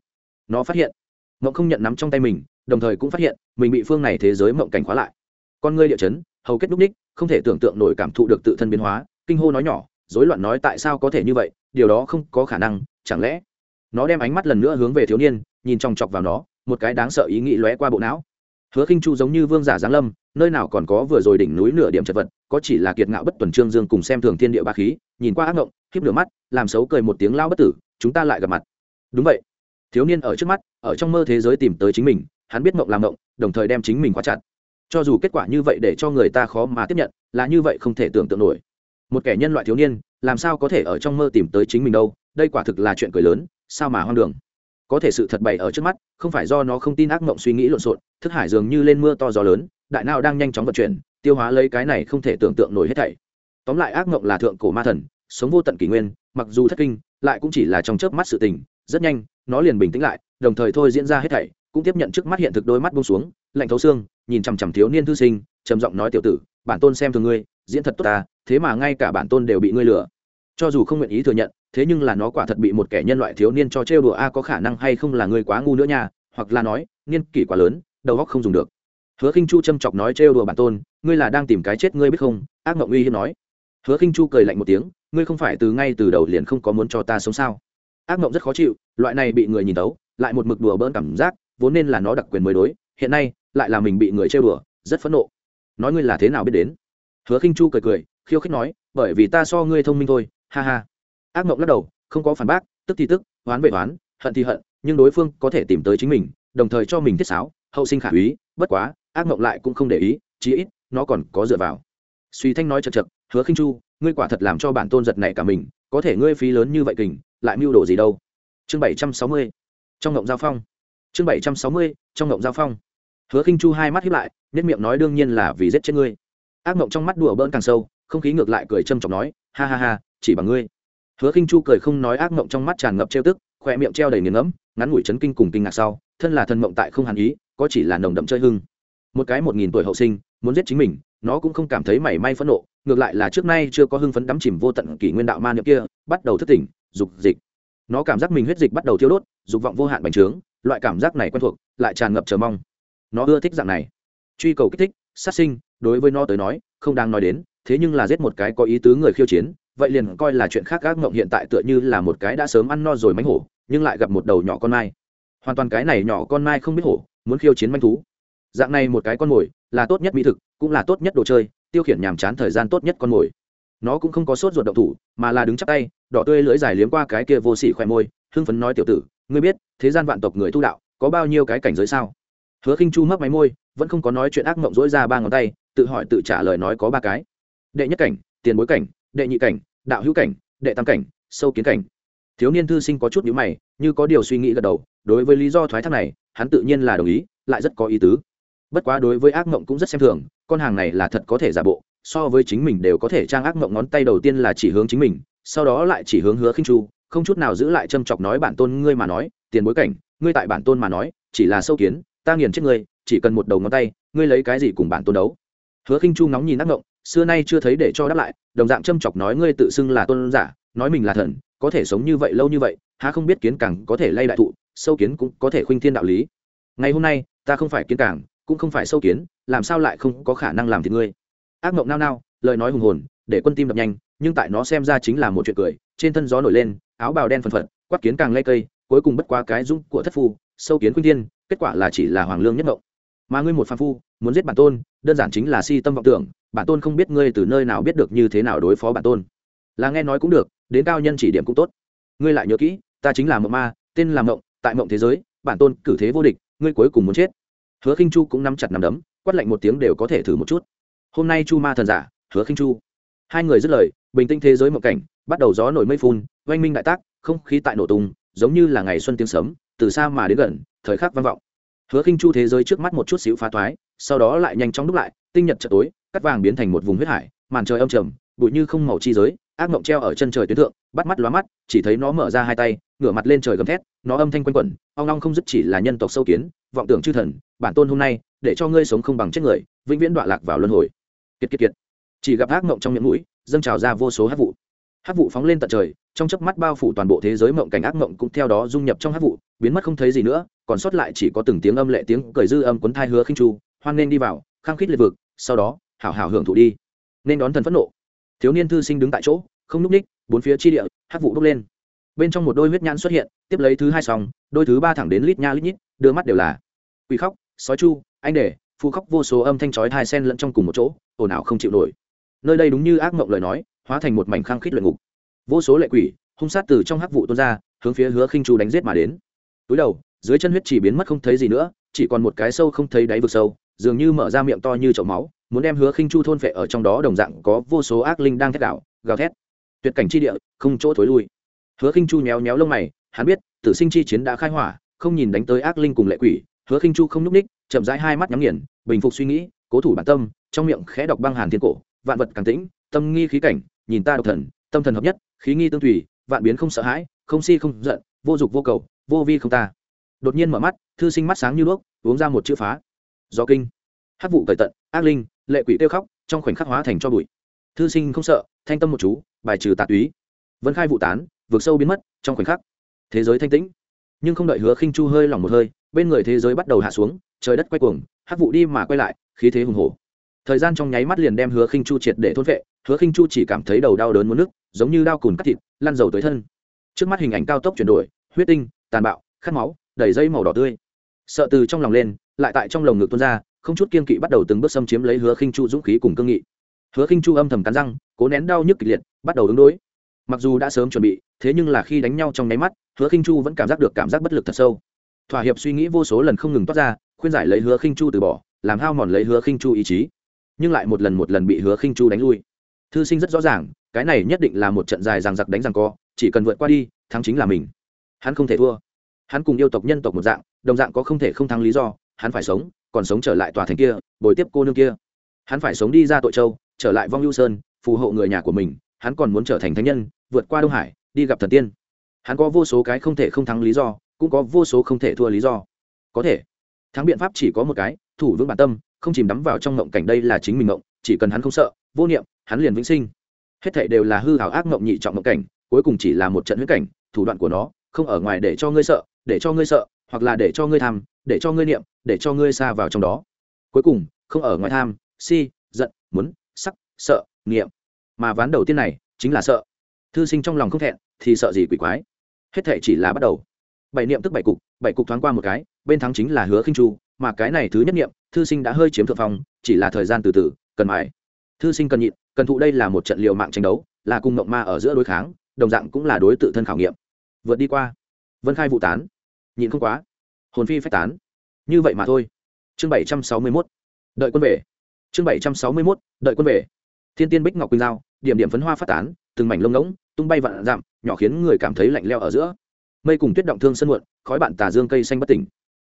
Nó phát hiện, mộng không nhận nắm trong tay mình, đồng thời cũng phát hiện, mình bị phương này thế giới mộng cảnh khóa lại. Con ngươi địa chấn, hầu kết núc ních, không thể tưởng tượng nổi cảm thụ được tự thân biến hóa, kinh hô nói nhỏ, rối loạn nói tại sao có thể như vậy, điều đó không có khả năng, chẳng lẽ nó đem ánh mắt lần nữa hướng về thiếu niên, nhìn chòng chọc vào nó, một cái đáng sợ ý nghĩ lóe qua bộ não. Hứa khinh chu giống như vương giả giáng lâm, nơi nào còn có vừa rồi đỉnh núi nửa điểm chật vật, có chỉ là kiệt ngạo bất tuần trương dương cùng xem thường thiên địa ba khí, nhìn qua ác ngộng, khiếp nửa mắt, làm xấu cười một tiếng lao bất tử, chúng ta lại gặp mặt. Đúng vậy. Thiếu niên ở trước mắt, ở trong mơ thế giới tìm tới chính mình, hắn biết ngộng làm ngộng, đồng thời đem chính mình khóa chặt. Cho dù kết quả như vậy để cho người ta khó mà tiếp nhận, là như vậy không thể tưởng tượng nổi. Một kẻ nhân loại thiếu niên, làm sao có thể ở trong mơ tìm tới chính mình đâu, đây quả thực là chuyện cười lớn sao mà hoang đường? Có thể sự thật bày ở trước mắt, không phải do nó không tin ác mộng suy nghĩ lộn xộn, thức hải dường như lên mưa to gió lớn, đại nào đang nhanh chóng vận chuyển, tiêu hóa lấy cái này không thể tưởng tượng nổi hết thảy. Tóm lại ác mộng là thượng cổ ma thần, sống vô tận kỷ nguyên, mặc dù thất kinh, lại cũng chỉ là trong chớp mắt sự tình, rất nhanh, nó liền bình tĩnh lại, đồng thời thôi diễn ra hết thảy, cũng tiếp nhận trước mắt hiện thực đôi mắt buông xuống, lạnh thấu xương, nhìn chằm chằm thiếu niên thư sinh, trầm giọng nói tiểu tử, bản tôn xem thường ngươi, diễn thật tốt ta, thế mà ngay cả bản tôn đều bị ngươi lừa. Cho dù không nguyện ý thừa nhận thế nhưng là nó quả thật bị một kẻ nhân loại thiếu niên cho trêu đùa, a, có khả năng hay không là ngươi quá ngu nữa nha, hoặc là nói, niên kỷ quá lớn, đầu óc không dùng được. Hứa khinh chu châm chọc nói trêu đùa bản tôn, ngươi là đang tìm cái chết ngươi biết không? Ác mộng uy hiếp nói. Hứa khinh chu cười lạnh một tiếng, ngươi không phải từ ngay từ đầu liền không có muốn cho ta sống sao? Ác mộng rất khó chịu, loại này bị người nhìn tấu, lại một mực đùa bỡn cảm giác, vốn nên là nó đặc quyền mới đối, hiện nay, lại là mình bị người trêu đùa, rất phẫn nộ. Nói ngươi là thế nào biết đến? Hứa khinh chu cười cười, khiêu khích nói, bởi vì ta so ngươi thông minh thôi, ha ha ác mộng lắc đầu, không có phản bác, tức thì tức, oán về oán, hận thì hận, nhưng đối phương có thể tìm tới chính mình, đồng thời cho mình thiết sáo, hậu sinh khả úy bất quá, ác mộng lại cũng không để ý, chí ít, nó còn có dựa vào. Suy thanh nói chật chật, hứa khinh chu, ngươi quả thật làm cho bản tôn giật này cả mình, có thể ngươi phí lớn như vậy kình, lại mưu đồ gì đâu? Chương bảy trăm sáu mươi, trong ngộng giao phong. Chương bảy trăm sáu mươi, trong ngộng giao phong. Hứa khinh chu hai mắt hiếp lại, nhất miệng nói đương nhiên là vì giết chết ngươi. Ác mộng trong mắt đùa bỡn càng sâu, không khí ngược lại cười châm chọc nói, ha ha ha, chỉ bằng ngươi hứa khinh chu cười không nói ác mộng trong mắt tràn ngập trêu tức khoe miệng treo đầy nghiền ngẫm, ngắn ngủi chấn kinh cùng kinh ngạc sau, thân là thần mộng tại không hàn ý, có chỉ là nồng đậm chơi hưng. Một cái một nghìn tuổi hậu sinh, muốn giết chính mình, nó cũng không cảm thấy mảy may phẫn nộ, ngược lại là trước nay chưa có hưng phấn đắm chìm vô tận kỷ nguyên đạo ma niệm kia, bắt đầu thức tỉnh, dục dịch. Nó cảm giác mình huyết dịch bắt đầu thiêu đốt, dục vọng vô hạn bành trướng, loại cảm giác này quen thuộc, lại tràn ngập chờ mong. Nó ưa thích dạng này. Truy cầu kích thích, sát sinh, đối với nó tới nói, không đang nói đến, thế nhưng là giết một cái có ý tứ người khiêu chiến vậy liền coi là chuyện khác gác mộng hiện tại tựa như là một cái đã sớm ăn no rồi mánh hổ, nhưng lại gặp một đầu nhỏ con mai. Hoàn toàn cái này nhỏ con mai không biết hổ, muốn khiêu chiến manh thú. Dạng này một cái con mồi, là tốt nhất mỹ thực, cũng là tốt nhất đồ chơi, tiêu khiển nhàm chán thời gian tốt nhất con mồi. Nó cũng không có sốt ruột động thủ, mà là đứng chắc tay, đỏ tươi lưỡi dài liếm qua cái kia vô sỉ khoe môi, hưng phấn nói tiểu tử, ngươi biết, thế gian vạn tộc người tu đạo, có bao nhiêu cái cảnh giới sao? Hứa khinh chu mấp máy môi, vẫn không có nói chuyện ác mộng dỗi ra ba ngón tay, tự hỏi tự trả lời nói có ba cái. Đệ nhất cảnh, tiền bối cảnh đệ nhị cảnh, đạo hữu cảnh, đệ tam cảnh, sâu kiến cảnh. Thiếu niên thư sinh có chút nhữ mày, như có điều suy nghĩ gật đầu, đối với lý do thoái thác này, hắn tự nhiên là đồng ý, lại rất có ý tứ. Bất quá đối với ác mộng cũng rất xem thường, con hàng này là thật có thể giả bộ, so với chính mình đều có thể trang ác mộng ngón tay đầu tiên là chỉ hướng chính mình, sau đó lại chỉ hướng hứa khinh chu, không chút nào giữ lại châm chọc nói bản tôn ngươi mà nói, tiền bối cảnh, ngươi tại bản tôn mà nói, chỉ là sâu kiến, ta nghiền chết ngươi, chỉ cần một đầu ngón tay, ngươi lấy cái gì cùng bản tôn đấu? Hứa khinh chu ngóng nhìn ác mộng xưa nay chưa thấy để cho đáp lại, đồng dạng châm chọc nói ngươi tự xưng là tôn giả, nói mình là thần, có thể sống như vậy lâu như vậy, há không biết kiến cảng có thể lay đại thụ, sâu kiến cũng có thể khuynh thiên đạo lý. Ngày hôm nay, ta không phải kiến cảng cũng không phải sâu kiến, làm sao lại không có khả năng làm thì ngươi? Ác mộng nao nao, lời nói hùng hồn, để quân tim đập nhanh, nhưng tại nó xem ra chính là một chuyện cười, trên thân gió nổi lên, áo bào đen phần phật, quát kiến càng lay cây, cuối cùng bất quá cái dũng của thất phu, sâu kiến khuynh thiên, kết quả là chỉ là hoàng lương nhất mộng. Mà ngươi một phàm phu, muốn giết bản tôn, đơn giản chính là si tâm vọng tưởng bản tôn không biết ngươi từ nơi nào biết được như thế nào đối phó bản tôn. Là nghe nói cũng được đến cao nhân chỉ điểm cũng tốt. Ngươi lại nhớ kỹ ta chính là mộng ma tên là mộng tại mộng thế giới bản tôn cử thế vô địch ngươi cuối cùng muốn chết. Hứa khinh chu cũng nắm chặt nắm đấm quát lạnh một tiếng đều có thể thử một chút. Hôm nay chu ma thần giả hứa khinh chu. Hai người dứt lời bình tĩnh thế giới mộng cảnh bắt đầu gió nổi mây phun oanh minh đại tác không khí tại nổ tung giống như là ngày xuân tiếng sớm từ xa mà đến gần thời khắc vang vọng. Hứa khinh chu thế giới trước mắt một chút xíu phá thoái, sau đó lại nhanh chóng đúc lại tinh nhật chợ tối cắt vàng biến thành một vùng huyết hải, màn trời âm trầm, bụi như không màu chi giới, ác mộng treo ở chân trời tuyến thượng, bắt mắt lóa mắt, chỉ thấy nó mở ra hai tay, ngửa mặt lên trời gầm thét, nó âm thanh quanh quẩn, ong long không dứt chỉ là nhân tộc sâu kiến, vọng tưởng chư thần, bản tôn hôm nay, để cho ngươi sống không bằng chết người, vĩnh viễn đọa lạc vào luân hồi. Kiệt kiệt kiệt. Chỉ gặp ác mộng trong miệng mũi, dâng trào ra vô số hát vụ. Hát vụ phóng lên tận trời, trong chớp mắt bao phủ toàn bộ thế giới mộng cảnh ác mộng cũng theo đó dung nhập trong hát vụ, biến mất không thấy gì nữa, còn sót lại chỉ có từng tiếng âm lệ tiếng cười dư âm cuốn thai hứa khinh chu, hoan nên đi vào, khăng khít liệt vực, sau đó hảo hảo hưởng thụ đi. Nên đón thần phẫn nộ. Thiếu niên thư sinh đứng tại chỗ, không núp ních, bốn phía chi địa, hát vụ bốc lên. Bên trong một đôi huyết nhãn xuất hiện, tiếp lấy thứ hai xong đôi thứ ba thẳng đến lít nha lít nhít, đưa mắt đều là. Quỷ khóc, sói chu, anh để, phu khóc vô số âm thanh chói thai sen lẫn trong cùng một chỗ, ồn ào không chịu nổi. Nơi đây đúng như ác mộng lời nói, hóa thành một mảnh khăng khít luyện ngục. Vô số lệ quỷ, hung sát từ trong hắc vụ tuôn ra, hướng phía hứa khinh chu đánh giết mà đến. Túi đầu, dưới chân huyết chỉ biến mất không thấy gì nữa, chỉ còn một cái sâu không thấy đáy vực sâu dường như mở ra miệng to như chậu máu, muốn đem hứa khinh chu thôn phệ ở trong đó đồng dạng có vô số ác linh đang thét đảo, gào thét. Tuyệt cảnh chi địa, không chỗ thối lui. Hứa khinh chu méo méo lông mày, hắn biết, tử sinh chi chiến đã khai hỏa, không nhìn đánh tới ác linh cùng lệ quỷ, hứa khinh chu không nhúc ních chậm rãi hai mắt nhắm nghiền, bình phục suy nghĩ, cố thủ bản tâm, trong miệng khẽ đọc băng hàn thiên cổ, vạn vật càng tĩnh, tâm nghi khí cảnh, nhìn ta độc thần, tâm thần hợp nhất, khí nghi tương tùy, vạn biến không sợ hãi, không si không giận, vô dục vô cầu, vô vi không ta. Đột nhiên mở mắt, thư sinh mắt sáng như đuốc, uống ra một chữ phá do kinh. Hát vụ cởi tận, ác linh, lệ quỷ tiêu khóc, trong khoảnh khắc hóa thành cho bụi. Thư sinh không sợ, thanh tâm một chú, bài trừ tạ túy. Vân khai vụ tán vượt sâu biến mất, trong khoảnh khắc, thế giới thanh tĩnh. Nhưng không đợi hứa khinh chu hơi lỏng một hơi, bên người thế giới bắt đầu hạ xuống, trời đất quay cuồng hát vụ đi mà quay lại, khí thế hùng hổ. Thời gian trong nháy mắt liền đem hứa khinh chu triệt để thôn vệ, hứa khinh chu chỉ cảm thấy đầu đau đớn muốn nước giống như đau cùn cắt thịt, lăn dầu tới thân. Trước mắt hình ảnh cao tốc chuyển đổi, huyết tinh, tàn bạo, khát máu, đầy dây màu đỏ tươi. Sợ từ trong lòng lên lại tại trong lồng ngực tuôn ra, không chút kiên kỵ bắt đầu từng bước xâm chiếm lấy hứa khinh chu dũng khí cùng cương nghị. Hứa khinh chu âm thầm cắn răng, cố nén đau nhức kịch liệt, bắt đầu ứng đối. Mặc dù đã sớm chuẩn bị, thế nhưng là khi đánh nhau trong nháy mắt, hứa khinh chu vẫn cảm giác được cảm giác bất lực thật sâu. Thỏa hiệp suy nghĩ vô số lần không ngừng toát ra, khuyên giải lấy hứa khinh chu từ bỏ, làm hao mòn lấy hứa khinh chu ý chí. Nhưng lại một lần một lần bị hứa khinh chu đánh lui. Thư sinh rất rõ ràng, cái này nhất định là một trận dài ràng giặc đánh rằng co, chỉ cần vượt qua đi, thắng chính là mình. Hắn không thể thua. Hắn cùng yêu tộc nhân tộc một dạng, đồng dạng có không thể không thắng lý do hắn phải sống, còn sống trở lại tòa thành kia, bồi tiếp cô nương kia. Hắn phải sống đi ra tội châu, trở lại vong lưu sơn, phù hộ người nhà của mình, hắn còn muốn trở thành thánh nhân, vượt qua đông hải, đi gặp thần tiên. Hắn có vô số cái không thể không thắng lý do, cũng có vô số không thể thua lý do. Có thể, thắng biện pháp chỉ có một cái, thủ vững bản tâm, không chìm đắm vào trong ngộng cảnh đây là chính mình ngộng, chỉ cần hắn không sợ, vô niệm, hắn liền vĩnh sinh. Hết thảy đều là hư hảo ác ngộng nhị trọng ngộng cảnh, cuối cùng chỉ là một trận huyết cảnh, thủ đoạn của nó, không ở ngoài để cho ngươi sợ, để cho ngươi sợ hoặc là để cho ngươi tham, để cho ngươi niệm, để cho ngươi xa vào trong đó. Cuối cùng, không ở ngoài tham, si, giận, muốn, sắc, sợ, niệm. Mà ván đầu tiên này chính là sợ. Thư sinh trong lòng không thẹn, thì sợ gì quỷ quái. Hết thệ chỉ là bắt đầu. Bảy niệm tức bảy cục bảy cục thoáng qua một cái, bên thắng chính là hứa khinh chu, mà cái này thứ nhất niệm, thư sinh đã hơi chiếm thượng phong, chỉ là thời gian từ từ, cần mãi thư sinh cần nhịn, cần thụ đây là một trận liều mạng tranh đấu, là cùng mộng ma ở giữa đối kháng, đồng dạng cũng là đối tự thân khảo nghiệm. Vượt đi qua. Vân khai vụ tán nhịn không quá. Hồn phi phách tán. Như vậy mà thôi. Chương bảy trăm sáu mươi mốt. Đợi quân về. Chương bảy trăm sáu mươi mốt, đợi quân về. Thiên tiên bích ngọc quỳnh giao, điểm điểm phấn hoa phát tán, từng mảnh lông ngỗng, tung bay vạn dặm, nhỏ khiến người cảm thấy lạnh leo ở giữa. Mây cùng tuyết động thương sân muộn, khói bạn tà dương cây xanh bất tỉnh.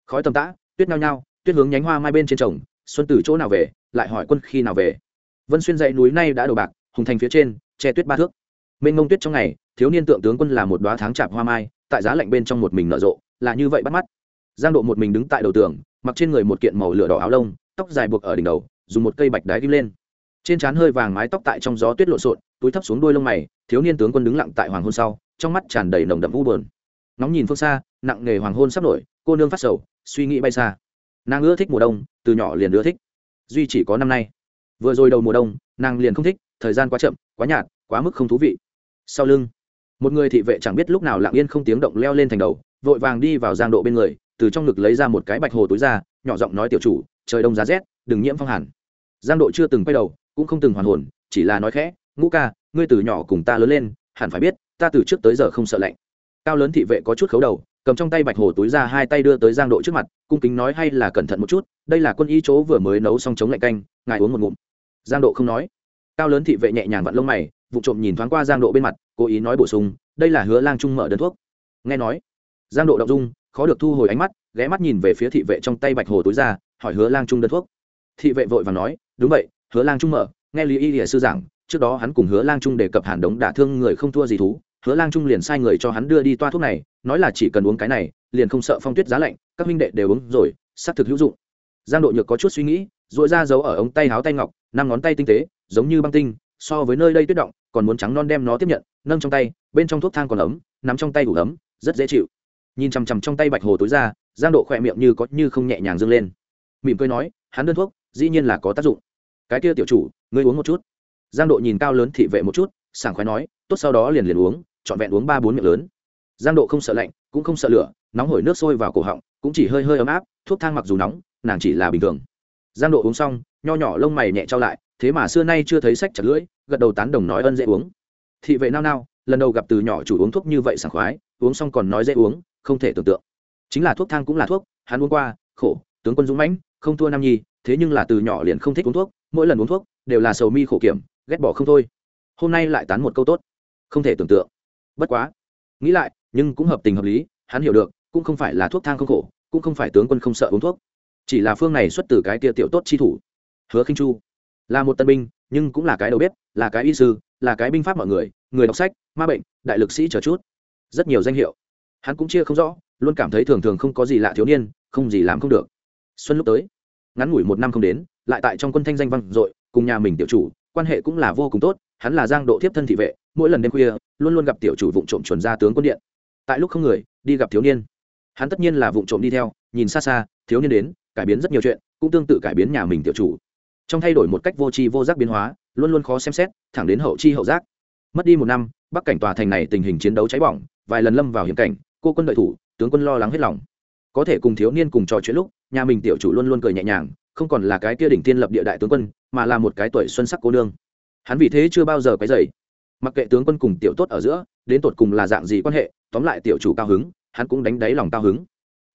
Khói tầm tã, tuyết nao nhao, tuyết hướng nhánh hoa mai bên trên trồng, xuân từ chỗ nào về, lại hỏi quân khi nào về. Vân xuyên dãy núi nay đã đổ bạc, hùng thành phía trên, che tuyết ba thước. Mênh ngông tuyết trong ngày, thiếu niên tượng tướng quân là một đoá tháng chạp hoa mai, tại giá lạnh bên trong một mình nở rộ là như vậy bắt mắt. Giang độ một mình đứng tại đầu tường, mặc trên người một kiện màu lửa đỏ áo lông, tóc dài buộc ở đỉnh đầu, dùng một cây bạch đái ghim lên. Trên trán hơi vàng mái tóc tại trong gió tuyết lộn xộn, túi thấp xuống đuôi lông mày, thiếu niên tướng quân đứng lặng tại hoàng hôn sau, trong mắt tràn đầy nồng đậm u bờn nóng nhìn phương xa, nặng nghề hoàng hôn sắp nổi, cô nương phát sầu, suy nghĩ bay xa. Nàng ưa thích mùa đông, từ nhỏ liền ưa thích. Duy chỉ có năm nay. Vừa rồi đầu mùa đông, nàng liền không thích, thời gian quá chậm, quá nhạt, quá mức không thú vị. Sau lưng, một người thị vệ chẳng biết lúc nào lặng yên không tiếng động leo lên thành đầu vội vàng đi vào giang độ bên người, từ trong ngực lấy ra một cái bạch hồ túi ra, nhỏ giọng nói tiểu chủ, trời đông giá rét, đừng nhiễm phong hàn. Giang độ chưa từng quay đầu, cũng không từng hoàn hồn, chỉ là nói khẽ, ngũ ca, ngươi từ nhỏ cùng ta lớn lên, hẳn phải biết, ta từ trước tới giờ không sợ lạnh. Cao lớn thị vệ có chút khấu đầu, cầm trong tay bạch hồ túi ra hai tay đưa tới giang độ trước mặt, cung kính nói hay là cẩn thận một chút, đây là quân y chỗ vừa mới nấu xong chống lạnh canh, ngài uống một ngụm. Giang độ không nói. Cao lớn thị vệ nhẹ nhàng vặn lông mày, vụ trộm nhìn thoáng qua giang độ bên mặt, cố ý nói bổ sung, đây là hứa lang trung mở đơn thuốc. Nghe nói giang độ đ dung, khó được thu hồi ánh mắt, ghé mắt nhìn về phía thị vệ trong tay bạch hồ túi ra, hỏi hứa lang trung đơn thuốc. Thị vệ vội và nói, đúng vậy, hứa lang trung mở, nghe lý y lìa sư giảng, trước đó hắn cùng hứa lang trung đề cập hàn đống đả thương người không thua gì thú, hứa lang trung liền sai người cho hắn đưa đi toa thuốc này, nói là chỉ cần uống cái này, liền không sợ phong tuyết giá lạnh, các minh đệ đều uống rồi, xác thực hữu dụng. Giang độ nhược có chút suy nghĩ dội ra giấu ở ống tay háo tay ngọc, năm ngón tay tinh tế, giống như băng tinh, so với nơi đây tuyết động, còn muốn trắng non đem nó tiếp nhận, nâng trong tay, bên trong thuốc thang còn ấm, nắm trong tay đủ ấm, rất dễ chịu nhìn chằm chằm trong tay bạch hồ tối ra, giang độ khỏe miệng như có như không nhẹ nhàng dâng lên. Mỉm cười nói, hắn đơn thuốc, dĩ nhiên là có tác dụng. Cái kia tiểu chủ, ngươi uống một chút. Giang độ nhìn cao lớn thị vệ một chút, sảng khoái nói, tốt sau đó liền liền uống, trọn vẹn uống ba bốn miệng lớn. Giang độ không sợ lạnh, cũng không sợ lửa, nóng hổi nước sôi vào cổ họng, cũng chỉ hơi hơi ấm áp, thuốc thang mặc dù nóng, nàng chỉ là bình thường. Giang độ uống xong, nho nhỏ lông mày nhẹ trao lại, thế mà xưa nay chưa thấy sách chặt lưỡi, gật đầu tán đồng nói ân dễ uống. Thị vệ nao nao lần đầu gặp từ nhỏ chủ uống thuốc như vậy sảng khoái, uống xong còn nói dễ uống, không thể tưởng tượng. Chính là thuốc thang cũng là thuốc, hắn uống qua, khổ, tướng quân dũng mãnh, không thua nam nhi, thế nhưng là từ nhỏ liền không thích uống thuốc, mỗi lần uống thuốc đều là sầu mi khổ kiểm, ghét bỏ không thôi. Hôm nay lại tán một câu tốt, không thể tưởng tượng. Bất quá, nghĩ lại, nhưng cũng hợp tình hợp lý, hắn hiểu được, cũng không phải là thuốc thang không khổ, cũng không phải tướng quân không sợ uống thuốc. Chỉ là phương này xuất từ cái tia tiểu tốt chi thủ. Hứa khinh chu là một tân binh, nhưng cũng là cái đầu bếp, là cái y sư, là cái binh pháp mọi người người đọc sách, ma bệnh, đại lực sĩ chờ chút. Rất nhiều danh hiệu. Hắn cũng chia không rõ, luôn cảm thấy thường thường không có gì lạ thiếu niên, không gì làm không được. Xuân lúc tới, ngắn ngủi một năm không đến, lại tại trong quân thanh danh văn dội, cùng nhà mình tiểu chủ, quan hệ cũng là vô cùng tốt, hắn là giang độ thiếp thân thị vệ, mỗi lần đêm khuya, luôn luôn gặp tiểu chủ vụ trộm chuẩn ra tướng quân điện. Tại lúc không người, đi gặp thiếu niên. Hắn tất nhiên là vụ trộm đi theo, nhìn xa xa, thiếu niên đến, cải biến rất nhiều chuyện, cũng tương tự cải biến nhà mình tiểu chủ. Trong thay đổi một cách vô tri vô giác biến hóa, luôn luôn khó xem xét, thẳng đến hậu chi hậu giác mất đi một năm, bắc cảnh tòa thành này tình hình chiến đấu cháy bỏng, vài lần lâm vào hiểm cảnh, cô quân đợi thủ, tướng quân lo lắng hết lòng. Có thể cùng thiếu niên cùng trò chuyện lúc, nhà mình tiểu chủ luôn luôn cười nhẹ nhàng, không còn là cái kia đỉnh tiên lập địa đại tướng quân, mà là một cái tuổi xuân sắc cô nương. Hắn vì thế chưa bao giờ cái dày mặc kệ tướng quân cùng tiểu tốt ở giữa, đến tột cùng là dạng gì quan hệ, tóm lại tiểu chủ cao hứng, hắn cũng đánh đáy lòng cao hứng.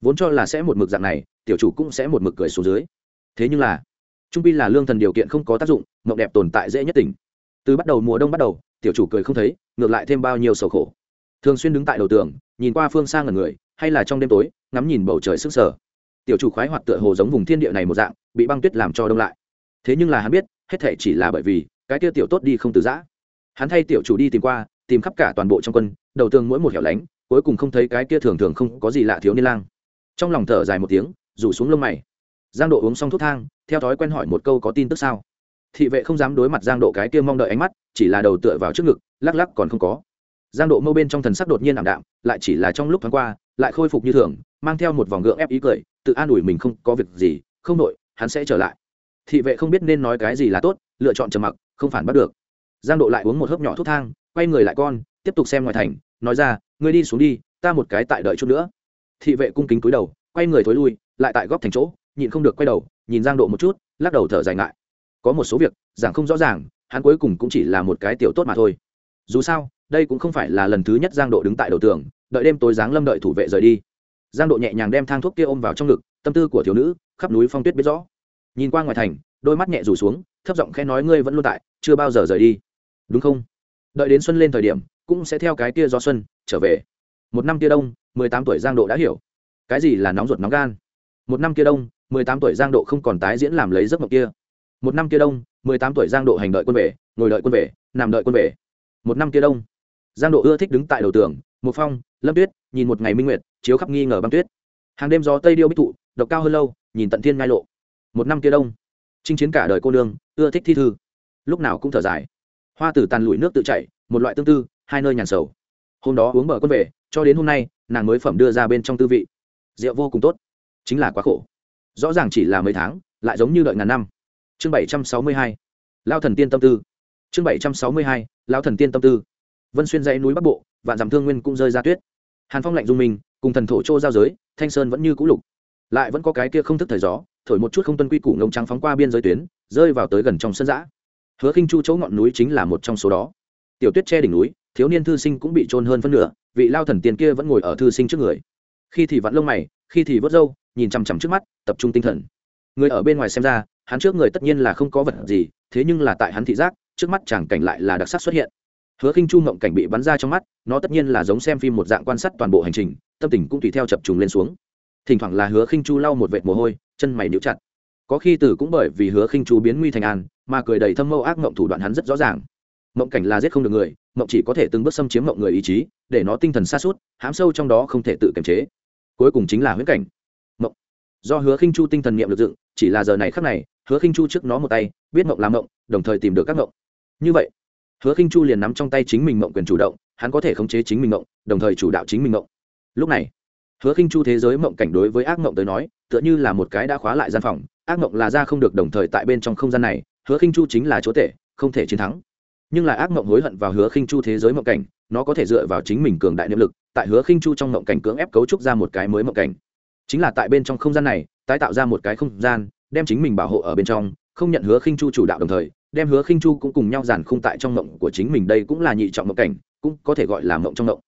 Vốn cho là sẽ một mực dạng này, tiểu chủ cũng sẽ một mực cười xuống dưới. Thế nhưng là, trung pi là lương thần điều kiện không có tác dụng, mộng đẹp tồn tại dễ nhất tỉnh. Từ bắt đầu mùa đông bắt đầu tiểu chủ cười không thấy, ngược lại thêm bao nhiêu sầu khổ. Thường xuyên đứng tại đầu tường, nhìn qua phương xa ở người, hay là trong đêm tối, ngắm nhìn bầu trời sức sở tiểu chủ khoái hoạt tựa hồ giống vùng thiên địa này một dạng, bị băng tuyết làm cho đông lại. Thế nhưng là hắn biết, hết thể chỉ là bởi vì, cái kia tiểu tốt đi không từ giã. Hắn thay tiểu chủ đi tìm qua, tìm khắp cả toàn bộ trong quân, đầu tường mỗi một hẻo lánh, cuối cùng không thấy cái kia thường thường không có gì lạ thiếu niên lang. Trong lòng thở dài một tiếng, rủ xuống lông mày. Giang độ uống xong thuốc thang, theo thói quen hỏi một câu có tin tức sao? Thị vệ không dám đối mặt giang độ cái kia mong đợi ánh mắt chỉ là đầu tựa vào trước ngực, lắc lắc còn không có. Giang độ mâu bên trong thần sắc đột nhiên ảm đạm, lại chỉ là trong lúc thoáng qua, lại khôi phục như thường, mang theo một vòng gượng ép ý cười, tự an ủi mình không có việc gì, không nội hắn sẽ trở lại. Thị vệ không biết nên nói cái gì là tốt, lựa chọn trầm mặc, không phản bắt được. Giang độ lại uống một hớp nhỏ thuốc thang, quay người lại con, tiếp tục xem ngoài thành, nói ra, ngươi đi xuống đi, ta một cái tại đợi chút nữa. Thị vệ cung kính cúi đầu, quay người thối lui, lại tại góc thành chỗ, nhịn không được quay đầu, nhìn giang độ một chút, lắc đầu thở dài ngại. Có một số việc, giảng không rõ ràng hắn cuối cùng cũng chỉ là một cái tiểu tốt mà thôi. Dù sao, đây cũng không phải là lần thứ nhất giang độ đứng tại đầu tường, đợi đêm tối giáng lâm đợi thủ vệ rời đi. Giang độ nhẹ nhàng đem thang thuốc kia ôm vào trong ngực, tâm tư của thiếu nữ khắp núi phong tuyết biết rõ. Nhìn qua ngoài thành, đôi mắt nhẹ rủ xuống, thấp giọng khẽ nói ngươi vẫn luôn tại, chưa bao giờ rời đi. Đúng không? Đợi đến xuân lên thời điểm, cũng sẽ theo cái kia do xuân trở về. Một năm kia đông, mười tám tuổi giang độ đã hiểu. Cái gì là nóng ruột nóng gan? Một năm kia đông, mười tám tuổi giang độ không còn tái diễn làm lấy giấc mộng kia. Một năm kia đông mười tám tuổi giang độ hành đợi quân về, ngồi đợi quân về, nằm đợi quân về. Một năm kia đông, giang độ ưa thích đứng tại đầu tường, một phong, lâm tuyết, nhìn một ngày minh nguyệt, chiếu khắp nghi ngờ băng tuyết. Hàng đêm gió tây điêu bích thụ, độc cao hơn lâu, nhìn tận thiên ngai lộ. Một năm kia đông, chinh chiến cả đời cô nương, ưa thích thi thư. Lúc nào cũng thở dài. Hoa tử tàn lụi nước tự chảy, một loại tương tư, hai nơi nhàn sầu. Hôm đó uống bờ quân về, cho đến hôm nay, nàng mới phẩm đưa ra bên trong tư vị. Rượu vô cùng tốt, chính là quá khổ. Rõ ràng chỉ là mấy tháng, lại giống như đợi ngàn năm chương bảy trăm sáu mươi hai, lao thần tiên tâm tư. Chương bảy trăm sáu mươi hai, lao thần tiên tâm tư. Vân xuyên dãy núi bắc bộ, vạn dặm thương nguyên cũng rơi ra tuyết. Hàn phong lạnh dung mình, cùng thần thổ châu giao giới, thanh sơn vẫn như cũ lục. Lại vẫn có cái kia không thức thời gió, thổi một chút không tuân quy củ ngông trắng phóng qua biên giới tuyến, rơi vào tới gần trong sân giã hứa khinh chu chỗ ngọn núi chính là một trong số đó. Tiểu tuyết che đỉnh núi, thiếu niên thư sinh cũng bị trôn hơn phân nửa, vị lao thần tiên kia vẫn ngồi ở thư sinh trước người. Khi thì vặn lông mày, khi thì vớt râu, nhìn chằm chằm trước mắt, tập trung tinh thần. Người ở bên ngoài xem ra hắn trước người tất nhiên là không có vật gì, thế nhưng là tại hắn thị giác, trước mắt chàng cảnh lại là đặc sắc xuất hiện. Hứa khinh chu mộng cảnh bị bắn ra trong mắt, nó tất nhiên là giống xem phim một dạng quan sát toàn bộ hành trình, tâm tình cũng tùy theo chập trùng lên xuống. Thỉnh thoảng là hứa khinh chu lau một vệt mồ hôi, chân mày níu chặt. Có khi tử cũng bởi vì hứa khinh chu biến nguy thành an, mà cười đầy thâm mâu ác mộng thủ đoạn hắn rất rõ ràng. Mộng cảnh là giết không được người mộng chỉ có thể từng bước xâm chiếm mộng người ý chí, để nó tinh thần xa suốt hãm sâu trong đó không thể tự kiềm chế. Cuối cùng chính là huyễn cảnh. Mộng do hứa khinh chu tinh thần niệm lực dựng, chỉ là giờ này khắc này hứa khinh chu trước nó một tay, biết mộng làm mộng, đồng thời tìm được các mộng. Như vậy, hứa khinh chu liền nắm trong tay chính mình mộng quyền chủ động, hắn có thể khống chế chính mình mộng, đồng thời chủ đạo chính mình mộng. Lúc này, hứa khinh chu thế giới mộng cảnh đối với ác mộng tới nói, tựa như là một cái đã khóa lại gian phòng, ác mộng là ra không được đồng thời tại bên trong không gian này, hứa khinh chu chính là chỗ tệ, không thể chiến thắng. Nhưng là ác mộng hối hận vào hứa khinh chu thế giới mộng cảnh, nó có thể dựa vào chính mình cường đại niệm lực, tại hứa khinh chu trong mộng cảnh cưỡng ép cấu trúc ra một cái mới mộng cảnh. Chính là tại bên trong không gian này, tái tạo ra một cái không gian đem chính mình bảo hộ ở bên trong, không nhận hứa khinh chu chủ đạo đồng thời, đem hứa khinh chu cũng cùng nhau giàn khung tại trong mộng của chính mình đây cũng là nhị trọng mộng cảnh, cũng có thể gọi là mộng trong mộng.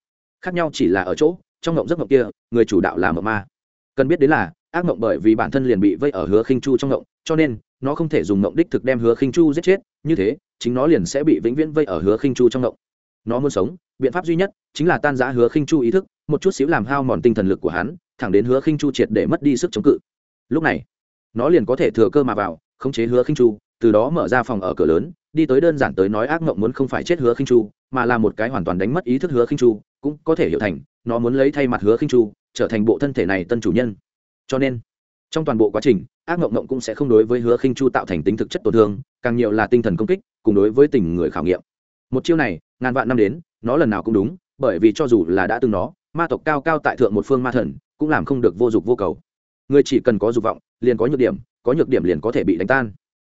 Khác nhau chỉ là ở chỗ, trong mộng giấc mộng kia, người chủ đạo là mộng ma. Cần biết đến là, ác mộng bởi vì bản thân liền bị vây ở hứa khinh chu trong mộng, cho nên, nó không thể dùng mộng đích thực đem hứa khinh chu giết chết, như thế, chính nó liền sẽ bị vĩnh viễn vây ở hứa khinh chu trong mộng. Nó muốn sống, biện pháp duy nhất chính là tan giã hứa khinh chu ý thức, một chút xíu làm hao mòn tinh thần lực của hắn, thẳng đến hứa khinh chu triệt để mất đi sức chống cự. Lúc này nó liền có thể thừa cơ mà vào, khống chế hứa khinh chu, từ đó mở ra phòng ở cửa lớn, đi tới đơn giản tới nói ác mộng muốn không phải chết hứa khinh chu, mà là một cái hoàn toàn đánh mất ý thức hứa khinh chu, cũng có thể hiểu thành, nó muốn lấy thay mặt hứa khinh chu, trở thành bộ thân thể này tân chủ nhân. Cho nên, trong toàn bộ quá trình, ác mộng mộng cũng sẽ không đối với hứa khinh chu tạo thành tính thực chất tổn thương, càng nhiều là tinh thần công kích, cùng đối với tình người khảo nghiệm. Một chiêu này, ngàn vạn năm đến, nó lần nào cũng đúng, bởi vì cho dù là đã từng nó, ma tộc cao cao tại thượng một phương ma thần, cũng làm không được vô dụng vô cầu người chỉ cần có dục vọng, liền có nhược điểm, có nhược điểm liền có thể bị đánh tan.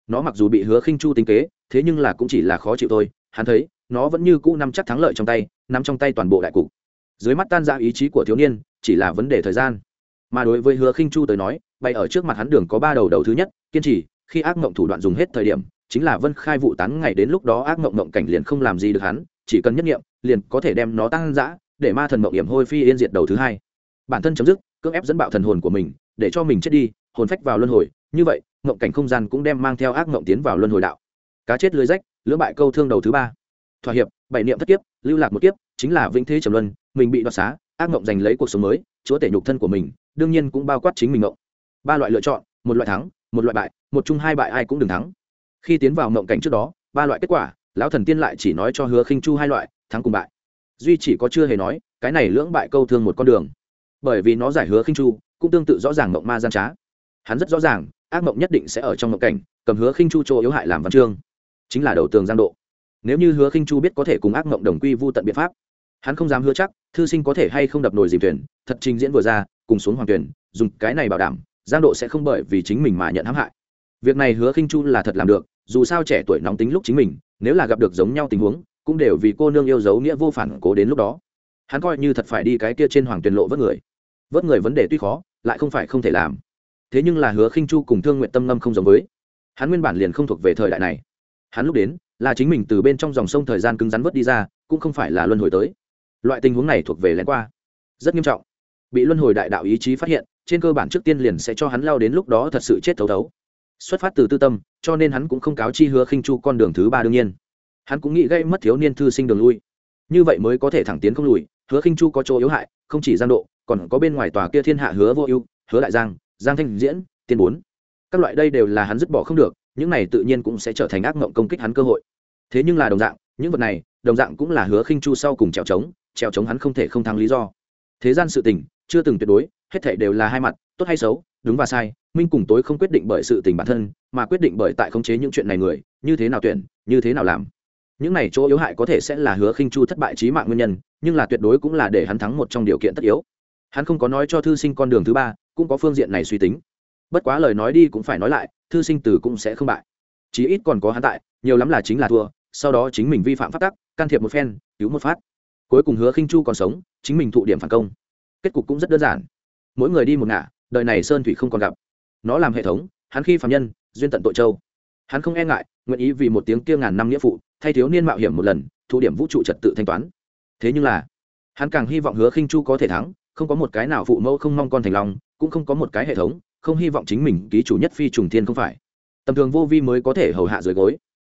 Nó mặc dù bị hứa khinh chu tính kế, thế nhưng là cũng chỉ là khó chịu thôi. Hắn thấy, nó vẫn như cũ nắm chắc thắng lợi trong tay, nắm trong tay toàn bộ đại cục. Dưới mắt tan ra ý chí của thiếu niên, chỉ là vấn đề thời gian. Mà đối với hứa khinh chu tới nói bay ở trước mặt hắn đường có ba đầu đầu thứ nhất, kiên trì, khi ác mộng thủ đoạn dùng hết thời điểm, chính là vân khai vụ tán ngày đến lúc đó ác mộng mộng cảnh liền không làm gì được hắn, chỉ cần nhất nghiệm, liền có thể đem nó tăng dã để ma thần mộng hiểm hôi phi yên diệt đầu thứ hai. Bản thân chấm dứt, cưỡng ép dẫn bạo thần hồn của mình để cho mình chết đi, hồn phách vào luân hồi, như vậy, ngộng cảnh không gian cũng đem mang theo ác ngộng tiến vào luân hồi đạo. Cá chết lưới rách, lưỡng bại câu thương đầu thứ ba. Thỏa hiệp, bảy niệm thất kiếp, lưu lạc một kiếp, chính là vĩnh thế trầm luân, mình bị đoạt xá, ác ngộng giành lấy cuộc sống mới, chúa tể nhục thân của mình, đương nhiên cũng bao quát chính mình ngộng. Ba loại lựa chọn, một loại thắng, một loại bại, một chung hai bại ai cũng đừng thắng. Khi tiến vào ngộng cảnh trước đó, ba loại kết quả, lão thần tiên lại chỉ nói cho hứa khinh chu hai loại, thắng cùng bại. Duy chỉ có chưa hề nói, cái này lưỡng bại câu thương một con đường. Bởi vì nó giải hứa khinh chu cũng tương tự rõ ràng mộng ma gian trá. Hắn rất rõ ràng, ác mộng nhất định sẽ ở trong mộng cảnh, cầm hứa khinh chu chỗ yếu hại làm văn chương. Chính là đầu tường giang độ. Nếu như hứa khinh chu biết có thể cùng ác mộng đồng quy vu tận biện pháp, hắn không dám hứa chắc thư sinh có thể hay không đập nồi dìm thuyền, thật trình diễn vừa ra, cùng xuống hoàng tuyển dùng cái này bảo đảm, giang độ sẽ không bởi vì chính mình mà nhận hãm hại. Việc này hứa khinh chu là thật làm được, dù sao trẻ tuổi nóng tính lúc chính mình, nếu là gặp được giống nhau tình huống, cũng đều vì cô nương yêu dấu nghĩa vô phản cố đến lúc đó. Hắn coi như thật phải đi cái kia trên hoàng tuyển lộ vớt người vớt người vấn đề tuy khó, lại không phải không thể làm. Thế nhưng là hứa khinh chu cùng thương nguyện tâm ngâm không giống với. Hắn nguyên bản liền không thuộc về thời đại này. Hắn lúc đến, là chính mình từ bên trong dòng sông thời gian cứng rắn vớt đi ra, cũng không phải là luân hồi tới. Loại tình huống này thuộc về lén qua. Rất nghiêm trọng. Bị luân hồi đại đạo ý chí phát hiện, trên cơ bản trước tiên liền sẽ cho hắn lao đến lúc đó thật sự chết thấu thấu. Xuất phát từ tư tâm, cho nên hắn cũng không cáo chi hứa khinh chu con đường thứ ba đương nhiên. Hắn cũng nghĩ gây mất thiếu niên thư sinh đường lui. Như vậy mới có thể thẳng tiến không lùi, hứa khinh chu có chỗ yếu hại, không chỉ gian độ còn có bên ngoài tòa kia thiên hạ hứa vô ưu, hứa đại giang giang thanh diễn, tiên bốn. Các loại đây đều là hắn dứt bỏ không được, những này tự nhiên cũng sẽ trở thành ác mộng công kích hắn cơ hội. Thế nhưng là đồng dạng, những vật này, đồng dạng cũng là hứa khinh chu sau cùng trèo trống trèo trống hắn không thể không thắng lý do. Thế gian sự tình, chưa từng tuyệt đối, hết thể đều là hai mặt, tốt hay xấu, đúng và sai, minh cùng tối không quyết định bởi sự tình bản thân, mà quyết định bởi tại khống chế những chuyện này người, như thế nào tuyển, như thế nào làm. Những này chỗ yếu hại có thể sẽ là hứa khinh chu thất bại trí mạng nguyên nhân, nhưng là tuyệt đối cũng là để hắn thắng một trong điều kiện tất yếu hắn không có nói cho thư sinh con đường thứ ba, cũng có phương diện này suy tính. Bất quá lời nói đi cũng phải nói lại, thư sinh từ cũng sẽ không bại. Chí ít còn có hắn tại, nhiều lắm là chính là thua, sau đó chính mình vi phạm pháp tắc, can thiệp một phen, cứu một phát. Cuối cùng hứa khinh chu còn sống, chính mình thụ điểm phản công. Kết cục cũng rất đơn giản. Mỗi người đi một ngả, đời này sơn thủy không còn gặp. Nó làm hệ thống, hắn khi phạm nhân, duyên tận tội châu. Hắn không e ngại, nguyện ý vì một tiếng kia ngàn năm nghĩa phụ, thay thiếu niên mạo hiểm một lần, thụ điểm vũ trụ trật tự thanh toán. Thế nhưng là, hắn càng hy vọng hứa khinh chu có thể thắng không có một cái nào phụ mẫu không mong con thành lòng cũng không có một cái hệ thống, không hy vọng chính mình ký chủ nhất phi trùng thiên không phải. Tầm thường vô vi mới có thể hầu hạ dưới gối.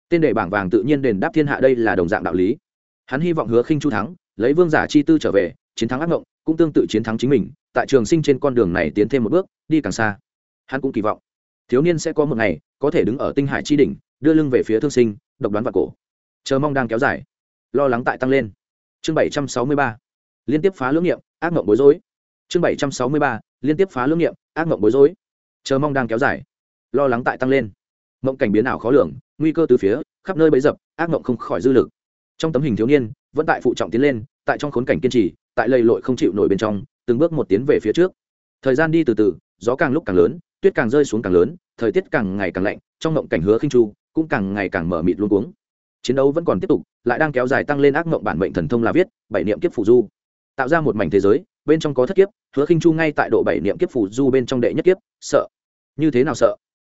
Tên đệ bảng vàng tự nhiên đền đáp thiên hạ đây là đồng dạng đạo lý. Hắn hy vọng hứa khinh chu thắng, lấy vương giả chi tư trở về, chiến thắng ác mộng, cũng tương tự chiến thắng chính mình, tại trường sinh trên con đường này tiến thêm một bước, đi càng xa. Hắn cũng kỳ vọng, thiếu niên sẽ có một ngày, có thể đứng ở tinh hải chi đỉnh, đưa lưng về phía thương sinh, độc đoán và cổ. Chờ mong đang kéo dài. Lo lắng tại tăng lên. Chương bảy trăm sáu mươi ba. Liên tiếp phá lưỡng nghiệm ác mộng bối rối. Chương bảy trăm sáu mươi ba, liên tiếp phá lưỡng nghiệm, ác mộng bối rối. Chờ mong đang kéo dài. Lo lắng tại tăng lên. Mộng cảnh biến ảo khó lường, nguy cơ từ phía, khắp nơi bấy dập, ác mộng không khỏi dư lực. Trong tấm hình thiếu niên, vẫn tại phụ trọng tiến lên, tại trong khốn cảnh kiên trì, tại lầy lội không chịu nổi bên trong, từng bước một tiến về phía trước. Thời gian đi từ từ, gió càng lúc càng lớn, tuyết càng rơi xuống càng lớn, thời tiết càng ngày càng lạnh, trong mộng cảnh hứa khinh chu cũng càng ngày càng mở mịt luôn cuống. Chiến đấu vẫn còn tiếp tục, lại đang kéo dài tăng lên ác mộng bản mệnh thần thông là viết, bảy niệm kiếp phụ du tạo ra một mảnh thế giới, bên trong có thất kiếp, hứa khinh chu ngay tại độ bảy niệm kiếp phủ du bên trong đệ nhất kiếp, sợ. Như thế nào sợ?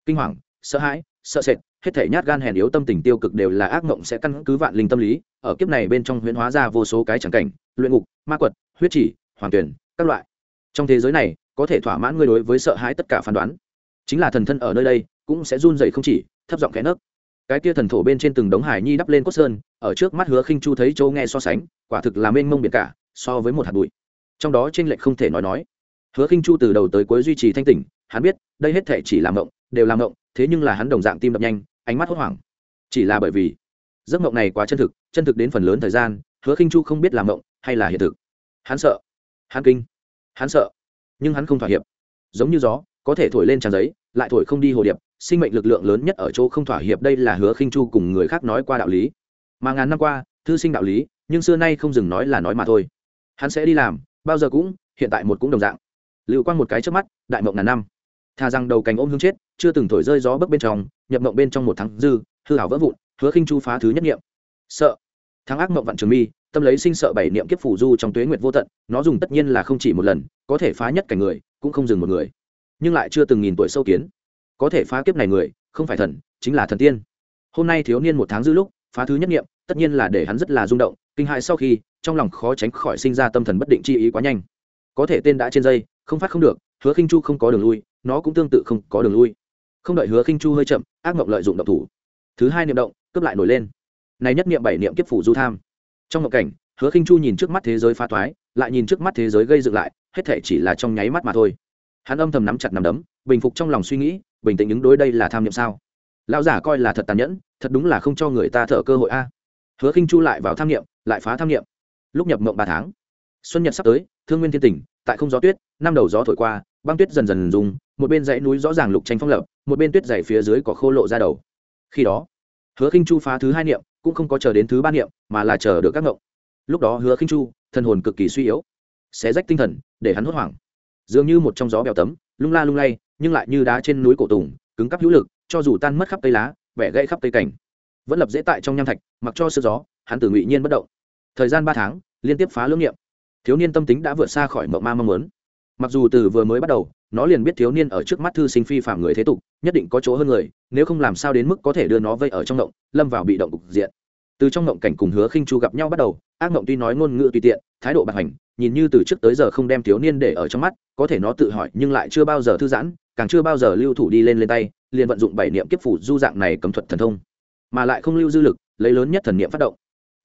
Kinh hoàng, sợ hãi, sợ sệt, hết thể nhát gan hèn yếu tâm tình tiêu cực đều là ác mộng sẽ căn cứ vạn linh tâm lý, ở kiếp này bên trong huyễn hóa ra vô số cái chẳng cảnh, luyện ngục, ma quật, huyết chỉ, hoàng tuyển, các loại. Trong thế giới này, có thể thỏa mãn ngươi đối với sợ hãi tất cả phán đoán. Chính là thần thân ở nơi đây, cũng sẽ run dày không chỉ, thấp giọng kẽ nấc. Cái kia thần thổ bên trên từng đống hải nhi đắp lên cốt sơn, ở trước mắt hứa khinh chu thấy châu nghe so sánh, quả thực là mênh mông biển cả so với một hạt bụi. Trong đó trên lệch không thể nói nói. Hứa khinh chu từ đầu tới cuối duy trì thanh tỉnh, hắn biết, đây hết thể chỉ làm mộng, đều làm mộng, thế nhưng là hắn đồng dạng tim đập nhanh, ánh mắt hốt hoảng. Chỉ là bởi vì, giấc mộng này quá chân thực chân thực đến phần lớn thời gian, hứa khinh chu không biết làm mộng, hay là hiện thực. Hắn sợ. Hắn kinh. Hắn sợ. Nhưng hắn không thỏa hiệp. Giống như gió, có thể thổi lên tràn giấy, lại thổi không đi hồ điệp, sinh mệnh lực lượng lớn nhất ở chỗ không thỏa hiệp đây là hứa khinh chu cùng người khác nói qua đạo lý. Mà ngàn năm qua, thư sinh đạo lý, nhưng xưa nay không dừng nói là nói mà thôi hắn sẽ đi làm, bao giờ cũng, hiện tại một cũng đồng dạng. Lưu quang một cái trước mắt, đại mộng ngàn năm. Thà rằng đầu cành ôm hương chết, chưa từng thổi rơi gió bấc bên trong, nhập mộng bên trong một tháng dư, hư hảo vỡ vụn, hứa khinh chu phá thứ nhất nghiệm sợ. Thắng ác mộng vạn trường mi, tâm lấy sinh sợ bảy niệm kiếp phủ du trong tuế nguyệt vô tận, nó dùng tất nhiên là không chỉ một lần, có thể phá nhất cảnh người, cũng không dừng một người. Nhưng lại chưa từng nghìn tuổi sâu kiến. Có thể phá kiếp này người, không phải thần, chính là thần tiên. Hôm nay thiếu niên một tháng dư lúc, phá thứ nhất nghiệm tất nhiên là để hắn rất là rung động, kinh hại sau khi, trong lòng khó tránh khỏi sinh ra tâm thần bất định chi ý quá nhanh. Có thể tên đã trên dây, không phát không được, hứa khinh chu không có đường lui, nó cũng tương tự không có đường lui. Không đợi hứa khinh chu hơi chậm, ác mộng lợi dụng động thủ. Thứ hai niệm động, cướp lại nổi lên. Này nhất niệm bảy niệm kiếp phủ du tham. Trong ngộ cảnh, hứa khinh chu nhìn trước mắt thế giới phá thoái lại nhìn trước mắt thế giới gây dựng lại, hết thể chỉ là trong nháy mắt mà thôi. Hắn âm thầm nắm chặt nắm đấm, bình phục trong lòng suy nghĩ, bình tĩnh ứng đối đây là tham niệm sao? Lão giả coi là thật tàn nhẫn, thật đúng là không cho người ta thở cơ hội a hứa khinh chu lại vào tham nghiệm, lại phá tham nghiệm. lúc nhập mộng ba tháng xuân nhật sắp tới thương nguyên thiên tỉnh tại không gió tuyết năm đầu gió thổi qua băng tuyết dần dần dùng một bên dãy núi rõ ràng lục tranh phong lập một bên tuyết dày phía dưới có khô lộ ra đầu. Khi đó hứa khinh chu phá thứ hai niệm cũng không có chờ đến thứ ba niệm mà là chờ được các ngộng. Lúc đó hứa khinh chu thần hồn cực kỳ suy yếu xé rách tinh thần để hắn hốt hoảng. Dường như một trong gió bèo tấm lung la lung lay nhưng lại như đá trên núi cổ tùng cứng cắp hữu lực cho dù tan mất khắp cây lá vẻ gãy khắp cây cảnh vẫn lập dễ tại trong nham thạch, mặc cho sơ gió, hắn tử ngụy nhiên bất động. Thời gian ba tháng, liên tiếp phá lưỡng niệm thiếu niên tâm tính đã vượt xa khỏi mộng ma mong muốn. Mặc dù từ vừa mới bắt đầu, nó liền biết thiếu niên ở trước mắt thư sinh phi phạm người thế tục, nhất định có chỗ hơn người, nếu không làm sao đến mức có thể đưa nó vây ở trong động lâm vào bị động cục diện. Từ trong ngộng cảnh cùng hứa khinh chu gặp nhau bắt đầu, ác ngộng tuy nói ngôn ngữ tùy tiện, thái độ bạc hành, nhìn như từ trước tới giờ không đem thiếu niên để ở trong mắt, có thể nó tự hỏi nhưng lại chưa bao giờ thư giãn, càng chưa bao giờ lưu thủ đi lên lên tay, liền vận dụng bảy niệm kiếp phủ du dạng này cấm thuật thần thông mà lại không lưu dư lực, lấy lớn nhất thần niệm phát động.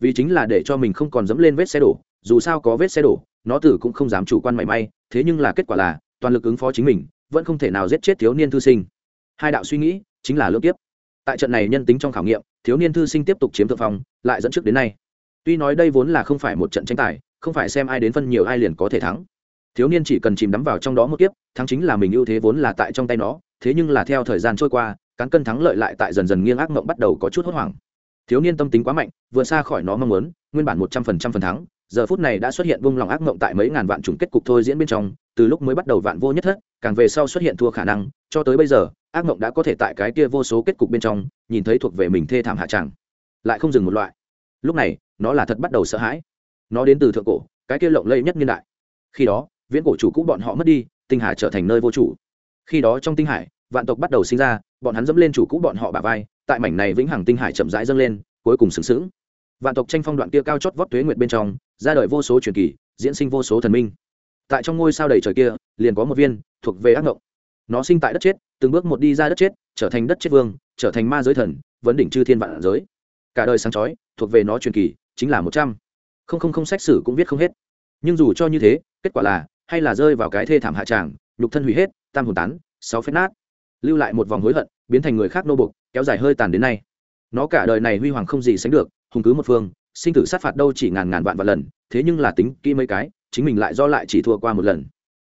Vì chính là để cho mình không còn dẫm lên vết xe đổ, dù sao có vết xe đổ, nó tử cũng không dám chủ quan mảy may, thế nhưng là kết quả là, toàn lực ứng phó chính mình, vẫn không thể nào giết chết thiếu niên thư sinh. Hai đạo suy nghĩ, chính là lưỡng tiếp tại trận này nhân tính trong khảo nghiệm, thiếu niên thư sinh tiếp tục chiếm thượng phong, lại dẫn trước đến nay. Tuy nói đây vốn là không phải một trận tranh tài, không phải xem ai đến phân nhiều ai liền có thể thắng. Thiếu niên chỉ cần chìm đắm vào trong đó một kiếp, thắng chính là mình ưu thế vốn là tại trong tay nó, thế nhưng là theo thời gian trôi qua cán cân thắng lợi lại tại dần dần nghiêng ác mộng bắt đầu có chút hốt hoảng. Thiếu niên tâm tính quá mạnh, vượt xa khỏi nó mong muốn, nguyên bản một trăm phần trăm phần thắng, giờ phút này đã xuất hiện vung lòng ác mộng tại mấy ngàn vạn chủng kết cục thôi diễn bên trong, từ lúc mới bắt đầu vạn vô nhất thất, càng về sau xuất hiện thua khả năng, cho tới bây giờ, ác mộng đã có thể tại cái kia vô số kết cục bên trong, nhìn thấy thuộc về mình thê thảm hạ tràng. Lại không dừng một loại. Lúc này, nó là thật bắt đầu sợ hãi. Nó đến từ thượng cổ, cái kia lộng lẫy nhất niên đại. Khi đó, viễn cổ chủ cũ bọn họ mất đi, tinh hải trở thành nơi vô chủ. Khi đó trong tinh hải vạn tộc bắt đầu sinh ra, bọn hắn dẫm lên chủ cũ bọn họ bả vai, tại mảnh này vĩnh hằng tinh hải chậm rãi dâng lên, cuối cùng sừng sững. Vạn tộc tranh phong đoạn kia cao chót vót tuế nguyệt bên trong, ra đời vô số truyền kỳ, diễn sinh vô số thần minh. Tại trong ngôi sao đầy trời kia, liền có một viên, thuộc về ác ngộng. Nó sinh tại đất chết, từng bước một đi ra đất chết, trở thành đất chết vương, trở thành ma giới thần, vấn đỉnh chư thiên vạn giới. Cả đời sáng chói, thuộc về nó truyền kỳ, chính là một trăm. Không không không sách sử cũng viết không hết. Nhưng dù cho như thế, kết quả là, hay là rơi vào cái thê thảm hạ tràng, nhục thân hủy hết, tam hồn tán, sáu phép nát lưu lại một vòng hối hận, biến thành người khác nô bục kéo dài hơi tàn đến nay. Nó cả đời này huy hoàng không gì sánh được, hùng cứ một phương, sinh tử sát phạt đâu chỉ ngàn ngàn vạn vạn lần, thế nhưng là tính kỹ mấy cái, chính mình lại do lại chỉ thua qua một lần.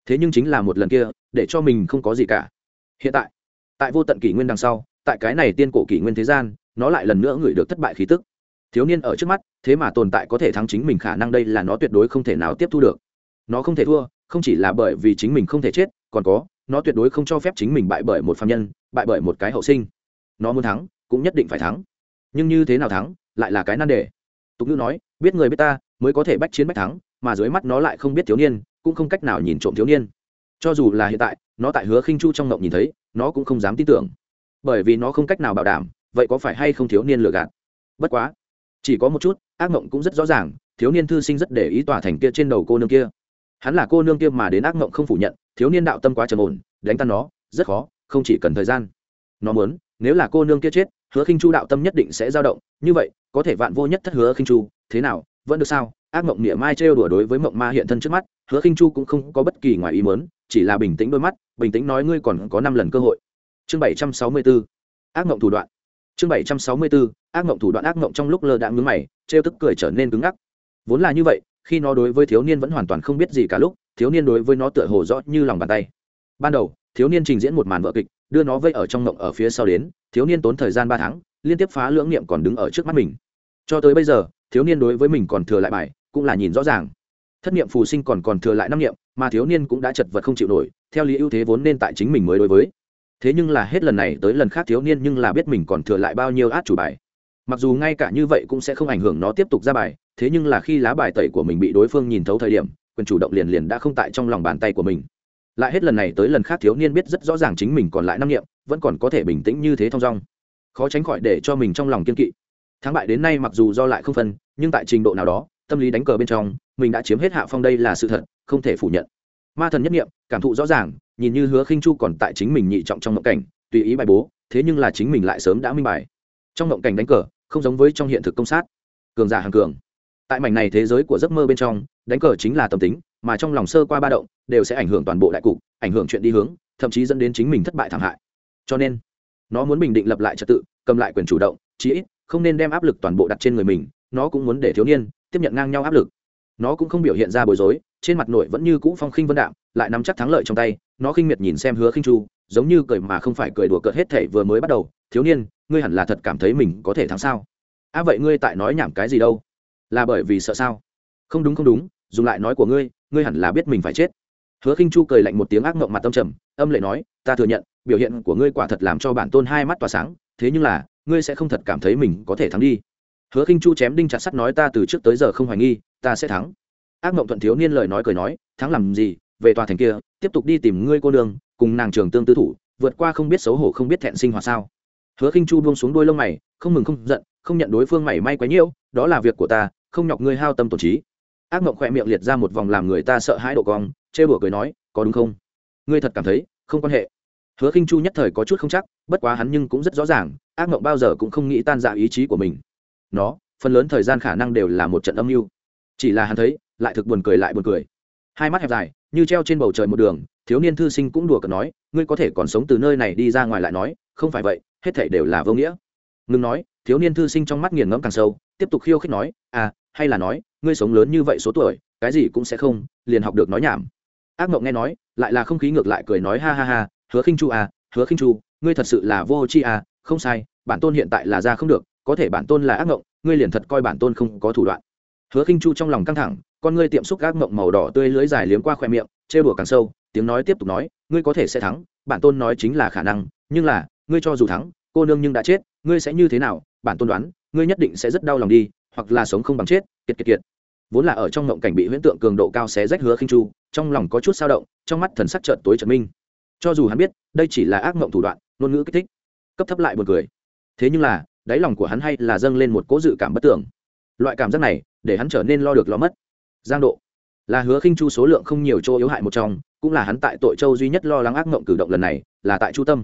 Thế nhưng chính là một lần kia, để cho mình không có gì cả. Hiện tại tại vô tận kỷ nguyên đằng sau, tại cái này tiên cổ kỷ nguyên thế gian, nó lại lần nữa ngửi được thất bại khí tức. Thiếu niên ở trước mắt, thế mà tồn tại có thể thắng chính mình khả năng đây là nó tuyệt đối không thể nào tiếp thu được. Nó không thể thua, không chỉ là bởi vì chính mình không thể chết, còn có nó tuyệt đối không cho phép chính mình bại bởi một phạm nhân, bại bởi một cái hậu sinh. Nó muốn thắng, cũng nhất định phải thắng. Nhưng như thế nào thắng, lại là cái nan đề. Tục ngữ nói, biết người biết ta, mới có thể bách chiến bách thắng, mà dưới mắt nó lại không biết thiếu niên, cũng không cách nào nhìn trộm thiếu niên. Cho dù là hiện tại, nó tại hứa khinh chu trong ngộng nhìn thấy, nó cũng không dám tin tưởng. Bởi vì nó không cách nào bảo đảm, vậy có phải hay không thiếu niên lừa gạt? Bất quá, chỉ có một chút, ác mộng cũng rất rõ ràng, thiếu niên thư sinh rất để ý tòa thành kia trên đầu cô nương kia. Hắn là cô nương kia mà đến ác mộng không phủ nhận thiếu niên đạo tâm quá trầm ổn, đánh tan nó, rất khó, không chỉ cần thời gian. Nó muốn, nếu là cô nương kia chết, hứa khinh chu đạo tâm nhất định sẽ dao động, như vậy, có thể vạn vô nhất thất hứa khinh chu, thế nào, vẫn được sao? Ác mộng niệm mai trêu đùa đối với mộng ma hiện thân trước mắt, hứa khinh chu cũng không có bất kỳ ngoài ý muốn, chỉ là bình tĩnh đôi mắt, bình tĩnh nói ngươi còn có năm lần cơ hội. Chương bảy trăm sáu mươi 764 ác mộng thủ đoạn. Chương bảy trăm sáu mươi 764 ác mộng thủ đoạn, ác mộng trong lúc lơ đãng nhướng mày, trêu tức cười trở nên cứng ngắc. Vốn là như vậy khi nó đối với thiếu niên vẫn hoàn toàn không biết gì cả lúc, thiếu niên đối với nó tựa hồ rõ như lòng bàn tay. Ban đầu, thiếu niên trình diễn một màn vợ kịch, đưa nó vây ở trong ngộng ở phía sau đến, thiếu niên tốn thời gian ba tháng, liên tiếp phá lưỡng niệm còn đứng ở trước mắt mình. Cho tới bây giờ, thiếu niên đối với mình còn thừa lại bài, cũng là nhìn rõ ràng. Thất niệm phù sinh còn còn thừa lại năm niệm, mà thiếu niên cũng đã chật vật không chịu nổi, theo lý ưu thế vốn nên tại chính mình mới đối với. Thế nhưng là hết lần này tới lần khác thiếu niên nhưng là biết mình còn thừa lại bao nhiêu át chủ bài mặc dù ngay cả như vậy cũng sẽ không ảnh hưởng nó tiếp tục ra bài, thế nhưng là khi lá bài tẩy của mình bị đối phương nhìn thấu thời điểm, quyền chủ động liền liền đã không tại trong lòng bàn tay của mình. Lại hết lần này tới lần khác thiếu niên biết rất rõ ràng chính mình còn lại năm niệm, vẫn còn có thể bình tĩnh như thế thong dong. Khó tránh khỏi để cho mình trong lòng kiên kỵ. Thắng bại đến nay mặc dù do lại không phân, nhưng tại trình độ nào đó, tâm lý đánh cờ bên trong, mình đã chiếm hết hạ phong đây là sự thật, không thể phủ nhận. Ma thần nhất nghiệm cảm thụ rõ ràng, nhìn như hứa khinh chu còn tại chính mình nhị trọng trong mộng cảnh, tùy ý bài bố, thế nhưng là chính mình lại sớm đã minh bài. Trong mộng cảnh đánh cờ không giống với trong hiện thực công sát. Cường giả hàng cường. Tại mảnh này thế giới của giấc mơ bên trong, đánh cờ chính là tâm tính, mà trong lòng sơ qua ba động, đều sẽ ảnh hưởng toàn bộ đại cục, ảnh hưởng chuyện đi hướng, thậm chí dẫn đến chính mình thất bại thảm hại. Cho nên, nó muốn bình định lập lại trật tự, cầm lại quyền chủ động, chí ít, không nên đem áp lực toàn bộ đặt trên người mình, nó cũng muốn để thiếu niên, tiếp nhận ngang nhau áp lực. Nó cũng không biểu hiện ra bối rối, trên mặt nội vẫn như cũ phong khinh vân đạm, lại nắm chắc thắng lợi trong tay, nó khinh miệt nhìn xem hứa khinh chu giống như cười mà không phải cười đùa cợt hết thể vừa mới bắt đầu, thiếu niên, ngươi hẳn là thật cảm thấy mình có thể thắng sao? À vậy ngươi tại nói nhảm cái gì đâu? Là bởi vì sợ sao? Không đúng không đúng, dùng lại nói của ngươi ngươi hẳn là biết mình phải chết. Hứa khinh chu cười lạnh một tiếng ác mộng mặt tâm trầm, âm lệ nói, ta thừa nhận, biểu hiện của ngươi quả thật làm cho bản tôn hai mắt tỏa sáng, thế nhưng là, ngươi sẽ không thật cảm thấy mình có thể thắng đi. Hứa khinh chu chém đinh chặt sắt nói, ta từ trước tới giờ không hoài nghi, ta sẽ thắng. Ác mộng thuận thiếu niên lời nói cười nói, thắng làm gì? Về tòa thành kia, tiếp tục đi tìm ngươi cô đường cùng nàng trường tương tư thủ, vượt qua không biết xấu hổ không biết thẹn sinh hoạt sao. Hứa khinh chu buông xuống đôi lông mày, không mừng không giận, không nhận đối phương mày may quấy nhiễu, đó là việc của ta, không nhọc ngươi hao tâm tổn trí. Ác mộng khỏe miệng liệt ra một vòng làm người ta sợ hãi độ cong chê bửa cười nói, có đúng không? Ngươi thật cảm thấy không quan hệ. Hứa khinh chu nhất thời có chút không chắc, bất quá hắn nhưng cũng rất rõ ràng, ác mộng bao giờ cũng không nghĩ tan dạ ý chí của mình. Nó, phần lớn thời gian khả năng đều là một trận âm mưu. Chỉ là hắn thấy, lại thực buồn cười lại buồn cười. Hai mắt hẹp dài như treo trên bầu trời một đường, thiếu niên thư sinh cũng đùa cợt nói, ngươi có thể còn sống từ nơi này đi ra ngoài lại nói, không phải vậy, hết thảy đều là vô nghĩa. Ngừng nói, thiếu niên thư sinh trong mắt nghiền ngẫm càng sâu, tiếp tục khiêu khích nói à hay là nói, ngươi sống lớn như vậy số tuổi, cái gì cũng sẽ không, liền học được nói nhảm. Ác mộng nghe nói, lại là không khí ngược lại cười nói, ha ha ha, hứa khinh chu à hứa khinh chu, ngươi thật sự là vô chi à không sai, bản tôn hiện tại là ra không được, có thể bản tôn là ác mộng, ngươi liền thật coi bản tôn không có thủ đoạn. Hứa khinh chu trong lòng căng thẳng con ngươi tiệm xúc gác mộng màu đỏ tươi lưới dài liếm qua khoe miệng, trêu đùa càng sâu, tiếng nói tiếp tục nói, ngươi có thể sẽ thắng, bản tôn nói chính là khả năng, nhưng là, ngươi cho dù thắng, cô nương nhưng đã chết, ngươi sẽ như thế nào, bản tôn đoán, ngươi nhất định sẽ rất đau lòng đi, hoặc là sống không bằng chết, kiệt kiệt kiệt. Vốn là ở trong ngộng cảnh bị huyễn tượng cường độ cao xé rách hứa khinh chu, trong lòng có chút sao động, trong mắt thần sắc trợn tối trần minh. Cho dù hắn biết, đây chỉ là ác mộng thủ đoạn, ngôn ngữ kích thích, cấp thấp lại buồn cười. Thế nhưng là, đáy lòng của hắn hay là dâng lên một cố dự cảm bất tưởng. Loại cảm giác này, để hắn trở nên lo được lo mất giang độ. Là hứa khinh chu số lượng không nhiều chỗ yếu hại một trong, cũng là hắn tại tội châu duy nhất lo lắng ác mộng cử động lần này, là tại chu tâm.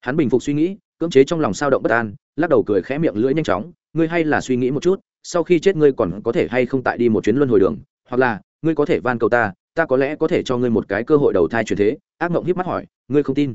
Hắn bình phục suy nghĩ, cưỡng chế trong lòng sao động bất an, lắc đầu cười khẽ miệng lưỡi nhanh chóng, ngươi hay là suy nghĩ một chút, sau khi chết ngươi còn có thể hay không tại đi một chuyến luân hồi đường, hoặc là, ngươi có thể van cầu ta ta có lẽ có thể cho ngươi một cái cơ hội đầu thai truyền thế. Ác mộng híp mắt hỏi, ngươi không tin?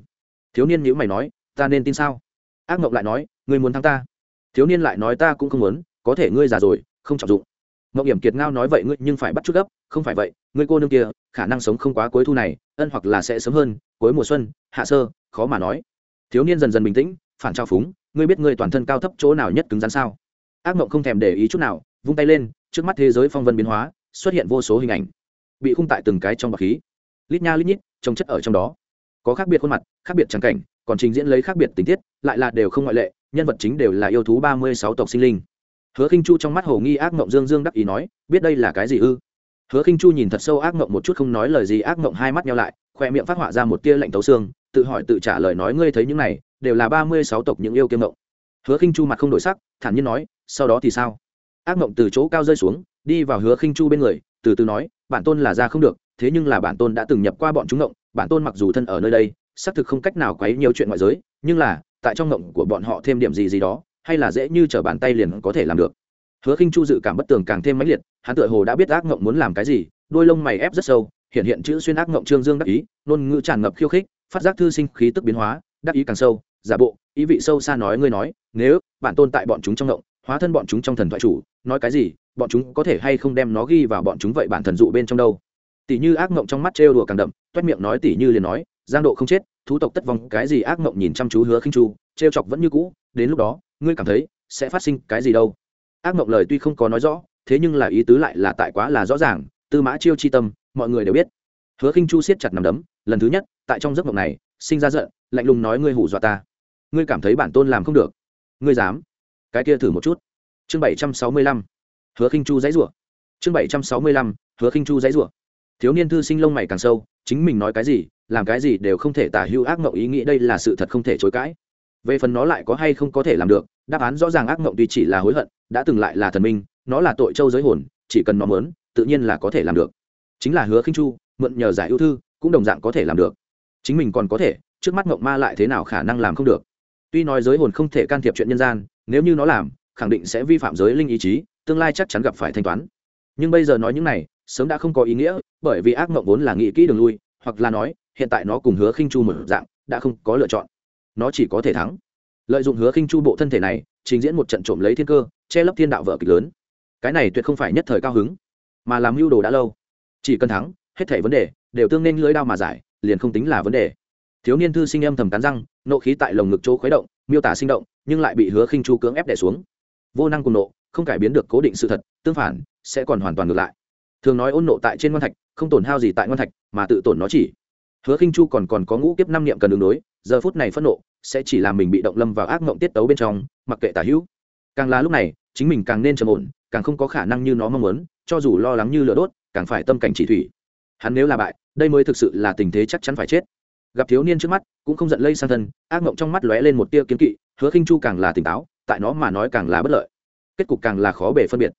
Thiếu niên nhữ mày nói, ta nên tin sao? Ác mộng lại nói, ngươi muốn thắng ta. Thiếu niên lại nói, ta cũng không muốn, có thể ngươi già rồi, không trọng dụng mậu hiểm kiệt ngao nói vậy ngươi nhưng phải bắt chút gấp, không phải vậy, ngươi cô nương kia, khả năng sống không quá cuối thu này, ân hoặc là sẽ sớm hơn, cuối mùa xuân, hạ sơ, khó mà nói. Thiếu niên dần dần bình tĩnh, phản trao phúng, ngươi biết ngươi toàn thân cao thấp chỗ nào nhất cứng rắn sao? Ác mộng không thèm để ý chút nào, vung tay lên, trước mắt thế giới phong vân biến hóa, xuất hiện vô số hình ảnh, bị khung tại từng cái trong bọc khí. Lít nha lít nhít trồng chất ở trong đó. Có khác biệt khuôn mặt, khác biệt trắng cảnh, còn trình diễn lấy khác biệt tình tiết, lại là đều không ngoại lệ, nhân vật chính đều là yêu thú ba mươi sáu tộc sinh linh hứa khinh chu trong mắt hồ nghi ác mộng dương dương đắc ý nói, biết đây là cái gì ư? Hứa khinh chu nhìn thật sâu ác mộng một chút không nói lời gì, ác mộng hai mắt nhau lại, khoe miệng phát họa ra một tia lạnh tấu xương, tự hỏi tự trả lời nói, ngươi thấy những này đều là ba mươi sáu tộc những yêu kiêm mộng hứa khinh chu mặt không đổi sắc, thản nhiên nói, sau đó thì sao? Ác mộng từ chỗ cao rơi xuống, đi vào hứa khinh chu bên người, từ từ nói, bản tôn là ra không được, thế nhưng là bản tôn đã từng nhập qua bọn chúng ngộng, bản tôn mặc dù thân ở nơi đây, xác thực không cách nào quấy nhiều chuyện ngoại giới, nhưng là, tại trong ngộng của bọn họ thêm điểm gì gì đó hay là dễ như trở bàn tay liền có thể làm được. Hứa khinh chu dự cảm bất tường càng thêm mãnh liệt, hắn tựa hồ đã biết ác ngộng muốn làm cái gì, đôi lông mày ép rất sâu, hiện hiện chữ xuyên ác ngộng trương dương đắc ý, ngôn ngữ tràn ngập khiêu khích, phát giác thư sinh khí tức biến hóa, đắc ý càng sâu, giả bộ, ý vị sâu xa nói ngươi nói, nếu bản tôn tại bọn chúng trong ngộng, hóa thân bọn chúng trong thần thoại chủ, nói cái gì, bọn chúng có thể hay không đem nó ghi vào bọn chúng vậy bản thần dụ bên trong đâu? Tỷ như ác ngộng trong mắt trêu đùa càng đậm, toét miệng nói tỷ như liền nói, giang độ không chết, thú tộc tất vong, cái gì ác ngộng nhìn chăm chú hứa khinh chu, trêu chọc vẫn như cũ, đến lúc đó ngươi cảm thấy sẽ phát sinh cái gì đâu? Ác mộng lời tuy không có nói rõ, thế nhưng là ý tứ lại là tại quá là rõ ràng, tư mã chiêu chi tâm, mọi người đều biết. Hứa khinh chu siết chặt nằm đấm, lần thứ nhất, tại trong giấc mộng này, sinh ra giận, lạnh lùng nói ngươi hù dọa ta. Ngươi cảm thấy bản tôn làm không được. Ngươi dám. Cái kia thử một chút. Chương bảy trăm sáu mươi lăm, hứa khinh chu dãy rủa. Chương bảy trăm sáu mươi lăm, hứa khinh chu dãy rủa. Thiếu niên thư sinh lông mày càng sâu, chính mình nói cái gì, làm cái gì đều không thể tả hưu ác mộng ý nghĩ, đây là sự thật không thể chối cãi về phần nó lại có hay không có thể làm được, đáp án rõ ràng ác mộng tuy chỉ là hối hận, đã từng lại là thần minh, nó là tội châu giới hồn, chỉ cần nó mớn tự nhiên là có thể làm được. Chính là hứa khinh chu, mượn nhờ giải ưu thư, cũng đồng dạng có thể làm được. Chính mình còn có thể, trước mắt mộng ma lại thế nào khả năng làm không được. Tuy nói giới hồn không thể can thiệp chuyện nhân gian, nếu như nó làm, khẳng định sẽ vi phạm giới linh ý chí, tương lai chắc chắn gặp phải thanh toán. Nhưng bây giờ nói những này, sớm đã không có ý nghĩa, bởi vì ác mộng vốn là nghĩ kỹ đường lui, hoặc là nói, hiện tại nó cùng hứa khinh chu một dạng, đã không có lựa chọn nó chỉ có thể thắng. Lợi dụng hứa khinh chu bộ thân thể này, trình diễn một trận trộm lấy thiên cơ, che lấp thiên đạo vợ kịch lớn. Cái này tuyệt không phải nhất thời cao hứng, mà làm mưu đồ đã lâu. Chỉ cần thắng, hết thảy vấn đề đều tương nên lưỡi đao mà giải, liền không tính là vấn đề. Thiếu niên thư sinh âm thầm cắn răng, nộ khí tại lồng ngực chỗ khuấy động, miêu tả sinh động, nhưng lại bị hứa khinh chu cưỡng ép đè xuống. Vô năng cùng nộ, không cải biến được cố định sự thật, tương phản, sẽ còn hoàn toàn ngược lại. Thường nói ôn nộ tại trên ngon thạch, không tổn hao gì tại ngon thạch, mà tự tổn nó chỉ hứa khinh chu còn còn có ngũ kiếp năm niệm cần đường đối, giờ phút này phẫn nộ, sẽ chỉ làm mình bị động lâm vào ác mộng tiết tấu bên trong, mặc kệ tả hữu. Càng là lúc này, chính mình càng nên trầm ổn, càng không có khả năng như nó mong muốn, cho dù lo lắng như lửa đốt, càng phải tâm cảnh chỉ thủy. Hắn nếu là bại, đây mới thực sự là tình thế chắc chắn phải chết. Gặp thiếu niên trước mắt, cũng không giận lây sang thân, ác mộng trong mắt lóe lên một tia kiến kỵ, hứa khinh chu càng là tỉnh táo, tại nó mà nói càng là bất lợi. Kết cục càng là khó bề phân biệt.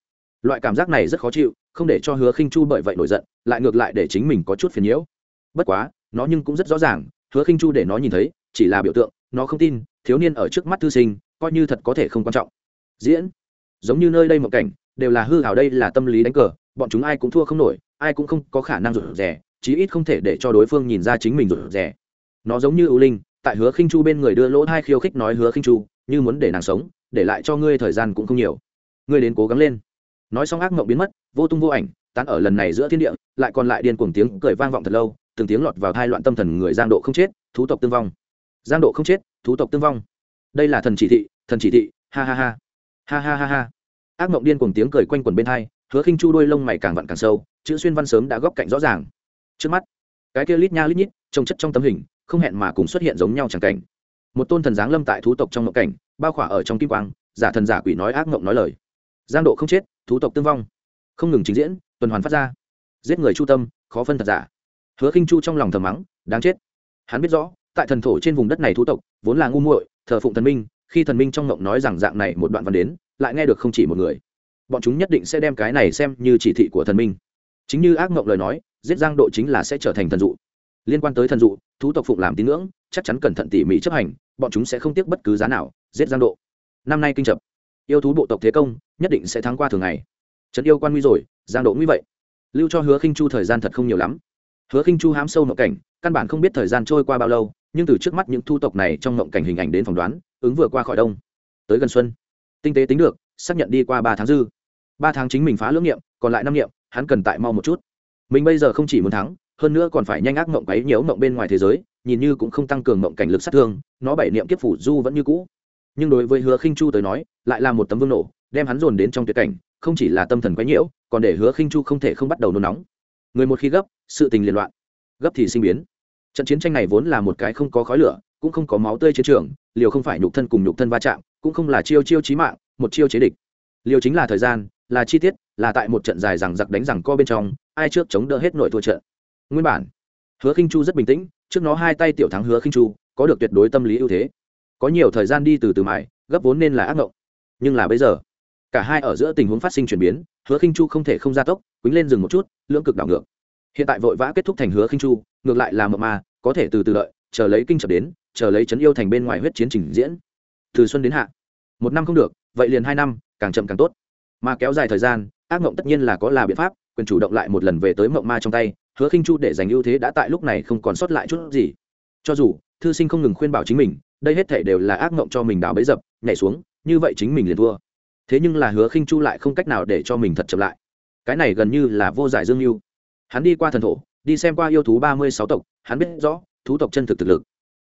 Loại cảm giác này rất khó chịu, không để cho hứa khinh chu bởi vậy nổi giận, lại ngược lại để chính mình có chút phiền nhiễu. Bất quá nó nhưng cũng rất rõ ràng, hứa khinh chu để nó nhìn thấy, chỉ là biểu tượng, nó không tin, thiếu niên ở trước mắt thư sinh, coi như thật có thể không quan trọng. Diễn, giống như nơi đây một cảnh, đều là hư hào đây là tâm lý đánh cờ, bọn chúng ai cũng thua không nổi, ai cũng không có khả năng rụt rè, chí ít không thể để cho đối phương nhìn ra chính mình rụt rè. Nó giống như ưu linh, tại hứa khinh chu bên người đưa lỗ hai khiêu khích nói, hứa khinh chu, như muốn để nàng sống, để lại cho ngươi thời gian cũng không nhiều. Ngươi đến cố gắng lên. Nói xong ác mộng biến mất, vô tung vô ảnh, tán ở lần này giữa thiên địa, lại còn lại điên cuồng tiếng cười vang vọng thật lâu từng tiếng lọt vào thai loạn tâm thần người giang độ không chết, thú tộc tương vong. Giang độ không chết, thú tộc tương vong. Đây là thần chỉ thị, thần chỉ thị, ha ha ha. Ha ha ha ha. Ác mộng điên cuồng tiếng cười quanh quần bên hai, hứa khinh chu đôi lông mày càng vặn càng sâu, chữ xuyên văn sớm đã góc cạnh rõ ràng. Trước mắt, cái kia lít nha lít nhít, trông chất trong tấm hình, không hẹn mà cùng xuất hiện giống nhau chẳng cảnh. Một tôn thần giáng lâm tại thú tộc trong mộng cảnh, bao khỏa ở trong kim quang, giả thần giả quỷ nói ác mộng nói lời. Giang độ không chết, thú tộc tương vong. Không ngừng trình diễn, tuần hoàn phát ra. Giết người chu tâm, khó phân thật giả hứa khinh chu trong lòng thầm mắng, đáng chết. Hắn biết rõ, tại thần thổ trên vùng đất này thú tộc, vốn là ngu muội, thờ phụng thần minh, khi thần minh trong ngộng nói rằng dạng này một đoạn văn đến, lại nghe được không chỉ một người. Bọn chúng nhất định sẽ đem cái này xem như chỉ thị của thần minh. Chính như ác ngộng lời nói, giết giang độ chính là sẽ trở thành thần dụ. Liên quan tới thần dụ, thú tộc phụng làm tín ngưỡng, chắc chắn cẩn thận tỉ mỉ chấp hành, bọn chúng sẽ không tiếc bất cứ giá nào, giết giang độ. Năm nay kinh chập. Yêu thú bộ tộc thế công, nhất định sẽ thắng qua thường ngày. Trấn yêu quan nguy rồi, giang độ nguy vậy. Lưu cho hứa khinh chu thời gian thật không nhiều lắm hứa khinh chu hám sâu mộng cảnh, căn bản không biết thời gian trôi qua bao lâu, nhưng từ trước mắt những thu tộc này trong mộng cảnh hình ảnh đến phỏng đoán, ứng vừa qua khỏi đông. Tới gần xuân. Tinh tế tính được, xác nhận đi qua ba tháng dư. Ba tháng chính mình phá lưỡng nghiệm, còn lại năm nghiệm, hắn cần tại mau một chút. Mình bây giờ không chỉ muốn thắng, hơn nữa còn phải nhanh ác mộng quấy nhiễu mộng bên ngoài thế giới, nhìn như cũng không tăng cường mộng cảnh lực sát thương, nó bảy niệm kiếp phủ du vẫn như cũ. Nhưng đối với hứa khinh chu tới nói, lại là một tấm vương nổ, đem hắn dồn đến trong tuyệt cảnh, không chỉ là tâm thần quấy nhiễu, còn để hứa khinh chu không thể không bắt đầu nôn nóng người một khi gấp, sự tình liên loạn. Gấp thì sinh biến. Trận chiến tranh này vốn là một cái không có khói lửa, cũng không có máu tươi chiến trường, liều không phải nhục thân cùng nhục thân va chạm, cũng không là chiêu chiêu chí mạng, một chiêu chế địch. Liều chính là thời gian, là chi tiết, là tại một trận dài rằng giặc đánh rằng co bên trong, ai trước chống đỡ hết nội thua trận. Nguyên bản, hứa khinh chu rất bình tĩnh, trước nó hai tay tiểu thắng hứa khinh chu, có được tuyệt đối tâm lý ưu thế. Có nhiều thời gian đi từ từ mãi gấp vốn nên là ác ngộng. Nhưng là bây giờ, cả hai ở giữa tình huống phát sinh chuyển biến hứa khinh chu không thể không gia tốc, quýnh lên dừng một chút, lưỡng cực đảo ngược. Hiện tại vội vã kết thúc thành hứa khinh chu, ngược lại là mộng ma, có thể từ từ đợi, chờ lấy kinh trở đến, chờ lấy chấn yêu thành bên ngoài huyết chiến trình diễn. Từ xuân đến hạ. Một năm không được, vậy liền hai năm, càng chậm càng tốt. Mà kéo dài thời gian, ác mộng tất nhiên là có là biện pháp, quyền chủ động lại một lần về tới mộng ma trong tay, hứa khinh chu để giành ưu thế đã tại lúc này không còn sót lại chút gì. Cho dù, thư sinh không ngừng khuyên bảo chính mình, đây hết thể đều là ác mộng cho mình đào bấy dập, nhảy xuống, như vậy chính mình liền thua thế nhưng là hứa khinh chu lại không cách nào để cho mình thật chậm lại. Cái này gần như là vô giải dương mưu hắn đi qua thần thổ, đi xem qua yêu thú ba mươi sáu tộc, hắn biết rõ, thú tộc chân thực thực lực.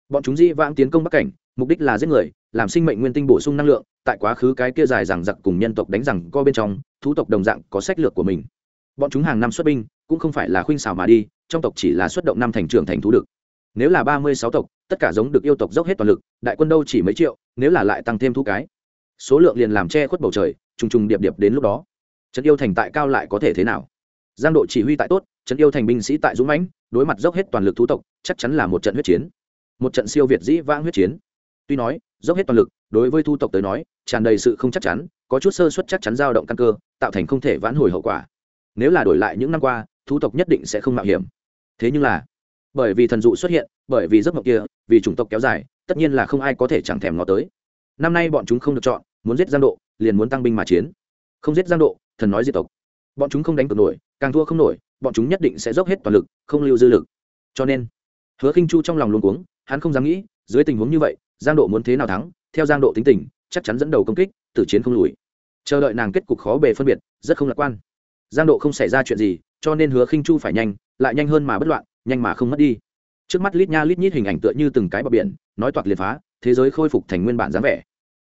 Bọn chúng di vãng tiến công bắc cảnh, mục đích là giết người, làm sinh mệnh nguyên tinh bổ sung năng lượng, tại quá khứ cái kia dài rằng giặc cùng nhân tộc đánh rằng co bên trong, thú tộc đồng dạng có sách lược của mình. Bọn chúng hàng năm xuất binh, cũng không phải là khuynh xảo mà đi, trong tộc chỉ là xuất động năm thành trưởng thành thú được nếu là ba mươi sáu tộc, tất cả giống được yêu tộc dốc hết toàn lực, đại quân đâu chỉ mấy triệu, nếu là lại tăng thêm thú cái số lượng liền làm che khuất bầu trời, trùng trùng điệp điệp đến lúc đó. Trấn yêu thành tại cao lại có thể thế nào? Giang độ chỉ huy tại tốt, trấn yêu thành binh sĩ tại dũng mãnh, đối mặt dốc hết toàn lực thú tộc, chắc chắn là một trận huyết chiến. Một trận siêu việt dĩ vãng huyết chiến. Tuy nói, dốc hết toàn lực, đối với thu tộc tới nói, tràn đầy sự không chắc chắn, có chút sơ suất chắc chắn dao động căn cơ, tạo thành không thể vãn hồi hậu quả. Nếu là đổi lại những năm qua thu tộc nhất định sẽ không mạo hiểm. Thế nhưng là, bởi vì thần dụ xuất hiện, bởi vì giấc mộng kia, vì chủng tộc kéo dài, tất nhiên là không ai có thể chẳng thèm ngó tới. Năm nay bọn chúng không được chọn muốn giết giang độ, liền muốn tăng binh mà chiến. Không giết giang độ, thần nói diệt tộc. Bọn chúng không đánh cược nổi, càng thua không nổi, bọn chúng nhất định sẽ dốc hết toàn lực, không lưu dư lực. Cho nên, hứa khinh chu trong lòng luôn cuống, hắn không dám nghĩ, dưới tình huống như vậy, giang độ muốn thế nào thắng, theo giang độ tính tình, chắc chắn dẫn đầu công kích, tử chiến không lùi. Chờ đợi nàng kết cục khó bề phân biệt, rất không lạc quan. Giang độ không xảy ra chuyện gì, cho nên hứa khinh chu phải nhanh, lại nhanh hơn mà bất loạn, nhanh mà không mất đi. Trước mắt lít nha lít nhít hình ảnh tựa như từng cái bờ biển, nói toạc liệt phá, thế giới khôi phục thành nguyên bản dáng vẻ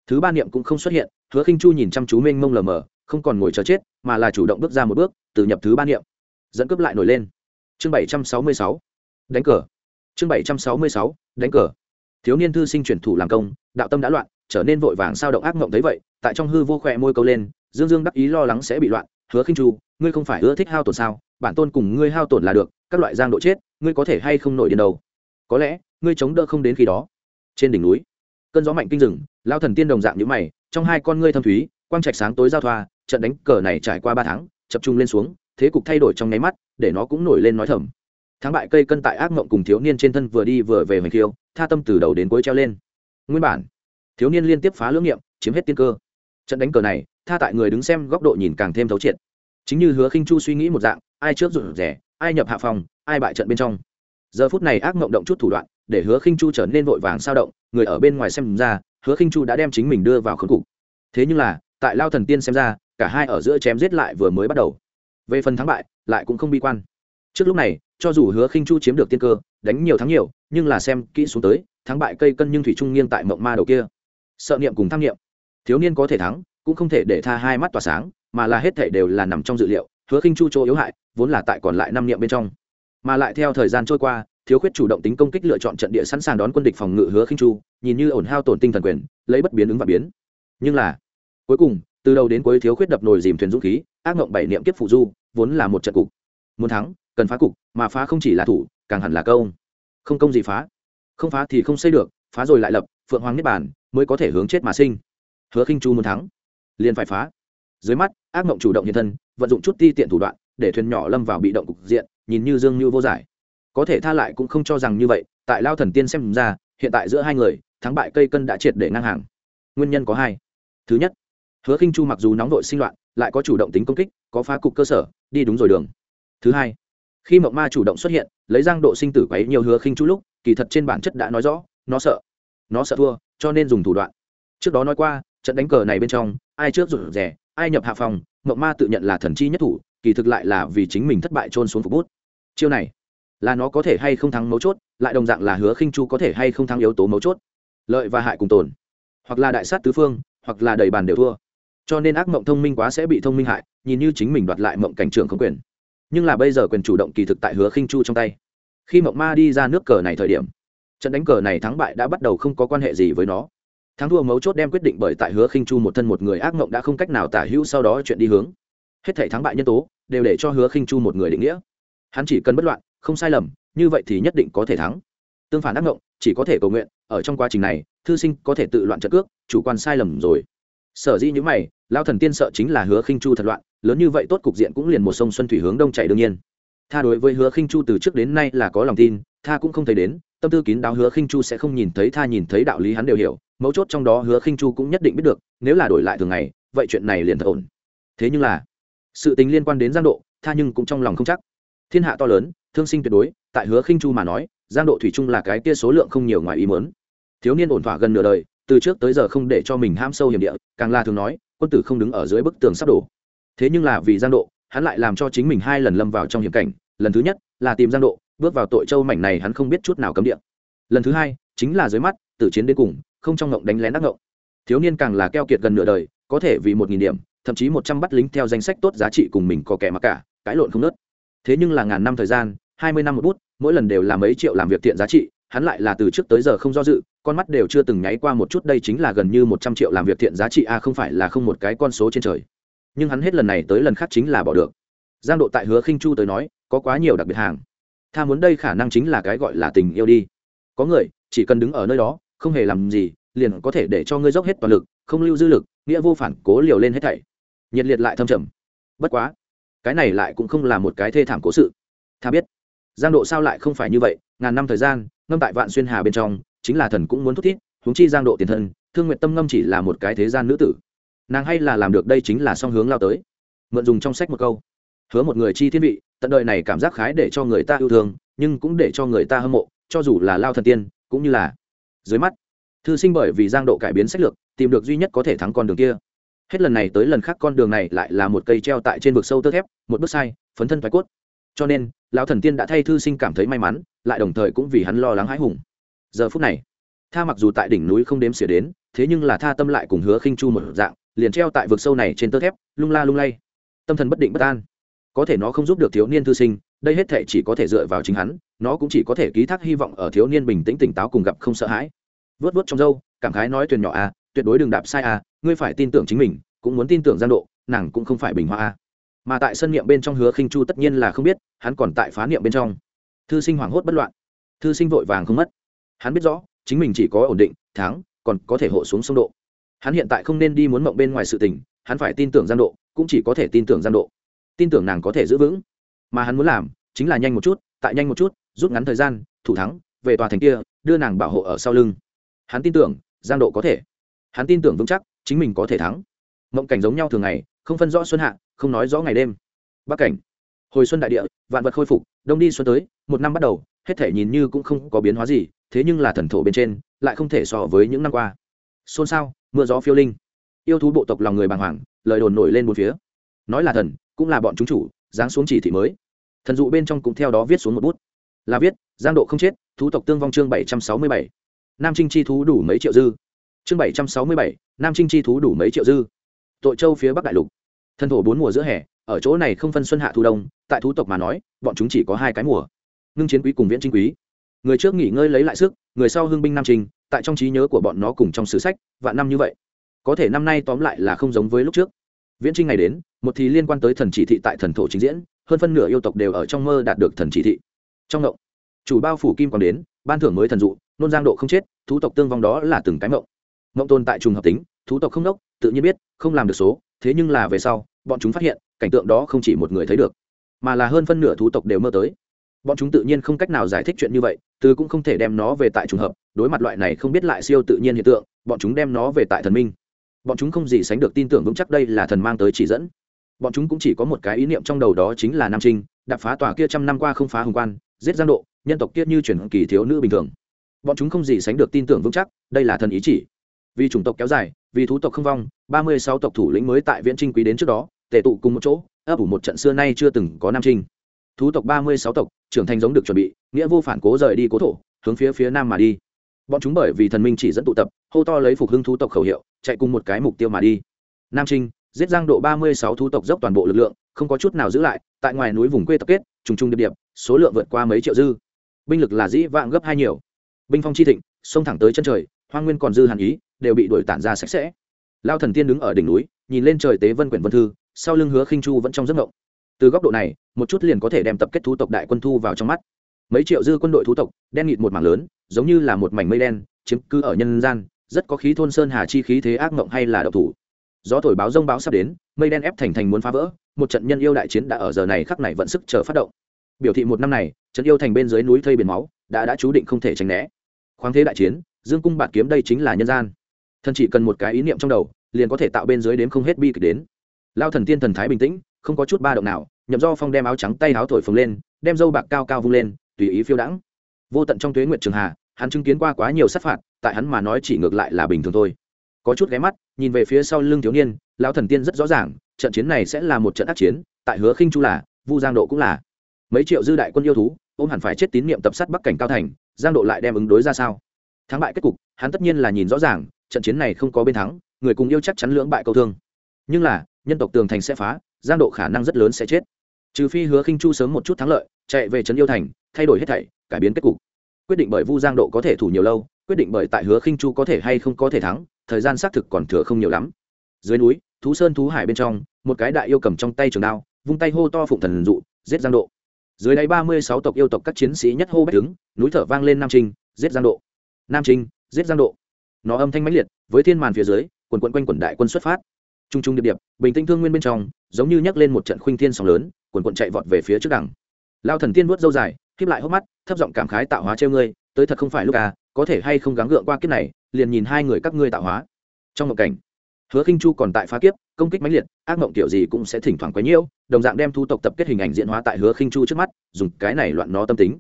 thứ ba niệm cũng không xuất hiện, hứa khinh chu nhìn chăm chú mênh mông lờ mờ, không còn ngồi chờ chết, mà là chủ động bước ra một bước, từ nhập thứ ba niệm. Dẫn cướp lại nổi lên. Chương bảy trăm sáu mươi sáu. Đánh cờ. Chương bảy trăm sáu mươi sáu. Đánh cờ. Thiếu niên thư sinh chuyển thủ làm công, đạo tâm đã loạn, trở nên vội vàng sao động ác mộng thấy vậy, tại trong hư vô khỏe môi câu lên, dương dương đắc ý lo lắng sẽ bị loạn, hứa khinh chu, ngươi không phải ưa thích hao tổn sao? Bản tôn cùng ngươi hao tổn là được, các loại giang độ chết, ngươi có thể hay không nổi điên đầu có lẽ, ngươi chống đỡ không đến khi đó. Trên đỉnh núi cơn gió mạnh kinh rừng, lao thần tiên đồng dạng như mày, trong hai con ngươi thâm thúy, quang trạch sáng tối giao thoa, trận đánh cờ này trải qua ba tháng, chập trung lên xuống, thế cục thay đổi trong nháy mắt, để nó cũng nổi lên nói thầm. Thắng bại cây cân tại ác mộng cùng thiếu niên trên thân vừa đi vừa về hoành khiêu, tha tâm từ đầu đến cuối treo lên. Nguyên bản, thiếu niên liên tiếp phá lưỡng nghiệm, chiếm hết tiên cơ. Trận đánh cờ này, tha tại người đứng xem góc độ nhìn càng thêm thấu triệt. Chính như hứa khinh chu suy nghĩ một dạng, ai trước rụt rẻ ai nhập hạ phòng, ai bại trận bên trong. Giờ phút này ác mộng động chút thủ đoạn để hứa khinh chu trở nên vội vàng sao động, người ở bên ngoài xem ra, hứa khinh chu đã đem chính mình đưa vào khốn cục. Thế nhưng là, tại lao thần tiên xem ra, cả hai ở giữa chém giết lại vừa mới bắt đầu. Về phần thắng bại, lại cũng không bi quan. Trước lúc này, cho dù hứa khinh chu chiếm được tiên cơ, đánh nhiều thắng nhiều, nhưng là xem kỹ xuống tới, thắng bại cây cân nhưng thủy trung nghiêng tại mộng ma đầu kia. Sợ niệm cùng tham niệm. Thiếu niên có thể thắng, cũng không thể để tha hai mắt tỏa sáng, mà là hết thể đều là nằm trong dự liệu, hứa khinh chu chỗ yếu hại, vốn là tại còn lại năm niệm bên trong. Mà lại theo thời gian trôi qua thiếu khuyết chủ động tính công kích lựa chọn trận địa sẵn sàng đón quân địch phòng ngự hứa khinh chu, nhìn như ổn hao tổn tinh thần quyền, lấy bất biến ứng và biến. Nhưng là, cuối cùng, từ đầu đến cuối thiếu khuyết đập nồi dìm thuyền dũng khí, ác mộng bảy niệm kiếp phụ du, vốn là một trận cục. Muốn thắng, cần phá cục, mà phá không chỉ là thủ, càng hẳn là công. Không công gì phá. Không phá thì không xây được, phá rồi lại lập, phượng hoàng niết bàn, mới có thể hướng chết mà sinh. Hứa khinh chu muốn thắng, liền phải phá. Dưới mắt, ác mộng chủ động hiện thân, vận dụng chút ti tiện thủ đoạn, để thuyền nhỏ lâm vào bị động cục diện, nhìn như dương như vô giải có thể tha lại cũng không cho rằng như vậy, tại lao thần tiên xem ra, hiện tại giữa hai người, thắng bại cây cân đã triệt để ngang hàng. Nguyên nhân có hai. Thứ nhất, hứa khinh chu mặc dù nóng vội sinh loạn, lại có chủ động tính công kích, có phá cục cơ sở, đi đúng rồi đường. Thứ hai, khi mộng ma chủ động xuất hiện, lấy giang độ sinh tử quấy nhiều hứa khinh chu lúc, kỳ thật trên bản chất đã nói rõ, nó sợ. Nó sợ thua, cho nên dùng thủ đoạn. Trước đó nói qua, trận đánh cờ này bên trong, ai trước rụt rẻ ai nhập hạ phòng mộng ma tự nhận là thần chi nhất thủ, kỳ thực lại là vì chính mình thất bại trôn xuống phục bút. Chiêu này là nó có thể hay không thắng mấu chốt, lại đồng dạng là hứa khinh chu có thể hay không thắng yếu tố mấu chốt. Lợi và hại cùng tồn. Hoặc là đại sát tứ phương, hoặc là đầy bàn đều thua. Cho nên ác mộng thông minh quá sẽ bị thông minh hại, nhìn như chính mình đoạt lại mộng cảnh trường không quyền. Nhưng là bây giờ quyền chủ động kỳ thực tại hứa khinh chu trong tay. Khi mộng ma đi ra nước cờ này thời điểm, trận đánh cờ này thắng bại đã bắt đầu không có quan hệ gì với nó. Thắng thua mấu chốt đem quyết định bởi tại hứa khinh chu một thân một người ác mộng đã không cách nào tả hữu sau đó chuyện đi hướng. Hết thể thắng bại nhân tố, đều để cho hứa khinh chu một người định nghĩa. Hắn chỉ cần bất loạn không sai lầm, như vậy thì nhất định có thể thắng. Tương phản ác ngộng, chỉ có thể cầu nguyện, ở trong quá trình này, thư sinh có thể tự loạn trận cước, chủ quan sai lầm rồi. Sở dĩ những mày lao thần tiên sợ chính là hứa khinh chu thật loạn, lớn như vậy tốt cục diện cũng liền một sông xuân thủy hướng đông chảy đương nhiên. Tha đối với hứa khinh chu từ trước đến nay là có lòng tin, tha cũng không thấy đến, tâm tư kín đáo hứa khinh chu sẽ không nhìn thấy tha nhìn thấy đạo lý hắn đều hiểu, mấu chốt trong đó hứa khinh chu cũng nhất định biết được, nếu là đổi lại thường ngày, vậy chuyện này liền thật ổn. Thế nhưng là, sự tình liên quan đến giang độ, tha nhưng cũng trong lòng không chắc. Thiên hạ to lớn thương sinh tuyệt đối, tại hứa khinh chu mà nói, giang độ thủy chung là cái kia số lượng không nhiều ngoài ý mớn thiếu niên ổn thỏa gần nửa đời, từ trước tới giờ không để cho mình ham sâu hiểm địa, càng là thường nói, quân tử không đứng ở dưới bức tường sắp đổ. Thế nhưng là vì giang độ, hắn lại làm cho chính mình hai lần lâm vào trong hiểm cảnh. Lần thứ nhất là tìm giang độ, bước vào tội châu mảnh này hắn không biết chút nào cấm địa. Lần thứ hai chính là dưới mắt, tử chiến đến cùng, không trong ngộng đánh lén đắc ngộng. Thiếu niên càng là keo kiệt gần nửa đời, có thể vì một nghìn điểm, thậm chí một trăm bắt lính theo danh sách tốt giá trị cùng mình có kẻ mặc cả, cãi lộn không nớt thế nhưng là ngàn năm thời gian, hai mươi năm một bút, mỗi lần đều là mấy triệu làm việc tiện giá trị, hắn lại là từ trước tới giờ không do dự, con mắt đều chưa từng nháy qua một chút, đây chính là gần như một trăm triệu làm việc thiện giá trị, a, không phải là không một cái con số trên trời. Nhưng hắn hết lần này tới lần khác chính là bỏ được. Giang độ tại hứa khinh chu tới nói, có quá nhiều đặc biệt hàng. Tha muốn đây khả năng chính là cái gọi là tình yêu đi. Có người, chỉ cần đứng ở nơi đó, không hề làm gì, liền có thể để cho ngươi dốc hết toàn lực, không lưu dư lực, nghĩa vô phản cố liều lên hết thảy. Nhiệt liệt lại thâm trầm. Bất quá cái này lại cũng không là một cái thê thảm cố sự. Tha biết, giang độ sao lại không phải như vậy, ngàn năm thời gian, ngâm tại vạn xuyên hà bên trong, chính là thần cũng muốn thúc thiết huống chi giang độ tiền thân, thương nguyện tâm ngâm chỉ là một cái thế gian nữ tử. Nàng hay là làm được đây chính là song hướng lao tới. Mượn dùng trong sách một câu. Hứa một người chi thiên vị, tận đời này cảm giác khái để cho người ta yêu thương, nhưng cũng để cho người ta hâm mộ, cho dù là lao thần tiên, cũng như là dưới mắt. Thư sinh bởi vì giang độ cải biến sách lược, tìm được duy nhất có thể thắng con đường kia hết lần này tới lần khác con đường này lại là một cây treo tại trên vực sâu tơ thép, một bước sai, phấn thân thoái cốt. Cho nên, lão thần tiên đã thay thư sinh cảm thấy may mắn, lại đồng thời cũng vì hắn lo lắng hãi hùng. Giờ phút này, tha mặc dù tại đỉnh núi không đếm xỉa đến, thế nhưng là tha tâm lại cùng hứa khinh chu một dạng, liền treo tại vực sâu này trên tơ thép, lung la lung lay. Tâm thần bất định bất an. Có thể nó không giúp được thiếu niên thư sinh, đây hết thể chỉ có thể dựa vào chính hắn, nó cũng chỉ có thể ký thác hy vọng ở thiếu niên bình tĩnh tỉnh táo cùng gặp không sợ hãi. Vớt vớt trong dâu cảm khái nói tuyền nhỏ à tuyệt đối đừng đạp sai à ngươi phải tin tưởng chính mình, cũng muốn tin tưởng gian độ, nàng cũng không phải bình hoa à. Mà tại sân niệm bên trong hứa khinh chu tất nhiên là không biết, hắn còn tại phá niệm bên trong. Thư sinh hoảng hốt bất loạn. Thư sinh vội vàng không mất. Hắn biết rõ, chính mình chỉ có ổn định, thắng, còn có thể hộ xuống sông độ. Hắn hiện tại không nên đi muốn mộng bên ngoài sự tình, hắn phải tin tưởng gian độ, cũng chỉ có thể tin tưởng gian độ. Tin tưởng nàng có thể giữ vững. Mà hắn muốn làm, chính là nhanh một chút, tại nhanh một chút, rút ngắn thời gian, thủ thắng, về tòa thành kia, đưa nàng bảo hộ ở sau lưng. Hắn tin tưởng, giang độ có thể hắn tin tưởng vững chắc, chính mình có thể thắng. Mộng cảnh giống nhau thường ngày, không phân rõ xuân hạ, không nói rõ ngày đêm. Bắc cảnh. Hồi xuân đại địa, vạn vật khôi phục, đông đi xuân tới, một năm bắt đầu, hết thể nhìn như cũng không có biến hóa gì, thế nhưng là thần thổ bên trên, lại không thể so với những năm qua. Xôn xao, mưa gió phiêu linh. Yêu thú bộ tộc lòng người bàng hoàng, lời đồn nổi lên một phía. Nói là thần, cũng là bọn chúng chủ, giáng xuống chỉ thị mới. Thần dụ bên trong cũng theo đó viết xuống một bút. Là viết, giang độ không chết, thú tộc tương vong chương bảy trăm sáu mươi bảy. Nam trinh chi thú đủ mấy triệu dư? Chương bảy trăm sáu mươi bảy, nam trinh chi thú đủ mấy triệu dư? Tội châu phía bắc đại lục. Thần thổ bốn mùa giữa hè, ở chỗ này không phân xuân hạ thu đông, tại thú tộc mà nói, bọn chúng chỉ có hai cái mùa. Ngưng chiến quý cùng viễn trinh quý. Người trước nghỉ ngơi lấy lại sức, người sau hưng binh nam trình tại trong trí nhớ của bọn nó cùng trong sử sách, vạn năm như vậy. Có thể năm nay tóm lại là không giống với lúc trước. Viễn trinh ngày đến, một thì liên quan tới thần chỉ thị tại thần thổ trình diễn, hơn phân nửa yêu tộc đều ở trong mơ đạt được thần chỉ thị. Trong ngộng, chủ bao phủ kim còn đến, ban thưởng mới thần dụ, nôn giang độ không chết, thú tộc tương vong đó là từng cái ngộng mộng tồn tại trùng hợp tính, thú tộc không đốc, tự nhiên biết, không làm được số, thế nhưng là về sau, bọn chúng phát hiện, cảnh tượng đó không chỉ một người thấy được, mà là hơn phân nửa thú tộc đều mơ tới. Bọn chúng tự nhiên không cách nào giải thích chuyện như vậy, từ cũng không thể đem nó về tại trùng hợp, đối mặt loại này không biết lại siêu tự nhiên hiện tượng, bọn chúng đem nó về tại thần minh. Bọn chúng không gì sánh được tin tưởng vững chắc đây là thần mang tới chỉ dẫn. Bọn chúng cũng chỉ có một cái ý niệm trong đầu đó chính là nam trinh, đạp phá tòa kia trăm năm qua không phá hùng quan, giết giang độ, nhân tộc kia như chuyển kỳ thiếu nữ bình thường. Bọn chúng không gì sánh được tin tưởng vững chắc, đây là thần ý chỉ vì chủng tộc kéo dài, vì thú tộc không vong, ba mươi sáu tộc thủ lĩnh mới tại viễn trinh quý đến trước đó, tề tụ cùng một chỗ, ấp ủ một trận xưa nay chưa từng có nam trinh. Thú tộc ba mươi sáu tộc, trưởng thành giống được chuẩn bị, nghĩa vô phản cố rời đi cố thổ, hướng phía phía nam mà đi. Bọn chúng bởi vì thần minh chỉ dẫn tụ tập, hô to lấy phục hưng thú tộc khẩu hiệu, chạy cùng một cái mục tiêu mà đi. Nam trinh, giết giang độ ba mươi sáu thú tộc dốc toàn bộ lực lượng, không có chút nào giữ lại, tại ngoài núi vùng quê tập kết, trùng trùng điệp điệp, số lượng vượt qua mấy triệu dư. Binh lực là dĩ vạn gấp hai nhiều. Binh phong chi thịnh, xông thẳng tới chân trời, hoang nguyên còn dư hàn ý đều bị đuổi tản ra sạch sẽ. Lao thần tiên đứng ở đỉnh núi, nhìn lên trời tế vân quyển vân thư, sau lưng hứa khinh chu vẫn trong giấc ngộng từ góc độ này, một chút liền có thể đem tập kết thú tộc đại quân thu vào trong mắt. Mấy triệu dư quân đội thú tộc, đen nghịt một mảng lớn, giống như là một mảnh mây đen, chiếm cứ ở nhân gian, rất có khí thôn sơn hà chi khí thế ác mộng hay là độc thủ. Gió thổi báo rông báo sắp đến, mây đen ép thành thành muốn phá vỡ, một trận nhân yêu đại chiến đã ở giờ này khắc này vận sức chờ phát động. Biểu thị một năm này, trận yêu thành bên dưới núi thây biển máu, đã đã chú định không thể tránh né. Khoáng thế đại chiến, dương cung bạt kiếm đây chính là nhân gian thần chỉ cần một cái ý niệm trong đầu, liền có thể tạo bên dưới đến không hết bi kịch đến. Lao thần tiên thần thái bình tĩnh, không có chút ba động nào, nhậm do phong đem áo trắng tay áo thổi phồng lên, đem dâu bạc cao cao vung lên, tùy ý phiêu đãng. Vô tận trong tuế nguyện trường hà, hắn chứng kiến qua quá nhiều sát phạt, tại hắn mà nói chỉ ngược lại là bình thường thôi. Có chút ghé mắt, nhìn về phía sau lưng thiếu niên, lão thần tiên rất rõ ràng, trận chiến này sẽ là một trận ác chiến, tại hứa khinh chu là, vu giang độ cũng là. Mấy triệu dư đại quân yêu thú, ôm hẳn phải chết tín niệm tập sát bắc cảnh cao thành, giang độ lại đem ứng đối ra sao? Thắng bại kết cục, hắn tất nhiên là nhìn rõ ràng trận chiến này không có bên thắng, người cùng yêu chắc chắn lưỡng bại câu thương. Nhưng là, nhân tộc tường thành sẽ phá, giang độ khả năng rất lớn sẽ chết. Trừ phi hứa khinh chu sớm một chút thắng lợi, chạy về trấn yêu thành, thay đổi hết thảy, cải biến kết cục. Quyết định bởi vu giang độ có thể thủ nhiều lâu, quyết định bởi tại hứa khinh chu có thể hay không có thể thắng, thời gian xác thực còn thừa không nhiều lắm. Dưới núi, thú sơn thú hải bên trong, một cái đại yêu cầm trong tay trường đao, vung tay hô to phụng thần dụ, giết giang độ. Dưới đáy ba mươi sáu tộc yêu tộc các chiến sĩ nhất hô bách đứng, núi thở vang lên nam trinh giết giang độ. Nam trinh giết giang độ nó âm thanh mãnh liệt, với thiên màn phía dưới, quần quận quanh quần đại quân xuất phát. T r u n g t r u n g điệp điệp, bình tĩnh thương nguyên bên trong, giống như nhắc lên một trận khuynh thiên sóng lớn, quần quận chạy vọt về phía trước đẳng lao thần tiên vuốt dâu dài khiếp lại hốc mắt, thấp giọng cảm khái tạo hóa treo ngươi, tới thật không phải lúc à có thể hay không gắng gượng qua kiếp này, liền nhìn hai người các ngươi tạo hóa. Trong một cảnh, hứa khinh chu còn tại phá kiếp, công kích mãnh liệt, ác mộng kiểu gì cũng sẽ thỉnh thoảng quấy nhiễu, đồng dạng đem thu tộc tập kết hình ảnh diễn hóa tại hứa khinh chu trước mắt, dùng cái này loạn nó tâm tính.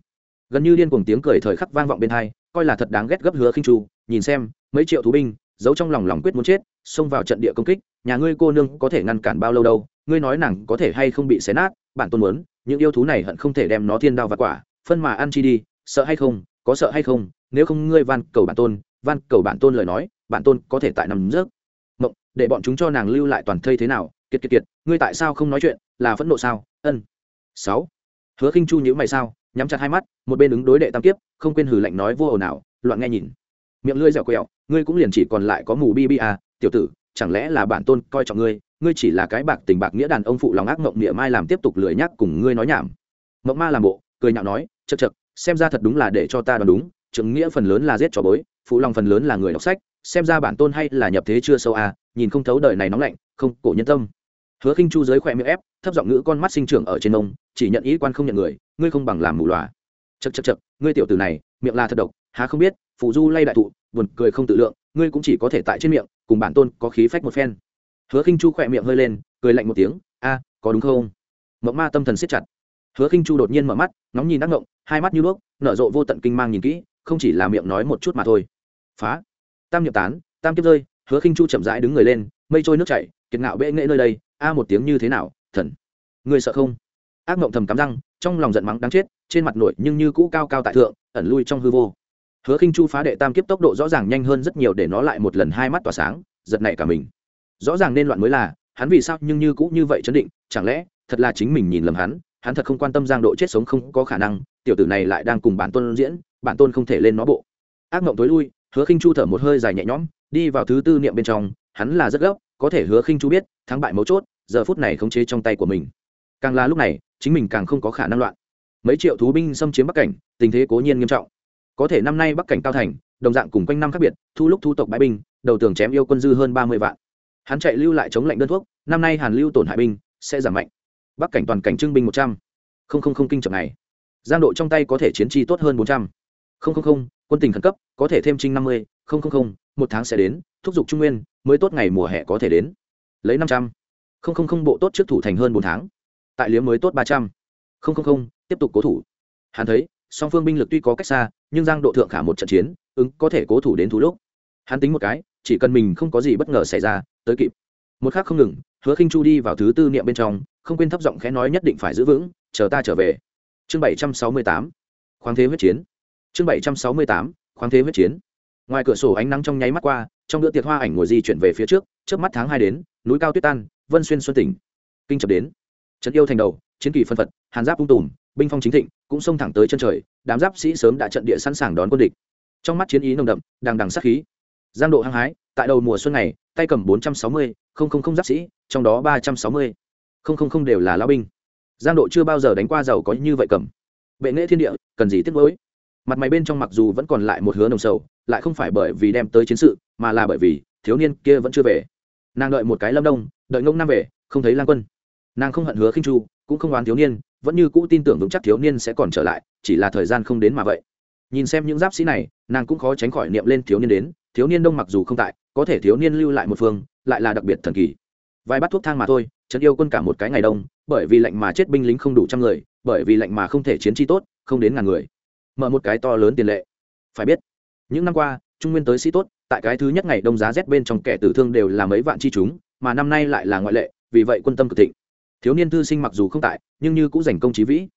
Gần như điên cuồng tiếng cười thời khắc vang vọng bên hai coi là thật đáng ghét gấp hứa khinh chu, nhìn xem, mấy triệu thú binh, giấu trong lòng lòng quyết muốn chết, xông vào trận địa công kích, nhà ngươi cô nương có thể ngăn cản bao lâu đâu, ngươi nói nàng có thể hay không bị xé nát, bản tôn muốn, những yêu thú này hận không thể đem nó thiên đao và quả, phân mà ăn chi đi, sợ hay không, có sợ hay không, nếu không ngươi van cầu bản tôn, van cầu bản tôn lời nói, bản tôn có thể tại nằm rớt mộng, để bọn chúng cho nàng lưu lại toàn thây thế nào, kiệt kiệt kiệt, ngươi tại sao không nói chuyện, là phẫn nộ sao? Ân. Sáu. Hứa khinh chu nhữ mày sao? Nhắm chặt hai mắt, một bên ứng đối đệ tam kiếp, không quên hử lạnh nói vô ồn nào loạn nghe nhìn. Miệng lưỡi dẻo quẹo, ngươi cũng liền chỉ còn lại có mù bi bi à tiểu tử, chẳng lẽ là bản tôn coi trọng ngươi ngươi chỉ là cái bạc tình bạc nghĩa đàn ông phụ lòng ác mộng nghĩa mai làm tiếp tục lười nhắc cùng ngươi nói nhảm. Mộng ma làm bộ, cười nhạo nói chật chật xem ra thật đúng là để cho ta đoán đúng chứng nghĩa phần lớn là giết cho bối, phụ lòng phần lớn là người đọc sách, xem ra bản tôn hay là nhập thế chưa sâu à nhìn không thấu đời này nóng lạnh, không cổ nhân tâm hứa khinh chu giới khỏe miệng ép, thấp giọng ngữ con mắt sinh trưởng ở trên ông, chỉ nhận ý quan không nhận người, ngươi không bằng làm mù lòa chật chật chật ngươi tiểu tử này, miệng là thật độc, há không biết phụ du lay đại thụ, buồn cười không tự lượng, ngươi cũng chỉ có thể tại trên miệng, cùng bản tôn có khí phách một phen. Hứa khinh chu khỏe miệng hơi lên, cười lạnh một tiếng, a, có đúng không? Mộng ma tâm thần siết chặt. Hứa khinh chu đột nhiên mở mắt nóng nhìn đắc ngộng, hai mắt như đuốc nở rộ vô tận kinh mang nhìn kỹ, không chỉ là miệng nói một chút mà thôi. Phá. Tam nhập tán, tam kiếp rơi, hứa khinh chu chậm rãi đứng người lên, mây trôi nước chảy, kiệt ngạo bệ nghệ nơi đây a một tiếng như thế nào, thần. Người sợ không? Ác mộng thầm cắm răng, trong lòng giận mắng đáng chết, trên mặt nổi nhưng như cũ cao cao tại thượng, ẩn lui trong hư vô. Hứa khinh chu phá đệ tam kiếp tốc độ rõ ràng nhanh hơn rất nhiều để nó lại một lần hai mắt tỏa sáng, giật nảy cả mình. Rõ ràng nên loạn mới là, hắn vì sao nhưng như cũ như vậy chấn định, chẳng lẽ, thật là chính mình nhìn lầm hắn hắn thật không quan tâm giang độ chết sống không có khả năng, tiểu tử này lại đang cùng bản tôn diễn, bản tôn không thể lên nó bộ. Ác mộng tối lui, hứa khinh chu thở một hơi dài nhẹ nhõm, đi vào thứ tư niệm bên trong, hắn là rất gấp, có thể hứa khinh chu biết, thắng bại mấu chốt giờ phút này khống chế trong tay của mình. Càng là lúc này, chính mình càng không có khả năng loạn. Mấy triệu thú binh xâm chiếm bắc cảnh, tình thế cố nhiên nghiêm trọng. Có thể năm nay bắc cảnh cao thành, đồng dạng cùng quanh năm khác biệt, thu lúc thu tộc bãi binh, đầu tường chém yêu quân dư hơn ba mươi vạn. Hắn chạy lưu lại chống lệnh đơn thuốc, năm nay hàn lưu tổn hại binh, sẽ giảm mạnh. Bắc cảnh toàn cảnh trưng binh một trăm. Linh kinh trọng này. Giang độ trong tay có thể chiến chi tốt hơn bốn trăm. Linh quân tình khẩn cấp, có thể thêm trinh năm mươi. Một tháng sẽ đến, thúc giục trung nguyên, mới tốt ngày mùa hè có thể đến. Lấy năm trăm. Không không không bộ tốt trước thủ thành hơn bốn tháng. Tại liếm mới tốt ba trăm. Không không không, tiếp tục cố thủ. Hắn thấy, song phương binh lực tuy có cách xa, nhưng giang độ thượng khả một trận chiến, ứng có thể cố thủ đến thú lúc. Hắn tính một cái, chỉ cần mình không có gì bất ngờ xảy ra, tới kịp. Một khác không ngừng, hứa khinh chu đi vào thứ tư niệm bên trong, không quên thấp giọng khẽ nói nhất định phải giữ vững, chờ ta trở về. Chương bảy trăm sáu mươi tám. Khoáng thế huyết chiến. Chương bảy trăm sáu mươi tám. Khoáng thế huyết chiến. Ngoài cửa sổ ánh nắng trong nháy mắt qua, trong bữa tiệc hoa ảnh ngồi di chuyển về phía trước trước mắt tháng hai đến, núi cao tuyết tan vân xuyên xuân tỉnh. Kinh chập đến. Trấn yêu thành đầu, chiến kỳ phân phật, hàn giáp ung tùm, binh phong chính thịnh, cũng xông thẳng tới chân trời, đám giáp sĩ sớm đã trận địa sẵn sàng đón quân địch. Trong mắt chiến ý nồng đậm, đằng đằng sát khí. Giang độ hăng hái, tại đầu mùa xuân này, tay cầm bốn trăm sáu mươi, không không không giáp sĩ, trong đó ba trăm sáu mươi, không không không đều là lao binh. Giang độ chưa bao giờ đánh qua giàu có như vậy cầm. Bệ nghệ thiên địa, cần gì tiếc mới mặt mày bên trong mặc dù vẫn còn lại một hứa nồng sầu, lại không phải bởi vì đem tới chiến sự, mà là bởi vì thiếu niên kia vẫn chưa về. Nàng đợi một cái lâm đông đợi ngông năm về, không thấy lang quân. Nàng không hận hứa khinh chu, cũng không oán thiếu niên, vẫn như cũ tin tưởng vững chắc thiếu niên sẽ còn trở lại, chỉ là thời gian không đến mà vậy. Nhìn xem những giáp sĩ này, nàng cũng khó tránh khỏi niệm lên thiếu niên đến, thiếu niên đông mặc dù không tại, có thể thiếu niên lưu lại một phương, lại là đặc biệt thần kỳ. Vài bát thuốc thang mà thôi, trấn yêu quân cả một cái ngày đông, bởi vì lạnh mà chết binh lính không đủ trăm người, bởi vì lạnh mà không thể chiến chi tốt, không đến ngàn người. Mở một cái to lớn tiền lệ. Phải biết, những năm qua, trung nguyên tới sĩ tốt, tại cái thứ nhất ngày đông giá rét bên trong kẻ tử thương đều là mấy vạn chi chúng mà năm nay lại là ngoại lệ, vì vậy quân tâm cực thịnh. Thiếu niên thư sinh mặc dù không tại, nhưng như cũng giành công trí vĩ.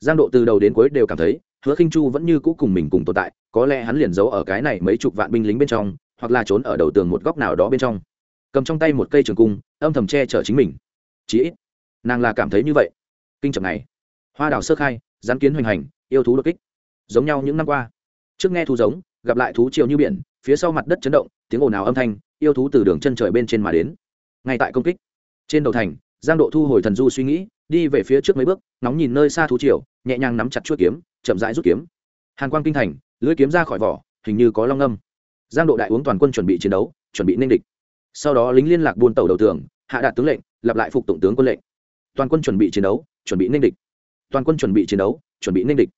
Giang độ từ đầu đến cuối đều cảm thấy, hứa khinh chu vẫn như cũ cùng mình cùng tồn tại, có lẽ hắn liền giấu ở cái này mấy chục vạn binh lính bên trong, hoặc là trốn ở đầu tường một góc nào đó bên trong. Cầm trong tay một cây trường cung, âm thầm che chở chính mình. Chí ít, nàng là cảm thấy như vậy. Kinh trọng này. Hoa đào sơ khai, gián kiến hoành hành, yêu thú đột kích. Giống nhau những năm qua. Trước nghe thú giống, gặp lại thú chiều như biển, phía sau mặt đất chấn động, tiếng ồn ào âm thanh, yêu thú từ đường chân trời bên trên mà đến ngay tại công kích. Trên đầu thành, giang độ thu hồi thần du suy nghĩ, đi về phía trước mấy bước nóng nhìn nơi xa thú triều, nhẹ nhàng nắm chặt chuỗi kiếm, chậm rãi rút kiếm. Hàn quang kinh thành, lưỡi kiếm ra khỏi vỏ, hình như có long âm giang độ đại uống toàn quân chuẩn bị chiến đấu, chuẩn bị nên địch. Sau đó lính liên lạc buôn tàu đầu tường, hạ đạt tướng lệnh, lặp lại phục tổng tướng quân lệnh. Toàn quân chuẩn bị chiến đấu, chuẩn bị nên địch. Toàn quân chuẩn bị chiến đấu, chuẩn bị nên địch.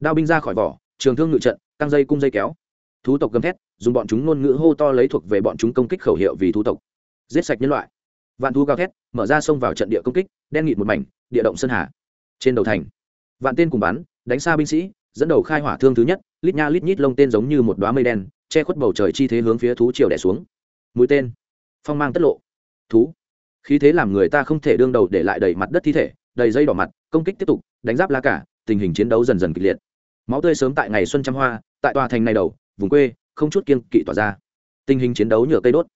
Đao binh ra khỏi vỏ, trường thương ngự trận tăng dây cung dây kéo. Thú tộc gầm thét, dùng bọn chúng ngôn ngữ hô to lấy thuộc về bọn chúng công kích khẩu hiệu vì thú tộc. Giết sạch nhân loại vạn thú gào thét, mở ra sông vào trận địa công kích, đen nghịt một mảnh, địa động sơn hà. Trên đầu thành, vạn tên cùng bắn, đánh xa binh sĩ, dẫn đầu khai hỏa thương thứ nhất, lít nha lít nhít lông tên giống như một đoá mây đen, che khuất bầu trời chi thế hướng phía thú triều đẻ xuống. Mũi tên, phong mang tất lộ. Thú, khí thế làm người ta không thể đương đầu để lại đầy mặt đất thi thể, đầy dây đỏ mặt, công kích tiếp tục, đánh giáp lá cả, tình hình chiến đấu dần dần kịch liệt. Máu tươi sớm tại ngày xuân trăm hoa, tại tòa thành này đầu, vùng quê, không chút kiên kỵ tỏa ra. Tình hình chiến đấu nhựa cây đốt.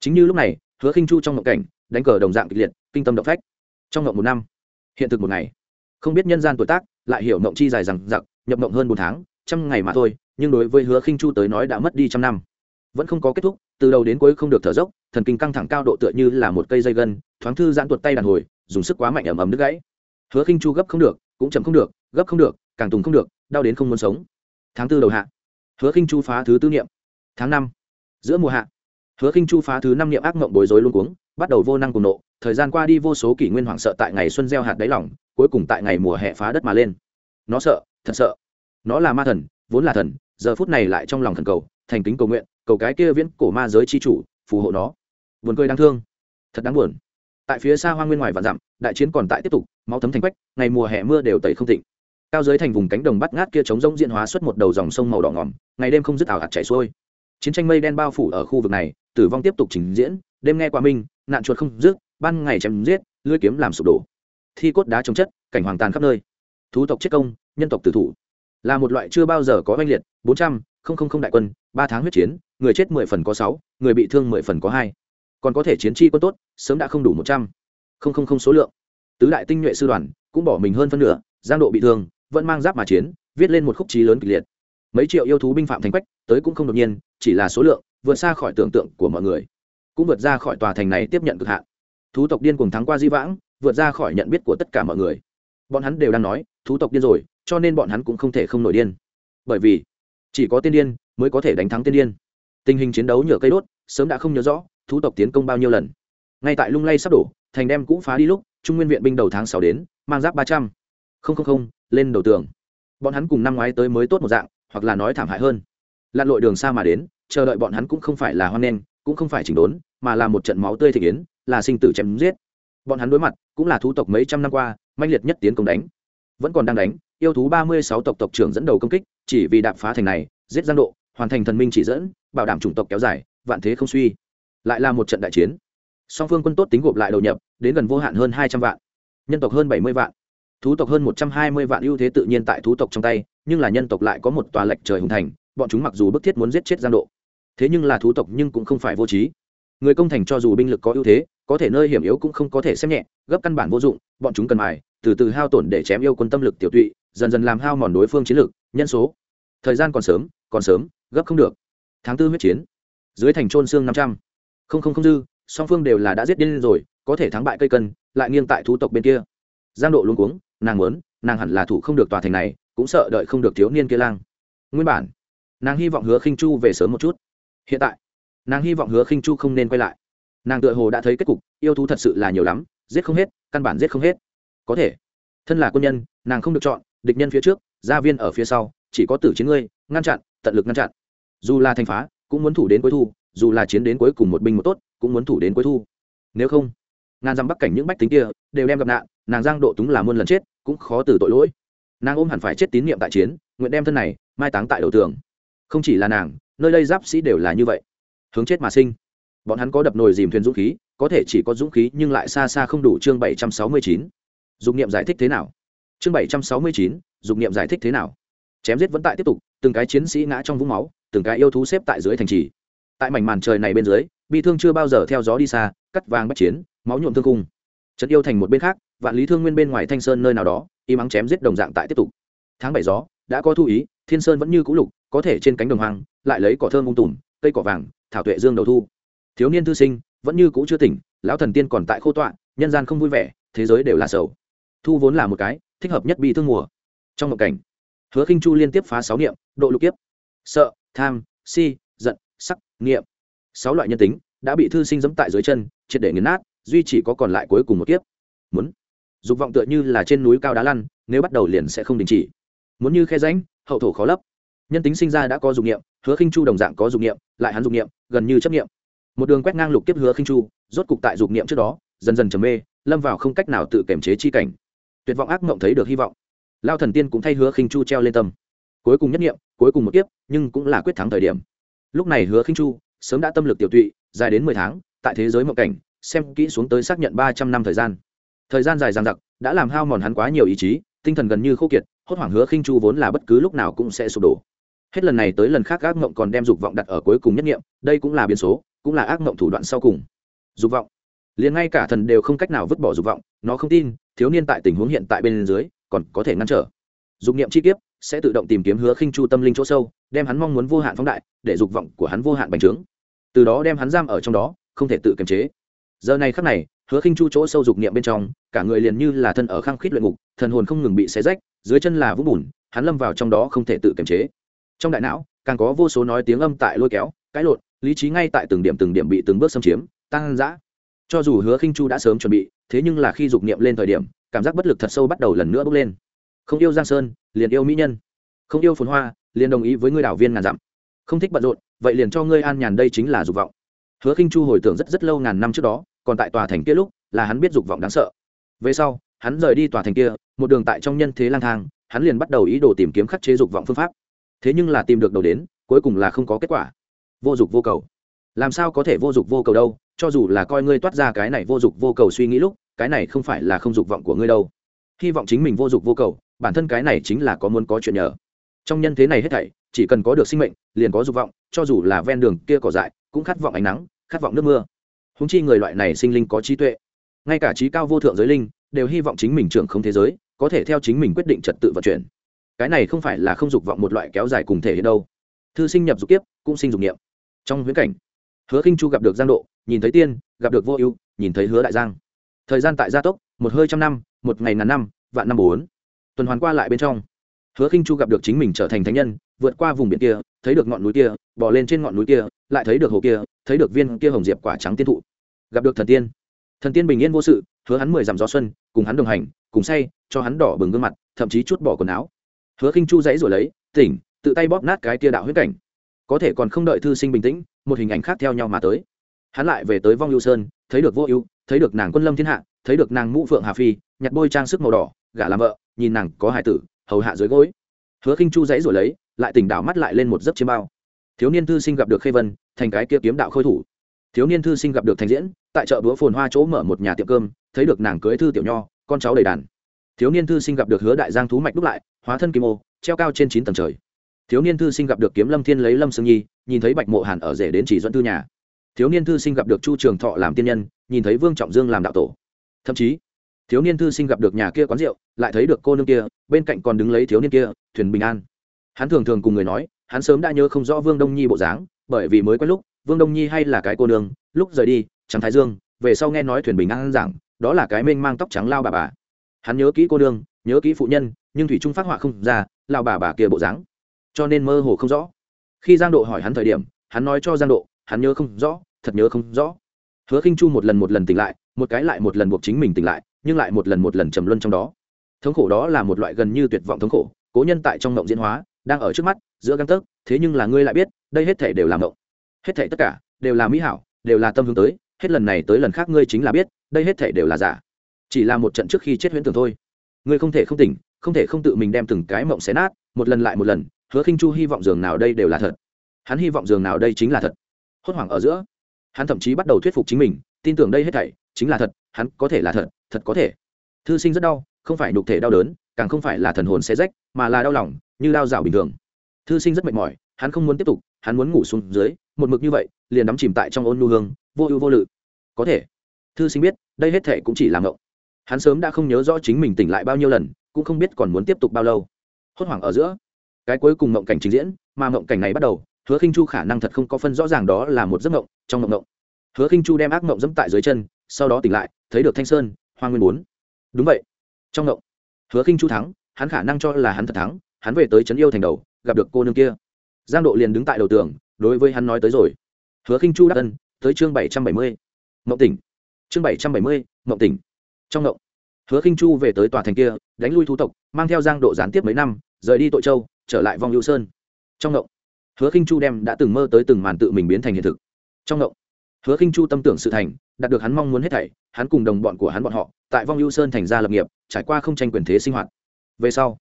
Chính như lúc này, hứa khinh chu trong ngộng cảnh đánh cờ đồng dạng kịch liệt, kinh tâm động phách. Trong ngộng một năm, hiện thực một ngày. Không biết nhân gian tuổi tác, lại hiểu ngộng chi dài rằng giặc nhập ngộng hơn bốn tháng, trăm ngày mà thôi, nhưng đối với hứa khinh chu tới nói đã mất đi trăm năm. Vẫn không có kết thúc, từ đầu đến cuối không được thở dốc, thần kinh căng thẳng cao độ tựa như là một cây dây gân, thoáng thư giãn tuột tay đàn hồi, dùng sức quá mạnh ẩm ẩm đứt gãy. Hứa khinh chu gấp không được, cũng chậm không được, gấp không được, càng tùng không được, đau đến không muốn sống. Tháng tư đầu hạ, hứa khinh chu phá thứ tư niệm. Tháng năm, giữa mùa hạ, hứa khinh chu phá thứ năm niệm ác mộng bối rối luôn cuống bắt đầu vô năng cùng nộ, thời gian qua đi vô số kỷ nguyên hoảng sợ tại ngày xuân gieo hạt đáy lỏng cuối cùng tại ngày mùa hè phá đất mà lên. Nó sợ, thật sợ. Nó là ma thần, vốn là thần, giờ phút này lại trong lòng thần cầu, thành kính cầu nguyện, cầu cái kia viễn cổ ma giới chi chủ, phù hộ nó. Buồn cười đáng thương. Thật đáng buồn. Tại phía xa hoa nguyên ngoài và dặm, đại chiến còn tại tiếp tục, máu thấm thành quách, ngày mùa hè mưa đều tẩy không thịnh. Cao dưới thành vùng cánh đồng bắt ngát kia chống rông diện hóa xuất một đầu dòng sông màu đỏ ngòm, ngày đêm không dứt ảo hạt chảy xuôi. Chiến tranh mây đen bao phủ ở khu vực này, tử vong tiếp tục trình diễn đêm nghe qua minh, nạn chuột không dứt, ban ngày chém giết lưỡi kiếm làm sụp đổ. Thi cốt đá trồng chất, cảnh hoàng tàn khắp nơi. Thú tộc chết công, nhân tộc tử thủ. Là một loại chưa bao giờ có oanh liệt, bốn trăm linh đại quân, ba tháng huyết chiến, người chết mười phần có sáu, người bị thương mười phần có hai. Còn có thể chiến chi quân tốt, sớm đã không đủ một trăm. Linh số lượng. Tứ đại tinh nhuệ sư đoàn cũng bỏ mình hơn phân nửa, giang độ bị thương, vẫn mang giáp mà chiến, viết lên một khúc trí lớn kịch liệt. Mấy triệu yêu thú binh phạm thành quách, tới cũng không đột nhiên, chỉ là số lượng, vượt xa khỏi tưởng tượng của mọi người cũng vượt ra khỏi tòa thành này tiếp nhận cực hạn. Thú tộc điên cùng thắng qua di vãng, vượt ra khỏi nhận biết của tất cả mọi người. Bọn hắn đều đang nói, thú tộc điên rồi, cho nên bọn hắn cũng không thể không nổi điên. Bởi vì, chỉ có tiên điên mới có thể đánh thắng tiên điên. Tình hình chiến đấu nhựa cây đốt, sớm đã không nhớ rõ thú tộc tiến công bao nhiêu lần. Ngay tại lung lay sắp đổ, thành đem cũng phá đi lúc, trung nguyên viện binh đầu tháng sáu đến, mang giáp ba trăm. Linh lên đầu tường. Bọn hắn cùng năm ngoái tới mới tốt một dạng, hoặc là nói thảm hại hơn. Lặn lội đường xa mà đến, chờ đợi bọn hắn cũng không phải là hoan nghênh cũng không phải chỉnh đốn, mà là một trận máu tươi thể kiến, là sinh tử chém giết. Bọn hắn đối mặt, cũng là thú tộc mấy trăm năm qua manh liệt nhất tiến công đánh. Vẫn còn đang đánh, yêu thú ba mươi sáu tộc tộc trưởng dẫn đầu công kích, chỉ vì đạp phá thành này, giết giang độ, hoàn thành thần minh chỉ dẫn, bảo đảm chủng tộc kéo dài, vạn thế không suy. Lại là một trận đại chiến. Song phương quân tốt tính gộp lại đầu nhập, đến gần vô hạn hơn hai trăm vạn. Nhân tộc hơn bảy mươi vạn. Thú tộc hơn một trăm hai mươi vạn ưu thế tự nhiên tại thú tộc trong tay, nhưng là nhân tộc lại có một tòa lệch trời hùng thành, bọn chúng mặc dù bức thiết muốn giết chết giang độ thế nhưng là thú tộc nhưng cũng không phải vô trí. Người công thành cho dù binh lực có ưu thế, có thể nơi hiểm yếu cũng không có thể xem nhẹ, gấp căn bản vô dụng, bọn chúng cần mài, từ từ hao tổn để chém yêu quân tâm lực tiểu tụy, dần dần làm hao mòn đối phương chiến lược nhân số. Thời gian còn sớm còn sớm, gấp không được. Tháng tư huyết chiến. Dưới thành trôn xương năm trăm. Không không không dư, song phương đều là đã giết điên rồi, có thể thắng bại cây cân, lại nghiêng tại thú tộc bên kia. Giang độ luôn cuống, nàng muốn, nàng hẳn là thủ không được tòa thành này, cũng sợ đợi không được thiếu niên kia lang. Nguyên bản, nàng hy vọng hứa khinh chu về sớm một chút hiện tại, nàng hy vọng hứa khinh chu không nên quay lại. Nàng tựa hồ đã thấy kết cục, yêu thú thật sự là nhiều lắm, giết không hết, căn bản giết không hết. Có thể, thân là quân nhân, nàng không được chọn, địch nhân phía trước, gia viên ở phía sau, chỉ có tử chiến ngươi, ngăn chặn, tận lực ngăn chặn. Dù là thành phá, cũng muốn thủ đến cuối thu, dù là chiến đến cuối cùng một binh một tốt, cũng muốn thủ đến cuối thu. Nếu không, ngàn dặm bắc cảnh những bách tính kia đều đem gặp nạn, nàng giang độ túng là muôn lần chết, cũng khó từ tội lỗi. Nàng ôm hẳn phải chết tín nhiệm tại chiến, nguyện đem thân này mai táng tại đầu tường. Không chỉ là nàng nơi đây giáp sĩ đều là như vậy. Hướng chết mà sinh. Bọn hắn có đập nồi dìm thuyền dũng khí, có thể chỉ có dũng khí nhưng lại xa xa không đủ chương bảy trăm sáu mươi chín. Dụng niệm giải thích thế nào? Chương bảy trăm sáu mươi chín dụng niệm giải thích thế nào? Chém giết vẫn tại tiếp tục, từng cái chiến sĩ ngã trong vũng máu, từng cái yêu thú xếp tại dưới thành trì. Tại mảnh màn trời này bên dưới, bi thương chưa bao giờ theo gió đi xa, cắt vàng bắt chiến, máu nhuộm thương cung. Trận yêu thành một bên khác, vạn lý thương nguyên bên ngoài thanh sơn nơi nào đó, y mắng chém giết đồng dạng tại tiếp tục. Tháng bảy gió, đã có thu ý, thiên sơn vẫn như cũ lục có thể trên cánh đồng hoang, lại lấy cỏ thơm ung tùm, cây cỏ vàng, thảo tuệ dương đầu thu. Thiếu niên thư sinh, vẫn như cũ chưa tỉnh, lão thần tiên còn tại khô tọa, nhân gian không vui vẻ, thế giới đều là sầu. Thu vốn là một cái, thích hợp nhất bi thương mùa. Trong một cảnh, hứa khinh chu liên tiếp phá sáu niệm, độ lục kiếp. Sợ, tham, si, giận, sắc, niệm. Sáu loại nhân tính đã bị thư sinh dẫm tại dưới chân, triệt để nghiền nát, duy chỉ có còn lại cuối cùng một kiếp. Muốn, dục vọng tựa như là trên núi cao đá lăn, nếu bắt đầu liền sẽ không đình chỉ. Muốn như khe ránh hậu thổ khó lấp nhân tính sinh ra đã có dục niệm, hứa khinh chu đồng dạng có dục niệm, lại hắn dục niệm, gần như chấp niệm. Một đường quét ngang lục kiếp hứa khinh chu, rốt cục tại dục niệm trước đó, dần dần trầm mê, lâm vào không cách nào tự kiểm chế chi cảnh. Tuyệt vọng ác mộng thấy được hy vọng. Lao thần tiên cũng thay hứa khinh chu treo lên tâm. Cuối cùng nhất niệm, cuối cùng một kiếp, nhưng cũng là quyết thắng thời điểm. Lúc này hứa khinh chu, sớm đã tâm lực tiểu tụy, dài đến mười tháng, tại thế giới mộng cảnh, xem kỹ xuống tới xác nhận ba trăm năm thời gian. Thời gian dài dằng dặc, đã làm hao mòn hắn quá nhiều ý chí, tinh thần gần như khô kiệt, hốt hoảng hứa khinh chu vốn là bất cứ lúc nào cũng sẽ sụp đổ hết lần này tới lần khác ác mộng còn đem dục vọng đặt ở cuối cùng nhất nghiệm, đây cũng là biến số, cũng là ác mộng thủ đoạn sau cùng. Dục vọng. Liền ngay cả thần đều không cách nào vứt bỏ dục vọng, nó không tin, thiếu niên tại tình huống hiện tại bên dưới, còn có thể ngăn trở. Dục niệm chi kiếp sẽ tự động tìm kiếm hứa khinh chu tâm linh chỗ sâu, đem hắn mong muốn vô hạn phóng đại, để dục vọng của hắn vô hạn bành trướng. Từ đó đem hắn giam ở trong đó, không thể tự kiềm chế. Giờ này khắc này, hứa khinh chu chỗ sâu dục niệm bên trong, cả người liền như là thân ở khang khít luyện ngục, thần hồn không ngừng bị xé rách, dưới chân là vũng bùn, hắn lâm vào trong đó không thể tự kiềm chế trong đại não, càng có vô số nói tiếng âm tại lôi kéo, cãi lộn, lý trí ngay tại từng điểm từng điểm bị từng bước xâm chiếm, tăng giã cho dù hứa khinh chu đã sớm chuẩn bị, thế nhưng là khi dục niệm lên thời điểm, cảm giác bất lực thật sâu bắt đầu lần nữa bốc lên. Không yêu giang sơn, liền yêu mỹ nhân. Không yêu phồn hoa, liền đồng ý với ngươi đảo viên ngàn dặm. Không thích bận rộn, vậy liền cho ngươi an nhàn đây chính là dục vọng. Hứa khinh chu hồi tưởng rất rất lâu ngàn năm trước đó, còn tại tòa thành kia lúc, là hắn biết dục vọng đáng sợ. Về sau, hắn rời đi tòa thành kia, một đường tại trong nhân thế lang thang, hắn liền bắt đầu ý đồ tìm kiếm khắc chế dục vọng phương pháp thế nhưng là tìm được đầu đến, cuối cùng là không có kết quả. Vô dục vô cầu. Làm sao có thể vô dục vô cầu đâu, cho dù là coi ngươi toát ra cái này vô dục vô cầu suy nghĩ lúc, cái này không phải là không dục vọng của ngươi đâu. Hy vọng chính mình vô dục vô cầu, bản thân cái này chính là có muốn có chuyện nhờ. Trong nhân thế này hết thảy, chỉ cần có được sinh mệnh, liền có dục vọng, cho dù là ven đường kia cỏ dại, cũng khát vọng ánh nắng, khát vọng nước mưa. Húng chi người loại này sinh linh có trí tuệ. Ngay cả trí cao vô thượng giới linh, đều hy vọng chính mình trưởng không thế giới, có thể theo chính mình quyết định trật tự vận chuyển cái này không phải là không dục vọng một loại kéo dài cùng thể hiện đâu. Thư sinh nhập dục tiếp cũng sinh dục niệm. Trong huyễn cảnh, hứa khinh chu gặp được giang độ, nhìn thấy tiên, gặp được vô ưu, nhìn thấy hứa đại giang. Thời gian tại gia tốc, một hơi trăm năm, một ngày ngàn năm, vạn năm bốn. Tuần hoàn qua lại bên trong, hứa khinh chu gặp được chính mình trở thành thánh nhân, vượt qua vùng biển kia, thấy được ngọn núi kia bỏ lên trên ngọn núi kia, lại thấy được hồ kia, thấy được viên kia hồng diệp quả trắng tiên thụ. Gặp được thần tiên. Thần tiên bình yên vô sự, hứa hắn mười dặm gió xuân, cùng hắn đồng hành, cùng say, cho hắn đỏ bừng gương mặt, thậm chí chút bỏ quần áo hứa khinh chu dãy rồi lấy, tỉnh, tự tay bóp nát cái tia đạo huyết cảnh. Có thể còn không đợi thư sinh bình tĩnh, một hình ảnh khác theo nhau mà tới. Hắn lại về tới vong ưu sơn, thấy được vô ưu, thấy được nàng quân lâm thiên hạ, thấy được nàng mũ phượng hà phi, nhặt bôi trang sức màu đỏ, gả làm vợ, nhìn nàng có hải tử, hầu hạ dưới gối. Hứa khinh chu dãy rồi lấy, lại tỉnh đảo mắt lại lên một giấc chiêm bao. Thiếu niên thư sinh gặp được khê vân, thành cái kia kiếm đạo khôi thủ. Thiếu niên thư sinh gặp được thành diễn, tại chợ búa phồn hoa chỗ mở một nhà tiệm cơm, thấy được nàng cưới thư tiểu nho, con cháu đầy đàn thiếu niên thư sinh gặp được hứa đại giang thú mạch đúc lại, hóa thân kim ô, treo cao trên chín tầng trời. Thiếu niên thư sinh gặp được kiếm lâm thiên lấy lâm sương nhi, nhìn thấy bạch mộ hàn ở rể đến chỉ dẫn thư nhà. Thiếu niên thư sinh gặp được chu trường thọ làm tiên nhân, nhìn thấy vương trọng dương làm đạo tổ. Thậm chí, thiếu niên thư sinh gặp được nhà kia quán rượu, lại thấy được cô nương kia, bên cạnh còn đứng lấy thiếu niên kia, thuyền bình an. Hắn thường thường cùng người nói, hắn sớm đã nhớ không rõ vương đông nhi bộ dáng, bởi vì mới quen lúc, vương đông nhi hay là cái cô nương, lúc rời đi, trắng thái dương, về sau nghe nói thuyền bình an giảng đó là cái mênh mang tóc trắng lao bà bà hắn nhớ kỹ cô đương nhớ kỹ phụ nhân, nhưng thủy trung phát họa không ra lao bà bà kia bộ dáng. Cho nên mơ hồ không rõ. Khi giang độ hỏi hắn thời điểm, hắn nói cho giang độ, hắn nhớ không rõ, thật nhớ không rõ. Hứa khinh chu một lần một lần tỉnh lại, một cái lại một lần buộc chính mình tỉnh lại, nhưng lại một lần một lần trầm luân trong đó. Thống khổ đó là một loại gần như tuyệt vọng thống khổ, cố nhân tại trong mộng diễn hóa, đang ở trước mắt, giữa găng tấc, thế nhưng là ngươi lại biết, đây hết thể đều là mộng hết thể tất cả đều là mỹ hảo, đều là tâm hướng tới, hết lần này tới lần khác ngươi chính là biết, đây hết thể đều là giả chỉ là một trận trước khi chết huyễn tưởng thôi. Ngươi không thể không tỉnh, không thể không tự mình đem từng cái mộng xé nát, một lần lại một lần, hứa khinh chu hy vọng giường nào đây đều là thật. Hắn hy vọng giường nào đây chính là thật. Hốt hoảng ở giữa, hắn thậm chí bắt đầu thuyết phục chính mình, tin tưởng đây hết thảy chính là thật, hắn có thể là thật thật có thể. Thư sinh rất đau, không phải nhục thể đau đớn, càng không phải là thần hồn xé rách, mà là đau lòng, như đau dạo bình thường. Thư sinh rất mệt mỏi, hắn không muốn tiếp tục, hắn muốn ngủ xuống dưới, một mực như vậy, liền đắm chìm tại trong ôn nu hương, vô ưu vô lự. Có thể. Thư sinh biết, đây hết thảy cũng chỉ là ngộng hắn sớm đã không nhớ rõ chính mình tỉnh lại bao nhiêu lần, cũng không biết còn muốn tiếp tục bao lâu. Hốt hoảng ở giữa, cái cuối cùng mộng cảnh trình diễn, mà mộng cảnh này bắt đầu, hứa khinh chu khả năng thật không có phân rõ ràng đó là một giấc mộng, trong mộng mộng. Hứa khinh chu đem ác mộng dẫm tại dưới chân, sau đó tỉnh lại, thấy được thanh sơn, hoa nguyên bốn. Đúng vậy. Trong mộng, hứa khinh chu thắng, hắn khả năng cho là hắn thật thắng, hắn về tới trấn yêu thành đầu, gặp được cô nương kia. Giang độ liền đứng tại đầu tường, đối với hắn nói tới rồi. Hứa khinh chu đắc ân, tới chương bảy trăm bảy mươi, mộng tỉnh. Chương bảy trăm bảy mươi, mộng tỉnh trong mộng hứa khinh chu về tới tòa thành kia, đánh lui thu tộc, mang theo giang độ gián tiếp mấy năm, rời đi tội châu, trở lại vong hữu sơn. Trong mộng hứa khinh chu đem đã từng mơ tới từng màn tự mình biến thành hiện thực. Trong mộng hứa khinh chu tâm tưởng sự thành, đạt được hắn mong muốn hết thảy, hắn cùng đồng bọn của hắn bọn họ, tại vong hữu sơn thành ra lập nghiệp, trải qua không tranh quyền thế sinh hoạt. Về sau,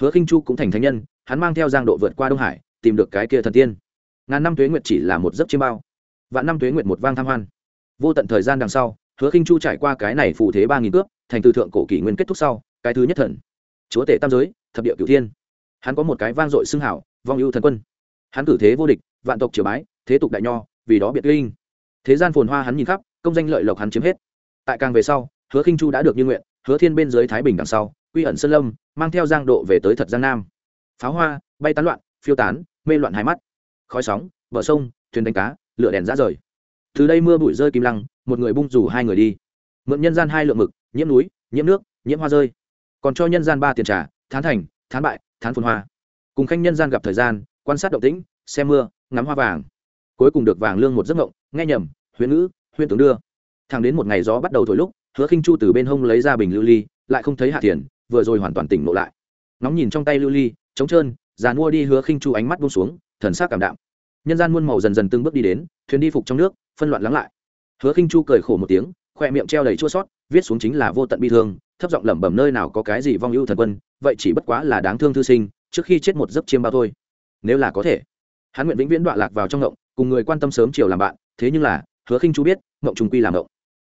hứa khinh chu cũng thành thánh nhân, hắn mang theo giang độ vượt qua đông hải, tìm được cái kia thần tiên. Ngàn năm tuế nguyệt chỉ là một giấc chiêm bao. Vạn năm tuế nguyệt một vang tham hoan. Vô tận thời gian đằng sau hứa khinh chu trải qua cái này phù thế ba nghìn cướp, thành từ thượng cổ kỷ nguyên kết thúc sau, cái thứ nhất thần. Chúa tể tam giới, thập địa cửu thiên. Hắn có một cái vang dội xưng hảo, vong ưu thần quân. Hắn cử thế vô địch, vạn tộc triều bái, thế tục đại nho, vì đó biệt linh thế gian phồn hoa hắn nhìn khắp, công danh lợi lộc hắn chiếm hết. Tại càng về sau, hứa khinh chu đã được như nguyện, hứa thiên bên dưới thái bình đằng sau, quy ẩn sơn lâm, mang theo giang độ về tới thật giang nam. Pháo hoa, bay tán loạn, phiêu tán, mê loạn hai mắt. Khói sóng, bờ sông, thuyền đánh cá, lửa đèn rã rời. Từ đây mưa bụi rơi kim lăng một người bung rủ hai người đi. Mượn nhân gian hai lượng mực, nhiễm núi, nhiễm nước, nhiễm hoa rơi. Còn cho nhân gian ba tiền trả thán thành, thán bại, thán phồn hoa. Cùng khanh nhân gian gặp thời gian, quan sát động tĩnh xem mưa, ngắm hoa vàng. Cuối cùng được vàng lương một giấc ngộng, nghe nhầm, huyễn ngữ, huyễn tướng đưa. Thẳng đến một ngày gió bắt đầu thổi lúc, hứa khinh chu từ bên hông lấy ra bình lưu ly, lại không thấy hạ tiền vừa rồi hoàn toàn tỉnh ngộ lại. Nóng nhìn trong tay lưu ly, trống trơn, già mua đi hứa khinh chu ánh mắt buông xuống, thần sắc cảm đạm. Nhân gian muôn màu dần dần từng bước đi đến, thuyền đi phục trong nước, phân loạn lắng lại hứa khinh chu cười khổ một tiếng khoe miệng treo đầy chua sót viết xuống chính là vô tận bi thương thấp giọng lẩm bẩm nơi nào có cái gì vong ưu thần quân vậy chỉ bất quá là đáng thương thư sinh trước khi chết một giấc chiêm bao thôi. Nếu là có thể hắn nguyện vĩnh viễn đoạn lạc vào trong ngộng cùng người quan tâm sớm chiều làm bạn thế nhưng là hứa khinh chu biết ngộng trùng quy làm ngộng.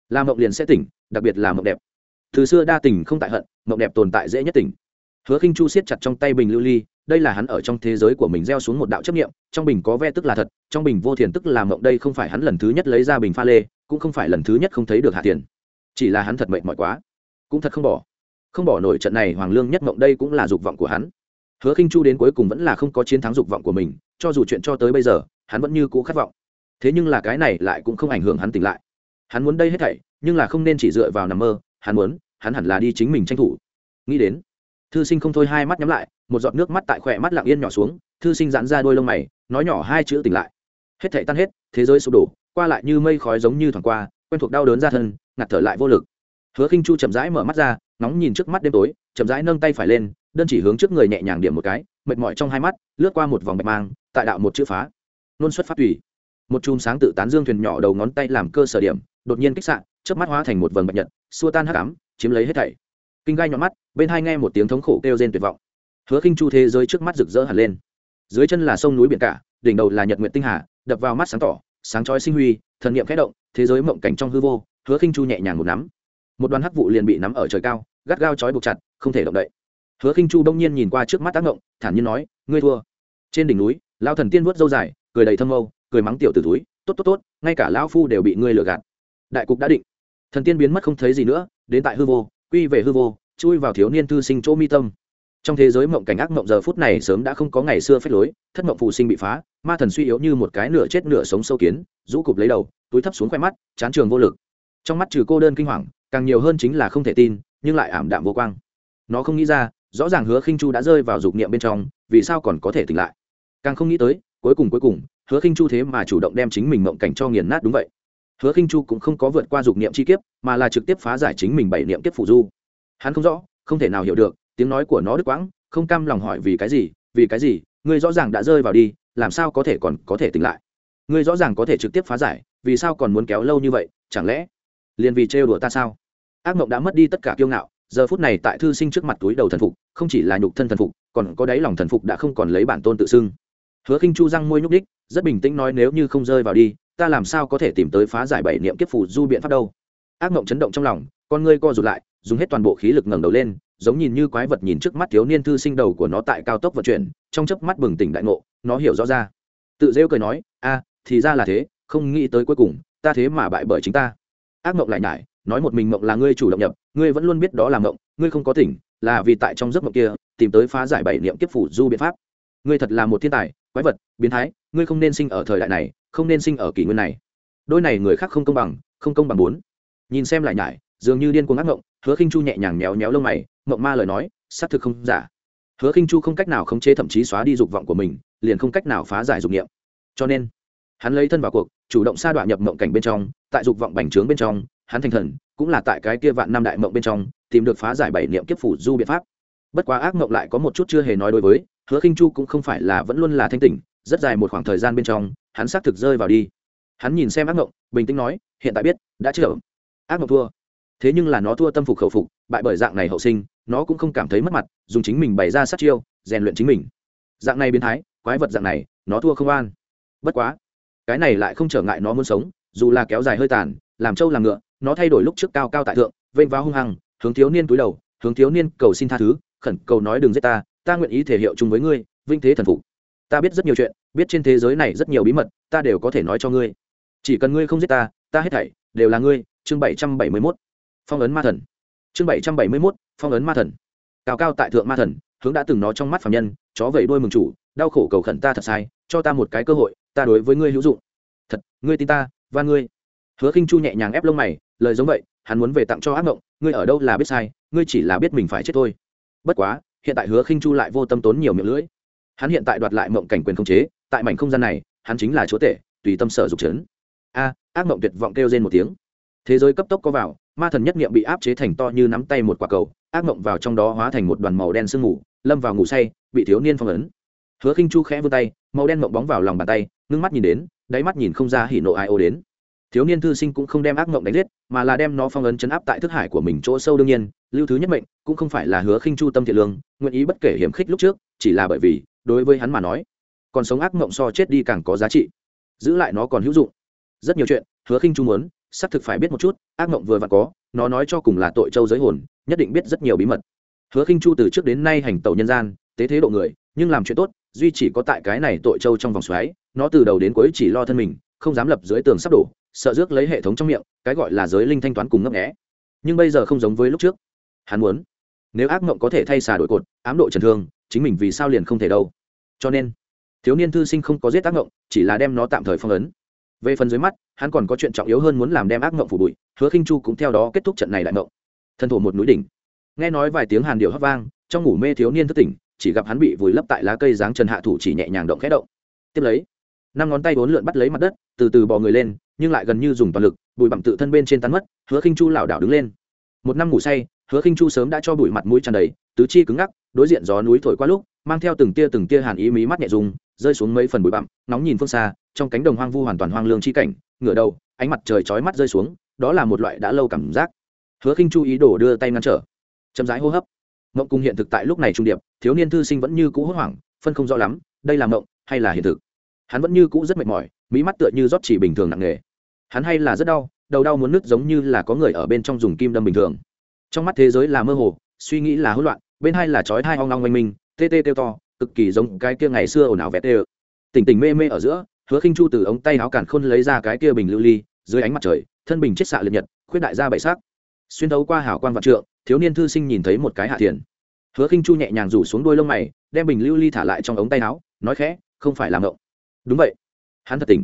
Làm ngộng liền sẽ tỉnh đặc biệt là ngộng đẹp. Từ xưa đa tình không tại hận ngộng đẹp tồn tại dễ nhất tỉnh. Hứa khinh chu siết chặt trong tay bình lưu ly đây là hắn ở trong thế giới của mình gieo xuống một đạo chấp niệm, trong bình có ve tức là thật trong bình vô thiền tức là mộng đây không phải hắn lần thứ nhất lấy ra bình pha lê cũng không phải lần thứ nhất không thấy được hạ tiền chỉ là hắn thật mệnh mỏi quá. Cũng thật không bỏ. Không bỏ nổi trận này hoàng lương nhất mộng đây cũng là dục vọng của hắn. Hứa khinh chu đến cuối cùng vẫn là không có chiến thắng dục vọng của mình, cho dù chuyện cho tới bây giờ, hắn vẫn như cũ khát vọng. Thế nhưng là cái này lại cũng không ảnh hưởng hắn tỉnh lại. Hắn muốn đây hết thảy, nhưng là không nên chỉ dựa vào nằm mơ, hắn muốn, hắn hẳn là đi chính mình tranh thủ. Nghĩ đến, thư sinh không thôi hai mắt nhắm lại, một giọt nước mắt tại khỏe mắt lặng yên nhỏ xuống, thư sinh giãn ra đôi lông mày, nói nhỏ hai chữ tỉnh lại. Hết thảy tan hết, thế giới sụp đổ qua lại như mây khói giống như thoảng qua, quen thuộc đau đớn ra thân, ngạt thở lại vô lực. Hứa khinh chu chậm rãi mở mắt ra nóng nhìn trước mắt đêm tối, chậm rãi nâng tay phải lên, đơn chỉ hướng trước người nhẹ nhàng điểm một cái, mệt mỏi trong hai mắt, lướt qua một vòng bạch mang, tại đạo một chữ phá. Luôn xuất phát tùy. Một chùm sáng tự tán dương thuyền nhỏ đầu ngón tay làm cơ sở điểm, đột nhiên kích sạn trước mắt hóa thành một vầng bạch nhật, xua tan hắc ám, chiếm lấy hết thảy. Kinh gai nhọn mắt, bên hai nghe một tiếng thống khổ kêu rên tuyệt vọng. Hứa khinh chu thế giới trước mắt rực rỡ hẳn lên. Dưới chân là sông núi biển cả, đỉnh đầu là nhật nguyện tinh hà, đập vào mắt sáng tỏ sáng chói sinh huy, thần niệm khẽ động, thế giới mộng cảnh trong hư vô, hứa khinh chu nhẹ nhàng một nắm. Một đoàn hắc vụ liền bị nắm ở trời cao, gắt gao chói buộc chặt, không thể động đậy. Hứa khinh chu đông nhiên nhìn qua trước mắt tác động thản nhiên nói, ngươi thua. Trên đỉnh núi lao thần tiên vuốt râu dài, cười đầy thâm âu cười mắng tiểu tử túi tốt tốt tốt, ngay cả lão phu đều bị ngươi lừa gạt. Đại cục đã định. Thần tiên biến mất không thấy gì nữa, đến tại hư vô, quy về hư vô, chui vào thiếu niên thư sinh chỗ mi tâm trong thế giới mộng cảnh ác mộng giờ phút này sớm đã không có ngày xưa phép lối, thất mộng phù sinh bị phá, ma thần suy yếu như một cái nửa chết nửa sống sâu kiến, rũ cụp lấy đầu, túi thấp xuống khoe mắt, chán trường vô lực. Trong mắt trừ cô đơn kinh hoàng, càng nhiều hơn chính là không thể tin, nhưng lại ảm đạm vô quang. Nó không nghĩ ra, rõ ràng hứa khinh chu đã rơi vào dục niệm bên trong, vì sao còn có thể tỉnh lại? Càng không nghĩ tới, cuối cùng cuối cùng, hứa khinh chu thế mà chủ động đem chính mình mộng cảnh cho nghiền nát đúng vậy. Hứa khinh chu cũng không có vượt qua dục niệm chi kiếp, mà là trực tiếp phá giải chính mình bảy niệm kiếp phụ du. Hắn không rõ, không thể nào hiểu được tiếng nói của nó đứt quãng, không cam lòng hỏi vì cái gì, vì cái gì, ngươi rõ ràng đã rơi vào đi, làm sao có thể còn có thể tỉnh lại? Ngươi rõ ràng có thể trực tiếp phá giải, vì sao còn muốn kéo lâu như vậy, chẳng lẽ liền vì trêu đùa ta sao? Ác mộng đã mất đi tất cả kiêu ngạo, giờ phút này tại thư sinh trước mặt túi đầu thần phục, không chỉ là nhục thân thần phục, còn có đáy lòng thần phục đã không còn lấy bản tôn tự xưng. Hứa khinh chu răng môi nhúc đích rất bình tĩnh nói nếu như không rơi vào đi, ta làm sao có thể tìm tới phá giải bảy niệm kiếp phủ du biện pháp đâu? Ác mộng chấn động trong lòng, con ngươi co rụt lại, dùng hết toàn bộ khí lực ngẩng đầu lên giống nhìn như quái vật nhìn trước mắt thiếu niên thư sinh đầu của nó tại cao tốc vận chuyển, trong chớp mắt bừng tỉnh đại ngộ, nó hiểu rõ ra. Tự rêu cười nói, a, thì ra là thế, không nghĩ tới cuối cùng, ta thế mà bại bởi chính ta. Ác mộng lại nhải, nói một mình mộng là ngươi chủ động nhập, ngươi vẫn luôn biết đó là mộng, ngươi không có tỉnh, là vì tại trong giấc mộng kia, tìm tới phá giải bảy niệm kiếp phủ du biện pháp. Ngươi thật là một thiên tài, quái vật, biến thái, ngươi không nên sinh ở thời đại này, không nên sinh ở kỷ nguyên này. Đôi này người khác không công bằng, không công bằng bốn. Nhìn xem lại nhải, dường như điên cuồng ác mộng hứa khinh chu nhẹ nhàng méo méo lông mày mộng ma lời nói, xác thực không giả. Hứa khinh chu không cách nào khống chế thậm chí xóa đi dục vọng của mình, liền không cách nào phá giải dục niệm. Cho nên, hắn lấy thân vào cuộc, chủ động sa đoạn nhập mộng cảnh bên trong, tại dục vọng bành trướng bên trong, hắn thành thần, cũng là tại cái kia vạn năm đại mộng bên trong, tìm được phá giải bảy niệm kiếp phủ du biện pháp. Bất quá ác mộng lại có một chút chưa hề nói đối với, hứa khinh chu cũng không phải là vẫn luôn là thanh tỉnh, rất dài một khoảng thời gian bên trong, hắn xác thực rơi vào đi. Hắn nhìn xem ác mộng, bình tĩnh nói, hiện tại biết, đã chưa. Ác mộng thua thế nhưng là nó thua tâm phục khẩu phục, bại bởi dạng này hậu sinh, nó cũng không cảm thấy mất mặt, dùng chính mình bày ra sát chiêu, rèn luyện chính mình. Dạng này biến thái, quái vật dạng này, nó thua không an bất quá, cái này lại không trở ngại nó muốn sống, dù là kéo dài hơi tàn, làm trâu làm ngựa, nó thay đổi lúc trước cao cao tại thượng, vênh vào hung hăng, hướng thiếu niên túi đầu, hướng thiếu niên cầu xin tha thứ, khẩn cầu nói đừng giết ta ta nguyện ý thể hiệu chung với ngươi, vinh thế thần phục. Ta biết rất nhiều chuyện, biết trên thế giới này rất nhiều bí mật, ta đều có thể nói cho ngươi. Chỉ cần ngươi không giết ta ta hết thảy đều là ngươi. Chương bảy trăm bảy mươi mốt phong ấn ma thần. Chương bảy trăm bảy mươi mốt, phong ấn ma thần. Cao cao tại thượng ma thần, hướng đã từng nó trong mắt phạm nhân, chó vẩy đôi mừng chủ, đau khổ cầu khẩn ta thật sai, cho ta một cái cơ hội, ta đối với ngươi hữu dụng. Thật, ngươi tin ta và ngươi. Hứa khinh chu nhẹ nhàng ép lông mày, lời giống vậy, hắn muốn về tặng cho ác mộng, ngươi ở đâu là biết sai, ngươi chỉ là biết mình phải chết thôi. Bất quá, hiện tại hứa khinh chu lại vô tâm tốn nhiều miệng lưỡi. Hắn hiện tại đoạt lại mộng cảnh quyền không chế, tại mảnh không gian này, hắn chính là chúa tể, tùy tâm sở dục trấn a, ác mộng tuyệt vọng kêu rên một tiếng. Thế giới cấp tốc có vào ma thần nhất niệm bị áp chế thành to như nắm tay một quả cầu, ác mộng vào trong đó hóa thành một đoàn màu đen sương ngủ lâm vào ngủ say, bị thiếu niên phong ấn. Hứa khinh chu khẽ vươn tay, màu đen mộng bóng vào lòng bàn tay, ngưng mắt nhìn đến, đáy mắt nhìn không ra hỉ nộ ai ô đến. Thiếu niên thư sinh cũng không đem ác mộng đánh giết, mà là đem nó phong ấn chấn áp tại thức hải của mình chỗ sâu đương nhiên, lưu thứ nhất mệnh cũng không phải là hứa khinh chu tâm thiện lương, nguyện ý bất kể hiểm khích lúc trước, chỉ là bởi vì, đối với hắn mà nói, còn sống ác mộng so chết đi càng có giá trị, giữ lại nó còn hữu dụng. Rất nhiều chuyện, hứa khinh chu muốn xác thực phải biết một chút, ác mộng vừa vặn có, nó nói cho cùng là tội châu giới hồn, nhất định biết rất nhiều bí mật. Hứa khinh chu từ trước đến nay hành tẩu nhân gian, tế thế độ người, nhưng làm chuyện tốt, duy chỉ có tại cái này tội châu trong vòng xoáy, nó từ đầu đến cuối chỉ lo thân mình, không dám lập dưới tường sắp đổ, sợ rước lấy hệ thống trong miệng, cái gọi là giới linh thanh toán cùng ngấp nghẽ nhưng bây giờ không giống với lúc trước. Hắn muốn, nếu ác mộng có thể thay xà đổi cột, ám độ trần thương, chính mình vì sao liền không thể đâu? Cho nên, thiếu niên thư sinh không có giết ác mộng, chỉ là đem nó tạm thời phong ấn về phần dưới mắt, hắn còn có chuyện trọng yếu hơn muốn làm đem ác mộng phủ bụi, hứa khinh chu cũng theo đó kết thúc trận này đại mộng. Thân thổ một núi đỉnh. Nghe nói vài tiếng hàn điệu hấp vang, trong ngủ mê thiếu niên thức tỉnh, chỉ gặp hắn bị vùi lấp tại lá cây dáng trần hạ thủ chỉ nhẹ nhàng động khẽ động. Tiếp lấy, năm ngón tay bốn lượn bắt lấy mặt đất, từ từ bò người lên, nhưng lại gần như dùng toàn lực, bụi bặm tự thân bên trên tán mất, hứa khinh chu lảo đảo đứng lên. Một năm ngủ say, hứa khinh chu sớm đã cho bụi mặt mũi tràn đầy, tứ chi cứng ngắc, đối diện gió núi thổi qua lúc, mang theo từng tia từng tia hàn ý mí mắt nhẹ dùng rơi xuống mấy phần bụi bặm nóng nhìn phương xa, trong cánh đồng hoang vu hoàn toàn hoang lương chi cảnh, ngửa đầu, ánh mặt trời chói mắt rơi xuống, đó là một loại đã lâu cảm giác. Hứa khinh chu ý đồ đưa tay ngăn trở. Chậm rãi hô hấp. Mộng cung hiện thực tại lúc này trung điệp, thiếu niên thư sinh vẫn như cũ hốt hoảng, phân không rõ lắm, đây là mộng hay là hiện thực. Hắn vẫn như cũ rất mệt mỏi mỹ mắt tựa như rót chỉ bình thường nặng nề. Hắn hay là rất đau, đầu đau muốn nứt giống như là có người ở bên trong dùng kim đâm bình thường. Trong mắt thế giới là mơ hồ, suy nghĩ là hỗn loạn, bên hai là chói hai ong long oanh minh, tê tê kêu to cực kỳ giống cái kia ngày xưa ồn ào vẹt tê tỉnh tỉnh mê mê ở giữa, hứa khinh chu từ ống tay áo cản khôn lấy ra cái kia bình lưu ly, dưới ánh mặt trời, thân bình chết xạ liệt nhật, khuyết đại ra bảy sắc. Xuyên thấu qua hảo quan vạn trượng, thiếu niên thư sinh nhìn thấy một cái hạ thiền. Hứa khinh chu nhẹ nhàng rủ xuống đuôi lông mày, đem bình lưu ly thả lại trong ống tay áo, nói khẽ, không phải làm ngộng. Đúng vậy. Hắn thật tỉnh.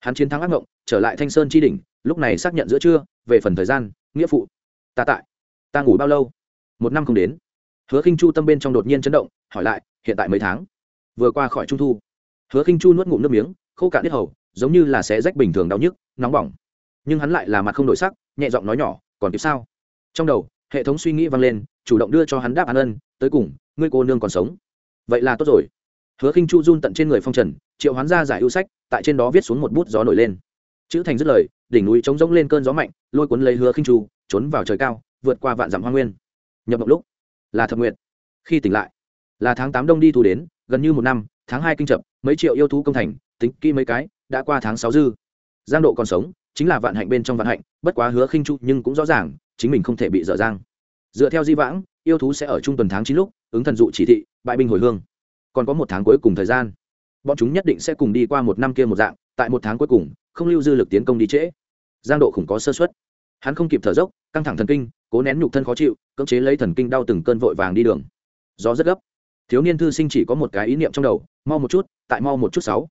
Hắn chiến thắng ác ngộng, trở lại thanh sơn chi đỉnh, lúc này xác nhận giữa trưa, về phần thời gian, nghĩa phụ. Ta tại. Ta ngủ bao lâu? Một năm không đến hứa khinh chu tâm bên trong đột nhiên chấn động, hỏi lại, hiện tại mấy tháng? Vừa qua khỏi trung thu. Hứa khinh chu nuốt ngụm nước miếng, khô cạn hết hầu, giống như là sẽ rách bình thường đau nhức, nóng bỏng. Nhưng hắn lại là mặt không đổi sắc, nhẹ giọng nói nhỏ, còn kịp sao? Trong đầu, hệ thống suy nghĩ vang lên, chủ động đưa cho hắn đáp án ân, tới cùng, ngươi cô nương còn sống. Vậy là tốt rồi. Hứa khinh chu run tận trên người phong trần, triệu hoán ra giải ưu sách, tại trên đó viết xuống một bút gió nổi lên. Chữ thành dứt lời, đỉnh núi trống rỗng lên cơn gió mạnh, lôi cuốn lấy hứa khinh chu, trốn vào trời cao, vượt qua vạn dặm hoa nguyên. Nhập động lúc là thập nguyện khi tỉnh lại là tháng tám đông đi thu đến gần như một năm tháng hai kinh chậm, mấy triệu yêu thú công thành tính kỹ mấy cái đã qua tháng sáu dư. Giang độ còn sống chính là vạn hạnh bên trong vạn hạnh bất quá hứa khinh chu nhưng cũng rõ ràng chính mình không thể bị dở dang. Dựa theo di vãng yêu thú sẽ ở trung tuần tháng chín lúc ứng thần dụ chỉ thị bại binh hồi hương. Còn có một tháng cuối cùng thời gian. Bọn chúng nhất định sẽ cùng đi qua một năm kia một dạng tại một tháng cuối cùng không lưu dư lực tiến công đi trễ. Giang độ khủng có sơ xuất hắn không kịp thở dốc căng thẳng thần kinh cố nén nhục thân khó chịu, cưỡng chế lấy thần kinh đau từng cơn vội vàng đi đường. Gió rất gấp. Thiếu niên thư sinh chỉ có một cái ý niệm trong đầu, mau một chút, tại mau một chút sáu.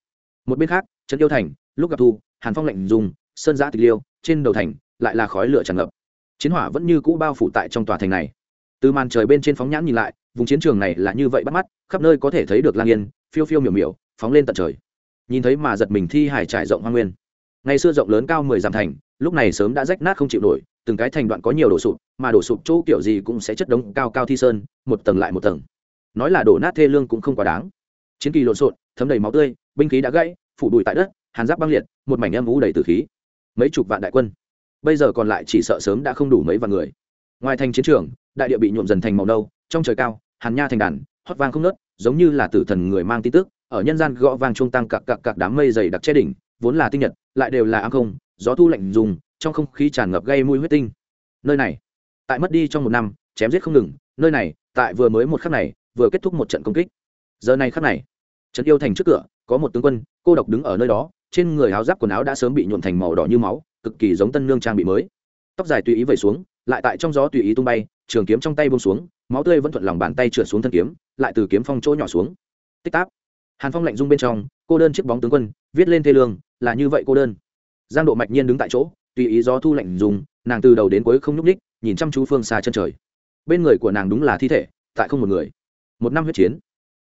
Một bên khác, trấn yêu thành, lúc gặp thu hàn phong lạnh dùng, sơn giã tịch liêu, trên đầu thành, lại là khói lửa tràn ngập. Chiến hỏa vẫn như cũ bao phủ tại trong tòa thành này. Từ màn trời bên trên phóng nhãn nhìn lại, vùng chiến trường này là như vậy bắt mắt, khắp nơi có thể thấy được lang yên, phiêu phiêu miểu miểu, phóng lên tận trời. Nhìn thấy mà giật mình thi hải trải rộng hoa nguyên ngày xưa rộng lớn cao mười dặm thành, lúc này sớm đã rách nát không chịu nổi, từng cái thành đoạn có nhiều đổ sụp, mà đổ sụp chỗ kiểu gì cũng sẽ chất đống cao cao thi sơn, một tầng lại một tầng. Nói là đổ nát thê lương cũng không quá đáng. Chiến kỳ lộn xộn, thấm đầy máu tươi, binh khí đã gãy, phủ bụi tại đất, hàn giáp băng liệt, một mảnh âm vũ đầy từ khí. Mấy chục vạn đại quân. Bây giờ còn lại chỉ sợ sớm đã không đủ mấy vạn người. Ngoài thành chiến trường, đại địa bị nhuộm dần thành màu nâu, trong trời cao, hàn nha thành đàn, hót vang không nớt giống như là tử thần người mang tin tức, ở nhân gian gõ vang trung tăng cặc cặc cặc đám mây dày đặc che đỉnh vốn là tinh nhật, lại đều là ám không, gió thu lạnh dùng, trong không khí tràn ngập gây mùi huyết tinh. Nơi này, tại mất đi trong một năm, chém giết không ngừng, nơi này, tại vừa mới một khắc này, vừa kết thúc một trận công kích. Giờ này khắc này trận yêu thành trước cửa, có một tướng quân, cô độc đứng ở nơi đó, trên người áo giáp quần áo đã sớm bị nhuộm thành màu đỏ như máu, cực kỳ giống tân nương trang bị mới. Tóc dài tùy ý vẩy xuống, lại tại trong gió tùy ý tung bay, trường kiếm trong tay bông xuống, máu tươi vẫn thuận lòng bàn tay trượt xuống thân kiếm, lại từ kiếm phong chỗ nhỏ xuống. Tích táp hàn phong lạnh rung bên trong, cô đơn chiếc bóng tướng quân, viết lên thê lương là như vậy cô đơn. Giang độ mạch nhiên đứng tại chỗ, tùy ý gió thu lạnh dùng, nàng từ đầu đến cuối không nhúc ních nhìn chăm chú phương xa chân trời. Bên người của nàng đúng là thi thể, tại không một người. Một năm huyết chiến.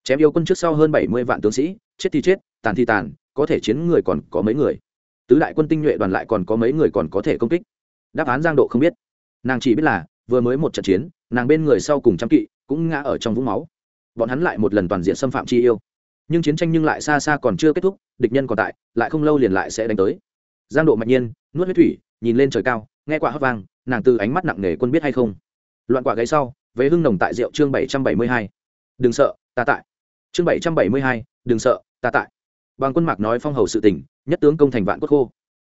Chém yêu quân trước sau hơn bảy mươi vạn tướng sĩ, chết thì chết, tàn thì tàn, có thể chiến người còn có mấy người. Tứ đại quân tinh nhuệ đoàn lại còn có mấy người còn có thể công kích. Đáp án giang độ không biết. Nàng chỉ biết là, vừa mới một trận chiến, nàng bên người sau cùng trăm kỵ, cũng ngã ở trong vũng máu. Bọn hắn lại một lần toàn diện xâm phạm chi yêu nhưng chiến tranh nhưng lại xa xa còn chưa kết thúc, địch nhân còn tại, lại không lâu liền lại sẽ đánh tới. Giang độ mạnh nhiên, nuốt huyết thủy, nhìn lên trời cao, nghe quả hấp vang, nàng từ ánh mắt nặng nề quân biết hay không? Loạn quả gáy sau, vế hưng nồng tại rượu chương bảy trăm bảy mươi hai. Đừng sợ, ta tại. Chương bảy trăm bảy mươi hai, đừng sợ, ta tại. Bằng quân mạc nói phong hầu sự tỉnh nhất tướng công thành vạn quốc khô.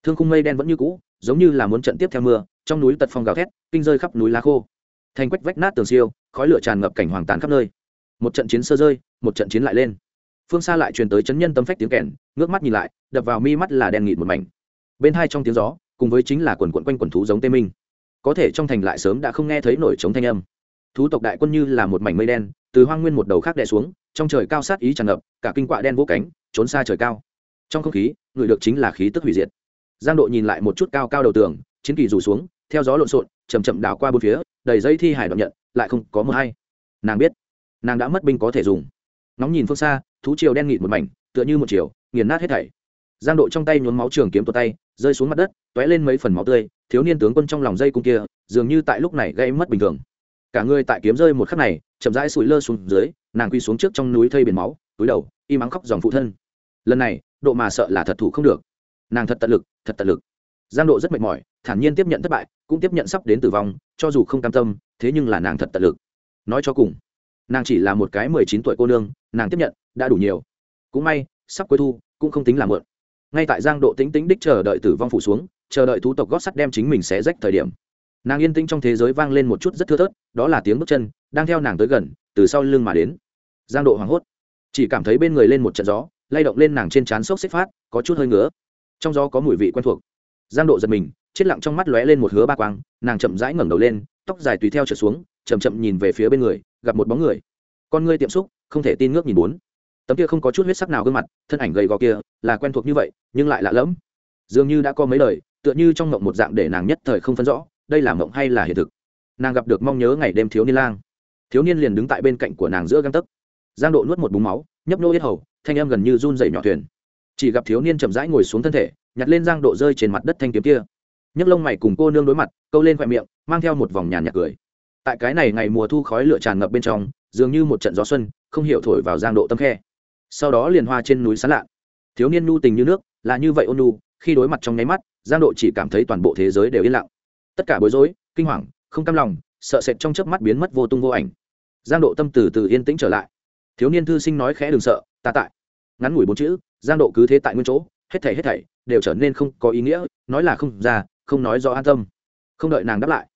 Thương khung mây đen vẫn như cũ, giống như là muốn trận tiếp theo mưa, trong núi tật phong gào thét, kinh rơi khắp núi lá khô. Thành quách vách nát tường siêu, khói lửa tràn ngập cảnh hoàng tàn khắp nơi. Một trận chiến sơ rơi, một trận chiến lại lên phương xa lại truyền tới chấn nhân tâm phách tiếng kèn, ngước mắt nhìn lại, đập vào mi mắt là đen nghịt một mảnh. Bên hai trong tiếng gió, cùng với chính là quần quận quanh quần thú giống tê minh. Có thể trong thành lại sớm đã không nghe thấy nổi trống thanh âm. Thú tộc đại quân như là một mảnh mây đen, từ hoang nguyên một đầu khác đè xuống, trong trời cao sát ý tràn ngập, cả kinh quạ đen vỗ cánh, trốn xa trời cao. Trong không khí, người được chính là khí tức hủy diệt. Giang độ nhìn lại một chút cao cao đầu tường, chiến kỳ rủ xuống, theo gió lộn xộn chầm chậm đảo qua bốn phía, đầy dây thi hải đoạn nhận, lại không có mưa hay. Nàng biết, nàng đã mất binh có thể dùng. Nóng nhìn phương xa thú triều đen nghịt một mảnh, tựa như một chiều nghiền nát hết thảy. Giang độ trong tay nhuốm máu trường kiếm tuột tay, rơi xuống mặt đất t ó é lên mấy phần máu tươi, thiếu niên tướng quân trong lòng dây cung kia, dường như tại lúc này gây mất bình thường. Cả người tại kiếm rơi một khắc này, chậm rãi sụi lơ xuống dưới, nàng quy xuống trước trong núi thây biển máu, túi đầu y mắng khóc dòng phụ thân. Lần này, độ mà sợ là thật thủ không được. Nàng thật tận lực, thật tận lực. Giang độ rất mệt mỏi, thản nhiên tiếp nhận thất bại, cũng tiếp nhận sắp đến tử vong, cho dù không cam tâm, thế nhưng là nàng thật tận lực. Nói cho cùng nàng chỉ là một cái mười chín tuổi cô nương, nàng tiếp nhận, đã đủ nhiều. Cũng may, sắp cuối thu, cũng không tính là mượn ngay tại giang độ tính tính đích chờ đợi tử vong phủ xuống, chờ đợi thú tộc gót sắt đem chính mình sẽ rách thời điểm. Nàng yên tĩnh trong thế giới vang lên một chút rất thưa thớt, đó là tiếng bước chân, đang theo nàng tới gần, từ sau lưng mà đến. Giang độ hoảng hốt. Chỉ cảm thấy bên người lên một trận gió, lay động lên nàng trên trán sốc xếp phát, có chút hơi ngứa. Trong gió có mùi vị quen thuộc. Giang độ giật mình, chết lặng trong mắt lóe lên một hứa ba quang, nàng chậm rãi ngẩng đầu lên, tóc dài tùy theo trở xuống, chậm chậm nhìn về phía bên người gặp một bóng người. Con ngươi tiệm xúc, không thể tin ngước nhìn bốn. Tấm kia không có chút huyết sắc nào gương mặt, thân ảnh gầy gò kia, là quen thuộc như vậy, nhưng lại lạ lẫm. Dường như đã có mấy lời tựa như trong mộng một dạng để nàng nhất thời không phân rõ, đây là mộng hay là hiện thực. Nàng gặp được mong nhớ ngày đêm thiếu niên lang. Thiếu niên liền đứng tại bên cạnh của nàng giữa găng tấc. Giang độ nuốt một búng máu, nhấp nô yết hầu, thanh em gần như run dày nhỏ thuyền. Chỉ gặp thiếu niên chậm rãi ngồi xuống thân thể, nhặt lên giang độ rơi trên mặt đất thanh kiếm kia. Nhấc lông mày cùng cô nương đối mặt, câu lên khoe miệng, mang theo một vòng nhàn nhạc cười tại cái này ngày mùa thu khói lửa tràn ngập bên trong, dường như một trận gió xuân, không hiểu thổi vào giang độ tâm khe. Sau đó liền hoa trên núi sán lạ. Thiếu niên nhu tình như nước, là như vậy ôn nhu, khi đối mặt trong nháy mắt, giang độ chỉ cảm thấy toàn bộ thế giới đều yên lặng. Tất cả bối rối, kinh hoàng, không cam lòng, sợ sệt trong chớp mắt biến mất vô tung vô ảnh. Giang độ tâm từ từ yên tĩnh trở lại. Thiếu niên thư sinh nói khẽ đừng sợ, ta tại. Ngắn ngủi bốn chữ, giang độ cứ thế tại nguyên chỗ, hết thảy hết thảy đều trở nên không có ý nghĩa, nói là không ra, không nói do an tâm. Không đợi nàng đáp lại,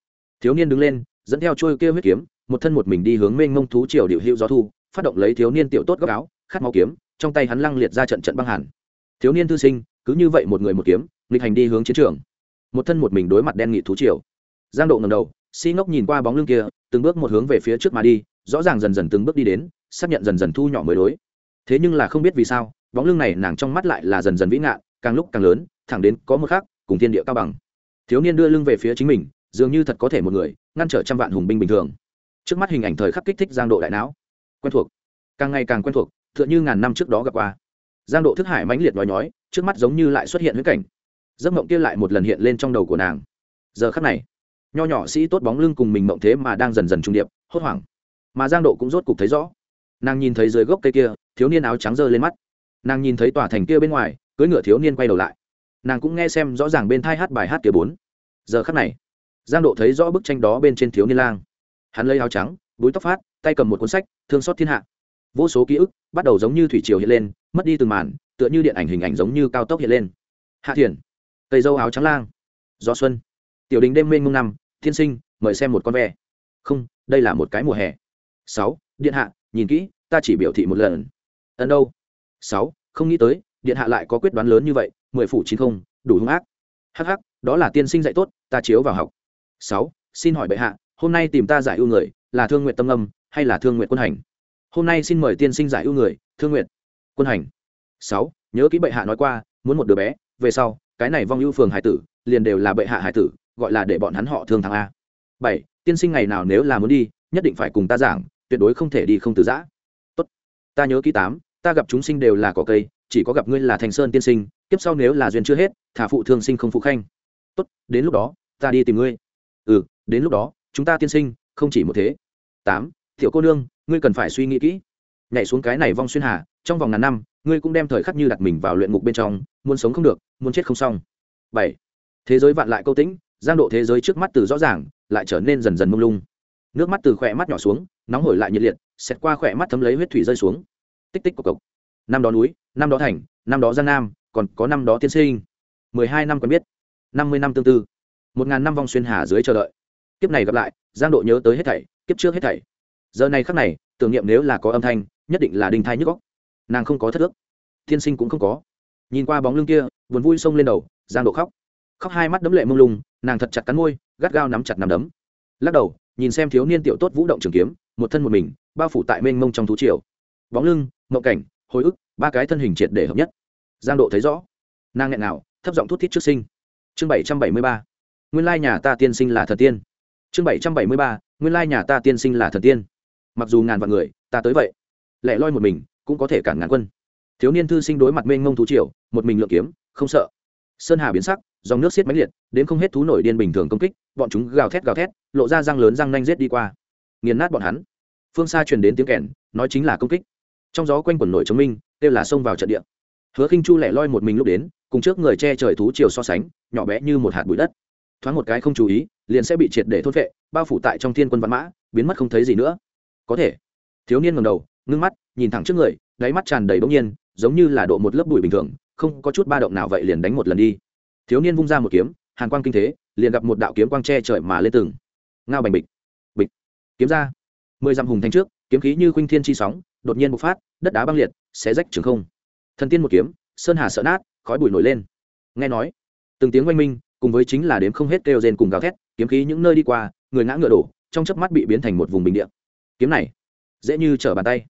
thiếu niên đứng lên dẫn theo trôi kia huyết kiếm, một thân một mình đi hướng mênh mông thú triều điệu hữu gió thu, phát động lấy thiếu niên tiểu tốt góc áo, khát máu kiếm, trong tay hắn lăng liệt ra trận trận băng hàn. Thiếu niên thư sinh, cứ như vậy một người một kiếm, nghịch hành đi hướng chiến trường. Một thân một mình đối mặt đen nghị thú triều. Giang độ ngầm đầu, si ngốc nhìn qua bóng lưng kia, từng bước một hướng về phía trước mà đi, rõ ràng dần dần từng bước đi đến, xác nhận dần dần thu nhỏ mới đối. Thế nhưng là không biết vì sao, bóng lưng này nàng trong mắt lại là dần dần vĩ ngạn, càng lúc càng lớn, thẳng đến có một khác cùng thiên địa cao bằng. Thiếu niên đưa lưng về phía chính mình dường như thật có thể một người ngăn trở trăm vạn hùng binh bình thường. Trước mắt hình ảnh thời khắc kích thích giang độ đại não. Quen thuộc. Càng ngày càng quen thuộc t h ư ợ n h ư ngàn năm trước đó gặp qua. Giang độ thức hải mãnh liệt nói nhói, trước mắt giống như lại xuất hiện huyết cảnh. Giấc mộng kia lại một lần hiện lên trong đầu của nàng. Giờ khắc này, nho nhỏ sĩ tốt bóng lưng cùng mình mộng thế mà đang dần dần trung điệp, hốt hoảng. Mà giang độ cũng rốt cục thấy rõ. Nàng nhìn thấy dưới gốc cây kia, thiếu niên áo trắng giơ lên mắt. Nàng nhìn thấy tòa thành kia bên ngoài, cưỡi ngựa thiếu niên quay đầu lại. Nàng cũng nghe xem rõ ràng bên thai hát bài hát kia bốn. Giờ khắc này giang độ thấy rõ bức tranh đó bên trên thiếu niên lang. Hắn lấy áo trắng búi tóc phát tay cầm một cuốn sách thương xót thiên hạ. Vô số ký ức bắt đầu giống như thủy triều hiện lên mất đi từng màn tựa như điện ảnh hình ảnh giống như cao tốc hiện lên. Hạ thiền cây dâu áo trắng lang. Gió xuân. Tiểu đình đêm mênh mông năm thiên sinh mời xem một con ve. Không đây là một cái mùa hè. Sáu điện hạ nhìn kỹ ta chỉ biểu thị một lần. Ẩn đâu? Sáu không nghĩ tới điện hạ lại có quyết đoán lớn như vậy mười phủ chín không đủ hung ác. Hắc hắc, đó là tiên sinh dạy tốt ta chiếu vào học sáu, xin hỏi bệ hạ, hôm nay tìm ta giải ưu người, là thương nguyện tâm âm, hay là thương nguyện quân hành? Hôm nay xin mời tiên sinh giải ưu người, thương nguyện quân hành. Sáu, nhớ kỹ bệ hạ nói qua, muốn một đứa bé, về sau, cái này vong ưu phường hải tử, liền đều là bệ hạ hải tử, gọi là để bọn hắn họ thương thằng a. Bảy, tiên sinh ngày nào nếu là muốn đi, nhất định phải cùng ta giảng, tuyệt đối không thể đi không từ giã. Tốt. Ta nhớ kỹ tám, ta gặp chúng sinh đều là cỏ cây, chỉ có gặp ngươi là thành sơn tiên sinh tiếp sau nếu là duyên chưa hết, thả phụ thương sinh không phụ khanh. Tốt, đến lúc đó, ta đi tìm ngươi ừ đến lúc đó, chúng ta tiên sinh, không chỉ một thế. Tám thiệu cô nương, ngươi cần phải suy nghĩ kỹ. Nhảy xuống cái này vong xuyên hà, trong vòng ngàn năm, ngươi cũng đem thời khắc như đặt mình vào luyện ngục bên trong, muốn sống không được, muốn chết không xong. Bảy, thế giới vạn lại câu tĩnh, giang độ thế giới trước mắt từ rõ ràng, lại trở nên dần dần mông lung. Nước mắt từ khỏe mắt nhỏ xuống, nóng hổi lại nhiệt liệt, xẹt qua khỏe mắt thấm lấy huyết thủy rơi xuống. Tích tích cộc cộc năm đó núi, năm đó thành, năm đó giang nam, còn có năm đó tiên sinh. Mười hai năm quen biết. Năm mươi năm tương tư một ngàn năm vong xuyên hà dưới chờ đợi. Kiếp này gặp lại, giang độ nhớ tới hết thảy, kiếp trước hết thảy. Giờ này khắc này, tưởng niệm nếu là có âm thanh, nhất định là đinh thai nhức góc nàng không có thất ước. Tiên sinh cũng không có. Nhìn qua bóng lưng kia, buồn vui xông lên đầu, giang độ khóc. Khóc hai mắt đấm lệ mông lung, nàng thật chặt cắn môi, gắt gao nắm chặt nằm đấm. Lắc đầu, nhìn xem thiếu niên tiểu tốt vũ động trường kiếm, một thân một mình, bao phủ tại mênh mông trong thú triều. Bóng lưng, mộng cảnh, hồi ức, ba cái thân hình triệt để hợp nhất. Giang độ thấy rõ. Nàng nghẹn nào thấp giọng thút thít trước sinh. Chương bảy trăm bảy mươi ba nguyên lai nhà ta tiên sinh là thần tiên. Chương bảy trăm bảy mươi ba, nguyên lai nhà ta tiên sinh là thần tiên. Mặc dù ngàn vạn người, ta tới vậy. Lẻ loi một mình, cũng có thể cản ngàn quân. Thiếu niên thư sinh đối mặt mênh ngông thú triều, một mình lượm kiếm, không sợ. Sơn hà biến sắc, dòng nước xiết mãnh liệt, đến không hết thú nổi điên bình thường công kích, bọn chúng gào thét gào thét, lộ ra răng lớn răng nanh rết đi qua. Nghiền nát bọn hắn. Phương xa truyền đến tiếng kèn, nói chính là công kích. Trong gió quanh quần nổi chống minh, kêu là xông vào trận địa. Hứa khinh chu lẻ loi một mình lúc đến, cùng trước người che trời thú chiều so sánh, nhỏ bé như một hạt bụi đất thoáng một cái không chú ý, liền sẽ bị triệt để thốt vệ bao phủ tại trong thiên quân văn mã, biến mất không thấy gì nữa. Có thể. Thiếu niên ngầm đầu, ngưng mắt, nhìn thẳng trước người, đáy mắt tràn đầy bỗng nhiên, giống như là độ một lớp bụi bình thường, không có chút ba động nào vậy liền đánh một lần đi. Thiếu niên vung ra một kiếm, hàn quang kinh thế, liền gặp một đạo kiếm quang che trời mà lên từng. Ngao bành bịch. Bịch. Kiếm ra. Mười dặm hùng thanh trước, kiếm khí như khuynh thiên chi sóng, đột nhiên bộc phát, đất đá băng liệt, xé rách trường không. Thần tiên một kiếm, sơn hà sợ nát, khói bụi nổi lên. Nghe nói, từng tiếng oanh minh cùng với chính là đếm không hết kêu rên cùng gào thét, kiếm khí những nơi đi qua, người ngã ngựa đổ, trong chớp mắt bị biến thành một vùng bình địa. Kiếm này, dễ như trở bàn tay.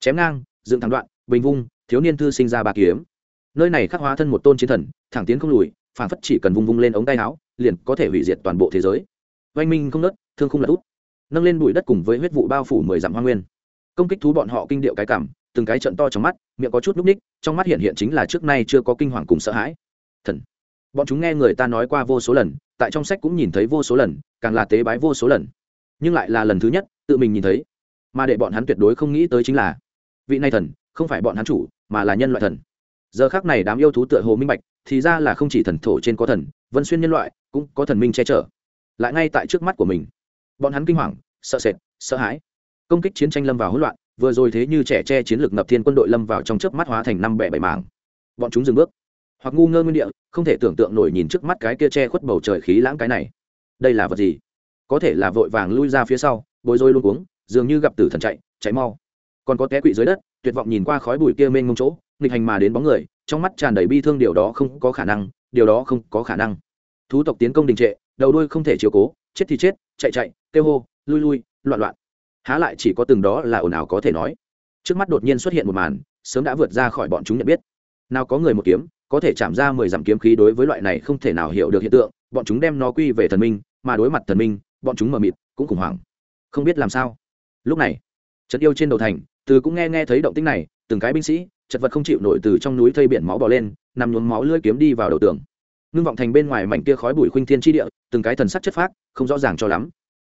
Chém ngang, dựng thẳng đoạn, bình vung, thiếu niên thư sinh ra bà kiếm. Nơi này khắc hóa thân một tôn chiến thần, thẳng tiến không lùi phản phất chỉ cần vung vung lên ống tay áo, liền có thể hủy diệt toàn bộ thế giới. Oanh minh không nớt thương không lật út. Nâng lên bụi đất cùng với huyết vụ bao phủ mười dặm hoa nguyên. Công kích thú bọn họ kinh điệu cái cảm, từng cái trận to trong mắt, miệng có chút núp ních trong mắt hiện hiện chính là trước nay chưa có kinh hoàng cùng sợ hãi. Thần bọn chúng nghe người ta nói qua vô số lần, tại trong sách cũng nhìn thấy vô số lần, càng là tế bái vô số lần. Nhưng lại là lần thứ nhất, tự mình nhìn thấy. Mà để bọn hắn tuyệt đối không nghĩ tới chính là, vị này thần, không phải bọn hắn chủ, mà là nhân loại thần. Giờ khác này đám yêu thú tựa hồ minh bạch, thì ra là không chỉ thần thổ trên có thần, vân xuyên nhân loại, cũng có thần minh che chở. Lại ngay tại trước mắt của mình, bọn hắn kinh hoàng, sợ sệt, sợ hãi. Công kích chiến tranh lâm vào hỗn loạn, vừa rồi thế như trẻ tre chiến lược ngập thiên quân đội lâm vào trong chớp mắt hóa thành năm bẻ bảy mảng. Bọn chúng dừng bước hoặc ngu ngơ nguyên địa, không thể tưởng tượng nổi nhìn trước mắt cái kia che khuất bầu trời khí lãng cái này. Đây là vật gì? Có thể là vội vàng lui ra phía sau, bối rối luôn cuống, dường như gặp tử thần chạy chạy mau. Còn có té quỵ dưới đất, tuyệt vọng nhìn qua khói bụi kia mênh mông chỗ, nghịch hành mà đến bóng người, trong mắt tràn đầy bi thương điều đó không có khả năng, điều đó không có khả năng. Thú tộc tiến công đình trệ, đầu đuôi không thể chiều cố, chết thì chết, chạy chạy, kêu hô, lui lui, loạn loạn. Há lại chỉ có từng đó là ồn ào có thể nói. Trước mắt đột nhiên xuất hiện một màn, sớm đã vượt ra khỏi bọn chúng nhận biết. Nào có người một kiếm có thể chạm ra mười dặm kiếm khí đối với loại này không thể nào hiểu được hiện tượng, bọn chúng đem nó quy về thần minh, mà đối mặt thần minh, bọn chúng mờ mịt, cũng khủng hoảng. Không biết làm sao. Lúc này, trận yêu trên đầu thành, từ cũng nghe nghe thấy động tĩnh này, từng cái binh sĩ, chật vật không chịu nổi từ trong núi thây biển máu bò lên, nằm nhuốm máu lưỡi kiếm đi vào đầu tường. Ngưng vọng thành bên ngoài mảnh kia khói bụi khuynh thiên tri địa, từng cái thần sắc chất phác, không rõ ràng cho lắm.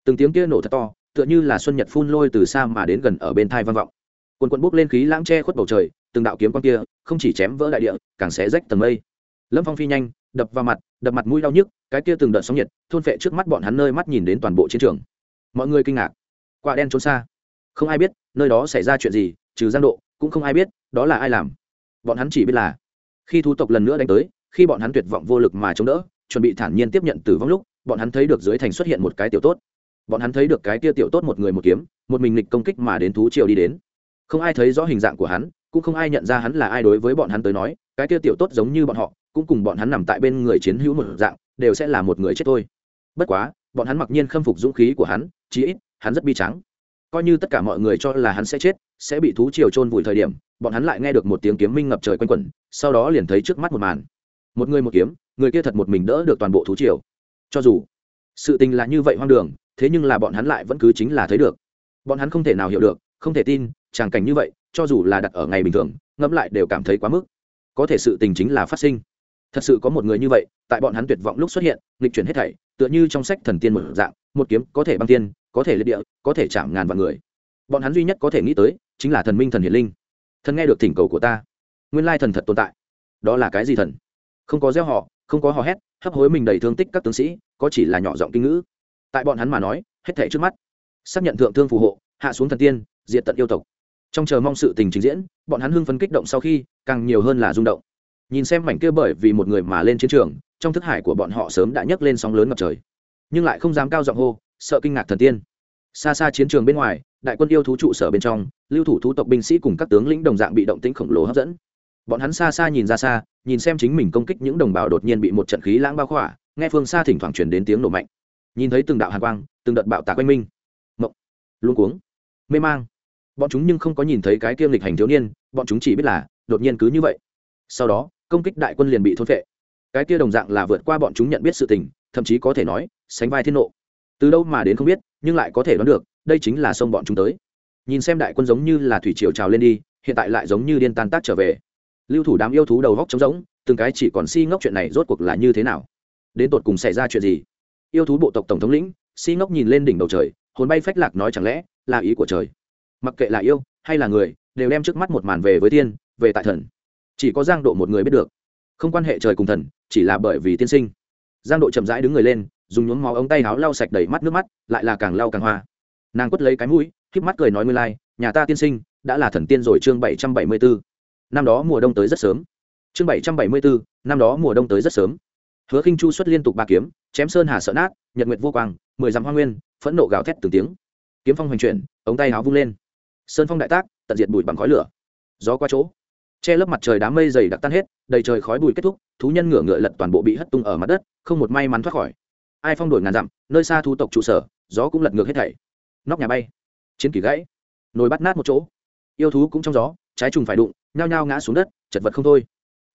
Từng tiếng kia nổ thật to, tựa như là xuân nhật phun lôi từ xa mà đến gần ở bên thai vang vọng. Quần quần bốc lên khí lãng che khuất bầu trời từng đạo kiếm con kia không chỉ chém vỡ đại địa, càng xé rách tầng mây. Lâm phong phi nhanh, đập vào mặt, đập mặt mũi đau nhức, cái kia từng đợt sóng nhiệt thôn phệ trước mắt bọn hắn nơi mắt nhìn đến toàn bộ chiến trường. Mọi người kinh ngạc. Quả đen trốn xa. Không ai biết nơi đó xảy ra chuyện gì, trừ giang độ, cũng không ai biết đó là ai làm. Bọn hắn chỉ biết là, khi thu tộc lần nữa đánh tới, khi bọn hắn tuyệt vọng vô lực mà chống đỡ, chuẩn bị thản nhiên tiếp nhận tử vong lúc, bọn hắn thấy được dưới thành xuất hiện một cái tiểu tốt. Bọn hắn thấy được cái tia tiểu tốt một người một kiếm, một mình nghịch công kích mà đến thú triều đi đến. Không ai thấy rõ hình dạng của hắn cũng không ai nhận ra hắn là ai đối với bọn hắn tới nói, cái kia tiểu tốt giống như bọn họ, cũng cùng bọn hắn nằm tại bên người chiến hữu một dạng, đều sẽ là một người chết thôi. Bất quá, bọn hắn mặc nhiên khâm phục dũng khí của hắn, chí ít, hắn rất bi trắng coi như tất cả mọi người cho là hắn sẽ chết, sẽ bị thú triều chôn vùi thời điểm, bọn hắn lại nghe được một tiếng kiếm minh ngập trời quanh quẩn, sau đó liền thấy trước mắt một màn. Một người một kiếm, người kia thật một mình đỡ được toàn bộ thú triều. Cho dù, sự tình là như vậy hoang đường, thế nhưng là bọn hắn lại vẫn cứ chính là thấy được. Bọn hắn không thể nào hiểu được, không thể tin, tràng cảnh như vậy cho dù là đặt ở ngày bình thường, ngẫm lại đều cảm thấy quá mức. Có thể sự tình chính là phát sinh. Thật sự có một người như vậy, tại bọn hắn tuyệt vọng lúc xuất hiện, nghịch chuyển hết thảy, tựa như trong sách thần tiên một dạng, một kiếm có thể băng tiên, có thể liệt địa, có thể chạm ngàn vạn người. Bọn hắn duy nhất có thể nghĩ tới, chính là thần minh thần hiển linh. Thần nghe được thỉnh cầu của ta. Nguyên lai thần thật tồn tại. Đó là cái gì thần? Không có gieo họ, không có hò hét, hấp hối mình đầy thương tích các tướng sĩ, có chỉ là nhỏ giọng kinh ngữ. Tại bọn hắn mà nói, hết thảy trước mắt. Xác nhận thượng thương phù hộ, hạ xuống thần tiên, diệt tận yêu tộc trong chờ mong sự tình trình diễn, bọn hắn hưng phấn kích động sau khi, càng nhiều hơn là rung động. Nhìn xem mảnh kia bởi vì một người mà lên chiến trường, trong thức hải của bọn họ sớm đã nhấc lên sóng lớn ngập trời. Nhưng lại không dám cao giọng hô, sợ kinh ngạc thần tiên. Xa xa chiến trường bên ngoài, đại quân yêu thú trụ sở bên trong, lưu thủ thú tộc binh sĩ cùng các tướng lĩnh đồng dạng bị động tĩnh khổng lồ hấp dẫn. Bọn hắn xa xa nhìn ra xa, nhìn xem chính mình công kích những đồng bào đột nhiên bị một trận khí lãng bao khỏa, nghe phương xa thỉnh thoảng truyền đến tiếng nổ mạnh. Nhìn thấy từng đạo hàn quang, từng đợt bạo tạc quanh minh mộng. Luôn cuống. Mê mang bọn chúng nhưng không có nhìn thấy cái kiêm lịch hành thiếu niên, bọn chúng chỉ biết là, đột nhiên cứ như vậy. Sau đó, công kích đại quân liền bị thôn phệ. Cái kia đồng dạng là vượt qua bọn chúng nhận biết sự tình, thậm chí có thể nói, sánh vai thiên nộ. Từ đâu mà đến không biết, nhưng lại có thể đoán được, đây chính là sông bọn chúng tới. Nhìn xem đại quân giống như là thủy triều trào lên đi, hiện tại lại giống như điên tan tác trở về. Lưu thủ đám yêu thú đầu góc trống rỗng, từng cái chỉ còn si ngốc chuyện này rốt cuộc là như thế nào? Đến tột cùng xảy ra chuyện gì? Yêu thú bộ tộc tổng thống lĩnh, si ngốc nhìn lên đỉnh đầu trời, hồn bay phách lạc nói chẳng lẽ là ý của trời? Mặc kệ là yêu hay là người đều đem trước mắt một màn về với tiên về tại thần. Chỉ có giang độ một người biết được. Không quan hệ trời cùng thần chỉ là bởi vì tiên sinh. Giang độ chậm rãi đứng người lên dùng nhuốm máu ống tay áo lau sạch đầy mắt nước mắt lại là càng lau càng hoa. Nàng quất lấy cái mũi k mắt cười nói ngươi lai、like, nhà ta tiên sinh đã là thần tiên rồi chương bảy trăm bảy mươi bốn năm đó mùa đông tới rất sớm. Chương bảy trăm bảy mươi bốn năm đó mùa đông tới rất sớm. Hứa khinh chu xuất liên tục ba kiếm chém sơn hà sợ nát nhật nguyệt vô quang mười dặm hoa nguyên phẫn nộ gào thét từng tiếng. Kiếm phong hoành chuyển ống tay áo vung lên sơn phong đại tác, tận diệt bụi bằng khói lửa. Gió qua chỗ, che lớp mặt trời đám mây dày đặc tan hết, đầy trời khói bụi kết thúc, thú nhân ngửa ngựa lật toàn bộ bị hất tung ở mặt đất, không một may mắn thoát khỏi. Ai phong đổi ngàn dặm, nơi xa thu tộc trụ sở, gió cũng lật ngược hết thảy. Nóc nhà bay, chiến kỳ gãy, nồi bắt nát một chỗ. Yêu thú cũng trong gió, trái trùng phải đụng, nhao nhao ngã xuống đất, chật vật không thôi.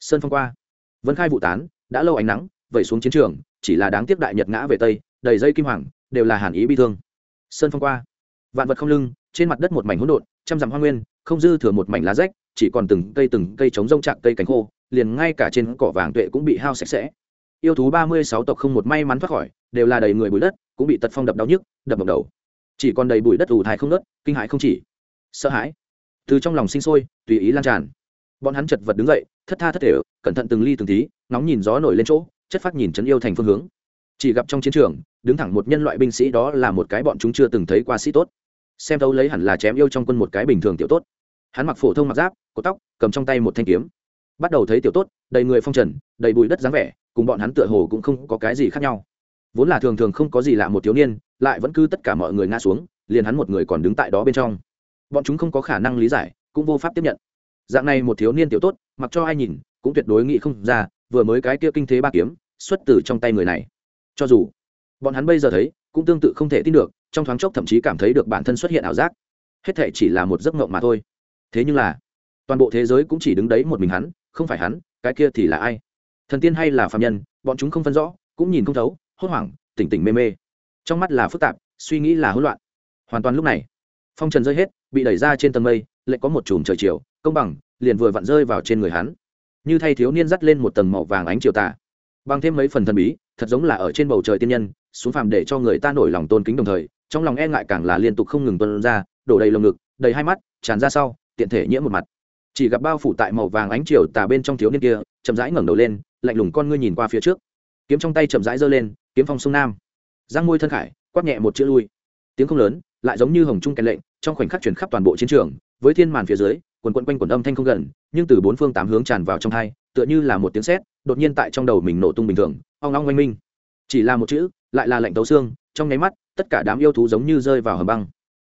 Sơn phong qua, vân khai vụ tán, đã lâu ánh nắng, vẩy xuống chiến trường, chỉ là đáng tiếc đại nhật ngã về tây, đầy dây kim hoàng, đều là hàn ý bi thương. Sơn phong qua, vạn vật không lưng trên mặt đất một mảnh hỗn độn, trăm dặm hoa nguyên, không dư thừa một mảnh lá rách, chỉ còn từng cây từng cây chống rông chạc cây cánh khô, liền ngay cả trên cỏ vàng tuệ cũng bị hao sạch sẽ. Yêu thú ba mươi sáu tộc không một may mắn thoát khỏi, đều là đầy người bụi đất, cũng bị tật phong đập đau nhức, đập bọc đầu. Chỉ còn đầy bụi đất ủ thai không nớt, kinh hãi không chỉ. Sợ hãi. Từ trong lòng sinh sôi, tùy ý lan tràn. Bọn hắn chật vật đứng dậy, thất tha thất thể, cẩn thận từng ly từng tí nóng nhìn gió nổi lên chỗ, chất phát nhìn trấn yêu thành phương hướng. Chỉ gặp trong chiến trường, đứng thẳng một nhân loại binh sĩ đó là một cái bọn chúng chưa từng thấy qua sĩ tốt xem thấu lấy hẳn là chém yêu trong quân một cái bình thường tiểu tốt. Hắn mặc phổ thông mặc giáp, cột tóc, cầm trong tay một thanh kiếm. Bắt đầu thấy tiểu tốt, đầy người phong trần, đầy bụi đất dáng vẻ, cùng bọn hắn tựa hồ cũng không có cái gì khác nhau. Vốn là thường thường không có gì lạ một thiếu niên, lại vẫn cứ tất cả mọi người ngã xuống, liền hắn một người còn đứng tại đó bên trong. Bọn chúng không có khả năng lý giải, cũng vô pháp tiếp nhận. Dạng này một thiếu niên tiểu tốt, mặc cho ai nhìn, cũng tuyệt đối nghĩ không ra, vừa mới cái kia kinh thế ba kiếm, xuất từ trong tay người này. Cho dù, bọn hắn bây giờ thấy, cũng tương tự không thể tin được trong thoáng chốc thậm chí cảm thấy được bản thân xuất hiện ảo giác. Hết thể chỉ là một giấc mộng mà thôi. Thế nhưng là, toàn bộ thế giới cũng chỉ đứng đấy một mình hắn, không phải hắn, cái kia thì là ai? Thần tiên hay là phạm nhân, bọn chúng không phân rõ, cũng nhìn không thấu, hốt hoảng, tỉnh tỉnh mê mê. Trong mắt là phức tạp, suy nghĩ là hỗn loạn. Hoàn toàn lúc này, phong trần rơi hết, bị đẩy ra trên tầng mây, lại có một chùm trời chiều, công bằng, liền vừa vặn rơi vào trên người hắn. Như thay thiếu niên dắt lên một tầng màu vàng ánh chiều tà. Bằng thêm mấy phần thần bí, thật giống là ở trên bầu trời tiên nhân, xuống phàm để cho người ta nổi lòng tôn kính đồng thời trong lòng e ngại càng là liên tục không ngừng tuân ra, đổ đầy lồng ngực, đầy hai mắt, tràn ra sau, tiện thể nhiễm một mặt. Chỉ gặp bao phủ tại màu vàng ánh chiều tà bên trong thiếu niên kia, chậm rãi ngẩng đầu lên, lạnh lùng con ngươi nhìn qua phía trước. Kiếm trong tay chậm rãi giơ lên, kiếm phong sông nam. Giang môi thân khải, quát nhẹ một chữ lui. Tiếng không lớn, lại giống như hồng trung kèn lệnh, trong khoảnh khắc chuyển khắp toàn bộ chiến trường, với thiên màn phía dưới, quần quận quanh quần âm thanh không gần, nhưng từ bốn phương tám hướng tràn vào trong hai, tựa như là một tiếng sét, đột nhiên tại trong đầu mình nổ tung bình thường, ong ong oanh minh. Chỉ là một chữ, lại là lệnh tấu xương trong nháy mắt, tất cả đám yêu thú giống như rơi vào hầm băng.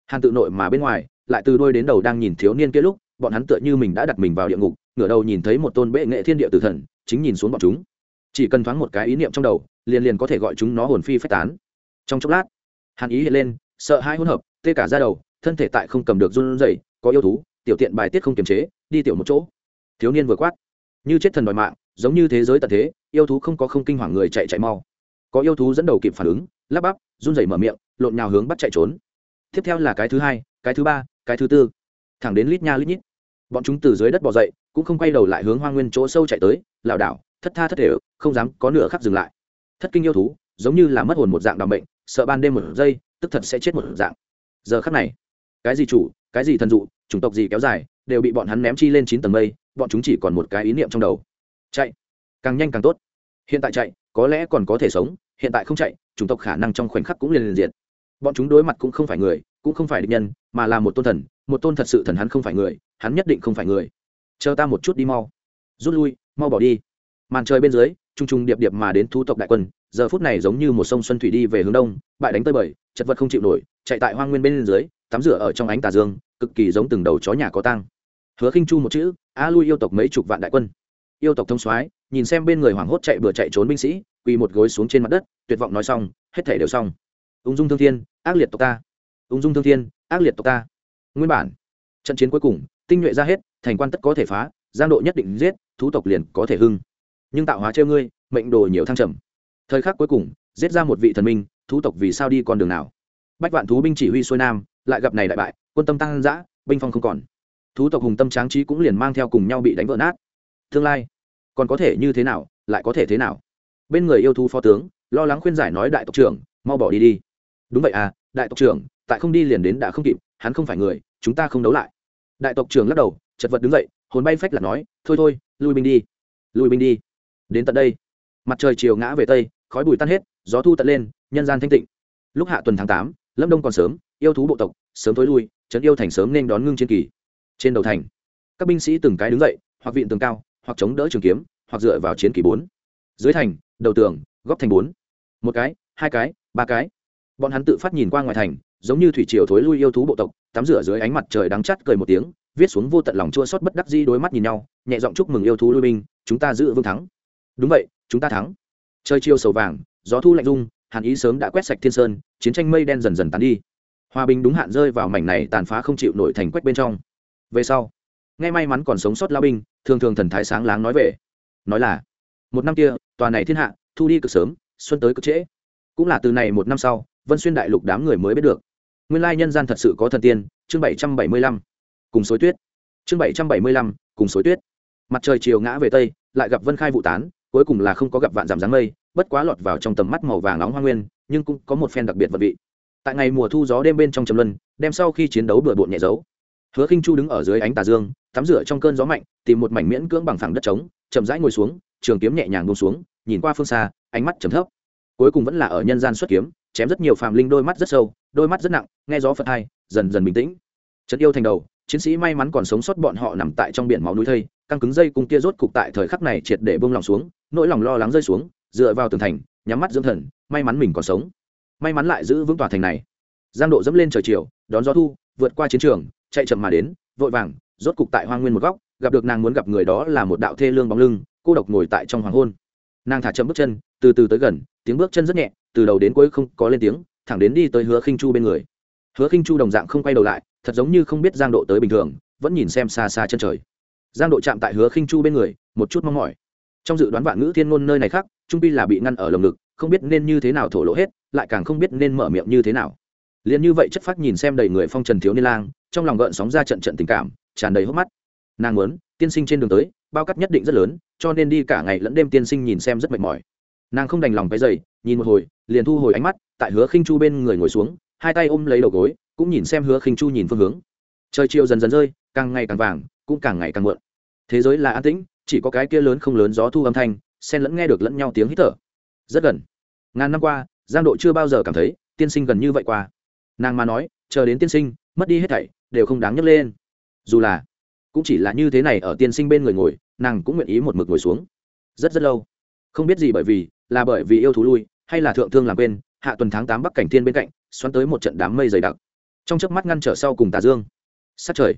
Hàn tự nội mà bên ngoài, lại từ đôi đến đầu đang nhìn thiếu niên kia lúc, bọn hắn tựa như mình đã đặt mình vào địa ngục, ngửa đầu nhìn thấy một tôn bệ nghệ thiên địa tử thần, chính nhìn xuống bọn chúng. Chỉ cần thoáng một cái ý niệm trong đầu, liền liền có thể gọi chúng nó hồn phi phách tán. Trong chốc lát, hàn ý hiện lên, sợ hai hỗn hợp, tê cả ra đầu, thân thể tại không cầm được run rẩy, có yêu thú, tiểu tiện bài tiết không kiềm chế, đi tiểu một chỗ. Thiếu niên vừa quát, như chết thần đòi mạng, giống như thế giới tận thế, yêu thú không có không kinh hoàng người chạy chạy mau. Có yêu thú dẫn đầu kịp phản ứng lắp bắp, run rẩy mở miệng, lộn nhào hướng bắt chạy trốn. Tiếp theo là cái thứ hai, cái thứ ba, cái thứ tư. Thẳng đến lít nha lít nhít. Bọn chúng từ dưới đất bỏ dậy, cũng không quay đầu lại hướng hoa nguyên chỗ sâu chạy tới, lảo đảo, thất tha thất thể, không dám có nửa khắc dừng lại. Thất kinh yêu thú, giống như là mất hồn một dạng đ bệnh, sợ ban đêm một giây, tức thật sẽ chết một dạng. Giờ khắc này, cái gì chủ, cái gì thần dụ, chủng tộc gì kéo dài, đều bị bọn hắn ném chi lên chín tầng mây, bọn chúng chỉ còn một cái ý niệm trong đầu. Chạy, càng nhanh càng tốt. Hiện tại chạy, có lẽ còn có thể sống, hiện tại không chạy chủng tộc khả năng trong khoảnh khắc cũng liền liền diệt. Bọn chúng đối mặt cũng không phải người, cũng không phải địch nhân, mà là một tôn thần, một tôn thật sự thần hắn không phải người, hắn nhất định không phải người. Chờ ta một chút đi mau. Rút lui, mau bỏ đi. Màn trời bên dưới t r u n g t r u n g điệp điệp mà đến thu tộc đại quân, giờ phút này giống như một sông xuân thủy đi về hướng đông, bại đánh tơi bời, chật vật không chịu nổi, chạy tại hoang nguyên bên dưới, tắm rửa ở trong ánh tà dương, cực kỳ giống từng đầu chó nhà có tăng hứa khinh chu một chữ, a lui yêu tộc mấy chục vạn đại quân. Yêu tộc thông soái, nhìn xem bên người hoảng hốt chạy bừa chạy trốn binh sĩ, quỳ một gối xuống trên mặt đất tuyệt vọng nói xong, hết thể đều xong. Ung dung thương thiên, ác liệt tộc ta. Ung dung thương thiên, ác liệt tộc ta. Nguyên bản, trận chiến cuối cùng, tinh nhuệ ra hết, thành quan tất có thể phá, giang độ nhất định giết, thú tộc liền có thể hưng. Nhưng tạo hóa treo ngươi, mệnh đồ nhiều thăng trầm. Thời khắc cuối cùng, giết ra một vị thần minh, thú tộc vì sao đi con đường nào? Bách vạn thú binh chỉ huy xuôi nam, lại gặp này đại bại, quân tâm tăng giã binh phong không còn. Thú tộc hùng tâm tráng trí cũng liền mang theo cùng nhau bị đánh vỡ nát. Tương lai, còn có thể như thế nào, lại có thể thế nào? Bên người yêu thú phó tướng lo lắng khuyên giải nói đại tộc trưởng, mau bỏ đi đi. Đúng vậy à đại tộc trưởng, tại không đi liền đến đã không kịp, hắn không phải người, chúng ta không đấu lại. Đại tộc trưởng lắc đầu, chật vật đứng dậy, hồn bay phách là nói, thôi thôi, lui binh đi. Lui binh đi. Đến tận đây. Mặt trời chiều ngã về tây, khói bụi tan hết, gió thu tận lên, nhân gian thanh tịnh. Lúc hạ tuần tháng tám, lâm đông còn sớm, yêu thú bộ tộc, sớm tối lui trấn yêu thành sớm nên đón ngưng chiến kỳ. Trên đầu thành, các binh sĩ từng cái đứng dậy, hoặc viện tường cao, hoặc chống đỡ trường kiếm, hoặc dựa vào chiến kỳ bốn. Dưới thành, đầu tường góp thành bốn. Một cái, hai cái, ba cái. Bọn hắn tự phát nhìn qua ngoài thành, giống như thủy triều thối lui yêu thú bộ tộc, tắm rửa dưới ánh mặt trời đắng chắt cười một tiếng, viết xuống vô tận lòng chua xót bất đắc dĩ đối mắt nhìn nhau, nhẹ giọng chúc mừng yêu thú lui binh, chúng ta giữ vương thắng. Đúng vậy, chúng ta thắng. Trời chiều sầu vàng, gió thu lạnh rung, hàn ý sớm đã quét sạch thiên sơn, chiến tranh mây đen dần dần tán đi. Hòa bình đúng hạn rơi vào mảnh này tàn phá không chịu nổi thành quách bên trong. Về sau, nghe may mắn còn sống sót lao binh, thường thường thần thái sáng láng nói về. Nói là, một năm kia, tòa này thiên hạ thu đi cực sớm, xuân tới cực trễ. Cũng là từ này một năm sau, vân xuyên đại lục đám người mới biết được. Nguyên lai nhân gian thật sự có thần tiên, chương bảy trăm bảy mươi lăm, cùng suối tuyết. Chương bảy trăm bảy mươi lăm, cùng suối tuyết. Mặt trời chiều ngã về tây, lại gặp vân khai vụ tán, cuối cùng là không có gặp vạn giảm dáng mây, bất quá lọt vào trong tầm mắt màu vàng nóng hoa nguyên, nhưng cũng có một phen đặc biệt vật vị. Tại ngày mùa thu gió đêm bên trong trầm luân, đem sau khi chiến đấu bừa bộn nhẹ dấu. Hứa khinh chu đứng ở dưới ánh tà dương, tắm rửa trong cơn gió mạnh, tìm một mảnh miễn cưỡng bằng phẳng đất trống, chậm rãi ngồi xuống trường kiếm nhẹ nhàng buông xuống, nhìn qua phương xa, ánh mắt trầm thấp. Cuối cùng vẫn là ở nhân gian xuất kiếm, chém rất nhiều phàm linh, đôi mắt rất sâu, đôi mắt rất nặng, nghe gió phật hai, dần dần bình tĩnh. Trận yêu thành đầu, chiến sĩ may mắn còn sống sót bọn họ nằm tại trong biển máu núi thây, căng cứng dây cung kia rốt cục tại thời khắc này triệt để bông lòng xuống, nỗi lòng lo lắng rơi xuống, dựa vào tường thành, nhắm mắt dưỡng thần, may mắn mình còn sống. May mắn lại giữ vững tòa thành này. Giang độ dẫm lên trời chiều, đón gió thu, vượt qua chiến trường, chạy chậm mà đến, vội vàng, rốt cục tại hoa nguyên một góc, gặp được nàng muốn gặp người đó là một đạo thê lương bóng lưng cô độc ngồi tại trong hoàng hôn. Nàng thả chậm bước chân, từ từ tới gần, tiếng bước chân rất nhẹ, từ đầu đến cuối không có lên tiếng, thẳng đến đi tới hứa khinh chu bên người. Hứa khinh chu đồng dạng không quay đầu lại, thật giống như không biết giang độ tới bình thường, vẫn nhìn xem xa xa chân trời. Giang độ chạm tại hứa khinh chu bên người, một chút mong mỏi. Trong dự đoán vạn ngữ thiên ngôn nơi này khác, trung pi là bị ngăn ở lồng ngực, không biết nên như thế nào thổ lộ hết, lại càng không biết nên mở miệng như thế nào. Liền như vậy chất phát nhìn xem đầy người phong trần thiếu niên lang, trong lòng gợn sóng ra trận trận tình cảm, tràn đầy hốc mắt. Nàng muốn, tiên sinh trên đường tới, bao cắt nhất định rất lớn cho nên đi cả ngày lẫn đêm tiên sinh nhìn xem rất mệt mỏi. Nàng không đành lòng cái dày nhìn một hồi, liền thu hồi ánh mắt, tại hứa khinh chu bên người ngồi xuống, hai tay ôm lấy đầu gối, cũng nhìn xem hứa khinh chu nhìn phương hướng. Trời chiều dần dần rơi, càng ngày càng vàng, cũng càng ngày càng muộn. Thế giới là an tĩnh, chỉ có cái kia lớn không lớn gió thu âm thanh, xen lẫn nghe được lẫn nhau tiếng hít thở. Rất gần. Ngàn năm qua, giang độ chưa bao giờ cảm thấy, tiên sinh gần như vậy qua. Nàng mà nói, chờ đến tiên sinh, mất đi hết thảy, đều không đáng nhấc lên. Dù là, cũng chỉ là như thế này ở tiên sinh bên người ngồi nàng cũng nguyện ý một mực ngồi xuống. Rất rất lâu. Không biết gì bởi vì, là bởi vì yêu thú lui, hay là thượng thương làm quên, hạ tuần tháng tám bắc cảnh thiên bên cạnh, xoắn tới một trận đám mây dày đặc. Trong chớp mắt ngăn trở sau cùng tà dương. Sát trời.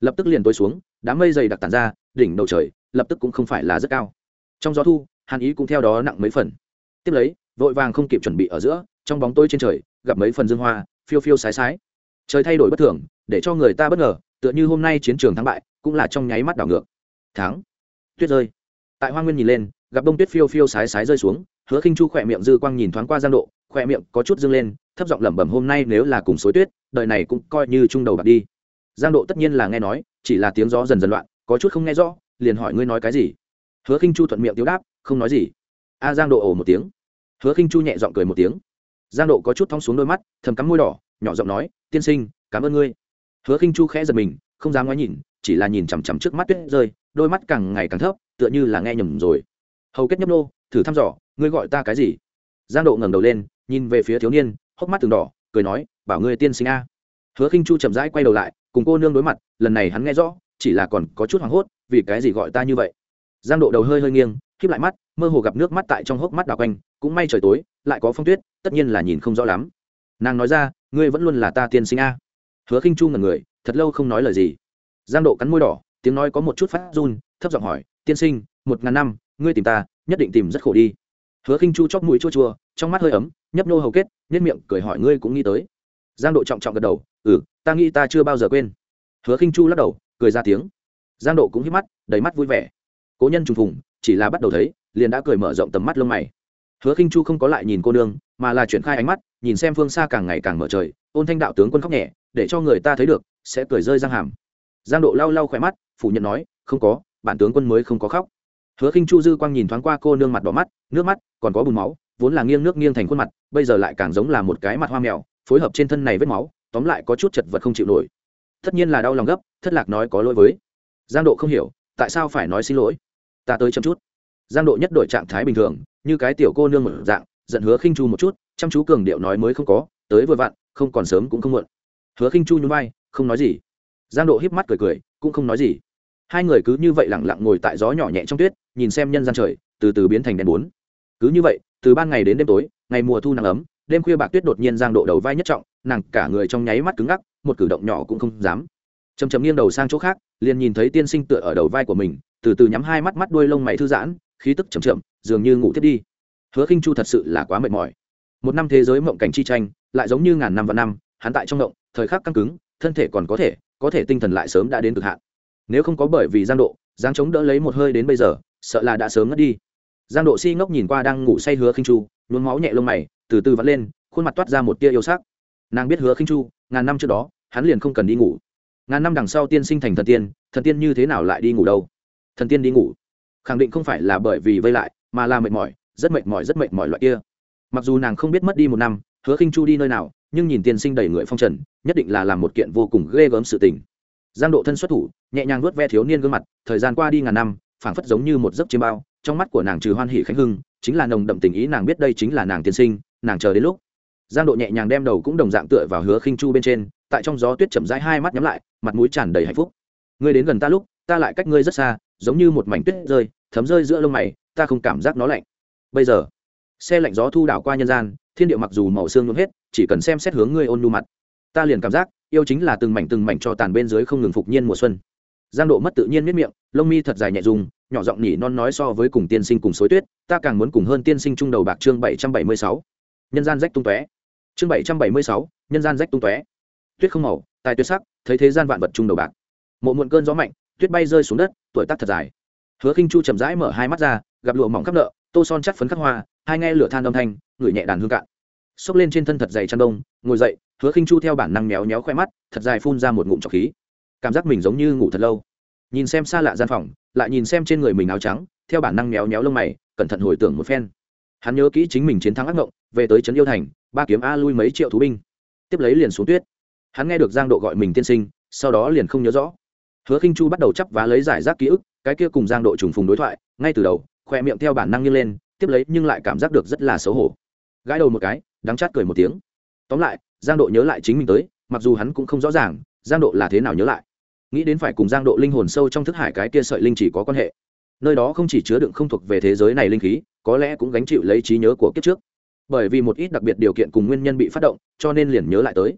Lập tức liền tối xuống, đám mây dày đặc tàn ra, đỉnh đầu trời, lập tức cũng không phải là rất cao. Trong gió thu, hàn ý cũng theo đó nặng mấy phần. Tiếp lấy, vội vàng không kịp chuẩn bị ở giữa, trong bóng tối trên trời, gặp mấy phần dương hoa, phiêu phiêu sái sái. Trời thay đổi bất thường, để cho người ta bất ngờ, tựa như hôm nay chiến trường thắng bại, cũng là trong nháy mắt đảo ngược. Thắng tuyết rơi. Tại hoa nguyên nhìn lên, gặp đông tuyết phiêu phiêu sái sái rơi xuống, hứa khinh chu khỏe miệng dư quang nhìn thoáng qua giang độ, khỏe miệng có chút dâng lên, thấp giọng lẩm bẩm hôm nay nếu là cùng suối tuyết, đời này cũng coi như trung đầu bạc đi. Giang độ tất nhiên là nghe nói, chỉ là tiếng gió dần dần loạn, có chút không nghe rõ, liền hỏi ngươi nói cái gì? Hứa khinh chu thuận miệng tiêu đáp, không nói gì. A giang độ ồ một tiếng. Hứa khinh chu nhẹ giọng cười một tiếng. Giang độ có chút thong xuống đôi mắt, thầm cắm môi đỏ, nhỏ giọng nói, tiên sinh, cảm ơn ngươi. Hứa khinh chu khẽ giật mình, không dám ngoái nhìn, chỉ là nhìn chằm chằm trước mắt tuyết rơi đôi mắt càng ngày càng thấp, tựa như là nghe nhầm rồi. Hầu kết nhấp nô, thử thăm dò, ngươi gọi ta cái gì? Giang độ ngẩng đầu lên, nhìn về phía thiếu niên, hốc mắt từng đỏ, cười nói, bảo ngươi tiên sinh a. Hứa khinh chu chậm rãi quay đầu lại, cùng cô nương đối mặt, lần này hắn nghe rõ, chỉ là còn có chút hoảng hốt, vì cái gì gọi ta như vậy? Giang độ đầu hơi hơi nghiêng khiếp lại mắt, mơ hồ gặp nước mắt tại trong hốc mắt đào quanh, cũng may trời tối, lại có phong tuyết, tất nhiên là nhìn không rõ lắm. Nàng nói ra, ngươi vẫn luôn là ta tiên sinh a. Hứa khinh chu ngần người, thật lâu không nói lời gì. Giang độ cắn môi đỏ tiếng nói có một chút phát run, thấp giọng hỏi, tiên sinh, một ngàn năm, ngươi tìm ta, nhất định tìm rất khổ đi. Hứa khinh chu chóc mũi chua chua, trong mắt hơi ấm, nhấp nô hầu kết nhất miệng cười hỏi, ngươi cũng nghĩ tới? Giang độ trọng trọng gật đầu ừ ta nghĩ ta chưa bao giờ quên. Hứa khinh chu lắc đầu, cười ra tiếng. Giang độ cũng hít mắt, đầy mắt vui vẻ. Cố nhân trùng phùng, chỉ là bắt đầu thấy, liền đã cười mở rộng tầm mắt lông mày. Hứa khinh chu không có lại nhìn cô nương, mà là chuyển khai ánh mắt, nhìn xem phương xa càng ngày càng mở trời, ôn thanh đạo tướng quân khóc nhẹ, để cho người ta thấy được, sẽ cười rơi răng hàm. Giang độ lau lau khỏe mắt phủ nhận nói, không có, bản tướng quân mới không có khóc. Hứa khinh chu dư quang nhìn thoáng qua cô nương mặt đỏ mắt, nước mắt còn có bùn máu, vốn là nghiêng nước nghiêng thành khuôn mặt, bây giờ lại càng giống là một cái mặt hoa mèo, phối hợp trên thân này vết máu, tóm lại có chút chật vật không chịu nổi. Tất nhiên là đau lòng gấp, thất lạc nói có lỗi với. Giang độ không hiểu, tại sao phải nói xin lỗi? Ta tới chậm chút. Giang độ nhất đổi trạng thái bình thường, như cái tiểu cô nương một dạng, giận hứa khinh chu một chút, chăm chú cường điệu nói mới không có, tới vừa vặn, không còn sớm cũng không muộn. Hứa khinh chu nhún vai, không nói gì. Giang độ híp mắt cười cười, cũng không nói gì hai người cứ như vậy lẳng lặng ngồi tại gió nhỏ nhẹ trong tuyết, nhìn xem nhân gian trời, từ từ biến thành đèn bốn. Cứ như vậy, từ ban ngày đến đêm tối, ngày mùa thu nắng ấm, đêm khuya bạc tuyết đột nhiên giang độ đầu vai nhất trọng, nàng cả người trong nháy mắt cứng ngắc, một cử động nhỏ cũng không dám. Chầm chầm nghiêng đầu sang chỗ khác, liền nhìn thấy tiên sinh tựa ở đầu vai của mình, từ từ nhắm hai mắt mắt đuôi lông mày thư giãn, khí tức chầm chậm, dường như ngủ thiết đi. Hứa khinh chu thật sự là quá mệt mỏi. Một năm thế giới mộng cảnh chi tranh, lại giống như ngàn năm và năm, hắn tại trong mộng, thời khắc căng cứng, thân thể còn có thể có thể tinh thần lại sớm đã đến cực hạn nếu không có bởi vì giang độ giang chống đỡ lấy một hơi đến bây giờ, sợ là đã sớm ngất đi. Giang độ si ngốc nhìn qua đang ngủ say hứa khinh chu, nhuốm máu nhẹ lông mày, từ từ vắt lên, khuôn mặt toát ra một tia yêu sắc. Nàng biết hứa khinh chu, ngàn năm trước đó, hắn liền không cần đi ngủ. Ngàn năm đằng sau tiên sinh thành thần tiên thần tiên như thế nào lại đi ngủ đâu? Thần tiên đi ngủ. Khẳng định không phải là bởi vì vây lại, mà là mệt mỏi, rất mệt mỏi, rất mệt mỏi loại kia. Mặc dù nàng không biết mất đi một năm, hứa khinh chu đi nơi nào, nhưng nhìn tiên sinh đầy người phong trần, nhất định là làm một kiện vô cùng ghê gớm sự tình giang độ thân xuất thủ, nhẹ nhàng nuốt ve thiếu niên gương mặt, thời gian qua đi ngàn năm, phảng phất giống như một giấc chiêm bao, trong mắt của nàng trừ hoan hỷ khánh hưng, chính là nồng đậm tình ý nàng biết đây chính là nàng tiên sinh, nàng chờ đến lúc. Giang độ nhẹ nhàng đem đầu cũng đồng dạng tựa vào hứa khinh chu bên trên, tại trong gió tuyết chậm rãi hai mắt nhắm lại, mặt mũi tràn đầy hạnh phúc. Ngươi đến gần ta lúc, ta lại cách ngươi rất xa, giống như một mảnh tuyết rơi, thấm rơi giữa lông mày, ta không cảm giác nó lạnh. Bây giờ, xe lạnh gió thu đảo qua nhân gian, thiên địa mặc dù màu xương nhuộm hết, chỉ cần xem xét hướng ngươi ôn nhu mặt, ta liền cảm giác yêu chính là từng mảnh từng mảnh cho tàn bên dưới không ngừng phục nhiên mùa xuân. Giang độ mất tự nhiên miết miệng, lông mi thật dài nhẹ dùng nhỏ giọng nhỉ non nói so với cùng tiên sinh cùng suối tuyết, ta càng muốn cùng hơn tiên sinh trung đầu bạc chương bảy trăm bảy mươi sáu. Nhân gian rách tung tóe. Chương bảy trăm bảy mươi sáu, nhân gian rách tung tóe. Tuyết không màu, tài tuyết sắc, thấy thế gian vạn vật trung đầu bạc. Một muộn cơn gió mạnh, tuyết bay rơi xuống đất, tuổi tác thật dài. Hứa khinh chu chậm rãi mở hai mắt ra, gặp lụa mỏng khắp nợ, tô son chắc phấn khắc hoa, hai nghe lửa than âm thanh ngửi nhẹ đàn hương cạn xốc lên trên thân thật dày chăn đông ngồi dậy, hứa khinh chu theo bản năng méo méo khoe mắt, thật dài phun ra một ngụm trọc khí. Cảm giác mình giống như ngủ thật lâu. Nhìn xem xa lạ gian phòng, lại nhìn xem trên người mình áo trắng, theo bản năng méo méo lông mày, cẩn thận hồi tưởng một phen. Hắn nhớ kỹ chính mình chiến thắng ác ngộng về tới trấn yêu thành, ba kiếm a lui mấy triệu thú binh. Tiếp lấy liền xuống tuyết. Hắn nghe được giang độ gọi mình tiên sinh, sau đó liền không nhớ rõ. Hứa khinh chu bắt đầu chấp vá lấy giải rác ký ức, cái kia cùng giang độ trùng phùng đối thoại, ngay từ đầu, khoe miệng theo bản năng như lên, tiếp lấy nhưng lại cảm giác được rất là xấu hổ. Gãi đầu một cái đắng chát cười một tiếng. Tóm lại, giang độ nhớ lại chính mình tới, mặc dù hắn cũng không rõ ràng, giang độ là thế nào nhớ lại. Nghĩ đến phải cùng giang độ linh hồn sâu trong thức hải cái kia sợi linh chỉ có quan hệ. Nơi đó không chỉ chứa đựng không thuộc về thế giới này linh khí, có lẽ cũng gánh chịu lấy trí nhớ của kiếp trước. Bởi vì một ít đặc biệt điều kiện cùng nguyên nhân bị phát động, cho nên liền nhớ lại tới.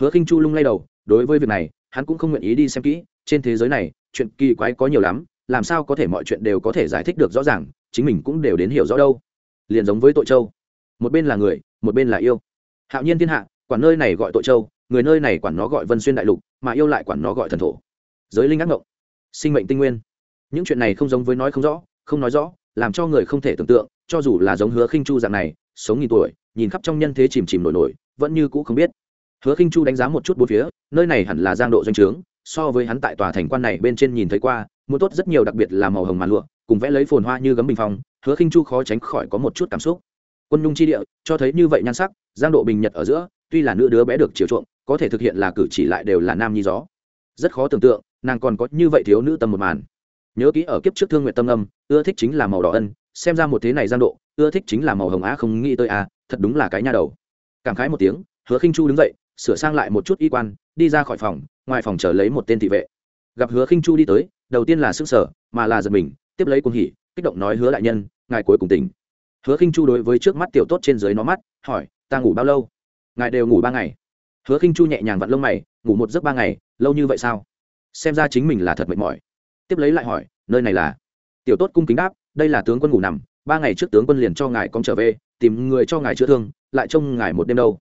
Hứa khinh chu lung lay đầu, đối với việc này, hắn cũng không nguyện ý đi xem kỹ, trên thế giới này, chuyện kỳ quái có nhiều lắm, làm sao có thể mọi chuyện đều có thể giải thích được rõ ràng, chính mình cũng đều đến hiểu rõ đâu. Liền giống với tội châu. Một bên là người một bên là yêu. Hạo nhiên thiên hạ, quản nơi này gọi tội châu, người nơi này quản nó gọi vân xuyên đại lục, mà yêu lại quản nó gọi thần thổ. Giới linh ác ngộng sinh mệnh tinh nguyên. Những chuyện này không giống với nói không rõ, không nói rõ, làm cho người không thể tưởng tượng, cho dù là giống hứa khinh chu dạng này, sống nghìn tuổi, nhìn khắp trong nhân thế chìm chìm nổi nổi, vẫn như cũ không biết. Hứa khinh chu đánh giá một chút bốn phía, nơi này hẳn là giang độ doanh trướng, so với hắn tại tòa thành quan này bên trên nhìn thấy qua, muốn tốt rất nhiều, đặc biệt là màu hồng màn lụa, cùng vẽ lấy phồn hoa như gấm bình phong, hứa khinh chu khó tránh khỏi có một chút cảm xúc quân nhung chi địa, cho thấy như vậy nhan sắc, giang độ bình nhật ở giữa, tuy là nữ đứa bé được chiều chuộng, có thể thực hiện là cử chỉ lại đều là nam nhi gió. Rất khó tưởng tượng, nàng còn có như vậy thiếu nữ tâm một màn. Nhớ kỹ ở kiếp trước thương nguyện tâm âm, ưa thích chính là màu đỏ ân, xem ra một thế này giang độ, ưa thích chính là màu hồng á không nghĩ tới a thật đúng là cái nha đầu. Cảm khái một tiếng, hứa khinh chu đứng dậy, sửa sang lại một chút y quan, đi ra khỏi phòng, ngoài phòng chờ lấy một tên thị vệ. Gặp hứa khinh chu đi tới, đầu tiên là sức sở mà là giật mình, tiếp lấy cuồng hỉ, kích động nói, hứa đại nhân, ngài cuối cùng tỉnh hứa khinh chu đối với trước mắt tiểu tốt trên dưới nó mắt, hỏi, ta ngủ bao lâu? Ngài đều ngủ ba ngày. Hứa khinh chu nhẹ nhàng vặn lông mày, ngủ một giấc ba ngày, lâu như vậy sao? Xem ra chính mình là thật mệt mỏi. Tiếp lấy lại hỏi, nơi này là? Tiểu tốt cung kính đáp, đây là tướng quân ngủ nằm, ba ngày trước tướng quân liền cho ngài con trở về, tìm người cho ngài chữa thương, lại trông ngài một đêm đâu.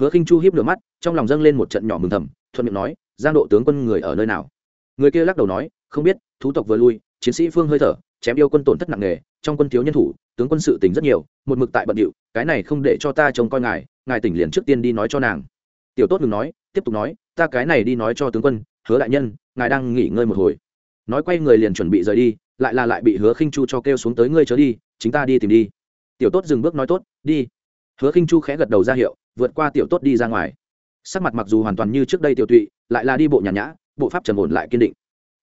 Hứa khinh chu hiếp lửa mắt, trong lòng dâng lên một trận nhỏ mừng thầm, thuận miệng nói, giang độ tướng quân người ở nơi nào? Người kia lắc đầu nói, không biết, thú tộc vừa lui, chiến sĩ phương hơi thở chém yêu quân tổn thất nặng nề, trong quân thiếu nhân thủ, tướng quân sự tình rất nhiều, một mực tại bận điệu, cái này không để cho ta trông coi ngài ngài tỉnh liền trước tiên đi nói cho nàng. Tiểu tốt ngừng nói, tiếp tục nói, ta cái này đi nói cho tướng quân, hứa đại nhân, ngài đang nghỉ ngơi một hồi. Nói quay người liền chuẩn bị rời đi, lại là lại bị hứa khinh chu cho kêu xuống tới ngươi chớ đi, chính ta đi tìm đi. Tiểu tốt dừng bước nói tốt, đi. Hứa khinh chu khẽ gật đầu ra hiệu, vượt qua tiểu tốt đi ra ngoài. Sắc mặt mặc dù hoàn toàn như trước đây tiểu tụy, lại là đi bộ nhàn nhã, bộ pháp trầm ổn lại kiên định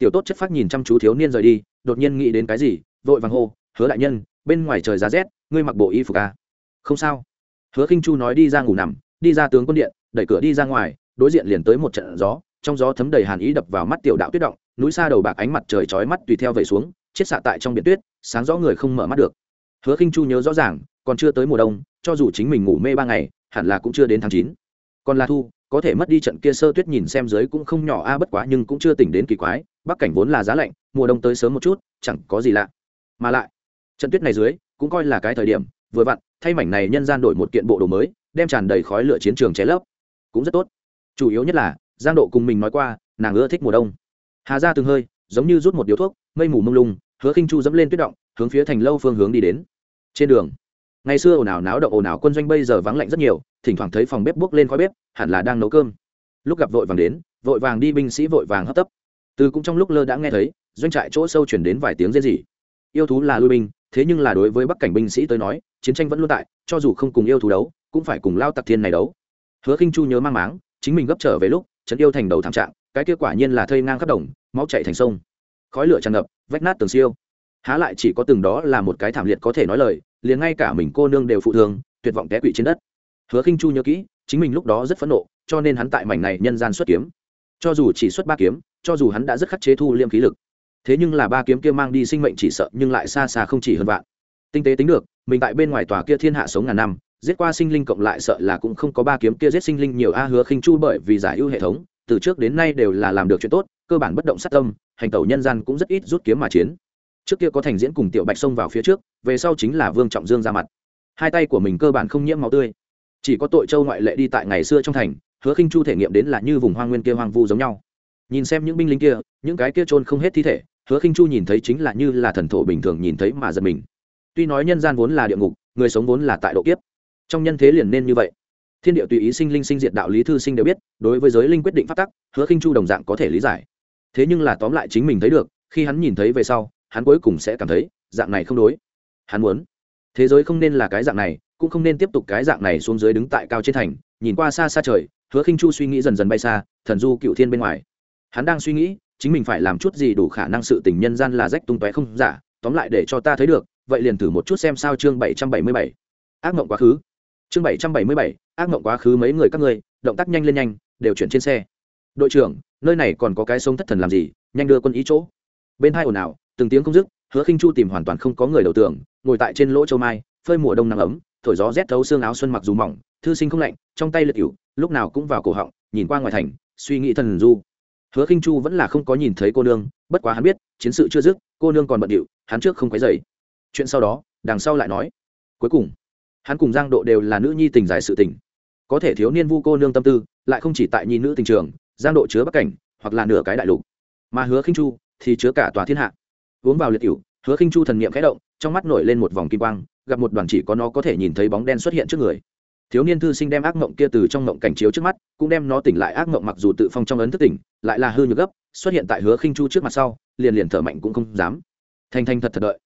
tiểu tốt chất phát nhìn chăm chú thiếu niên rời đi, đột nhiên nghĩ đến cái gì, vội vàng hô, hứa đại nhân, bên ngoài trời giá rét, ngươi mặc bộ y phục à? không sao. Hứa khinh chu nói đi ra ngủ nằm, đi ra tướng quân điện, đẩy cửa đi ra ngoài, đối diện liền tới một trận gió, trong gió thấm đầy hàn ý đập vào mắt tiểu đạo tuyết động, núi xa đầu bạc ánh mặt trời chói mắt tùy theo về xuống, chết xạ tại trong biển tuyết, sáng rõ người không mở mắt được. Hứa khinh chu nhớ rõ ràng, còn chưa tới mùa đông, cho dù chính mình ngủ mê ba ngày, hẳn là cũng chưa đến tháng chín. Còn là thu có thể mất đi trận kia sơ tuyết nhìn xem dưới cũng không nhỏ a, bất quá nhưng cũng chưa tỉnh đến kỳ quái, bắc cảnh vốn là giá lạnh, mùa đông tới sớm một chút, chẳng có gì lạ. Mà lại, trận tuyết này dưới cũng coi là cái thời điểm, vừa vặn, thay mảnh này nhân gian đổi một kiện bộ đồ mới, đem tràn đầy khói lửa chiến trường cháy lấp. Cũng rất tốt. Chủ yếu nhất là, giang độ cùng mình nói qua, nàng ưa thích mùa đông. Hà ra từng hơi, giống như rút một điếu thuốc, mây mù mông lung, hứa khinh chu dẫm lên tuyết động, hướng phía thành lâu phương hướng đi đến. Trên đường, ngày xưa ồn ào náo động, ồn ào quân doanh bây giờ vắng lạnh rất nhiều thỉnh thoảng thấy phòng bếp bốc lên khói bếp, hẳn là đang nấu cơm. Lúc gặp vội vàng đến, vội vàng đi binh sĩ vội vàng hấp tấp. Từ cũng trong lúc lơ đã nghe thấy, doanh trại chỗ sâu chuyển đến vài tiếng rên rỉ. Yêu thú là lui binh, thế nhưng là đối với bắc cảnh binh sĩ tới nói, chiến tranh vẫn luôn tại, cho dù không cùng yêu thú đấu, cũng phải cùng lao tặc thiên này đấu. Hứa khinh chu nhớ mang máng, chính mình gấp trở về lúc, trấn yêu thành đầu thảm trạng, cái kết quả nhiên là thây ngang khắp đồng, máu chạy thành sông. Khói lửa tràn ngập, vách nát tường siêu. Há lại chỉ có từng đó là một cái thảm liệt có thể nói lời, liền ngay cả mình cô nương đều phụ thường tuyệt vọng té quỵ trên đất hứa khinh chu nhớ kỹ, chính mình lúc đó rất phẫn nộ, cho nên hắn tại mảnh này nhân gian xuất kiếm. Cho dù chỉ xuất ba kiếm, cho dù hắn đã rất khắc chế thu liêm khí lực, thế nhưng là ba kiếm kia mang đi sinh mệnh chỉ sợ nhưng lại xa xa không chỉ hơn vạn. Tinh tế tính được, mình tại bên ngoài tòa kia thiên hạ sống ngàn năm, giết qua sinh linh cộng lại sợ là cũng không có ba kiếm kia giết sinh linh nhiều a à, hứa khinh chu bởi vì giải ưu hệ thống, từ trước đến nay đều là làm được chuyện tốt, cơ bản bất động sát tâm, hành tẩu nhân gian cũng rất ít rút kiếm mà chiến. Trước kia có thành diễn cùng tiểu bạch xông vào phía trước, về sau chính là vương trọng dương ra mặt. Hai tay của mình cơ bản không nhiễm máu tươi chỉ có tội châu ngoại lệ đi tại ngày xưa trong thành, hứa khinh chu thể nghiệm đến là như vùng hoang nguyên kia hoang vu giống nhau. Nhìn xem những binh lính kia, những cái kia trôn không hết thi thể, hứa khinh chu nhìn thấy chính là như là thần thổ bình thường nhìn thấy mà giật mình. Tuy nói nhân gian vốn là địa ngục, người sống vốn là tại độ kiếp. Trong nhân thế liền nên như vậy. Thiên địa tùy ý sinh linh sinh diệt đạo lý thư sinh đều biết, đối với giới linh quyết định phát tắc, hứa khinh chu đồng dạng có thể lý giải. Thế nhưng là tóm lại chính mình thấy được, khi hắn nhìn thấy về sau, hắn cuối cùng sẽ cảm thấy, dạng này không đối. Hắn muốn. Thế giới không nên là cái dạng này cũng không nên tiếp tục cái dạng này xuống dưới đứng tại cao trên thành, nhìn qua xa xa trời, hứa khinh chu suy nghĩ dần dần bay xa, thần du cựu thiên bên ngoài. Hắn đang suy nghĩ, chính mình phải làm chút gì đủ khả năng sự tình nhân gian là rách tung tóe không giả, tóm lại để cho ta thấy được, vậy liền thử một chút xem sao chương bảy trăm bảy mươi bảy. Ác mộng quá khứ. Chương bảy trăm bảy mươi bảy, ác mộng quá khứ mấy người các ngươi, động tác nhanh lên nhanh, đều chuyển trên xe. Đội trưởng, nơi này còn có cái sông thất thần làm gì, nhanh đưa quân ý chỗ. Bên hai ồn ào, từng tiếng không dứt, hứa khinh chu tìm hoàn toàn không có người đầu tưởng, ngồi tại trên lỗ châu mai, phơi mùa đông nắng ấm thổi gió rét thấu xương áo xuân mặc dù mỏng, thư sinh không lạnh, trong tay liệt cựu lúc nào cũng vào cổ họng, nhìn qua ngoài thành, suy nghĩ thần du. Hứa khinh chu vẫn là không có nhìn thấy cô nương, bất quá hắn biết, chiến sự chưa dứt, cô nương còn bận điệu, hắn trước không quấy dày chuyện sau đó, đằng sau lại nói. Cuối cùng, hắn cùng giang độ đều là nữ nhi tình giải sự tình. Có thể thiếu niên vu cô nương tâm tư, lại không chỉ tại nhi nữ tình trường, giang độ chứa bắc cảnh, hoặc là nửa cái đại lục. Mà hứa khinh chu thì chứa cả tòa thiên hạ. Uống vào liệt cựu hứa khinh chu thần niệm khẽ động, trong mắt nổi lên một vòng kim quang gặp một đoàn chỉ có nó có thể nhìn thấy bóng đen xuất hiện trước người. Thiếu niên thư sinh đem ác mộng kia từ trong mộng cảnh chiếu trước mắt, cũng đem nó tỉnh lại. Ác mộng mặc dù tự phong trong ấn thức tỉnh, lại là hư nhược gấp, xuất hiện tại hứa khinh chu trước mặt sau, liền liền thở mạnh cũng không dám. Thành thành thật thật đợi.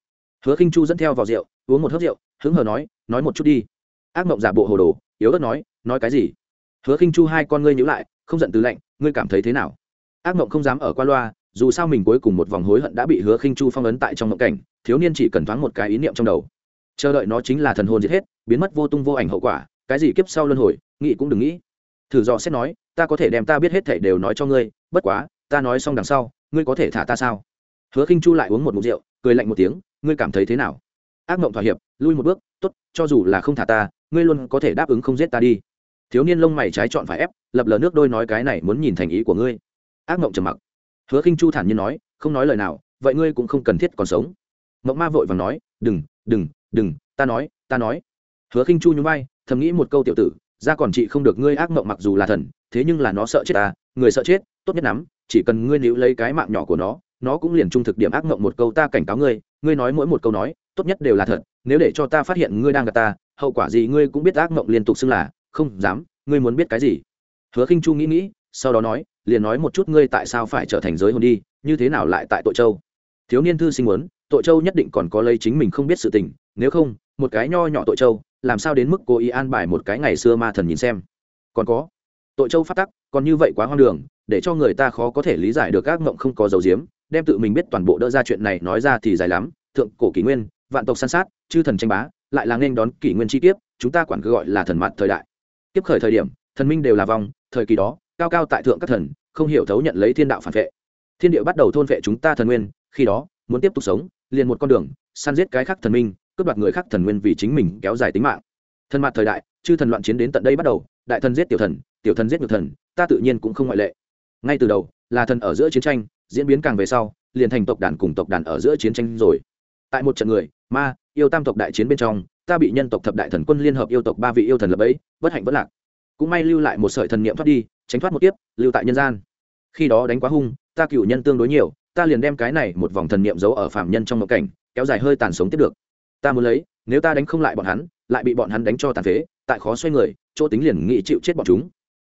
Hứa khinh chu dẫn theo vào rượu, uống một hớp rượu, hứng hờ nói nói một chút đi. Ác mộng giả bộ hồ đồ, yếu ớt nói nói cái gì? Hứa khinh chu hai con ngươi nhíu lại, không giận từ lạnh, ngươi cảm thấy thế nào? Ác mộng không dám ở qua loa, dù sao mình cuối cùng một vòng hối hận đã bị hứa khinh chu phong ấn tại trong mộng cảnh, thiếu niên chỉ cần thoáng một cái ý niệm trong đầu chờ đợi nó chính là thần hồn giết hết, biến mất vô tung vô ảnh hậu quả, cái gì kiếp sau luân hồi, nghĩ cũng đừng nghĩ. Thử dò xét nói, ta có thể đem ta biết hết thảy đều nói cho ngươi, bất quá, ta nói xong đằng sau, ngươi có thể thả ta sao? Hứa khinh chu lại uống một mục rượu, cười lạnh một tiếng, ngươi cảm thấy thế nào? Ác mộng thỏa hiệp, lui một bước, tốt, cho dù là không thả ta, ngươi luôn có thể đáp ứng không giết ta đi. Thiếu niên lông mày trái chọn phải ép, lập lờ nước đôi nói cái này muốn nhìn thành ý của ngươi. Ác mộng trầm mặc. Hứa khinh chu thản nhiên nói, không nói lời nào, vậy ngươi cũng không cần thiết còn sống. Mộng ma vội vàng nói, đừng đừng đừng, ta nói ta nói. Hứa khinh chu nhún vai, thầm nghĩ một câu tiểu tử, ra còn chị không được ngươi ác mộng mặc dù là thần, thế nhưng là nó sợ chết ta, người sợ chết, tốt nhất lắm chỉ cần ngươi níu lấy cái mạng nhỏ của nó nó cũng liền trung thực điểm ác mộng một câu ta cảnh cáo ngươi ngươi nói mỗi một câu nói, tốt nhất đều là thật, nếu để cho ta phát hiện ngươi đang gặp ta, hậu quả gì ngươi cũng biết ác mộng liên tục xưng là, không dám, ngươi muốn biết cái gì? Hứa khinh chu nghĩ nghĩ, sau đó nói, liền nói một chút ngươi tại sao phải trở thành giới hồn đi, như thế nào lại tại tội châu? Thiếu niên thư sinh muốn tội châu nhất định còn có lấy chính mình không biết sự tình, nếu không, một cái nho nhỏ tội châu, làm sao đến mức cố ý an bài một cái ngày xưa ma thần nhìn xem? Còn có, tội châu phát tắc, còn như vậy quá hoang đường, để cho người ta khó có thể lý giải được các ngộng không có dấu diếm, đem tự mình biết toàn bộ đỡ ra chuyện này nói ra thì dài lắm, thượng cổ kỷ nguyên, vạn tộc san sát, chư thần tranh bá, lại là nên đón kỷ nguyên chi tiết chúng ta quản cứ gọi là thần mặt thời đại. Tiếp khởi thời điểm, thần minh đều là vong, thời kỳ đó, cao cao tại thượng các thần, không hiểu thấu nhận lấy thiên đạo phản vệ. Thiên địa bắt đầu thôn vệ chúng ta thần nguyên, khi đó, muốn tiếp tục sống liền một con đường, săn giết cái khác thần minh, cướp đoạt người khác thần nguyên vì chính mình kéo dài tính mạng. Thần mặt thời đại, chư thần loạn chiến đến tận đây bắt đầu, đại thần giết tiểu thần tiểu thần giết ngược thần, ta tự nhiên cũng không ngoại lệ. Ngay từ đầu, là thần ở giữa chiến tranh, diễn biến càng về sau, liền thành tộc đàn cùng tộc đàn ở giữa chiến tranh rồi. Tại một trận người, ma, yêu tam tộc đại chiến bên trong, ta bị nhân tộc thập đại thần quân liên hợp yêu tộc ba vị yêu thần lập ấy bất hạnh bất lạc. Cũng may lưu lại một sợi thần niệm thoát đi, tránh thoát một tiếp lưu tại nhân gian. Khi đó đánh quá hung, ta cựu nhân tương đối nhiều ta liền đem cái này một vòng thần niệm giấu ở phạm nhân trong mộng cảnh, kéo dài hơi tàn sống tiếp được. Ta muốn lấy, nếu ta đánh không lại bọn hắn, lại bị bọn hắn đánh cho tàn phế, tại khó xoay người, chỗ tính liền nghị chịu chết bọn chúng.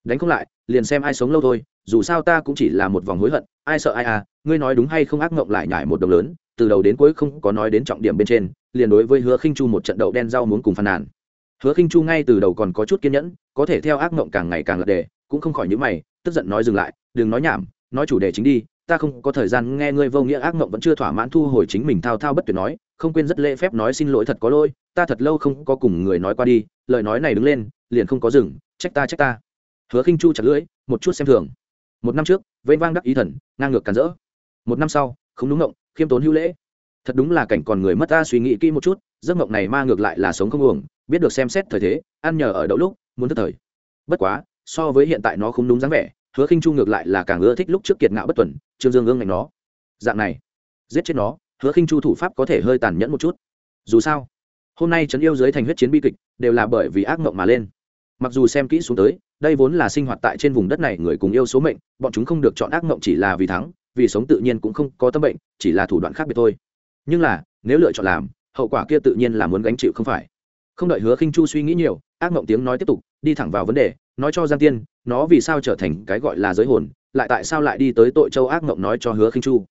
Đánh không lại, liền xem ai sống lâu thôi, dù sao ta cũng chỉ là một vòng hối hận, ai sợ ai à ngươi nói đúng hay không ác mộng lại nhải một đồng lớn, từ đầu đến cuối không có nói đến trọng điểm bên trên, liền đối với hứa khinh chu một trận đậu đen rau muốn cùng phàn nàn. Hứa khinh chu ngay từ đầu còn có chút kiên nhẫn, có thể theo ác mộng càng ngày càng lật đề, cũng không khỏi những mày, tức giận nói dừng lại, đừng nói nhảm, nói chủ đề chính đi ta không có thời gian nghe ngươi vô nghĩa ác mộng vẫn chưa thỏa mãn thu hồi chính mình thao thao bất tuyệt nói, không quên rất lễ phép nói xin lỗi thật có lỗi, ta thật lâu không có cùng người nói qua đi, lời nói này đứng lên, liền không có dừng, trách ta trách ta. Hứa khinh chu chặt lưỡi, một chút xem thường. Một năm trước vây vang đắc ý thần, ngang ngược càn rỡ. Một năm sau, không đúng ngộng khiêm tốn hữu lễ. Thật đúng là cảnh còn người mất ta suy nghĩ kỹ một chút, giấc mộng này ma ngược lại là sống không uổng, biết được xem xét thời thế, ăn nhờ ở đậu lúc, muốn thất thời. Bất quá, so với hiện tại nó không đúng dáng vẻ hứa khinh chu ngược lại là càng ưa thích lúc trước kiệt ngạo bất tuần, trương dương ương ngạnh nó. Dạng này, giết chết nó, hứa khinh chu thủ pháp có thể hơi tàn nhẫn một chút. Dù sao, hôm nay trấn yêu dưới thành huyết chiến bi kịch đều là bởi vì ác mộng mà lên. Mặc dù xem kỹ xuống tới, đây vốn là sinh hoạt tại trên vùng đất này người cùng yêu số mệnh, bọn chúng không được chọn ác mộng chỉ là vì thắng, vì sống tự nhiên cũng không có tâm bệnh, chỉ là thủ đoạn khác biệt thôi. Nhưng là, nếu lựa chọn làm, hậu quả kia tự nhiên là muốn gánh chịu không phải. Không đợi hứa khinh chu suy nghĩ nhiều, ác mộng tiếng nói tiếp tục, đi thẳng vào vấn đề nói cho giang tiên, nó vì sao trở thành cái gọi là giới hồn, lại tại sao lại đi tới tội châu ác mộng nói cho hứa khinh chu?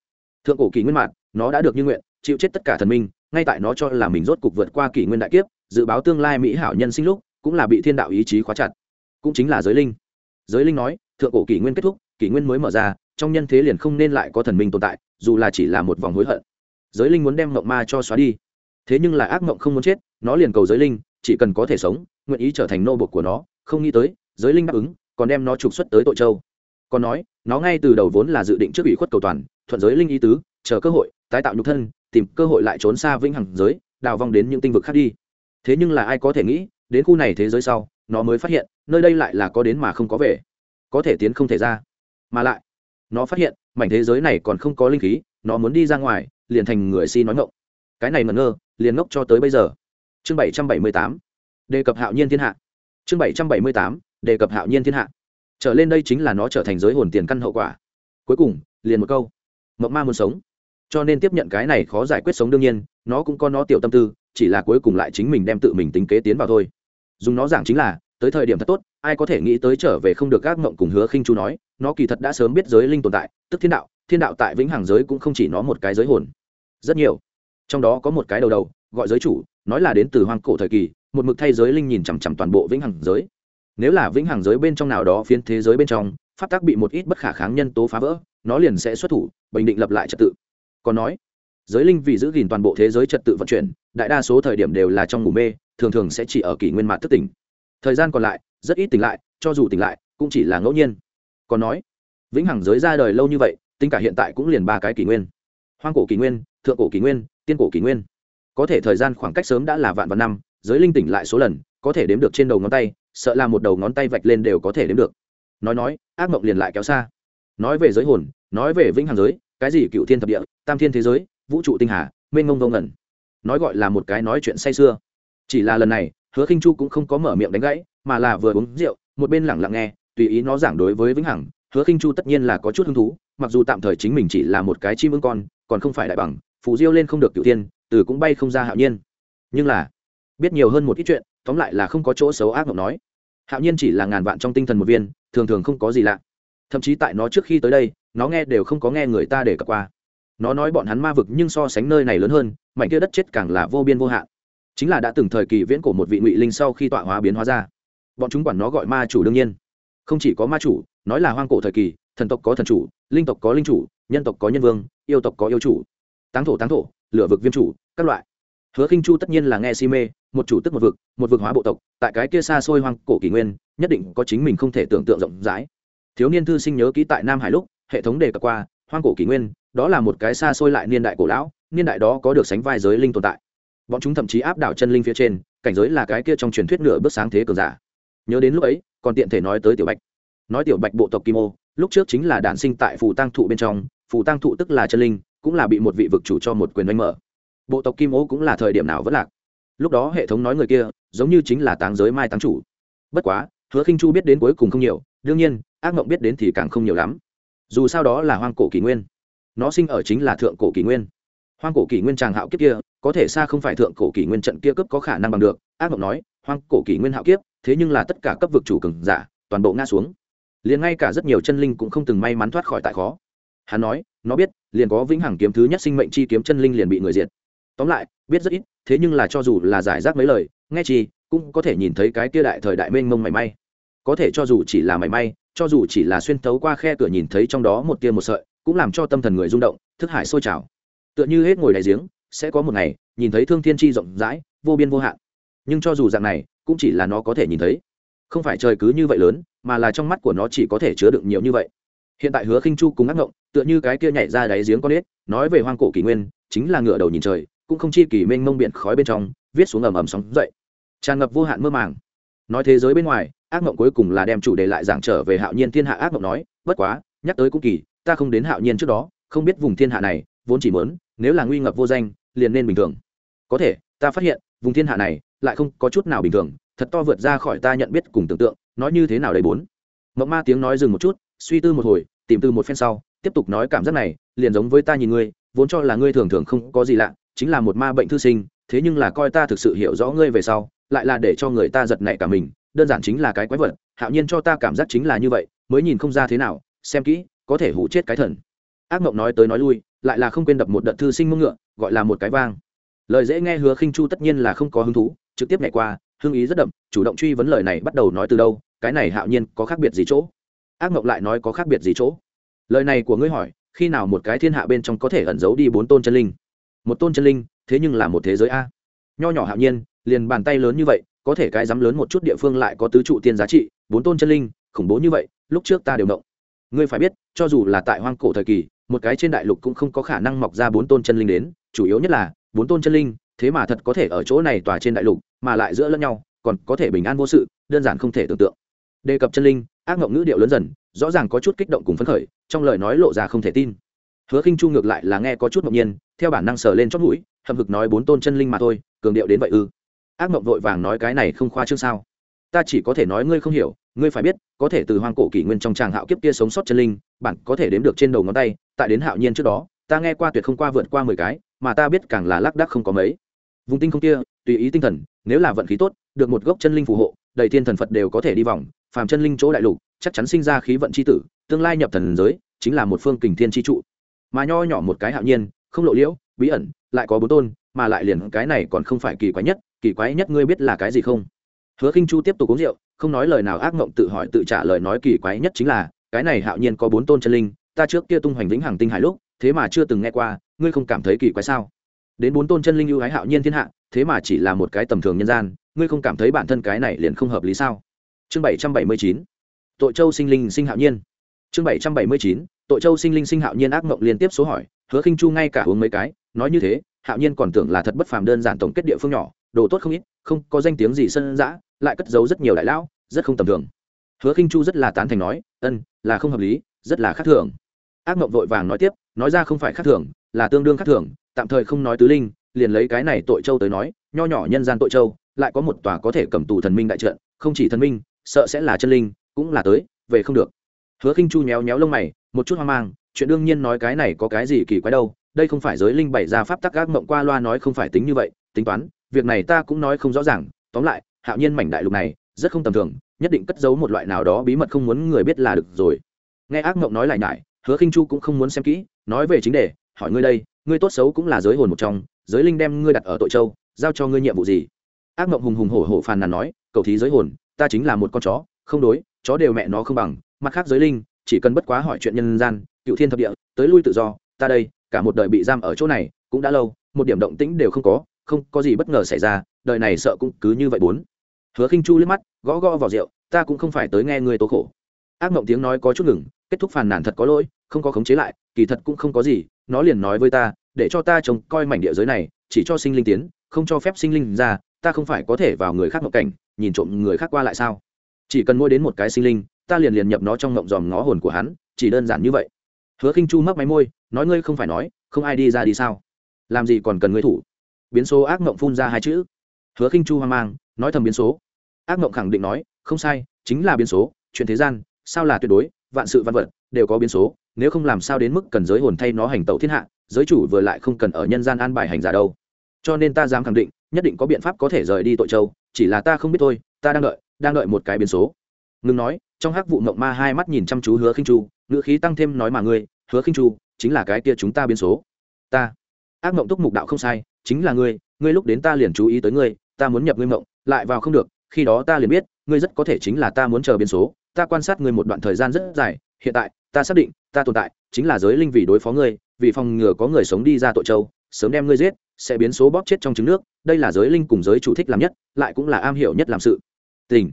Thượng cổ kỷ nguyên mạng nó đã được như nguyện, chịu chết tất cả thần minh, ngay tại nó cho là mình rốt cục vượt qua kỷ nguyên đại kiếp, dự báo tương lai mỹ hảo nhân sinh lúc, cũng là bị thiên đạo ý chí khóa chặt. Cũng chính là giới linh. Giới linh nói, thượng cổ kỷ nguyên kết thúc, kỷ nguyên mới mở ra, trong nhân thế liền không nên lại có thần minh tồn tại, dù là chỉ là một vòng hối hận. Giới linh muốn đem mộng ma cho xóa đi. Thế nhưng là ác mộng không muốn chết, nó liền cầu giới linh, chỉ cần có thể sống, nguyện ý trở thành nô bộc của nó, không nghĩ tới giới linh đáp ứng, còn đem nó trục xuất tới tội châu. Còn nói, nó ngay từ đầu vốn là dự định trước ủy khuất cầu toàn, thuận giới linh ý tứ, chờ cơ hội, tái tạo nhục thân, tìm cơ hội lại trốn xa vĩnh hằng giới, đào vong đến những tinh vực khác đi. Thế nhưng là ai có thể nghĩ, đến khu này thế giới sau, nó mới phát hiện, nơi đây lại là có đến mà không có về. Có thể tiến không thể ra. Mà lại, nó phát hiện, mảnh thế giới này còn không có linh khí, nó muốn đi ra ngoài, liền thành người si nói ngộng cái này ngẩn ngơ, liền ngốc cho tới bây giờ. Chương bảy trăm bảy mươi tám. Đề cập hạo nhiên thiên hạ. Chương bảy trăm bảy mươi tám đề cập hạo nhiên thiên hạ. Trở lên đây chính là nó trở thành giới hồn tiền căn hậu quả. Cuối cùng, liền một câu. Mộng ma muốn sống. Cho nên tiếp nhận cái này khó giải quyết sống đương nhiên, nó cũng có nó tiểu tâm tư, chỉ là cuối cùng lại chính mình đem tự mình tính kế tiến vào thôi. Dùng nó giảng chính là, tới thời điểm thật tốt, ai có thể nghĩ tới trở về không được các mộng cùng hứa khinh chu nói, nó kỳ thật đã sớm biết giới linh tồn tại, tức thiên đạo thiên đạo tại vĩnh hằng giới cũng không chỉ nó một cái giới hồn. Rất nhiều. Trong đó có một cái đầu đầu, gọi giới chủ, nói là đến từ hoang cổ thời kỳ, một mực thay giới linh nhìn chằm chằm toàn bộ vĩnh hằng giới nếu là vĩnh hằng giới bên trong nào đó phiến thế giới bên trong, pháp tắc bị một ít bất khả kháng nhân tố phá vỡ, nó liền sẽ xuất thủ, bình định lập lại trật tự. Còn nói, giới linh vì giữ gìn toàn bộ thế giới trật tự vận chuyển, đại đa số thời điểm đều là trong ngủ mê, thường thường sẽ chỉ ở kỷ nguyên mạng thức tỉnh. Thời gian còn lại, rất ít tỉnh lại, cho dù tỉnh lại, cũng chỉ là ngẫu nhiên. Còn nói, vĩnh hằng giới ra đời lâu như vậy, tính cả hiện tại cũng liền ba cái kỷ nguyên. Hoang cổ kỷ nguyên, thượng cổ kỷ nguyên, tiên cổ kỷ nguyên. Có thể thời gian khoảng cách sớm đã là vạn vạn năm, giới linh tỉnh lại số lần, có thể đếm được trên đầu ngón tay sợ là một đầu ngón tay vạch lên đều có thể đếm được. Nói nói, ác mộng liền lại kéo xa. Nói về giới hồn, nói về vĩnh hằng giới, cái gì cựu thiên thập địa, tam thiên thế giới, vũ trụ tinh hà, mênh mông vô ngẩn nói gọi là một cái nói chuyện say sưa. Chỉ là lần này, hứa khinh chu cũng không có mở miệng đánh gãy, mà là vừa uống rượu, một bên lẳng lặng nghe, tùy ý nó giảng đối với vĩnh hằng, hứa khinh chu tất nhiên là có chút hứng thú, mặc dù tạm thời chính mình chỉ là một cái chim ưng con, còn không phải đại bằng, phù diêu lên không được cựu tiên từ cũng bay không ra hạo nhiên. Nhưng là, biết nhiều hơn một ít chuyện tóm lại là không có chỗ xấu ác mộng nói. Hạo nhiên chỉ là ngàn vạn trong tinh thần một viên, thường thường không có gì lạ. Thậm chí tại nó trước khi tới đây, nó nghe đều không có nghe người ta để cập qua. Nó nói bọn hắn ma vực nhưng so sánh nơi này lớn hơn, mảnh kia đất chết càng là vô biên vô hạn. Chính là đã từng thời kỳ viễn cổ một vị ngụy linh sau khi tọa hóa biến hóa ra. Bọn chúng quản nó gọi ma chủ đương nhiên. Không chỉ có ma chủ, nói là hoang cổ thời kỳ, thần tộc có thần chủ, linh tộc có linh chủ, nhân tộc có nhân vương, yêu tộc có yêu chủ. Táng thổ táng thổ, lửa vực viêm chủ, các loại. Hứa khinh chu tất nhiên là nghe si mê một chủ tức một vực một vực hóa bộ tộc, tại cái kia xa xôi hoang cổ kỷ nguyên, nhất định có chính mình không thể tưởng tượng rộng rãi. Thiếu niên thư sinh nhớ kỹ tại nam hải lúc, hệ thống đề cập qua, hoang cổ kỷ nguyên, đó là một cái xa xôi lại niên đại cổ lão, niên đại đó có được sánh vai giới linh tồn tại. Bọn chúng thậm chí áp đảo chân linh phía trên, cảnh giới là cái kia trong truyền thuyết nửa bước sáng thế cường giả. Nhớ đến lúc ấy, còn tiện thể nói tới tiểu bạch. Nói tiểu bạch bộ tộc kim ô, lúc trước chính là đản sinh tại phù tăng thụ bên trong, phù tăng thụ tức là chân linh, cũng là bị một vị vực chủ cho một quyền đánh mở. Bộ tộc kim ô cũng là thời điểm nào vẫn lạc lúc đó hệ thống nói người kia giống như chính là táng giới mai táng chủ. Bất quá, hứa khinh chu biết đến cuối cùng không nhiều, đương nhiên, ác mộng biết đến thì càng không nhiều lắm. Dù sao đó là hoang cổ kỷ nguyên. Nó sinh ở chính là thượng cổ kỷ nguyên. Hoang cổ kỷ nguyên tràng hạo kiếp kia, có thể xa không phải thượng cổ kỷ nguyên trận kia cấp có khả năng bằng được, ác mộng nói, hoang cổ kỷ nguyên hạo kiếp, thế nhưng là tất cả cấp vực chủ cường giả, toàn bộ ngã xuống. Liền ngay cả rất nhiều chân linh cũng không từng may mắn thoát khỏi tại khó. Hắn nói, nó biết, liền có vĩnh hằng kiếm thứ nhất sinh mệnh chi kiếm chân linh liền bị người diệt tóm lại, biết rất ít, thế nhưng là cho dù là giải rác mấy lời, nghe chi, cũng có thể nhìn thấy cái kia đại thời đại mênh mông mảy may. Có thể cho dù chỉ là mảy may, cho dù chỉ là xuyên thấu qua khe cửa nhìn thấy trong đó một tia một sợi, cũng làm cho tâm thần người rung động, thức hải sôi trào. Tựa như hết ngồi đại giếng, sẽ có một ngày, nhìn thấy thương thiên chi rộng rãi, vô biên vô hạn. Nhưng cho dù dạng này, cũng chỉ là nó có thể nhìn thấy. Không phải trời cứ như vậy lớn, mà là trong mắt của nó chỉ có thể chứa đựng nhiều như vậy. Hiện tại hứa khinh chu cùng ác ngộng, tựa như cái kia nhảy ra đáy giếng con ếch, nói về hoang cổ kỷ nguyên, chính là ngựa đầu nhìn trời cũng không chi kỳ mênh mông biển khói bên trong, viết xuống ầm ầm sóng dậy. Tràn ngập vô hạn mơ màng. Nói thế giới bên ngoài, ác mộng cuối cùng là đem chủ đề lại giảng trở về hạo nhiên thiên hạ ác mộng nói, bất quá, nhắc tới cũng kỳ, ta không đến hạo nhiên trước đó, không biết vùng thiên hạ này, vốn chỉ mớn nếu là nguy ngập vô danh, liền nên bình thường. Có thể, ta phát hiện, vùng thiên hạ này, lại không có chút nào bình thường, thật to vượt ra khỏi ta nhận biết cùng tưởng tượng, nói như thế nào đầy bốn? Mộng ma tiếng nói dừng một chút, suy tư một hồi, tìm từ một phen sau, tiếp tục nói cảm giác này, liền giống với ta nhìn ngươi, vốn cho là ngươi thường thường không có gì lạ chính là một ma bệnh thư sinh, thế nhưng là coi ta thực sự hiểu rõ ngươi về sau, lại là để cho người ta giật nảy cả mình, đơn giản chính là cái quái vật, hạo nhiên cho ta cảm giác chính là như vậy, mới nhìn không ra thế nào, xem kỹ, có thể hủ chết cái thần. Ác mộng nói tới nói lui, lại là không quên đập một đợt thư sinh mông ngựa, gọi là một cái vang. Lời dễ nghe hứa khinh chu tất nhiên là không có hứng thú, trực tiếp nhảy qua, hương ý rất đậm, chủ động truy vấn lời này bắt đầu nói từ đâu, cái này hạo nhiên có khác biệt gì chỗ? Ác mộng lại nói có khác biệt gì chỗ? Lời này của ngươi hỏi, khi nào một cái thiên hạ bên trong có thể ẩn giấu đi bốn tôn chân linh? Một tôn chân linh, thế nhưng là một thế giới a. Nho nhỏ hạo nhiên, liền bàn tay lớn như vậy, có thể cái dám lớn một chút địa phương lại có tứ trụ tiên giá trị, bốn tôn chân linh, khủng bố như vậy, lúc trước ta đều động. Ngươi phải biết, cho dù là tại hoang cổ thời kỳ, một cái trên đại lục cũng không có khả năng mọc ra bốn tôn chân linh đến, chủ yếu nhất là, bốn tôn chân linh, thế mà thật có thể ở chỗ này tòa trên đại lục, mà lại giữa lẫn nhau, còn có thể bình an vô sự, đơn giản không thể tưởng tượng. Đề cập chân linh, ác ngộng ngữ điệu lớn dần, rõ ràng có chút kích động cùng phấn khởi, trong lời nói lộ ra không thể tin hứa khinh chu ngược lại là nghe có chút ngẫu nhiên, theo bản năng sờ lên chót mũi, hậm hực nói bốn tôn chân linh mà thôi, cường điệu đến vậy ư? Ác mộng vội vàng nói cái này không khoa trương sao? Ta chỉ có thể nói ngươi không hiểu, ngươi phải biết, có thể từ hoang cổ kỷ nguyên trong tràng hạo kiếp kia sống sót chân linh bản có thể đếm được trên đầu ngón tay, tại đến hạo nhiên trước đó, ta nghe qua tuyệt không qua vượt qua mười cái, mà ta biết càng là lác đác không có mấy. Vùng tinh không kia, tùy ý tinh thần, nếu là vận khí tốt, được một gốc chân linh phù hộ, đầy thiên thần phật đều có thể đi vòng, phàm chân linh chỗ đại lục, chắc chắn sinh ra khí vận c h i tử, tương lai nhập thần giới, chính là một phương kình thiên chi trụ mà nho nhỏ một cái hạo nhiên, không lộ liễu, bí ẩn, lại có bốn tôn, mà lại liền cái này còn không phải kỳ quái nhất, kỳ quái nhất ngươi biết là cái gì không? Hứa khinh chu tiếp tục uống rượu, không nói lời nào ác mộng tự hỏi tự trả lời nói kỳ quái nhất chính là, cái này hạo nhiên có bốn tôn chân linh, ta trước kia tung hoành vĩnh hằng tinh hải lúc, thế mà chưa từng nghe qua, ngươi không cảm thấy kỳ quái sao? Đến bốn tôn chân linh ưu ái hạo nhiên thiên hạ, thế mà chỉ là một cái tầm thường nhân gian, ngươi không cảm thấy bản thân cái này liền không hợp lý sao? Chương bảy trăm bảy mươi chín, tội châu sinh linh sinh hạo nhiên. Chương bảy trăm bảy mươi chín tội châu sinh linh sinh hạo nhiên ác mộng liên tiếp số hỏi, hứa khinh chu ngay cả uống mấy cái, nói như thế, hạo nhiên còn tưởng là thật bất phàm đơn giản tổng kết địa phương nhỏ, đồ tốt không ít, không có danh tiếng gì sân dã, lại cất giấu rất nhiều đại lão, rất không tầm thường. Hứa khinh chu rất là tán thành nói, ân, là không hợp lý, rất là khác thường. Ác mộng vội vàng nói tiếp, nói ra không phải khác thường, là tương đương khác thường, tạm thời không nói tứ linh, liền lấy cái này tội châu tới nói, nho nhỏ nhân gian tội châu, lại có một tòa có thể cầm tù thần minh đại trận, không chỉ thần minh, sợ sẽ là chân linh, cũng là tới, về không được hứa khinh chu nhéo nhéo lông mày, một chút hoang mang, chuyện đương nhiên nói cái này có cái gì kỳ quái đâu, đây không phải giới linh bảy ra pháp tắc gác mộng qua loa nói không phải tính như vậy, tính toán, việc này ta cũng nói không rõ ràng, tóm lại, hạo nhiên mảnh đại lục này, rất không tầm thường, nhất định cất giấu một loại nào đó bí mật không muốn người biết là được rồi. Nghe ác mộng nói lại nhải, hứa khinh chu cũng không muốn xem kỹ, nói về chính đề, hỏi ngươi đây, ngươi tốt xấu cũng là giới hồn một trong, giới linh đem ngươi đặt ở tội châu, giao cho ngươi nhiệm vụ gì? Ác mộng hùng hùng hổ hổ phàn nàn nói, cầu thí giới hồn, ta chính là một con chó, không đối, chó đều mẹ nó không bằng mặt khác giới linh, chỉ cần bất quá hỏi chuyện nhân gian, cựu thiên thập địa, tới lui tự do, ta đây, cả một đời bị giam ở chỗ này, cũng đã lâu, một điểm động tĩnh đều không có không có gì bất ngờ xảy ra, đời này sợ cũng cứ như vậy bốn. Hứa khinh chu liếc mắt, gõ gõ vào rượu, ta cũng không phải tới nghe người tố khổ. Ác mộng tiếng nói có chút ngừng, kết thúc phàn nàn thật có lỗi, không có khống chế lại, kỳ thật cũng không có gì, nó liền nói với ta, để cho ta trông coi mảnh địa giới này, chỉ cho sinh linh tiến, không cho phép sinh linh ra, ta không phải có thể vào người khác mộng cảnh, nhìn trộm người khác qua lại sao? Chỉ cần mua đến một cái sinh linh ta liền liền nhập nó trong ngộng dòm ngó hồn của hắn, chỉ đơn giản như vậy. Hứa khinh chu mấp máy môi, nói ngươi không phải nói, không ai đi ra đi sao? Làm gì còn cần ngươi thủ? Biến số ác ngộng phun ra hai chữ. Hứa khinh chu hoang mang, nói thầm biến số. Ác ngộng khẳng định nói, không sai, chính là biến số, chuyện thế gian, sao là tuyệt đối, vạn sự văn vật, đều có biến số, nếu không làm sao đến mức cần giới hồn thay nó hành tẩu thiên hạ, giới chủ vừa lại không cần ở nhân gian an bài hành giả đâu. Cho nên ta dám khẳng định, nhất định có biện pháp có thể rời đi tội châu, chỉ là ta không biết thôi, ta đang đợi đang đợi một cái biến số ngừng nói, trong hắc vụ mộng ma hai mắt nhìn chăm chú hứa khinh chu, ngữ khí tăng thêm nói mà ngươi, hứa khinh chu, chính là cái kia chúng ta biến số. Ta. Ác mộng túc mục đạo không sai, chính là ngươi ngươi lúc đến ta liền chú ý tới ngươi, ta muốn nhập ngươi mộng, lại vào không được, khi đó ta liền biết, ngươi rất có thể chính là ta muốn chờ biến số, ta quan sát ngươi một đoạn thời gian rất dài, hiện tại, ta xác định, ta tồn tại, chính là giới linh vì đối phó ngươi, vì phòng ngừa có người sống đi ra tội châu, sớm đem ngươi giết, sẽ biến số bóp chết trong trứng nước, đây là giới linh cùng giới chủ thích làm nhất, lại cũng là am hiểu nhất làm sự. Tình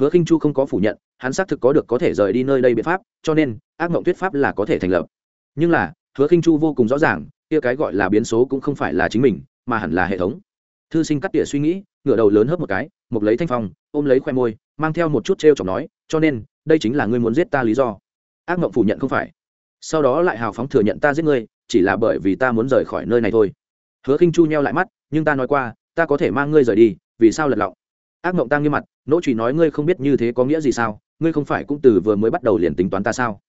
hứa khinh chu không có phủ nhận, hắn xác thực có được có thể rời đi nơi đây biện pháp, cho nên, ác mộng thuyết pháp là có thể thành lập. Nhưng là, hứa khinh chu vô cùng rõ ràng, kia cái gọi là biến số cũng không phải là chính mình, mà hẳn là hệ thống. Thư sinh cắt tỉa suy nghĩ, ngửa đầu lớn hớp một cái mục lấy thanh phong, ôm lấy khoe môi, mang theo một chút t r chọc nói, cho nên, đây chính là ngươi muốn giết ta lý do. Ác mộng phủ nhận không phải. Sau đó lại hào phóng thừa nhận ta giết ngươi, chỉ là bởi vì ta muốn rời khỏi nơi này thôi. Hứa khinh chu nheo lại mắt, nhưng ta nói qua, ta có thể mang ngươi rời đi, vì sao lật lọng? Ác mộng ta nghiêm mặt nỗ trùy nói ngươi không biết như thế có nghĩa gì sao, ngươi không phải cũng từ vừa mới bắt đầu liền tính toán ta sao?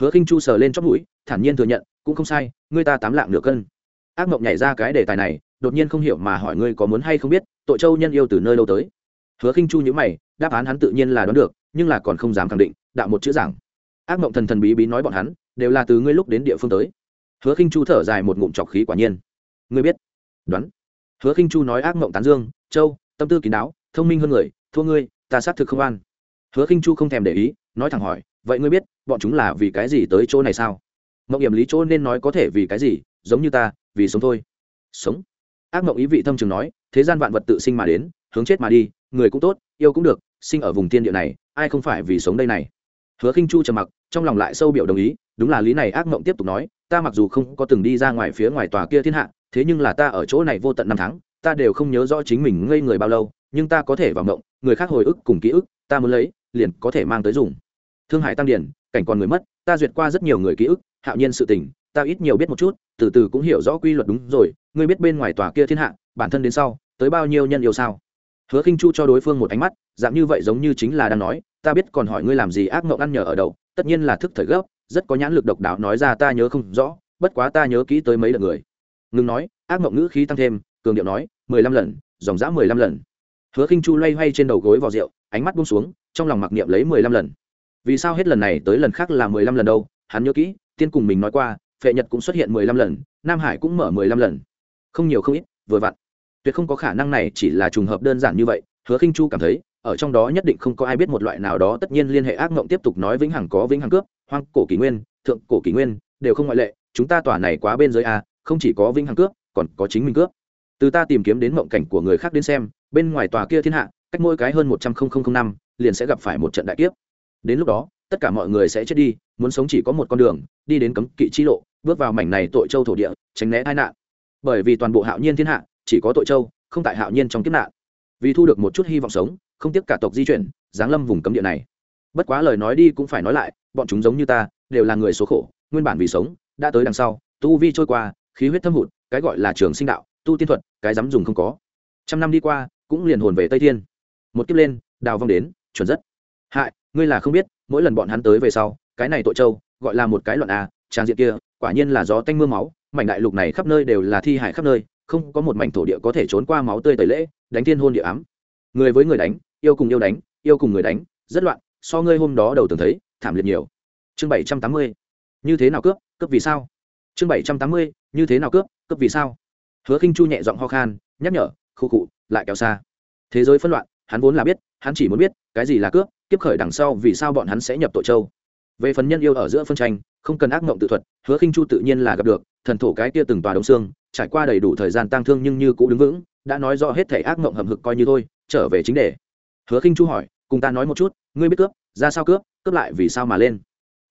Hứa khinh chu sờ lên chót mũi, thản nhiên thừa nhận, cũng không sai, ngươi ta tám lạng nửa cân. Ác mộng nhảy ra cái đề tài này, đột nhiên không hiểu mà hỏi ngươi có muốn hay không biết, tội châu nhân yêu từ nơi lâu tới? Hứa khinh chu nhữ mày, đáp án hắn tự nhiên là đoán được, nhưng là còn không dám khẳng định, đạo một chữ giảng. ác mộng thần thần bí bí nói bọn hắn, đều là từ ngươi lúc đến địa phương tới. Hứa khinh chu thở dài một ngụm trọc khí quả nhiên. Ngươi biết. Đoán. Hứa khinh chu nói ác mộng tán dương, châu, tâm tư kín đáo, thông minh hơn người thua ngươi, ta xác thực không an hứa khinh chu không thèm để ý, nói thẳng hỏi, vậy ngươi biết, bọn chúng là vì cái gì tới chỗ này sao? Mộng hiểm lý chỗ nên nói có thể vì cái gì, giống như ta, vì sống thôi. Sống? Ác mộng ý vị thâm trường nói, thế gian vạn vật tự sinh mà đến, hướng chết mà đi, người cũng tốt, yêu cũng được, sinh ở vùng thiên địa này, ai không phải vì sống đây này? Hứa khinh chu trầm mặc, trong lòng lại sâu biểu đồng ý, đúng là lý này ác mộng tiếp tục nói, ta mặc dù không có từng đi ra ngoài phía ngoài tòa kia thiên hạ, thế nhưng là ta ở chỗ này vô tận năm tháng, ta đều không nhớ rõ chính mình ngây người bao lâu, nhưng ta có thể vào mộng người khác hồi ức cùng ký ức, ta muốn lấy, liền có thể mang tới dùng. Thương hải tăng điển, cảnh còn người mất, ta duyệt qua rất nhiều người ký ức, hạo nhiên sự tình, ta ít nhiều biết một chút, từ từ cũng hiểu rõ quy luật đúng rồi, ngươi biết bên ngoài tòa kia thiên hạ, bản thân đến sau, tới bao nhiêu nhân yêu sao? Hứa khinh chu cho đối phương một ánh mắt, dạng như vậy giống như chính là đang nói, ta biết còn hỏi ngươi làm gì ác mộng ăn nhờ ở đầu tất nhiên là thức thời gấp, rất có nhãn lực độc đáo nói ra ta nhớ không rõ, bất quá ta nhớ kỹ tới mấy lần người. Ngừng nói, ác mộng ngữ khí tăng thêm, cường điệu nói, mười lăm lần, dòng dã mười lăm lần hứa khinh chu loay hoay trên đầu gối vào rượu, ánh mắt buông xuống, trong lòng mặc niệm lấy mười lăm lần. Vì sao hết lần này tới lần khác là mười lăm lần đâu? Hắn nhớ kỹ, tiên cùng mình nói qua, phệ nhật cũng xuất hiện mười lăm lần, nam hải cũng mở mười lăm lần. Không nhiều không ít, vừa vặn. Tuyệt không có khả năng này chỉ là trùng hợp đơn giản như vậy, hứa khinh chu cảm thấy, ở trong đó nhất định không có ai biết một loại nào đó, tất nhiên liên hệ ác mộng tiếp tục nói vĩnh hằng có vĩnh hằng cướp, hoang cổ kỷ nguyên, thượng cổ kỷ nguyên, đều không ngoại lệ, chúng ta tòa này quá bên dưới a không chỉ có vĩnh hằng cướp, còn có chính mình cướp. Từ ta tìm kiếm đến mộng cảnh của người khác đến xem bên ngoài tòa kia thiên hạ, cách mỗi cái hơn một trăm linh năm, liền sẽ gặp phải một trận đại kiếp. Đến lúc đó, tất cả mọi người sẽ chết đi, muốn sống chỉ có một con đường, đi đến cấm kỵ chi lộ, bước vào mảnh này tội châu thổ địa, tránh né tai nạn. Bởi vì toàn bộ hạo nhiên thiên hạ, chỉ có tội châu, không tại hạo nhiên trong kiếp nạn. Vì thu được một chút hy vọng sống, không tiếc cả tộc di chuyển, giáng lâm vùng cấm địa này. Bất quá lời nói đi cũng phải nói lại, bọn chúng giống như ta, đều là người số khổ, nguyên bản vì sống, đã tới đằng sau, tu vi trôi qua, khí huyết thâm hụt, cái gọi là trường sinh đạo, tu tiên thuật, cái dám dùng không có. Trăm năm đi qua cũng liền hồn về tây thiên. Một kiếp lên, đào vong đến, chuẩn rất. Hại, ngươi là không biết, mỗi lần bọn hắn tới về sau, cái này tội châu, gọi là một cái loạn à, a trang diện kia, quả nhiên là gió tanh mưa máu, mảnh đại lục này khắp nơi đều là thi hải khắp nơi, không có một mảnh thổ địa có thể trốn qua máu tươi tẩy lễ, đánh thiên hôn địa ám. Người với người đánh, yêu cùng yêu đánh, yêu cùng người đánh, rất loạn, so ngươi hôm đó đầu từng thấy, thảm liệt nhiều. Chương bảy trăm tám mươi, như thế nào cướp cướp vì sao? Chương bảy trăm tám mươi, như thế nào cướp cướp vì sao? Hứa khinh chu nhẹ giọng ho khan, nhắc nhở khu cụ lại kéo xa. Thế giới phân loạn, hắn vốn là biết, hắn chỉ muốn biết, cái gì là cướp, kiếp khởi đằng sau vì sao bọn hắn sẽ nhập tội châu. Về phần nhân yêu ở giữa phân tranh, không cần ác mộng tự thuật, hứa khinh chu tự nhiên là gặp được, thần thổ cái kia từng tòa đống xương, trải qua đầy đủ thời gian tang thương nhưng như cũ đứng vững, đã nói rõ hết thể ác mộng hầm hực coi như thôi, trở về chính đề. Hứa khinh chu hỏi, cùng ta nói một chút, ngươi biết cướp, ra sao cướp cướp lại vì sao mà lên?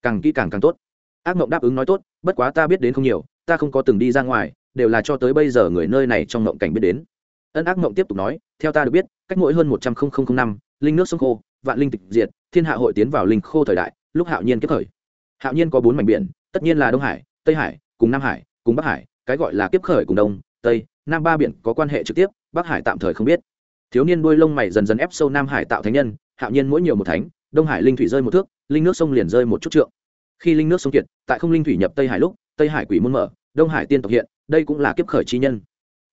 Càng kỹ càng càng tốt. Ác mộng đáp ứng nói tốt, bất quá ta biết đến không nhiều, ta không có từng đi ra ngoài, đều là cho tới bây giờ người nơi này trong mộng cảnh biết đến ân ác mộng tiếp tục nói, theo ta được biết, cách mỗi hơn một trăm linh năm, linh nước sông khô, vạn linh tịch diệt, thiên hạ hội tiến vào linh khô thời đại, lúc hạo nhiên kiếp khởi hạo nhiên có bốn mảnh biển, tất nhiên là đông hải, tây hải, cùng nam hải, cùng bắc hải, cái gọi là kiếp khởi cùng đông, tây, nam ba biển có quan hệ trực tiếp, bắc hải tạm thời không biết. Thiếu niên đuôi lông mày dần dần ép sâu nam hải tạo thánh nhân, hạo nhiên mỗi nhiều một thánh, đông hải linh thủy rơi một thước, linh nước sông liền rơi một chút trượng. Khi linh nước sông kiệt, tại không linh thủy nhập tây hải lúc, tây hải quỷ môn mở, đông hải tiên tộc hiện, đây cũng là kiếp khởi chi nhân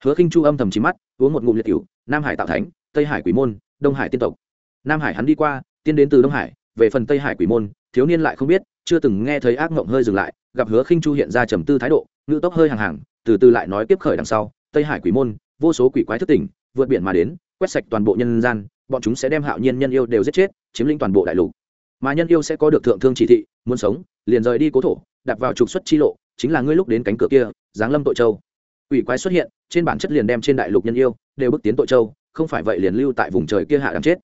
hứa khinh chu âm thầm chí mắt, uống một ngụm liệt cửu, nam hải tạo thánh, tây hải quỷ môn, đông hải tiên tộc. Nam hải hắn đi qua tiên đến từ đông hải, về phần tây hải quỷ môn, thiếu niên lại không biết, chưa từng nghe thấy ác mộng hơi dừng lại, gặp hứa khinh chu hiện ra trầm tư thái độ, ngữ tốc hơi hàng hàng, từ từ lại nói tiếp khởi đằng sau, tây hải quỷ môn, vô số quỷ quái thức tỉnh, vượt biển mà đến, quét sạch toàn bộ nhân gian, bọn chúng sẽ đem hạo nhiên nhân yêu đều giết chết, chiếm lĩnh toàn bộ đại lục. Mà nhân yêu sẽ có được thượng thương chỉ thị, muốn sống, liền rời đi cố thổ đặt vào trục xuất chi lộ, chính là ngươi lúc đến cánh cửa kia, giáng lâm tội châu quỷ quái xuất hiện, trên bản chất liền đem trên đại lục nhân yêu đều bước tiến tội châu, không phải vậy liền lưu tại vùng trời kia hạ đang chết.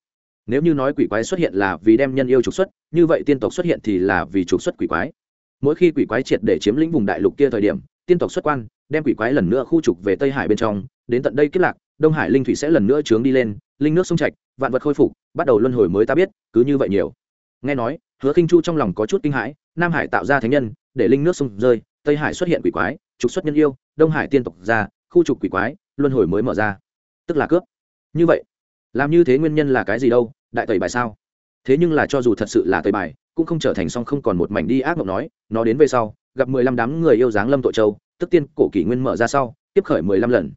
Nếu như nói quỷ quái xuất hiện là vì đem nhân yêu trục xuất, như vậy tiên tộc xuất hiện thì là vì trục xuất quỷ quái. Mỗi khi quỷ quái triệt để chiếm lĩnh vùng đại lục kia thời điểm, tiên tộc xuất quan, đem quỷ quái lần nữa khu trục về tây hải bên trong, đến tận đây kết lạc, đông hải linh thủy sẽ lần nữa trướng đi lên, linh nước sông trạch vạn vật khôi phục, bắt đầu luân hồi mới ta biết, cứ như vậy nhiều. Nghe nói, hứa khinh chu trong lòng có chút kinh hãi, nam hải tạo ra thánh nhân, để linh nước sông rơi, tây hải xuất hiện quỷ quái trục xuất nhân yêu, đông hải tiên tộc ra, khu trục quỷ quái, luân hồi mới mở ra. Tức là cướp. Như vậy, làm như thế nguyên nhân là cái gì đâu, đại tẩy bài sao? Thế nhưng là cho dù thật sự là tẩy bài, cũng không trở thành song không còn một mảnh đi ác mộng nói, nó đến về sau, gặp mười lăm đám người yêu dáng lâm tội châu, tức tiên cổ kỷ nguyên mở ra sau, tiếp khởi mười lăm lần.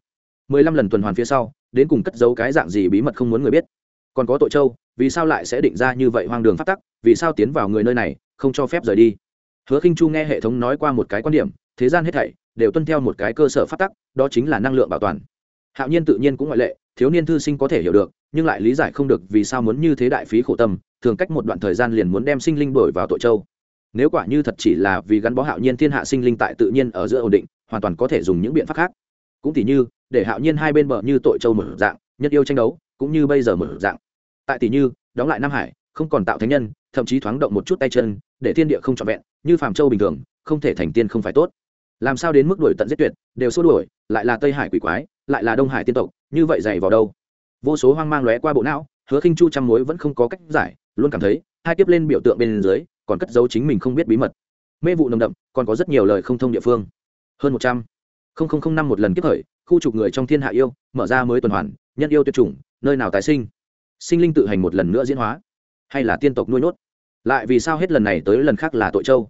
Mười lăm lần tuần hoàn phía sau, đến cùng cất giấu cái dạng gì bí mật không muốn người biết. Còn có tội châu, vì sao lại sẽ định ra như vậy hoang đường phát tắc, vì sao tiến vào người nơi này, không cho phép rời đi? Hứa khinh chu nghe hệ thống nói qua một cái quan điểm thế gian hết thảy đều tuân theo một cái cơ sở phát tắc, đó chính là năng lượng bảo toàn. Hạo nhiên tự nhiên cũng ngoại lệ, thiếu niên thư sinh có thể hiểu được, nhưng lại lý giải không được vì sao muốn như thế đại phí khổ tâm, thường cách một đoạn thời gian liền muốn đem sinh linh đổi vào tội châu. Nếu quả như thật chỉ là vì gắn bó hạo nhiên thiên hạ sinh linh tại tự nhiên ở giữa ổn định, hoàn toàn có thể dùng những biện pháp khác. Cũng tỷ như, để hạo nhiên hai bên bờ như tội châu mở dạng, nhất yêu tranh đấu, cũng như bây giờ mở dạng. Tại tỷ như, đóng lại nam hải, không còn tạo thánh nhân, thậm chí thoáng động một chút tay chân, để thiên địa không trọn vẹn, như phàm châu bình thường, không thể thành tiên không phải tốt làm sao đến mức đuổi tận giết tuyệt, đều xua đuổi, lại là tây hải quỷ quái, lại là đông hải tiên tộc, như vậy dày vào đâu? Vô số hoang mang lóe qua bộ não, hứa khinh chu trăm mối vẫn không có cách giải, luôn cảm thấy, hai tiếp lên biểu tượng bên dưới, còn cất giấu chính mình không biết bí mật. Mê vụ nồng đậm, còn có rất nhiều lời không thông địa phương. Hơn một trăm. Năm một lần kiếp khởi khu trục người trong thiên hạ yêu, mở ra mới tuần hoàn, nhân yêu tuyệt chủng, nơi nào tái sinh? Sinh linh tự hành một lần nữa diễn hóa. Hay là tiên tộc nuôi nhốt? Lại vì sao hết lần này tới lần khác là tội châu?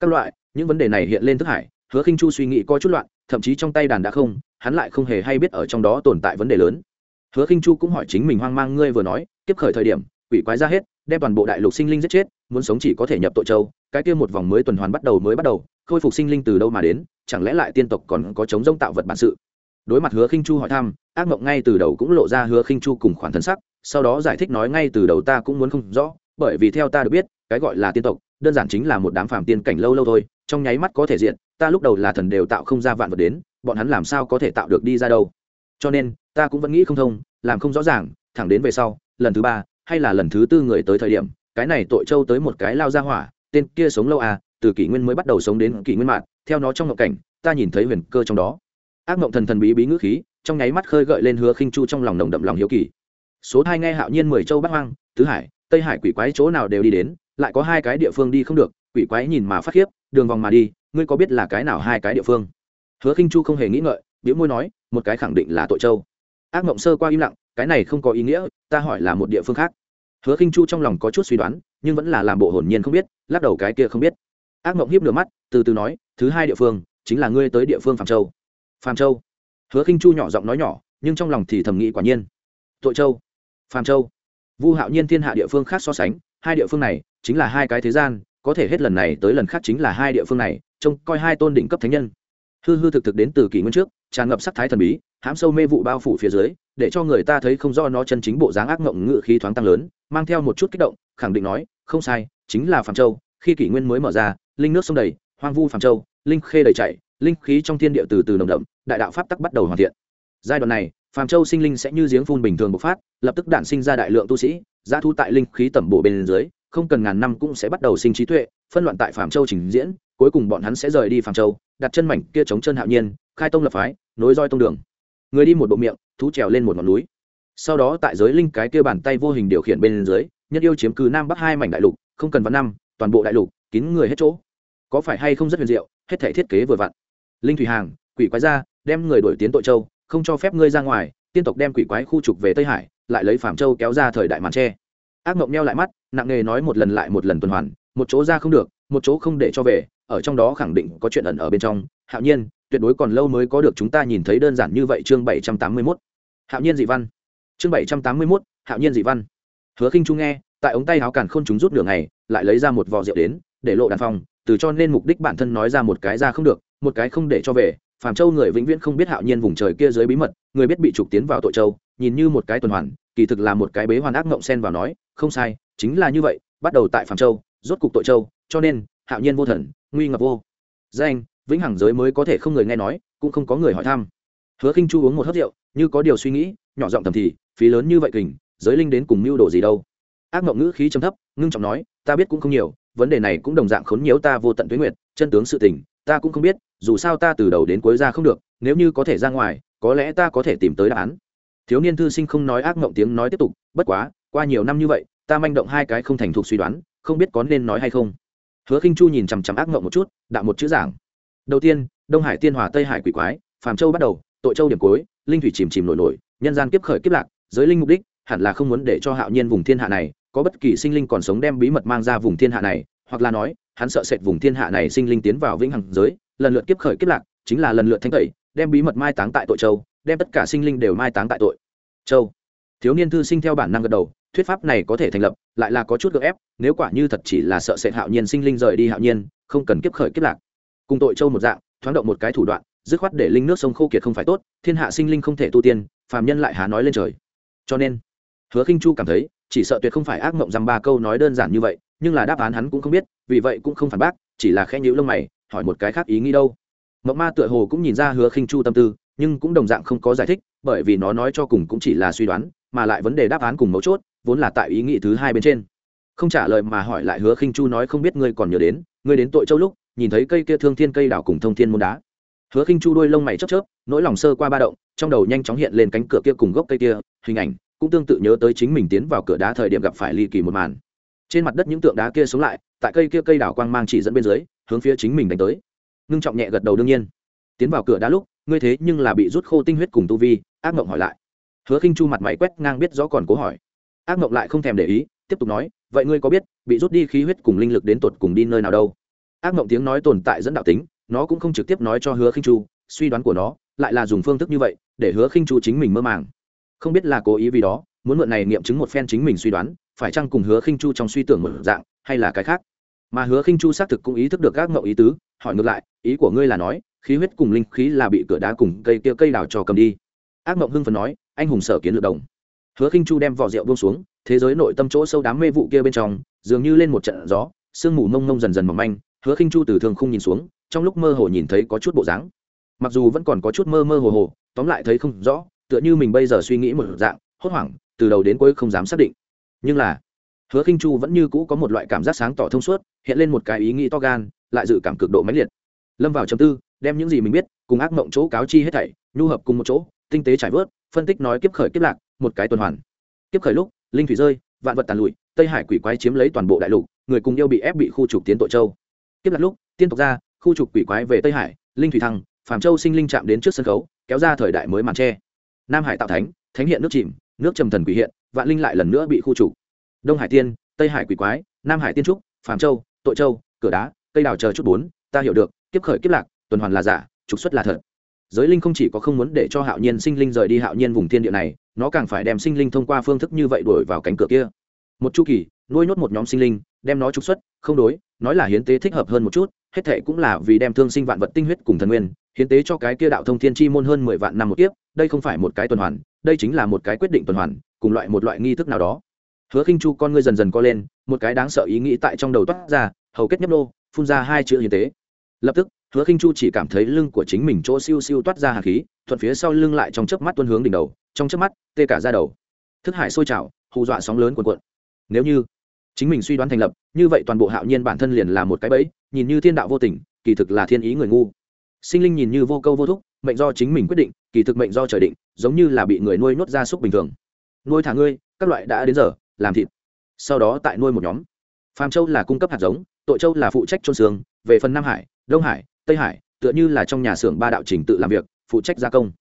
Các loại, những vấn đề này hiện lên thức hải hứa khinh chu suy nghĩ coi chút loạn, thậm chí trong tay đàn đã không, hắn lại không hề hay biết ở trong đó tồn tại vấn đề lớn. Hứa khinh chu cũng hỏi chính mình hoang mang ngươi vừa nói tiếp khởi thời điểm, quỷ quái ra hết, đem toàn bộ đại lục sinh linh giết chết, muốn sống chỉ có thể nhập tội châu, cái kia một vòng mới tuần hoàn bắt đầu mới bắt đầu, khôi phục sinh linh từ đâu mà đến, chẳng lẽ lại tiên tộc còn có chống rông tạo vật bản sự? Đối mặt hứa khinh chu hỏi thăm, ác mộng ngay từ đầu cũng lộ ra hứa khinh chu cùng khoản thân sắc, sau đó giải thích nói ngay từ đầu ta cũng muốn không rõ, bởi vì theo ta được biết, cái gọi là tiên tộc, đơn giản chính là một đám phàm tiên cảnh lâu lâu thôi trong nháy mắt có thể diện, ta lúc đầu là thần đều tạo không ra vạn vật đến, bọn hắn làm sao có thể tạo được đi ra đâu? Cho nên, ta cũng vẫn nghĩ không thông, làm không rõ ràng, thẳng đến về sau, lần thứ ba, hay là lần thứ tư người tới thời điểm, cái này tội châu tới một cái lao ra hỏa, tên kia sống lâu à từ kỷ nguyên mới bắt đầu sống đến kỷ nguyên mạng theo nó trong ngộng cảnh, ta nhìn thấy huyền cơ trong đó. Ác mộng thần thần bí bí ngữ khí, trong nháy mắt khơi gợi lên hứa khinh chu trong lòng nồng đậm lòng hiếu kỳ. Số hai nghe hạo nhiên mười châu bắc hoang, tứ hải, tây hải quỷ quái chỗ nào đều đi đến, lại có hai cái địa phương đi không được, quỷ quái nhìn mà phát khiếp đường vòng mà đi, ngươi có biết là cái nào hai cái địa phương? Hứa khinh chu không hề nghĩ ngợi biểu môi nói, một cái khẳng định là tội châu. Ác mộng sơ qua im lặng, cái này không có ý nghĩa, ta hỏi là một địa phương khác. Hứa khinh chu trong lòng có chút suy đoán, nhưng vẫn là làm bộ hồn nhiên không biết, lắc đầu cái kia không biết. Ác mộng hiếp lửa mắt, từ từ nói, thứ hai địa phương, chính là ngươi tới địa phương phạm châu. Phạm châu? Hứa khinh chu nhỏ giọng nói nhỏ, nhưng trong lòng thì thầm nghĩ quả nhiên. Tội châu? Phạm châu? Vu hạo nhiên thiên hạ địa phương khác so sánh, hai địa phương này, chính là hai cái thế gian có thể hết lần này tới lần khác chính là hai địa phương này, trông coi hai tôn đỉnh cấp thánh nhân. Hư hư thực thực đến từ kỷ nguyên trước, tràn ngập sắc thái thần bí, hãm sâu mê vụ bao phủ phía dưới, để cho người ta thấy không do nó chân chính bộ dáng ác mộng ngự khí thoáng tăng lớn, mang theo một chút kích động, khẳng định nói, không sai, chính là phạm châu, khi kỷ nguyên mới mở ra, linh nước sông đầy, hoang vu phạm châu, linh khê đầy chảy, linh khí trong thiên địa từ từ nồng đậm, đại đạo pháp tắc bắt đầu hoàn thiện. Giai đoạn này phạm châu sinh linh sẽ như giếng phun bình thường bộc phát, lập tức đản sinh ra đại lượng tu sĩ, giá thu tại linh khí tẩm bổ bên dưới không cần ngàn năm cũng sẽ bắt đầu sinh trí tuệ, phân loạn tại phạm châu trình diễn, cuối cùng bọn hắn sẽ rời đi phạm châu, đặt chân mảnh kia chống chân hạo nhiên, khai tông lập phái, nối roi tông đường. Người đi một bộ miệng, thú trèo lên một ngọn núi. Sau đó tại giới linh cái kia bàn tay vô hình điều khiển bên dưới, nhất yêu chiếm cứ nam bắc hai mảnh đại lục, không cần vào năm, toàn bộ đại lục, kín người hết chỗ. Có phải hay không rất huyền diệu, hết thể thiết kế vừa vặn. Linh thủy hàng, quỷ quái ra, đem người đổi tiến tội châu, không cho phép ngươi ra ngoài, tiên tộc đem quỷ quái khu trục về tây hải, lại lấy phạm châu kéo ra thời đại màn tre. Ác mộng neo lại mắt nặng nề nói một lần lại một lần tuần hoàn, một chỗ ra không được, một chỗ không để cho về, ở trong đó khẳng định có chuyện ẩn ở bên trong. Hạo nhiên, tuyệt đối còn lâu mới có được chúng ta nhìn thấy đơn giản như vậy chương bảy trăm tám mươi mốt. Hạo nhiên dị văn. Chương bảy trăm tám mươi mốt, hạo nhiên dị văn. Hứa khinh chu nghe, tại ống tay áo càn khôn chúng rút nửa ngày, lại lấy ra một vò rượu đến, để lộ đàn phòng, từ cho nên mục đích bản thân nói ra một cái ra không được, một cái không để cho về. Phàm châu người vĩnh viễn không biết hạo nhiên vùng trời kia dưới bí mật, người biết bị trục tiến vào tội châu, nhìn như một cái tuần hoàn, kỳ thực là một cái bế hoàn ác ngộng sen vào nói, không sai chính là như vậy, bắt đầu tại phạm châu, rốt cục tội châu, cho nên, hạo nhiên vô thần, nguy ngập vô. Danh, vĩnh hằng giới mới có thể không người nghe nói, cũng không có người hỏi thăm. Hứa khinh chu uống một hớt rượu, như có điều suy nghĩ, nhỏ giọng thầm thì, phí lớn như vậy kình, giới linh đến cùng mưu đồ gì đâu. Ác mộng ngữ khí trầm thấp, ngưng trọng nói, ta biết cũng không nhiều, vấn đề này cũng đồng dạng khốn nhiễu ta vô tận tuyến nguyệt, chân tướng sự tình, ta cũng không biết, dù sao ta từ đầu đến cuối ra không được, nếu như có thể ra ngoài, có lẽ ta có thể tìm tới đáp án. Thiếu niên thư sinh không nói ác mộng tiếng nói tiếp tục, bất quá, qua nhiều năm như vậy ta manh động hai cái không thành thục suy đoán, không biết có nên nói hay không. Hứa khinh chu nhìn chằm chằm ác mộng một chút, đạo một chữ giảng. Đầu tiên, đông hải tiên hòa tây hải quỷ quái, phàm châu bắt đầu, tội châu điểm cuối, linh thủy chìm chìm nổi nổi, nhân gian kiếp khởi kiếp lạc, giới linh mục đích, hẳn là không muốn để cho hạo nhiên vùng thiên hạ này, có bất kỳ sinh linh còn sống đem bí mật mang ra vùng thiên hạ này, hoặc là nói, hắn sợ sệt vùng thiên hạ này sinh linh tiến vào vĩnh hằng giới, lần lượt kiếp khởi kiếp lạc, chính là lần lượt thanh tẩy, đem bí mật mai táng tại tội châu, đem tất cả sinh linh đều mai táng tại tội châu. Thiếu niên thư sinh theo bản năng gật đầu thuyết pháp này có thể thành lập, lại là có chút gợ ép, nếu quả như thật chỉ là sợ sệt hạo nhiên sinh linh rời đi hạo nhiên, không cần kiếp khởi kiếp lạc. Cùng tội châu một dạng, thoáng động một cái thủ đoạn, dứt khoát để linh nước sông khô kiệt không phải tốt, thiên hạ sinh linh không thể tu tiên, phàm nhân lại há nói lên trời. Cho nên, hứa khinh chu cảm thấy, chỉ sợ tuyệt không phải ác mộng rằng ba câu nói đơn giản như vậy, nhưng là đáp án hắn cũng không biết, vì vậy cũng không phản bác, chỉ là khẽ nhíu lông mày, hỏi một cái khác ý nghĩ đâu. Mộng ma tựa hồ cũng nhìn ra hứa khinh chu tâm tư, nhưng cũng đồng dạng không có giải thích, bởi vì nó nói cho cùng cũng chỉ là suy đoán, mà lại vấn đề đáp án cùng mấu chốt vốn là tại ý nghĩ thứ hai bên trên. Không trả lời mà hỏi lại hứa khinh chu nói không biết ngươi còn nhớ đến, ngươi đến tội châu lúc, nhìn thấy cây kia thương thiên cây đảo cùng thông thiên môn đá. Hứa khinh chu đuôi lông mày chớp chớp, nỗi lòng sơ qua ba động, trong đầu nhanh chóng hiện lên cánh cửa kia cùng gốc cây kia, hình ảnh cũng tương tự nhớ tới chính mình tiến vào cửa đá thời điểm gặp phải ly kỳ một màn. Trên mặt đất những tượng đá kia sống lại, tại cây kia cây đảo quang mang chỉ dẫn bên dưới, hướng phía chính mình đánh tới. Ngưng trọng nhẹ gật đầu đương nhiên. Tiến vào cửa đá lúc, ngươi thế nhưng là bị rút khô tinh huyết cùng tu vi, ác mộng hỏi lại. Hứa khinh chu mặt mày quét ngang biết rõ còn cố hỏi ác mộng lại không thèm để ý, tiếp tục nói, vậy ngươi có biết, bị rút đi khí huyết cùng linh lực đến tột cùng đi nơi nào đâu? Ác mộng tiếng nói tồn tại dẫn đạo tính, nó cũng không trực tiếp nói cho hứa khinh chu, suy đoán của nó lại là dùng phương thức như vậy, để hứa khinh chu chính mình mơ màng. Không biết là cố ý vì đó, muốn mượn này nghiệm chứng một phen chính mình suy đoán, phải chăng cùng hứa khinh chu trong suy tưởng một dạng, hay là cái khác? Mà hứa khinh chu xác thực cũng ý thức được các ngậu ý tứ, hỏi ngược lại, ý của ngươi là nói, khí huyết cùng linh khí là bị cửa đá cùng cây kia cây đào cho cầm đi? Ác mộng hưng phần nói, anh hùng sở kiến lược đồng hứa khinh chu đem vỏ rượu buông xuống, thế giới nội tâm chỗ sâu đám mê vụ kia bên trong, dường như lên một trận gió, sương mù mông mông dần dần mỏng manh, hứa khinh chu từ thường không nhìn xuống, trong lúc mơ hồ nhìn thấy có chút bộ dáng. Mặc dù vẫn còn có chút mơ mơ hồ hồ, tóm lại thấy không rõ, tựa như mình bây giờ suy nghĩ một dạng, hốt hoảng, từ đầu đến cuối không dám xác định. Nhưng là, hứa khinh chu vẫn như cũ có một loại cảm giác sáng tỏ thông suốt, hiện lên một cái ý nghĩ to gan, lại dự cảm cực độ mãnh liệt. Lâm vào chấm tư, đem những gì mình biết, cùng ác mộng chỗ cáo chi hết thảy, nhu hợp cùng một chỗ, tinh tế trải vớt phân tích nói kiếp khởi kiếp lạc, một cái tuần hoàn. Kiếp khởi lúc, linh thủy rơi, vạn vật tàn lụi, tây hải quỷ quái chiếm lấy toàn bộ đại lục, người cùng yêu bị ép bị khu trục tiến tội châu. Kiếp lạc lúc, tiên tộc ra, khu trục quỷ quái về tây hải, linh thủy thăng, phàm châu sinh linh chạm đến trước sân khấu, kéo ra thời đại mới màn tre nam hải tạo thánh thánh hiện nước chìm, nước trầm thần quỷ hiện, vạn linh lại lần nữa bị khu trục. Đông hải tiên, tây hải quỷ quái, nam hải tiên trúc, phàm châu, tội châu, cửa đá, cây đào chờ chút bốn, ta hiểu được, kiếp khởi kiếp lạc, tuần hoàn là giả, trục xuất là thật giới linh không chỉ có không muốn để cho hạo nhiên sinh linh rời đi hạo nhiên vùng thiên địa này, nó càng phải đem sinh linh thông qua phương thức như vậy đuổi vào cánh cửa kia. Một chu kỳ, nuôi nhốt một nhóm sinh linh, đem nó trục xuất, không đối, nói là hiến tế thích hợp hơn một chút, hết thệ cũng là vì đem thương sinh vạn vật tinh huyết cùng thần nguyên, hiến tế cho cái kia đạo thông thiên chi môn hơn mười vạn năm một kiếp, đây không phải một cái tuần hoàn, đây chính là một cái quyết định tuần hoàn, cùng loại một loại nghi thức nào đó. Hứa khinh chu con ngươi dần dần co lên, một cái đáng sợ ý nghĩ tại trong đầu toát ra, hầu kết nhấp nô, phun ra hai chữ hiến tế lập tức, hứa khinh chu chỉ cảm thấy lưng của chính mình chỗ siêu siêu toát ra hạt khí, thuận phía sau lưng lại trong chớp mắt tuôn hướng đỉnh đầu, trong chớp mắt, tê cả ra đầu. Thức hải sôi trào, hù dọa sóng lớn cuồn cuộn. Nếu như chính mình suy đoán thành lập, như vậy toàn bộ hạo nhiên bản thân liền là một cái bẫy, nhìn như thiên đạo vô tình, kỳ thực là thiên ý người ngu. Sinh linh nhìn như vô câu vô thúc, mệnh do chính mình quyết định, kỳ thực mệnh do trời định, giống như là bị người nuôi nuốt gia súc bình thường. Nuôi thả ngươi, các loại đã đến giờ, làm thịt. Sau đó tại nuôi một nhóm. Phàm châu là cung cấp hạt giống, tội châu là phụ trách trôn xương, về phần nam hải đông hải, tây hải, tựa như là trong nhà xưởng ba đạo trình tự làm việc, phụ trách gia công.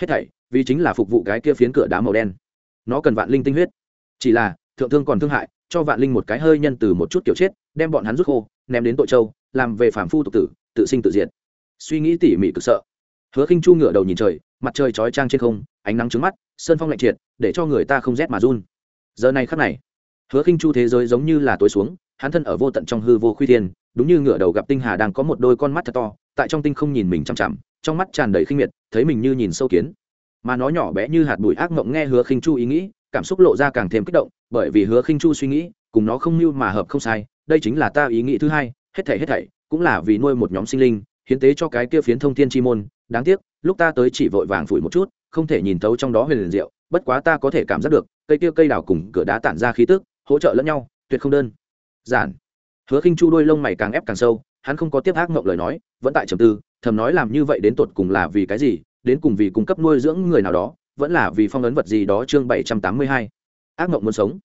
Hết thảy, vì chính là phục vụ cái kia phiến cửa đá màu đen. Nó cần vạn linh tinh huyết. Chỉ là, thượng thương còn thương hại, cho vạn linh một cái hơi nhân từ một chút kiểu chết, đem bọn hắn rút khô, ném đến tội châu, làm về phản phu tục tử, tự sinh tự diệt. Suy nghĩ tỉ mỉ cực sợ. Hứa khinh chu ngửa đầu nhìn trời, mặt trời chói trang trên không, ánh nắng trứng mắt, sơn phong lạnh triệt, để cho người ta không rét mà run. Giờ này khắc này, hứa khinh chu thế giới giống như là tối xuống, hắn thân ở vô tận trong hư vô khuy thiên đúng như ngựa đầu gặp tinh hà đang có một đôi con mắt thật to, tại trong tinh không nhìn mình chằm chằm, trong mắt tràn đầy khinh miệt, thấy mình như nhìn sâu kiến. Mà nó nhỏ bé như hạt bụi ác mộng nghe hứa khinh chu ý nghĩ, cảm xúc lộ ra càng thêm kích động, bởi vì hứa khinh chu suy nghĩ, cùng nó không mưu mà hợp không sai, đây chính là ta ý nghĩ thứ hai, hết thảy hết thảy, cũng là vì nuôi một nhóm sinh linh, hiến tế cho cái kia phiến thông thiên chi môn, đáng tiếc, lúc ta tới chỉ vội vàng phủi một chút, không thể nhìn thấu trong đó huyền liền diệu, bất quá ta có thể cảm giác được, cây kia cây đào cùng cửa đá tản ra khí tức, hỗ trợ lẫn nhau, tuyệt không đơn giản hứa khinh chu đôi lông mày càng ép càng sâu, hắn không có tiếp ác mộng lời nói, vẫn tại trầm tư, thầm nói làm như vậy đến tột cùng là vì cái gì, đến cùng vì cung cấp nuôi dưỡng người nào đó, vẫn là vì phong ấn vật gì đó chương bảy trăm tám mươi hai. Ác mộng muốn sống.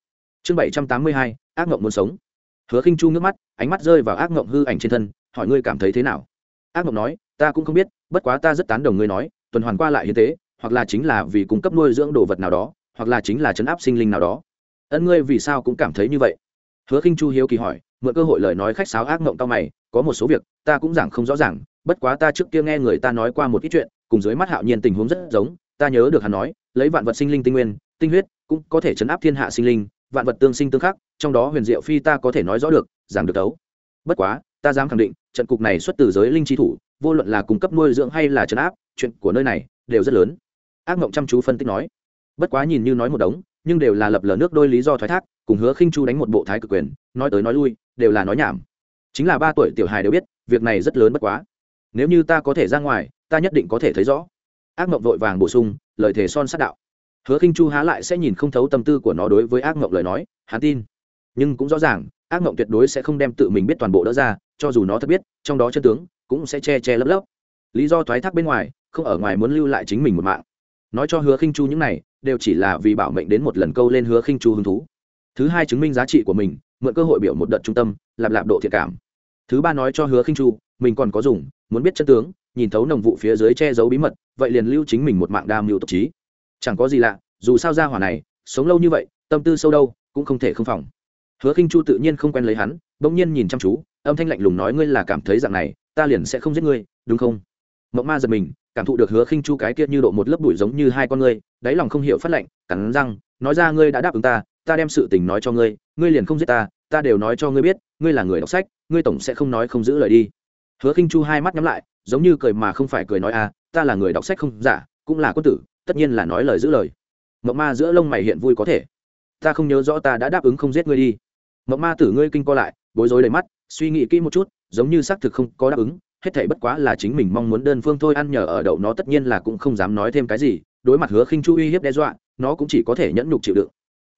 Chương bảy trăm tám mươi hai, ác mộng muốn sống. Hứa khinh chu nước mắt, ánh mắt rơi vào ác mộng hư ảnh trên thân, hỏi ngươi cảm thấy thế nào? Ác mộng nói, ta cũng không biết, bất quá ta rất tán đồng ngươi nói, tuần hoàn qua lại như thế hoặc là chính là vì cung cấp nuôi dưỡng đồ vật nào đó, hoặc là chính là chấn áp sinh linh nào đó. Ân ngươi vì sao cũng cảm thấy như vậy? Hứa khinh chu hiếu kỳ hỏi mượn cơ hội lời nói khách sáo ác mộng tao mày, có một số việc, ta cũng giảng không rõ ràng, bất quá ta trước kia nghe người ta nói qua một ít chuyện, cùng dưới mắt hạo nhiên tình huống rất giống, ta nhớ được hắn nói, lấy vạn vật sinh linh tinh nguyên, tinh huyết, cũng có thể chấn áp thiên hạ sinh linh, vạn vật tương sinh tương khắc, trong đó huyền diệu phi ta có thể nói rõ được, giảng được tấu bất quá, ta dám khẳng định, trận cục này xuất từ giới linh chi thủ, vô luận là cung cấp nuôi dưỡng hay là chấn áp, chuyện của nơi này đều rất lớn. Ác mộng chăm chú phân tích nói. Bất quá nhìn như nói một đống nhưng đều là lập lờ nước đôi lý do thoái thác, cùng hứa khinh chu đánh một bộ thái cực quyền, nói tới nói lui, đều là nói nhảm. Chính là ba tuổi tiểu hài đều biết, việc này rất lớn bất quá. Nếu như ta có thể ra ngoài, ta nhất định có thể thấy rõ. Ác mộng vội vàng bổ sung, lời thề son sát đạo. Hứa khinh chu há lại sẽ nhìn không thấu tâm tư của nó đối với ác mộng lời nói, hắn tin. Nhưng cũng rõ ràng, ác mộng tuyệt đối sẽ không đem tự mình biết toàn bộ đỡ ra, cho dù nó thật biết, trong đó chân tướng cũng sẽ che che lấp lấp. Lý do thoái thác bên ngoài, không ở ngoài muốn lưu lại chính mình một mạng. Nói cho hứa khinh chu những này đều chỉ là vì bảo mệnh đến một lần câu lên hứa khinh chu hứng thú. Thứ hai chứng minh giá trị của mình, mượn cơ hội biểu một đợt trung tâm, lạp lạp độ thiệt cảm. Thứ ba nói cho hứa khinh chu, mình còn có dùng, muốn biết chân tướng, nhìn thấu nồng vụ phía dưới che giấu bí mật, vậy liền lưu chính mình một mạng đa mưu tộc trí. Chẳng có gì lạ, dù sao ra hỏa này, sống lâu như vậy, tâm tư sâu đâu, cũng không thể không phòng. Hứa khinh chu tự nhiên không quen lấy hắn, bỗng nhiên nhìn chăm chú, âm thanh lạnh lùng nói ngươi là cảm thấy dạng này, ta liền sẽ không giết ngươi, đúng không? Mộng ma giật mình cảm thụ được hứa khinh chu cái kia như độ một lớp bụi giống như hai con ngươi, đáy lòng không hiểu phát lạnh cắn răng, nói ra, ngươi đã đáp ứng ta ta đem sự tình nói cho ngươi ngươi liền không giết ta ta đều nói cho ngươi biết, ngươi là người đọc sách, ngươi tổng sẽ không nói không giữ lời đi. Hứa khinh chu hai mắt nhắm lại, giống như cười mà không phải cười nói à ta là người đọc sách không giả, cũng là quân tử, tất nhiên là nói lời giữ lời. Mộng ma giữa lông mày hiện vui có thể. Ta không nhớ rõ ta đã đáp ứng không giết ngươi đi. Mộng ma tử ngươi kinh co lại, bối rối đầy mắt, suy nghĩ kỹ một chút, giống như xác thực không có đáp ứng hết thảy bất quá là chính mình mong muốn đơn phương thôi, ăn nhờ ở đậu nó tất nhiên là cũng không dám nói thêm cái gì, đối mặt hứa khinh chu uy hiếp đe dọa, nó cũng chỉ có thể nhẫn nhục chịu đựng.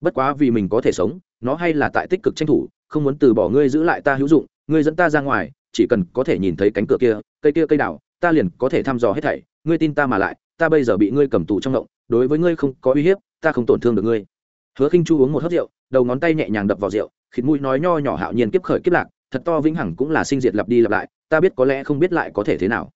Bất quá vì mình có thể sống, nó hay là tại tích cực tranh thủ, không muốn từ bỏ ngươi giữ lại ta hữu dụng, ngươi dẫn ta ra ngoài, chỉ cần có thể nhìn thấy cánh cửa kia, cây kia cây đảo ta liền có thể thăm dò hết thảy, ngươi tin ta mà lại, ta bây giờ bị ngươi cầm tù trong động đối với ngươi không có uy hiếp, ta không tổn thương được ngươi. Hứa khinh chu uống một hớp rượu, đầu ngón tay nhẹ nhàng đập vào rượu, khịt mũi nói nho nhỏ hạo nhiên kiếp khởi kiếp lạc thật to vĩnh hằng cũng là sinh diệt lặp đi lặp lại, ta biết có lẽ không biết lại có thể thế nào.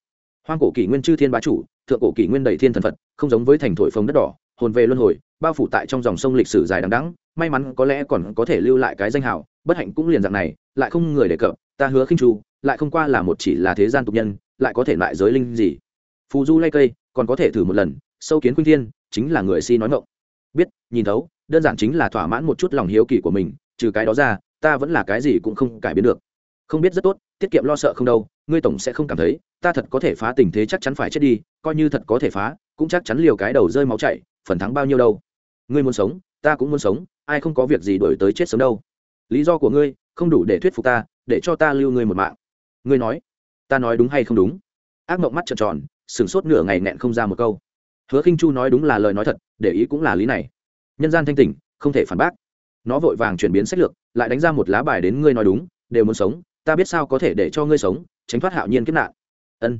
Hoang cổ kỷ nguyên chư thiên bá chủ, thượng cổ kỷ nguyên đầy thiên thần phật, không giống với thành thổi phồng đất đỏ, hồn về luân hồi, bao phủ tại trong dòng sông lịch sử dài đằng đẵng, may mắn có lẽ còn có thể lưu lại cái danh hào, bất hạnh cũng liền dạng này, lại không người đề cập, ta hứa khinh chu, lại không qua là một chỉ là thế gian tục nhân, lại có thể lại giới linh gì. Phù du lay cây, còn có thể thử một lần, sâu kiến khuynh thiên, chính là người si nói ngộng biết, nhìn thấu, đơn giản chính là thỏa mãn một chút lòng hiếu kỳ của mình, trừ cái đó ra ta vẫn là cái gì cũng không cải biến được. Không biết rất tốt, tiết kiệm lo sợ không đâu, ngươi tổng sẽ không cảm thấy, ta thật có thể phá tình thế chắc chắn phải chết đi, coi như thật có thể phá, cũng chắc chắn liều cái đầu rơi máu chảy, phần thắng bao nhiêu đâu. Ngươi muốn sống, ta cũng muốn sống, ai không có việc gì đổi tới chết sớm đâu. Lý do của ngươi, không đủ để thuyết phục ta, để cho ta lưu ngươi một mạng. Ngươi nói, ta nói đúng hay không đúng? Ác mộng mắt trợn tròn, sửng sốt nửa ngày nẹn không ra một câu. Hứa khinh chu nói đúng là lời nói thật, để ý cũng là lý này. Nhân gian thanh tỉnh, không thể phản bác. Nó vội vàng chuyển biến sách lược lại đánh ra một lá bài đến ngươi nói đúng, đều muốn sống, ta biết sao có thể để cho ngươi sống, tránh thoát hạo nhiên kiếp nạn. Ân.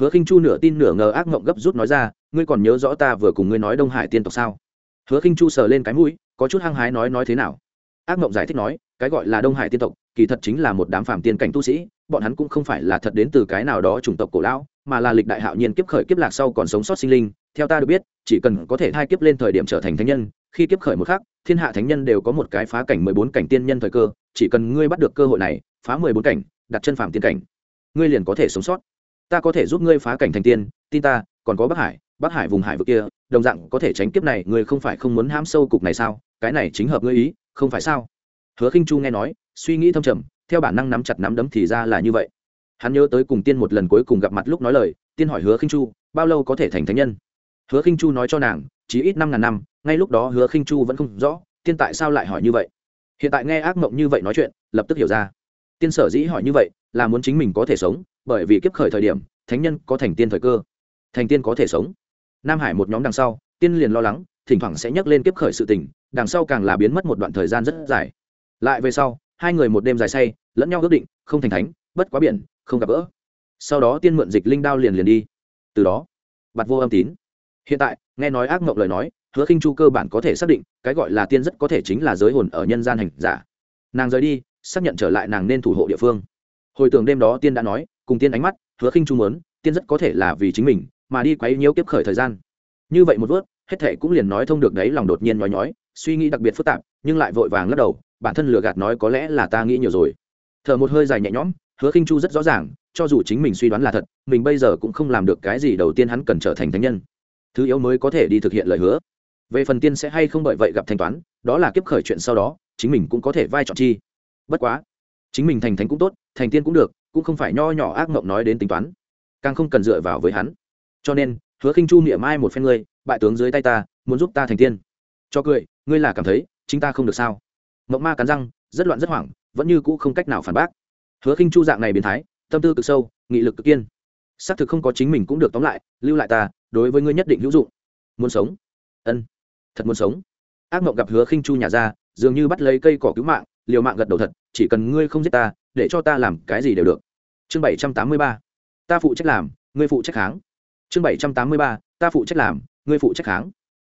Hứa khinh chu nửa tin nửa ngờ ác mộng gấp rút nói ra, ngươi còn nhớ rõ ta vừa cùng ngươi nói đông hải tiên tộc sao? Hứa khinh chu sờ lên cái mũi, có chút hăng hái nói nói thế nào? Ác mộng giải thích nói, cái gọi là đông hải tiên tộc, kỳ thật chính là một đám phàm tiên cảnh tu sĩ, bọn hắn cũng không phải là thật đến từ cái nào đó chủng tộc cổ lão, mà là lịch đại hạo nhiên kiếp khởi kiếp lạc sau còn sống sót sinh linh. Theo ta được biết, chỉ cần có thể thai kiếp lên thời điểm trở thành thánh nhân khi kiếp khởi một khắc, thiên hạ thánh nhân đều có một cái phá cảnh mười bốn cảnh tiên nhân thời cơ, chỉ cần ngươi bắt được cơ hội này, phá mười bốn cảnh, đặt chân phàm tiên cảnh, ngươi liền có thể sống sót. Ta có thể giúp ngươi phá cảnh thành tiên, tin ta, còn có bắc hải bắc hải vùng hải vực kia, đồng dạng có thể tránh kiếp này, ngươi không phải không muốn ham sâu cục này sao? Cái này chính hợp ngươi ý, không phải sao? Hứa khinh chu nghe nói, suy nghĩ thâm trầm, theo bản năng nắm chặt nắm đấm thì ra là như vậy. Hắn nhớ tới cùng tiên một lần cuối cùng gặp mặt lúc nói lời, tiên hỏi hứa khinh chu, bao lâu có thể thành thánh nhân? Hứa khinh chu nói cho nàng chỉ ít năm ngàn năm, ngay lúc đó hứa khinh chu vẫn không rõ, tiên tại sao lại hỏi như vậy. Hiện tại nghe ác mộng như vậy nói chuyện, lập tức hiểu ra. Tiên sở dĩ hỏi như vậy, là muốn chính mình có thể sống, bởi vì kiếp khởi thời điểm, thánh nhân có thành tiên thời cơ. Thành tiên có thể sống. Nam hải một nhóm đằng sau, tiên liền lo lắng, thỉnh thoảng sẽ nhắc lên kiếp khởi sự tình, đằng sau càng là biến mất một đoạn thời gian rất dài. Lại về sau, hai người một đêm dài say, lẫn nhau ước định, không thành thánh, bất quá biển, không gặp gỡ. Sau đó tiên mượn dịch linh đao liền liền đi. Từ đó, bạt vô âm tín hiện tại, nghe nói ác mộng lời nói, hứa khinh chu cơ bản có thể xác định, cái gọi là tiên rất có thể chính là giới hồn ở nhân gian hành giả. Nàng rời đi, xác nhận trở lại nàng nên thủ hộ địa phương. Hồi tưởng đêm đó tiên đã nói, cùng tiên ánh mắt, hứa khinh chu muốn, tiên rất có thể là vì chính mình, mà đi quấy nhiễu kiếp khởi thời gian. Như vậy một vớt, hết thệ cũng liền nói thông được đấy, lòng đột nhiên nói nhói, suy nghĩ đặc biệt phức tạp, nhưng lại vội vàng lắc đầu, bản thân lừa gạt nói có lẽ là ta nghĩ nhiều rồi. Thở một hơi dài nhẹ nhõm, hứa khinh chu rất rõ ràng, cho dù chính mình suy đoán là thật, mình bây giờ cũng không làm được cái gì đầu tiên hắn cần trở thành thánh nhân thứ yếu mới có thể đi thực hiện lời hứa. Về phần tiên sẽ hay không bởi vậy gặp thanh toán, đó là kiếp khởi chuyện sau đó, chính mình cũng có thể vai trò chi. Bất quá, chính mình thành thánh cũng tốt, thành tiên cũng được, cũng không phải nho nhỏ ác mộng nói đến tính toán. Càng không cần dựa vào với hắn. Cho nên, hứa khinh chu niệm mai một phen ngươi, bại tướng dưới tay ta, muốn giúp ta thành tiên. Cho cười, ngươi là cảm thấy, chính ta không được sao? Mộng ma cắn răng, rất loạn rất hoảng, vẫn như cũ không cách nào phản bác. Hứa khinh chu dạng này biến thái, tâm tư cực sâu, nghị lực cực kiên. Xác thực không có chính mình cũng được tóm lại, lưu lại ta đối với ngươi nhất định hữu dụng. Muốn sống? Ân. Thật muốn sống. Ác mộng gặp hứa khinh chu nhà ra, dường như bắt lấy cây cỏ cứu mạng, liều mạng gật đầu thật, chỉ cần ngươi không giết ta, để cho ta làm cái gì đều được. Chương bảy trăm tám mươi ba. Ta phụ trách làm, ngươi phụ trách kháng. Chương bảy trăm tám mươi ba. Ta phụ trách làm, ngươi phụ trách kháng.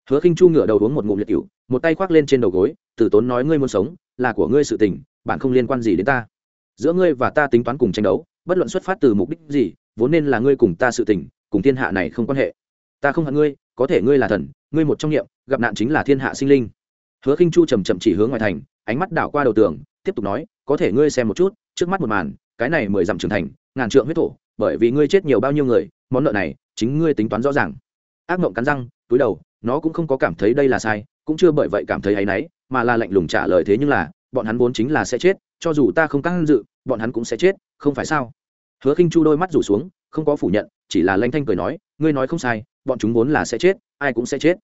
Hứa khinh chu ngửa đầu uống một ngụm liệt cựu một tay khoác lên trên đầu gối tử tốn nói ngươi muốn sống, là của ngươi sự tình, bạn không liên quan gì đến ta. Giữa ngươi và ta tính toán cùng tranh đấu, bất luận xuất phát từ mục đích gì, vốn nên là ngươi cùng ta sự tình, cùng thiên hạ này không quan hệ ta không hận ngươi, có thể ngươi là thần, ngươi một trong nghiệm gặp nạn chính là thiên hạ sinh linh. Hứa khinh chu chầm chậm chỉ hướng ngoài thành, ánh mắt đảo qua đầu tường, tiếp tục nói, có thể ngươi xem một chút, trước mắt một màn, cái này mười dặm trưởng thành, ngàn trượng huyết thổ, bởi vì ngươi chết nhiều bao nhiêu người, món nợ này, chính ngươi tính toán rõ ràng. Ác mộng cắn răng, túi đầu, nó cũng không có cảm thấy đây là sai, cũng chưa bởi vậy cảm thấy hay náy, mà là lạnh lùng trả lời thế nhưng là, bọn hắn vốn chính là sẽ chết, cho dù ta không căng dự, bọn hắn cũng sẽ chết, không phải sao? Hứa khinh chu đôi mắt rủ xuống, không có phủ nhận, chỉ là lanh thanh cười nói, ngươi nói không sai bọn chúng vốn là sẽ chết, ai cũng sẽ chết.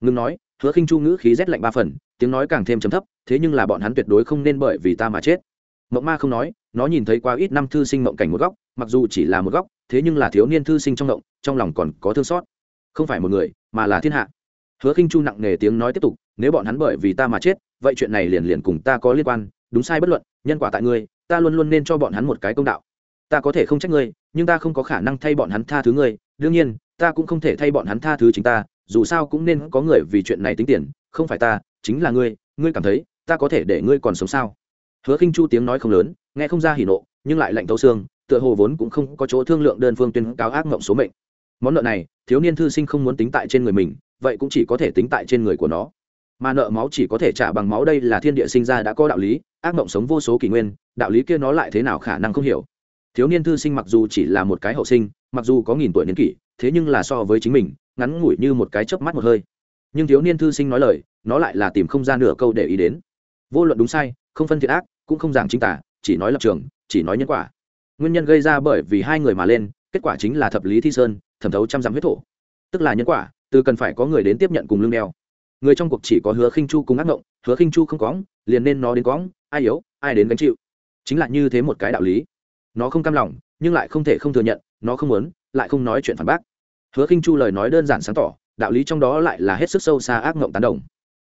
Ngừng nói, hứa khinh chu ngữ khí rét lạnh ba phần, tiếng nói càng thêm trầm thấp, thế nhưng là bọn hắn tuyệt đối không nên bởi vì ta mà chết. Mộng ma không nói, nó nhìn thấy quá ít năm thư sinh mộng cảnh một góc, mặc dù chỉ là một góc, thế nhưng là thiếu niên thư sinh trong mộng, trong lòng còn có thương xót. Không phải một người, mà là thiên hạ. Hứa khinh chu nặng nề tiếng nói tiếp tục, nếu bọn hắn bởi vì ta mà chết, vậy chuyện này liền liền cùng ta có liên quan, đúng sai bất luận, nhân quả tại ngươi, ta luôn luôn nên cho bọn hắn một cái công đạo. Ta có thể không trách ngươi, nhưng ta không có khả năng thay bọn hắn tha thứ ngươi, đương nhiên ta cũng không thể thay bọn hắn tha thứ chính ta, dù sao cũng nên có người vì chuyện này tính tiền, không phải ta, chính là ngươi ngươi cảm thấy, ta có thể để ngươi còn sống sao? Hứa khinh chu tiếng nói không lớn, nghe không ra hỉ nộ, nhưng lại lạnh thấu xương, tựa hồ vốn cũng không có chỗ thương lượng đơn phương tuyên cáo ác mộng số mệnh. Món nợ này, thiếu niên thư sinh không muốn tính tại trên người mình, vậy cũng chỉ có thể tính tại trên người của nó. Mà nợ máu chỉ có thể trả bằng máu đây là thiên địa sinh ra đã có đạo lý, ác mộng sống vô số kỷ nguyên, đạo lý kia nó lại thế nào khả năng không hiểu. Thiếu niên thư sinh mặc dù chỉ là một cái hậu sinh, mặc dù có nghìn tuổi niên kỷ thế nhưng là so với chính mình, ngắn ngủi như một cái chớp mắt một hơi. Nhưng thiếu niên thư sinh nói lời, nó lại là tìm không ra nửa câu để ý đến. Vô luận đúng sai, không phân thiện ác, cũng không giảng chính tả, chỉ nói lập trường, chỉ nói nhân quả. Nguyên nhân gây ra bởi vì hai người mà lên, kết quả chính là thập lý thi sơn, thẩm thấu trăm dặm huyết thổ. Tức là nhân quả, từ cần phải có người đến tiếp nhận cùng lương đeo. Người trong cuộc chỉ có hứa khinh chu cùng ác ngộng, hứa khinh chu không cóng liền nên nó đến cóng ai yếu, ai đến gánh chịu. Chính là như thế một cái đạo lý. Nó không cam lòng, nhưng lại không thể không thừa nhận, nó không muốn lại không nói chuyện phản bác. Hứa khinh chu lời nói đơn giản sáng tỏ, đạo lý trong đó lại là hết sức sâu xa ác ngộng tán đồng.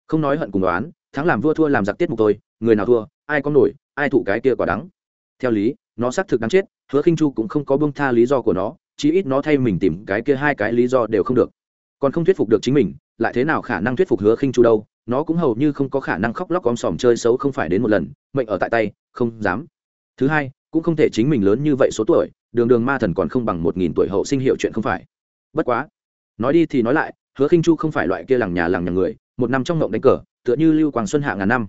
Không nói hận cùng đoán, thắng làm vua thua làm giặc tiết mục tôi người nào thua, ai có nổi, ai thụ cái kia quả đắng. Theo lý, nó xác thực đáng chết, hứa khinh chu cũng không có bông tha lý do của nó, chí ít nó thay mình tìm cái kia hai cái lý do đều không được. Còn không thuyết phục được chính mình, lại thế nào khả năng thuyết phục hứa khinh chu đâu, nó cũng hầu như không có khả năng khóc lóc om sòm chơi xấu không phải đến một lần, mệnh ở tại tay, không dám. Thứ hai, cũng không thể chính mình lớn như vậy số tuổi đường đường ma thần còn không bằng một nghìn tuổi hậu sinh hiệu chuyện không phải. Bất quá, nói đi thì nói lại, hứa khinh chu không phải loại kia làng nhà làng nhà người, một năm trong ngộng đánh cờ, tựa như lưu quang xuân hạ ngàn năm.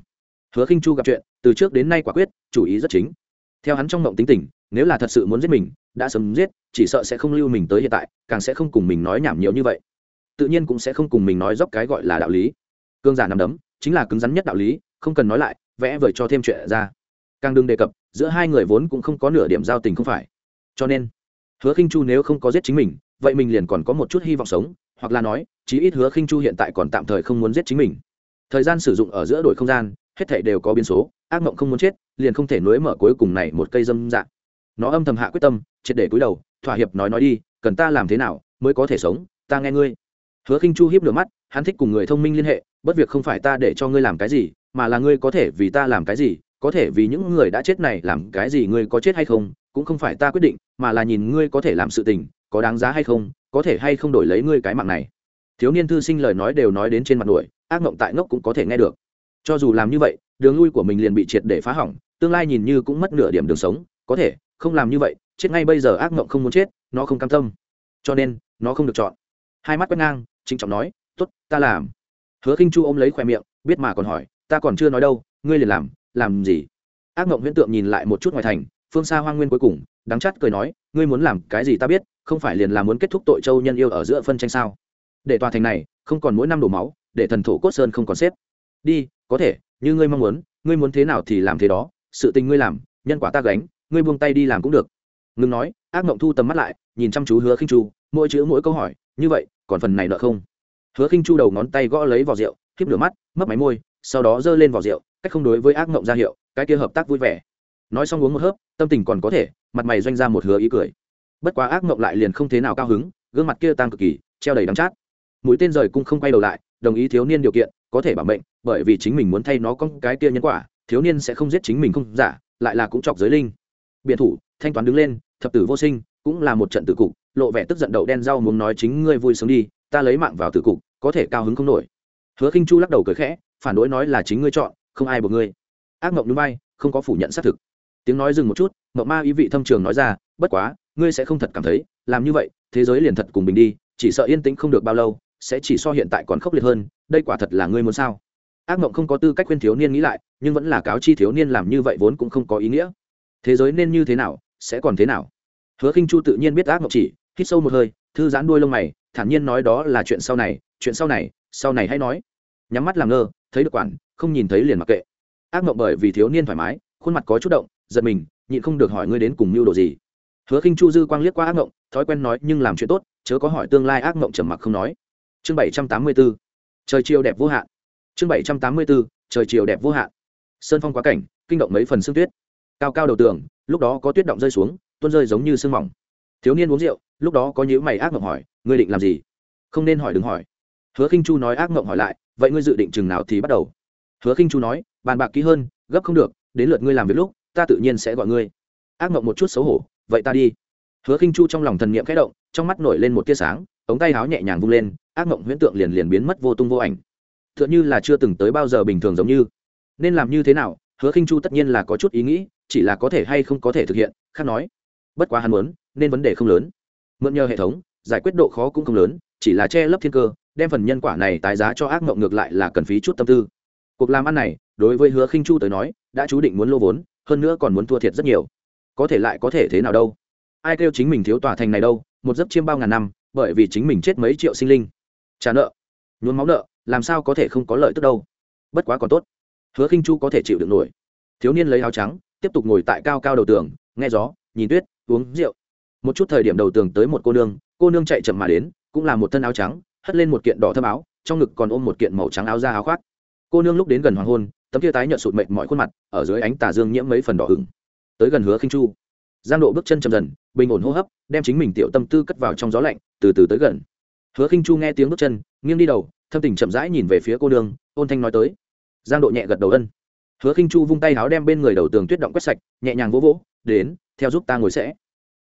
Hứa khinh chu gặp chuyện, từ trước đến nay quả quyết, chủ ý rất chính. Theo hắn trong ngộng tính tình, nếu là thật sự muốn giết mình, đã sớm giết, chỉ sợ sẽ không lưu mình tới hiện tại, càng sẽ không cùng mình nói nhảm nhiều như vậy. Tự nhiên cũng sẽ không cùng mình nói dốc cái gọi là đạo lý. Cương giả nằm đấm, chính là cứng rắn nhất đạo lý, không cần nói lại, vẽ vời cho thêm chuyện ra. Càng đừng đề cập, giữa hai người vốn cũng không có nửa điểm giao tình không phải cho nên, hứa khinh chu nếu không có giết chính mình, vậy mình liền còn có một chút hy vọng sống, hoặc là nói, chí ít hứa khinh chu hiện tại còn tạm thời không muốn giết chính mình. Thời gian sử dụng ở giữa đổi không gian, hết thảy đều có biến số, ác mộng không muốn chết, liền không thể nối mở cuối cùng này một cây dâm dạng nó âm thầm hạ quyết tâm, triệt để cúi đầu, thỏa hiệp nói nói đi, cần ta làm thế nào mới có thể sống, ta nghe ngươi. Hứa khinh chu hiếp lửa mắt, hắn thích cùng người thông minh liên hệ, bất việc không phải ta để cho ngươi làm cái gì, mà là ngươi có thể vì ta làm cái gì, có thể vì những người đã chết này làm cái gì ngươi có chết hay không cũng không phải ta quyết định, mà là nhìn ngươi có thể làm sự tình, có đáng giá hay không, có thể hay không đổi lấy ngươi cái mạng này. Thiếu niên thư sinh lời nói đều nói đến trên mặt đuổi, ác mộng tại ngốc cũng có thể nghe được. Cho dù làm như vậy, đường lui của mình liền bị triệt để phá hỏng, tương lai nhìn như cũng mất nửa điểm đường sống, có thể, không làm như vậy, chết ngay bây giờ ác mộng không muốn chết, nó không cam tâm. Cho nên, nó không được chọn. Hai mắt quét ngang, trịnh trọng nói t ố t ta làm. Hứa khinh chu ôm lấy khoe miệng, biết mà còn hỏi, ta còn chưa nói đâu, ngươi liền làm làm gì? Ác mộng huyễn tượng nhìn lại một chút ngoài thành phương xa hoa nguyên cuối cùng, đắng chắt cười nói, ngươi muốn làm cái gì ta biết, không phải liền là muốn kết thúc tội châu nhân yêu ở giữa phân tranh sao? Để tòa thành này, không còn mỗi năm đổ máu, để thần thổ cốt sơn không còn xếp. Đi, có thể, như ngươi mong muốn, ngươi muốn thế nào thì làm thế đó, sự tình ngươi làm, nhân quả ta gánh, ngươi buông tay đi làm cũng được. Ngừng nói, ác mộng thu tầm mắt lại, nhìn chăm chú hứa khinh chu, mỗi chữ mỗi câu hỏi, như vậy, còn phần này nợ không? Hứa khinh chu đầu ngón tay gõ lấy vỏ rượu khiếp lửa mắt mất máy môi, sau đó giơ lên vỏ rượu, cách không đối với ác mộng ra hiệu, cái kia hợp tác vui vẻ nói xong uống một hớp, tâm tình còn có thể, mặt mày doanh ra một hứa ý cười. Bất quá ác mộng lại liền không thế nào cao hứng, gương mặt kia tăng cực kỳ, treo đầy đắng chát. Mũi tên rời cung không quay đầu lại, đồng ý thiếu niên điều kiện, có thể bảo mệnh, bởi vì chính mình muốn thay nó con cái kia nhân quả, thiếu niên sẽ không giết chính mình không giả, lại là cũng chọc giới linh. Biện thủ, thanh toán đứng lên, thập tử vô sinh, cũng là một trận tử cục, lộ vẻ tức giận đậu đen rau muốn nói chính ngươi vui sướng đi, ta lấy mạng vào tử cục, có thể cao hứng không nổi. Hứa khinh chu lắc đầu cười khẽ, phản đối nói là chính ngươi chọn, không ai buộc ngươi. Ác mộng núi bay, không có phủ nhận xác thực tiếng nói dừng một chút mộng ma ý vị thâm trường nói ra, bất quá, ngươi sẽ không thật cảm thấy, làm như vậy, thế giới liền thật cùng mình đi, chỉ sợ yên tĩnh không được bao lâu, sẽ chỉ so hiện tại còn khốc liệt hơn, đây quả thật là ngươi muốn sao? Ác mộng không có tư cách khuyên thiếu niên nghĩ lại, nhưng vẫn là cáo chi thiếu niên làm như vậy vốn cũng không có ý nghĩa. Thế giới nên như thế nào, sẽ còn thế nào? Hứa khinh chu tự nhiên biết ác mộng chỉ, hít sâu một hơi, thư giãn đuôi lông mày, thản nhiên nói đó là chuyện sau này, chuyện sau này sau này hãy nói. Nhắm mắt làm ngơ, thấy được quản, không nhìn thấy liền mặc kệ. Ác mộng bởi vì thiếu niên thoải mái, khuôn mặt có chút động giật mình, nhịn không được hỏi ngươi đến cùng mưu đồ gì. Hứa khinh chu dư quang liếc qua ác mộng thói quen nói, nhưng làm chuyện tốt, chớ có hỏi tương lai ác mộng trầm mặc không nói. Chương bảy trăm tám mươi 784 trời chiều đẹp vô hạn. Chương bảy trăm tám mươi bốn trời chiều đẹp vô hạn. Sơn phong quá cảnh, kinh động mấy phần sương tuyết. Cao cao đầu tường, lúc đó có tuyết động rơi xuống, tuôn rơi giống như sương mỏng. Thiếu niên uống rượu, lúc đó có nhữ mày ác mộng hỏi, ngươi định làm gì? Không nên hỏi đừng hỏi. Hứa khinh chu nói ác mộng hỏi lại, vậy ngươi dự định chừng nào thì bắt đầu? Hứa khinh chu nói, bàn bạc kỹ hơn, gấp không được, đến lượt ngươi làm việc lúc ta tự nhiên sẽ gọi ngươi. Ác mộng một chút xấu hổ, vậy ta đi. Hứa khinh chu trong lòng thần niệm khẽ động, trong mắt nổi lên một tia sáng, ống tay áo nhẹ nhàng vung lên, ác mộng huyễn tượng liền liền biến mất vô tung vô ảnh. Tựa như là chưa từng tới bao giờ bình thường giống như. Nên làm như thế nào, hứa khinh chu tất nhiên là có chút ý nghĩ, chỉ là có thể hay không có thể thực hiện, khác nói. Bất quá hắn muốn, nên vấn đề không lớn. Mượn nhờ hệ thống, giải quyết độ khó cũng không lớn, chỉ là che lấp thiên cơ, đem phần nhân quả này tái giá cho ác mộng ngược lại là cần phí chút tâm tư. Cuộc làm ăn này, đối với hứa khinh chu tới nói, đã chú định muốn lô vốn hơn nữa còn muốn thua thiệt rất nhiều. Có thể lại có thể thế nào đâu? Ai kêu chính mình thiếu tòa thành này đâu, một giấc chiêm bao ngàn năm, bởi vì chính mình chết mấy triệu sinh linh. Trả nợ. Nhuốm máu nợ, làm sao có thể không có lợi tức đâu? Bất quá còn tốt. Hứa khinh chu có thể chịu được nổi. Thiếu niên lấy áo trắng, tiếp tục ngồi tại cao cao đầu tường, nghe gió, nhìn tuyết, uống rượu. Một chút thời điểm đầu tường tới một cô nương cô nương chạy chậm mà đến, cũng là một thân áo trắng, hất lên một kiện đỏ thâm áo, trong ngực còn ôm một kiện màu trắng áo da áo khoác. Cô nương lúc đến gần hoàng hôn tấm kia tái nhợt sụt mệt mọi khuôn mặt, ở dưới ánh tà dương nhiễm mấy phần đỏ hửng. Tới gần hứa khinh chu, giang độ bước chân chậm dần, bình ổn hô hấp, đem chính mình tiểu tâm tư cất vào trong gió lạnh, từ từ tới gần. Hứa khinh chu nghe tiếng bước chân, nghiêng đi đầu, thâm tình chậm rãi nhìn về phía cô đường ôn thanh nói tới. Giang độ nhẹ gật đầu ân. Hứa khinh chu vung tay áo đem bên người đầu tường tuyết động quét sạch, nhẹ nhàng vỗ vỗ, đến, theo giúp ta ngồi sẽ.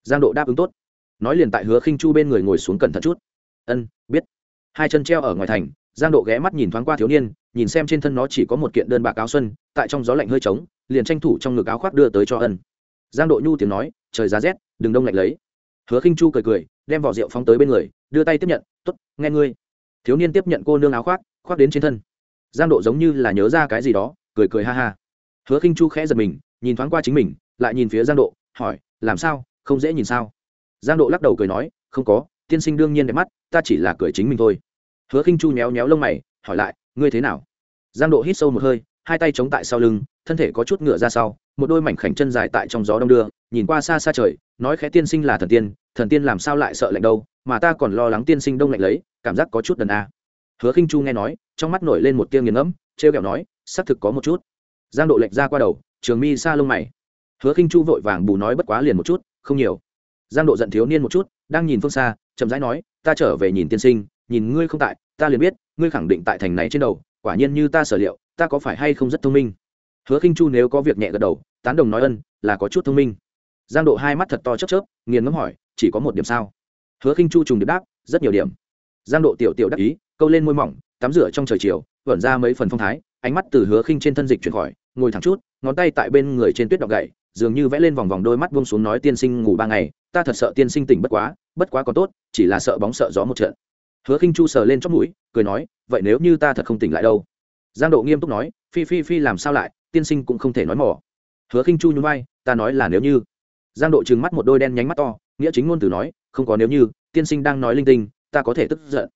Giang độ đáp ứng tốt. Nói liền tại hứa khinh chu bên người ngồi xuống cẩn thận chút. Ân, biết. Hai chân treo ở ngoài thành, giang độ ghé mắt nhìn thoáng qua thiếu niên nhìn xem trên thân nó chỉ có một kiện đơn bạc áo xuân, tại trong gió lạnh hơi trống, liền tranh thủ trong ngực áo khoác đưa tới cho ân. Giang độ nhu tiếng nói, trời giá rét, đừng đông lạnh lấy. Hứa khinh chu cười cười, đem vỏ rượu phóng tới bên người, đưa tay tiếp nhận t ố t nghe ngươi. Thiếu niên tiếp nhận cô nương áo khoác khoác đến trên thân. Giang độ giống như là nhớ ra cái gì đó, cười cười ha ha. Hứa khinh chu khẽ giật mình, nhìn thoáng qua chính mình, lại nhìn phía giang độ, hỏi, làm sao? Không dễ nhìn sao? Giang độ lắc đầu cười nói, không có, tiên sinh đương nhiên đẹp mắt, ta chỉ là cười chính mình thôi. Hứa khinh chu méo méo lông mày, hỏi lại ngươi thế nào? Giang độ hít sâu một hơi, hai tay chống tại sau lưng, thân thể có chút ngựa ra sau, một đôi mảnh khảnh chân dài tại trong gió đông đưa, nhìn qua xa xa trời, nói khẽ tiên sinh là thần tiên thần tiên làm sao lại sợ lạnh đâu, mà ta còn lo lắng tiên sinh đông lạnh lấy, cảm giác có chút đần a. Hứa khinh chu nghe nói, trong mắt nổi lên một tia nghiền ngẫm, trêu kẹo nói, xác thực có một chút. Giang độ lệch ra qua đầu, trường mi xa lông mày. Hứa khinh chu vội vàng bù nói bất quá liền một chút, không nhiều. Giang độ giận thiếu niên một chút, đang nhìn phương xa, chậm rãi nói, ta trở về nhìn tiên sinh, nhìn ngươi không tại ta liền biết, ngươi khẳng định tại thành này trên đầu, quả nhiên như ta sở liệu, ta có phải hay không rất thông minh? Hứa khinh chu nếu có việc nhẹ gật đầu, tán đồng nói ân, là có chút thông minh. Giang độ hai mắt thật to chớp chớp, nghiền ngẫm hỏi, chỉ có một điểm sao? Hứa khinh chu trùng điệp đáp, rất nhiều điểm. Giang độ tiểu tiểu đắc ý, câu lên môi mỏng, tắm rửa trong trời chiều, vẩn ra mấy phần phong thái, ánh mắt từ hứa khinh trên thân dịch chuyển khỏi, ngồi thẳng chút, ngón tay tại bên người trên tuyết đọc gậy, dường như vẽ lên vòng vòng đôi mắt buông xuống nói tiên sinh ngủ ba ngày, ta thật sợ tiên sinh tỉnh bất quá bất quá còn tốt, chỉ là sợ bóng sợ gió một trận hứa khinh chu sờ lên chót mũi, cười nói, vậy nếu như ta thật không tỉnh lại đâu? Giang độ nghiêm túc nói, phi phi phi làm sao lại, tiên sinh cũng không thể nói mỏ. Hứa khinh chu nhún vai, ta nói là nếu như. Giang độ trừng mắt một đôi đen nhánh mắt to, nghĩa chính ngôn từ nói, không có nếu như, tiên sinh đang nói linh tinh, ta có thể tức giận.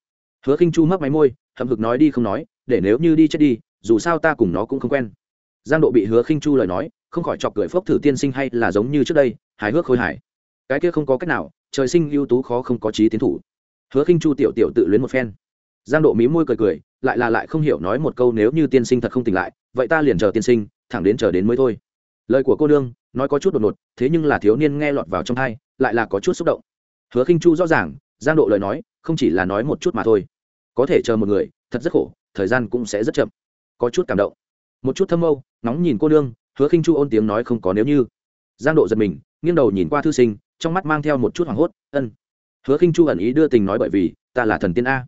Hứa khinh chu mấp máy môi, hậm hực nói đi không nói, để nếu như đi chết đi, dù sao ta cùng nó cũng không quen. Giang độ bị hứa khinh chu lời nói, không khỏi chọc cười phốc thử tiên sinh hay là giống như trước đây, hài hước khôi hài. Cái kia không có cách nào, trời sinh ưu tú khó không có trí tiến thủ hứa khinh chu tiểu tiểu tự luyến một phen. Giang độ mí môi cười cười, lại là lại không hiểu nói một câu nếu như tiên sinh thật không tỉnh lại, vậy ta liền chờ tiên sinh, thẳng đến chờ đến mới thôi. Lời của cô nương, nói có chút đột ngột, thế nhưng là thiếu niên nghe lọt vào trong thai lại là có chút xúc động. Hứa khinh chu rõ ràng, giang độ lời nói, không chỉ là nói một chút mà thôi. Có thể chờ một người, thật rất khổ, thời gian cũng sẽ rất chậm. Có chút cảm động. Một chút thâm âu nóng nhìn cô nương, hứa khinh chu ôn tiếng nói không có nếu như. Giang độ giật mình, nghiêng đầu nhìn qua thư sinh, trong mắt mang theo một chút hoảng hốt, ân hứa khinh chu ẩn ý đưa tình nói bởi vì, ta là thần tiên a.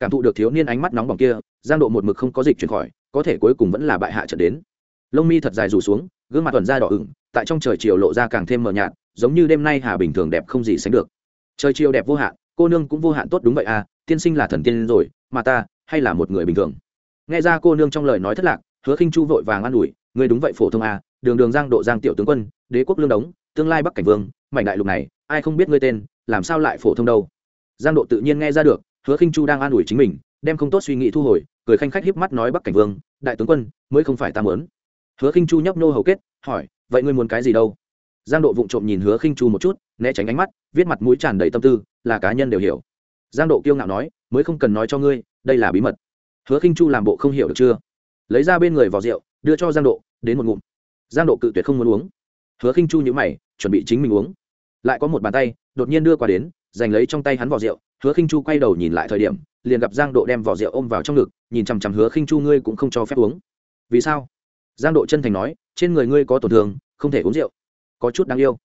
Cảm thụ được thiếu niên ánh mắt nóng bỏng kia, giang độ một mực không có dịch chuyển khỏi, có thể cuối cùng vẫn là bại hạ trận đến. Lông mi thật dài rủ xuống, gương mặt tuần ra đỏ ửng, tại trong trời chiều lộ ra càng thêm mờ nhạt, giống như đêm nay hà bình thường đẹp không gì sánh được. Trời chiều đẹp vô hạn, cô nương cũng vô hạn tốt đúng vậy à tiên sinh là thần tiên rồi, mà ta, hay là một người bình thường? Nghe ra cô nương trong lời nói thất lạc, hứa khinh chu vội vàng an ủi người đúng vậy phổ thông à đường đường giang độ giang tiểu tướng quân, đế quốc lương đống, tương lai bắc cảnh vương, mảnh đại lục này, ai không biết ngươi tên làm sao lại phổ thông đâu? Giang độ tự nhiên nghe ra được, hứa khinh chu đang an ủi chính mình, đem không tốt suy nghĩ thu hồi, cười khanh khách hiếp mắt nói bắc cảnh vương, đại tướng quân, mới không phải ta mớn hứa khinh chu nhấp nô hầu kết, hỏi, vậy ngươi muốn cái gì đâu? Giang độ vụng trộm nhìn hứa khinh chu một chút, né tránh ánh mắt, viết mặt mũi tràn đầy tâm tư, là cá nhân đều hiểu. Giang độ kiêu ngạo nói, mới không cần nói cho ngươi, đây là bí mật. Hứa khinh chu làm bộ không hiểu được chưa? Lấy ra bên người vào rượu, đưa cho giang độ, đến một ngụm. Giang độ cự tuyệt không muốn uống. Hứa khinh chu nhữ mày, chuẩn bị chính mình uống lại có một bàn tay, đột nhiên đưa qua đến, giành lấy trong tay hắn vỏ rượu, hứa khinh chu quay đầu nhìn lại thời điểm, liền gặp giang độ đem vỏ rượu ôm vào trong ngực, nhìn chằm chằm hứa khinh chu, ngươi cũng không cho phép uống. Vì sao? Giang độ chân thành nói, trên người ngươi có tổn thương, không thể uống rượu. Có chút đáng yêu.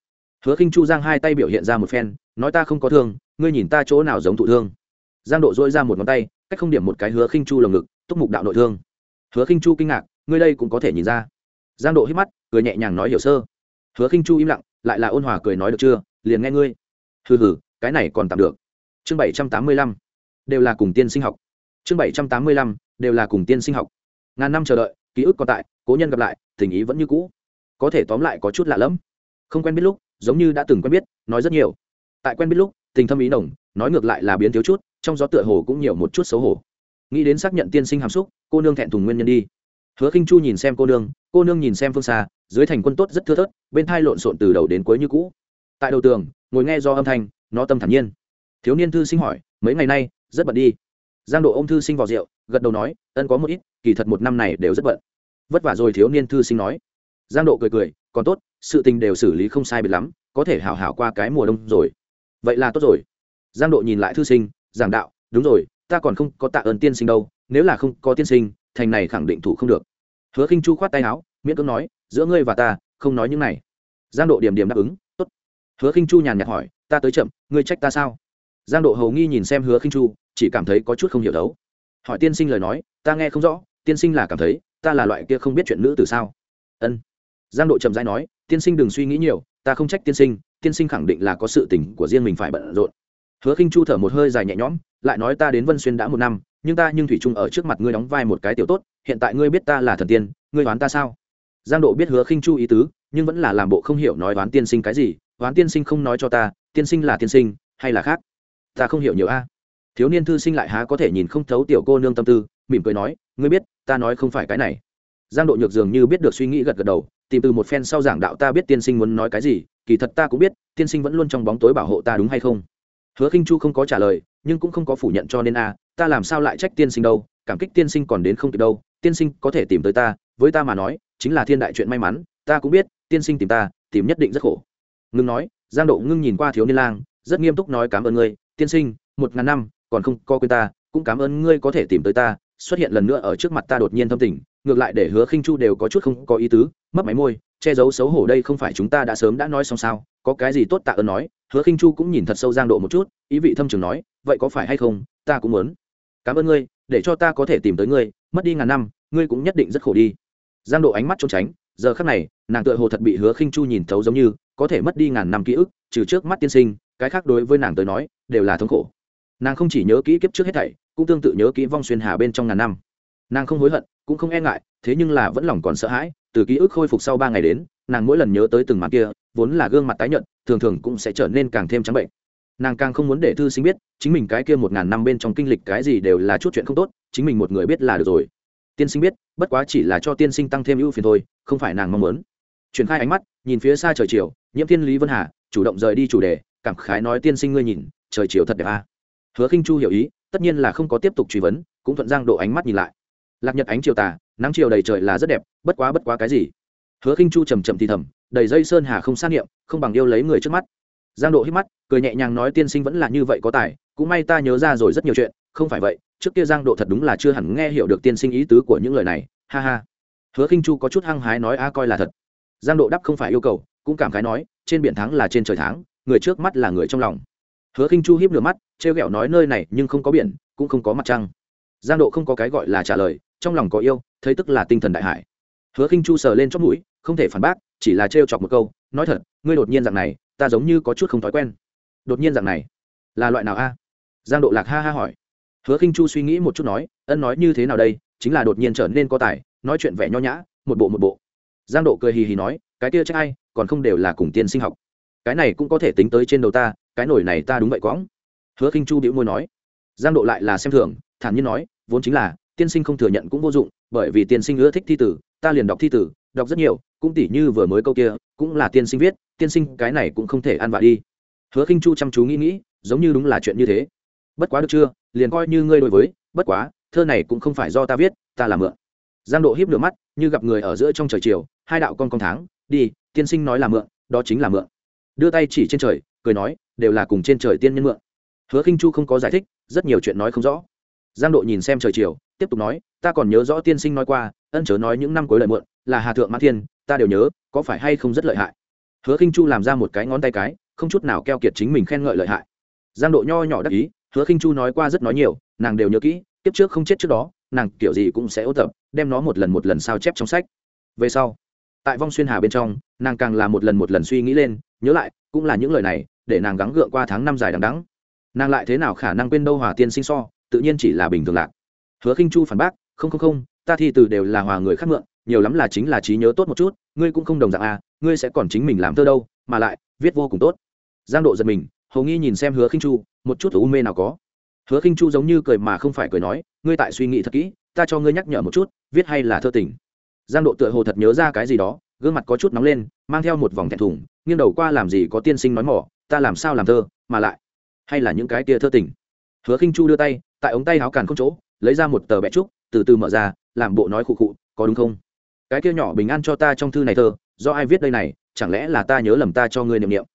Hứa khinh chu giang hai tay biểu hiện ra một phen, nói ta không có thương, ngươi nhìn ta chỗ nào giống thụ thương. Giang độ dỗi ra một ngón tay, cách không điểm một cái hứa khinh chu lồng ngực, túc mục đạo nội thương. Hứa khinh chu kinh ngạc, ngươi đây cũng có thể nhìn ra. Giang độ hít mắt, cười nhẹ nhàng nói, hiểu sơ. Hứa khinh chu im lặng, lại là ôn hòa cười nói, được chưa? Liền nghe ngươi. Hừ hừ, cái này còn tạm được. Chương bảy trăm tám mươi lăm, đều là cùng tiên sinh học. Chương bảy trăm tám mươi lăm, đều là cùng tiên sinh học. Ngàn năm chờ đợi, ký ức còn tại, cố nhân gặp lại, tình ý vẫn như cũ. Có thể tóm lại có chút lạ lẫm. Không quen biết lúc, giống như đã từng quen biết, nói rất nhiều. Tại quen biết lúc, tình thâm ý nồng, nói ngược lại là biến thiếu chút, trong gió tựa hồ cũng nhiều một chút xấu hổ. Nghĩ đến xác nhận tiên sinh hàm xúc, cô nương thẹn thùng nguyên nhân đi. Hứa khinh chu nhìn xem cô nương cô nương nhìn xem phương xa, dưới thành quân tốt rất thưa thớt, bên thai lộn xộn từ đầu đến cuối như cũ tại đầu tường, ngồi nghe do âm thanh, nó tâm thản nhiên. Thiếu niên thư sinh hỏi, mấy ngày nay, rất bận đi? Giang độ ô m thư sinh vào rượu, gật đầu nói, ân có một ít, kỳ thật một năm này đều rất bận. Vất vả rồi thiếu niên thư sinh nói. Giang độ cười cười, còn tốt, sự tình đều xử lý không sai biệt lắm, có thể hảo hảo qua cái mùa đông rồi. Vậy là tốt rồi. Giang độ nhìn lại thư sinh, giảng đạo, đúng rồi, ta còn không có tạ ơn tiên sinh đâu, nếu là không có tiên sinh, thành này khẳng định thủ không được. Hứa khinh chu khoát tay áo, miễn cưỡng nói, giữa ngươi và ta, không nói những này. Giang độ điểm điểm đáp ứng hứa khinh chu nhàn nhạt hỏi, ta tới chậm, ngươi trách ta sao? Giang độ hầu nghi nhìn xem hứa khinh chu, chỉ cảm thấy có chút không hiểu đấu. Hỏi tiên sinh lời nói, ta nghe không rõ, tiên sinh là cảm thấy, ta là loại kia không biết chuyện nữ từ sao? Ân. Giang độ chậm rãi nói, tiên sinh đừng suy nghĩ nhiều, ta không trách tiên sinh tiên sinh khẳng định là có sự tình của riêng mình phải bận rộn. Hứa khinh chu thở một hơi dài nhẹ nhõm, lại nói ta đến vân xuyên đã một năm, nhưng ta nhưng thủy chung ở trước mặt ngươi đóng vai một cái tiểu tốt, hiện tại ngươi biết ta là thần tiên, ngươi đoán ta sao? Giang độ biết hứa khinh chu ý tứ, nhưng vẫn là làm bộ không hiểu nói đoán tiên sinh cái gì hoán tiên sinh không nói cho ta, tiên sinh là tiên sinh, hay là khác? Ta không hiểu nhiều a. Thiếu niên thư sinh lại há có thể nhìn không thấu tiểu cô nương tâm tư, mỉm cười nói, ngươi biết, ta nói không phải cái này. Giang độ nhược dường như biết được suy nghĩ gật gật đầu, tìm từ một phen sau giảng đạo ta biết tiên sinh muốn nói cái gì, kỳ thật ta cũng biết, tiên sinh vẫn luôn trong bóng tối bảo hộ ta đúng hay không? Hứa khinh chu không có trả lời, nhưng cũng không có phủ nhận cho nên a, ta làm sao lại trách tiên sinh đâu, cảm kích tiên sinh còn đến không kịp đâu, tiên sinh có thể tìm tới ta, với ta mà nói, chính là thiên đại chuyện may mắn, ta cũng biết, tiên sinh tìm ta, tìm nhất định rất khổ ngưng nói, giang độ ngưng nhìn qua thiếu niên lang, rất nghiêm túc nói cảm ơn ngươi, tiên sinh, một ngàn năm, còn không co quên ta, cũng cảm ơn ngươi có thể tìm tới ta, xuất hiện lần nữa ở trước mặt ta đột nhiên thâm tình, ngược lại để hứa khinh chu đều có chút không có ý tứ mất máy môi, che giấu xấu hổ đây không phải chúng ta đã sớm đã nói xong sao, có cái gì tốt tạ ơn nói, hứa khinh chu cũng nhìn thật sâu giang độ một chút, ý vị thâm trường nói, vậy có phải hay không, ta cũng muốn. Cảm ơn ngươi, để cho ta có thể tìm tới ngươi, mất đi ngàn năm, ngươi cũng nhất định rất khổ đi. Giang độ ánh mắt trốn tránh giờ khắc này, nàng tựa hồ thật bị hứa khinh chu nhìn thấu giống như, có thể mất đi ngàn năm ký ức, trừ trước mắt tiên sinh, cái khác đối với nàng tới nói, đều là thống khổ. Nàng không chỉ nhớ kỹ kiếp trước hết thảy, cũng tương tự nhớ kỹ vong xuyên hà bên trong ngàn năm. Nàng không hối hận, cũng không e ngại, thế nhưng là vẫn lòng còn sợ hãi, từ ký ức khôi phục sau ba ngày đến, nàng mỗi lần nhớ tới từng mặt kia, vốn là gương mặt tái nhợt, thường thường cũng sẽ trở nên càng thêm trắng bệnh. Nàng càng không muốn để thư sinh biết, chính mình cái kia một ngàn năm bên trong kinh lịch cái gì đều là chút chuyện không tốt, chính mình một người biết là được rồi tiên sinh biết, bất quá chỉ là cho tiên sinh tăng thêm ưu phiền thôi, không phải nàng mong muốn. Triển khai ánh mắt, nhìn phía xa trời chiều, nhiễm thiên lý vân hà, chủ động rời đi chủ đề, cảm khái nói tiên sinh ngươi nhìn, trời chiều thật đẹp à. hứa khinh chu hiểu ý, tất nhiên là không có tiếp tục truy vấn, cũng thuận giang độ ánh mắt nhìn lại. Lạc nhật ánh chiều tà, nắng chiều đầy trời là rất đẹp, bất quá bất quá cái gì. Hứa khinh chu trầm trầm thì thầm, đầy dây sơn hà không xác nghiệm, không bằng yêu lấy người trước mắt. Giang độ hít mắt, cười nhẹ nhàng nói tiên sinh vẫn là như vậy có tài, cũng may ta nhớ ra rồi rất nhiều chuyện không phải vậy, trước kia giang độ thật đúng là chưa hẳn nghe hiểu được tiên sinh ý tứ của những lời này, ha ha. Hứa khinh chu có chút hăng hái nói, a, coi là thật. Giang độ đáp không phải yêu cầu, cũng cảm khái nói, trên biển thắng là trên trời tháng, người trước mắt là người trong lòng. Hứa khinh chu hiếp lửa mắt, trêu ghẹo nói, nơi này nhưng không có biển, cũng không có mặt trăng. Giang độ không có cái gọi là trả lời, trong lòng có yêu, thấy tức là tinh thần đại hải. Hứa khinh chu sờ lên chót mũi, không thể phản bác, chỉ là trêu chọc một câu, nói thật, ngươi đột nhiên dạng này, ta giống như có chút không thói quen. Đột nhiên dạng này, là loại nào a? Giang độ lạc ha ha hỏi hứa khinh chu suy nghĩ một chút nói, ân nói như thế nào đây? Chính là đột nhiên trở nên có tài, nói chuyện vẻ nho nhã, một bộ một bộ. Giang độ cười hì hì nói, cái kia chắc ai, còn không đều là cùng tiên sinh học. Cái này cũng có thể tính tới trên đầu ta, cái nổi này ta đúng vậy quõng. Hứa khinh chu bĩu môi nói. Giang độ lại là xem thường, thản nhiên nói, vốn chính là, tiên sinh không thừa nhận cũng vô dụng, bởi vì tiên sinh ưa thích thi tử, ta liền đọc thi tử, đọc rất nhiều, cũng tỉ như vừa mới câu kia, cũng là tiên sinh viết, tiên sinh cái này cũng không thể ăn vạ đi. Hứa khinh chu chăm chú nghĩ nghĩ, giống như đúng là chuyện như thế. Bất quá được chưa? Liền coi như ngươi đối với, bất quá, thơ này cũng không phải do ta viết, ta làm mượn. Giang độ hiếp lửa mắt, như gặp người ở giữa trong trời chiều, hai đạo con con tháng, đi, tiên sinh nói là mượn, đó chính là mượn. Đưa tay chỉ trên trời, cười nói, đều là cùng trên trời tiên nhân mượn. Hứa khinh chu không có giải thích, rất nhiều chuyện nói không rõ. Giang độ nhìn xem trời chiều, tiếp tục nói, ta còn nhớ rõ tiên sinh nói qua, ân chớ nói những năm cuối lời mượn, là hà thượng mã thiên, ta đều nhớ, có phải hay không rất lợi hại. Hứa khinh chu làm ra một cái ngón tay cái, không chút nào keo kiệt chính mình khen ngợi lợi hại. Giang độ nho nhỏ đắc ý hứa khinh chu nói qua rất nói nhiều, nàng đều nhớ kỹ tiếp trước không chết trước đó, nàng kiểu gì cũng sẽ ô tập, đem nó một lần một lần sao chép trong sách. Về sau, tại vong xuyên hà bên trong, nàng càng là một lần một lần suy nghĩ lên, nhớ lại, cũng là những lời này, để nàng gắng gượng qua tháng năm dài đằng đắng nàng lại thế nào khả năng quên đâu hòa tiên sinh so, tự nhiên chỉ là bình thường lạc. Hứa khinh chu phản bác, không không không, ta thi từ đều là hòa người khác mượn, nhiều lắm là chính là trí nhớ tốt một chút, ngươi cũng không đồng dạng à ngươi sẽ còn chính mình làm thơ đâu, mà lại, viết vô cùng tốt. Giang độ giật mình, hầu nghi nhìn xem hứa khinh chu một chút u mê nào có. Hứa khinh chu giống như cười mà không phải cười nói, ngươi tại suy nghĩ thật kỹ, ta cho ngươi nhắc nhở một chút, viết hay là thơ tình. Giang độ tựa hồ thật nhớ ra cái gì đó, gương mặt có chút nóng lên, mang theo một vòng thẹn thùng, nghiêng đầu qua làm gì có tiên sinh nói mỏ, ta làm sao làm thơ, mà lại hay là những cái kia thơ tình. Hứa khinh chu đưa tay, tại ống tay áo càn không chỗ, lấy ra một tờ bẹ trúc, từ từ mở ra, làm bộ nói khụ khụ, có đúng không? Cái kia nhỏ bình an cho ta trong thư này thơ, do ai viết đây này, chẳng lẽ là ta nhớ lầm ta cho ngươi niệm niệm?